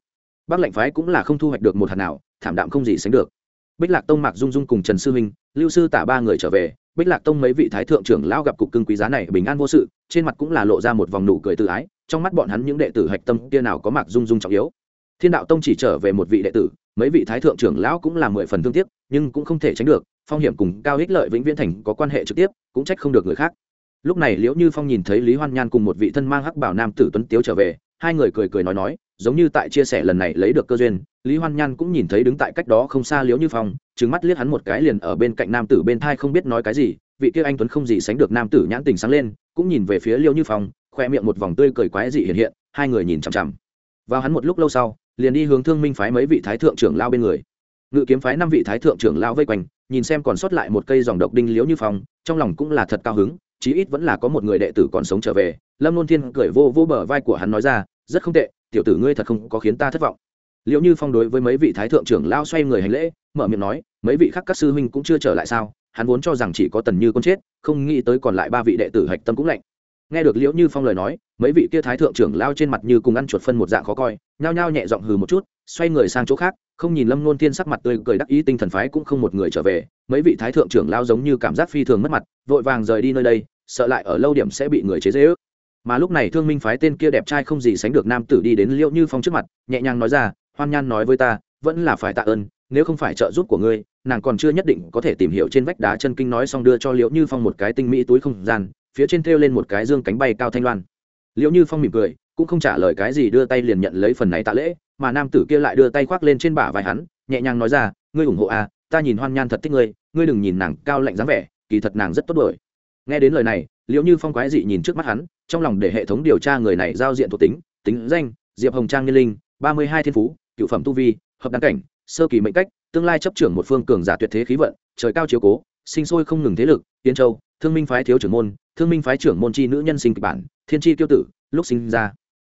Bác lệnh phái cũng là không thu hoạch được một hạt nào, thảm đạm không gì sánh được. Bích lạc tông mạc dung dung cùng trần sư huynh lưu sư tả ba người trở về bích lạc tông mấy vị thái thượng trưởng lão gặp cục cưng quý giá này bình an vô sự, trên mặt cũng là lộ ra một vòng nụ cười tự ái, trong mắt bọn hắn những đệ tử hạch tâm kia nào có mạc dung dung trọng yếu. Thiên đạo tông chỉ trở về một vị đệ tử, mấy vị thái thượng trưởng lão cũng là mười phần thương tiếc, nhưng cũng không thể tránh được, phong hiểm cùng cao ích lợi vĩnh viễn thành có quan hệ trực tiếp, cũng trách không được người khác. Lúc này liễu như phong nhìn thấy lý hoan nhan cùng một vị thân mang hắc bảo nam tử tuấn tiếu trở về, hai người cười cười nói nói giống như tại chia sẻ lần này lấy được cơ duyên, lý hoan nhan cũng nhìn thấy đứng tại cách đó không xa liếu như phong trứng mắt liếc hắn một cái liền ở bên cạnh nam tử bên thai không biết nói cái gì, vị kia anh tuấn không gì sánh được nam tử nhãn tình sáng lên, cũng nhìn về phía liêu như phong, khoe miệng một vòng tươi cười quái dị hiện hiện, hai người nhìn chằm chằm. Vào hắn một lúc lâu sau, liền đi hướng thương minh phái mấy vị thái thượng trưởng lao bên người. Ngự kiếm phái năm vị thái thượng trưởng lao vây quanh, nhìn xem còn sót lại một cây dòng độc đinh liễu như phong, trong lòng cũng là thật cao hứng, chí ít vẫn là có một người đệ tử còn sống trở về, lâm nôn thiên cười vô vô bờ vai của hắn nói ra rất không tệ, tiểu tử ngươi thật không có khiến ta thất vọng. Liệu như phong đối với mấy vị thái thượng trưởng lao xoay người hành lễ, mở miệng nói, mấy vị khác các sư huynh cũng chưa trở lại sao? Hắn vốn cho rằng chỉ có tần như con chết, không nghĩ tới còn lại ba vị đệ tử hạch tâm cũng lạnh. Nghe được liễu như phong lời nói, mấy vị kia thái thượng trưởng lao trên mặt như cùng ăn chuột phân một dạng khó coi, nhao nhao nhẹ giọng hừ một chút, xoay người sang chỗ khác, không nhìn lâm nôn thiên sắc mặt tươi cười đắc ý tinh thần phái cũng không một người trở về. Mấy vị thái thượng trưởng lao giống như cảm giác phi thường mất mặt, vội vàng rời đi nơi đây, sợ lại ở lâu điểm sẽ bị người chế dễ ước mà lúc này thương minh phái tên kia đẹp trai không gì sánh được nam tử đi đến liễu như phong trước mặt, nhẹ nhàng nói ra, hoan nhan nói với ta, vẫn là phải tạ ơn, nếu không phải trợ giúp của ngươi, nàng còn chưa nhất định có thể tìm hiểu trên vách đá chân kinh nói xong đưa cho liễu như phong một cái tinh mỹ túi không gian, phía trên thêu lên một cái dương cánh bay cao thanh loan. Liễu như phong mỉm cười, cũng không trả lời cái gì đưa tay liền nhận lấy phần này tạ lễ, mà nam tử kia lại đưa tay khoác lên trên bả vai hắn, nhẹ nhàng nói ra, ngươi ủng hộ à ta nhìn hoan nhan thật thích ngươi ngươi đừng nhìn nàng cao lạnh dáng vẻ, kỳ thật nàng rất tốt đổi nghe đến lời này liệu như phong quái dị nhìn trước mắt hắn, trong lòng để hệ thống điều tra người này giao diện thuộc tính tính danh, diệp hồng trang niên linh, ba mươi hai thiên phú, cựu phẩm tu vi, hợp đăng cảnh, sơ kỳ mệnh cách, tương lai chấp trưởng một phương cường giả tuyệt thế khí vận, trời cao chiếu cố, sinh sôi không ngừng thế lực tiến châu, thương minh phái thiếu trưởng môn, thương minh phái trưởng môn chi nữ nhân sinh kịch bản, thiên chi tiêu tử, lúc sinh ra.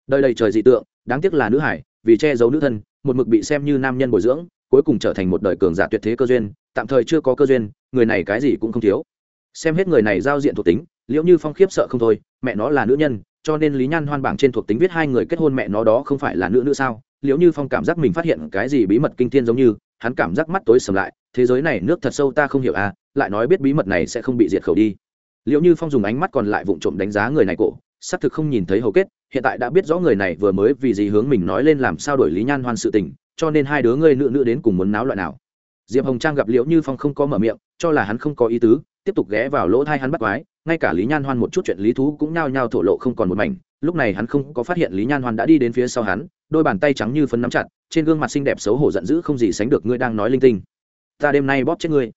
Đời đầy trời dị tượng, đáng tiếc là nữ hải, vì che giấu nữ thân, một mực bị xem như nam nhân bồi dưỡng, cuối cùng trở thành một đời cường giả tuyệt thế cơ duyên, tạm thời chưa có cơ duyên, người này cái gì cũng không thiếu xem hết người này giao diện thuộc tính liệu như phong khiếp sợ không thôi, mẹ nó là nữ nhân, cho nên lý nhan hoan bảng trên thuộc tính viết hai người kết hôn mẹ nó đó không phải là nữ nữ sao? Liệu như phong cảm giác mình phát hiện cái gì bí mật kinh thiên giống như, hắn cảm giác mắt tối sầm lại, thế giới này nước thật sâu ta không hiểu à lại nói biết bí mật này sẽ không bị diệt khẩu đi. Liệu như phong dùng ánh mắt còn lại vụng trộm đánh giá người này cổ, xác thực không nhìn thấy hầu kết, hiện tại đã biết rõ người này vừa mới vì gì hướng mình nói lên làm sao đổi lý nhan hoan sự tình, cho nên hai đứa ngươi nữ nữ đến cùng muốn náo loại nào diệp hồng trang gặp liễu như phong không có mở miệng, cho là hắn không có ý tứ, tiếp tục ghé vào lỗ thai hắn bắt quái, ngay cả lý nhan hoan một chút chuyện lý thú cũng nhao nhao thổ lộ không còn một mảnh. Lúc này hắn không có phát hiện lý nhan hoan đã đi đến phía sau hắn, đôi bàn tay trắng như phấn nắm chặt, trên gương mặt xinh đẹp xấu hổ giận dữ không gì sánh được ngươi đang nói linh tinh. Ta đêm nay bóp chết ngươi.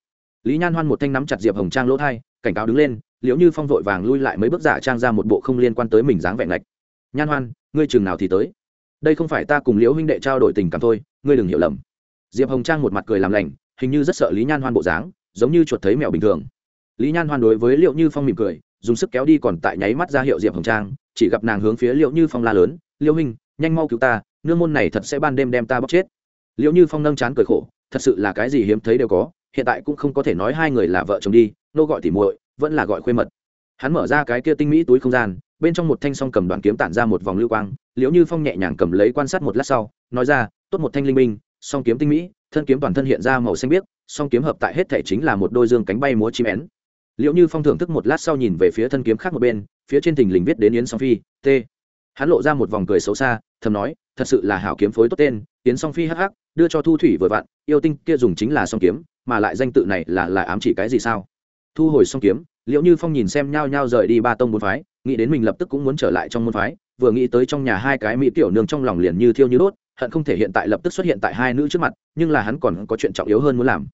Lý nhan hoan một thanh nắm chặt diệp hồng trang lỗ thai, cảnh cáo đứng lên, liễu như phong vội vàng lui lại mấy bước giả trang ra một bộ không liên quan tới mình dáng vẹn lệch nhan hoan, ngươi chừng nào thì tới. Đây không phải ta cùng liễu huynh đệ trao đổi tình cảm thôi, ngươi đừng hiểu lầm. Diệp hồng trang một mặt cười làm lành hình như rất sợ lý nhan hoan bộ dáng, giống như chuột thấy mèo bình thường. Lý nhan hoan đối với liệu như phong mỉm cười, dùng sức kéo đi còn tại nháy mắt ra hiệu diệp hồng trang, chỉ gặp nàng hướng phía liệu như phong la lớn, liêu hình nhanh mau cứu ta, nương môn này thật sẽ ban đêm đem ta bóc chết. Liệu như phong nâng chán cười khổ, thật sự là cái gì hiếm thấy đều có, hiện tại cũng không có thể nói hai người là vợ chồng đi, nô gọi tỉ muội, vẫn là gọi khuê mật. Hắn mở ra cái kia tinh mỹ túi không gian, bên trong một thanh song cầm đoàn kiếm tản ra một vòng lưu quang liễu như phong nhẹ nhàng cầm lấy quan sát một lát sau, nói ra, tốt một thanh linh minh song kiếm tinh mỹ thân kiếm toàn thân hiện ra màu xanh biếc, song kiếm hợp tại hết thể chính là một đôi dương cánh bay múa chim én. Liệu như phong thưởng thức một lát sau nhìn về phía thân kiếm khác một bên, phía trên thình lình viết đến yến song phi, t. Hắn lộ ra một vòng cười xấu xa, thầm nói, thật sự là hảo kiếm phối tốt tên, yến song phi hắc hắc, đưa cho thu thủy vừa vặn, yêu tinh kia dùng chính là song kiếm, mà lại danh tự này là là ám chỉ cái gì sao? Thu hồi song kiếm liệu như phong nhìn xem nhao nhao rời đi ba tông bốn phái, nghĩ đến mình lập tức cũng muốn trở lại trong môn phái, vừa nghĩ tới trong nhà hai cái mỹ tiểu nương trong lòng liền như thiêu như đốt hận không thể hiện tại lập tức xuất hiện tại hai nữ trước mặt, nhưng là hắn còn có chuyện trọng yếu hơn muốn làm.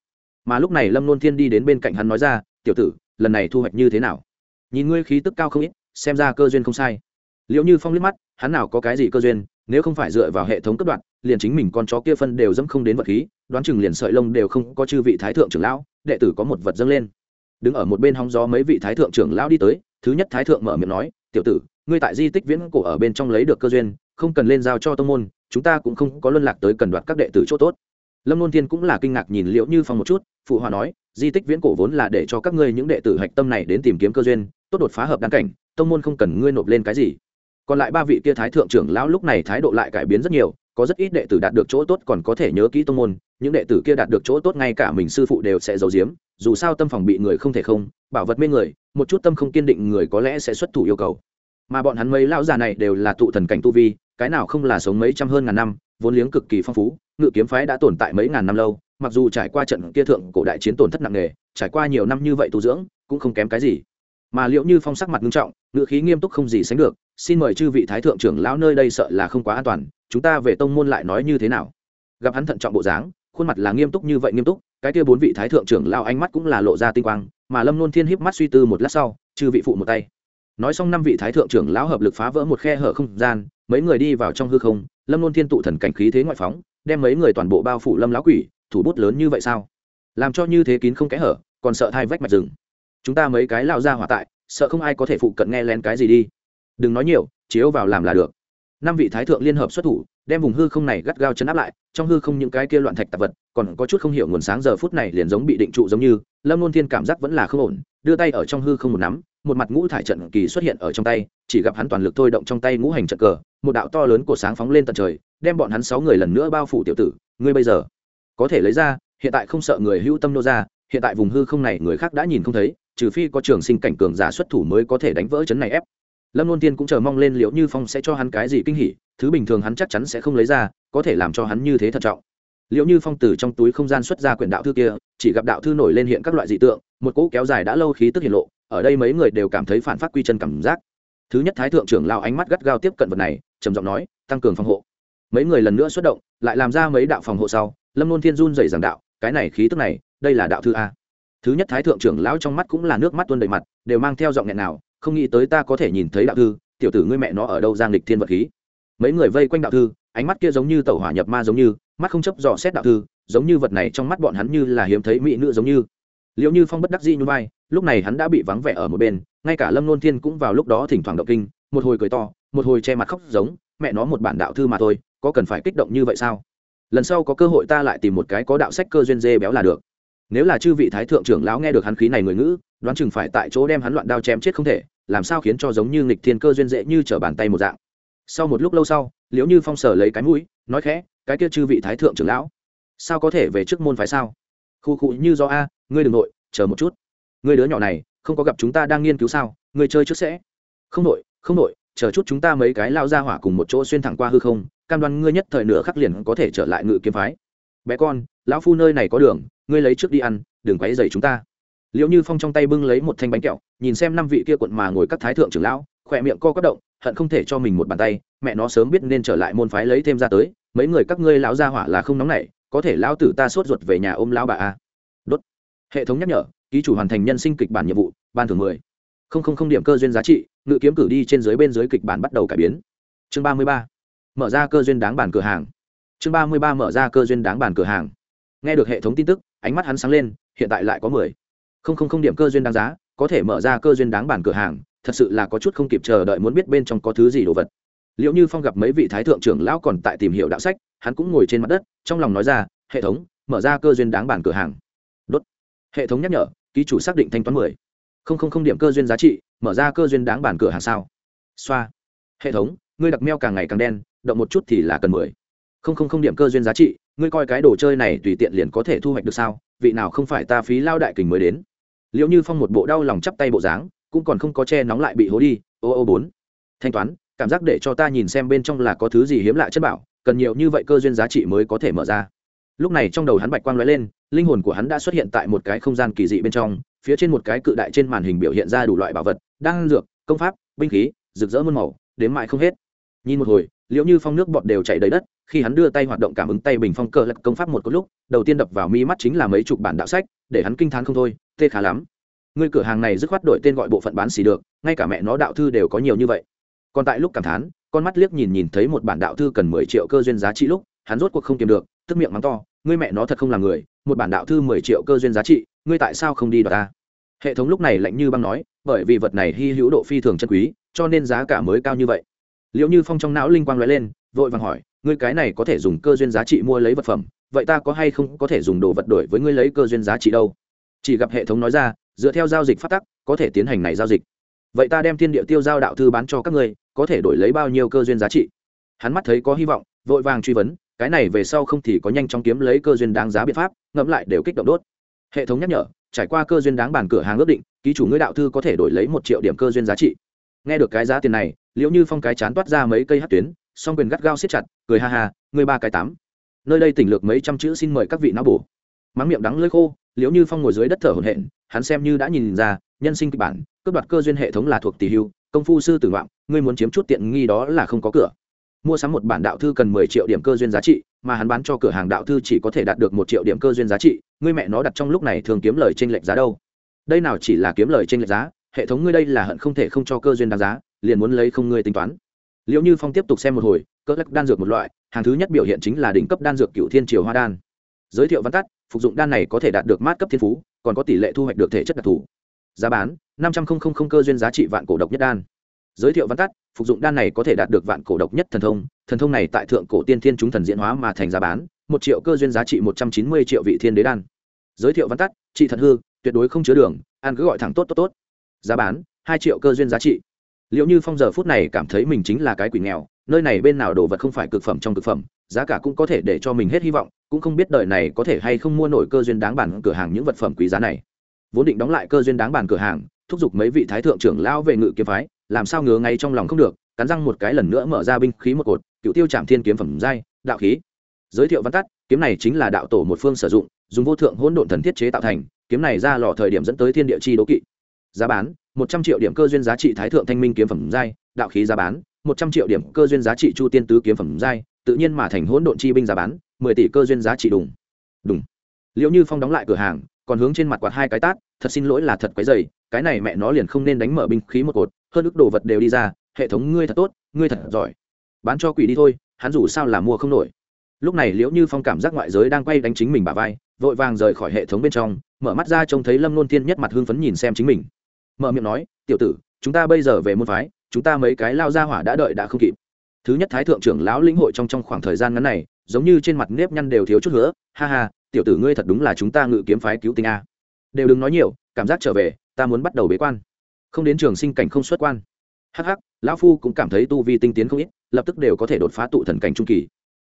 Mà lúc này lâm nôn thiên đi đến bên cạnh hắn nói ra, tiểu tử, lần này thu hoạch như thế nào? Nhìn ngươi khí tức cao không ít, xem ra cơ duyên không sai. Liệu như phong liếc mắt, hắn nào có cái gì cơ duyên, nếu không phải dựa vào hệ thống cấp đoạn, liền chính mình con chó kia phân đều dẫm không đến vật khí, đoán chừng liền sợi lông đều không có chư vị thái thượng trưởng lão, đệ tử có một vật dâng lên. Đứng ở một bên hóng gió mấy vị thái thượng trưởng lão đi tới, thứ nhất thái thượng mở miệng nói, tiểu tử, ngươi tại di tích viễn cổ ở bên trong lấy được cơ duyên, không cần lên giao cho tông môn chúng ta cũng không có luân lạc tới cần đoạt các đệ tử chỗ tốt. Lâm nôn thiên cũng là kinh ngạc nhìn liễu như phong một chút, phụ hòa nói, di tích viễn cổ vốn là để cho các ngươi những đệ tử hạch tâm này đến tìm kiếm cơ duyên, tốt đột phá hợp đáng cảnh, tông môn không cần ngươi nộp lên cái gì. Còn lại ba vị kia thái thượng trưởng lão lúc này thái độ lại cải biến rất nhiều, có rất ít đệ tử đạt được chỗ tốt còn có thể nhớ kỹ tông môn, những đệ tử kia đạt được chỗ tốt ngay cả mình sư phụ đều sẽ giấu giếm, dù sao tâm phòng bị người không thể không, bảo vật mê người, một chút tâm không kiên định người có lẽ sẽ xuất thủ yêu cầu. Mà bọn hắn mấy lão già này đều là tụ thần cảnh tu vi cái nào không là sống mấy trăm hơn ngàn năm, vốn liếng cực kỳ phong phú, ngự kiếm phái đã tồn tại mấy ngàn năm lâu, mặc dù trải qua trận kia thượng cổ đại chiến tổn thất nặng nề, trải qua nhiều năm như vậy tu dưỡng, cũng không kém cái gì. Mà liệu như phong sắc mặt nghiêm trọng, ngự khí nghiêm túc không gì sánh được, xin mời chư vị thái thượng trưởng lão nơi đây sợ là không quá an toàn, chúng ta về tông môn lại nói như thế nào? Gặp hắn thận trọng bộ dáng, khuôn mặt là nghiêm túc như vậy nghiêm túc, cái kia bốn vị thái thượng trưởng lão ánh mắt cũng là lộ ra tinh quang, mà lâm nôn thiên híp mắt suy tư một lát sau, chư vị phụ một tay. Nói xong năm vị thái thượng trưởng lão hợp lực phá vỡ một khe hở không gian mấy người đi vào trong hư không, lâm luôn thiên tụ thần cảnh khí thế ngoại phóng, đem mấy người toàn bộ bao phủ lâm lão quỷ, thủ bút lớn như vậy sao? Làm cho như thế kín không kẽ hở, còn sợ thai vách mạch rừng chúng ta mấy cái lao ra hỏa tại, sợ không ai có thể phụ cận nghe lén cái gì đi. Đừng nói nhiều, chiếu vào làm là được. Năm vị thái thượng liên hợp xuất thủ, đem vùng hư không này gắt gao chấn áp lại, trong hư không những cái kia loạn thạch tạp vật, còn có chút không hiểu nguồn sáng giờ phút này liền giống bị định trụ giống như, lâm luôn thiên cảm giác vẫn là không ổn, đưa tay ở trong hư không một nắm, một mặt ngũ thải trận kỳ xuất hiện ở trong tay chỉ gặp hắn toàn lực thôi động trong tay ngũ hành trận cờ, một đạo to lớn của sáng phóng lên tận trời, đem bọn hắn sáu người lần nữa bao phủ tiểu tử, ngươi bây giờ có thể lấy ra, hiện tại không sợ người hữu tâm nô ra, hiện tại vùng hư không này người khác đã nhìn không thấy, trừ phi có trường sinh cảnh cường giả xuất thủ mới có thể đánh vỡ chấn này ép. Lâm luân tiên cũng chờ mong lên liệu như phong sẽ cho hắn cái gì kinh hỉ, thứ bình thường hắn chắc chắn sẽ không lấy ra, có thể làm cho hắn như thế thận trọng. Liệu như phong từ trong túi không gian xuất ra quyển đạo thư kia, chỉ gặp đạo thư nổi lên hiện các loại dị tượng, một cỗ kéo dài đã lâu khí tức hiện lộ, ở đây mấy người đều cảm thấy phản phát quy chân cảm giác thứ nhất thái thượng trưởng lao ánh mắt gắt gao tiếp cận vật này, trầm giọng nói, tăng cường phòng hộ. Mấy người lần nữa xuất động, lại làm ra mấy đạo phòng hộ sau, lâm nôn thiên run dày giảng đạo, cái này khí tức này, đây là đạo thư a. Thứ nhất thái thượng trưởng lão trong mắt cũng là nước mắt tuôn đầy mặt, đều mang theo giọng nghẹn nào, không nghĩ tới ta có thể nhìn thấy đạo thư, tiểu tử ngươi mẹ nó ở đâu giang lịch thiên vật khí. Mấy người vây quanh đạo thư, ánh mắt kia giống như tẩu hỏa nhập ma giống như, mắt không chấp dò xét đạo thư, giống như vật này trong mắt bọn hắn như là hiếm thấy mỹ nữ giống như. Liệu như phong bất đắc dĩ như vai, lúc này hắn đã bị vắng vẻ ở một bên ngay cả lâm nôn thiên cũng vào lúc đó thỉnh thoảng động kinh, một hồi cười to, một hồi che mặt khóc giống, mẹ nó một bản đạo thư mà thôi, có cần phải kích động như vậy sao? Lần sau có cơ hội ta lại tìm một cái có đạo sách cơ duyên dê béo là được. Nếu là chư vị thái thượng trưởng lão nghe được hắn khí này người ngữ, đoán chừng phải tại chỗ đem hắn loạn đao chém chết không thể, làm sao khiến cho giống như nghịch thiên cơ duyên dễ như trở bàn tay một dạng. Sau một lúc lâu sau, liễu như phong sở lấy cái mũi, nói khẽ, cái kia chư vị thái thượng trưởng lão, sao có thể về trước môn phái sao? Khu khu như do a, ngươi đừng nội, chờ một chút. Ngươi đứa nhỏ này không có gặp chúng ta đang nghiên cứu sao? Ngươi chơi trước sẽ. Không nội không nội chờ chút chúng ta mấy cái lao ra hỏa cùng một chỗ xuyên thẳng qua hư không, cam đoan ngươi nhất thời nửa khắc liền có thể trở lại ngự kiếm phái. Bé con, lão phu nơi này có đường, ngươi lấy trước đi ăn, đừng quấy dày chúng ta. Liệu như phong trong tay bưng lấy một thanh bánh kẹo, nhìn xem năm vị kia quận mà ngồi các thái thượng trưởng lão, khỏe miệng co quất động, hận không thể cho mình một bàn tay, mẹ nó sớm biết nên trở lại môn phái lấy thêm ra tới, mấy người các ngươi lão gia hỏa là không nóng nảy, có thể lão tử ta sốt ruột về nhà ôm lão bà a. Đốt. Hệ thống nhắc nhở ký chủ hoàn thành nhân sinh kịch bản nhiệm vụ, ban thưởng mười. Không không không điểm cơ duyên giá trị, ngự kiếm cử đi trên dưới bên dưới kịch bản bắt đầu cải biến. Chương ba mươi ba. Mở ra cơ duyên đáng bản cửa hàng. Chương ba mươi ba mở ra cơ duyên đáng bản cửa hàng. Nghe được hệ thống tin tức, ánh mắt hắn sáng lên, hiện tại lại có mười. Không không không điểm cơ duyên đáng giá, có thể mở ra cơ duyên đáng bản cửa hàng, thật sự là có chút không kịp chờ đợi muốn biết bên trong có thứ gì đồ vật. Liệu như phong gặp mấy vị thái thượng trưởng lão còn tại tìm hiểu đạo sách, hắn cũng ngồi trên mặt đất, trong lòng nói ra, hệ thống, mở ra cơ duyên đáng bản cửa hàng. Đốt. Hệ thống nhắc nhở ký chủ xác định thanh toán mười. Không không không điểm cơ duyên giá trị, mở ra cơ duyên đáng bản cửa hàng sao? Xoa. Hệ thống, ngươi đặc meo càng ngày càng đen, động một chút thì là cần mười. Không không không điểm cơ duyên giá trị, ngươi coi cái đồ chơi này tùy tiện liền có thể thu hoạch được sao? Vị nào không phải ta phí lao đại kình mới đến? Liệu như phong một bộ đau lòng chắp tay bộ dáng, cũng còn không có che nóng lại bị hố đi. Ô ô bốn. Thanh toán, cảm giác để cho ta nhìn xem bên trong là có thứ gì hiếm lạ chất bảo, cần nhiều như vậy cơ duyên giá trị mới có thể mở ra lúc này trong đầu hắn bạch quang lóe lên, linh hồn của hắn đã xuất hiện tại một cái không gian kỳ dị bên trong, phía trên một cái cự đại trên màn hình biểu hiện ra đủ loại bảo vật, đan dược, công pháp, binh khí, rực rỡ muôn màu, đến mại không hết. Nhìn một hồi liệu như phong nước bọt đều chảy đầy đất, khi hắn đưa tay hoạt động cảm ứng tay bình phong cờ lật công pháp một có lúc, đầu tiên đập vào mi mắt chính là mấy chục bản đạo sách, để hắn kinh t h á n không thôi, tê khá lắm. Người cửa hàng này dứt khoát đổi tên gọi bộ phận bán xỉ được, ngay cả mẹ nó đạo thư đều có nhiều như vậy. Còn tại lúc cảm thán, con mắt liếc nhìn nhìn thấy một bản đạo thư cần mười triệu cơ duyên giá trị lúc, hắn rốt cuộc không kiếm được, tức miệng mắng to ngươi mẹ nó thật không là người, một bản đạo thư mười triệu cơ duyên giá trị, ngươi tại sao không đi đoạt ta? Hệ thống lúc này lạnh như băng nói, bởi vì vật này hy hữu độ phi thường chân quý, cho nên giá cả mới cao như vậy. Liệu như phong trong não linh quang l lên, vội vàng hỏi, ngươi cái này có thể dùng cơ duyên giá trị mua lấy vật phẩm, vậy ta có hay không có thể dùng đồ vật đổi với ngươi lấy cơ duyên giá trị đâu? Chỉ gặp hệ thống nói ra, dựa theo giao dịch phát tắc, có thể tiến hành này giao dịch. Vậy ta đem thiên địa tiêu giao đạo thư bán cho các ngươi, có thể đổi lấy bao nhiêu cơ duyên giá trị? Hắn mắt thấy có hy vọng, vội vàng truy vấn cái này về sau không thì có nhanh chóng kiếm lấy cơ duyên đáng giá biện pháp, ngẫm lại đều kích động đốt. Hệ thống nhắc nhở, trải qua cơ duyên đáng bàn cửa hàng ước định, ký chủ ngươi đạo thư có thể đổi lấy một triệu điểm cơ duyên giá trị. Nghe được cái giá tiền này liệu như phong cái chán toát ra mấy cây hát tuyến, song quyền gắt gao siết chặt, cười ha ha người ba cái tám. Nơi đây tỉnh lược mấy trăm chữ xin mời các vị não bổ. Mắng miệng đắng lưỡi khô liệu như phong ngồi dưới đất thở hổn hển, hắn xem như đã nhìn ra, nhân sinh kịch bản, cướp đoạt cơ duyên hệ thống là thuộc tỷ hưu, công phu sư tử ngoạm, ngươi muốn chiếm chút tiện nghi đó là không có cửa mua sắm một bản đạo thư cần mười triệu điểm cơ duyên giá trị, mà hắn bán cho cửa hàng đạo thư chỉ có thể đạt được một triệu điểm cơ duyên giá trị, ngươi mẹ nó đặt trong lúc này thường kiếm lời trên lệch giá đâu. Đây nào chỉ là kiếm lời trên lệch giá, hệ thống ngươi đây là hận không thể không cho cơ duyên đáng giá, liền muốn lấy không ngươi tính toán. Liệu như phong tiếp tục xem một hồi, cơ lắc đan dược một loại, hàng thứ nhất biểu hiện chính là đỉnh cấp đan dược cựu thiên triều hoa đan. Giới thiệu văn tắt, phục dụng đan này có thể đạt được mát cấp thiên phú, còn có tỷ lệ thu hoạch được thể chất đặc thù. Giá bán, năm trăm linh cơ duyên giá trị vạn cổ độc nhất đan giới thiệu văn tắt, phục dụng đan này có thể đạt được vạn cổ độc nhất thần thông. Thần thông này tại thượng cổ tiên thiên chúng thần diễn hóa mà thành giá bán, một triệu cơ duyên giá trị một trăm chín mươi triệu vị thiên đế đan. Giới thiệu văn tắt, trị thần hư, tuyệt đối không chứa đường, ăn cứ gọi thẳng tốt tốt tốt. Giá bán, hai triệu cơ duyên giá trị. Liệu như phong giờ phút này cảm thấy mình chính là cái quỷ nghèo, nơi này bên nào đồ vật không phải cực phẩm trong cực phẩm, giá cả cũng có thể để cho mình hết hy vọng, cũng không biết đời này có thể hay không mua nổi cơ duyên đáng bản cửa hàng những vật phẩm quý giá này. Vốn định đóng lại cơ duyên đáng bản cửa hàng, thúc giục mấy vị thái thượng trưởng lao về ngự kiếm phái làm sao ngứa ngay trong lòng không được, cắn răng một cái lần nữa mở ra binh khí một cột, cựu tiêu trạm thiên kiếm phẩm giai, đạo khí. Giới thiệu văn tắt, kiếm này chính là đạo tổ một phương sử dụng, dùng vô thượng hỗn độn thần thiết chế tạo thành, kiếm này ra lò thời điểm dẫn tới thiên địa chi đố kỵ. Giá bán, một trăm triệu điểm cơ duyên giá trị thái thượng thanh minh kiếm phẩm giai, đạo khí giá bán, một trăm triệu điểm cơ duyên giá trị chu tiên tứ kiếm phẩm giai, tự nhiên mà thành hỗn độn chi binh giá bán, mười tỷ cơ duyên giá trị đùng. Đùng. Liệu như phong đóng lại cửa hàng còn hướng trên mặt quạt hai cái tát, thật xin lỗi là thật quấy dày cái này mẹ nó liền không nên đánh mở binh khí một cột, hơn ức đồ vật đều đi ra, hệ thống ngươi thật tốt, ngươi thật giỏi. Bán cho quỷ đi thôi, hắn dù sao là mua không nổi. Lúc này liễu như phong cảm giác ngoại giới đang quay đánh chính mình bà vai, vội vàng rời khỏi hệ thống bên trong, mở mắt ra trông thấy lâm nôn thiên nhất mặt hưng phấn nhìn xem chính mình. Mở miệng nói, tiểu tử, chúng ta bây giờ về môn phái, chúng ta mấy cái lao ra hỏa đã đợi đã không kịp. Thứ nhất thái thượng trưởng lão lĩnh hội trong trong khoảng thời gian ngắn này, giống như trên mặt nếp nhăn đều thiếu chút nữa, ha ha tiểu tử ngươi thật đúng là chúng ta ngự kiếm phái cứu tinh a. Đều đừng nói nhiều, cảm giác trở về, ta muốn bắt đầu bế quan. Không đến trường sinh cảnh không xuất quan. Hắc hắc, lão phu cũng cảm thấy tu vi tinh tiến không ít, lập tức đều có thể đột phá tụ thần cảnh trung kỳ.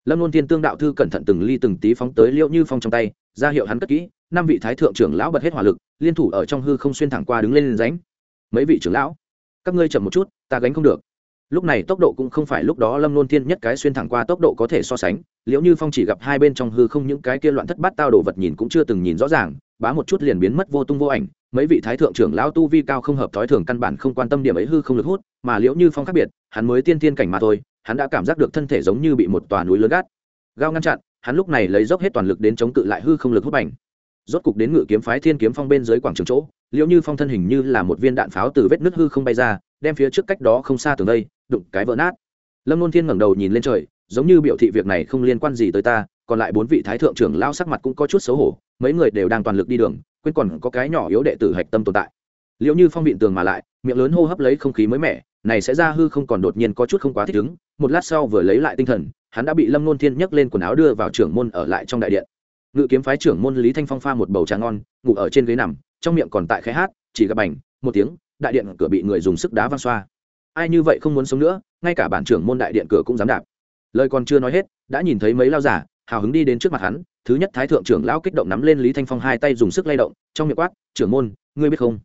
Lâm luân thiên tương đạo thư cẩn thận từng ly từng tí phóng tới liễu như phong trong tay, ra hiệu hắn cất kỹ, năm vị thái thượng trưởng lão bật hết hỏa lực, liên thủ ở trong hư không xuyên thẳng qua đứng lên ránh mấy vị trưởng lão, các ngươi chậm một chút, ta gánh không được. Lúc này tốc độ cũng không phải lúc đó lâm luân thiên nhất cái xuyên thẳng qua tốc độ có thể so sánh liễu như phong chỉ gặp hai bên trong hư không những cái kia loạn thất bát tao đồ vật nhìn cũng chưa từng nhìn rõ ràng, bá một chút liền biến mất vô tung vô ảnh, mấy vị thái thượng trưởng lão tu vi cao không hợp thói thường căn bản không quan tâm điểm ấy hư không lực hút, mà liễu như phong khác biệt, hắn mới tiên tiên cảnh mà thôi, hắn đã cảm giác được thân thể giống như bị một tòa núi lớn gắt. Gao ngăn chặn, hắn lúc này lấy dốc hết toàn lực đến chống cự lại hư không lực hút bành. Rốt cục đến ngự kiếm phái thiên kiếm phong bên dưới quảng trường chỗ, liễu như phong thân hình như là một viên đạn pháo từ vết nứt hư không bay ra, đem phía trước cách đó không xa từ đây, đụng cái vỡ nát. Lâm luân thiên ngẩng đầu nhìn lên trời giống như biểu thị việc này không liên quan gì tới ta, còn lại bốn vị thái thượng trưởng lao sắc mặt cũng có chút xấu hổ, mấy người đều đang toàn lực đi đường, quên còn có cái nhỏ yếu đệ tử hạch tâm tồn tại. Liệu như phong vịn tường mà lại, miệng lớn hô hấp lấy không khí mới mẻ, này sẽ ra hư không còn đột nhiên có chút không quá thích ứng, một lát sau vừa lấy lại tinh thần, hắn đã bị lâm nôn thiên nhấc lên quần áo đưa vào trưởng môn ở lại trong đại điện. Ngự kiếm phái trưởng môn lý thanh phong pha một bầu trà ngon, ngủ ở trên ghế nằm, trong miệng còn tại khai hát, chỉ gặp bành, một tiếng, đại điện cửa bị người dùng sức đá văng xoa. Ai như vậy không muốn sống nữa, ngay cả bản trưởng môn đại điện cửa cũng dám đạp lời còn chưa nói hết, đã nhìn thấy mấy lao giả, hào hứng đi đến trước mặt hắn. Thứ nhất, thái thượng trưởng lão kích động nắm lên lý thanh phong hai tay dùng sức lay động, trong miệng quát, trưởng môn, ngươi biết không?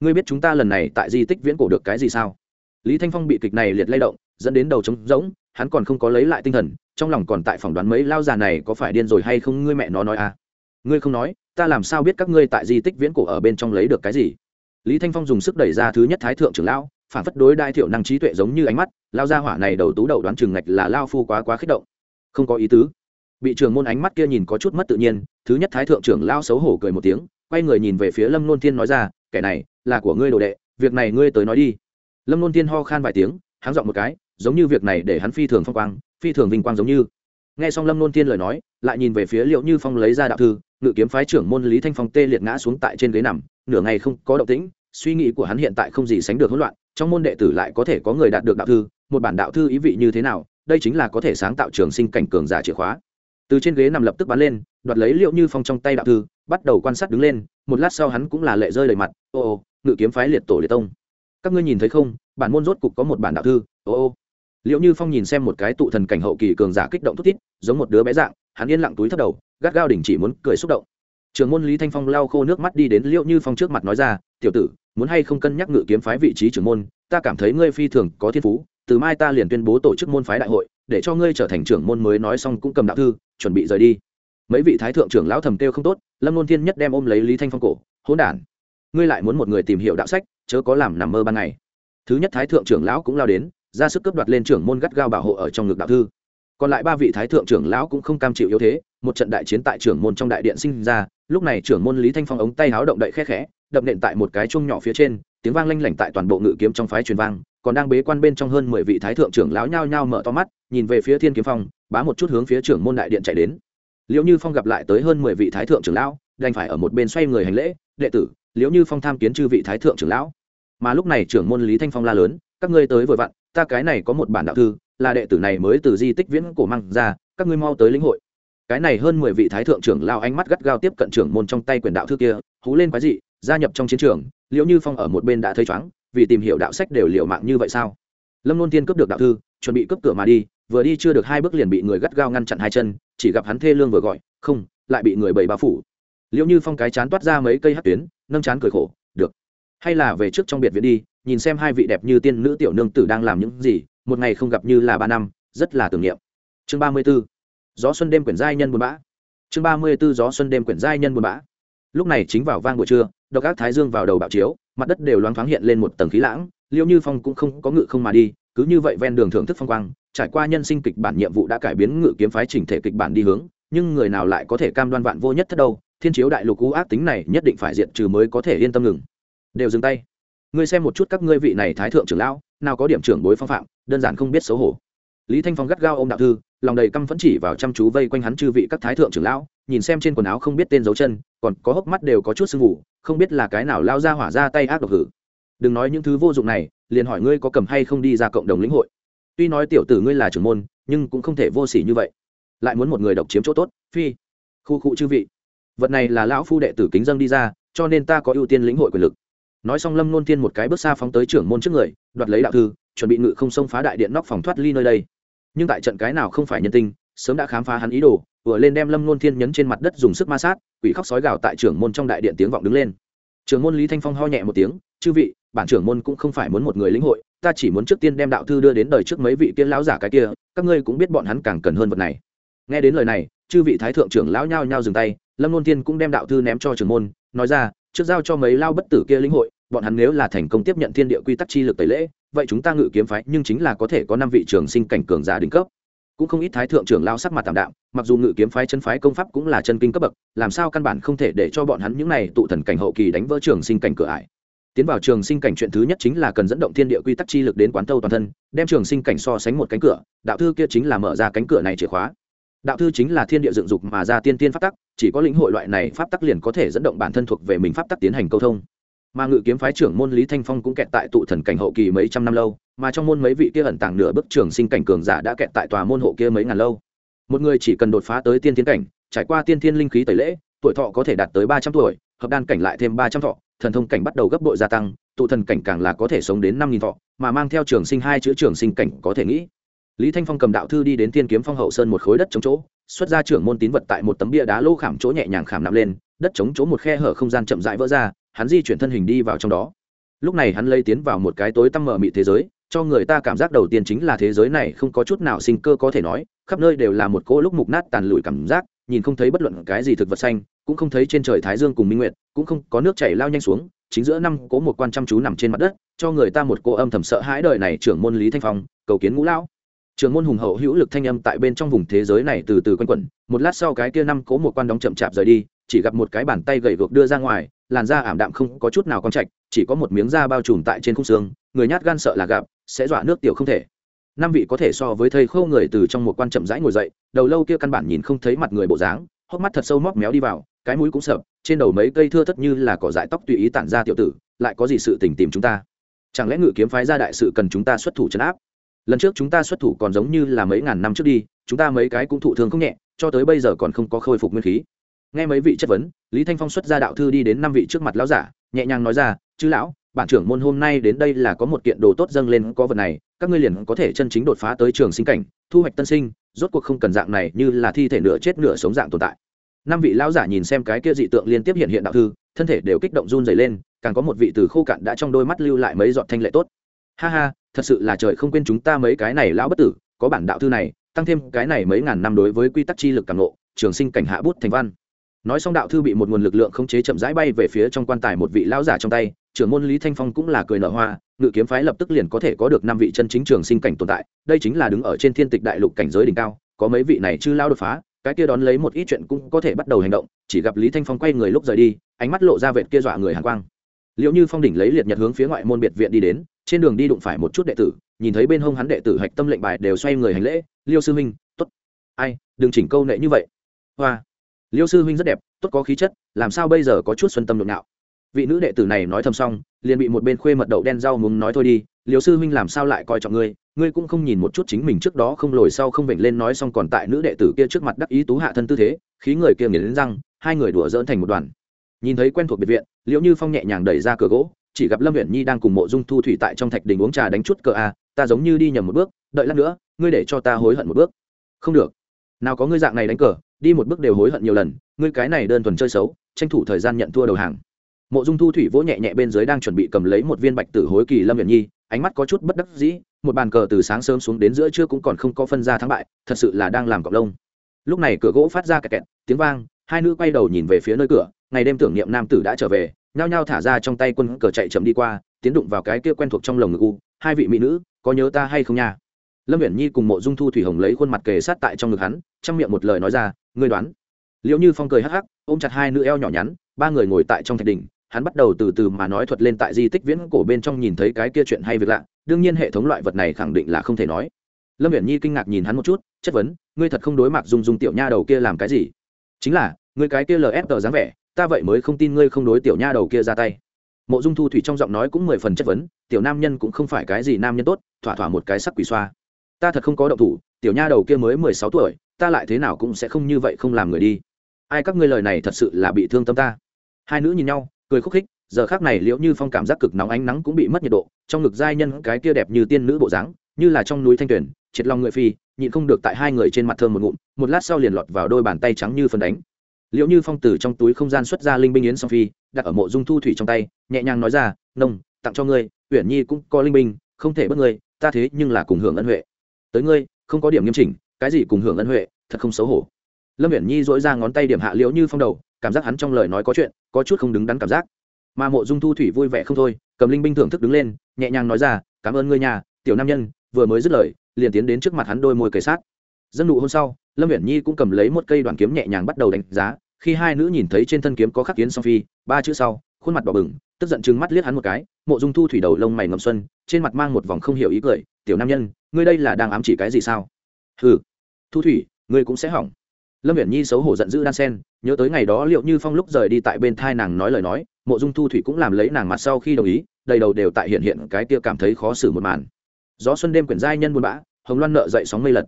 Ngươi biết chúng ta lần này tại di tích viễn cổ được cái gì sao? Lý thanh phong bị kịch này liệt lay động, dẫn đến đầu trống rỗng, hắn còn không có lấy lại tinh thần, trong lòng còn tại phỏng đoán mấy lao già này có phải điên rồi hay không, ngươi mẹ nó nói à. Ngươi không nói, ta làm sao biết các ngươi tại di tích viễn cổ ở bên trong lấy được cái gì? Lý thanh phong dùng sức đẩy ra thứ nhất thái thượng trưởng lão phản phất đối đại thiểu năng trí tuệ giống như ánh mắt, lao ra hỏa này đầu tú đầu đoán chừng ngạch là lao phu quá quá kích động. Không có ý tứ. Bị trưởng môn ánh mắt kia nhìn có chút mất tự nhiên, thứ nhất thái thượng trưởng lao xấu hổ cười một tiếng, quay người nhìn về phía lâm nôn thiên nói ra, kẻ này là của ngươi đồ đệ, việc này ngươi tới nói đi. Lâm nôn thiên ho khan vài tiếng háng dọn một cái, giống như việc này để hắn phi thường phong quang, phi thường vinh quang giống như. Nghe xong lâm nôn thiên lời nói, lại nhìn về phía liệu như phong lấy ra đạo thư, ngự kiếm phái trưởng môn lý thanh phong tê liệt ngã xuống tại trên ghế nằm, nửa ngày không có động tĩnh, suy nghĩ của hắn hiện tại không gì sánh được hỗn loạn trong môn đệ tử lại có thể có người đạt được đạo thư, một bản đạo thư ý vị như thế nào, đây chính là có thể sáng tạo trường sinh cảnh cường giả chìa khóa. Từ trên ghế nằm lập tức bắn lên, đoạt lấy liệu như phong trong tay đạo thư, bắt đầu quan sát đứng lên, một lát sau hắn cũng là lệ rơi đầy mặt, ô ô, ngự kiếm phái liệt tổ liệt tông. Các ngươi nhìn thấy không, bản môn rốt cục có một bản đạo thư, ô ô. Liệu như phong nhìn xem một cái tụ thần cảnh hậu kỳ cường giả kích động thút thít, giống một đứa bé dạng, hắn yên lặng túi thấp đầu, gắt gao đỉnh chỉ muốn cười xúc động trường môn lý thanh phong lau khô nước mắt đi đến liệu như phong trước mặt nói ra, tiểu tử, muốn hay không cân nhắc ngự kiếm phái vị trí trưởng môn, ta cảm thấy ngươi phi thường có thiên phú, từ mai ta liền tuyên bố tổ chức môn phái đại hội, để cho ngươi trở thành trưởng môn mới nói xong cũng cầm đạo thư, chuẩn bị rời đi. Mấy vị thái thượng trưởng lão thầm kêu không tốt, lâm nôn thiên nhất đem ôm lấy lý thanh phong cổ, hỗn đản, ngươi lại muốn một người tìm hiểu đạo sách, chớ có làm nằm mơ ban ngày. Thứ nhất thái thượng trưởng lão cũng lao đến, ra sức cướp đoạt lên trưởng môn gắt gao bảo hộ ở trong ngực đạo thư. Còn lại ba vị thái thượng trưởng lão cũng không cam chịu yếu thế, một trận đại chiến tại trưởng môn trong đại điện sinh ra lúc này trưởng môn lý thanh phong ống tay háo động đậy khẽ khẽ, đập nện tại một cái chung nhỏ phía trên, tiếng vang lanh lảnh tại toàn bộ ngự kiếm trong phái truyền vang, còn đang bế quan bên trong hơn mười vị thái thượng trưởng lão nhao nhao mở to mắt, nhìn về phía thiên kiếm phong, bá một chút hướng phía trưởng môn đại điện chạy đến. Liệu như phong gặp lại tới hơn mười vị thái thượng trưởng lão, đành phải ở một bên xoay người hành lễ, đệ tử liệu như phong tham kiến chư vị thái thượng trưởng lão. Mà lúc này trưởng môn lý thanh phong la lớn, các ngươi tới vội vặn, ta cái này có một bản đạo thư, là đệ tử này mới từ di tích viễn cổ mang ra, các ngươi mau tới lĩnh hội cái này hơn mười vị thái thượng trưởng lao ánh mắt gắt gao tiếp cận trưởng môn trong tay quyền đạo thư kia, hú lên quái dị, gia nhập trong chiến trường liệu như phong ở một bên đã thấy chóng, vì tìm hiểu đạo sách đều liệu mạng như vậy sao? Lâm luân tiên cướp được đạo thư, chuẩn bị cướp cửa mà đi, vừa đi chưa được hai bước liền bị người gắt gao ngăn chặn hai chân, chỉ gặp hắn thê lương vừa gọi, không, lại bị người bầy bao phủ. Liệu như phong cái chán toát ra mấy cây hát tuyến, nâng chán cười khổ, được, hay là về trước trong biệt viện đi, nhìn xem hai vị đẹp như tiên nữ tiểu nương tử đang làm những gì, một ngày không gặp như là ba năm, rất là tưởng niệm. Chương ba mươi b ố gió xuân đêm quyển giai nhân buồn bã. Chương ba mươi b ố gió xuân đêm quyển giai nhân buồn bã. Lúc này chính vào vang buổi trưa, độc ác thái dương vào đầu bạo chiếu, mặt đất đều loáng thoáng hiện lên một tầng khí lãng, liêu như phong cũng không có ngự không mà đi, cứ như vậy ven đường thưởng thức phong quang, trải qua nhân sinh kịch bản nhiệm vụ đã cải biến ngự kiếm phái chỉnh thể kịch bản đi hướng, nhưng người nào lại có thể cam đoan vạn vô nhất thất đâu, thiên chiếu đại lục cú ác tính này nhất định phải diện trừ mới có thể yên tâm ngừng. Đều dừng tay. Ngươi xem một chút các ngươi vị này thái thượng trưởng lão, nào có điểm trưởng bối phong phạm, đơn giản không biết xấu hổ lý thanh phong gắt gao ô m đạo thư, lòng đầy căm phẫn chỉ vào chăm chú vây quanh hắn chư vị các thái thượng trưởng lão, nhìn xem trên quần áo không biết tên dấu chân, còn có hốc mắt đều có chút sưng ngủ không biết là cái nào lao ra hỏa ra tay ác độc hử. Đừng nói những thứ vô dụng này, liền hỏi ngươi có cầm hay không đi ra cộng đồng lĩnh hội. Tuy nói tiểu tử ngươi là trưởng môn, nhưng cũng không thể vô s ỉ như vậy. Lại muốn một người độc chiếm chỗ tốt, phi. Khu cụ chư vị. Vật này là lão phu đệ tử kính dân đi ra, cho nên ta có ưu tiên lĩnh hội quyền lực. Nói xong lâm nôn tiên một cái bước xa phóng tới trưởng môn trước người, đoạt lấy đạo thư, chuẩn bị ngự không xông phá đại điện nóc phòng thoát ly nơi đây nhưng tại trận cái nào không phải nhân tinh, sớm đã khám phá hắn ý đồ, vừa lên đem lâm nôn thiên nhấn trên mặt đất dùng sức ma sát, quỷ khóc sói gào tại trưởng môn trong đại điện tiếng vọng đứng lên. Trưởng môn lý thanh phong ho nhẹ một tiếng, chư vị, bản trưởng môn cũng không phải muốn một người lĩnh hội, ta chỉ muốn trước tiên đem đạo thư đưa đến đời trước mấy vị tiên lão giả cái kia, các ngươi cũng biết bọn hắn càng cần hơn vật này. Nghe đến lời này, chư vị thái thượng trưởng lão nhao nhao dừng tay, lâm nôn thiên cũng đem đạo thư ném cho trưởng môn, nói ra, trước giao cho mấy lao bất tử kia lĩnh hội, bọn hắn nếu là thành công tiếp nhận thiên địa quy tắc chi lực tẩy lễ vậy chúng ta ngự kiếm phái nhưng chính là có thể có năm vị trường sinh cảnh cường giả đỉnh cấp. Cũng không ít thái thượng trưởng lao sắc mặt tạm đạm, mặc dù ngự kiếm phái chân phái công pháp cũng là chân kinh cấp bậc, làm sao căn bản không thể để cho bọn hắn những này tụ thần cảnh hậu kỳ đánh vỡ trường sinh cảnh cửa ải. Tiến vào trường sinh cảnh chuyện thứ nhất chính là cần dẫn động thiên địa quy tắc chi lực đến quán thâu toàn thân, đem trường sinh cảnh so sánh một cánh cửa, đạo thư kia chính là mở ra cánh cửa này chìa khóa. Đạo thư chính là thiên địa dựng dục mà ra tiên tiên pháp tắc, chỉ có lĩnh hội loại này pháp tắc liền có thể dẫn động bản thân thuộc về mình pháp tắc tiến hành câu thông mà ngự kiếm phái trưởng môn lý thanh phong cũng kẹt tại tụ thần cảnh hậu kỳ mấy trăm năm lâu, mà trong môn mấy vị kia ẩn tàng nửa bức trường sinh cảnh cường giả đã kẹt tại tòa môn hộ kia mấy ngàn lâu. Một người chỉ cần đột phá tới tiên tiến cảnh, trải qua tiên thiên linh khí tẩy lễ, tuổi thọ có thể đạt tới ba trăm tuổi, hợp đan cảnh lại thêm ba trăm thọ, thần thông cảnh bắt đầu gấp bội gia tăng, tụ thần cảnh càng là có thể sống đến năm nghìn thọ, mà mang theo trường sinh hai chữ trường sinh cảnh có thể nghĩ. Lý thanh phong cầm đạo thư đi đến tiên kiếm phong hậu sơn một khối đất chống chỗ, xuất ra trưởng môn tín vật tại một tấm bia đá lô khảm chỗ nhẹ nhàng khảm nạp lên, đất chống chỗ một khe hở không gian chậm rãi vỡ ra hắn di chuyển thân hình đi vào trong đó. Lúc này hắn lây tiến vào một cái tối tăm mở mị thế giới, cho người ta cảm giác đầu tiên chính là thế giới này không có chút nào sinh cơ có thể nói, khắp nơi đều là một cỗ lúc mục nát tàn lụi cảm giác, nhìn không thấy bất luận cái gì thực vật xanh, cũng không thấy trên trời thái dương cùng minh nguyệt, cũng không có nước chảy lao nhanh xuống, chính giữa năm cỗ một quan chăm chú nằm trên mặt đất, cho người ta một cô âm thầm sợ hãi đời này trưởng môn lý thanh phong, cầu kiến ngũ lão. Trưởng môn hùng hậu hữu lực thanh âm tại bên trong vùng thế giới này từ từ quanh quẩn, một lát sau cái kia năm cố một quan đóng chậm chạp rời đi, chỉ gặp một cái bàn tay gậy gộc đưa ra ngoài làn da ảm đạm không có chút nào con trạch, chỉ có một miếng da bao trùm tại trên khung xương, người nhát gan sợ là gặp, sẽ dọa nước tiểu không thể. Năm vị có thể so với thầy khâu người từ trong một quan chậm rãi ngồi dậy, đầu lâu kia căn bản nhìn không thấy mặt người bộ dáng, hốc mắt thật sâu móc méo đi vào, cái mũi cũng sợp, trên đầu mấy cây thưa thất như là cỏ dại tóc tùy ý tản ra tiểu tử, lại có gì sự tình tìm chúng ta? Chẳng lẽ ngự kiếm phái ra đại sự cần chúng ta xuất thủ chấn áp? Lần trước chúng ta xuất thủ còn giống như là mấy ngàn năm trước đi, chúng ta mấy cái cũng thụ thương không nhẹ, cho tới bây giờ còn không có khôi phục nguyên khí nghe mấy vị chất vấn, lý thanh phong xuất ra đạo thư đi đến năm vị trước mặt lão giả, nhẹ nhàng nói ra "chứ lão, bản trưởng môn hôm nay đến đây là có một kiện đồ tốt dâng lên có vật này, các ngươi liền có thể chân chính đột phá tới trường sinh cảnh, thu hoạch tân sinh, rốt cuộc không cần dạng này như là thi thể nửa chết nửa sống dạng tồn tại. Năm vị lão giả nhìn xem cái kia dị tượng liên tiếp hiện hiện đạo thư, thân thể đều kích động run dày lên, càng có một vị từ khô cạn đã trong đôi mắt lưu lại mấy giọt thanh lệ tốt. Ha ha, thật sự là trời không quên chúng ta mấy cái này lão bất tử, có bản đạo thư này, tăng thêm cái này mấy ngàn năm đối với quy tắc chi lực càng nộ trường sinh cảnh hạ bút thành văn nói xong đạo thư bị một nguồn lực lượng khống chế chậm rãi bay về phía trong quan tài một vị lão giả trong tay, trưởng môn lý thanh phong cũng là cười nở hoa, ngự kiếm phái lập tức liền có thể có được năm vị chân chính trường sinh cảnh tồn tại, đây chính là đứng ở trên thiên tịch đại lục cảnh giới đỉnh cao, có mấy vị này chưa lao đột phá, cái kia đón lấy một ít chuyện cũng có thể bắt đầu hành động, chỉ gặp lý thanh phong quay người lúc rời đi, ánh mắt lộ ra vệt kia dọa người hàn quang. Liệu như phong đỉnh lấy liệt nhật hướng phía ngoại môn biệt viện đi đến, trên đường đi đụng phải một chút đệ tử, nhìn thấy bên hông hắn đệ tử hạch tâm lệnh bài đều xoay người hành lễ, liêu sư huynh t ố t ai, đừng chỉnh câu nệ như vậy. Hoa liêu sư huynh rất đẹp, tốt có khí chất, làm sao bây giờ có chút xuân tâm nhộn nhạo? Vị nữ đệ tử này nói thầm xong, liền bị một bên khuê mật đậu đen rau muốn nói thôi đi, liêu sư huynh làm sao lại coi trọng ngươi? Ngươi cũng không nhìn một chút chính mình trước đó không lồi sau không vểnh lên nói xong còn tại nữ đệ tử kia trước mặt đắc ý tú hạ thân tư thế, khí người kia nghiền đến răng, hai người đùa dỡn thành một đoàn. Nhìn thấy quen thuộc biệt viện, liễu như phong nhẹ nhàng đẩy ra cửa gỗ, chỉ gặp lâm huyện nhi đang cùng mộ dung thu thủy tại trong thạch đình uống trà đánh chút cờ a, ta giống như đi nhầm một bước, đợi lát nữa, ngươi để cho ta hối hận một bước. Không được. Nào có ngươi dạng này đánh cờ đi một bước đều hối hận nhiều lần, ngươi cái này đơn thuần chơi xấu, tranh thủ thời gian nhận thua đầu hàng. Mộ dung thu thủy vỗ nhẹ nhẹ bên dưới đang chuẩn bị cầm lấy một viên bạch tử hối kỳ lâm huyện nhi, ánh mắt có chút bất đắc dĩ, một bàn cờ từ sáng sớm xuống đến giữa trưa cũng còn không có phân ra thắng bại, thật sự là đang làm cọc lông. Lúc này cửa gỗ phát ra kẹt kẹt, tiếng vang, hai nữ quay đầu nhìn về phía nơi cửa, ngày đêm tưởng niệm nam tử đã trở về, nhao nhao thả ra trong tay quân cờ chạy chậm đi qua, tiến đụng vào cái kia quen thuộc trong lồng ngực u, hai vị mỹ nữ, có nhớ ta hay không nha? Lâm viễn nhi cùng mộ dung thu thủy hồng lấy khuôn mặt kề sát tại trong ngực hắn chăm miệng một lời nói ra ngươi đoán. Liệu như phong cười hắc hắc, ôm chặt hai nữ eo nhỏ nhắn, ba người ngồi tại trong thạch đỉnh, hắn bắt đầu từ từ mà nói thuật lên tại di tích viễn cổ bên trong nhìn thấy cái kia chuyện hay việc lạ, đương nhiên hệ thống loại vật này khẳng định là không thể nói. Lâm viễn nhi kinh ngạc nhìn hắn một chút, chất vấn, ngươi thật không đối mặt dùng dùng tiểu nha đầu kia làm cái gì? Chính là, ngươi cái kia lf dáng vẻ, ta vậy mới không tin ngươi không đối tiểu nha đầu kia ra tay. Mộ dung thu thủy trong giọng nói cũng mười phần chất vấn, tiểu nam nhân cũng không phải cái gì nam nhân tốt, thỏa thỏa một cái sắc quỷ xoa. Ta thật không có động thủ, tiểu nha đầu kia mới mười sáu tuổi ta lại thế nào cũng sẽ không như vậy không làm người đi. Ai các ngươi lời này thật sự là bị thương tâm ta. Hai nữ nhìn nhau, cười khúc khích, giờ khác này liễu như phong cảm giác cực nóng ánh nắng cũng bị mất nhiệt độ, trong ngực giai nhân cái kia đẹp như tiên nữ bộ dáng, như là trong núi thanh tuyển triệt lòng người phi, nhịn không được tại hai người trên mặt thơm một ngụm, một lát sau liền lọt vào đôi bàn tay trắng như phần đánh. Liệu như phong từ trong túi không gian xuất ra linh binh yến song phi, đặt ở mộ dung thu thủy trong tay, nhẹ nhàng nói ra, nông, tặng cho ngươi, uyển nhi cũng có linh binh, không thể bất ngươi, ta thế nhưng là cùng hưởng ân huệ. Tới ngươi, không có điểm nghiêm chỉnh cái gì cùng hưởng ân huệ, thật không xấu hổ. Lâm uyển nhi dỗi ra ngón tay điểm hạ liễu như phong đầu, cảm giác hắn trong lời nói có chuyện, có chút không đứng đắn cảm giác. Mà mộ dung thu thủy vui vẻ không thôi, cầm linh binh thưởng thức đứng lên, nhẹ nhàng nói ra, cảm ơn ngươi nhà, tiểu nam nhân, vừa mới dứt lời, liền tiến đến trước mặt hắn đôi môi kề sát. Dân nụ hôm sau, lâm viễn nhi cũng cầm lấy một cây đoàn kiếm nhẹ nhàng bắt đầu đánh giá, khi hai nữ nhìn thấy trên thân kiếm có khắc kiến song phi, ba chữ sau, khuôn mặt đỏ bừng, tức giận chừng mắt liếc hắn một cái, mộ dung thu thủy đầu lông mày ngầm xuân, trên mặt mang một vòng không hiểu ý cười, tiểu nam nhân, ngươi đây là đang ám chỉ cái gì sao? Hừ thu thủy, ngươi cũng sẽ hỏng. Lâm viễn nhi xấu hổ giận dữ đan sen, nhớ tới ngày đó liệu như phong lúc rời đi tại bên thai nàng nói lời nói, mộ dung thu thủy cũng làm lấy nàng mặt sau khi đồng ý, đầy đầu đều tại hiện hiện cái kia cảm thấy khó xử một màn. Gió xuân đêm quyển giai nhân buồn bã, hồng loan nợ dậy sóng mây lật.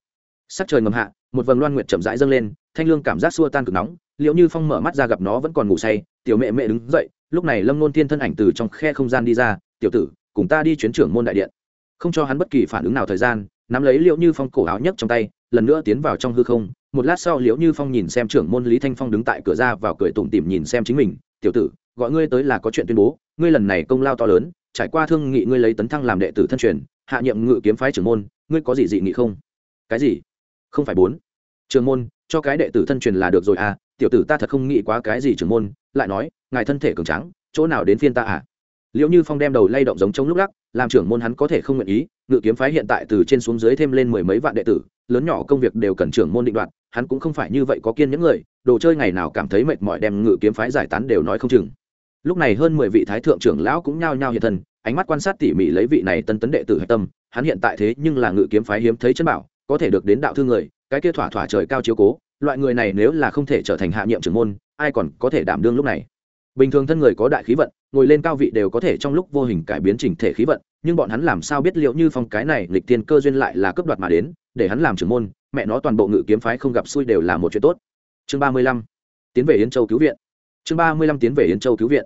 Sắc trời ngầm hạ, một vầng loan nguyệt chậm rãi dâng lên, thanh lương cảm giác xua tan cực nóng, liệu như phong mở mắt ra gặp nó vẫn còn ngủ say, tiểu mẹ mẹ đứng dậy, lúc này lâm nôn Thiên thân ảnh từ trong khe không gian đi ra, tiểu tử, cùng ta đi chuyến trưởng môn đại điện. Không cho hắn bất kỳ phản ứng nào thời gian, nắm lấy liệu như phong cổ áo nhấc trong tay lần nữa tiến vào trong hư không, một lát sau liễu như phong nhìn xem trưởng môn lý thanh phong đứng tại cửa ra vào cười tủm tỉm nhìn xem chính mình, tiểu tử, gọi ngươi tới là có chuyện tuyên bố, ngươi lần này công lao to lớn, trải qua thương nghị ngươi lấy tấn thăng làm đệ tử thân truyền, hạ nhiệm ngự kiếm phái trưởng môn, ngươi có gì dị nghị không? Cái gì? Không phải bốn. Trưởng môn, cho cái đệ tử thân truyền là được rồi à tiểu tử ta thật không nghĩ quá cái gì trưởng môn, lại nói, ngài thân thể cường trắng chỗ nào đến phiên ta à? Liệu như phong đem đầu lay động giống trong lúc lắc, làm trưởng môn hắn có thể không nguyện ý, ngự kiếm phái hiện tại từ trên xuống dưới thêm lên mười mấy vạn đệ tử lớn nhỏ công việc đều cần trưởng môn định đoạt, hắn cũng không phải như vậy có kiên những người, đồ chơi ngày nào cảm thấy mệt mỏi đem ngự kiếm phái giải tán đều nói không chừng. Lúc này hơn mười vị thái thượng trưởng lão cũng nhao nhao hiện thân, ánh mắt quan sát tỉ mỉ lấy vị này tân tấn đệ tử hạch tâm, hắn hiện tại thế nhưng là ngự kiếm phái hiếm thấy chân bảo, có thể được đến đạo thư người, cái kia thỏa thỏa trời cao chiếu cố, loại người này nếu là không thể trở thành hạ nhiệm trưởng môn, ai còn có thể đảm đương lúc này? Bình thường thân người có đại khí vận, ngồi lên cao vị đều có thể trong lúc vô hình cải biến chỉnh thể khí vận, nhưng bọn hắn làm sao biết liệu như phong cái này lịch tiên cơ duyên lại là cấp đoạt mà đến? Để hắn làm trưởng môn, mẹ nó toàn bộ ngự kiếm phái không gặp xui đều là một chuyện tốt. Chương ba mươi lăm, tiến về yến châu cứu viện. Chương ba mươi lăm, tiến về yến châu cứu viện.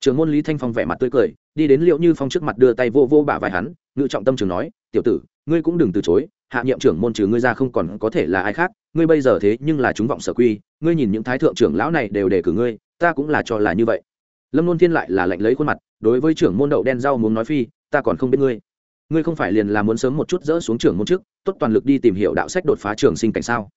Trưởng môn lý thanh phong vẻ mặt tươi cười, đi đến liệu như phong trước mặt đưa tay vô vô bả vai hắn, ngự trọng tâm trường nói, tiểu tử, ngươi cũng đừng từ chối, hạ nhiệm trưởng môn trừ ngươi ra không còn có thể là ai khác, ngươi bây giờ thế nhưng là chúng vọng sở quy, ngươi nhìn những thái thượng trưởng lão này đều đề cử ngươi, ta cũng là cho là như vậy. Lâm luân thiên lại là lệnh lấy khuôn mặt, đối với trưởng môn đậu đen rau muốn nói phi, ta còn không biết ngươi ngươi không phải liền là muốn sớm một chút dỡ xuống trường môn trước, tốt toàn lực đi tìm hiểu đạo sách đột phá trường sinh cảnh sao?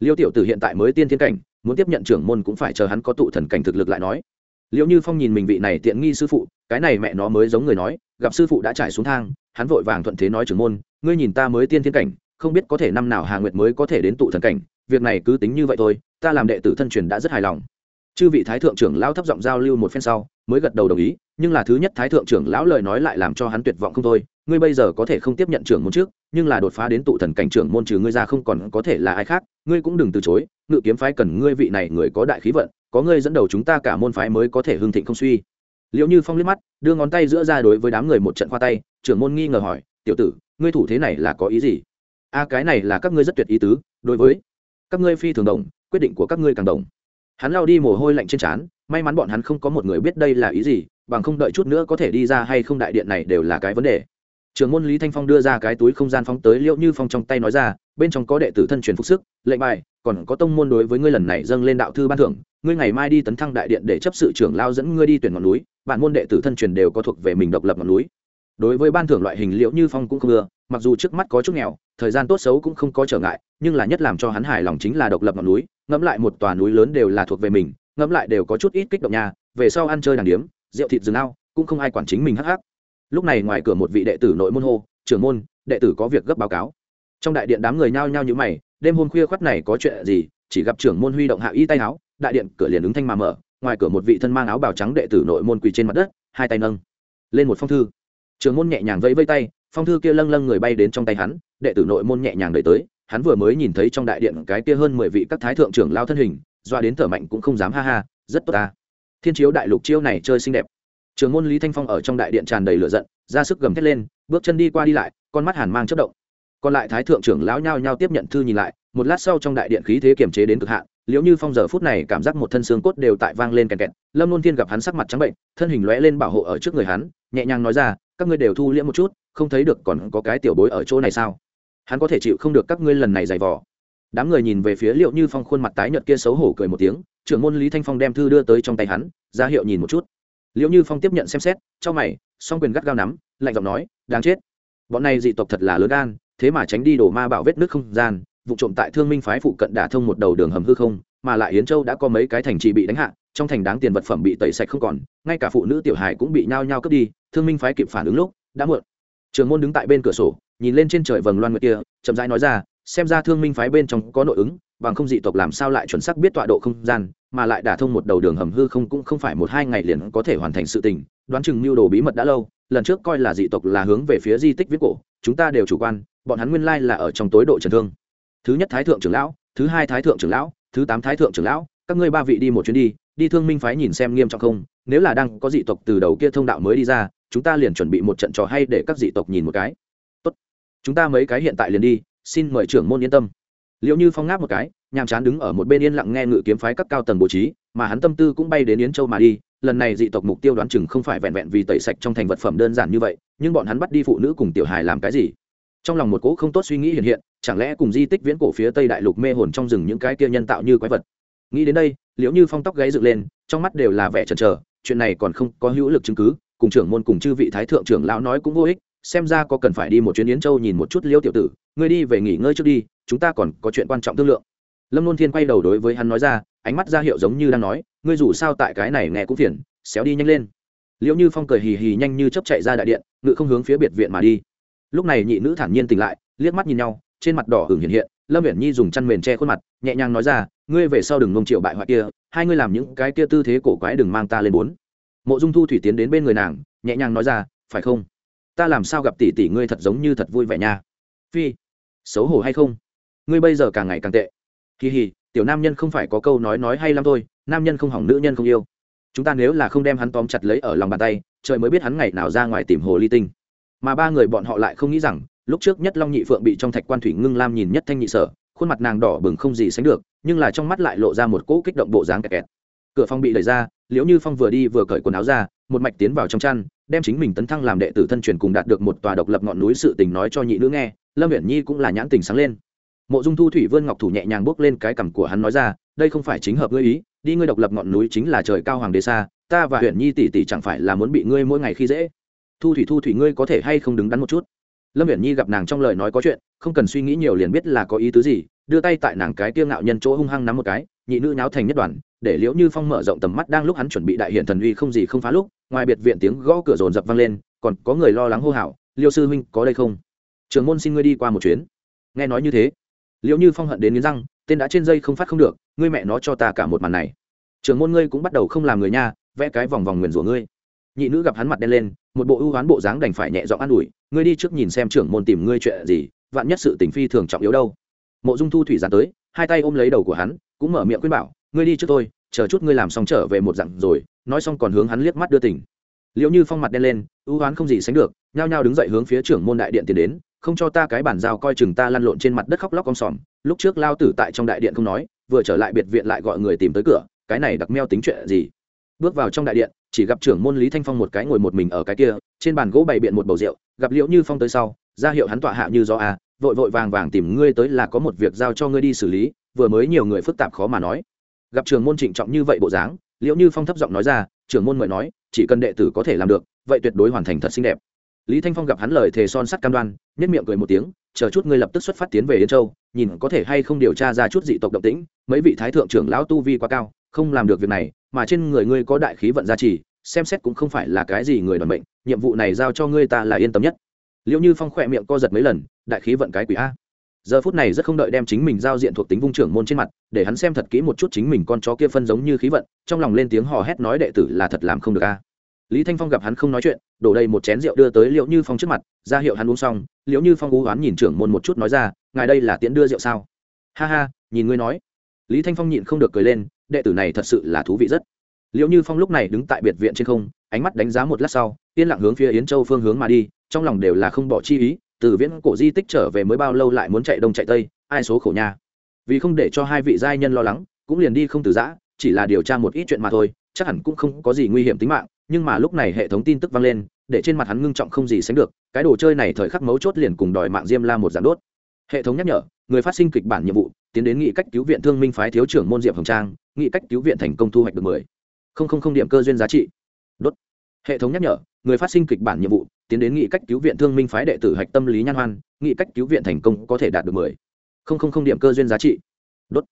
Liêu tiểu tử hiện tại mới tiên thiên cảnh, muốn tiếp nhận trưởng môn cũng phải chờ hắn có tụ thần cảnh thực lực lại nói. Liệu như phong nhìn mình vị này tiện nghi sư phụ, cái này mẹ nó mới giống người nói, gặp sư phụ đã trải xuống thang, hắn vội vàng thuận thế nói trưởng môn, ngươi nhìn ta mới tiên thiên cảnh, không biết có thể năm nào hà nguyệt mới có thể đến tụ thần cảnh, việc này cứ tính như vậy thôi, ta làm đệ tử thân truyền đã rất hài lòng. Chư vị thái thượng trưởng lão thấp giọng giao lưu một phen sau, mới gật đầu đồng ý, nhưng là thứ nhất thái thượng trưởng lão lời nói lại làm cho hắn tuyệt vọng không thôi ngươi bây giờ có thể không tiếp nhận trưởng môn trước, nhưng là đột phá đến tụ thần cảnh trưởng môn trừ ngươi ra không còn có thể là ai khác, ngươi cũng đừng từ chối, ngự kiếm phái cần ngươi vị này người có đại khí vận, có ngươi dẫn đầu chúng ta cả môn phái mới có thể hưng thịnh không suy. Liệu như phong liếc mắt, đưa ngón tay giữa ra đối với đám người một trận khoa tay, trưởng môn nghi ngờ hỏi, tiểu tử, ngươi thủ thế này là có ý gì? A, cái này là các ngươi rất tuyệt ý tứ, đối với các ngươi phi thường đồng, quyết định của các ngươi càng đồng. Hắn lao đi mồ hôi lạnh trên trán, may mắn bọn hắn không có một người biết đây là ý gì, bằng không đợi chút nữa có thể đi ra hay không đại điện này đều là cái vấn đề trường môn lý thanh phong đưa ra cái túi không gian phóng tới liễu như phong trong tay nói ra, bên trong có đệ tử thân truyền phục sức, lệnh bài, còn có tông môn đối với ngươi lần này dâng lên đạo thư ban thưởng, ngươi ngày mai đi tấn thăng đại điện để chấp sự trưởng lao dẫn ngươi đi tuyển ngọn núi, bản môn đệ tử thân truyền đều có thuộc về mình độc lập ngọn núi. Đối với ban thưởng loại hình liễu như phong cũng không ưa, mặc dù trước mắt có chút nghèo, thời gian tốt xấu cũng không có trở ngại, nhưng là nhất làm cho hắn hài lòng chính là độc lập ngọn núi, ngẫm lại một tòa núi lớn đều là thuộc về mình, ngẫm lại đều có chút ít kích động nhà về sau ăn chơi đàng điếm, rượu thịt rừng ao, cũng không ai quản chính mình, hắc hắc lúc này ngoài cửa một vị đệ tử nội môn hô, trưởng môn, đệ tử có việc gấp báo cáo. Trong đại điện đám người nhao nhao như mày, đêm hôm khuya khoắt này có chuyện gì, chỉ gặp trưởng môn huy động hạ y tay áo, đại điện cửa liền ứng thanh mà mở, ngoài cửa một vị thân mang áo bào trắng đệ tử nội môn quỳ trên mặt đất, hai tay nâng lên một phong thư. Trưởng môn nhẹ nhàng vẫy vây tay, phong thư kia lâng lâng người bay đến trong tay hắn, đệ tử nội môn nhẹ nhàng đợi tới, hắn vừa mới nhìn thấy trong đại điện cái kia hơn mười vị các thái thượng trưởng lao thân hình, doa đến thở mạnh cũng không dám ha ha, rất tốt ta. Thiên chiếu đại lục chiêu này chơi xinh đẹp trường môn lý thanh phong ở trong đại điện tràn đầy lửa giận, ra sức gầm thét lên, bước chân đi qua đi lại, con mắt hàn mang chất động. Còn lại thái thượng trưởng lão nhao nhao tiếp nhận thư nhìn lại, một lát sau trong đại điện khí thế kiềm chế đến cực hạn liễu như phong giờ phút này cảm giác một thân xương cốt đều tại vang lên kèn kẹt, lâm luôn thiên gặp hắn sắc mặt trắng bệnh, thân hình lóe lên bảo hộ ở trước người hắn, nhẹ nhàng nói ra, các ngươi đều thu liễm một chút, không thấy được còn có cái tiểu bối ở chỗ này sao? Hắn có thể chịu không được các ngươi lần này giày vò. Đám người nhìn về phía liệu như phong khuôn mặt tái nhợt kia xấu hổ cười một tiếng, trưởng môn lý thanh phong đem thư đưa tới trong tay hắn, ra hiệu nhìn một chút liệu như phong tiếp nhận xem xét trong mày, song quyền gắt gao nắm, lạnh giọng nói, đáng chết. Bọn này dị tộc thật là lớn gan, thế mà tránh đi đổ ma bảo vết nước không gian, vụ trộm tại thương minh phái phụ cận đả thông một đầu đường hầm hư không, mà lại yến châu đã có mấy cái thành trì bị đánh hạ, trong thành đáng tiền vật phẩm bị tẩy sạch không còn, ngay cả phụ nữ tiểu hài cũng bị nhao nhao cướp đi, thương minh phái kịp phản ứng lúc, đã muộn. Trường môn đứng tại bên cửa sổ, nhìn lên trên trời vầng loan nguyệt kia, chậm rãi nói ra, xem ra thương minh phái bên trong có nội ứng, bằng không dị tộc làm sao lại chuẩn xác biết tọa độ không gian mà lại đả thông một đầu đường hầm hư không cũng không phải một hai ngày liền có thể hoàn thành sự tình, đoán chừng mưu đồ bí mật đã lâu, lần trước coi là dị tộc là hướng về phía di tích viết cổ, chúng ta đều chủ quan, bọn hắn nguyên lai là ở trong tối độ trần thương. Thứ nhất thái thượng trưởng lão, thứ hai thái thượng trưởng lão, thứ tám thái thượng trưởng lão, các ngươi ba vị đi một chuyến đi đi thương minh phái nhìn xem nghiêm trọng không, nếu là đang có dị tộc từ đầu kia thông đạo mới đi ra, chúng ta liền chuẩn bị một trận trò hay để các dị tộc nhìn một cái. Tốt, chúng ta mấy cái hiện tại liền đi, xin mời trưởng môn yên tâm liệu như phong ngáp một cái, nhàm chán đứng ở một bên yên lặng nghe ngự kiếm phái các cao tầng bố trí, mà hắn tâm tư cũng bay đến yến châu mà đi. Lần này dị tộc mục tiêu đoán chừng không phải vẹn vẹn vì tẩy sạch trong thành vật phẩm đơn giản như vậy, nhưng bọn hắn bắt đi phụ nữ cùng tiểu hài làm cái gì? Trong lòng một cỗ không tốt suy nghĩ hiện hiện, chẳng lẽ cùng di tích viễn cổ phía tây đại lục mê hồn trong rừng những cái kia nhân tạo như quái vật? Nghĩ đến đây, liễu như phong tóc gáy dựng lên, trong mắt đều là vẻ chần chờ, chuyện này còn không có hữu lực chứng cứ, cùng trưởng môn cùng chư vị thái thượng trưởng lão nói cũng vô ích xem ra có cần phải đi một chuyến yến châu nhìn một chút liêu tiểu tử, ngươi đi về nghỉ ngơi trước đi, chúng ta còn có chuyện quan trọng thương lượng. Lâm luân thiên quay đầu đối với hắn nói ra, ánh mắt ra hiệu giống như đang nói, ngươi dù sao tại cái này nghe cũng phiền, xéo đi nhanh lên. Liệu như phong cười hì hì nhanh như chấp chạy ra đại điện, ngự không hướng phía biệt viện mà đi. Lúc này nhị nữ thản nhiên tỉnh lại, liếc mắt nhìn nhau, trên mặt đỏ hửng hiện hiện, lâm viễn nhi dùng chăn mền che khuôn mặt, nhẹ nhàng nói ra, ngươi về sau đừng nông triệu bại hoại kia, hai ngươi làm những cái kia tư thế cổ quái đừng mang ta lên bốn. Mộ dung thu thủy tiến đến bên người nàng, nhẹ nhàng nói ra, phải không? Ta làm sao gặp tỷ tỷ ngươi thật giống như thật vui vẻ nha. Phi, xấu hổ hay không? Ngươi bây giờ càng ngày càng tệ. Kỳ hì tiểu nam nhân không phải có câu nói nói hay lắm thôi, nam nhân không hỏng nữ nhân không yêu. Chúng ta nếu là không đem hắn tóm chặt lấy ở lòng bàn tay, trời mới biết hắn ngày nào ra ngoài tìm hồ ly tinh. Mà ba người bọn họ lại không nghĩ rằng, lúc trước nhất long nhị phượng bị trong thạch quan thủy ngưng lam nhìn nhất thanh nhị sở, khuôn mặt nàng đỏ bừng không gì sánh được, nhưng là trong mắt lại lộ ra một cỗ kích động bộ dáng kẹt kẹt. Cửa phòng bị đẩy ra, liễu như phong vừa đi vừa cởi quần áo ra, một mạch tiến vào trong chăn đem chính mình tấn thăng làm đệ tử thân truyền cùng đạt được một tòa độc lập ngọn núi sự tình nói cho nhị nữ nghe, lâm viễn nhi cũng là nhãn tình sáng lên. Mộ dung thu thủy vươn ngọc thủ nhẹ nhàng bước lên cái cằm của hắn nói ra, đây không phải chính hợp ngươi ý, đi ngươi độc lập ngọn núi chính là trời cao hoàng đế xa, ta và huyện nhi tỷ tỷ chẳng phải là muốn bị ngươi mỗi ngày khi dễ. Thu thủy thu thủy ngươi có thể hay không đứng đắn một chút? Lâm viễn nhi gặp nàng trong lời nói có chuyện, không cần suy nghĩ nhiều liền biết là có ý tứ gì, đưa tay tại nàng cái tiêu ngạo nhân chỗ hung hăng nắm một cái nhị nữ nháo thành nhất đoàn, để liễu như phong mở rộng tầm mắt đang lúc hắn chuẩn bị đại hiện thần uy không gì không phá lúc, ngoài biệt viện tiếng gõ cửa rồn rập vang lên, còn có người lo lắng hô hào, liêu sư huynh, có đây không? Trường môn xin ngươi đi qua một chuyến. Nghe nói như thế, liễu như phong hận đến nghiến răng, tên đã trên dây không phát không được, ngươi mẹ nó cho ta cả một màn này. Trường môn ngươi cũng bắt đầu không làm người nha, vẽ cái vòng vòng nguyền rủa ngươi. Nhị nữ gặp hắn mặt đen lên, một bộ ưu hoán bộ dáng đành phải nhẹ giọng an ủi, ngươi đi trước nhìn xem trưởng môn tìm ngươi chuyện gì, vạn nhất sự tình phi thường trọng yếu đâu. Mộ dung thu thủy giàn tới hai tay ôm lấy đầu của hắn cũng mở miệng khuyên bảo ngươi đi trước tôi chờ chút ngươi làm xong trở về một dặn rồi nói xong còn hướng hắn liếc mắt đưa tỉnh liệu như phong mặt đen lên ưu hoán không gì sánh được nhao nhao đứng dậy hướng phía trưởng môn đại điện tiến đến không cho ta cái bản giao coi chừng ta lăn lộn trên mặt đất khóc lóc con sòm. Lúc trước lao tử tại trong đại điện không nói vừa trở lại biệt viện lại gọi người tìm tới cửa cái này đặc meo tính chuyện gì? Bước vào trong đại điện chỉ gặp trưởng môn lý thanh phong một cái ngồi một mình ở cái kia trên bàn gỗ bày biện một bầu rượu gặp liễu như phong tới sau ra hiệu hắn tọa hạ như do a à, vội vội vàng vàng tìm ngươi tới là có một việc giao cho ngươi đi xử lý, vừa mới nhiều người phức tạp khó mà nói. Gặp trường môn trịnh trọng như vậy bộ dáng, liễu như phong thấp giọng nói ra trưởng môn mời nói, chỉ cần đệ tử có thể làm được, vậy tuyệt đối hoàn thành thật xinh đẹp. Lý thanh phong gặp hắn lời thề son sắt cam đoan, nhất miệng cười một tiếng, chờ chút ngươi lập tức xuất phát tiến về yên châu, nhìn có thể hay không điều tra ra chút dị tộc động tĩnh, mấy vị thái thượng trưởng lão tu vi quá cao, không làm được việc này, mà trên người ngươi có đại khí vận gia trì, xem xét cũng không phải là cái gì người đoàn bệnh nhiệm vụ này giao cho ngươi ta là yên tâm nhất liệu như phong khỏe miệng co giật mấy lần, đại khí vận cái quỷ a. Giờ phút này rất không đợi đem chính mình giao diện thuộc tính vung trưởng môn trên mặt, để hắn xem thật kỹ một chút chính mình con chó kia phân giống như khí vận, trong lòng lên tiếng hò hét nói đệ tử là thật làm không được a. Lý thanh phong gặp hắn không nói chuyện, đổ đầy một chén rượu đưa tới liệu như phong trước mặt, ra hiệu hắn uống xong. Liệu như phong ú oán nhìn trưởng môn một chút nói ra, ngài đây là tiễn đưa rượu sao? Ha ha, nhìn ngươi nói. Lý thanh phong nhịn không được cười lên, đệ tử này thật sự là thú vị rất. Liệu như phong lúc này đứng tại biệt viện trên không, ánh mắt đánh giá một lát sau, yên lặng hướng phía yến châu phương hướng mà đi trong lòng đều là không bỏ chi ý, từ viễn cổ di tích trở về mới bao lâu lại muốn chạy đông chạy tây, ai số khổ nha. Vì không để cho hai vị giai nhân lo lắng, cũng liền đi không từ giã, chỉ là điều tra một ít chuyện mà thôi, chắc hẳn cũng không có gì nguy hiểm tính mạng, nhưng mà lúc này hệ thống tin tức vang lên, để trên mặt hắn ngưng trọng không gì sánh được, cái đồ chơi này thời khắc mấu chốt liền cùng đòi mạng diêm la một giàn đốt. Hệ thống nhắc nhở, người phát sinh kịch bản nhiệm vụ, tiến đến nghị cách cứu viện thương minh phái thiếu trưởng môn diệp hồng trang, nghị cách cứu viện thành công thu hoạch được mười không không không điểm cơ duyên giá trị. Đốt. Hệ thống nhắc nhở, người phát sinh kịch bản nhiệm vụ tiến đến nghị cách cứu viện thương minh phái đệ tử hạch tâm lý nhan hoan, nghị cách cứu viện thành công có thể đạt được mười. Không không không điểm cơ duyên giá trị. Đốt.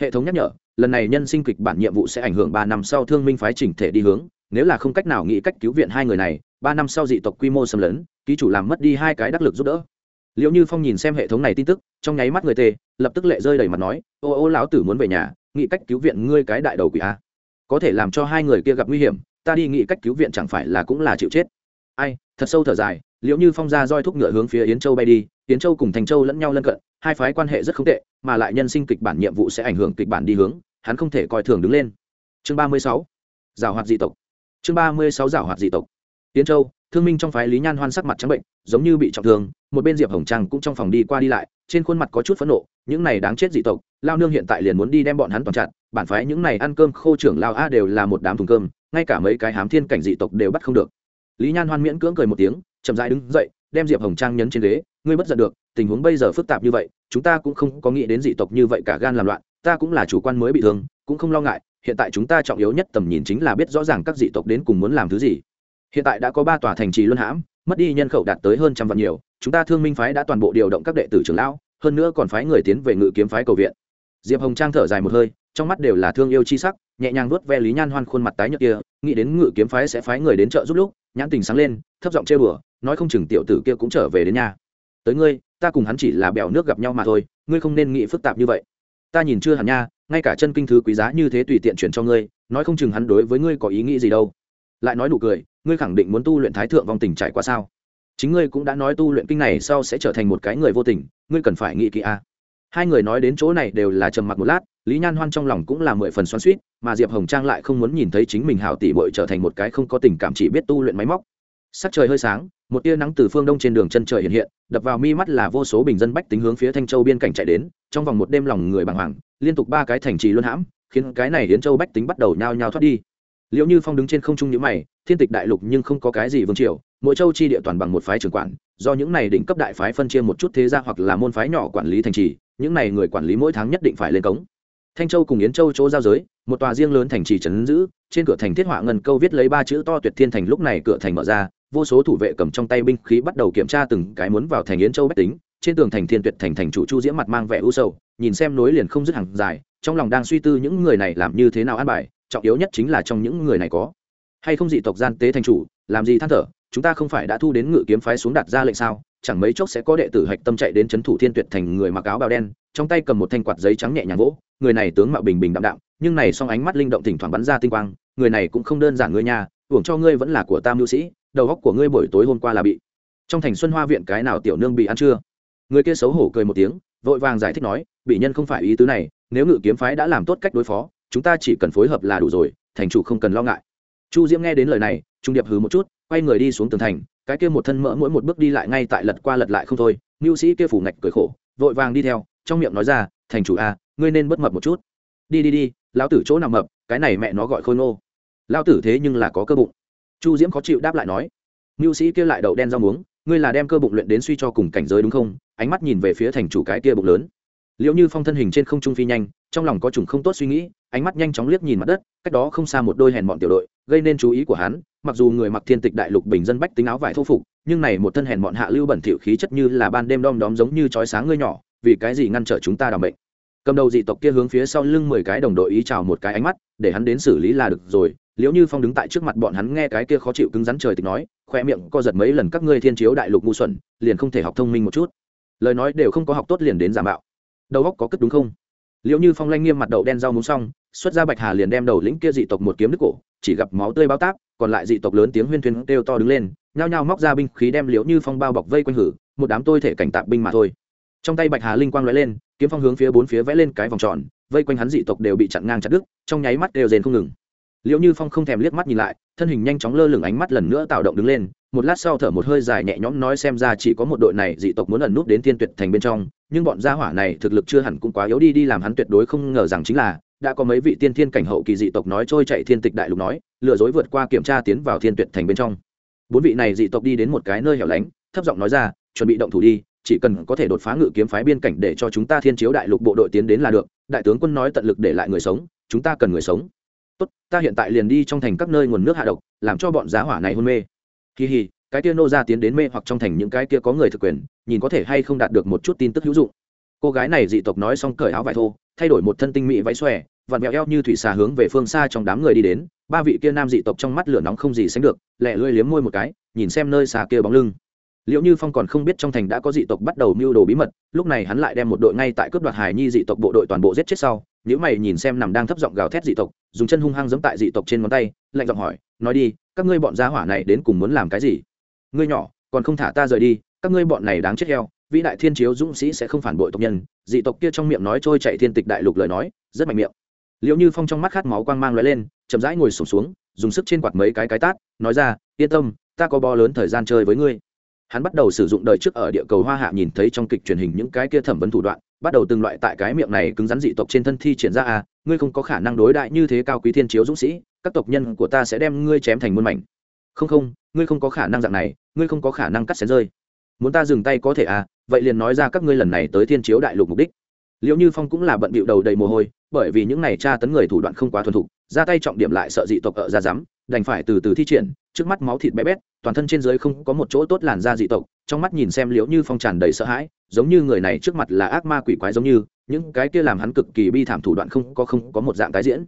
Hệ thống nhắc nhở, lần này nhân sinh kịch bản nhiệm vụ sẽ ảnh hưởng ba năm sau thương minh phái chỉnh thể đi hướng, nếu là không cách nào nghĩ cách cứu viện hai người này, ba năm sau dị tộc quy mô xâm lấn, ký chủ làm mất đi hai cái đắc lực giúp đỡ. Liệu như phong nhìn xem hệ thống này tin tức, trong nháy mắt người tê, lập tức lệ rơi đầy mặt nói, ô ô, lão tử muốn về nhà nghĩ cách cứu viện ngươi cái đại đầu quỷ a. Có thể làm cho hai người kia gặp nguy hiểm, ta đi nghĩ cách cứu viện chẳng phải là cũng là chịu chết. Ai thật sâu thở dài, liệu như phong ra roi thúc ngựa hướng phía yến châu bay đi, yến châu cùng thành châu lẫn nhau lân cận, hai phái quan hệ rất không tệ, mà lại nhân sinh kịch bản nhiệm vụ sẽ ảnh hưởng kịch bản đi hướng, hắn không thể coi thường đứng lên. Chương ba mươi sáu, giảo hoạt dị tộc. Chương ba mươi sáu, giảo hoạt dị tộc. Yến châu, thương minh trong phái lý nhan hoan sắc mặt trắng bệnh, giống như bị trọng thương, một bên diệp hồng trang cũng trong phòng đi qua đi lại, trên khuôn mặt có chút phẫn nộ, những này đáng chết dị tộc, lao nương hiện tại liền muốn đi đem bọn hắn toàn chặt bản phái những này ăn cơm khô trưởng lao a đều là một đám thùng cơm, ngay cả mấy cái hám thiên cảnh dị tộc đều bắt không được lý nhan hoan miễn cưỡng cười một tiếng, chậm rãi đứng dậy, đem diệp hồng trang nhấn trên ghế. Ngươi bất giận được, tình huống bây giờ phức tạp như vậy, chúng ta cũng không có nghĩ đến dị tộc như vậy cả gan làm loạn, ta cũng là chủ quan mới bị thương, cũng không lo ngại, hiện tại chúng ta trọng yếu nhất tầm nhìn chính là biết rõ ràng các dị tộc đến cùng muốn làm thứ gì. Hiện tại đã có ba tòa thành trì luân hãm, mất đi nhân khẩu đạt tới hơn trăm vạn nhiều, chúng ta thương minh phái đã toàn bộ điều động các đệ tử trưởng lão, hơn nữa còn phái người tiến về ngự kiếm phái cầu viện. Diệp hồng trang thở dài một hơi, trong mắt đều là thương yêu chi sắc, nhẹ nhàng vuốt ve lý nhan hoan khuôn mặt tái nhợt kia, nghĩ đến ngự kiếm phái sẽ phái người đến chợ giúp lúc nhãn tình sáng lên, thấp giọng chê đùa, nói không chừng tiểu tử kia cũng trở về đến nhà. Tới ngươi, ta cùng hắn chỉ là bèo nước gặp nhau mà thôi, ngươi không nên nghĩ phức tạp như vậy. Ta nhìn chưa hẳn nha, ngay cả chân kinh thứ quý giá như thế tùy tiện chuyển cho ngươi, nói không chừng hắn đối với ngươi có ý nghĩ gì đâu. Lại nói nụ cười, ngươi khẳng định muốn tu luyện thái thượng vong tình trải qua sao? Chính ngươi cũng đã nói tu luyện kinh này sau sẽ trở thành một cái người vô tình, ngươi cần phải nghĩ kỹ a. Hai người nói đến chỗ này đều là trầm mặc một lát lý nhan hoan trong lòng cũng là mười phần xoắn suýt mà diệp hồng trang lại không muốn nhìn thấy chính mình hảo tỷ bội trở thành một cái không có tình cảm chỉ biết tu luyện máy móc. Sắc trời hơi sáng, một tia nắng từ phương đông trên đường chân trời hiện hiện, đập vào mi mắt là vô số bình dân bách tính hướng phía thanh châu biên cảnh chạy đến, trong vòng một đêm lòng người bàng hoàng, liên tục ba cái thành trì luân hãm, khiến cái này hiến châu bách tính bắt đầu nhao nhao thoát đi. Liệu như phong đứng trên không trung những mày, thiên tịch đại lục nhưng không có cái gì vương triều, mỗi châu chi địa toàn bằng một phái trưởng quản, do những này đỉnh cấp đại phái phân chia một chút thế gia hoặc là môn phái nhỏ quản lý thành trì, những này người quản lý mỗi tháng nhất định phải lên cống thanh châu cùng yến châu chỗ giao giới, một tòa riêng lớn thành trì trấn giữ, trên cửa thành thiết họa ngân câu viết lấy ba chữ to tuyệt thiên thành lúc này cửa thành mở ra, vô số thủ vệ cầm trong tay binh khí bắt đầu kiểm tra từng cái muốn vào thành yến châu bách tính, trên tường thành thiên tuyệt thành thành chủ chu diễm mặt mang vẻ u sầu, nhìn xem nối liền không dứt hàng dài, trong lòng đang suy tư những người này làm như thế nào an bài, trọng yếu nhất chính là trong những người này có. Hay không dị tộc gian tế thành chủ, làm gì than thở, chúng ta không phải đã thu đến ngự kiếm phái xuống đặt ra lệnh sao, chẳng mấy chốc sẽ có đệ tử hạch tâm chạy đến c h ấ n thủ thiên tuyệt thành người mặc áo bào đen trong tay cầm một thanh quạt giấy trắng nhẹ nhàng vỗ, người này tướng mạo bình bình đạm đạm, nhưng này song ánh mắt linh động thỉnh thoảng bắn ra tinh quang, người này cũng không đơn giản ngươi nhà uổng cho ngươi vẫn là của tam mưu sĩ, đầu góc của ngươi buổi tối hôm qua là bị trong thành xuân hoa viện cái nào tiểu nương bị ăn chưa? Người kia xấu hổ cười một tiếng, vội vàng giải thích nói, bị nhân không phải ý tứ này, nếu ngự kiếm phái đã làm tốt cách đối phó, chúng ta chỉ cần phối hợp là đủ rồi, thành chủ không cần lo ngại. Chu diễm nghe đến lời này, trung điệp hừ một chút, quay người đi xuống tường thành, cái kia một thân mỡ mỗi một bước đi lại ngay tại lật qua lật lại không thôi, mưu sĩ kia phủ ngạch cười khổ, vội vàng đi theo trong miệng nói ra thành chủ a à, ngươi nên bất mập một chút. Đi đi đi lão tử chỗ nào mập cái này mẹ nó gọi khôi ngô. Lão tử thế nhưng là có cơ bụng. Chu diễm khó chịu đáp lại nói mưu sĩ kia lại đậu đen rau muống ngươi là đem cơ bụng luyện đến suy cho cùng cảnh giới đúng không? Ánh mắt nhìn về phía thành chủ cái kia bụng lớn. Liệu như phong thân hình trên không trung phi nhanh trong lòng có chủng không tốt suy nghĩ ánh mắt nhanh chóng liếc nhìn mặt đất cách đó không xa một đôi hèn bọn tiểu đội gây nên chú ý của hắn mặc dù người mặc thiên tịch đại lục bình dân bách tính áo vải thô phục nhưng này một thân hèn bọn hạ lưu bẩn thỉu khí chất như là ban đêm đom đóm giống như chói sáng ngươi nhỏ vì cái gì ngăn trở chúng ta đảm bệnh cầm đầu dị tộc kia hướng phía sau lưng mười cái đồng đội ý chào một cái ánh mắt, để hắn đến xử lý là được rồi, liễu như phong đứng tại trước mặt bọn hắn nghe cái kia khó chịu cứng rắn trời tịch nói khoe miệng co giật mấy lần các ngươi thiên chiếu đại lục ngu xuẩn, liền không thể học thông minh một chút. Lời nói đều không có học tốt liền đến giả mạo. Đầu góc có cất đúng không? Liễu như phong lanh nghiêm mặt đậu đen rau muống xong, xuất ra bạch hà liền đem đầu lĩnh kia dị tộc một kiếm đứt cổ, chỉ gặp máu tươi bao táp, còn lại dị tộc lớn tiếng huyên thuyên kêu to đứng lên, nhao nhao móc ra binh khí đem liễu như phong bao bọc vây quanh hử, một đám tôi thể cảnh tạp binh mà thôi trong tay bạch hà linh quang lóe lên, kiếm phong hướng phía bốn phía vẽ lên cái vòng tròn, vây quanh hắn dị tộc đều bị chặn ngang chặt đứt, trong nháy mắt đều rền không ngừng. Liễu như phong không thèm liếc mắt nhìn lại, thân hình nhanh chóng lơ lửng ánh mắt lần nữa tạo động đứng lên, một lát sau thở một hơi dài nhẹ nhõm nói xem ra chỉ có một đội này dị tộc muốn ẩn nút đến thiên tuyệt thành bên trong, nhưng bọn gia hỏa này thực lực chưa hẳn cũng quá yếu đi đi làm hắn tuyệt đối không ngờ rằng chính là, đã có mấy vị tiên thiên cảnh hậu kỳ dị tộc nói trôi chạy thiên tịch đại lục nói, lừa dối vượt qua kiểm tra tiến vào thiên tuyệt thành bên trong. Bốn vị này dị tộc đi đến một cái nơi hẻo lánh, thấp giọng nói ra, chuẩn bị động thủ đi chỉ cần có thể đột phá ngự kiếm phái biên cảnh để cho chúng ta thiên chiếu đại lục bộ đội tiến đến là được, đại tướng quân nói tận lực để lại người sống, chúng ta cần người sống. Tốt, ta hiện tại liền đi trong thành các nơi nguồn nước hạ độc, làm cho bọn giá hỏa này hôn mê. Kỳ hì, cái kia nô ra tiến đến mê hoặc trong thành những cái kia có người thực quyền, nhìn có thể hay không đạt được một chút tin tức hữu dụng. Cô gái này dị tộc nói xong cởi áo vải thô, thay đổi một thân tinh mỹ váy xòe, vặn vẹo eo như thủy xà hướng về phương xa trong đám người đi đến, ba vị kia nam dị tộc trong mắt lửa nóng không gì sánh được lẹ lưỡi liếm môi một cái, nhìn xem nơi xà kia bóng lưng liệu như phong còn không biết trong thành đã có dị tộc bắt đầu mưu đồ bí mật, lúc này hắn lại đem một đội ngay tại cướp đoạt hải nhi dị tộc bộ đội toàn bộ giết chết sau nếu mày nhìn xem nằm đang thấp giọng gào thét dị tộc, dùng chân hung hăng giẫm tại dị tộc trên ngón tay, lạnh giọng hỏi, nói đi, các ngươi bọn gia hỏa này đến cùng muốn làm cái gì? Ngươi nhỏ, còn không thả ta rời đi, các ngươi bọn này đáng chết heo, vĩ đại thiên chiếu dũng sĩ sẽ không phản bội tộc nhân. Dị tộc kia trong miệng nói trôi chạy thiên tịch đại lục lời nói, rất mạnh miệng. Liệu như phong trong mắt khát máu quang mang lóe lên, chậm rãi ngồi sổm xuống, dùng sức trên quạt mấy cái cái tát, nói ra, yên tâm, ta có bo lớn thời gian chơi với ngươi hắn bắt đầu sử dụng đời trước ở địa cầu hoa hạ nhìn thấy trong kịch truyền hình những cái kia thẩm vấn thủ đoạn, bắt đầu từng loại tại cái miệng này cứng rắn dị tộc trên thân thi triển ra à ngươi không có khả năng đối đại như thế cao quý thiên chiếu dũng sĩ, các tộc nhân của ta sẽ đem ngươi chém thành muôn mảnh. Không không, ngươi không có khả năng dạng này, ngươi không có khả năng cắt xén rơi. Muốn ta dừng tay có thể à vậy liền nói ra các ngươi lần này tới thiên chiếu đại lục mục đích liệu như phong cũng là bận bịu đầu đầy mồ hôi, bởi vì những này tra tấn người thủ đoạn không quá thuần thục, ra tay trọng điểm lại sợ dị tộc ở ra dám, đành phải từ từ thi triển, trước mắt máu thịt bé bét, toàn thân trên dưới không có một chỗ tốt làn da dị tộc, trong mắt nhìn xem liễu như phong tràn đầy sợ hãi, giống như người này trước mặt là ác ma quỷ quái giống như, những cái kia làm hắn cực kỳ bi thảm thủ đoạn không có không có một dạng tái diễn.